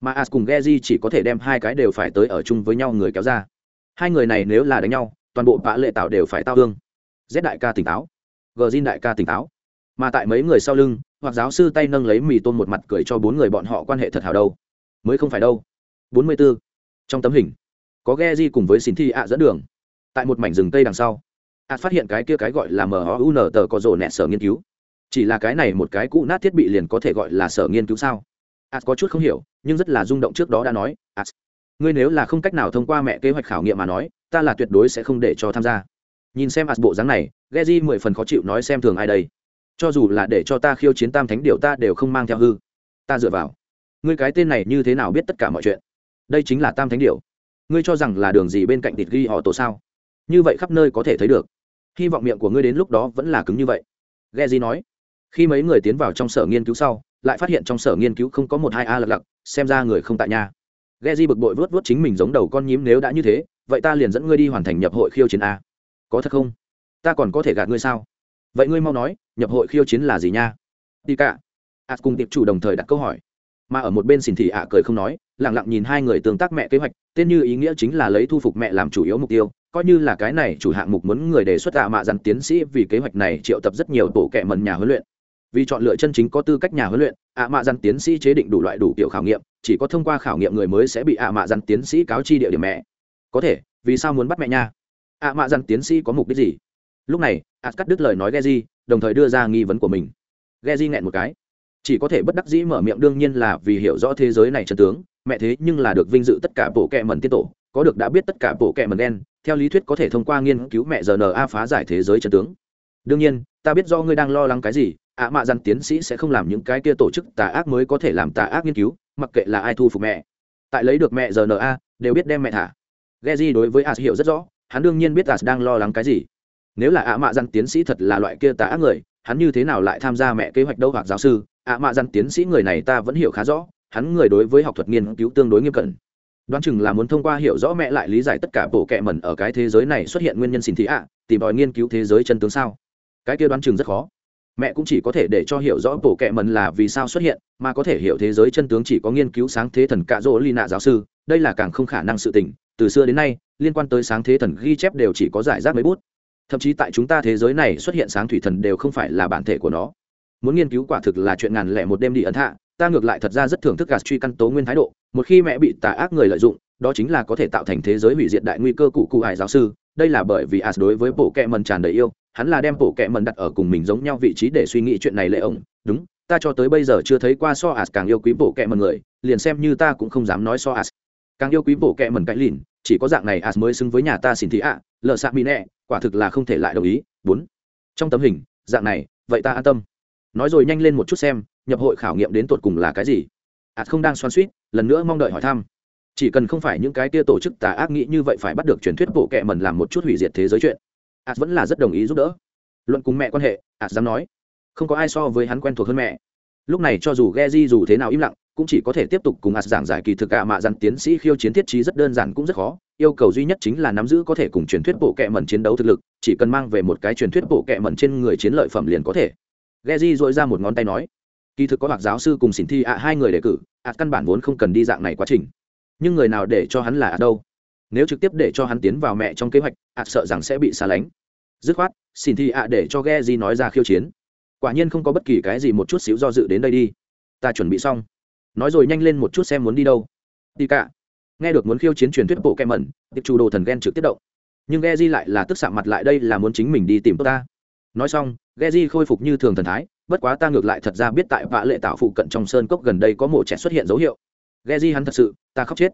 mà as cùng geji chỉ có thể đem hai cái đều phải tới ở chung với nhau người kéo ra. Hai người này nếu là đánh nhau, toàn bộ vã lệ tạo đều phải tao hương z đại ca tỉnh táo. Gờ rin đại ca tỉnh táo. Mà tại mấy người sau lưng, hoặc giáo sư tay nâng lấy mì tôm một mặt cười cho bốn người bọn họ quan hệ thật hào đâu. Mới không phải đâu. Bốn mươi 44. trong tấm hình, có ghe di cùng với xin thi ạ dẫn đường. Tại một mảnh rừng tây đằng sau ạ phát hiện cái kia cái gọi là mun tờ có rổ nẹt sở nghiên cứu. Chỉ là cái này một cái cũ nát thiết bị liền có thể gọi là sở nghiên cứu sao? Ạ có chút không hiểu, nhưng rất là rung động trước đó đã nói ạ ngươi nếu là không cách nào thông qua mẹ kế hoạch khảo nghiệm mà nói, ta là tuyệt đối sẽ không để cho tham gia. Nhìn xem ạt bộ dáng này ghe di mười phần khó chịu nói xem thường ai đây. Cho dù là để cho ta khiêu chiến tam thánh điều ta đều không mang theo hư. Ta dựa vào. Ngươi cái tên này như thế nào biết tất cả mọi chuyện? Đây chính là tam thánh điều. Ngươi cho rằng là đường gì bên cạnh thịt ghi họ tổ sao? Như vậy khắp nơi có thể thấy được hy vọng miệng của ngươi đến lúc đó vẫn là cứng như vậy. Ghe di nói. Khi mấy người tiến vào trong sở nghiên cứu sau, lại phát hiện trong sở nghiên cứu không có một hai a lật lặc xem ra người không tại nhà. Ghe di bực bội vớt vớt chính mình giống đầu con nhím nếu đã như thế, vậy ta liền dẫn ngươi đi hoàn thành nhập hội khiêu chiến a. Có thật không? Ta còn có thể gạt ngươi sao? Vậy ngươi mau nói, nhập hội khiêu chiến là gì nha? Đi cả. Ạt cùng tiệp chủ đồng thời đặt câu hỏi. Mà ở một bên xỉn thị ạ cười không nói lẳng lặng nhìn hai người tương tác mẹ kế hoạch, tên như ý nghĩa chính là lấy thu phục mẹ làm chủ yếu mục tiêu coi như là cái này chủ hạng mục muốn người đề xuất ạ mạ dặn tiến sĩ vì kế hoạch này triệu tập rất nhiều tổ kẻ mần nhà huấn luyện. Vì chọn lựa chân chính có tư cách nhà huấn luyện ạ mạ dặn tiến sĩ chế định đủ loại đủ kiểu khảo nghiệm chỉ có thông qua khảo nghiệm người mới sẽ bị ạ mạ dặn tiến sĩ cáo chi địa điểm mẹ. Có thể vì sao muốn bắt mẹ nha? Ạ mạ dặn tiến sĩ có mục đích gì? Lúc này ạ cắt đứt lời nói Geji, đồng thời đưa ra nghi vấn của mình. Geji nghẹn một cái. Chỉ có thể bất đắc dĩ mở miệng đương nhiên là vì hiểu rõ thế giới này chân tướng mẹ thế nhưng là được vinh dự tất cả bộ kẹ mẩn tiên tổ có được đã biết tất cả bộ kẹ mẩn đen theo lý thuyết có thể thông qua nghiên cứu mẹ rna phá giải thế giới chân tướng. Đương nhiên, ta biết do ngươi đang lo lắng cái gì, ạ mạ rằng tiến sĩ sẽ không làm những cái kia tổ chức tà ác mới có thể làm tà ác nghiên cứu, mặc kệ là ai thu phục mẹ. Tại lấy được mẹ rna đều biết đem mẹ thả. Geji đối với as hiểu rất rõ, hắn đương nhiên biết as đang lo lắng cái gì. Nếu là ạ mạ rằng tiến sĩ thật là loại kia tà ác người, hắn như thế nào lại tham gia mẹ kế hoạch đâu hoặc giáo sư? Ạ mạ rằng tiến sĩ người này ta vẫn hiểu khá rõ, hắn người đối với học thuật nghiên cứu tương đối nghiêm cẩn đoán chừng là muốn thông qua hiểu rõ mẹ lại lý giải tất cả bộ kệ mẩn ở cái thế giới này xuất hiện nguyên nhân xin thị ạ, tìm tòi nghiên cứu thế giới chân tướng sao? Cái kia đoán chừng rất khó. Mẹ cũng chỉ có thể để cho hiểu rõ bộ kệ mẩn là vì sao xuất hiện, mà có thể hiểu thế giới chân tướng chỉ có nghiên cứu sáng thế thần cạ rỗ lina giáo sư, đây là càng không khả năng sự tình. Từ xưa đến nay, liên quan tới sáng thế thần ghi chép đều chỉ có giải rác mấy bút. Thậm chí tại chúng ta thế giới này xuất hiện sáng thủy thần đều không phải là bản thể của nó. Muốn nghiên cứu quả thực là chuyện ngàn lẻ một đêm đi ấn hạ ta ngược lại thật ra rất thưởng thức gạt truy căn tố nguyên thái độ, một khi mẹ bị tà ác người lợi dụng, đó chính là có thể tạo thành thế giới hủy diệt đại nguy cơ cụ cụ hải giáo sư. Đây là bởi vì as đối với bộ kệ mần tràn đầy yêu, hắn là đem bộ kệ mần đặt ở cùng mình giống nhau vị trí để suy nghĩ chuyện này lệ ổng. Đúng, ta cho tới bây giờ chưa thấy qua so as càng yêu quý bộ kệ mần người, liền xem như ta cũng không dám nói so as càng yêu quý bộ kệ mần cãi lìn, chỉ có dạng này as mới xứng với nhà ta xin thị ạ lợ xạ mỹ nẹ, quả thực là không thể lại đồng ý. Bốn, trong tấm hình, dạng này, vậy ta an tâm. Nói rồi nhanh lên một chút xem nhập hội khảo nghiệm đến tột cùng là cái gì? Ạt không đang xoan suýt lần nữa mong đợi hỏi thăm. Chỉ cần không phải những cái tia tổ chức tà ác nghĩ như vậy phải bắt được truyền thuyết bộ kệ mần làm một chút hủy diệt thế giới chuyện. Ạt vẫn là rất đồng ý giúp đỡ. Luận cùng mẹ quan hệ ạt dám nói. Không có ai so với hắn quen thuộc hơn mẹ. Lúc này cho dù ghe di dù thế nào im lặng cũng chỉ có thể tiếp tục cùng ạt giảng giải kỳ thực cả mạ dặn tiến sĩ khiêu chiến thiết trí rất đơn giản cũng rất khó. Yêu cầu duy nhất chính là nắm giữ có thể cùng truyền thuyết bộ kệ mẩn chiến đấu thực lực chỉ cần mang về một cái truyền thuyết bộ kệ mẩn trên người chiến lợi phẩm liền có thể. Geji dội ra một ngón tay nói, kỳ thực có hoặc giáo sư cùng xỉn thi ạ hai người đề cử, ạ căn bản vốn không cần đi dạng này quá trình. Nhưng người nào để cho hắn là ạ đâu? nếu trực tiếp để cho hắn tiến vào mẹ trong kế hoạch ạ sợ rằng sẽ bị xa lánh. Dứt khoát xin thì ạ để cho ghe di nói ra khiêu chiến. Quả nhiên không có bất kỳ cái gì một chút xíu do dự đến đây đi. Ta chuẩn bị xong. Nói rồi nhanh lên một chút xem muốn đi đâu. Đi cả. Nghe được muốn khiêu chiến truyền thuyết bộ kem mẩn tiệp chủ đồ thần ghen trực tiếp động. Nhưng ghe di lại là tức sạm mặt lại đây là muốn chính mình đi tìm ta. Nói xong ghe di khôi phục như thường thần thái bất quá ta ngược lại thật ra biết tại vã lệ tạo phụ cận trong sơn cốc gần đây có mộ trẻ xuất hiện dấu hiệu. Ghe di hắn thật sự, ta khóc chết.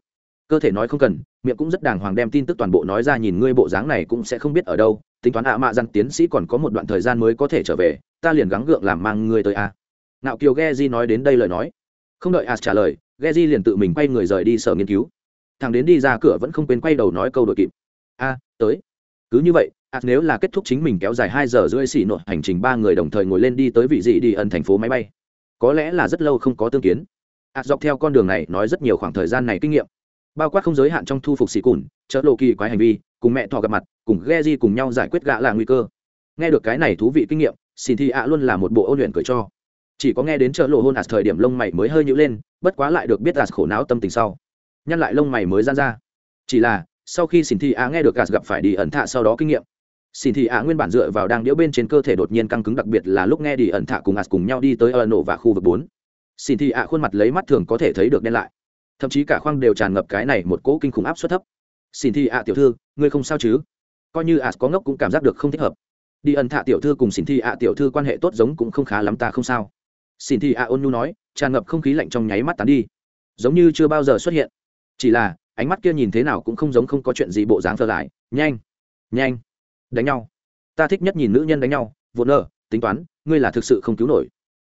Cơ thể nói không cần, miệng cũng rất đàng hoàng đem tin tức toàn bộ nói ra nhìn ngươi bộ dáng này cũng sẽ không biết ở đâu. Tính toán ạ mạ rằng tiến sĩ còn có một đoạn thời gian mới có thể trở về, ta liền gắng gượng làm mang ngươi tới a. Nạo kiều ghe di nói đến đây lời nói. Không đợi as trả lời, ghe di liền tự mình quay người rời đi sở nghiên cứu. Thằng đến đi ra cửa vẫn không quên quay đầu nói câu đội kịp. A, tới. Cứ như vậy as nếu là kết thúc chính mình kéo dài hai giờ rưỡi xỉ nội hành trình, ba người đồng thời ngồi lên đi tới vị dị đi ẩn thành phố máy bay. Có lẽ là rất lâu không có tương kiến. As dọc theo con đường này nói rất nhiều khoảng thời gian này kinh nghiệm. Bao quát không giới hạn trong thu phục xỉ cùn, chợ lộ kỳ quái hành vi, cùng mẹ thọ gặp mặt, cùng ghe di cùng nhau giải quyết gã là nguy cơ. Nghe được cái này thú vị kinh nghiệm, xin thi ạ luôn là một bộ ôn luyện cười cho. Chỉ có nghe đến chợ lộ hôn ạt thời điểm lông mày mới hơi nhữ lên, bất quá lại được biết ạt khổ não tâm tình sau. Nhăn lại lông mày mới gian ra. Chỉ là, sau khi xin thi ạ nghe được ạt gặp phải đi ẩn thạ sau đó kinh nghiệm xin thị ạ, nguyên bản dựa vào đang điếu bên trên cơ thể đột nhiên căng cứng, đặc biệt là lúc nghe đi ẩn thạ cùng ạt cùng nhau đi tới ẩn nổ và khu vực bốn. Xin thị ạ, khuôn mặt lấy mắt thường có thể thấy được đen lại. Thậm chí cả khoang đều tràn ngập cái này một cỗ kinh khủng áp suất thấp. Xin thị ạ, tiểu thư, ngươi không sao chứ? Coi như ạt có ngốc cũng cảm giác được không thích hợp. Đi ẩn thạ tiểu thư cùng xin thị ạ, tiểu thư quan hệ tốt giống cũng không khá lắm, ta không sao. Xin thị ạ, ôn nhu nói, tràn ngập không khí lạnh trong nháy mắt tán đi. Giống như chưa bao giờ xuất hiện. Chỉ là, ánh mắt kia nhìn thế nào cũng không giống không có chuyện gì, bộ dáng phơ lại. Nhanh nhanh đánh nhau. Ta thích nhất nhìn nữ nhân đánh nhau vụn nợ tính toán, ngươi là thực sự không cứu nổi.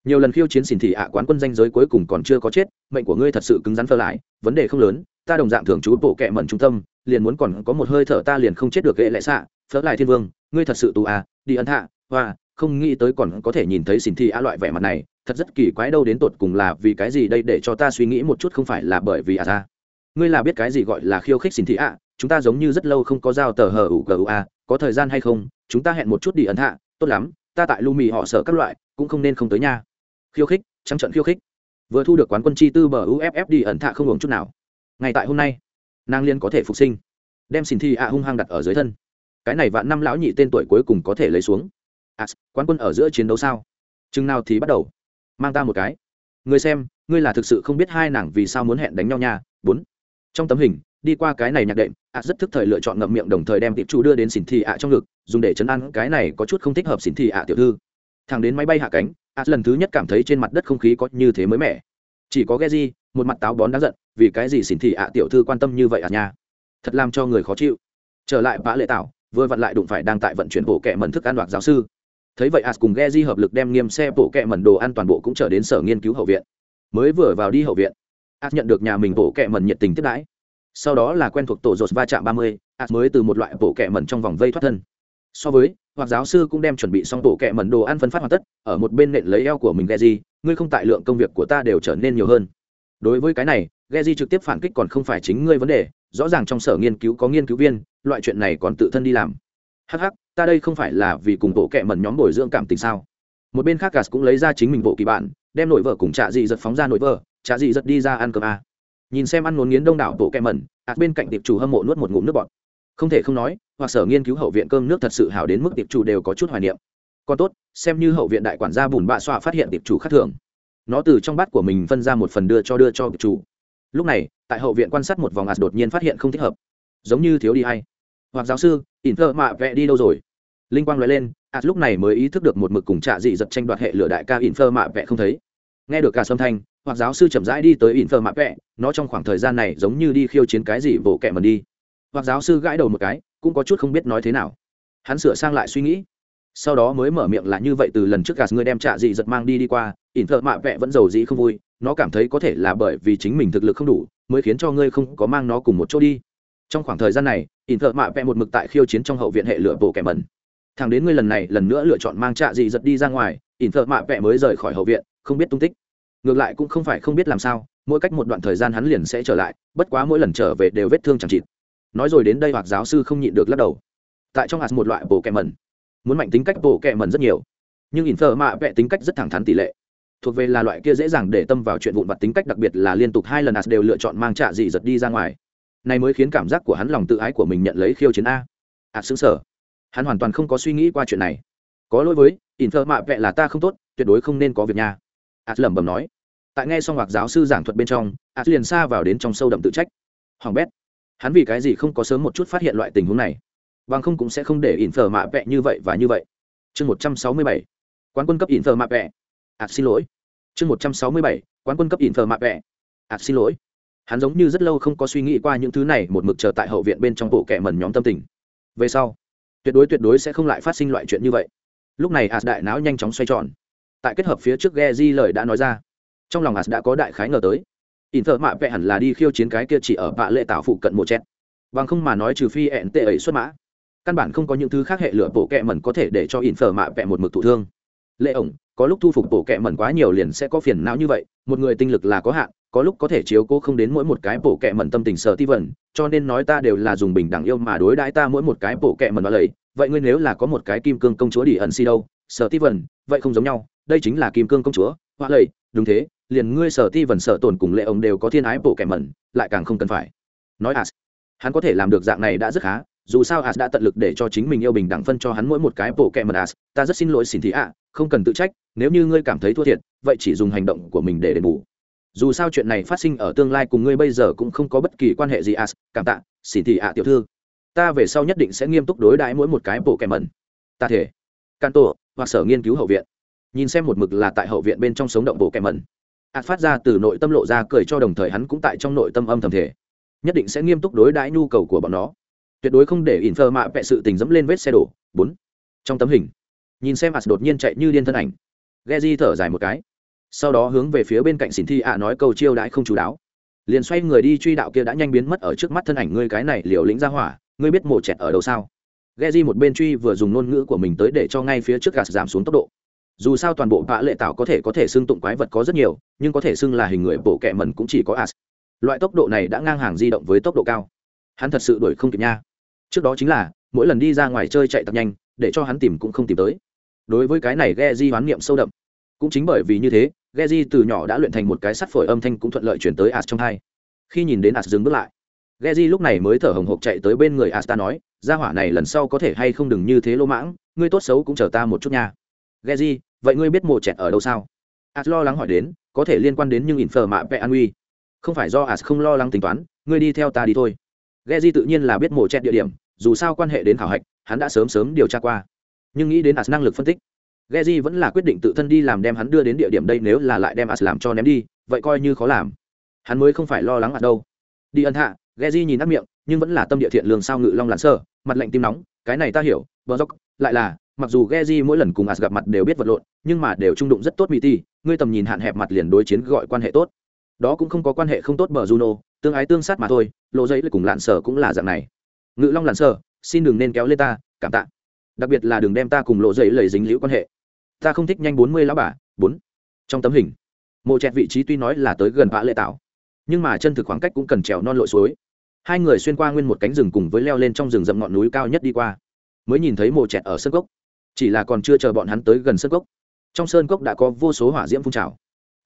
Nhiều lần khiêu chiến xỉn thị ạ quán quân danh giới cuối cùng còn chưa có chết, mệnh của ngươi thật sự cứng rắn phơ lại vấn đề không lớn, ta đồng dạng thường trú bộ kệ mẩn trung tâm, liền muốn còn có một hơi thở ta liền không chết được ghệ lệ xạ, phớt lại thiên vương, ngươi thật sự tù à đi ấn hạ hoa, không nghĩ tới còn có thể nhìn thấy xỉn thị ạ loại vẻ mặt này, thật rất kỳ quái đâu đến tột cùng là vì cái gì đây để cho ta suy nghĩ một chút không phải là bởi vì à ta. Ngươi là biết cái gì gọi là khiêu khích xỉn thị ạ chúng ta giống như rất lâu không có giao tờ hờ ủ gờ a có thời gian hay không chúng ta hẹn một chút đi ấn hạ tốt lắm ta tại lu mì họ sợ các loại cũng không nên không tới nha. Khiêu khích trắng trận khiêu khích. Vừa thu được quán quân chi tư bờ uff đi ẩn thạ không uống chút nào. Ngày tại hôm nay nàng liên có thể phục sinh. Đem xin thi ạ hung hăng đặt ở dưới thân. Cái này vạn năm lão nhị tên tuổi cuối cùng có thể lấy xuống. À, quán quân ở giữa chiến đấu sao? Chừng nào thì bắt đầu? Mang ta một cái. Người xem ngươi là thực sự không biết hai nàng vì sao muốn hẹn đánh nhau nha. Bốn. Trong tấm hình đi qua cái này nhạc đệm ạ rất thức thời lựa chọn ngậm miệng đồng thời đem tiệp chủ đưa đến xỉn thị ạ trong ngực dùng để chấn an cái này có chút không thích hợp xỉn thị ạ tiểu thư thằng đến máy bay hạ cánh ạ lần thứ nhất cảm thấy trên mặt đất không khí có như thế mới mẻ chỉ có Geji, một mặt táo bón đáng giận, vì cái gì xỉn thị ạ tiểu thư quan tâm như vậy à nha. Thật làm cho người khó chịu. Trở lại vã lệ tạo, vừa vặn lại đụng phải đang tại vận chuyển bộ kệ mẩn thức ăn đoạt giáo sư. Thấy vậy ạ cùng Geji hợp lực đem nghiêm xe bộ kệ mẩn đồ ăn toàn bộ cũng trở đến sở nghiên cứu hậu viện. Mới vừa vào đi hậu viện, ạ nhận được nhà mình bộ kệ mẩn nhiệt tình tiếp đãi. Sau đó là quen thuộc tổ rột va chạm 30, ạt à, mới từ một loại bộ kẹ mẩn trong vòng vây thoát thân. So với, hoặc giáo sư cũng đem chuẩn bị xong bộ kẹ mẩn đồ ăn phân phát hoàn tất, ở một bên nện lấy eo của mình Geji, ngươi không tại lượng công việc của ta đều trở nên nhiều hơn. Đối với cái này Geji trực tiếp phản kích còn không phải chính ngươi vấn đề rõ ràng trong sở nghiên cứu có nghiên cứu viên loại chuyện này còn tự thân đi làm. Hắc hắc ta đây không phải là vì cùng bộ kẹ mẩn nhóm bồi dưỡng cảm tình sao? Một bên khác gas cũng lấy ra chính mình bộ kỳ bạn đem nội vợ cùng trạ dị giật phóng ra nội vợ trạ dị giật đi ra ăn cơm a nhìn xem ăn ngốn nghiến đông đảo bộ kệ mẩn ạt bên cạnh tiệp chủ hâm mộ nuốt một ngụm nước bọt. Không thể không nói, hoặc sở nghiên cứu hậu viện cơm nước thật sự hảo đến mức tiệp chủ đều có chút hoài niệm. Còn tốt, xem như hậu viện đại quản gia bùn bạ xoa phát hiện tiệp chủ khác thường. Nó từ trong bát của mình phân ra một phần đưa cho đưa cho tiệp chủ. Lúc này, tại hậu viện quan sát một vòng ạt đột nhiên phát hiện không thích hợp. Giống như thiếu đi hay. Hoặc giáo sư, ỉn thơ mạ vẽ đi đâu rồi? Linh quang nói lên ạt lúc này mới ý thức được một mực cùng trạ dị giật tranh đoạt hệ lửa đại ca ỉn thơ mạ vẽ không thấy. Nghe được cả sâm thanh hoặc giáo sư chậm rãi đi tới ỉn phờ mạ vẽ nó trong khoảng thời gian này giống như đi khiêu chiến cái gì vỗ kẹ mần đi. Hoặc giáo sư gãi đầu một cái, cũng có chút không biết nói thế nào. Hắn sửa sang lại suy nghĩ. Sau đó mới mở miệng là như vậy từ lần trước gạt người đem trạ dị giật mang đi đi qua ỉn thợ mạ vẹ vẫn giàu dĩ không vui, nó cảm thấy có thể là bởi vì chính mình thực lực không đủ, mới khiến cho ngươi không có mang nó cùng một chỗ đi. Trong khoảng thời gian này ỉn thợ mạ vẹ một mực tại khiêu chiến trong hậu viện hệ lựa bộ kẻ mẩn. Thằng đến ngươi lần này lần nữa lựa chọn mang trạ dị giật đi ra ngoài ỉn thợ mạ vẹ mới rời khỏi hậu viện, không biết tung tích ngược lại cũng không phải không biết làm sao, mỗi cách một đoạn thời gian hắn liền sẽ trở lại, bất quá mỗi lần trở về đều vết thương chẳng chịt. Nói rồi đến đây hoặc giáo sư không nhịn được lắc đầu. Tại trong hạt một loại bộ kẻ mẩn, muốn mạnh tính cách bộ kẹ mần rất nhiều, nhưng in thơ mạ vẽ tính cách rất thẳng thắn tỷ lệ. Thuộc về là loại kia dễ dàng để tâm vào chuyện vụn vặt tính cách, đặc biệt là liên tục hai lần as đều lựa chọn mang trạ dị giật đi ra ngoài. Này mới khiến cảm giác của hắn lòng tự ái của mình nhận lấy khiêu chiến a. À, hạt xứng sở hắn hoàn toàn không có suy nghĩ qua chuyện này. Có lỗi với in thơ mạ vẽ là ta không tốt, tuyệt đối không nên có việc nha ạt lẩm bẩm nói. Tại nghe xong hoặc giáo sư giảng thuật bên trong ạt liền xa vào đến trong sâu đậm tự trách. Hoàng bét, hắn vì cái gì không có sớm một chút phát hiện loại tình huống này? Bằng không cũng sẽ không để ỉn phở mạ vẹ như vậy và như vậy. Chương một trăm sáu mươi bảy, quán quân cấp ỉn phở mạ vẹ. Ạt xin lỗi. Chương một trăm sáu mươi bảy, quán quân cấp ỉn phở mạ vẹ. Ạt xin lỗi. Hắn giống như rất lâu không có suy nghĩ qua những thứ này, một mực chờ tại hậu viện bên trong bộ kẻ mần nhóm tâm tình. Về sau, tuyệt đối tuyệt đối sẽ không lại phát sinh loại chuyện như vậy. Lúc này A đại não nhanh chóng xoay tròn tại kết hợp phía trước ghe di lời đã nói ra. Trong lòng as đã có đại khái ngờ tới. In thợ mạ vẽ hẳn là đi khiêu chiến cái kia chỉ ở vạ lệ tạo phụ cận một chết bằng không mà nói trừ phi ẹn tệ ấy xuất mã. Căn bản không có những thứ khác hệ lửa bộ kẹ mẩn có thể để cho in thợ mạ vẽ một mực thụ thương. Lệ ổng, có lúc thu phục bộ kẹ mẩn quá nhiều liền sẽ có phiền não như vậy, một người tinh lực là có hạn, có lúc có thể chiếu cố không đến mỗi một cái bộ kẹ mẩn tâm tình sợ ti vẩn cho nên nói ta đều là dùng bình đẳng yêu mà đối đãi ta mỗi một cái bộ kẹ mẩn đó lấy. Vậy ngươi nếu là có một cái kim cương công chúa đi ẩn si đâu Sở ti vần vậy không giống nhau, đây chính là kim cương công chúa, hoa lầy đúng thế, liền ngươi sở ti vần sở tồn cùng lệ ông đều có thiên ái bộ kẻ mẩn, lại càng không cần phải. Nói as, hắn có thể làm được dạng này đã rất khá, dù sao as đã tận lực để cho chính mình yêu bình đẳng phân cho hắn mỗi một cái bộ kẻ mẩn as, ta rất xin lỗi xin thị ạ, không cần tự trách, nếu như ngươi cảm thấy thua thiệt, vậy chỉ dùng hành động của mình để đền bù. Dù sao chuyện này phát sinh ở tương lai cùng ngươi bây giờ cũng không có bất kỳ quan hệ gì as, cảm tạ, xin thị ạ tiểu thư. Ta về sau nhất định sẽ nghiêm túc đối đãi mỗi một cái bộ kẻ mẩn. Ta thể can tổ hoặc sở nghiên cứu hậu viện. Nhìn xem một mực là tại hậu viện bên trong sống động bộ kẻ mẩn. Ạt phát ra từ nội tâm lộ ra cười cho đồng thời hắn cũng tại trong nội tâm âm thầm thể nhất định sẽ nghiêm túc đối đãi nhu cầu của bọn nó. Tuyệt đối không để in phơ mạ vẹ sự tình dẫm lên vết xe đổ. Bốn. Trong tấm hình, nhìn xem ạt đột nhiên chạy như điên thân ảnh. Ghe di thở dài một cái. Sau đó hướng về phía bên cạnh xin thi ạ nói câu chiêu đãi không chú đáo. Liền xoay người đi truy đạo kia đã nhanh biến mất ở trước mắt thân ảnh ngươi cái này liều lĩnh ra hỏa. Ngươi biết mổ chẹt ở đâu sao? Geji một bên truy vừa dùng ngôn ngữ của mình tới để cho ngay phía trước gạt giảm xuống tốc độ. Dù sao toàn bộ vạ lệ tạo có thể có thể xưng tụng quái vật có rất nhiều, nhưng có thể xưng là hình người bộ kệ mẩn cũng chỉ có as. Loại tốc độ này đã ngang hàng di động với tốc độ cao. Hắn thật sự đuổi không kịp nha. Trước đó chính là, mỗi lần đi ra ngoài chơi chạy thật nhanh, để cho hắn tìm cũng không tìm tới. Đối với cái này Geji hoán niệm sâu đậm. Cũng chính bởi vì như thế, Geji từ nhỏ đã luyện thành một cái sắt phổi âm thanh cũng thuận lợi chuyển tới as trong hai. Khi nhìn đến as dừng bước lại Geji lúc này mới thở hồng hộc chạy tới bên người Asta nói Gia hỏa này lần sau có thể hay không đừng như thế lô mãng ngươi tốt xấu cũng chờ ta một chút nha. Geji, vậy ngươi biết mộ chẹt ở đâu sao? As lo lắng hỏi đến có thể liên quan đến nhưng in phờ mạ vẻ an uy. Không phải do as không lo lắng tính toán ngươi đi theo ta đi thôi. Geji tự nhiên là biết mộ chẹt địa điểm dù sao quan hệ đến khảo hạch hắn đã sớm sớm điều tra qua. Nhưng nghĩ đến as năng lực phân tích Geji vẫn là quyết định tự thân đi làm đem hắn đưa đến địa điểm đây nếu là lại đem as làm cho ném đi vậy coi như khó làm. Hắn mới không phải lo lắng ở đâu. Đi ân hạ Geji nhìn nát miệng nhưng vẫn là tâm địa thiện lương sao ngự long lạn sơ mặt lạnh tim nóng cái này ta hiểu bờ lại là mặc dù Geji mỗi lần cùng As gặp mặt đều biết vật lộn, nhưng mà đều trung đụng rất tốt Miti, ngươi tầm nhìn hạn hẹp mặt liền đối chiến gọi quan hệ tốt. Đó cũng không có quan hệ không tốt bờ Juno, tương ái tương sát mà thôi, lộ giấy cùng lạn sở cũng là dạng này. Ngự Long lạn sở, xin đừng nên kéo lên ta, cảm tạ. Đặc biệt là đừng đem ta cùng lộ giấy lầy dính liễu quan hệ. Ta không thích nhanh bốn mươi lão bà, bốn. Trong tấm hình, mộ chẹt vị trí tuy nói là tới gần vã lệ tạo, nhưng mà chân thực khoảng cách cũng cần trèo non lội suối. Hai người xuyên qua nguyên một cánh rừng cùng với leo lên trong rừng rậm ngọn núi cao nhất đi qua, mới nhìn thấy mộ chẹt ở sân gốc chỉ là còn chưa chờ bọn hắn tới gần sơn cốc trong sơn cốc đã có vô số hỏa diễm phun trào.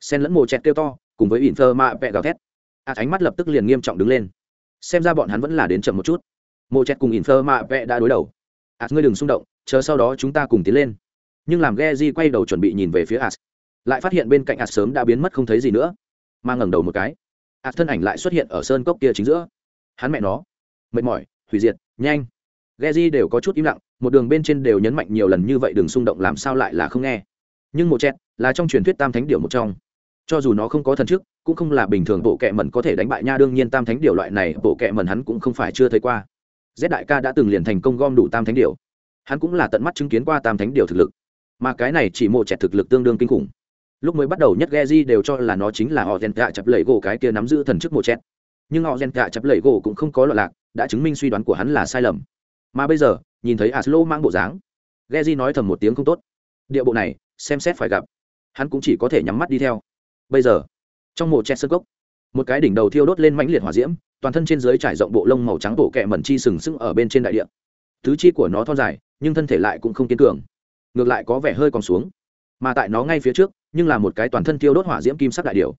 Sen lẫn mồ chẹt kêu to cùng với ỉn thơ mạ vẹ gào thét. À, ánh mắt lập tức liền nghiêm trọng đứng lên. Xem ra bọn hắn vẫn là đến chậm một chút. Mồ chẹt cùng ỉn thơ mạ vẹ đã đối đầu. À, ngươi đừng xung động chờ sau đó chúng ta cùng tiến lên. Nhưng làm ghe di quay đầu chuẩn bị nhìn về phía ạt lại phát hiện bên cạnh ạt sớm đã biến mất không thấy gì nữa mang ngẩng đầu một cái ạt thân ảnh lại xuất hiện ở sơn cốc kia chính giữa hắn mẹ nó. Mệt mỏi hủy diệt nhanh. Ghe di đều có chút im lặng một đường bên trên đều nhấn mạnh nhiều lần như vậy đừng xung động làm sao lại là không nghe. Nhưng một chẹt là trong truyền thuyết tam thánh Điểu một trong. Cho dù nó không có thần chức cũng không là bình thường bộ kệ mẩn có thể đánh bại nha đương nhiên tam thánh Điểu loại này bộ kệ mẩn hắn cũng không phải chưa thấy qua. Z đại ca đã từng liền thành công gom đủ tam thánh Điểu, hắn cũng là tận mắt chứng kiến qua tam thánh Điểu thực lực. Mà cái này chỉ một chẹt thực lực tương đương kinh khủng. Lúc mới bắt đầu nhất Geji đều cho là nó chính là họ gen gạ chập lẩy gỗ cái kia nắm giữ thần chức một chẹt nhưng họ gen cả chập lẩy gỗ cũng không có loạn lạc, đã chứng minh suy đoán của hắn là sai lầm. Mà bây giờ, nhìn thấy aslo mang bộ dáng geji nói thầm một tiếng không tốt. Địa bộ này, xem xét phải gặp. Hắn cũng chỉ có thể nhắm mắt đi theo. Bây giờ, trong mộ che sơ cốc, một cái đỉnh đầu thiêu đốt lên mãnh liệt hỏa diễm, toàn thân trên dưới trải rộng bộ lông màu trắng bộ kẹ mẩn chi sừng sững ở bên trên đại địa. Tứ chi của nó thon dài, nhưng thân thể lại cũng không kiên cường. Ngược lại có vẻ hơi còn xuống. Mà tại nó ngay phía trước, nhưng là một cái toàn thân thiêu đốt hỏa diễm kim sắc đại điều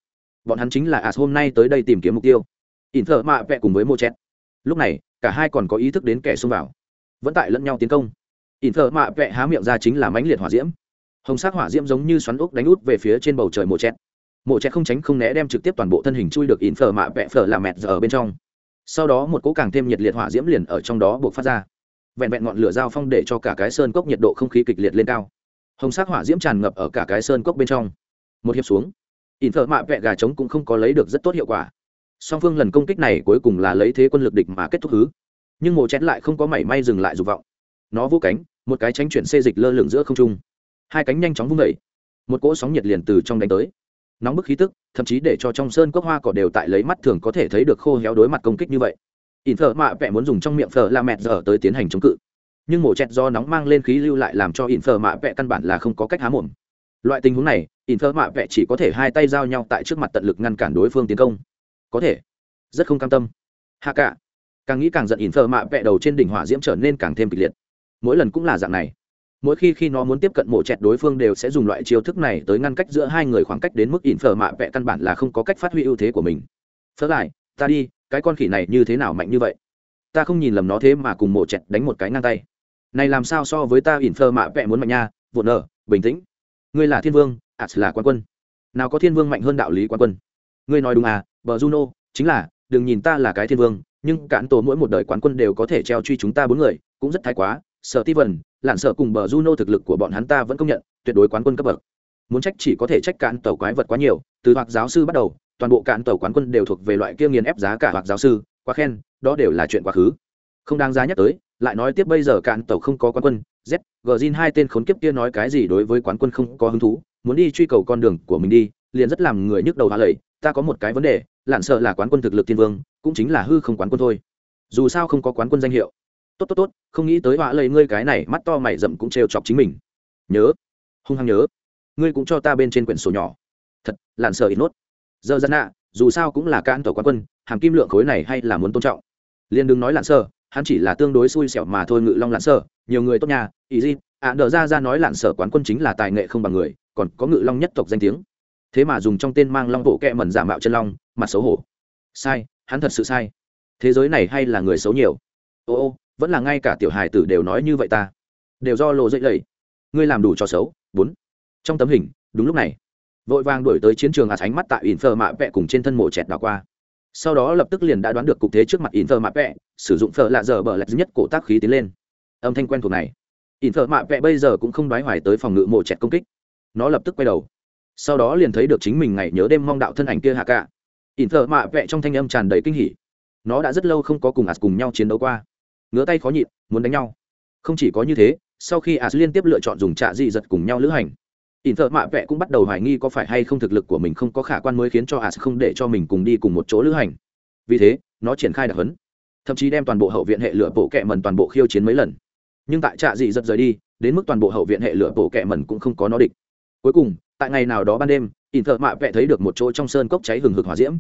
bọn hắn chính là as hôm nay tới đây tìm kiếm mục tiêu in thợ mạ vẹ cùng với mô chét lúc này, cả hai còn có ý thức đến kẻ xông vào. Vẫn tại lẫn nhau tiến công. Ỉn thợ mạ vẹ há miệng ra chính là mãnh liệt hỏa diễm. Hồng sắc hỏa diễm giống như xoắn ốc đánh út về phía trên bầu trời mộ chét mộ chét không tránh không né đem trực tiếp toàn bộ thân hình chui được ỉn thợ mạ vẹ phở làm mẹt giờ ở bên trong. Sau đó một cỗ càng thêm nhiệt liệt hỏa diễm liền ở trong đó buộc phát ra. Vẹn vẹn ngọn lửa giao phong để cho cả cái sơn cốc nhiệt độ không khí kịch liệt lên cao. Hồng sắc hỏa diễm tràn ngập ở cả cái sơn cốc bên trong. Một hiệp xuống ỉn thợ mạ vẹ gà trống cũng không có lấy được rất tốt hiệu quả song phương lần công kích này cuối cùng là lấy thế quân lực địch mà kết thúc hứ. Nhưng mộ chét lại không có mảy may dừng lại dục vọng. Nó vô cánh, một cái tránh chuyển xê dịch lơ lửng giữa không trung. Hai cánh nhanh chóng vung vẩy một cỗ sóng nhiệt liền từ trong đánh tới. Nóng bức khí tức, thậm chí để cho trong sơn cốc hoa cỏ đều tại lấy mắt thường có thể thấy được khô héo đối mặt công kích như vậy. In phở mạ vẽ muốn dùng trong miệng phở la mẹt giờ tới tiến hành chống cự. Nhưng mổ chẹt do nóng mang lên khí lưu lại làm cho in phở mạ vẽ căn bản là không có cách há mồm. Loại tình huống này in phở mạ vẽ chỉ có thể hai tay giao nhau tại trước mặt tận lực ngăn cản đối phương tiến công có thể. Rất không cam tâm. Hạ cả. Càng nghĩ càng giận ỉn phở mạ vẽ đầu trên đỉnh hỏa diễm trở nên càng thêm kịch liệt. Mỗi lần cũng là dạng này. Mỗi khi khi nó muốn tiếp cận mổ chẹt đối phương đều sẽ dùng loại chiêu thức này tới ngăn cách giữa hai người khoảng cách đến mức ỉn phở mạ vẽ căn bản là không có cách phát huy ưu thế của mình. Phớt lại, ta đi, cái con khỉ này như thế nào mạnh như vậy? Ta không nhìn lầm nó thế mà cùng mổ chẹt đánh một cái ngang tay. Này làm sao so với ta ỉn phở mạ vẽ muốn mạnh nha, vụn nở, bình tĩnh. Ngươi là thiên vương, ạt là quan quân. Nào có thiên vương mạnh hơn đạo lý quan quân? Ngươi nói đúng à bờ juno, chính là, đừng nhìn ta là cái thiên vương, nhưng cản tổ mỗi một đời quán quân đều có thể treo truy chúng ta bốn người, cũng rất thái quá. Sợ ti vần lặn sợ cùng bờ juno thực lực của bọn hắn ta vẫn công nhận, tuyệt đối quán quân cấp bậc. Muốn trách chỉ có thể trách cản tàu quái vật quá nhiều, từ hoặc giáo sư bắt đầu, toàn bộ cản tàu quán quân đều thuộc về loại kia nghiền ép giá cả hoặc giáo sư, quá khen, đó đều là chuyện quá khứ. Không đáng giá nhắc tới, lại nói tiếp bây giờ cản tàu không có quán quân, z Gjin hai tên khốn kiếp kia nói cái gì đối với quán quân không có hứng thú, muốn đi truy cầu con đường của mình đi, liền rất làm người nhức đầu hoa lầy, ta có một cái vấn đề Lạn sợ là quán quân thực lực thiên vương, cũng chính là hư không quán quân thôi. Dù sao không có quán quân danh hiệu. Tốt tốt tốt, không nghĩ tới họa lầy ngươi cái này mắt to mày rậm cũng trêu chọc chính mình. Nhớ, hung hăng nhớ, ngươi cũng cho ta bên trên quyển sổ nhỏ. Thật, lạn sợ ít nốt. Giờ dân ạ dù sao cũng là can tổ quán quân, hàm kim lượng khối này hay là muốn tôn trọng. Liền đừng nói lạn sợ, hắn chỉ là tương đối xui xẻo mà thôi ngự long lạn sợ, nhiều người tốt nhà, ý gì, ạ, đờ ra ra nói lạn sợ quán quân chính là tài nghệ không bằng người, còn có ngự long nhất tộc danh tiếng thế mà dùng trong tên mang long bộ kẹ mẩn giả mạo chân long, mặt xấu hổ. Sai, hắn thật sự sai. Thế giới này hay là người xấu nhiều? Ô ô, vẫn là ngay cả tiểu hài tử đều nói như vậy ta. Đều do lộ dậy lầy. Ngươi làm đủ cho xấu. Bốn. Trong tấm hình, đúng lúc này, vội vàng đuổi tới chiến trường ạt ánh mắt tại in phơ mạ vẹ cùng trên thân mộ chẹt đảo qua. Sau đó lập tức liền đã đoán được cục thế trước mặt in phơ mạ vẹ sử dụng phở lạ giờ bờ lạch nhất cổ tác khí tiến lên. Âm thanh quen thuộc này. In phơ mạ vẹ bây giờ cũng không đoái hoài tới phòng ngự mộ chẹt công kích. Nó lập tức quay đầu sau đó liền thấy được chính mình ngày nhớ đêm mong đạo thân ảnh kia hạ cả. Ỉn thợ mạ vẹ trong thanh âm tràn đầy kinh hỉ. Nó đã rất lâu không có cùng ạt cùng nhau chiến đấu qua. Ngứa tay khó nhịn, muốn đánh nhau. Không chỉ có như thế, sau khi ạt liên tiếp lựa chọn dùng trạ dị giật cùng nhau lữ hành, ỉn thợ mạ vẹ cũng bắt đầu hoài nghi có phải hay không thực lực của mình không có khả quan mới khiến cho ạt không để cho mình cùng đi cùng một chỗ lữ hành. Vì thế, nó triển khai đặc hấn thậm chí đem toàn bộ hậu viện hệ lửa bộ kẹ mần toàn bộ khiêu chiến mấy lần. Nhưng tại trạ dị giật rời đi, đến mức toàn bộ hậu viện hệ lửa bộ kẹ mần cũng không có nó địch. Cuối cùng tại ngày nào đó ban đêm, ỉn thợ mạ vẽ thấy được một chỗ trong sơn cốc cháy hừng hực hỏa diễm.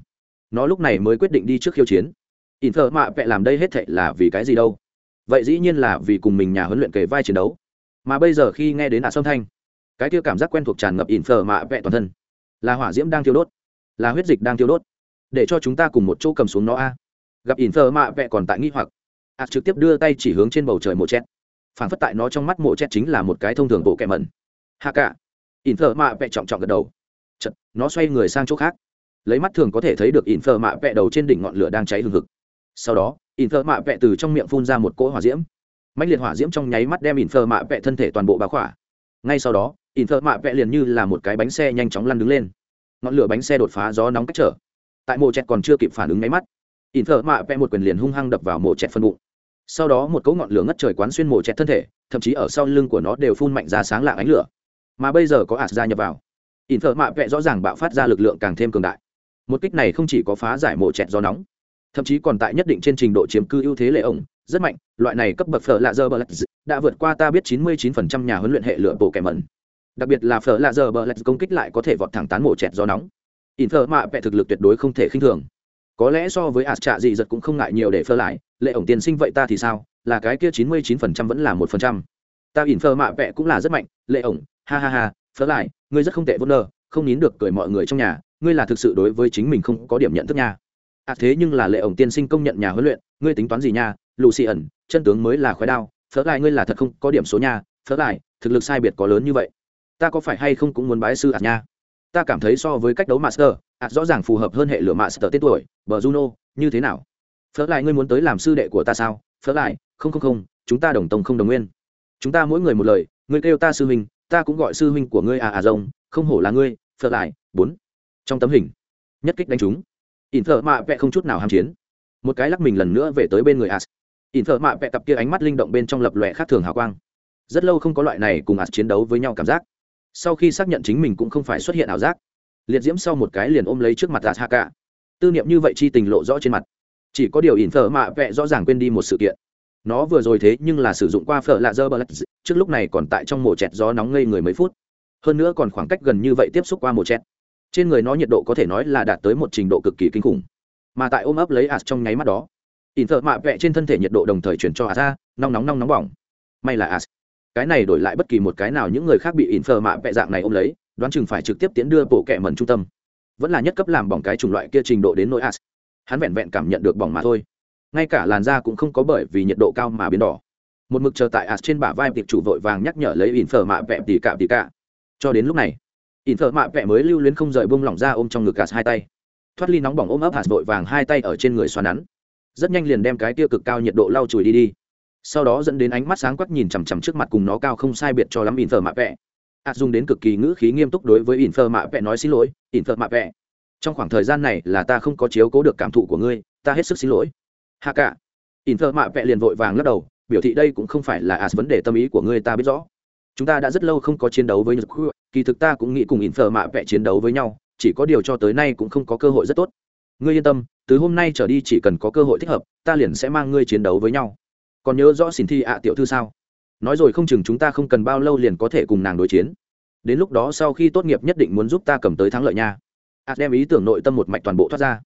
Nó lúc này mới quyết định đi trước khiêu chiến. Ỉn thợ mạ vẽ làm đây hết thệ là vì cái gì đâu? Vậy dĩ nhiên là vì cùng mình nhà huấn luyện kề vai chiến đấu. Mà bây giờ khi nghe đến ạ sâm thanh, cái kia cảm giác quen thuộc tràn ngập ỉn thợ mạ vẽ toàn thân. Là hỏa diễm đang thiêu đốt, là huyết dịch đang thiêu đốt. Để cho chúng ta cùng một chỗ cầm xuống nó a. Gặp ỉn thợ mạ vẽ còn tại nghi hoặc ạ trực tiếp đưa tay chỉ hướng trên bầu trời mộ chét. Phản phất tại nó trong mắt mộ chét chính là một cái thông thường bộ kẹ mẩn. Hạ cả in thợ mạ vẽ trọng trọng gật đầu. Chật, nó xoay người sang chỗ khác. Lấy mắt thường có thể thấy được in thợ mạ vẽ đầu trên đỉnh ngọn lửa đang cháy hừng hực. Sau đó in thợ mạ vẽ từ trong miệng phun ra một cỗ hỏa diễm. Mạnh liệt hỏa diễm trong nháy mắt đem in thợ mạ vẽ thân thể toàn bộ bá khỏa. Ngay sau đó in thợ mạ vẽ liền như là một cái bánh xe nhanh chóng lăn đứng lên. Ngọn lửa bánh xe đột phá gió nóng cách trở. Tại mộ chẹt còn chưa kịp phản ứng nháy mắt in thợ mạ vẽ một quyền liền hung hăng đập vào mộ chẹt phân bụng. Sau đó một cỗ ngọn lửa ngất trời quán xuyên mộ chẹt thân thể thậm chí ở sau lưng của nó đều phun mạnh ra sáng lạng ánh lửa mà bây giờ có ạt gia nhập vào. In thợ mạ vẽ rõ ràng bạo phát ra lực lượng càng thêm cường đại. Một kích này không chỉ có phá giải mộ chẹt do nóng, thậm chí còn tại nhất định trên trình độ chiếm cư ưu thế lệ ổng, rất mạnh, loại này cấp bậc phở lạ dơ bờ lạch đã vượt qua ta biết chín mươi chín phần trăm nhà huấn luyện hệ lựa bộ kẻ mẩn. Đặc biệt là phở lạ dơ bờ lạch công kích lại có thể vọt thẳng tán mộ chẹt do nóng. In thợ mạ vẽ thực lực tuyệt đối không thể khinh thường. Có lẽ so với ạt trạ gì giật cũng không ngại nhiều để phơ lại, lệ ổng tiên sinh vậy ta thì sao? Là cái kia chín mươi chín phần trăm vẫn là một phần trăm. Ta in phơ mạ vẽ cũng là rất mạnh, lệ ổng ha ha ha, phớ lại, ngươi rất không tệ vốn nơ không nín được cười mọi người trong nhà, ngươi là thực sự đối với chính mình không có điểm nhận thức nha. À thế nhưng là lệ ổng tiên sinh công nhận nhà huấn luyện, ngươi tính toán gì nha? Lù xì ẩn, chân tướng mới là khói đao phớt lại ngươi là thật không có điểm số nha phớt lại, thực lực sai biệt có lớn như vậy. Ta có phải hay không cũng muốn bái sư ạt nha? Ta cảm thấy so với cách đấu master ạt rõ ràng phù hợp hơn hệ lửa master tên tuổi, bờ juno, như thế nào? Phớt lại ngươi muốn tới làm sư đệ của ta sao? Phớt lại, không không không, chúng ta đồng tông không đồng nguyên. Chúng ta mỗi người một lời, ngươi kêu ta sư huynh ta cũng gọi sư huynh của ngươi à à rồng, không hổ là ngươi, phở lại, bốn. Trong tấm hình, nhất kích đánh chúng ỉn thợ mạ vẹ không chút nào ham chiến. Một cái lắc mình lần nữa về tới bên người as. Ỉn thợ mạ vẹ cặp kia ánh mắt linh động bên trong lập lòe khác thường hào quang. Rất lâu không có loại này cùng as chiến đấu với nhau cảm giác. Sau khi xác nhận chính mình cũng không phải xuất hiện ảo giác, liệt diễm sau một cái liền ôm lấy trước mặt as hạ cả tư niệm như vậy chi tình lộ rõ trên mặt. Chỉ có điều ỉn thợ mạ vẹ rõ ràng quên đi một sự kiện nó vừa rồi thế nhưng là sử dụng qua phở lạ dơ bờ lạch trước lúc này còn tại trong mổ chẹt gió nóng ngây người mấy phút. Hơn nữa còn khoảng cách gần như vậy tiếp xúc qua mổ chẹt. Trên người nó nhiệt độ có thể nói là đạt tới một trình độ cực kỳ kinh khủng. Mà tại ôm ấp lấy ạt trong nháy mắt đó, ỉn thợ mạ vẹ trên thân thể nhiệt độ đồng thời chuyển cho ạt ra, nóng nóng nóng nóng bỏng. May là ạt cái này đổi lại bất kỳ một cái nào những người khác bị ỉn thợ mạ vẹ dạng này ôm lấy, đoán chừng phải trực tiếp tiến đưa bộ kẹ mẩn trung tâm. Vẫn là nhất cấp làm bỏng cái chủng loại kia trình độ đến nỗi ạt hắn vẹn vẹn cảm nhận được bỏng mà thôi ngay cả làn da cũng không có bởi vì nhiệt độ cao mà biến đỏ. Một mực chờ tại ạt trên bả vai tiệp chủ vội vàng nhắc nhở lấy ỉn phở mạ vẹ tỉ cạ tỉ cạ. Cho đến lúc này ỉn phở mạ vẹ mới lưu luyến không rời bông lỏng ra ôm trong ngực ạt hai tay. Thoát ly nóng bỏng ôm ấp hạt vội vàng hai tay ở trên người xoắn nắn. Rất nhanh liền đem cái tia cực cao nhiệt độ lau chùi đi đi. Sau đó dẫn đến ánh mắt sáng quắc nhìn chằm chằm trước mặt cùng nó cao không sai biệt cho lắm ỉn phở mạ vẹ. Ạt dùng đến cực kỳ ngữ khí nghiêm túc đối với ỉn phở mạ vẹ nói xin lỗi ỉn phở mạ vẹ, trong khoảng thời gian này là ta không có chiếu cố được cảm thụ của ngươi, ta hết sức xin lỗi hạ cả. In thơ mạ vẹ liền vội vàng lắc đầu, biểu thị đây cũng không phải là as vấn đề tâm ý của ngươi ta biết rõ. Chúng ta đã rất lâu không có chiến đấu với nhật kỳ thực ta cũng nghĩ cùng in thơ mạ vẹ chiến đấu với nhau, chỉ có điều cho tới nay cũng không có cơ hội rất tốt. Ngươi yên tâm, từ hôm nay trở đi chỉ cần có cơ hội thích hợp, ta liền sẽ mang ngươi chiến đấu với nhau. Còn nhớ rõ xin thi ạ tiểu thư sao? Nói rồi không chừng chúng ta không cần bao lâu liền có thể cùng nàng đối chiến. Đến lúc đó sau khi tốt nghiệp nhất định muốn giúp ta cầm tới thắng lợi nha. Ạt đem ý tưởng nội tâm một mạch toàn bộ thoát ra.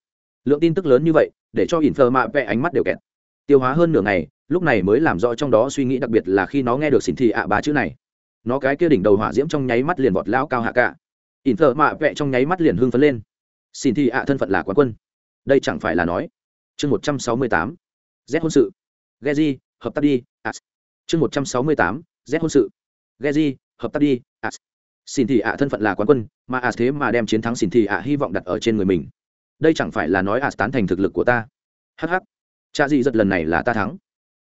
Lượng tin tức lớn như vậy để cho ỉn thờ mạ vẽ ánh mắt đều kẹt. Tiêu hóa hơn nửa ngày, lúc này mới làm rõ trong đó suy nghĩ đặc biệt là khi nó nghe được xin thị ạ ba chữ này. Nó cái kia đỉnh đầu hỏa diễm trong nháy mắt liền vọt lao cao hạ cả. Ỉn thờ mạ vẽ trong nháy mắt liền hưng phấn lên. Xin thị ạ thân phận là quán quân. Đây chẳng phải là nói. Chương một trăm sáu mươi tám, z hôn sự. Ghe di hợp tác đi, ạ. Chương một trăm sáu mươi tám, z hôn sự. Ghe di hợp tác đi, ạ. Xin thị ạ thân phận là quán quân, mà ạ thế mà đem chiến thắng xin thị ạ hy vọng đặt ở trên người mình đây chẳng phải là nói as tán thành thực lực của ta. Hh cha gì giật lần này là ta thắng.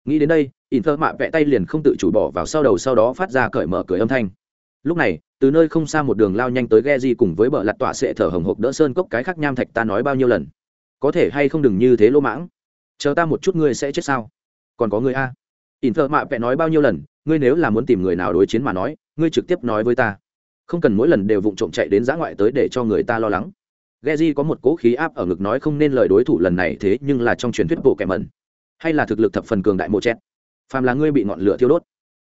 Nghĩ đến đây in thơ mạ vẽ tay liền không tự chủ bỏ vào sau đầu sau đó phát ra cởi mở cười âm thanh. Lúc này, từ nơi không xa một đường lao nhanh tới ghe di cùng với bờ lặt tọa sệ thở hồng hộc đỡ sơn cốc cái khắc nham thạch ta nói bao nhiêu lần. Có thể hay không đừng như thế lỗ mãng. Chờ ta một chút ngươi sẽ chết sao? Còn có người a. In thơ mạ vẽ nói bao nhiêu lần, ngươi nếu là muốn tìm người nào đối chiến mà nói, ngươi trực tiếp nói với ta. Không cần mỗi lần đều vụng trộm chạy đến giã ngoại tới để cho người ta lo lắng. Geji có một cố khí áp ở ngực nói không nên lời đối thủ lần này thế nhưng là trong truyền thuyết bộ kẻ mẩn. Hay là thực lực thập phần cường đại mộ chết phàm là ngươi bị ngọn lửa thiêu đốt,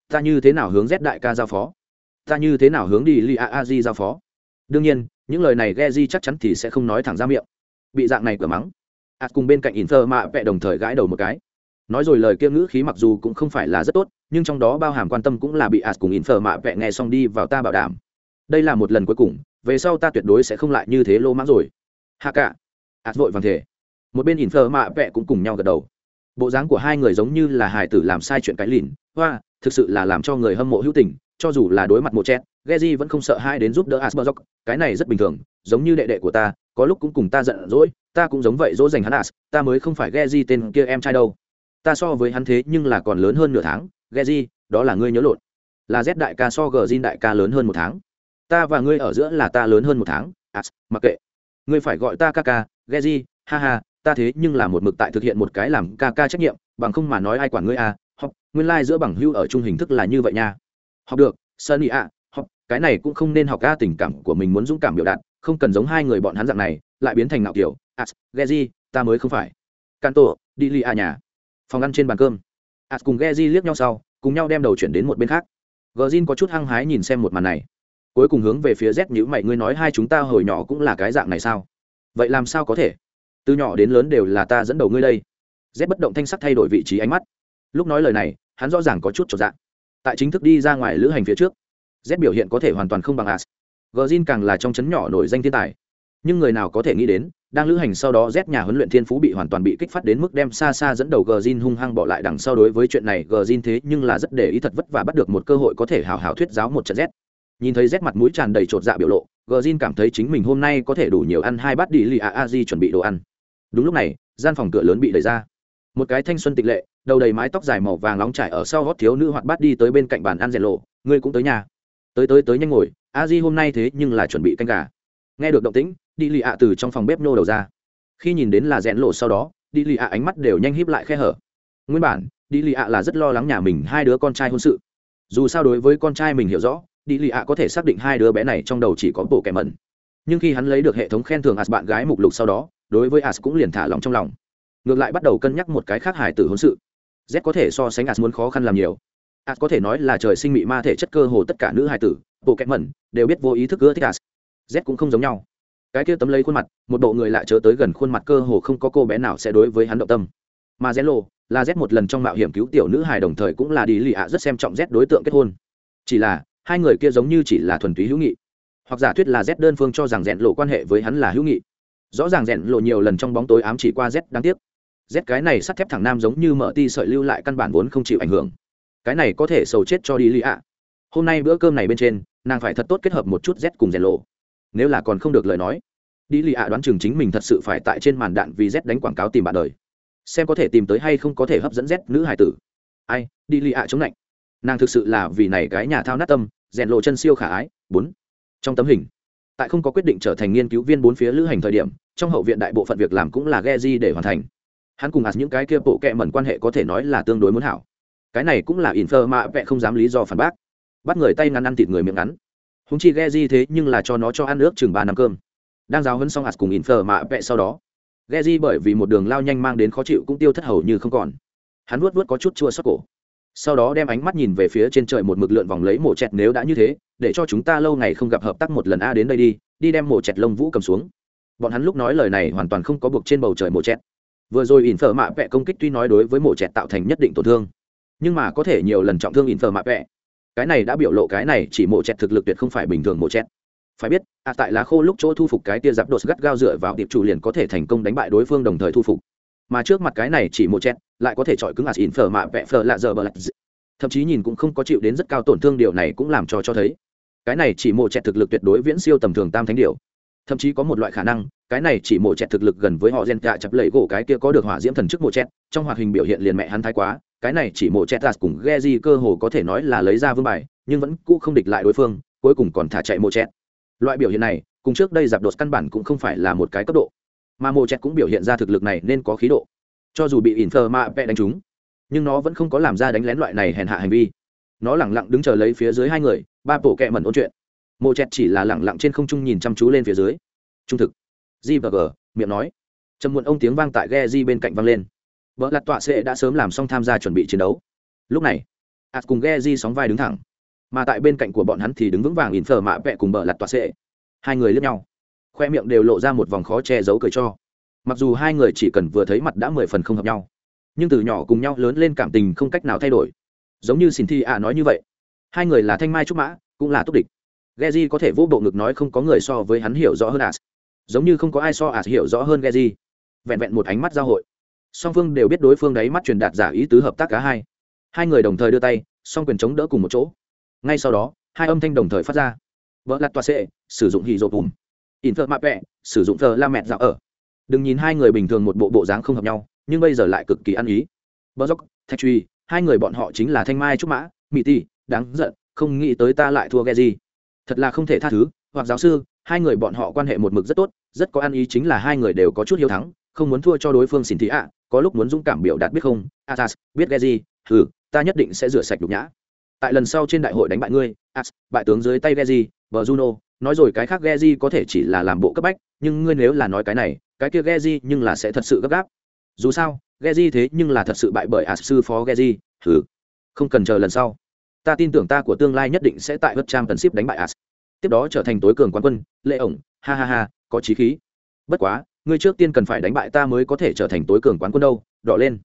ta như thế nào hướng Z đại ca giao phó? Ta như thế nào hướng đi li Aji giao phó? Đương nhiên, những lời này Geji chắc chắn thì sẽ không nói thẳng ra miệng. Bị dạng này cửa mắng. Ạt cùng bên cạnh Inter mà mạ đồng thời gãi đầu một cái. Nói rồi lời kia ngữ khí mặc dù cũng không phải là rất tốt, nhưng trong đó bao hàm quan tâm cũng là bị ạt cùng Inter mà mạ nghe xong đi vào ta bảo đảm. Đây là một lần cuối cùng về sau ta tuyệt đối sẽ không lại như thế lô mãng rồi. Hạ cả. Ạt vội vàng thể một bên in thơ mạ vẹ cũng cùng nhau gật đầu. Bộ dáng của hai người giống như là hài tử làm sai chuyện cái lìn. Hoa thực sự là làm cho người hâm mộ hữu tình cho dù là đối mặt một chết Geji vẫn không sợ hai đến giúp đỡ Asperjock, cái này rất bình thường, giống như đệ đệ của ta, có lúc cũng cùng ta giận dỗi, ta cũng giống vậy dỗ dành hắn As, ta mới không phải Geji tên kia em trai đâu. Ta so với hắn thế nhưng là còn lớn hơn nửa tháng, Geji, đó là ngươi nhớ lộn. Là Z đại ca so Gjin đại ca lớn hơn một tháng. Ta và ngươi ở giữa là ta lớn hơn một tháng, As, mặc kệ. Ngươi phải gọi ta Kaka, Geji, ha ha, ta thế nhưng là một mực tại thực hiện một cái làm Kaka trách nhiệm, bằng không mà nói ai quản ngươi à, học, nguyên lai giữa bằng hưu ở chung hình thức là như vậy nha. Học được sunny à học cái này cũng không nên học ca tình cảm của mình muốn dũng cảm biểu đạt không cần giống hai người bọn hắn dạng này lại biến thành nạo kiểu. À, As geji ta mới không phải. Canto đi li à nhà. Phòng ăn trên bàn cơm. As cùng geji liếc nhau sau cùng nhau đem đầu chuyển đến một bên khác. Gờ có chút hăng hái nhìn xem một màn này cuối cùng hướng về phía z nhữ mày, ngươi nói hai chúng ta hồi nhỏ cũng là cái dạng này sao? Vậy làm sao có thể? Từ nhỏ đến lớn đều là ta dẫn đầu ngươi đây. Z bất động thanh sắc thay đổi vị trí ánh mắt. Lúc nói lời này, hắn rõ ràng có chút trọn dạng tại chính thức đi ra ngoài lữ hành phía trước, z biểu hiện có thể hoàn toàn không bằng as. Gờ càng là trong chấn nhỏ nổi danh thiên tài. Nhưng người nào có thể nghĩ đến, đang lữ hành sau đó z nhà huấn luyện thiên phú bị hoàn toàn bị kích phát đến mức đem xa xa dẫn đầu Gjin hung hăng bỏ lại đằng sau đối với chuyện này Gjin thế nhưng là rất để ý thật vất vả bắt được một cơ hội có thể hào hào thuyết giáo một trận z nhìn thấy rét mặt mũi tràn đầy chột dạ biểu lộ gờ cảm thấy chính mình hôm nay có thể đủ nhiều ăn hai bát đi lì a a di chuẩn bị đồ ăn. Đúng lúc này, gian phòng cửa lớn bị đẩy ra. Một cái thanh xuân tịch lệ, đầu đầy mái tóc dài màu vàng nóng trải ở sau gót thiếu nữ hoạt bát đi tới bên cạnh bàn ăn rèn lộ, ngươi cũng tới nhà. Tới tới tới nhanh ngồi, a di hôm nay thế nhưng là chuẩn bị canh gà. Nghe được động tĩnh, đi lì ạ từ trong phòng bếp nô đầu ra. Khi nhìn đến là rèn lộ sau đó, đi lì ạ ánh mắt đều nhanh híp lại khe hở. Nguyên bản, đi lì ạ là rất lo lắng nhà mình hai đứa con trai hôn sự. Dù sao đối với con trai mình hiểu rõ đi lì ạ có thể xác định hai đứa bé này trong đầu chỉ có bộ kẻ mẩn. Nhưng khi hắn lấy được hệ thống khen thưởng as bạn gái mục lục sau đó, đối với as cũng liền thả lòng trong lòng. Ngược lại bắt đầu cân nhắc một cái khác hài tử hôn sự. Z có thể so sánh as muốn khó khăn làm nhiều. As có thể nói là trời sinh mị ma thể chất cơ hồ tất cả nữ hài tử, bộ kẻ mẩn, đều biết vô ý thức ưa thích as. Z cũng không giống nhau. Cái kia tấm lấy khuôn mặt, một bộ người lạ chớ tới gần khuôn mặt cơ hồ không có cô bé nào sẽ đối với hắn động tâm. Mà z lộ là z một lần trong mạo hiểm cứu tiểu nữ hài đồng thời cũng là đi lì ạ rất xem trọng z đối tượng kết hôn. Chỉ là hai người kia giống như chỉ là thuần túy hữu nghị. Hoặc giả thuyết là z đơn phương cho rằng rẽn lộ quan hệ với hắn là hữu nghị. Rõ ràng rẽn lộ nhiều lần trong bóng tối ám chỉ qua z, đáng tiếc. Z cái này sắt thép thẳng nam giống như mở ti sợi lưu lại căn bản vốn không chịu ảnh hưởng. Cái này có thể sầu chết cho đi lì ạ. Hôm nay bữa cơm này bên trên, nàng phải thật tốt kết hợp một chút z cùng rèn lộ. Nếu là còn không được lời nói, đi lì ạ đoán chừng chính mình thật sự phải tại trên màn đạn vì z đánh quảng cáo tìm bạn đời. Xem có thể tìm tới hay không có thể hấp dẫn z nữ hải tử. Ai, đi lì ạ chống lạnh. Nàng thực sự là vì này cái nhà thao nát tâm rèn lộ chân siêu khả ái. Bốn. Trong tấm hình, tại không có quyết định trở thành nghiên cứu viên bốn phía lữ hành thời điểm, trong hậu viện đại bộ phận việc làm cũng là ghe di để hoàn thành. Hắn cùng ạt những cái kia bộ kẹ mẩn quan hệ có thể nói là tương đối muốn hảo. Cái này cũng là infer mạ vẹ không dám lý do phản bác. Bắt người tay ngắn ăn thịt người miệng ngắn. Húng chi ghe di thế nhưng là cho nó cho ăn nước chừng ba năm cơm. Đang giáo hấn xong ạt cùng infer mạ vẹ sau đó ghe di bởi vì một đường lao nhanh mang đến khó chịu cũng tiêu thất hầu như không còn. Hắn vuốt vuốt có chút chua xót cổ sau đó đem ánh mắt nhìn về phía trên trời một mực lượn vòng lấy mổ chẹt nếu đã như thế, để cho chúng ta lâu ngày không gặp hợp tác một lần a đến đây đi đi đem mổ chẹt lông vũ cầm xuống. Bọn hắn lúc nói lời này hoàn toàn không có buộc trên bầu trời mổ chẹt. Vừa rồi ỉn phở mạ vẹ công kích tuy nói đối với mổ chẹt tạo thành nhất định tổn thương, nhưng mà có thể nhiều lần trọng thương ỉn phở mạ vẹ. Cái này đã biểu lộ cái này chỉ mổ chẹt thực lực tuyệt không phải bình thường mổ chẹt. Phải biết à tại lá khô lúc chỗ thu phục cái tia giáp đột gắt gao dựa vào tiệp chủ liền có thể thành công đánh bại đối phương đồng thời thu phục mà trước mặt cái này chỉ một chẹt, lại có thể chọi cứng ạt in phở mạ vẹ phở lạ giờ bờ lạch thậm chí nhìn cũng không có chịu đến rất cao tổn thương điều này cũng làm cho cho thấy. Cái này chỉ một chẹt thực lực tuyệt đối viễn siêu tầm thường tam thánh điều. Thậm chí có một loại khả năng, cái này chỉ một chẹt thực lực gần với họ gen cạ chập lẩy gỗ cái kia có được hỏa diễm thần chức một chẹt, trong hoạt hình biểu hiện liền mẹ hắn thái quá, cái này chỉ một chẹt cùng Geji cơ hồ có thể nói là lấy ra vương bài, nhưng vẫn cũ không địch lại đối phương, cuối cùng còn thả chạy một chẹt. Loại biểu hiện này, cùng trước đây giặc đột căn bản cũng không phải là một cái cấp độ mà mộ chẹt cũng biểu hiện ra thực lực này nên có khí độ. Cho dù bị infer mạ vẽ đánh trúng, nhưng nó vẫn không có làm ra đánh lén loại này hèn hạ hành vi. Nó lẳng lặng đứng chờ lấy phía dưới hai người, ba bộ kẹ mẩn ôn chuyện. Mộ chẹt chỉ là lẳng lặng trên không trung nhìn chăm chú lên phía dưới. Trung thực. G và g, miệng nói. Trầm muộn ông tiếng vang tại ghe di bên cạnh vang lên. Vợ lặt tọa sệ đã sớm làm xong tham gia chuẩn bị chiến đấu. Lúc này ạt cùng ghe di sóng vai đứng thẳng, mà tại bên cạnh của bọn hắn thì đứng vững vàng in thờ mạ vẽ cùng bờ lặt tọa sệ. Hai người lướt nhau khoe miệng đều lộ ra một vòng khó che giấu cười cho mặc dù hai người chỉ cần vừa thấy mặt đã mười phần không hợp nhau nhưng từ nhỏ cùng nhau lớn lên cảm tình không cách nào thay đổi giống như xin thi ạ nói như vậy hai người là thanh mai trúc mã cũng là túc địch Geji có thể vô bộ ngực nói không có người so với hắn hiểu rõ hơn As. Giống như không có ai so As hiểu rõ hơn Geji. Vẹn vẹn một ánh mắt giao hội. Song phương đều biết đối phương đấy mắt truyền đạt giả ý tứ hợp tác cả hai. Hai người đồng thời đưa tay, song quyền chống đỡ cùng một chỗ. Ngay sau đó, hai âm thanh đồng thời phát ra. Vỡ lạt toa sẽ, sử dụng hì rộp bùm. Infer map vẹ, sử dụng thờ la mẹt dạo ở. Đừng nhìn hai người bình thường một bộ bộ dáng không hợp nhau, nhưng bây giờ lại cực kỳ ăn ý. Bờ dốc, thạch truy, hai người bọn họ chính là thanh mai trúc mã, mỹ tỷ, đáng giận, không nghĩ tới ta lại thua Geji thật là không thể tha thứ hoặc giáo sư hai người bọn họ quan hệ một mực rất tốt rất có ăn ý chính là hai người đều có chút hiếu thắng không muốn thua cho đối phương xin thị ạ có lúc muốn dũng cảm biểu đạt biết không atas biết ghe gì ừ ta nhất định sẽ rửa sạch nhục nhã tại lần sau trên đại hội đánh bại ngươi as bại tướng dưới tay geji bờ juno nói rồi cái khác geji có thể chỉ là làm bộ cấp bách, nhưng ngươi nếu là nói cái này, cái kia geji nhưng là sẽ thật sự gấp gáp. Dù sao geji thế nhưng là thật sự bại bởi as sư phó geji thử. không cần chờ lần sau. Ta tin tưởng ta của tương lai nhất định sẽ tại vật trang tần ship đánh bại as tiếp đó trở thành tối cường quán quân, lệ ổng, ha ha ha, có chí khí. Bất quá, ngươi trước tiên cần phải đánh bại ta mới có thể trở thành tối cường quán quân đâu, đỏ lên.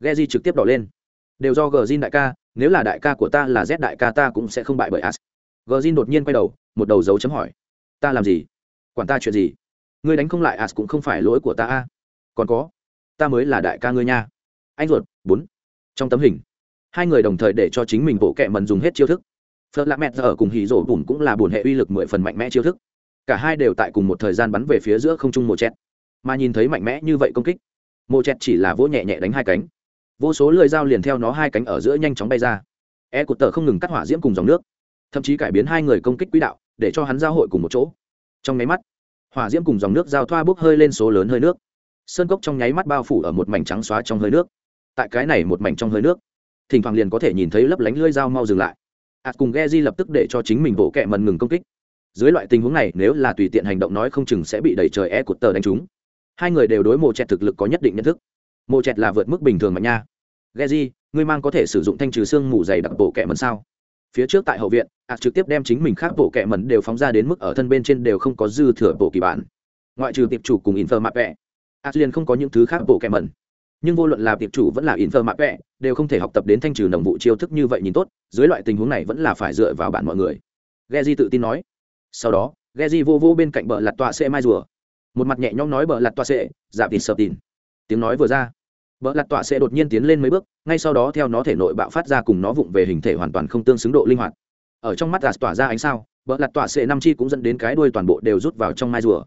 Geji trực tiếp đỏ lên. Đều do Gjin đại ca, nếu là đại ca của ta là z đại ca ta cũng sẽ không bại bởi as gờ đột nhiên quay đầu, một đầu dấu chấm hỏi. Ta làm gì? Quản ta chuyện gì? Ngươi đánh không lại as cũng không phải lỗi của ta a. Còn có, ta mới là đại ca ngươi nha. Anh ruột, bốn. Trong tấm hình, hai người đồng thời để cho chính mình bộ kệ mần dùng hết chiêu thức. Phật lạ mẹ giờ cùng hì rổ bùn cũng là bùn hệ uy lực mười phần mạnh mẽ chiêu thức. Cả hai đều tại cùng một thời gian bắn về phía giữa không trung mộ chẹt. Mà nhìn thấy mạnh mẽ như vậy công kích, mộ chẹt chỉ là vỗ nhẹ nhẹ đánh hai cánh. Vô số lưỡi dao liền theo nó hai cánh ở giữa nhanh chóng bay ra. E cụt tờ không ngừng cắt hỏa diễm cùng dòng nước thậm chí cải biến hai người công kích quỹ đạo, để cho hắn giao hội cùng một chỗ. Trong nháy mắt, hỏa diễm cùng dòng nước giao thoa bốc hơi lên số lớn hơi nước. Sơn cốc trong nháy mắt bao phủ ở một mảnh trắng xóa trong hơi nước. Tại cái này một mảnh trong hơi nước, thỉnh thoảng liền có thể nhìn thấy lấp lánh lưỡi dao mau dừng lại. Ạt cùng ghe di lập tức để cho chính mình bộ kẹ mần ngừng công kích. Dưới loại tình huống này, nếu là tùy tiện hành động nói không chừng sẽ bị đẩy trời e cột tờ đánh trúng. Hai người đều đối mộ chẹt thực lực có nhất định nhận thức. Mộ chẹt là vượt mức bình thường mạnh nha. Ghe di, ngươi mang có thể sử dụng thanh trừ xương mù dày đặc bộ kẹ mần sao? Phía trước tại hậu viện ạt trực tiếp đem chính mình khác bộ kẹ mẩn đều phóng ra đến mức ở thân bên trên đều không có dư thừa bộ kỳ bản. Ngoại trừ tiệp chủ cùng infer mạ vẹ ạt liền không có những thứ khác bộ kẹ mẩn. nhưng vô luận là tiệp chủ vẫn là infer mạ vẹ đều không thể học tập đến thanh trừ nồng vụ chiêu thức như vậy nhìn tốt, dưới loại tình huống này vẫn là phải dựa vào bản mọi người. Ghe di tự tin nói. Sau đó ghe di vô vô bên cạnh bờ lặt tọa xe mai rùa. Một mặt nhẹ nhõm nói bờ lặt tọa xe dạp thịt sợ tìn tiếng nói vừa ra bờ lặt tọa sẽ đột nhiên tiến lên mấy bước, ngay sau đó theo nó thể nội bạo phát ra cùng nó vụng về hình thể hoàn toàn không tương xứng độ linh hoạt. Ở trong mắt gạt tỏa ra ánh sao bờ lặt tọa sẽ năm chi cũng dẫn đến cái đuôi toàn bộ đều rút vào trong mai rùa.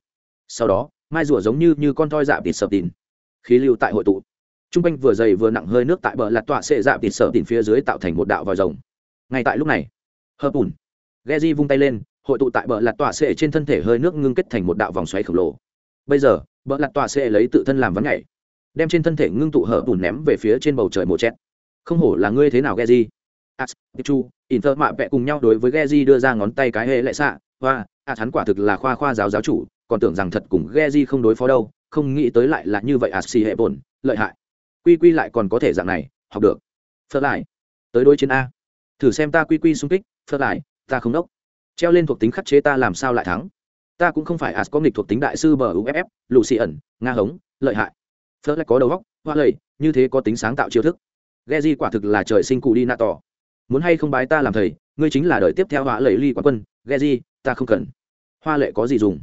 Sau đó, mai rùa giống như như con thoi dạ vịt sợp tìn khí lưu tại hội tụ. T r u n g quanh vừa dày vừa nặng hơi nước tại bờ lặt tọa sẽ dạ vịt sợ tìn phía dưới tạo thành một đạo vòi rồng. Ngay tại lúc này hơ bùn ghe di vung tay lên, hội tụ tại bờ lặt tọa sẽ trên thân thể hơi nước ngưng kết thành một đạo vòng xoáy khổng lồ. Bây giờ bờ lặt tọa sẽ lấy tự thân làm vắng nhảy đem trên thân thể ngưng tụ hở bùn ném về phía trên bầu trời mộ chét không hổ là ngươi thế nào ghe di as chu inter mạ vẽ cùng nhau đối với ghe di đưa ra ngón tay cái hệ lệ xạ. Và as hắn quả thực là khoa khoa giáo giáo chủ, còn tưởng rằng thật cùng ghe di không đối phó đâu, không nghĩ tới lại là như vậy as xì hệ bổn, lợi hại. Quy quy lại còn có thể dạng này, học được. Phớt lại tới đối chiến a. Thử xem ta quy quy xung kích, phớt lại ta không đốc. Treo lên thuộc tính khắc chế ta làm sao lại thắng? Ta cũng không phải as có nghịch thuộc tính đại sư bờ uff lù xì ẩn nga hống, lợi hại phớt lại có đầu góc hoa lầy như thế có tính sáng tạo chiêu thức ghe di quả thực là trời sinh cụ đi nạ tỏ muốn hay không bái ta làm thầy ngươi chính là đời tiếp theo hoa lầy ly quả quân ghe di ta không cần hoa lệ có gì dùng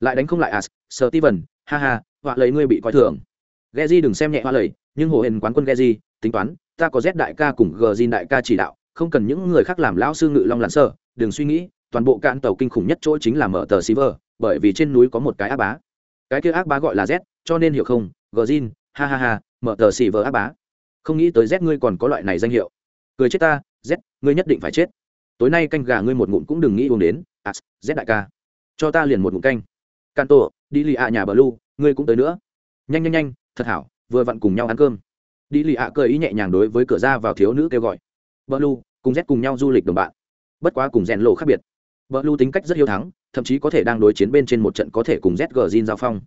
lại đánh không lại à, as sờ ti vần ha ha hoa lầy ngươi bị coi thường ghe di đừng xem nhẹ hoa lầy nhưng hồ hển quán quân Geji tính toán ta có Z đại ca cùng Gjin đại ca chỉ đạo, không cần những người khác làm lão sư ngự long lặn sơ, đừng suy nghĩ, toàn bộ cạn tàu kinh khủng nhất chỗ chính là mở tờ Silver, bởi vì trên núi có một cái ác bá. Cái kia ác bá gọi là Z, cho nên hiểu không? Gjin, ha ha ha, mở tờ xì vờ áp bá. Không nghĩ tới Z ngươi còn có loại này danh hiệu. Cười chết ta, Z, ngươi nhất định phải chết. Tối nay canh gà ngươi một ngụm cũng đừng nghĩ uống đến, à, Z đại ca. Cho ta liền một ngụm canh. Canto, đi lì ạ nhà Lu, ngươi cũng tới nữa. Nhanh nhanh nhanh, thật hảo, vừa vặn cùng nhau ăn cơm đi lì ạ cười ý nhẹ nhàng đối với cửa ra vào thiếu nữ kêu gọi bờ lu cùng z cùng nhau du lịch đồng bạn bất quá cùng rèn lộ khác biệt bờ lu tính cách rất hiếu thắng thậm chí có thể đang đối chiến bên trên một trận có thể cùng z gờ zin giao phong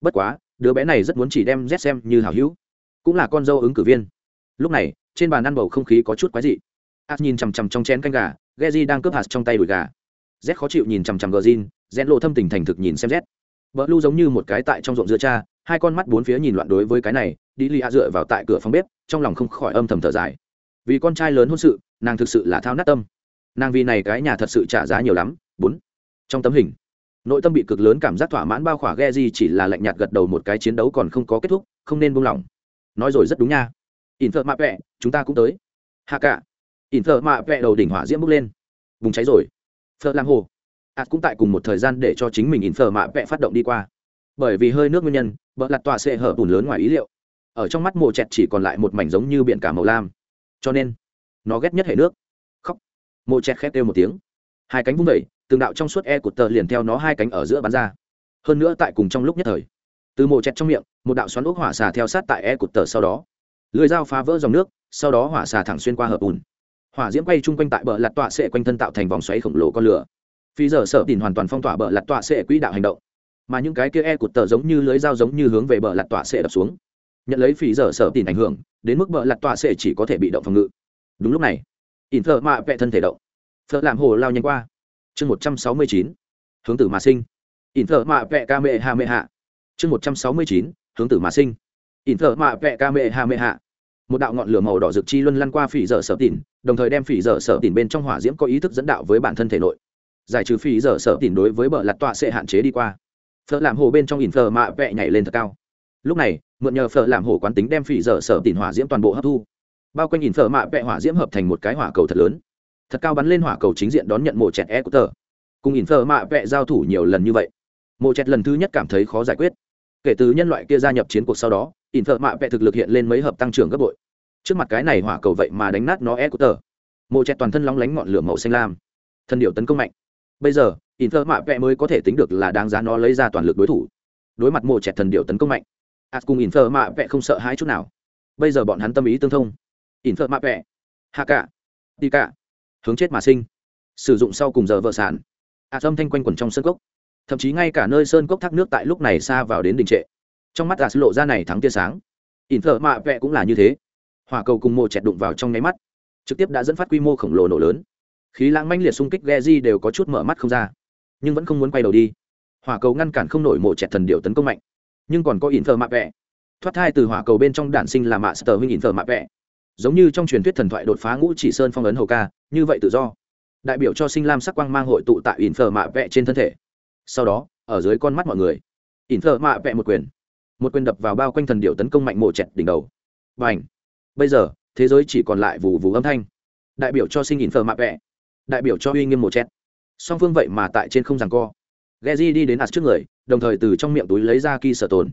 bất quá đứa bé này rất muốn chỉ đem z xem như hảo hữu, cũng là con dâu ứng cử viên. Lúc này, trên bàn ăn bầu không khí có chút quái dị. As nhìn chằm chằm trong chén canh gà, geji đang cướp hạt trong tay đùi gà. Z khó chịu nhìn chằm chằm gờ zin rèn lộ thâm tình thành thực nhìn xem z. Vợ lu giống như một cái tại trong ruộng dưa cha, hai con mắt bốn phía nhìn loạn đối với cái này, đi lì a dựa vào tại cửa phòng bếp, trong lòng không khỏi âm thầm thở dài. Vì con trai lớn hôn sự, nàng thực sự là thao nát tâm. Nàng vì này cái nhà thật sự trả giá nhiều lắm, bốn. Trong tấm hình nội tâm bị cực lớn cảm giác thỏa mãn bao khỏa ghe gì chỉ là lạnh nhạt gật đầu một cái chiến đấu còn không có kết thúc, không nên buông lỏng. Nói rồi rất đúng nha. Ỉn thợ mạ vẹ, chúng ta cũng tới. Hạ cả. Ỉn thợ mạ vẹ đầu đỉnh hỏa diễm bốc lên. Bùng cháy rồi. Phở lang hồ. Ạt cũng tại cùng một thời gian để cho chính mình ỉn thợ mạ vẹ phát động đi qua. Bởi vì hơi nước nguyên nhân bỡ lặt tọa sẽ hở bùn lớn ngoài ý liệu. Ở trong mắt mộ chẹt chỉ còn lại một mảnh giống như biển cả màu lam. Cho nên, nó ghét nhất hệ nước. Khóc. Mộ chẹt khét kêu một tiếng hai cánh vung vẩy, từng đạo trong suốt e của tờ liền theo nó hai cánh ở giữa bắn ra. Hơn nữa tại cùng trong lúc nhất thời, từ mộ chẹt trong miệng, một đạo xoắn ốc hỏa xà theo sát tại e của tờ sau đó. Lưới dao phá vỡ dòng nước, sau đó hỏa xà thẳng xuyên qua hợp ùn hỏa diễm quay chung quanh tại bờ lạt tọa sẽ quanh thân tạo thành vòng xoáy khổng lồ con lửa. Phi giờ sợ tìm hoàn toàn phong tỏa bờ lạt tọa sẽ quỹ đạo hành động. Mà những cái kia e cột tờ giống như lưới dao giống như hướng về bờ lạt tọa sẽ đập xuống. Nhận lấy phí giờ sở tìm ảnh hưởng, đến mức bờ lặt tọa sẽ chỉ có thể bị động phòng ngự. Đúng lúc này in thợ mạ vẹ thân thể động thợ làm hồ lao nhanh qua. Chương một trăm sáu mươi chín, hướng tử mà sinh. Ỉn thợ mạ vẹ ca mệ hạ mệ hạ. Chương một trăm sáu mươi chín, hướng tử mà sinh. Ỉn thợ mạ vẹ ca mệ hạ mệ hạ. Một đạo ngọn lửa màu đỏ rực chi luân lăn qua phỉ dở sở tỉn, đồng thời đem phỉ dở sở tỉn bên trong hỏa diễm có ý thức dẫn đạo với bản thân thể nội. Giải trừ phỉ dở sở tỉn đối với bờ lặt tọa sẽ hạn chế đi qua. Phở làm hồ bên trong ỉn phở mạ vẹ nhảy lên thật cao. Lúc này, mượn nhờ phở làm hồ quán tính đem phỉ dở sở tỉn hỏa diễm toàn bộ hấp thu. Bao quanh ỉn phở mạ vẹ hỏa diễm hợp thành một cái hỏa cầu thật lớn thật cao bắn lên hỏa cầu chính diện đón nhận mộ chẹt e của tờ cùng ỉn phở mạ vẹ giao thủ nhiều lần như vậy, mộ chẹt lần thứ nhất cảm thấy khó giải quyết. Kể từ nhân loại kia gia nhập chiến cuộc sau đó ỉn phở mạ vẹ thực lực hiện lên mấy hợp tăng trưởng gấp bội. Trước mặt cái này hỏa cầu vậy mà đánh nát nó e của tờ mộ chẹt toàn thân lóng lánh ngọn lửa màu xanh lam. Thân điệu tấn công mạnh. Bây giờ ỉn thơ mạ vẹ mới có thể tính được là đáng giá nó lấy ra toàn lực đối thủ. Đối mặt mộ chẹt thần điệu tấn công mạnh ạt cùng ỉn thơ mạ vẹ không sợ hãi chút nào. Bây giờ bọn hắn tâm ý tương thông. Ỉn thơ mạ vẹ hạ cả đi cả hướng chết mà sinh. Sử dụng sau cùng giờ vợ sản. Ạt âm thanh quanh quẩn trong sân cốc. Thậm chí ngay cả nơi sơn cốc thác nước tại lúc này xa vào đến đình trệ. Trong mắt ạt lộ ra này thắng tia sáng. Ỉn thợ mạ vẽ cũng là như thế. Hỏa cầu cùng mộ chẹt đụng vào trong nháy mắt, trực tiếp đã dẫn phát quy mô khổng lồ nổ lớn. Khí lãng manh liệt xung kích ghe di đều có chút mở mắt không ra, nhưng vẫn không muốn quay đầu đi. Hỏa cầu ngăn cản không nổi mộ chẹt thần điệu tấn công mạnh. Nhưng còn có ỉn thờ mạ vẹ. Thoát thai từ hỏa cầu bên trong đản sinh là mạ sờ huynh ỉn thờ mạ vẹ giống như trong truyền thuyết thần thoại đột phá ngũ chỉ sơn phong ấn hầu ca, như vậy tự do. Đại biểu cho sinh lam sắc quang mang hội tụ tại ỉn thờ mạ vẹ trên thân thể. Sau đó, ở dưới con mắt mọi người, ỉn thờ mạ vẹ một quyền. Một quyền đập vào bao quanh thần điệu tấn công mạnh mộ chẹt đỉnh đầu. Và ảnh bây giờ, thế giới chỉ còn lại vù vù âm thanh. Đại biểu cho sinh ỉn thờ mạ vẹ. Đại biểu cho uy nghiêm mộ chẹt. Song phương vậy mà tại trên không rằng co. Geji đi đến ạt trước người, đồng thời từ trong miệng túi lấy ra kỳ sở tồn.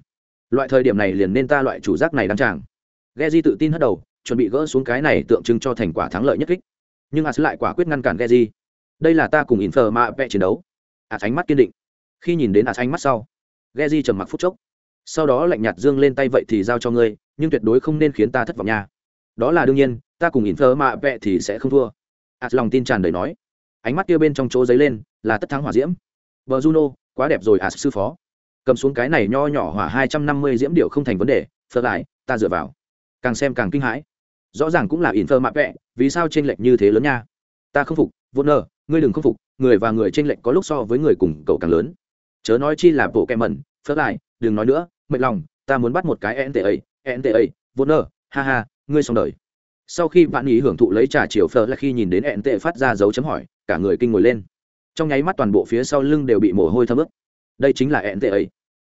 Loại thời điểm này liền nên ta loại chủ giác này đăng tràng. Geji tự tin hất đầu chuẩn bị gỡ xuống cái này tượng trưng cho thành quả thắng lợi nhất kích. Nhưng ạt lại quả quyết ngăn cản Geji. Đây là ta cùng infer mạ vẽ chiến đấu. Ạt ánh mắt kiên định. Khi nhìn đến ạt ánh mắt sau, Geji trầm mặc phút chốc. Sau đó lạnh nhạt dương lên tay vậy thì giao cho ngươi, nhưng tuyệt đối không nên khiến ta thất vọng nha. Đó là đương nhiên, ta cùng infer mạ vẽ thì sẽ không thua. Ạt lòng tin tràn đầy nói. Ánh mắt kia bên trong chỗ giấy lên là tất thắng hỏa diễm. Vợ juno, quá đẹp rồi à sư phó. Cầm xuống cái này nho nhỏ hỏa hai trăm năm mươi diễm điệu không thành vấn đề phớt lại, ta dựa vào. Càng xem càng kinh hãi rõ ràng cũng là in thơ mạ vẹ, vì sao t r ê n lệch như thế lớn nha? Ta không phục, vô nơ ngươi đừng không phục, người và người t r ê n lệch có lúc so với người cùng cậu càng lớn. Chớ nói chi là bộ kem mẩn, phớt lại, đừng nói nữa, mệt lòng, ta muốn bắt một cái nta nta vô nơ ha ha, ngươi xong đời. Sau khi bạn ý hưởng thụ lấy trà chiều phở là khi nhìn đến ẹn tệ phát ra dấu chấm hỏi, cả người kinh ngồi lên. Trong nháy mắt toàn bộ phía sau lưng đều bị mồ hôi thấm ướt. Đây chính là ẹn tệ ấy.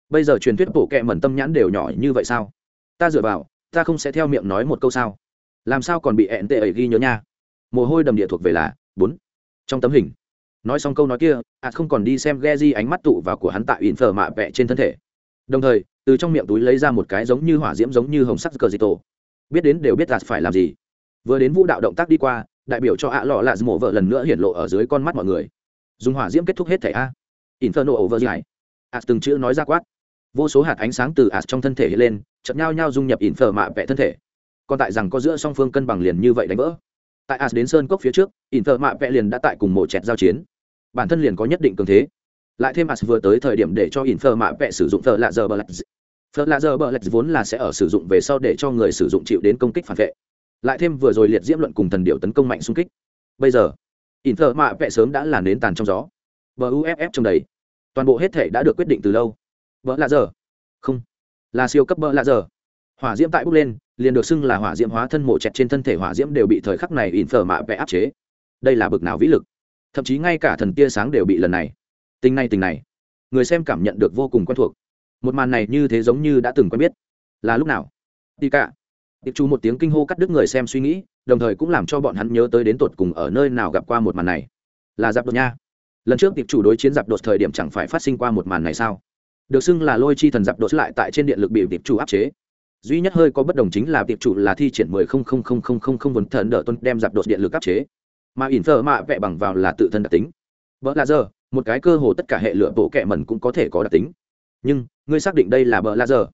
Bây giờ truyền thuyết bộ kệ mẩn tâm nhãn đều nhỏ như vậy sao? Ta dựa vào, ta không sẽ theo miệng nói một câu sao? Làm sao còn bị ẹn tệ ấy ghi nhớ nha? Mồ hôi đầm địa thuộc về là bốn. Trong tấm hình, nói xong câu nói kia, ạ không còn đi xem ghe di ánh mắt tụ vào của hắn tại ỉn phở mạ vẹ trên thân thể. Đồng thời, từ trong miệng túi lấy ra một cái giống như hỏa diễm giống như hồng sắc cờ dị tổ biết đến đều biết đạt phải làm gì. Vừa đến vũ đạo động tác đi qua, đại biểu cho ạ lọ lạ mổ vợ lần nữa hiện lộ ở dưới con mắt mọi người. Dùng hỏa diễm kết thúc hết thẻ a. Inferno over dài. Ạ từng chữ nói ra quát. Vô số hạt ánh sáng từ ạ trong thân thể hiện lên chậm nhau nhau dung nhập infer mạ vẽ thân thể còn tại rằng có giữa song phương cân bằng liền như vậy đánh vỡ. Tại as đến sơn cốc phía trước infer mạ vẽ liền đã tại cùng mổ chẹt giao chiến. Bản thân liền có nhất định cường thế. Lại thêm as vừa tới thời điểm để cho infer mạ vẽ sử dụng thợ lạ giờ bờ lạch thợ lạ giờ bờ lạch vốn là sẽ ở sử dụng về sau để cho người sử dụng chịu đến công kích phản vệ. Lại thêm vừa rồi liệt diễm luận cùng thần điệu tấn công mạnh xung kích. Bây giờ in thợ mạ vẽ sớm đã là nến tàn trong gió. Bờ uff trong đầy. Toàn bộ hết thể đã được quyết định từ lâu. Bờ lạ giờ. Không. Là siêu cấp bờ lạ giờ. Hỏa diễm tại bốc lên liền được xưng là hỏa diễm hóa thân mộ chẹt trên thân thể hỏa diễm đều bị thời khắc này in phở mạ vẽ áp chế. Đây là bực nào vĩ lực. Thậm chí ngay cả thần tia sáng đều bị lần này. Tình này tình này. Người xem cảm nhận được vô cùng quen thuộc. Một màn này như thế giống như đã từng quen biết. Là lúc nào? Tì cả. Tiệp chu một tiếng kinh hô cắt đứt người xem suy nghĩ, đồng thời cũng làm cho bọn hắn nhớ tới đến tột cùng ở nơi nào gặp qua một màn này. Là giáp đột nha. Lần trước tiệp chủ đối chiến giáp đột thời điểm chẳng phải phát sinh qua một màn này sao? Được xưng là lôi chi thần giáp đột lại tại trên điện lực bị tiệp chủ áp chế duy nhất hơi có bất đồng chính là tiệp chủ là thi triển mười không không không không không không vốn thần đỡ tuân đem giặc đột điện lực áp chế. Mà ỉn thờ mạ vẽ bằng vào là tự thân đặc tính. Vợ là giờ một cái cơ hồ tất cả hệ lựa bộ kẹ mẩn cũng có thể có đặc tính. Nhưng ngươi xác định đây là bờ la giờ?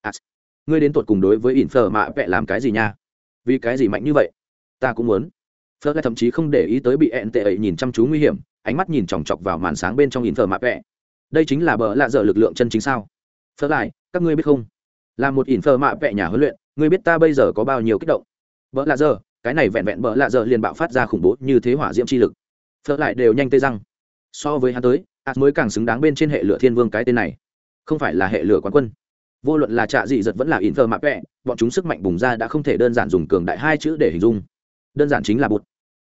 À, ngươi đến tột cùng đối với ỉn phở mạ vẽ làm cái gì nha? Vì cái gì mạnh như vậy? Ta cũng muốn. Phớt lại thậm chí không để ý tới bị ẹn tệ ấy nhìn chăm chú nguy hiểm ánh mắt nhìn chòng chọc vào màn sáng bên trong ỉn phở mạ vẽ đây chính là bờ lạ giờ lực lượng chân chính sao? Phớt lại các ngươi biết không? Là một ỉn phờ mạ vẽ nhà huấn luyện, ngươi biết ta bây giờ có bao nhiêu kích động. Vợ lạ giờ cái này vẹn vẹn vợ lạ giờ liền bạo phát ra khủng bố như thế hỏa diễm chi lực. Phở lại đều nhanh tê răng. So với hắn tới ạt mới càng xứng đáng bên trên hệ lửa thiên vương cái tên này. Không phải là hệ lửa quán quân. Vô luận là trạ dị giật vẫn là in thơ mạ vẹ, bọn chúng sức mạnh bùng ra đã không thể đơn giản dùng cường đại hai chữ để hình dung. Đơn giản chính là bụt.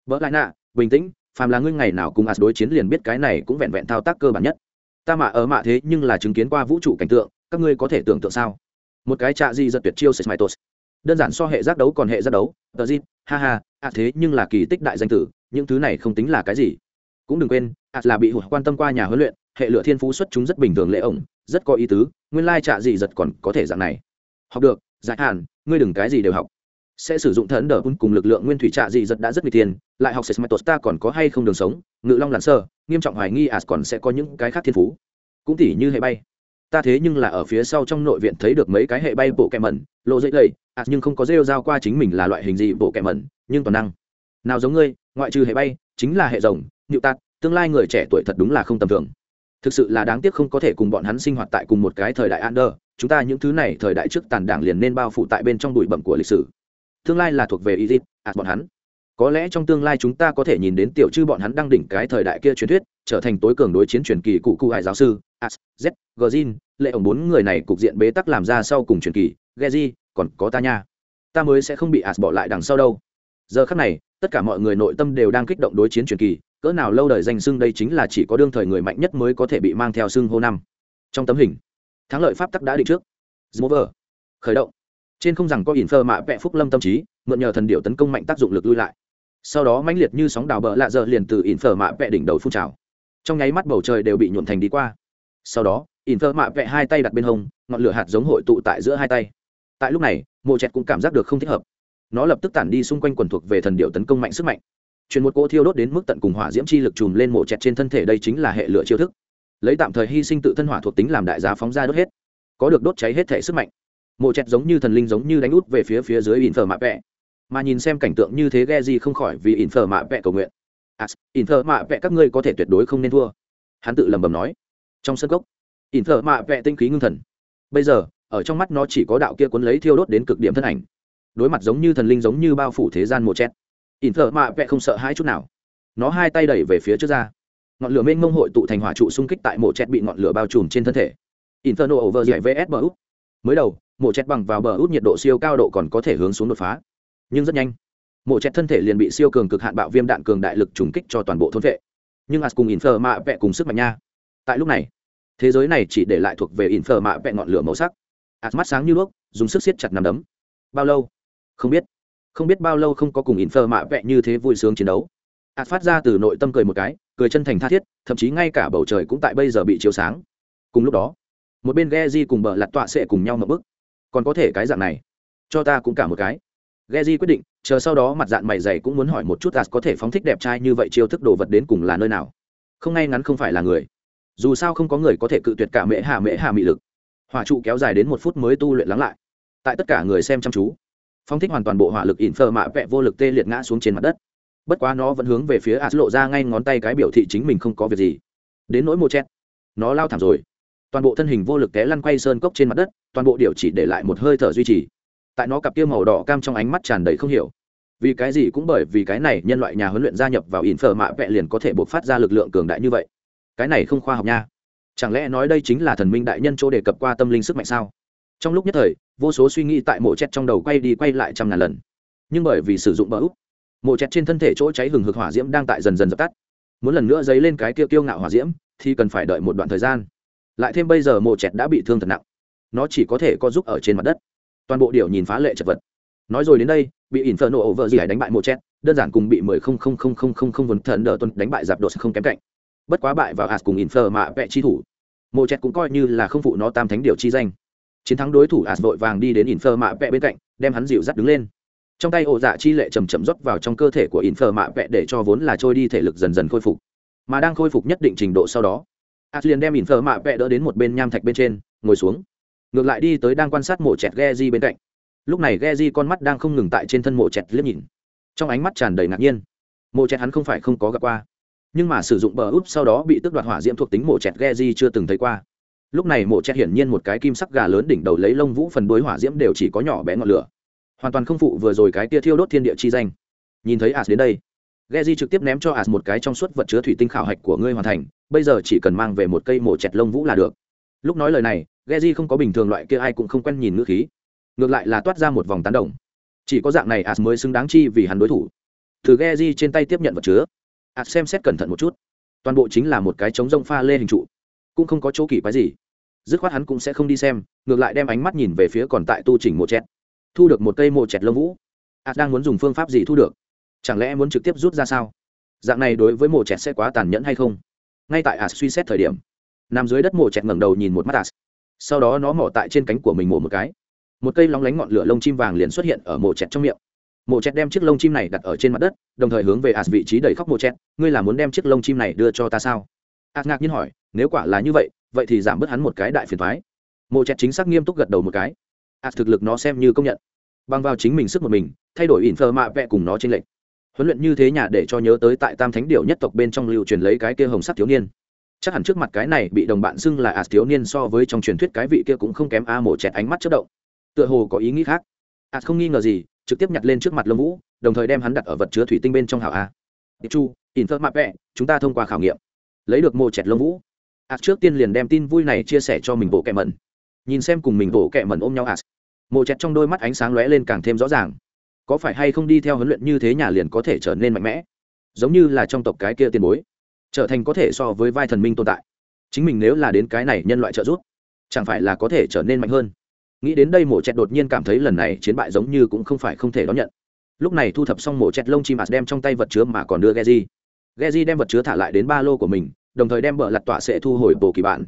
Vỡ lại nạ, bình tĩnh, phàm là ngươi ngày nào cùng ạt đối chiến liền biết cái này cũng vẹn vẹn thao tác cơ bản nhất. Ta mạ ở mạ thế nhưng là chứng kiến qua vũ trụ cảnh tượng, các ngươi có thể tưởng tượng sao? Một cái trạ di giật tuyệt chiêu sesmitos đơn giản so hệ giác đấu còn hệ giác đấu. Tờ di ha ha à thế nhưng là kỳ tích đại danh tử những thứ này không tính là cái gì. Cũng đừng quên ạ là bị hụt quan tâm qua nhà huấn luyện hệ lựa thiên phú xuất chúng rất bình thường lễ ổng rất có ý tứ nguyên lai trạ gì giật còn có thể dạng này. Học được giải hạn, ngươi đừng cái gì đều học. Sẽ sử dụng thần đờ cùng lực lượng nguyên thủy trạ dị giật đã rất nguy tiền lại học sesmatos ta còn có hay không đường sống ngự long lặn sơ nghiêm trọng hoài nghi ạ còn sẽ có những cái khác thiên phú. Cũng tỉ như hệ bay ta thế nhưng là ở phía sau trong nội viện thấy được mấy cái hệ bay bộ kẹ mẩn lộ dễ lầy. Ạt nhưng không có rêu giao qua chính mình là loại hình gì bộ kẹ mẩn nhưng toàn năng. Nào giống ngươi ngoại trừ hệ bay chính là hệ rồng nhựu tạt tương lai người trẻ tuổi thật đúng là không tầm thường. Thực sự là đáng tiếc không có thể cùng bọn hắn sinh hoạt tại cùng một cái thời đại under. Chúng ta những thứ này thời đại trước tàn đảng liền nên bao phủ tại bên trong bụi bẩm của lịch sử. Tương lai là thuộc về Egypt, ạt bọn hắn có lẽ trong tương lai chúng ta có thể nhìn đến tiểu chư bọn hắn đang đỉnh cái thời đại kia truyền thuyết, trở thành tối cường đối chiến truyền kỳ cụ cụ hải giáo sư, as, z gzin lệ ổng bốn người này cục diện bế tắc làm ra sau cùng truyền kỳ geji còn có ta nha. Ta mới sẽ không bị as bỏ lại đằng sau đâu. Giờ khắc này, tất cả mọi người nội tâm đều đang kích động đối chiến truyền kỳ, cỡ nào lâu đời danh xưng đây chính là chỉ có đương thời người mạnh nhất mới có thể bị mang theo xưng hô năm. Trong tấm hình, thắng lợi pháp tắc đã định trước. Zmover. khởi động. Trên không rằng có ỉn phơ mạ vẽ phúc lâm tâm trí, mượn nhờ thần điệu tấn công mạnh tác dụng lực lui lại sau đó mãnh liệt như sóng đào bờ lạ dợ liền từ ỉn phơ mạ vẽ đỉnh đầu phun trào. Trong nháy mắt bầu trời đều bị nhuộn thành đi qua. Sau đó, ỉn phơ mạ vẽ hai tay đặt bên hông, ngọn lửa hạt giống hội tụ tại giữa hai tay. Tại lúc này, mộ chẹt cũng cảm giác được không thích hợp. Nó lập tức tản đi xung quanh quần thuộc về thần điệu tấn công mạnh sức mạnh. Chuyển một cỗ thiêu đốt đến mức tận cùng hỏa diễm chi lực chùm lên mộ chẹt trên thân thể đây chính là hệ lửa chiêu thức. Lấy tạm thời hy sinh tự thân hỏa thuộc tính làm đại giá phóng ra đốt hết. Có được đốt cháy hết thể sức mạnh. Mộ chẹt giống như thần linh giống như đánh út về phía phía dưới ỉn phở mạ vẹ mà nhìn xem cảnh tượng như thế ghe gì không khỏi vì ỉn phở mạ vẹ cầu nguyện. À, ỉn phở mạ vẹ các ngươi có thể tuyệt đối không nên thua. Hắn tự lầm bầm nói. Trong sân gốc ỉn phở mạ vẹ tinh khí ngưng thần. Bây giờ ở trong mắt nó chỉ có đạo kia cuốn lấy thiêu đốt đến cực điểm thân ảnh. Đối mặt giống như thần linh giống như bao phủ thế gian mộ chét ỉn thợ mạ vẹ không sợ hãi chút nào. Nó hai tay đẩy về phía trước ra. Ngọn lửa mênh mông hội tụ thành hỏa trụ xung kích tại mộ chẹt bị ngọn lửa bao trùm trên thân thể. Inferno over dạy vs bờ út. Mới đầu mộ chẹt bằng vào bờ út nhiệt độ siêu cao độ còn có thể hướng xuống đột phá nhưng rất nhanh. Mộ chẹt thân thể liền bị siêu cường cực hạn bạo viêm đạn cường đại lực trùng kích cho toàn bộ thôn vệ. Nhưng as cùng infer mạ vẹ cùng sức mạnh nha. Tại lúc này, thế giới này chỉ để lại thuộc về infer mạ vẹ ngọn lửa màu sắc. As mắt sáng như đuốc, dùng sức siết chặt nằm đấm. Bao lâu? Không biết. Không biết bao lâu không có cùng infer mạ vẹ như thế vui sướng chiến đấu. As phát ra từ nội tâm cười một cái, cười chân thành tha thiết, thậm chí ngay cả bầu trời cũng tại bây giờ bị chiếu sáng. Cùng lúc đó, một bên ghe di cùng bờ lặt tọa sệ cùng nhau mở bức còn có thể cái dạng này. Cho ta cũng cả một cái. Geji quyết định, chờ sau đó mặt dạng mày dày cũng muốn hỏi một chút Gas có thể phóng thích đẹp trai như vậy chiêu thức đồ vật đến cùng là nơi nào. Không ngay ngắn không phải là người. Dù sao không có người có thể cự tuyệt cả mễ hà mễ hà mị lực. Hỏa trụ kéo dài đến một phút mới tu luyện lắng lại. Tại tất cả người xem chăm chú phong thích hoàn toàn bộ hỏa lực ỉn phơ mạ vẽ vô lực tê liệt ngã xuống trên mặt đất. Bất quá nó vẫn hướng về phía Gas lộ ra ngay ngón tay cái biểu thị chính mình không có việc gì. Đến nỗi mồ chết nó lao thảm rồi. Toàn bộ thân hình vô lực té lăn quay sơn cốc trên mặt đất, toàn bộ điều chỉ để lại một hơi thở duy trì tại nó cặp kia màu đỏ cam trong ánh mắt tràn đầy không hiểu. Vì cái gì cũng bởi vì cái này nhân loại nhà huấn luyện gia nhập vào in phở mạ vẹ liền có thể buộc phát ra lực lượng cường đại như vậy. Cái này không khoa học nha. Chẳng lẽ nói đây chính là thần minh đại nhân chỗ đề cập qua tâm linh sức mạnh sao? Trong lúc nhất thời, vô số suy nghĩ tại mộ chẹt trong đầu quay đi quay lại trăm ngàn lần. Nhưng bởi vì sử dụng bỡ úp, mộ chẹt trên thân thể chỗ cháy hừng hực hỏa diễm đang tại dần dần dập tắt. Muốn lần nữa dấy lên cái kia kiêu ngạo hỏa diễm, thì cần phải đợi một đoạn thời gian. Lại thêm bây giờ mộ chẹt đã bị thương thật nặng. Nó chỉ có thể có giúp ở trên mặt đất toàn bộ điều nhìn phá lệ chật vật. Nói rồi đến đây, bị ỉn phở nổ vợ gì đánh bại mộ chẹt đơn giản cùng bị mười không không không không không không vốn thần đỡ tuần đánh bại giạp đột không kém cạnh. Bất quá bại vào hạt cùng ỉn phở mạ vẽ chi thủ. Mộ chẹt cũng coi như là không phụ nó tam thánh điều chi danh. Chiến thắng đối thủ as vội vàng đi đến infer mạ vẽ bên cạnh, đem hắn dịu dắt đứng lên. Trong tay ổ dạ chi lệ chầm chậm rót vào trong cơ thể của infer mạ vẽ để cho vốn là trôi đi thể lực dần dần khôi phục. Mà đang khôi phục nhất định trình độ sau đó, as liền đem infer mạ vẽ đỡ đến một bên nham thạch bên trên, ngồi xuống ngược lại đi tới đang quan sát mộ chẹt ghe di bên cạnh. Lúc này ghe di con mắt đang không ngừng tại trên thân mộ chẹt liếc nhìn. Trong ánh mắt tràn đầy ngạc nhiên. Mộ chẹt hắn không phải không có gặp qua, nhưng mà sử dụng bờ úp sau đó bị tước đoạt hỏa diễm thuộc tính mộ chẹt ghe di chưa từng thấy qua. Lúc này mộ chẹt hiển nhiên một cái kim sắc gà lớn đỉnh đầu lấy lông vũ phần đuối hỏa diễm đều chỉ có nhỏ bé ngọn lửa. Hoàn toàn không phụ vừa rồi cái tia thiêu đốt thiên địa chi danh. Nhìn thấy as đến đây Geji trực tiếp ném cho as một cái trong suốt vật chứa thủy tinh khảo hạch của ngươi hoàn thành, bây giờ chỉ cần mang về một cây mổ chẹt lông vũ là được lúc nói lời này, Geji không có bình thường loại kia ai cũng không quen nhìn ngữ khí. Ngược lại là toát ra một vòng tán đồng. Chỉ có dạng này as mới xứng đáng chi vì hắn đối thủ. Từ Geji trên tay tiếp nhận vật chứa. As xem xét cẩn thận một chút. Toàn bộ chính là một cái trống rông pha lê hình trụ. Cũng không có chỗ kỳ quái gì. Dứt khoát hắn cũng sẽ không đi xem, ngược lại đem ánh mắt nhìn về phía còn tại tu chỉnh mộ chẹt. Thu được một cây mộ chẹt lông vũ. As đang muốn dùng phương pháp gì thu được? Chẳng lẽ muốn trực tiếp rút ra sao? Dạng này đối với mộ chẹt sẽ quá tàn nhẫn hay không? Ngay tại as suy xét thời điểm nằm dưới đất mổ chẹt ngẩng đầu nhìn một mắt ạt sau đó nó mỏ tại trên cánh của mình mổ một cái. Một cây lóng lánh ngọn lửa lông chim vàng liền xuất hiện ở mổ chẹt trong miệng. Mổ chẹt đem chiếc lông chim này đặt ở trên mặt đất, đồng thời hướng về ạt vị trí đầy khóc mổ chẹt. Ngươi là muốn đem chiếc lông chim này đưa cho ta sao? Ạt ngạc nhiên hỏi. Nếu quả là như vậy vậy thì giảm bớt hắn một cái đại phiền thoái mổ chẹt chính xác nghiêm túc gật đầu một cái. Ạt thực lực nó xem như công nhận. Bằng vào chính mình sức một mình, thay đổi ỉn phơ mạ vẹ cùng nó trên lệnh huấn luyện như thế nhà để cho nhớ tới tại tam thánh điệu nhất tộc bên trong lưu truyền lấy cái kia hồng sắc thiếu niên chắc hẳn trước mặt cái này bị đồng bạn xưng là ạt thiếu niên so với trong truyền thuyết cái vị kia cũng không kém a mổ chẹt ánh mắt chất động. Tựa hồ có ý nghĩ khác. Ạt không nghi ngờ gì, trực tiếp nhặt lên trước mặt lông vũ, đồng thời đem hắn đặt ở vật chứa thủy tinh bên trong hảo a. Chu in thơ mạ vẽ chúng ta thông qua khảo nghiệm. Lấy được mổ chẹt lông vũ. Ạt trước tiên liền đem tin vui này chia sẻ cho mình bộ kẹ mẩn. Nhìn xem cùng mình bộ kẹ mẩn ôm nhau ạt mổ chẹt trong đôi mắt ánh sáng lóe lên càng thêm rõ ràng. Có phải hay không đi theo huấn luyện như thế nhà liền có thể trở nên mạnh mẽ? Giống như là trong tộc cái kia tiền bối trở thành có thể so với vai thần minh tồn tại. Chính mình nếu là đến cái này nhân loại trợ giúp, chẳng phải là có thể trở nên mạnh hơn? Nghĩ đến đây, mổ chẹt đột nhiên cảm thấy lần này chiến bại giống như cũng không phải không thể đón nhận. Lúc này thu thập xong mổ chẹt lông chim ạt đem trong tay vật chứa mà còn đưa geji. Geji đem vật chứa thả lại đến ba lô của mình, đồng thời đem bờ lặt tỏa sẽ thu hồi bồ kỳ bản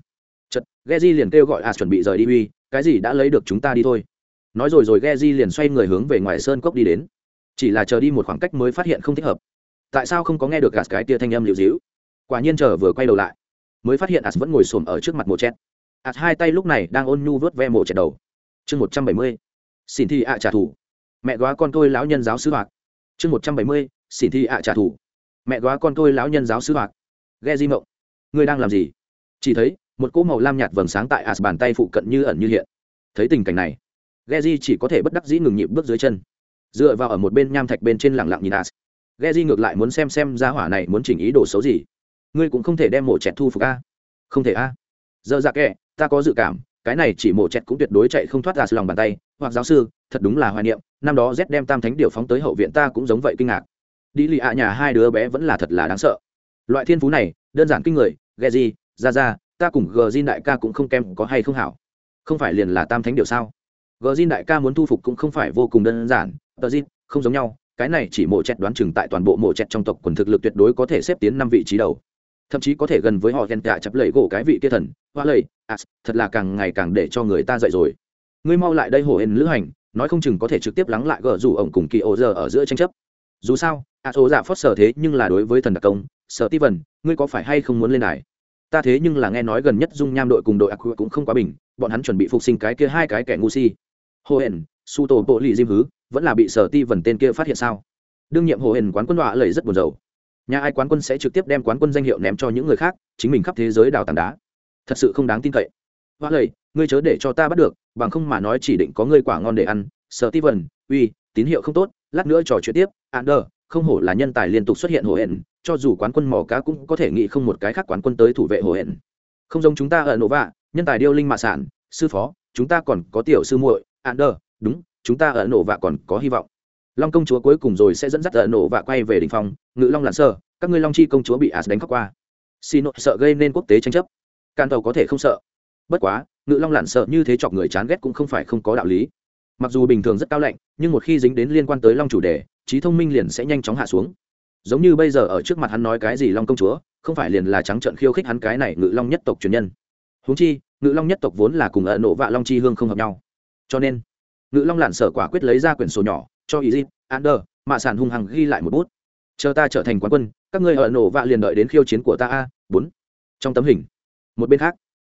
chật geji liền kêu gọi ạt chuẩn bị rời đi uy, cái gì đã lấy được chúng ta đi thôi. Nói rồi rồi geji liền xoay người hướng về ngoài sơn cốc đi đến. Chỉ là chờ đi một khoảng cách mới phát hiện không thích hợp. Tại sao không có nghe được gạt cái tia thanh âm liệu dĩu quả nhiên chờ vừa quay đầu lại, mới phát hiện as vẫn ngồi xổm ở trước mặt mộ chét as hai tay lúc này đang ôn nhu vớt ve mộ chẹt đầu. Chương một trăm bảy mươi, xin thi ạ trả thù. Mẹ góa con tôi lão nhân giáo sư hoạt chương một trăm bảy mươi, xin thi ạ trả thù. Mẹ góa con tôi lão nhân giáo sư hoạt ghe di mộng. Ngươi đang làm gì? Chỉ thấy, một cỗ màu lam nhạt vầng sáng tại as bàn tay phụ cận như ẩn như hiện. Thấy tình cảnh này, ghe di chỉ có thể bất đắc dĩ ngừng nhịp bước dưới chân. Dựa vào ở một bên nham thạch bên trên lẳng lặng nhìn as ghe di ngược lại muốn xem xem gia hỏa này muốn chỉnh ý đồ xấu gì ngươi cũng không thể đem mổ chẹt thu phục a. Không thể a. Giờ dạ kệ, ta có dự cảm, cái này chỉ mổ chẹt cũng tuyệt đối chạy không thoát ra lòng bàn tay. Hoặc giáo sư, thật đúng là hoài niệm, năm đó z đem tam thánh điều phóng tới hậu viện ta cũng giống vậy kinh ngạc. Đi lì ạ nhà hai đứa bé vẫn là thật là đáng sợ. Loại thiên phú này, đơn giản kinh người, ghe gì, ra ra, ta cùng gờ di đại ca cũng không kém, có hay không hảo? Không phải liền là tam thánh điều sao? Gờ di đại ca muốn thu phục cũng không phải vô cùng đơn giản, tờ di không giống nhau, cái này chỉ mổ chẹt đoán chừng tại toàn bộ mổ chẹt trong tộc quần thực lực tuyệt đối có thể xếp tiến năm vị trí đầu thậm chí có thể gần với họ ghen tạ chập lầy gỗ cái vị kia thần, hoa lầy as thật là càng ngày càng để cho người ta dậy rồi. Ngươi mau lại đây hổ hển lữ hành, nói không chừng có thể trực tiếp lắng lại gờ rủ ổng cùng kỳ ổ giờ ở giữa tranh chấp. Dù sao à, a số dạ phót sở thế nhưng là đối với thần đặc công, sở ti vần, ngươi có phải hay không muốn lên đài? Ta thế nhưng là nghe nói gần nhất dung nham đội cùng đội ác cũng không quá bình, bọn hắn chuẩn bị phục sinh cái kia hai cái kẻ ngu si. Hồ hển su tổ bộ lì diêm hứ, vẫn là bị sở ti vần tên kia phát hiện sao? Đương nhiệm hồ hển quán quân đọa lời rất buồn rầu nhà ai quán quân sẽ trực tiếp đem quán quân danh hiệu ném cho những người khác, chính mình khắp thế giới đào tảng đá. Thật sự không đáng tin cậy. Hoa lầy ngươi chớ để cho ta bắt được, bằng không mà nói chỉ định có ngươi quả ngon để ăn. Sợ ti vần uy, tín hiệu không tốt, lát nữa trò chuyện tiếp. Ander, không hổ là nhân tài liên tục xuất hiện hồ hển, cho dù quán quân mỏ cá cũng có thể nghĩ không một cái khác quán quân tới thủ vệ hồ hển. Không giống chúng ta ở nổ vạ nhân tài điêu linh mạ sản, sư phó, chúng ta còn có tiểu sư muội. Ander, đúng, chúng ta ở nổ vạ còn có hy vọng long công chúa cuối cùng rồi sẽ dẫn dắt tờ nổ vạ quay về đình phòng ngự long lặn sơ, các ngươi long chi công chúa bị as đánh khóc qua. Xin nội sợ gây nên quốc tế tranh chấp. Can tàu có thể không sợ. Bất quá, ngự long lặn sợ như thế chọc người chán ghét cũng không phải không có đạo lý. Mặc dù bình thường rất cao lạnh, nhưng một khi dính đến liên quan tới long chủ đề, trí thông minh liền sẽ nhanh chóng hạ xuống. Giống như bây giờ ở trước mặt hắn nói cái gì long công chúa, không phải liền là trắng trợn khiêu khích hắn cái này ngự long nhất tộc truyền nhân. Huống chi, ngự long nhất tộc vốn là cùng ở nổ vạ long chi hương không hợp nhau. Cho nên, ngự long lặn sở quả quyết lấy ra quyển sổ nhỏ cho ý dịp ander mạ sản hung hăng ghi lại một bút. Chờ ta trở thành quán quân, các ngươi ở nổ vạ liền đợi đến khiêu chiến của ta a. Bốn. Trong tấm hình. Một bên khác.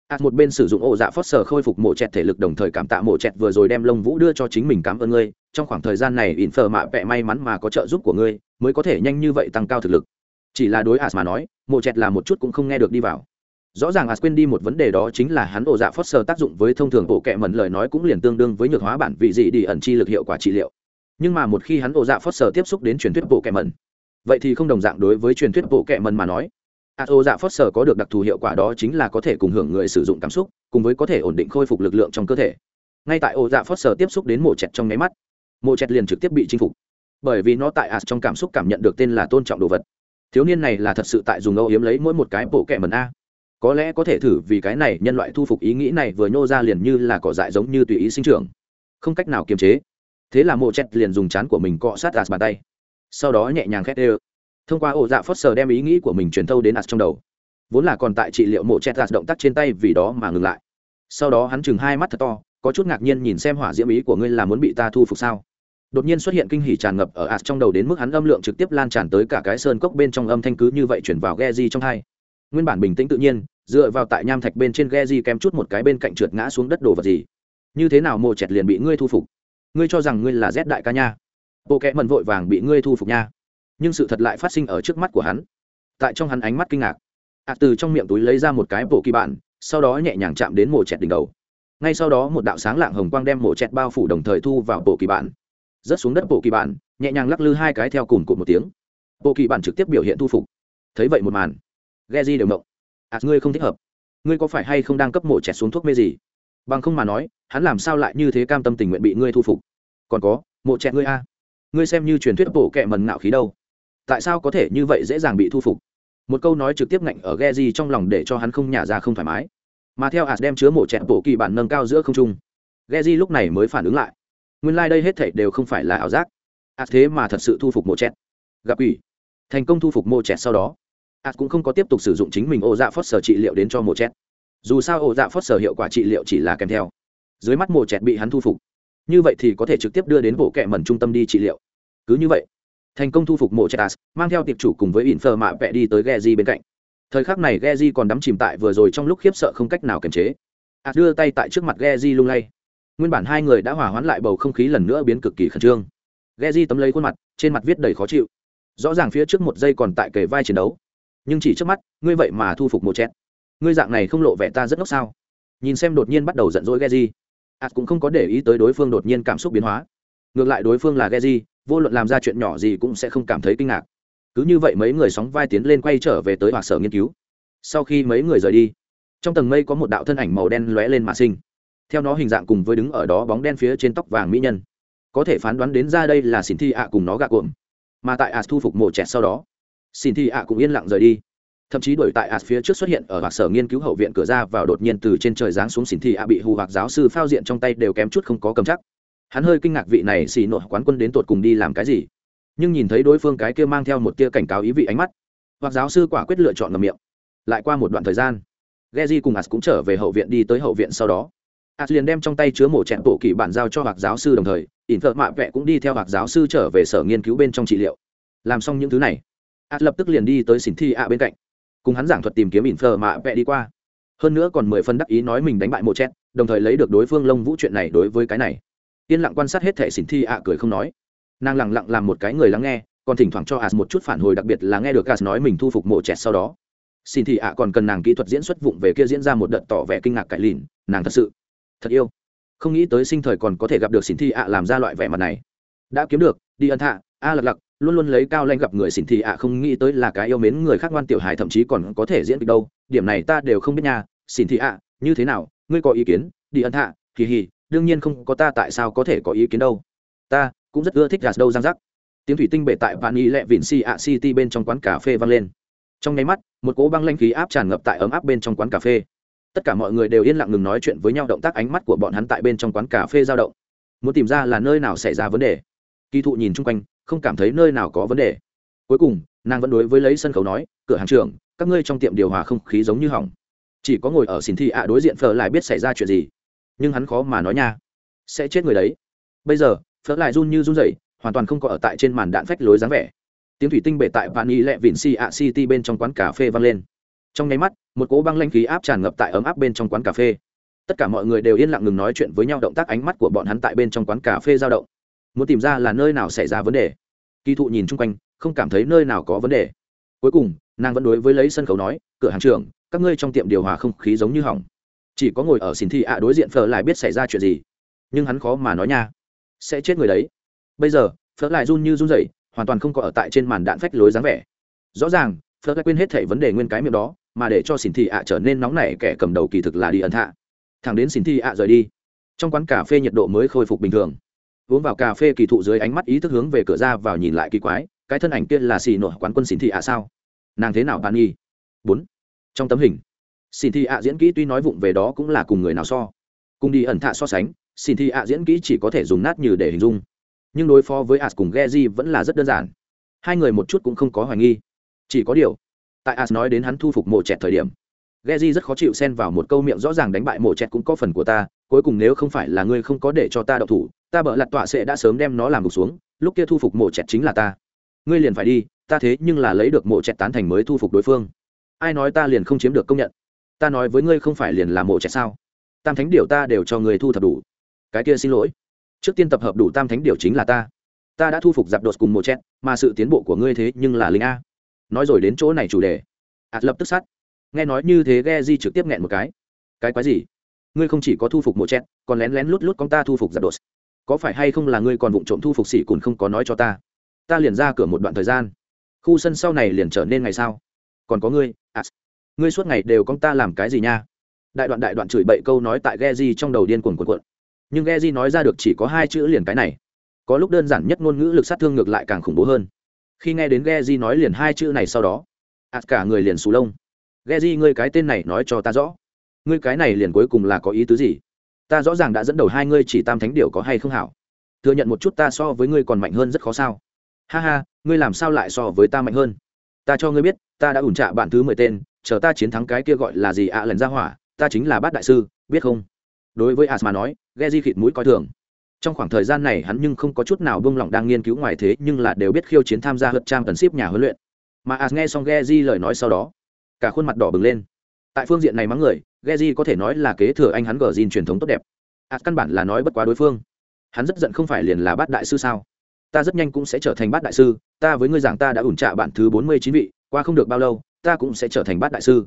Ạt một bên sử dụng ổ dạ phót sở khôi phục mộ chẹt thể lực đồng thời cảm tạ mộ chẹt vừa rồi đem lông vũ đưa cho chính mình cảm ơn ngươi. Trong khoảng thời gian này, ỉn phờ mạ vẹ may mắn mà có trợ giúp của ngươi, mới có thể nhanh như vậy tăng cao thực lực. Chỉ là đối ạt mà nói mộ chẹt là một chút cũng không nghe được đi vào. Rõ ràng ạt quên đi một vấn đề đó chính là hắn ổ dạ phót sở tác dụng với thông thường bộ kệ mẩn lời nói cũng liền tương đương với nhược hóa bản vị dị đi ẩn chi lực hiệu quả trị liệu nhưng mà một khi hắn ổ dạ phớt sờ tiếp xúc đến truyền thuyết bộ kệ mẩn, vậy thì không đồng dạng đối với truyền thuyết bộ kệ mẩn mà nói. Ạt ổ dạ phớt sờ có được đặc thù hiệu quả đó chính là có thể cùng hưởng người sử dụng cảm xúc, cùng với có thể ổn định khôi phục lực lượng trong cơ thể. Ngay tại ổ dạ phớt sờ tiếp xúc đến mộ chẹt trong nháy mắt mộ chẹt liền trực tiếp bị chinh phục. Bởi vì nó tại ạt trong cảm xúc cảm nhận được tên là tôn trọng đồ vật. Thiếu niên này là thật sự tại dùng âu yếm lấy mỗi một cái bộ kệ mẩn a. Có lẽ có thể thử vì cái này nhân loại thu phục ý nghĩ này vừa nhô ra liền như là cỏ dại giống như tùy ý sinh trưởng. Không cách nào kiềm chế thế là mộ chẹt liền dùng chán của mình cọ sát as bàn tay sau đó nhẹ nhàng khét ê thông qua ổ dạ phớt sờ đem ý nghĩ của mình truyền thâu đến as trong đầu vốn là còn tại trị liệu mộ chẹt as động tác trên tay vì đó mà ngừng lại sau đó hắn chừng hai mắt thật to có chút ngạc nhiên nhìn xem hỏa diễm ý của ngươi là muốn bị ta thu phục sao đột nhiên xuất hiện kinh hỉ tràn ngập ở ạt trong đầu đến mức hắn âm lượng trực tiếp lan tràn tới cả cái sơn cốc bên trong âm thanh cứ như vậy chuyển vào ghe di trong hai nguyên bản bình tĩnh tự nhiên dựa vào tại nham thạch bên trên ghe di kém chút một cái bên cạnh trượt ngã xuống đất đồ vật gì như thế nào mộ chẹt liền bị ngươi thu phục ngươi cho rằng ngươi là z đại ca nha. Bộ kẽ mần vội vàng bị ngươi thu phục nha. Nhưng sự thật lại phát sinh ở trước mắt của hắn. Tại trong hắn ánh mắt kinh ngạc ạ từ trong miệng túi lấy ra một cái bộ kỳ bạn sau đó nhẹ nhàng chạm đến mồ chẹt đỉnh đầu. Ngay sau đó một đạo sáng lạng hồng quang đem mồ chẹt bao phủ đồng thời thu vào bộ kỳ bạn. Rớt xuống đất bộ kỳ bạn nhẹ nhàng lắc lư hai cái theo cùng cụt một tiếng. Bộ kỳ bạn trực tiếp biểu hiện thu phục. Thấy vậy một màn ghe di đều mộng "À, ngươi không thích hợp. Ngươi có phải hay không đang cấp mộ chẹt xuống thuốc mê gì? Bằng không mà nói, hắn làm sao lại như thế cam tâm tình nguyện bị ngươi thu phục? Còn có, mộ chẹt ngươi a. Ngươi xem như truyền thuyết bổ kẹ mần ngạo khí đâu. Tại sao có thể như vậy dễ dàng bị thu phục? Một câu nói trực tiếp ngạnh ở ghe di trong lòng để cho hắn không nhả ra không thoải mái. Mà theo ạt đem chứa mộ chẹt bổ kỳ bản nâng cao giữa không trung ghe di lúc này mới phản ứng lại. Nguyên lai、like、đây hết thảy đều không phải là ảo giác. Ạt thế mà thật sự thu phục mộ chẹt gặp ủy thành công thu phục mộ chẹt sau đó ạt cũng không có tiếp tục sử dụng chính mình ô dạ phót sở trị liệu đến cho mộ chẹt dù sao ổ dạ phót sở hiệu quả trị liệu chỉ là kèm theo. Dưới mắt mồ chẹt bị hắn thu phục. Như vậy thì có thể trực tiếp đưa đến bộ kệ mẩn trung tâm đi trị liệu. Cứ như vậy, thành công thu phục mộ chẹt mang theo tiệp chủ cùng với ỉn phờ mạ vẽ đi tới ghe di bên cạnh. Thời khắc này ghe di còn đắm chìm tại vừa rồi trong lúc khiếp sợ không cách nào kiềm chế. Ạt đưa tay tại trước mặt ghe di lung lay. Nguyên bản hai người đã hòa hoãn lại bầu không khí lần nữa biến cực kỳ khẩn trương. Ghe di tấm lấy khuôn mặt, trên mặt viết đầy khó chịu. Rõ ràng phía trước một giây còn tại kề vai chiến đấu. Nhưng chỉ trước mắt, ngươi vậy mà thu phục một chẹt ngươi dạng này không lộ vẻ ta rất ngốc sao? Nhìn xem đột nhiên bắt đầu giận dỗi ghe di ạt cũng không có để ý tới đối phương đột nhiên cảm xúc biến hóa. Ngược lại đối phương là ghe di vô luận làm ra chuyện nhỏ gì cũng sẽ không cảm thấy kinh ngạc. Cứ như vậy mấy người sóng vai tiến lên quay trở về tới hoặc sở nghiên cứu. Sau khi mấy người rời đi, trong tầng mây có một đạo thân ảnh màu đen lóe lên mà sinh. Theo nó hình dạng cùng với đứng ở đó bóng đen phía trên tóc vàng mỹ nhân. Có thể phán đoán đến ra đây là xin thi ạ cùng nó gạ cuộm. Mà tại ạt thu phục mộ chẹt sau đó xin thi ạ cũng yên lặng rời đi thậm chí đuổi tại ạt phía trước xuất hiện ở hoặc sở nghiên cứu hậu viện cửa ra vào đột nhiên từ trên trời giáng xuống xỉn thì ạ bị hù hoặc giáo sư phao diện trong tay đều kém chút không có cầm chắc hắn hơi kinh ngạc vị này xì nội quán quân đến tột cùng đi làm cái gì nhưng nhìn thấy đối phương cái kia mang theo một tia cảnh cáo ý vị ánh mắt hoặc giáo sư quả quyết lựa chọn ngầm miệng lại qua một đoạn thời gian Geji cùng As cũng trở về hậu viện đi tới hậu viện sau đó. As liền đem trong tay chứa mổ chẹn bộ kỳ bản giao cho hoặc giáo sư đồng thời, ỉn thợ mạ vẽ cũng đi theo hoặc giáo sư trở về sở nghiên cứu bên trong trị liệu. Làm xong những thứ này, As lập tức liền đi tới xỉn thi ạ bên cạnh, cùng hắn giảng thuật tìm kiếm ỉn phờ mạ vẽ đi qua. Hơn nữa còn mười phân đắc ý nói mình đánh bại mộ chẹt, đồng thời lấy được đối phương lông vũ chuyện này đối với cái này. Yên lặng quan sát hết thể xỉn thi ạ cười không nói nàng lẳng lặng làm một cái người lắng nghe còn thỉnh thoảng cho as một chút phản hồi đặc biệt là nghe được as nói mình thu phục mộ chẹt sau đó xin thị ạ còn cần nàng kỹ thuật diễn xuất vụng về kia diễn ra một đợt tỏ vẻ kinh ngạc cải lìn nàng thật sự thật yêu không nghĩ tới sinh thời còn có thể gặp được xin thị ạ làm ra loại vẻ mặt này đã kiếm được đi ân thạ, a lật lặc luôn luôn lấy cao lanh gặp người xỉn thì ạ, không nghĩ tới là cái yêu mến người khác ngoan tiểu hài thậm chí còn có thể diễn kịch đâu. Điểm này ta đều không biết nha. Xỉn thì ạ, như thế nào? Ngươi có ý kiến? Đi ân hạ kỳ hì, đương nhiên không có ta tại sao có thể có ý kiến đâu. Ta cũng rất ưa thích gà đâu giang rắc. Tiếng thủy tinh bể tại vạn y lẹ vịn si ạ city bên trong quán cà phê vang lên. Trong nháy mắt, một cỗ băng lanh khí áp tràn ngập tại ấm áp bên trong quán cà phê. Tất cả mọi người đều yên lặng ngừng nói chuyện với nhau, động tác ánh mắt của bọn hắn tại bên trong quán cà phê dao động. Muốn tìm ra là nơi nào xảy ra vấn đề. Kỳ thụ nhìn chung quanh không cảm thấy nơi nào có vấn đề. Cuối cùng, nàng vẫn đối với lấy sân khấu nói, cửa hàng trưởng, các ngươi trong tiệm điều hòa không khí giống như hỏng. Chỉ có ngồi ở xin thị ạ đối diện phở lại biết xảy ra chuyện gì. Nhưng hắn khó mà nói nha. Sẽ chết người đấy. Bây giờ, phở lại run như run rẩy, hoàn toàn không có ở tại trên màn đạn phách lối dáng vẻ. Tiếng thủy tinh bể tại vạn y lẹ vịn si ạ city bên trong quán cà phê vang lên. Trong nháy mắt, một cỗ băng lanh khí áp tràn ngập tại ấm áp bên trong quán cà phê. Tất cả mọi người đều yên lặng ngừng nói chuyện với nhau, động tác ánh mắt của bọn hắn tại bên trong quán cà phê dao động muốn tìm ra là nơi nào xảy ra vấn đề. Kỳ thụ nhìn chung quanh, không cảm thấy nơi nào có vấn đề. Cuối cùng, nàng vẫn đối với lấy sân khấu nói, cửa hàng trưởng, các ngươi trong tiệm điều hòa không khí giống như hỏng. Chỉ có ngồi ở xin thị ạ đối diện phở lại biết xảy ra chuyện gì. Nhưng hắn khó mà nói nha. Sẽ chết người đấy. Bây giờ, phở lại run như run rẩy, hoàn toàn không có ở tại trên màn đạn phách lối dáng vẻ. Rõ ràng, phở lại quên hết thảy vấn đề nguyên cái miệng đó, mà để cho xin thị ạ trở nên nóng nảy kẻ cầm đầu kỳ thực là đi ẩn hạ thẳng đến xin thị ạ rời đi, trong quán cà phê nhiệt độ mới khôi phục bình thường uống vào cà phê kỳ thụ dưới ánh mắt ý thức hướng về cửa ra vào nhìn lại kỳ quái, cái thân ảnh kia là xì nổi quán quân xin thị ạ sao? Nàng thế nào bạn nghi? Bốn. Trong tấm hình, xin thị ạ diễn kỹ tuy nói vụng về đó cũng là cùng người nào so. Cùng đi ẩn thạ so sánh, xin thị ạ diễn kỹ chỉ có thể dùng nát như để hình dung. Nhưng đối phó với as cùng geji vẫn là rất đơn giản. Hai người một chút cũng không có hoài nghi. Chỉ có điều, tại as nói đến hắn thu phục mộ chẹt thời điểm geji rất khó chịu xen vào một câu miệng rõ ràng đánh bại mộ chẹt cũng có phần của ta cuối cùng nếu không phải là ngươi không có để cho ta đậu thủ, ta bợ lặt tọa sẽ đã sớm đem nó làm gục xuống, lúc kia thu phục mộ chẹt chính là ta. Ngươi liền phải đi, ta thế nhưng là lấy được mộ chẹt tán thành mới thu phục đối phương. Ai nói ta liền không chiếm được công nhận? Ta nói với ngươi không phải liền là mộ chẹt sao? Tam thánh điều ta đều cho người thu thập đủ. Cái kia xin lỗi. Trước tiên tập hợp đủ tam thánh điều chính là ta. Ta đã thu phục giặc đột cùng mộ chẹt, mà sự tiến bộ của ngươi thế nhưng là linh a. Nói rồi đến chỗ này chủ đề. Ạt lập tức sát. Nghe nói như thế ghe di trực tiếp nghẹn một cái. Cái quái gì? Ngươi không chỉ có thu phục mộ chẹt còn lén lén lút lút con ta thu phục giặc đột có phải hay không là ngươi còn vụng trộm thu phục xỉ cùn không có nói cho ta ta liền ra cửa một đoạn thời gian khu sân sau này liền trở nên ngày sao còn có ngươi à, ngươi suốt ngày đều con ta làm cái gì nha đại đoạn đại đoạn chửi bậy câu nói tại Geji trong đầu điên cuồng cuộn cuộn. Nhưng Geji nói ra được chỉ có hai chữ liền cái này. Có lúc đơn giản nhất ngôn ngữ lực sát thương ngược lại càng khủng bố hơn. Khi nghe đến Geji nói liền hai chữ này sau đó, ạt cả người liền sù lông. Geji ngươi cái tên này nói cho ta rõ. Ngươi cái này liền cuối cùng là có ý tứ gì? Ta rõ ràng đã dẫn đầu hai ngươi chỉ tam thánh điều có hay không hảo. Thừa nhận một chút ta so với ngươi còn mạnh hơn rất khó sao? Ha ha, ngươi làm sao lại so với ta mạnh hơn? Ta cho ngươi biết, ta đã ủn trạ bạn thứ mười tên, chờ ta chiến thắng cái kia gọi là gì ạ lần ra hỏa, ta chính là bát đại sư biết không đối với asma nói ghe di khịt mũi coi thường trong khoảng thời gian này hắn nhưng không có chút nào bông lỏng đang nghiên cứu ngoài thế nhưng là đều biết khiêu chiến tham gia hợp trang tấn ship nhà huấn luyện mà as nghe xong ghe di lời nói sau đó cả khuôn mặt đỏ bừng lên tại phương diện này mắng người ghe di có thể nói là kế thừa anh hắn gờ gin truyền thống tốt đẹp. As căn bản là nói bất quá đối phương. Hắn rất giận không phải liền là bát đại sư sao? Ta rất nhanh cũng sẽ trở thành bát đại sư, ta với ngươi giảng ta đã ủn trạ bạn thứ bốn mươi chín vị, qua không được bao lâu, ta cũng sẽ trở thành bát đại sư.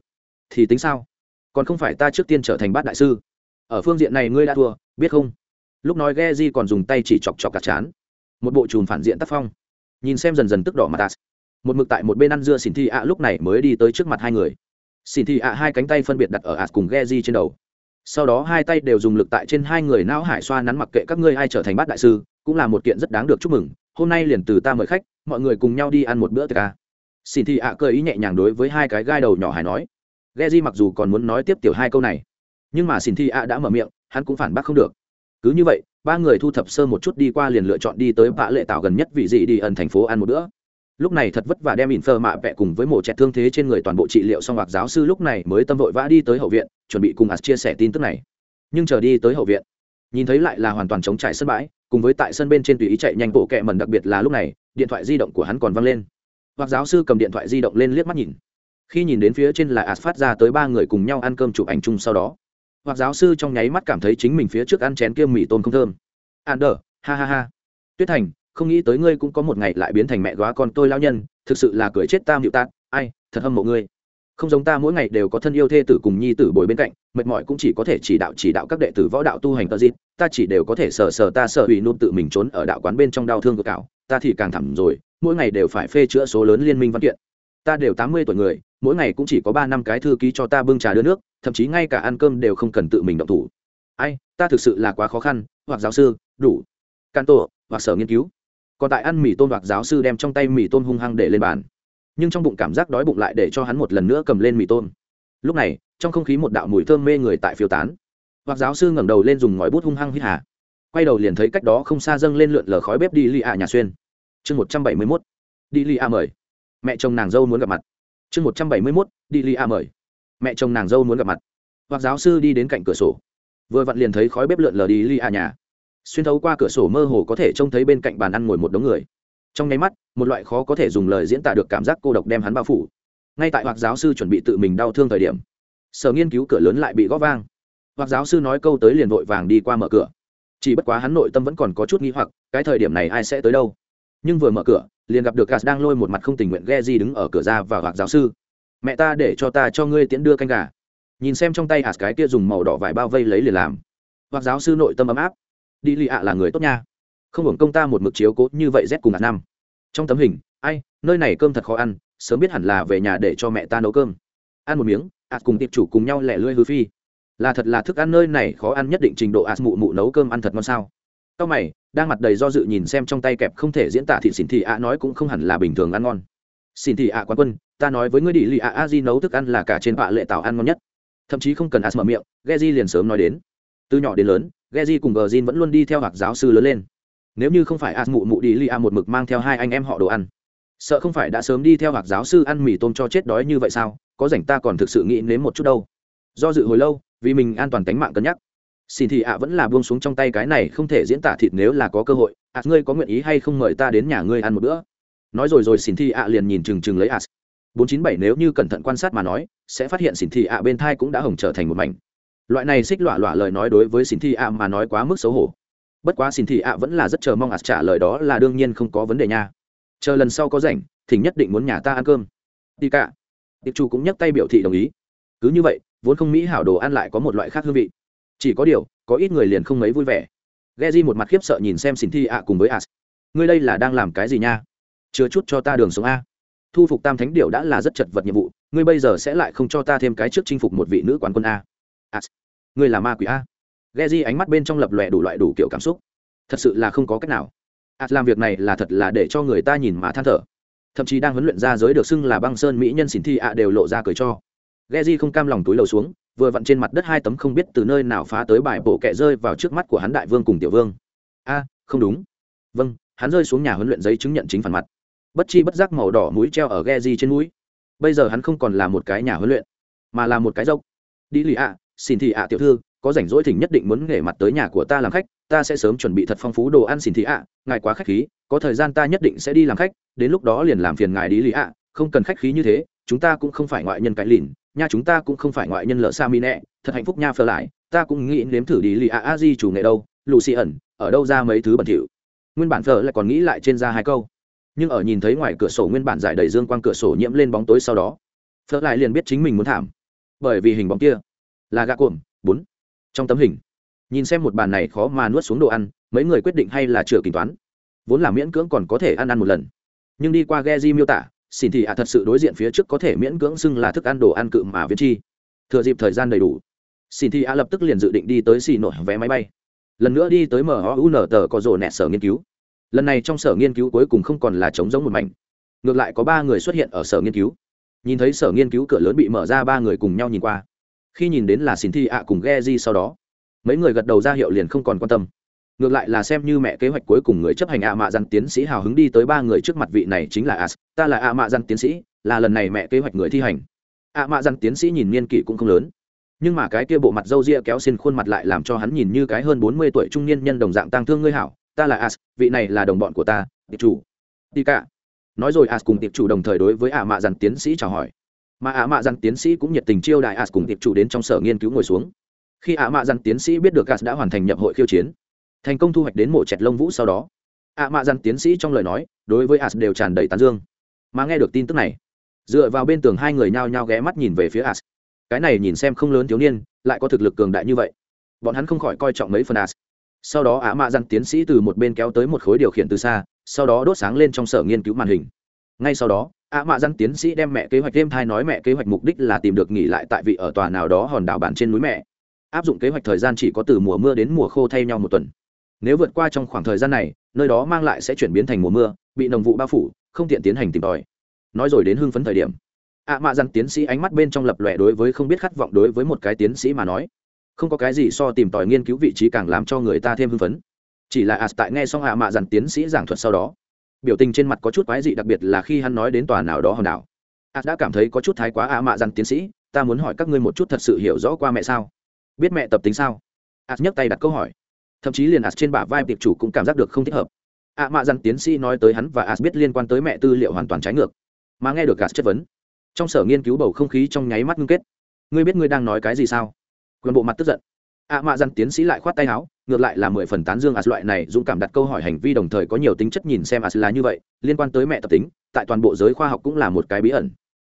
Thì tính sao? Còn không phải ta trước tiên trở thành bát đại sư. Ở phương diện này ngươi đã thua, biết không? Lúc nói ghe di còn dùng tay chỉ chọc chọc cả chán. Một bộ chùm phản diện tác phong. Nhìn xem dần dần tức đỏ mặt tas một mực tại một bên ăn dưa xỉn thi ạ, lúc này mới đi tới trước mặt hai người xỉn thị ạ hai cánh tay phân biệt đặt ở ạt cùng ghe di trên đầu sau đó hai tay đều dùng lực tại trên hai người não hải xoa nắn mặc kệ các ngươi ai trở thành bát đại sư cũng là một kiện rất đáng được chúc mừng hôm nay liền từ ta mời khách mọi người cùng nhau đi ăn một bữa tiệc à. ca xin thi ạ cơ ý nhẹ nhàng đối với hai cái gai đầu nhỏ hải nói Geji mặc dù còn muốn nói tiếp tiểu hai câu này, nhưng mà Xin Thi ạ đã mở miệng, hắn cũng phản bác không được. Cứ như vậy, ba người thu thập sơ một chút đi qua liền lựa chọn đi tới bạ lệ tạo gần nhất vị dị đi ẩn thành phố ăn một bữa. Lúc này thật vất vả đem ỉn phơ mạ vẽ cùng với mổ chẹt thương thế trên người toàn bộ trị liệu xong hoặc giáo sư lúc này mới tâm vội vã đi tới hậu viện, chuẩn bị cùng ạt chia sẻ tin tức này. Nhưng chờ đi tới hậu viện, nhìn thấy lại là hoàn toàn chống trải sân bãi, cùng với tại sân bên trên tùy ý chạy nhanh bộ kẹ mần đặc biệt là lúc này, điện thoại di động của hắn còn vang lên. Hoặc giáo sư cầm điện thoại di động lên liếc mắt nhìn khi nhìn đến phía trên là ạt phát ra tới ba người cùng nhau ăn cơm chụp ảnh chung sau đó hoặc giáo sư trong nháy mắt cảm thấy chính mình phía trước ăn chén kia mì tôm không thơm an đờ ha ha ha tuyết thành không nghĩ tới ngươi cũng có một ngày lại biến thành mẹ góa con tôi lao nhân, thực sự là cười chết ta mịu tạt ai, thật hâm mộ ngươi. Không giống ta mỗi ngày đều có thân yêu thê tử cùng nhi tử bồi bên cạnh, mệt mỏi cũng chỉ có thể chỉ đạo chỉ đạo các đệ tử võ đạo tu hành tờ dịp ta chỉ đều có thể sờ sờ ta sợ bị nôn tự mình trốn ở đạo quán bên trong đau thương cực cảo, ta thì càng thẳm rồi, mỗi ngày đều phải phê chữa số lớn liên minh văn kiện. Ta đều tám mươi tuổi người, mỗi ngày cũng chỉ có ba năm cái thư ký cho ta bưng trà đưa nước, thậm chí ngay cả ăn cơm đều không cần tự mình động thủ. Ai, ta thực sự là quá khó khăn, hoặc giáo sư, đủ. Can tổ, hoặc sở nghiên cứu còn tại ăn mì tôm hoặc giáo sư đem trong tay mì tôm hung hăng để lên bàn. Nhưng trong bụng cảm giác đói bụng lại để cho hắn một lần nữa cầm lên mì tôm. Lúc này, trong không khí một đạo mùi thơm mê người tại phiêu tán. Hoặc giáo sư ngẩng đầu lên dùng ngòi bút hung hăng hít hà. Quay đầu liền thấy cách đó không xa dâng lên lượn lờ khói bếp đi li ạ nhà xuyên. Chương một trăm bảy mươi mốt, đi lì ạ mời. Mẹ chồng nàng dâu muốn gặp mặt. Chương một trăm bảy mươi mốt, đi li a mời. Mẹ chồng nàng dâu muốn gặp mặt. Hoặc giáo sư đi đến cạnh cửa sổ. Vừa vặn liền thấy khói bếp lượn lờ đi li a nhà xuyên thấu qua cửa sổ mơ hồ có thể trông thấy bên cạnh bàn ăn ngồi một đống người. Trong nháy mắt, một loại khó có thể dùng lời diễn tả được cảm giác cô độc đem hắn bao phủ. Ngay tại hoặc giáo sư chuẩn bị tự mình đau thương thời điểm, sở nghiên cứu cửa lớn lại bị góp vang. Hoặc giáo sư nói câu tới liền vội vàng đi qua mở cửa. Chỉ bất quá hắn nội tâm vẫn còn có chút nghi hoặc, cái thời điểm này ai sẽ tới đâu? Nhưng vừa mở cửa, liền gặp được gà đang lôi một mặt không tình nguyện ghe di đứng ở cửa ra và hoặc giáo sư. Mẹ ta để cho ta cho ngươi tiễn đưa canh gà. Nhìn xem trong tay hạt cái kia dùng màu đỏ vải bao vây lấy liền làm. Hoặc giáo sư nội tâm ấm áp đi lì ạ là người tốt nha. Không hưởng công ta một mực chiếu cố như vậy rét cùng ngàn năm. Trong tấm hình ai nơi này cơm thật khó ăn sớm biết hẳn là về nhà để cho mẹ ta nấu cơm. Ăn một miếng ạt cùng tiệp chủ cùng nhau lẻ lươi hư phi. Là thật là thức ăn nơi này khó ăn nhất định trình độ ạt mụ mụ nấu cơm ăn thật ngon sao. Cao mày, đang mặt đầy do dự nhìn xem trong tay kẹp không thể diễn tả thị xỉn thị ạ nói cũng không hẳn là bình thường ăn ngon. Xỉn thị ạ quán quân, ta nói với ngươi đi lì ạ a di nấu thức ăn là cả trên bạ lệ tạo ăn ngon nhất. thậm chí không cần ạt mở miệng ghe di liền sớm nói đến. Từ nhỏ đến lớn geji cùng Gjin vẫn luôn đi theo học giáo sư lớn lên. Nếu như không phải as mụ mụ đi Lia một mực mang theo hai anh em họ đồ ăn, sợ không phải đã sớm đi theo học giáo sư ăn mì tôm cho chết đói như vậy sao? Có rảnh ta còn thực sự nghĩ nếm một chút đâu. Do dự hồi lâu, vì mình an toàn tính mạng cân nhắc. Xin thì ạ vẫn là buông xuống trong tay cái này không thể diễn tả thịt nếu là có cơ hội. Ạ ngươi có nguyện ý hay không mời ta đến nhà ngươi ăn một bữa? Nói rồi rồi xin thì ạ liền nhìn chừng chừng lấy As. 497 nếu như cẩn thận quan sát mà nói, sẽ phát hiện xin thì ạ bên thai cũng đã hồng trở thành một mảnh loại này xích lọa lọa lời nói đối với xin Thi ạ mà nói quá mức xấu hổ. Bất quá xin Thi ạ vẫn là rất chờ mong ạt trả lời đó là đương nhiên không có vấn đề nha. Chờ lần sau có rảnh, thỉnh nhất định muốn nhà ta ăn cơm. Đi cả tiệc chủ cũng nhấc tay biểu thị đồng ý. Cứ như vậy, vốn không mỹ hảo đồ ăn lại có một loại khác hương vị. Chỉ có điều, có ít người liền không mấy vui vẻ. Ghe một mặt khiếp sợ nhìn xem xin thi ạ cùng với as ngươi đây là đang làm cái gì nha? Chứa chút cho ta đường sống a. Thu phục tam thánh điệu đã là rất chật vật nhiệm vụ, ngươi bây giờ sẽ lại không cho ta thêm cái trước chinh phục một vị nữ quán quân a as ngươi là ma quỷ a. Ghe ánh mắt bên trong lập lòe đủ loại đủ kiểu cảm xúc. Thật sự là không có cách nào. As làm việc này là thật là để cho người ta nhìn mà than thở. Thậm chí đang huấn luyện ra giới được xưng là băng sơn mỹ nhân xỉn thi ạ đều lộ ra cười cho. Ghe không cam lòng túi lầu xuống, vừa vặn trên mặt đất hai tấm không biết từ nơi nào phá tới bài bộ kẹ rơi vào trước mắt của hắn đại vương cùng tiểu vương. A, không đúng. Vâng hắn rơi xuống nhà huấn luyện giấy chứng nhận chính phản mặt. Bất chi bất giác màu đỏ mũi treo ở ghe trên mũi. Bây giờ hắn không còn là một cái nhà huấn luyện, mà là một cái dốc. Đi lì ạ xin thị ạ, tiểu thư, có rảnh rỗi thỉnh nhất định muốn nghề mặt tới nhà của ta làm khách, ta sẽ sớm chuẩn bị thật phong phú đồ ăn xin thị ạ. Ngài quá khách khí, có thời gian ta nhất định sẽ đi làm khách, đến lúc đó liền làm phiền ngài đi lì ạ. Không cần khách khí như thế, chúng ta cũng không phải ngoại nhân cái lìn, nha chúng ta cũng không phải ngoại nhân lợ sa mi nẹ thật hạnh phúc nha phờ lại, ta cũng nghĩ nếm thử đi lì ạ, a di chủ nghệ đâu lù xì ẩn, ở đâu ra mấy thứ bẩn thỉu. Nguyên bản phờ lại còn nghĩ lại trên ra hai câu, nhưng ở nhìn thấy ngoài cửa sổ nguyên bản giải đầy dương quang cửa sổ nhiễm lên bóng tối sau đó phờ lại liền biết chính mình muốn thảm, bởi vì hình bóng kia là gạ cuộm, bốn. Trong tấm hình, nhìn xem một bàn này khó mà nuốt xuống đồ ăn, mấy người quyết định hay là chừa tính toán. Vốn là miễn cưỡng còn có thể ăn ăn một lần. Nhưng đi qua ghe di miêu tả, xin thì ạ thật sự đối diện phía trước có thể miễn cưỡng xưng là thức ăn đồ ăn cự mà viễn chi. Thừa dịp thời gian đầy đủ, xin thì ạ lập tức liền dự định đi tới xì nội vé máy bay. Lần nữa đi tới mun tờ có rồ nẹt sở nghiên cứu. Lần này trong sở nghiên cứu cuối cùng không còn là trống giống một mảnh. Ngược lại có ba người xuất hiện ở sở nghiên cứu. Nhìn thấy sở nghiên cứu cửa lớn bị mở ra, ba người cùng nhau nhìn qua khi nhìn đến là xin thi ạ cùng ghe di sau đó, mấy người gật đầu ra hiệu liền không còn quan tâm. Ngược lại là xem như mẹ kế hoạch cuối cùng người chấp hành ạ mạ dặn tiến sĩ hào hứng đi tới ba người trước mặt vị này chính là as, ta là ạ mạ dặn tiến sĩ, là lần này mẹ kế hoạch người thi hành. Ạ mạ dặn tiến sĩ nhìn niên kỷ cũng không lớn, nhưng mà cái kia bộ mặt râu ria kéo xin khuôn mặt lại làm cho hắn nhìn như cái hơn bốn mươi tuổi trung niên nhân đồng dạng tăng thương ngươi hảo, ta là as, vị này là đồng bọn của ta, tiệp chủ. Đi cả nói rồi as cùng tiệp chủ đồng thời đối với ạ mạ dặn tiến sĩ chào hỏi mà ạ mạ dặn tiến sĩ cũng nhiệt tình chiêu đại as cùng tiệp chủ đến trong sở nghiên cứu ngồi xuống. Khi ạ mạ dặn tiến sĩ biết được gas đã hoàn thành nhập hội khiêu chiến, thành công thu hoạch đến mổ chẹt lông vũ sau đó, ạ mạ dặn tiến sĩ trong lời nói đối với as đều tràn đầy tán dương. Mà nghe được tin tức này, dựa vào bên tường hai người nhao nhao ghé mắt nhìn về phía as cái này nhìn xem không lớn thiếu niên, lại có thực lực cường đại như vậy. Bọn hắn không khỏi coi trọng mấy phần as sau đó ạ mạ dặn tiến sĩ từ một bên kéo tới một khối điều khiển từ xa, sau đó đốt sáng lên trong sở nghiên cứu màn hình. Ngay sau đó ạ mạ dặn tiến sĩ đem mẹ kế hoạch thêm thai nói mẹ kế hoạch mục đích là tìm được nghỉ lại tại vị ở tòa nào đó hòn đảo bản trên núi mẹ. Áp dụng kế hoạch thời gian chỉ có từ mùa mưa đến mùa khô thay nhau một tuần. Nếu vượt qua trong khoảng thời gian này, nơi đó mang lại sẽ chuyển biến thành mùa mưa, bị nồng vụ bao phủ, không tiện tiến hành tìm tòi. Nói rồi đến hưng phấn thời điểm ạ à mạ dặn tiến sĩ ánh mắt bên trong lập lòe đối với không biết khát vọng đối với một cái tiến sĩ mà nói. Không có cái gì so tìm tòi nghiên cứu vị trí càng làm cho người ta thêm hưng phấn. Chỉ là ạt tại nghe xong ạ mạ dặn tiến sĩ giảng thuật sau đó biểu tình trên mặt có chút quái dị đặc biệt là khi hắn nói đến tòa nào đó hòn đảo. Ạt đã cảm thấy có chút thái quá ạ à mạ rằng, tiến sĩ, ta muốn hỏi các ngươi một chút thật sự hiểu rõ qua mẹ sao? Biết mẹ tập tính sao? Ạt nhấc tay đặt câu hỏi. Thậm chí liền ạt trên bả vai tiệp chủ cũng cảm giác được không thích hợp. Ạ mạ rằng, tiến sĩ nói tới hắn và ạt biết liên quan tới mẹ tư liệu hoàn toàn trái ngược. Mà nghe được as chất vấn, trong sở nghiên cứu bầu không khí trong nháy mắt ngưng kết. Ngươi biết ngươi đang nói cái gì sao? Quân bộ mặt tức giận ạ mạ dặn tiến sĩ lại khoát tay áo, ngược lại là mười phần tán dương as loại này dũng cảm đặt câu hỏi hành vi đồng thời có nhiều tính chất nhìn xem as là như vậy, liên quan tới mẹ tập tính, tại toàn bộ giới khoa học cũng là một cái bí ẩn.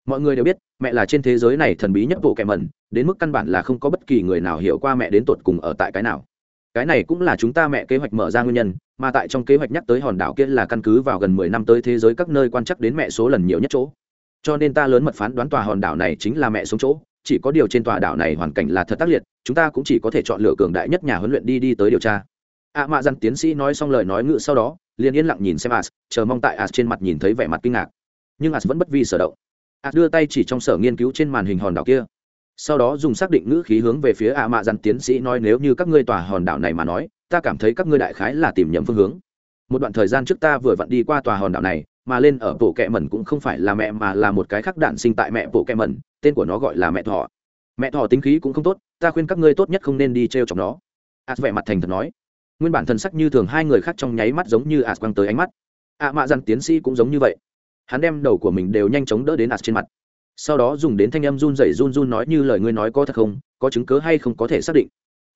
Mọi người đều biết, mẹ là trên thế giới này thần bí nhất bộ kẻ mẩn, đến mức căn bản là không có bất kỳ người nào hiểu qua mẹ đến tột cùng ở tại cái nào. Cái này cũng là chúng ta mẹ kế hoạch mở ra nguyên nhân, mà tại trong kế hoạch nhắc tới hòn đảo kia là căn cứ vào gần mười năm tới thế giới các nơi quan chắc đến mẹ số lần nhiều nhất chỗ. Cho nên ta lớn mật phán đoán tòa hòn đảo này chính là mẹ sống chỗ, chỉ có điều trên tòa đảo này hoàn cảnh là thật tác liệt chúng ta cũng chỉ có thể chọn lựa cường đại nhất nhà huấn luyện đi đi tới điều tra. Ạ à mạ dặn tiến sĩ nói xong lời nói ngự sau đó, liền yên lặng nhìn xem as chờ mong tại as trên mặt nhìn thấy vẻ mặt kinh ngạc. Nhưng as vẫn bất vi sở động. As đưa tay chỉ trong sở nghiên cứu trên màn hình hòn đảo kia. Sau đó dùng xác định ngữ khí hướng về phía ạ mạ dặn tiến sĩ nói, nếu như các ngươi tòa hòn đảo này mà nói, ta cảm thấy các ngươi đại khái là tìm nhầm phương hướng. Một đoạn thời gian trước ta vừa vặn đi qua tòa hòn đảo này, mà lên ở bộ kẹ mẩn cũng không phải là mẹ mà là một cái khác đạn sinh tại mẹ bộ kẹ mẩn, tên của nó gọi là mẹ thọ mẹ thọ tính khí cũng không tốt ta khuyên các ngươi tốt nhất không nên đi t r e o chọc nó. As vẻ mặt thành thật nói. Nguyên bản thần sắc như thường hai người khác trong nháy mắt giống như ạt quăng tới ánh mắt. Ạ mạ dằn tiến sĩ cũng giống như vậy. Hắn đem đầu của mình đều nhanh chóng đỡ đến ạt trên mặt. Sau đó dùng đến thanh âm run rẩy run run nói như lời ngươi nói có thật không, có chứng cớ hay không có thể xác định.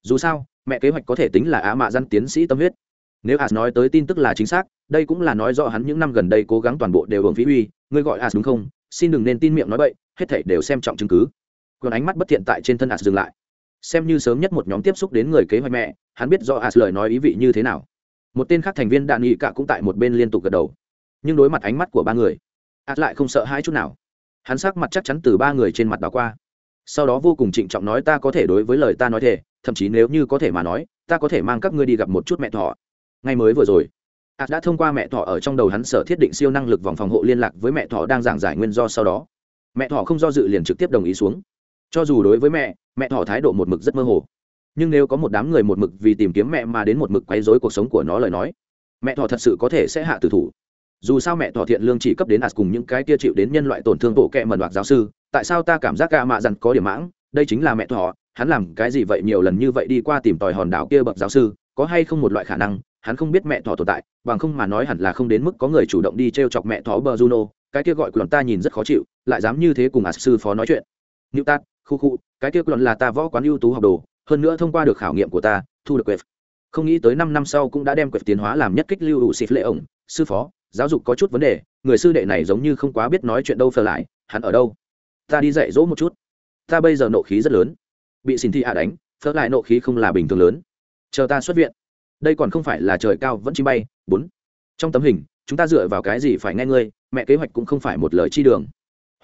Dù sao, mẹ kế hoạch có thể tính là ạ mạ dằn tiến sĩ tâm huyết. Nếu ạt nói tới tin tức là chính xác, đây cũng là nói rõ hắn những năm gần đây cố gắng toàn bộ đều hưởng phí uy, ngươi gọi ạt đúng không? Xin đừng nên tin miệng nói bậy, hết thảy đều xem trọng chứng cứ. Còn ánh mắt bất thiện tại trên thân ạt dừng lại xem như sớm nhất một nhóm tiếp xúc đến người kế hoạch mẹ, hắn biết do as lời nói ý vị như thế nào. Một tên khác thành viên đạn nghị cả cũng tại một bên liên tục gật đầu. Nhưng đối mặt ánh mắt của ba người, as lại không sợ hai chút nào. Hắn sắc mặt chắc chắn từ ba người trên mặt đảo qua. Sau đó vô cùng trịnh trọng nói, ta có thể đối với lời ta nói thể thậm chí nếu như có thể mà nói, ta có thể mang các ngươi đi gặp một chút mẹ thọ. Ngay mới vừa rồi, as đã thông qua mẹ thọ ở trong đầu hắn sở thiết định siêu năng lực vòng phòng hộ liên lạc với mẹ thọ đang giảng giải nguyên do sau đó. Mẹ thọ không do dự liền trực tiếp đồng ý xuống cho dù đối với mẹ mẹ thỏ thái độ một mực rất mơ hồ. Nhưng nếu có một đám người một mực vì tìm kiếm mẹ mà đến một mực quấy rối cuộc sống của nó lời nói mẹ thỏ thật sự có thể sẽ hạ tử thủ. Dù sao mẹ thỏ thiện lương chỉ cấp đến ạt cùng những cái kia chịu đến nhân loại tổn thương bộ kệ mần hoặc giáo sư tại sao ta cảm giác gạ mạ dặn có điểm mãng? Đây chính là mẹ thỏ, hắn làm cái gì vậy? Nhiều lần như vậy đi qua tìm tòi hòn đảo kia bậc giáo sư có hay không một loại khả năng hắn không biết mẹ thỏ tồn tại bằng không mà nói hẳn là không đến mức có người chủ động đi t r e o chọc mẹ thỏ bờ juno cái kia gọi của ta nhìn rất khó chịu lại dám như thế cùng ạt sư phó nói chuyện. Nữ tát khu khu, cái kia còn là ta võ quán ưu tú học đồ, hơn nữa thông qua được khảo nghiệm của ta, thu được quệt không nghĩ tới năm năm sau cũng đã đem quệt tiến hóa làm nhất kích lưu đủ xịt lệ ổng. Sư phó, giáo dục có chút vấn đề, người sư đệ này giống như không quá biết nói chuyện đâu phờ lại, hắn ở đâu? Ta đi dạy dỗ một chút. Ta bây giờ nộ khí rất lớn. Bị xin thi hạ đánh phớt lại nộ khí không là bình thường lớn. Chờ ta xuất viện. Đây còn không phải là trời cao vẫn chi bay. Bốn. Trong tấm hình, chúng ta dựa vào cái gì phải nghe ngươi? Mẹ kế hoạch cũng không phải một lời chi đường.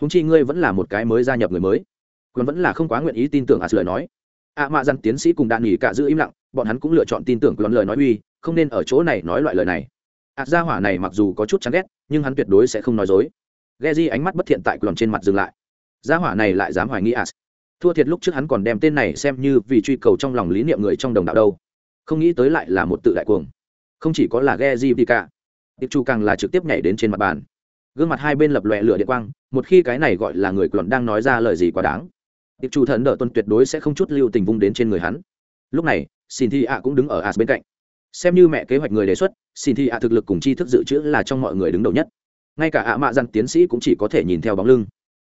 Húng chi ngươi vẫn là một cái mới gia nhập người mới còn vẫn là không quá nguyện ý tin tưởng as lời nói. Ạ mạ dằn tiến sĩ cùng đạn nghỉ cả giữ im lặng, bọn hắn cũng lựa chọn tin tưởng còn lời nói uy, không nên ở chỗ này nói loại lời này. Ạt gia hỏa này mặc dù có chút chán ghét, nhưng hắn tuyệt đối sẽ không nói dối. Geji di ánh mắt bất thiện tại còn trên mặt dừng lại. Gia hỏa này lại dám hoài nghi as thua thiệt lúc trước hắn còn đem tên này xem như vì truy cầu trong lòng lý niệm người trong đồng đạo đâu. Không nghĩ tới lại là một tự đại cuồng. Không chỉ có là ghe di đi cả. Tiệp chu càng là trực tiếp nhảy đến trên mặt bàn. Gương mặt hai bên lập lòe lửa điện quang, một khi cái này gọi là người còn đang nói ra lời gì quá đáng tiệp chủ thần đỡ tuân tuyệt đối sẽ không chút lưu tình vung đến trên người hắn. Lúc này, xin thi ạ cũng đứng ở as bên cạnh. Xem như mẹ kế hoạch người đề xuất, xin thi ạ thực lực cùng tri thức dự trữ là trong mọi người đứng đầu nhất. Ngay cả ạ mạ rằng tiến sĩ cũng chỉ có thể nhìn theo bóng lưng.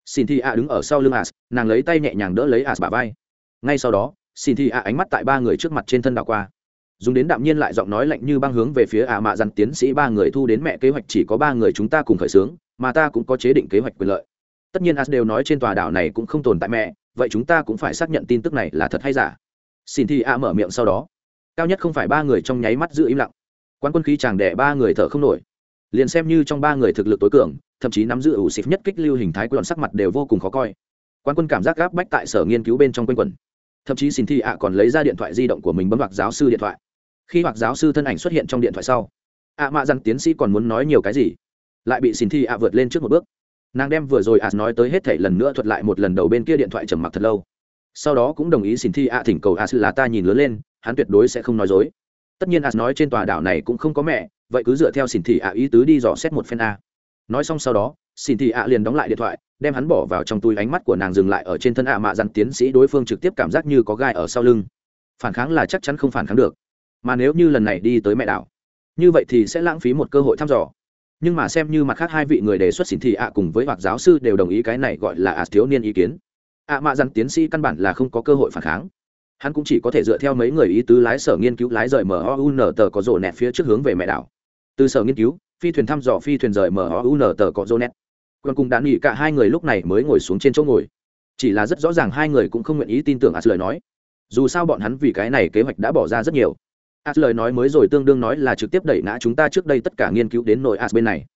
Xin thi ạ đứng ở sau lưng as, nàng lấy tay nhẹ nhàng đỡ lấy as bà vai. Ngay sau đó, xin thi ạ ánh mắt tại ba người trước mặt trên thân đảo qua. Dùng đến đạm nhiên lại giọng nói lạnh như băng hướng về phía ạ mạ rằng tiến sĩ ba người thu đến mẹ kế hoạch chỉ có ba người chúng ta cùng khởi xướng, mà ta cũng có chế định kế hoạch quyền lợi. Tất nhiên as đều nói trên tòa đảo này cũng không tồn tại mẹ vậy chúng ta cũng phải xác nhận tin tức này là thật hay giả? Xin Thi a mở miệng sau đó. Cao nhất không phải ba người trong nháy mắt giữ im lặng. Quan quân khí chàng đẻ ba người thở không nổi. Liền xem như trong ba người thực lực tối cường, thậm chí nắm giữ ủ xịt nhất kích lưu hình thái quần sắc mặt đều vô cùng khó coi. Quan quân cảm giác gáp bách tại sở nghiên cứu bên trong quanh quần thậm chí xin thi ạ còn lấy ra điện thoại di động của mình bấm hoặc giáo sư điện thoại. Khi hoặc giáo sư thân ảnh xuất hiện trong điện thoại sau ạ mạ rằng tiến sĩ còn muốn nói nhiều cái gì? Lại bị xin thi ạ vượt lên trước một bước nàng đem vừa rồi ạ nói tới hết thể lần nữa thuật lại một lần đầu bên kia điện thoại trầm mặc thật lâu. Sau đó cũng đồng ý xin thi ạ thỉnh cầu ạ là ta nhìn lớn lên, hắn tuyệt đối sẽ không nói dối. Tất nhiên ạ nói trên tòa đảo này cũng không có mẹ, vậy cứ dựa theo xin thị ạ ý tứ đi dò xét một phen a. Nói xong sau đó, xin thị ạ liền đóng lại điện thoại, đem hắn bỏ vào trong túi ánh mắt của nàng dừng lại ở trên thân ạ mạ dặn tiến sĩ đối phương trực tiếp cảm giác như có gai ở sau lưng. Phản kháng là chắc chắn không phản kháng được. Mà nếu như lần này đi tới mẹ đảo, như vậy thì sẽ lãng phí một cơ hội thăm dò nhưng mà xem như mặt khác hai vị người đề xuất xin thị ạ cùng với hoặc giáo sư đều đồng ý cái này gọi là ạ thiếu niên ý kiến. ạ mạ rằng tiến sĩ căn bản là không có cơ hội phản kháng. Hắn cũng chỉ có thể dựa theo mấy người ý tứ lái sở nghiên cứu lái rời mun tờ có rổ nẹt phía trước hướng về mẹ đảo. Từ sở nghiên cứu, phi thuyền thăm dò phi thuyền rời mun tờ có rổ nẹt. Còn cùng đạn nghỉ cả hai người lúc này mới ngồi xuống trên chỗ ngồi. Chỉ là rất rõ ràng hai người cũng không nguyện ý tin tưởng ạ lời nói. Dù sao bọn hắn vì cái này kế hoạch đã bỏ ra rất nhiều as lời nói mới rồi tương đương nói là trực tiếp đẩy ngã chúng ta trước đây tất cả nghiên cứu đến nội as bên này.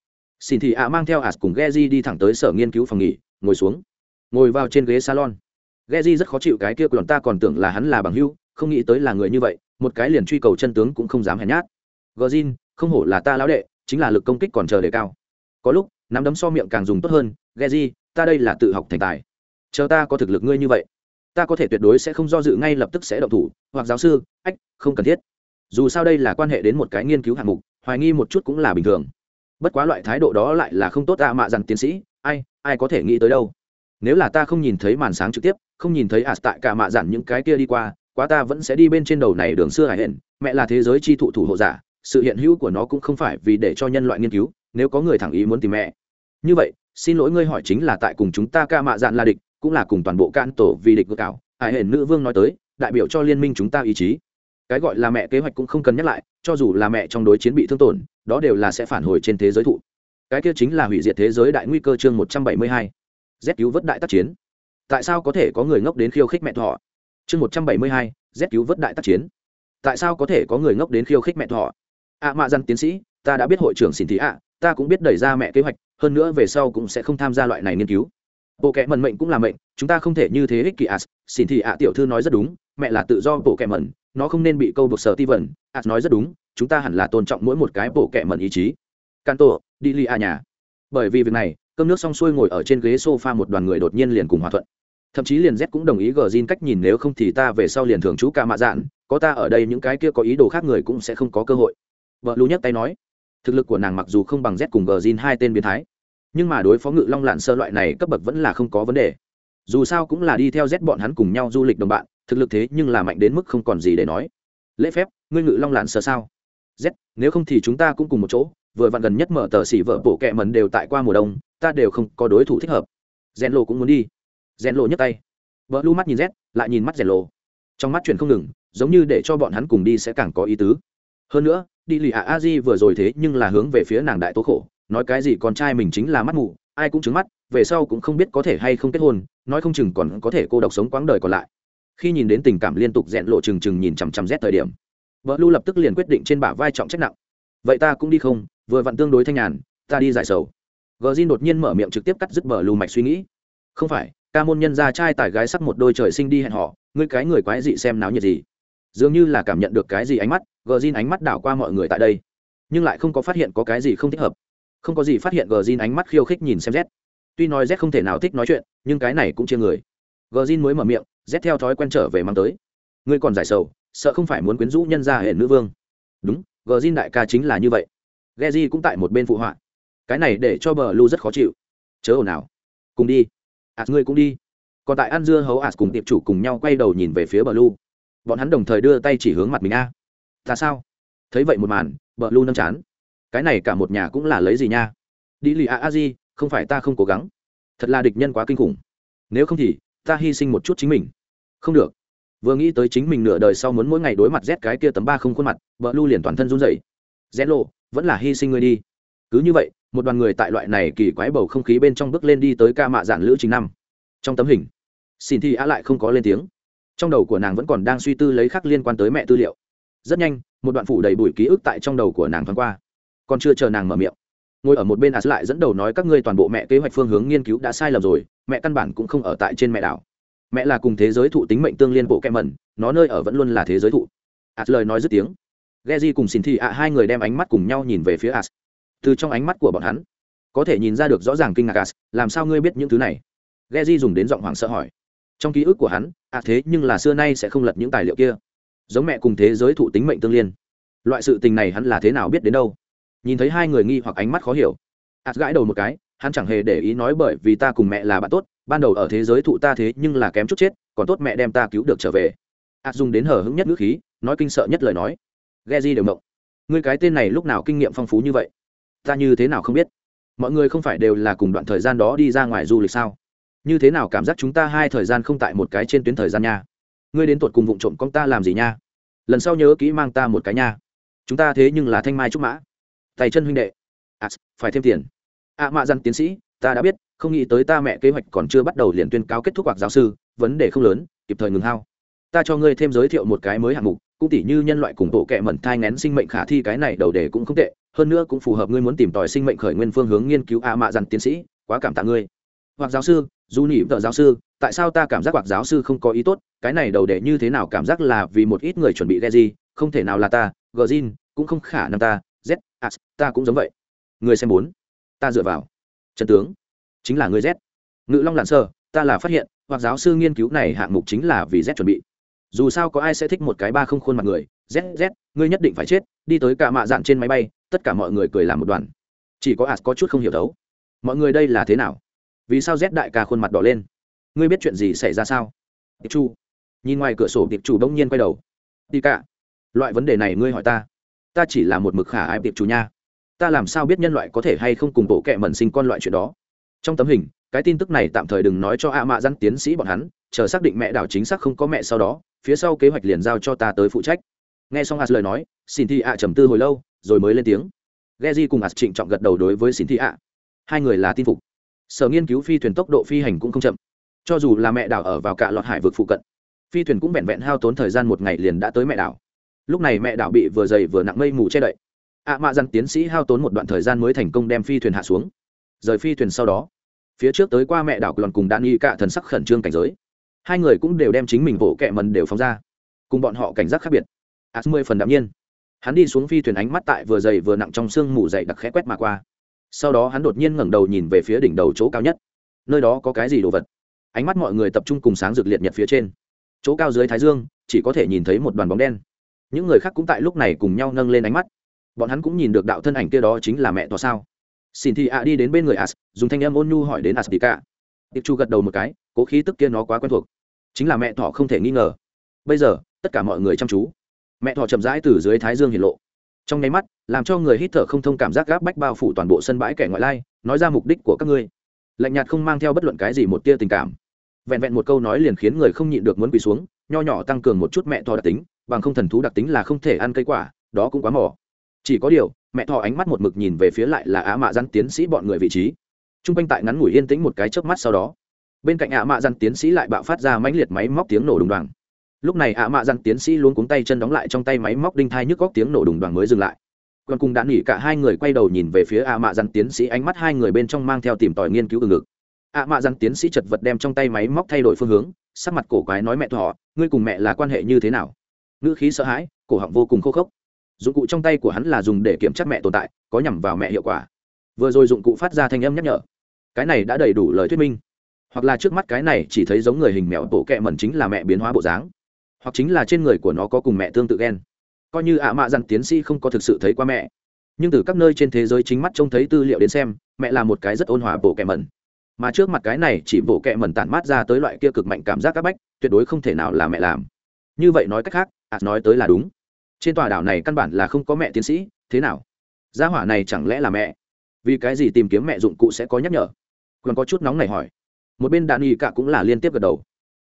Xin thì ạ mang theo as cùng geji đi thẳng tới sở nghiên cứu phòng nghỉ, ngồi xuống. Ngồi vào trên ghế salon. Geji rất khó chịu cái kia còn ta còn tưởng là hắn là bằng hưu không nghĩ tới là người như vậy, một cái liền truy cầu chân tướng cũng không dám hèn nhát. Gờ không hổ là ta lão đệ, chính là lực công kích còn chờ đề cao. Có lúc, nắm đấm so miệng càng dùng tốt hơn, geji, ta đây là tự học thành tài. Chờ ta có thực lực ngươi như vậy, ta có thể tuyệt đối sẽ không do dự ngay lập tức sẽ động thủ, hoặc giáo sư, ách, không cần thiết dù sao đây là quan hệ đến một cái nghiên cứu hạng mục, hoài nghi một chút cũng là bình thường. Bất quá loại thái độ đó lại là không tốt ta mạ rằng tiến sĩ, ai ai có thể nghĩ tới đâu. Nếu là ta không nhìn thấy màn sáng trực tiếp, không nhìn thấy ạt tại cả mạ dặn những cái kia đi qua, quá ta vẫn sẽ đi bên trên đầu này đường xưa hải hển, mẹ là thế giới chi thụ thủ hộ giả, sự hiện hữu của nó cũng không phải vì để cho nhân loại nghiên cứu, nếu có người thẳng ý muốn tìm mẹ. Như vậy, xin lỗi ngươi hỏi chính là tại cùng chúng ta ca mạ dạn là địch, cũng là cùng toàn bộ can tổ vì địch cơ cảo, hải hển nữ vương nói tới, đại biểu cho liên minh chúng ta ý chí cái gọi là mẹ kế hoạch cũng không cần nhắc lại cho dù là mẹ trong đối chiến bị thương tổn đó đều là sẽ phản hồi trên thế giới thụ. Cái kia chính là hủy diệt thế giới đại nguy cơ chương một trăm bảy mươi hai. Z cứu vớt đại tác chiến. Tại sao có thể có người ngốc đến khiêu khích mẹ thọ? Chương một trăm bảy mươi hai z cứu vớt đại tác chiến. Tại sao có thể có người ngốc đến khiêu khích mẹ thọ? Ạ à, mạ dân tiến sĩ ta đã biết hội trưởng xin thị ạ ta cũng biết đẩy ra mẹ kế hoạch hơn nữa về sau cũng sẽ không tham gia loại này nghiên cứu bộ kệ mẩn mệnh cũng là mệnh, chúng ta không thể như thế ích kỷ as xin thì ạ tiểu thư nói rất đúng, mẹ là tự do bộ kệ mẩn, nó không nên bị câu buộc sở ti vẩn. as nói rất đúng, chúng ta hẳn là tôn trọng mỗi một cái bộ kệ mẩn ý chí. Can tổ đi li a nhà. Bởi vì việc này, cơm nước xong xuôi ngồi ở trên ghế sofa một đoàn người đột nhiên liền cùng hòa thuận. Thậm chí liền z cũng đồng ý gờ zin cách nhìn nếu không thì ta về sau liền thường chú ca mạ dạn, có ta ở đây những cái kia có ý đồ khác người cũng sẽ không có cơ hội. Vợ lu nhắc tay nói. Thực lực của nàng mặc dù không bằng z cùng gờ zin hai tên biến thái nhưng mà đối phó ngự long lạn sơ loại này cấp bậc vẫn là không có vấn đề. Dù sao cũng là đi theo z bọn hắn cùng nhau du lịch đồng bạn, thực lực thế nhưng là mạnh đến mức không còn gì để nói. Lễ phép, ngươi ngự long lạn sơ sao? Z, nếu không thì chúng ta cũng cùng một chỗ, vừa vặn gần nhất mở tờ xỉ vợ bộ kẹ mần đều tại qua mùa đông, ta đều không có đối thủ thích hợp. Rèn lộ cũng muốn đi. Rèn lộ nhấc tay. Vợ lu mắt nhìn z, lại nhìn mắt rèn lộ trong mắt chuyển không ngừng, giống như để cho bọn hắn cùng đi sẽ càng có ý tứ. Hơn nữa, đi lì ạ a di vừa rồi thế nhưng là hướng về phía nàng đại tố khổ nói cái gì con trai mình chính là mắt mù, ai cũng trứng mắt, về sau cũng không biết có thể hay không kết hôn, nói không chừng còn có thể cô độc sống quãng đời còn lại. Khi nhìn đến tình cảm liên tục rẽn lộ trừng trừng nhìn chằm chằm rét thời điểm vợ lu lập tức liền quyết định trên bả vai trọng trách nặng. Vậy ta cũng đi không, vừa vặn tương đối thanh nhàn, ta đi giải sầu. Gờ zin đột nhiên mở miệng trực tiếp cắt dứt bờ lù mạch suy nghĩ. Không phải, ca môn nhân gia trai tài gái sắc một đôi trời sinh đi hẹn họ ngươi cái người quái dị xem náo nhiệt gì. Dường như là cảm nhận được cái gì ánh mắt, gờ zin ánh mắt đảo qua mọi người tại đây, nhưng lại không có phát hiện có cái gì không thích hợp không có gì phát hiện gờ zin ánh mắt khiêu khích nhìn xem z. Tuy nói z không thể nào thích nói chuyện, nhưng cái này cũng chia người. Gờ zin mới mở miệng, z theo thói quen trở về mang tới. Ngươi còn giải sầu, sợ không phải muốn quyến rũ nhân gia hệ nữ vương. Đúng, gờ zin đại ca chính là như vậy. Ghe di cũng tại một bên phụ họa. Cái này để cho bờ lu rất khó chịu. Chớ ồn nào cùng đi. Ạt ngươi cũng đi. Còn tại ăn dưa hấu ạt cùng tiệp chủ cùng nhau quay đầu nhìn về phía bờ lu. Bọn hắn đồng thời đưa tay chỉ hướng mặt mình a. À. ta sao? Thấy vậy một màn, bờ lu nâm chán cái này cả một nhà cũng là lấy gì nha? Đi lì a a di, không phải ta không cố gắng. Thật là địch nhân quá kinh khủng. Nếu không thì, ta hy sinh một chút chính mình. Không được. Vừa nghĩ tới chính mình nửa đời sau muốn mỗi ngày đối mặt rét cái kia tấm ba không khuôn mặt, vợ lu liền toàn thân run rẩy. Rét lộ vẫn là hy sinh ngươi đi. Cứ như vậy, một đoàn người tại loại này kỳ quái bầu không khí bên trong bước lên đi tới ca mạ giản lữ chính năm. Trong tấm hình, xin thi á lại không có lên tiếng. Trong đầu của nàng vẫn còn đang suy tư lấy khắc liên quan tới mẹ tư liệu. Rất nhanh, một đoạn phủ đầy bụi ký ức tại trong đầu của nàng thoáng qua còn chưa chờ nàng mở miệng. Ngồi ở một bên as lại dẫn đầu nói các ngươi toàn bộ mẹ kế hoạch phương hướng nghiên cứu đã sai lầm rồi, mẹ căn bản cũng không ở tại trên mẹ đảo. Mẹ là cùng thế giới thụ tính mệnh tương liên bộ kem mẩn, nó nơi ở vẫn luôn là thế giới thụ. As lời nói dứt tiếng, Geji cùng xin thị ạ hai người đem ánh mắt cùng nhau nhìn về phía as. Từ trong ánh mắt của bọn hắn, có thể nhìn ra được rõ ràng kinh ngạc as, làm sao ngươi biết những thứ này? Geji dùng đến giọng hoảng sợ hỏi. Trong ký ức của hắn à thế nhưng là xưa nay sẽ không lật những tài liệu kia. Giống mẹ cùng thế giới thụ tính mệnh tương liên. Loại sự tình này hắn là thế nào biết đến đâu? Nhìn thấy hai người nghi hoặc ánh mắt khó hiểu. Ạt gãi đầu một cái, hắn chẳng hề để ý nói bởi vì ta cùng mẹ là bạn tốt, ban đầu ở thế giới thụ ta thế nhưng là kém chút chết, còn tốt mẹ đem ta cứu được trở về. Ạt dùng đến hở hững nhất ngữ khí, nói kinh sợ nhất lời nói. Ghe di đều mộng. Ngươi cái tên này lúc nào kinh nghiệm phong phú như vậy? Ta như thế nào không biết? Mọi người không phải đều là cùng đoạn thời gian đó đi ra ngoài du lịch sao? Như thế nào cảm giác chúng ta hai thời gian không tại một cái trên tuyến thời gian nha? Ngươi đến tuột cùng vụ trộm con ta làm gì nha? Lần sau nhớ kỹ mang ta một cái nha. Chúng ta thế nhưng là thanh mai trúc mã tay chân huynh đệ. À, phải thêm tiền. Ạ à, mạ dặn tiến sĩ ta đã biết không nghĩ tới ta mẹ kế hoạch còn chưa bắt đầu liền tuyên cáo kết thúc hoặc giáo sư vấn đề không lớn kịp thời ngừng hao. Ta cho ngươi thêm giới thiệu một cái mới hạng mục cũng tỉ như nhân loại cùng bộ kệ mẩn thai ngén sinh mệnh khả thi cái này đầu đề cũng không tệ hơn nữa cũng phù hợp ngươi muốn tìm tòi sinh mệnh khởi nguyên phương hướng nghiên cứu. Ạ mạ dặn tiến sĩ quá cảm tạ ngươi. Hoặc giáo sư dù nỉ vợ giáo sư tại sao ta cảm giác hoặc giáo sư không có ý tốt? Cái này đầu đề như thế nào cảm giác là vì một ít người chuẩn bị ghe gì không thể nào là ta gờ zin cũng không khả năng ta à, ta cũng giống vậy. Người xem bốn. Ta dựa vào. Trần tướng. Chính là người z. Ngự long lặn sơ ta là phát hiện hoặc giáo sư nghiên cứu này hạng mục chính là vì z chuẩn bị. Dù sao có ai sẽ thích một cái ba không khuôn mặt người z z ngươi nhất định phải chết đi tới cả mạ dạn trên máy bay tất cả mọi người cười làm một đoàn. Chỉ có as có chút không hiểu thấu. Mọi người đây là thế nào? Vì sao z đại ca khuôn mặt đỏ lên? Ngươi biết chuyện gì xảy ra sao? Tiệp chu. Nhìn ngoài cửa sổ tiệp chủ đông nhiên quay đầu. Đi cả. Loại vấn đề này ngươi hỏi ta ta chỉ là một mực khả ai tiệp chủ nha. Ta làm sao biết nhân loại có thể hay không cùng bộ kệ mẩn sinh con loại chuyện đó? Trong tấm hình, cái tin tức này tạm thời đừng nói cho ạ mạ dăn tiến sĩ bọn hắn, chờ xác định mẹ đảo chính xác không có mẹ sau đó, phía sau kế hoạch liền giao cho ta tới phụ trách. Nghe xong as lời nói, xin thị ạ trầm tư hồi lâu, rồi mới lên tiếng. Geji cùng as trịnh trọng gật đầu đối với xin thị ạ. Hai người là tin phục. Sở nghiên cứu phi thuyền tốc độ phi hành cũng không chậm. Cho dù là mẹ đảo ở vào cả lọt hải vực phụ cận, phi thuyền cũng vẹn vẹn hao tốn thời gian một ngày liền đã tới mẹ đảo lúc này mẹ đảo bị vừa dày vừa nặng mây mù che đậy. Ạ mạ dặn tiến sĩ hao tốn một đoạn thời gian mới thành công đem phi thuyền hạ xuống. Rời phi thuyền sau đó, phía trước tới qua mẹ đảo còn cùng đan y cả thần sắc khẩn trương cảnh giới. Hai người cũng đều đem chính mình vỗ kẹ mần đều phóng ra, cùng bọn họ cảnh giác khác biệt. As mười phần đạm nhiên. Hắn đi xuống phi thuyền ánh mắt tại vừa dày vừa nặng trong sương mù dày đặc khẽ quét mà qua. Sau đó hắn đột nhiên ngẩng đầu nhìn về phía đỉnh đầu chỗ cao nhất. Nơi đó có cái gì đồ vật? Ánh mắt mọi người tập trung cùng sáng rực liệt nhật phía trên. Chỗ cao dưới thái dương, chỉ có thể nhìn thấy một đoàn bóng đen những người khác cũng tại lúc này cùng nhau nâng lên ánh mắt. Bọn hắn cũng nhìn được đạo thân ảnh kia đó chính là mẹ tòa sao. Xin thị ạ đi đến bên người as, dùng thanh âm ôn nhu hỏi đến as đi cả tiệp chu gật đầu một cái, cố khí tức kia nó quá quen thuộc. Chính là mẹ thọ không thể nghi ngờ. Bây giờ, tất cả mọi người chăm chú. Mẹ thọ chậm rãi từ dưới thái dương hiện lộ. Trong nháy mắt, làm cho người hít thở không thông cảm giác gáp bách bao phủ toàn bộ sân bãi kẻ ngoại lai, nói ra mục đích của các ngươi. Lạnh nhạt không mang theo bất luận cái gì một tia tình cảm. Vẹn vẹn một câu nói liền khiến người không nhịn được muốn quỳ xuống, nho nhỏ tăng cường một chút mẹ thọ đặc tính bằng không thần thú đặc tính là không thể ăn cây quả, đó cũng quá mỏ chỉ có điều, mẹ thọ ánh mắt một mực nhìn về phía lại là á mạ răn tiến sĩ bọn người vị trí. T r u n g quanh tại ngắn ngủi yên tĩnh một cái chớp mắt sau đó, bên cạnh ạ mạ răn tiến sĩ lại bạo phát ra mãnh liệt máy móc tiếng nổ đùng đoàn lúc này ạ mạ răn tiến sĩ luôn cuống tay chân đóng lại trong tay máy móc đinh thai nhức góc tiếng nổ đùng đoàn mới dừng lại. Còn cùng đã nghỉ cả hai người quay đầu nhìn về phía ạ mạ răn tiến sĩ, ánh mắt hai người bên trong mang theo tìm tòi nghiên cứu từ ngực. Ạ mạ răn tiến sĩ chật vật đem trong tay máy móc thay đổi phương hướng, sắc mặt cổ quái nói mẹ thọ, ngươi cùng mẹ là quan hệ như thế nào? Ngữ khí sợ hãi, cổ họng vô cùng khô khốc. Dụng cụ trong tay của hắn là dùng để kiểm tra mẹ tồn tại, có nhằm vào mẹ hiệu quả. Vừa rồi dụng cụ phát ra thanh âm nhắc nhở. Cái này đã đầy đủ lời thuyết minh. Hoặc là trước mắt cái này chỉ thấy giống người hình mèo tổ kẹ mẩn chính là mẹ biến hóa bộ dáng. Hoặc chính là trên người của nó có cùng mẹ tương tự ghen coi như ạ mạ dặn tiến sĩ không có thực sự thấy qua mẹ. Nhưng từ các nơi trên thế giới chính mắt trông thấy tư liệu đến xem, mẹ là một cái rất ôn hòa bộ kẹ mẩn. Mà trước mặt cái này chỉ bộ kẹ mẩn tản mát ra tới loại kia cực mạnh cảm giác áp bách, tuyệt đối không thể nào là mẹ làm. Như vậy nói cách khác ạt nói tới là đúng. Trên tòa đảo này căn bản là không có mẹ tiến sĩ, thế nào? Gia hỏa này chẳng lẽ là mẹ? Vì cái gì tìm kiếm mẹ dụng cụ sẽ có nhắc nhở? Còn có chút nóng này hỏi. Một bên đạn y cả cũng là liên tiếp gật đầu.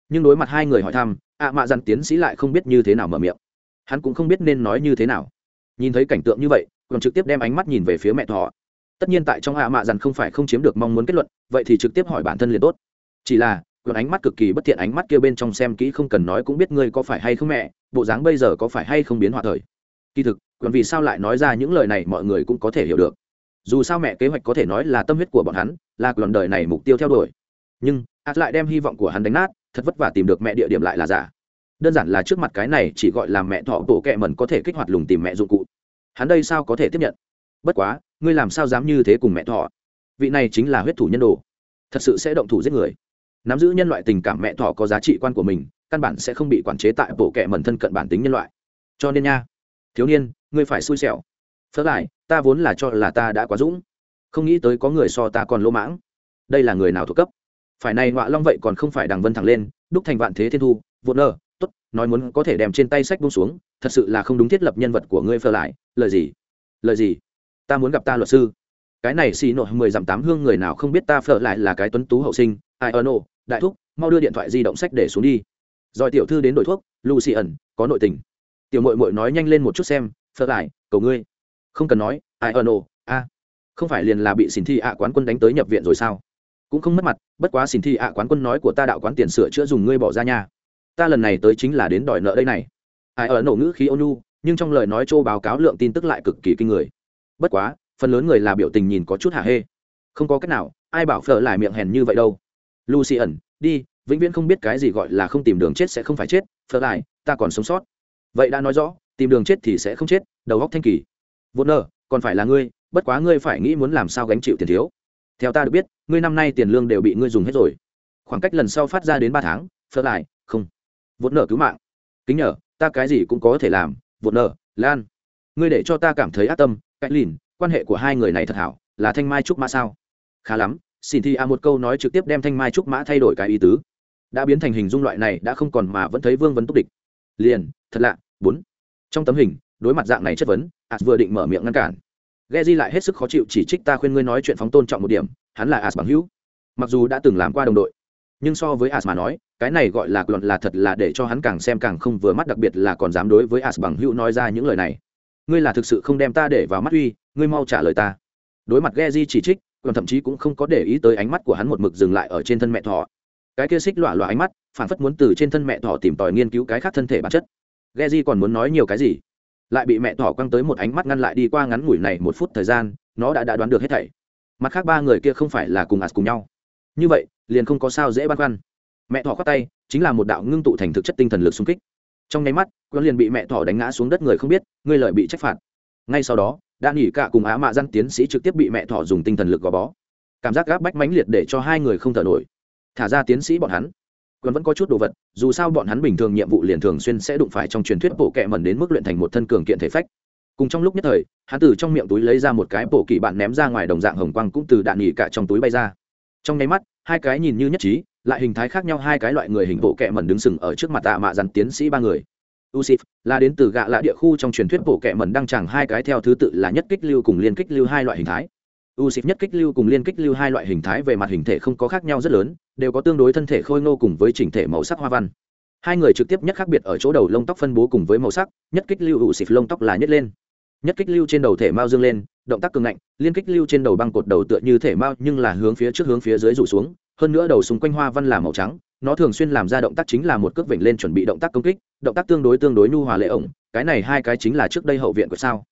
Nhưng đối mặt hai người hỏi thăm, ạ mạ dặn tiến sĩ lại không biết như thế nào mở miệng. Hắn cũng không biết nên nói như thế nào. Nhìn thấy cảnh tượng như vậy, còn trực tiếp đem ánh mắt nhìn về phía mẹ thọ. Tất nhiên tại trong ạ mạ dặn không phải không chiếm được mong muốn kết luận, vậy thì trực tiếp hỏi bản thân liền tốt. Chỉ là, còn ánh mắt cực kỳ bất thiện ánh mắt kia bên trong xem kỹ không cần nói cũng biết ngươi có phải hay không mẹ bộ dáng bây giờ có phải hay không biến hòa thời? Kỳ thực, còn vì sao lại nói ra những lời này mọi người cũng có thể hiểu được. Dù sao mẹ kế hoạch có thể nói là tâm huyết của bọn hắn, là còn đời này mục tiêu theo đuổi. Nhưng ạt lại đem hy vọng của hắn đánh nát, thật vất vả tìm được mẹ địa điểm lại là giả. Đơn giản là trước mặt cái này chỉ gọi là mẹ thọ tổ kẹ mẩn có thể kích hoạt lùng tìm mẹ dụng cụ. Hắn đây sao có thể tiếp nhận? Bất quá, ngươi làm sao dám như thế cùng mẹ thọ? Vị này chính là huyết thủ nhân đồ. Thật sự sẽ động thủ giết người. Nắm giữ nhân loại tình cảm mẹ thọ có giá trị quan của mình căn bản sẽ không bị quản chế tại bộ kệ mẩn thân cận bản tính nhân loại. Cho nên nha, thiếu niên, ngươi phải xui xẻo. Phớt lại, ta vốn là cho là ta đã quá dũng. Không nghĩ tới có người so ta còn lỗ mãng. Đây là người nào thuộc cấp? Phải này ngọa long vậy còn không phải đằng vân thẳng lên, đúc thành vạn thế thiên thu vụt nơ t ố t nói muốn có thể đem trên tay sách buông xuống, thật sự là không đúng thiết lập nhân vật của ngươi phơ lại, lời gì? Lời gì? Ta muốn gặp ta luật sư. Cái này xì nội mười dặm tám hương người nào không biết ta phở lại là cái tuấn tú hậu sinh, ai ơ nộ đại thúc, mau đưa điện thoại di động sách để xuống đi rồi tiểu thư đến đổi thuốc, lucy ẩn, có nội tình. Tiểu mội mội nói nhanh lên một chút xem, phở lại, cầu ngươi. Không cần nói, ai ẩn nộ a. Không phải liền là bị xin thi ạ quán quân đánh tới nhập viện rồi sao? Cũng không mất mặt, bất quá xin thi ạ quán quân nói của ta đạo quán tiền sửa chữa dùng ngươi bỏ ra nhà ta lần này tới chính là đến đòi nợ đây này. Ai ở nổ ngữ khí ônu nhưng trong lời nói châu báo cáo lượng tin tức lại cực kỳ kinh người. Bất quá, phần lớn người là biểu tình nhìn có chút hả hê. Không có cách nào, ai bảo phở lại miệng hèn như vậy đâu. Lucy ẩn, đi vĩnh viễn không biết cái gì gọi là không tìm đường chết sẽ không phải chết phở lại ta còn sống sót. Vậy đã nói rõ tìm đường chết thì sẽ không chết đầu góc thanh kỳ. Vô nợ, còn phải là ngươi bất quá ngươi phải nghĩ muốn làm sao gánh chịu tiền thiếu. Theo ta được biết ngươi năm nay tiền lương đều bị ngươi dùng hết rồi. Khoảng cách lần sau phát ra đến ba tháng phớt lại không. Vốn nợ cứu mạng. Kính nhờ ta cái gì cũng có thể làm vốn nợ lan. Ngươi để cho ta cảm thấy ác tâm cách lìn quan hệ của hai người này thật hảo là thanh mai trúc mã sao? Khá lắm xin thi a à một câu nói trực tiếp đem thanh mai trúc mã thay đổi cái ý tứ đã biến thành hình dung loại này đã không còn mà vẫn thấy vương vấn túc địch. Liền, thật lạ, bốn. Trong tấm hình, đối mặt dạng này chất vấn ạt vừa định mở miệng ngăn cản. Ghe di lại hết sức khó chịu chỉ trích ta khuyên ngươi nói chuyện phóng tôn trọng một điểm, hắn là ạt bằng hữu. Mặc dù đã từng làm qua đồng đội, nhưng so với as mà nói, cái này gọi là luận là thật là để cho hắn càng xem càng không vừa mắt, đặc biệt là còn dám đối với as bằng hữu nói ra những lời này. Ngươi là thực sự không đem ta để vào mắt uy, ngươi mau trả lời ta. Đối mặt ghe di chỉ trích, còn thậm chí cũng không có để ý tới ánh mắt của hắn một mực dừng lại ở trên thân mẹ thọ cái kia xích lọa lọa ánh mắt phản phất muốn từ trên thân mẹ thỏ tìm tòi nghiên cứu cái khác thân thể bản chất. Ghe di còn muốn nói nhiều cái gì? Lại bị mẹ thỏ quăng tới một ánh mắt ngăn lại đi qua ngắn ngủi này một phút thời gian, nó đã đã đoán được hết thảy. Mặt khác ba người kia không phải là cùng ạt cùng nhau. Như vậy, liền không có sao dễ băn khoăn. Mẹ thỏ khoác tay, chính là một đạo ngưng tụ thành thực chất tinh thần lực xung kích. Trong nháy mắt con liền bị mẹ thỏ đánh ngã xuống đất người không biết, ngươi lợi bị trách phạt. Ngay sau đó đã nghỉ cả cùng á mạ dân tiến sĩ trực tiếp bị mẹ thỏ dùng tinh thần lực gò bó. Cảm giác gáp bách mãnh liệt để cho hai người không thở nổi thả ra tiến sĩ bọn hắn. Còn vẫn có chút đồ vật, dù sao bọn hắn bình thường nhiệm vụ liền thường xuyên sẽ đụng phải trong truyền thuyết bộ kệ mẩn đến mức luyện thành một thân cường kiện thể phách. Cùng trong lúc nhất thời, hắn từ trong miệng túi lấy ra một cái bộ kỳ bạn ném ra ngoài đồng dạng hồng quang cũng từ đạn nghỉ cả trong túi bay ra. Trong nháy mắt, hai cái nhìn như nhất trí, lại hình thái khác nhau hai cái loại người hình bộ kệ mẩn đứng sừng ở trước mặt tạ mạ dằn tiến sĩ ba người. Usif, là đến từ gạ lạ địa khu trong truyền thuyết bộ kệ mẩn đăng chẳng hai cái theo thứ tự là nhất kích lưu cùng liên kích lưu hai loại hình thái. U xịp nhất kích lưu cùng liên kích lưu hai loại hình thái về mặt hình thể không có khác nhau rất lớn, đều có tương đối thân thể khôi ngô cùng với chỉnh thể màu sắc hoa văn. Hai người trực tiếp nhất khác biệt ở chỗ đầu lông tóc phân bố cùng với màu sắc, nhất kích lưu u xịp lông tóc là nhất lên. Nhất kích lưu trên đầu thể mao dương lên, động tác cường ngạnh, liên kích lưu trên đầu băng cột đầu tựa như thể mao nhưng là hướng phía trước hướng phía dưới rủ xuống, hơn nữa đầu xung quanh hoa văn là màu trắng, nó thường xuyên làm ra động tác chính là một cước vểnh lên chuẩn bị động tác công kích, động tác tương đối tương đối nhu hòa lệ ổng, cái này hai cái chính là trước đây hậu viện của sao.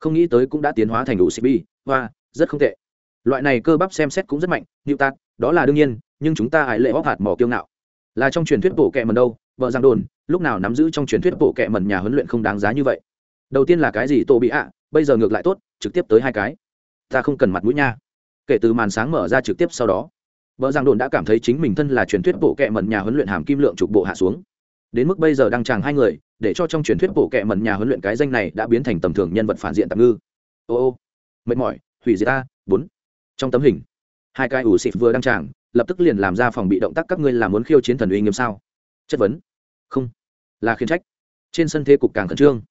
Không nghĩ tới cũng đã tiến hóa thành đủ cb hoa rất không tệ. Loại này cơ bắp xem xét cũng rất mạnh nịu tạt đó là đương nhiên, nhưng chúng ta hãy lệ bóc hạt mỏ kiêu ngạo. Là trong truyền thuyết bổ kẹ mần đâu, vợ giang đồn, lúc nào nắm giữ trong truyền thuyết bổ kẹ mần nhà huấn luyện không đáng giá như vậy? Đầu tiên là cái gì tô bị ạ, bây giờ ngược lại tốt, trực tiếp tới hai cái. Ta không cần mặt mũi nha. Kể từ màn sáng mở ra trực tiếp sau đó, vợ giang đồn đã cảm thấy chính mình thân là truyền thuyết bổ kẹ mần nhà huấn luyện hàm kim lượng trục bộ hạ xuống. Đến mức bây giờ đang tràng hai người, để cho trong truyền thuyết bổ kẹ mần nhà huấn luyện cái danh này đã biến thành tầm thường nhân vật phản diện tạm ngư. Ô ô, mệt mỏi hủy diệt a bốn. Trong tấm hình, hai cái ủ xịt vừa đăng tràng, lập tức liền làm ra phòng bị động tác các ngươi làm muốn khiêu chiến thần uy nghiêm sao? Chất vấn. Không. Là khiển trách. Trên sân thế cục càng khẩn trương.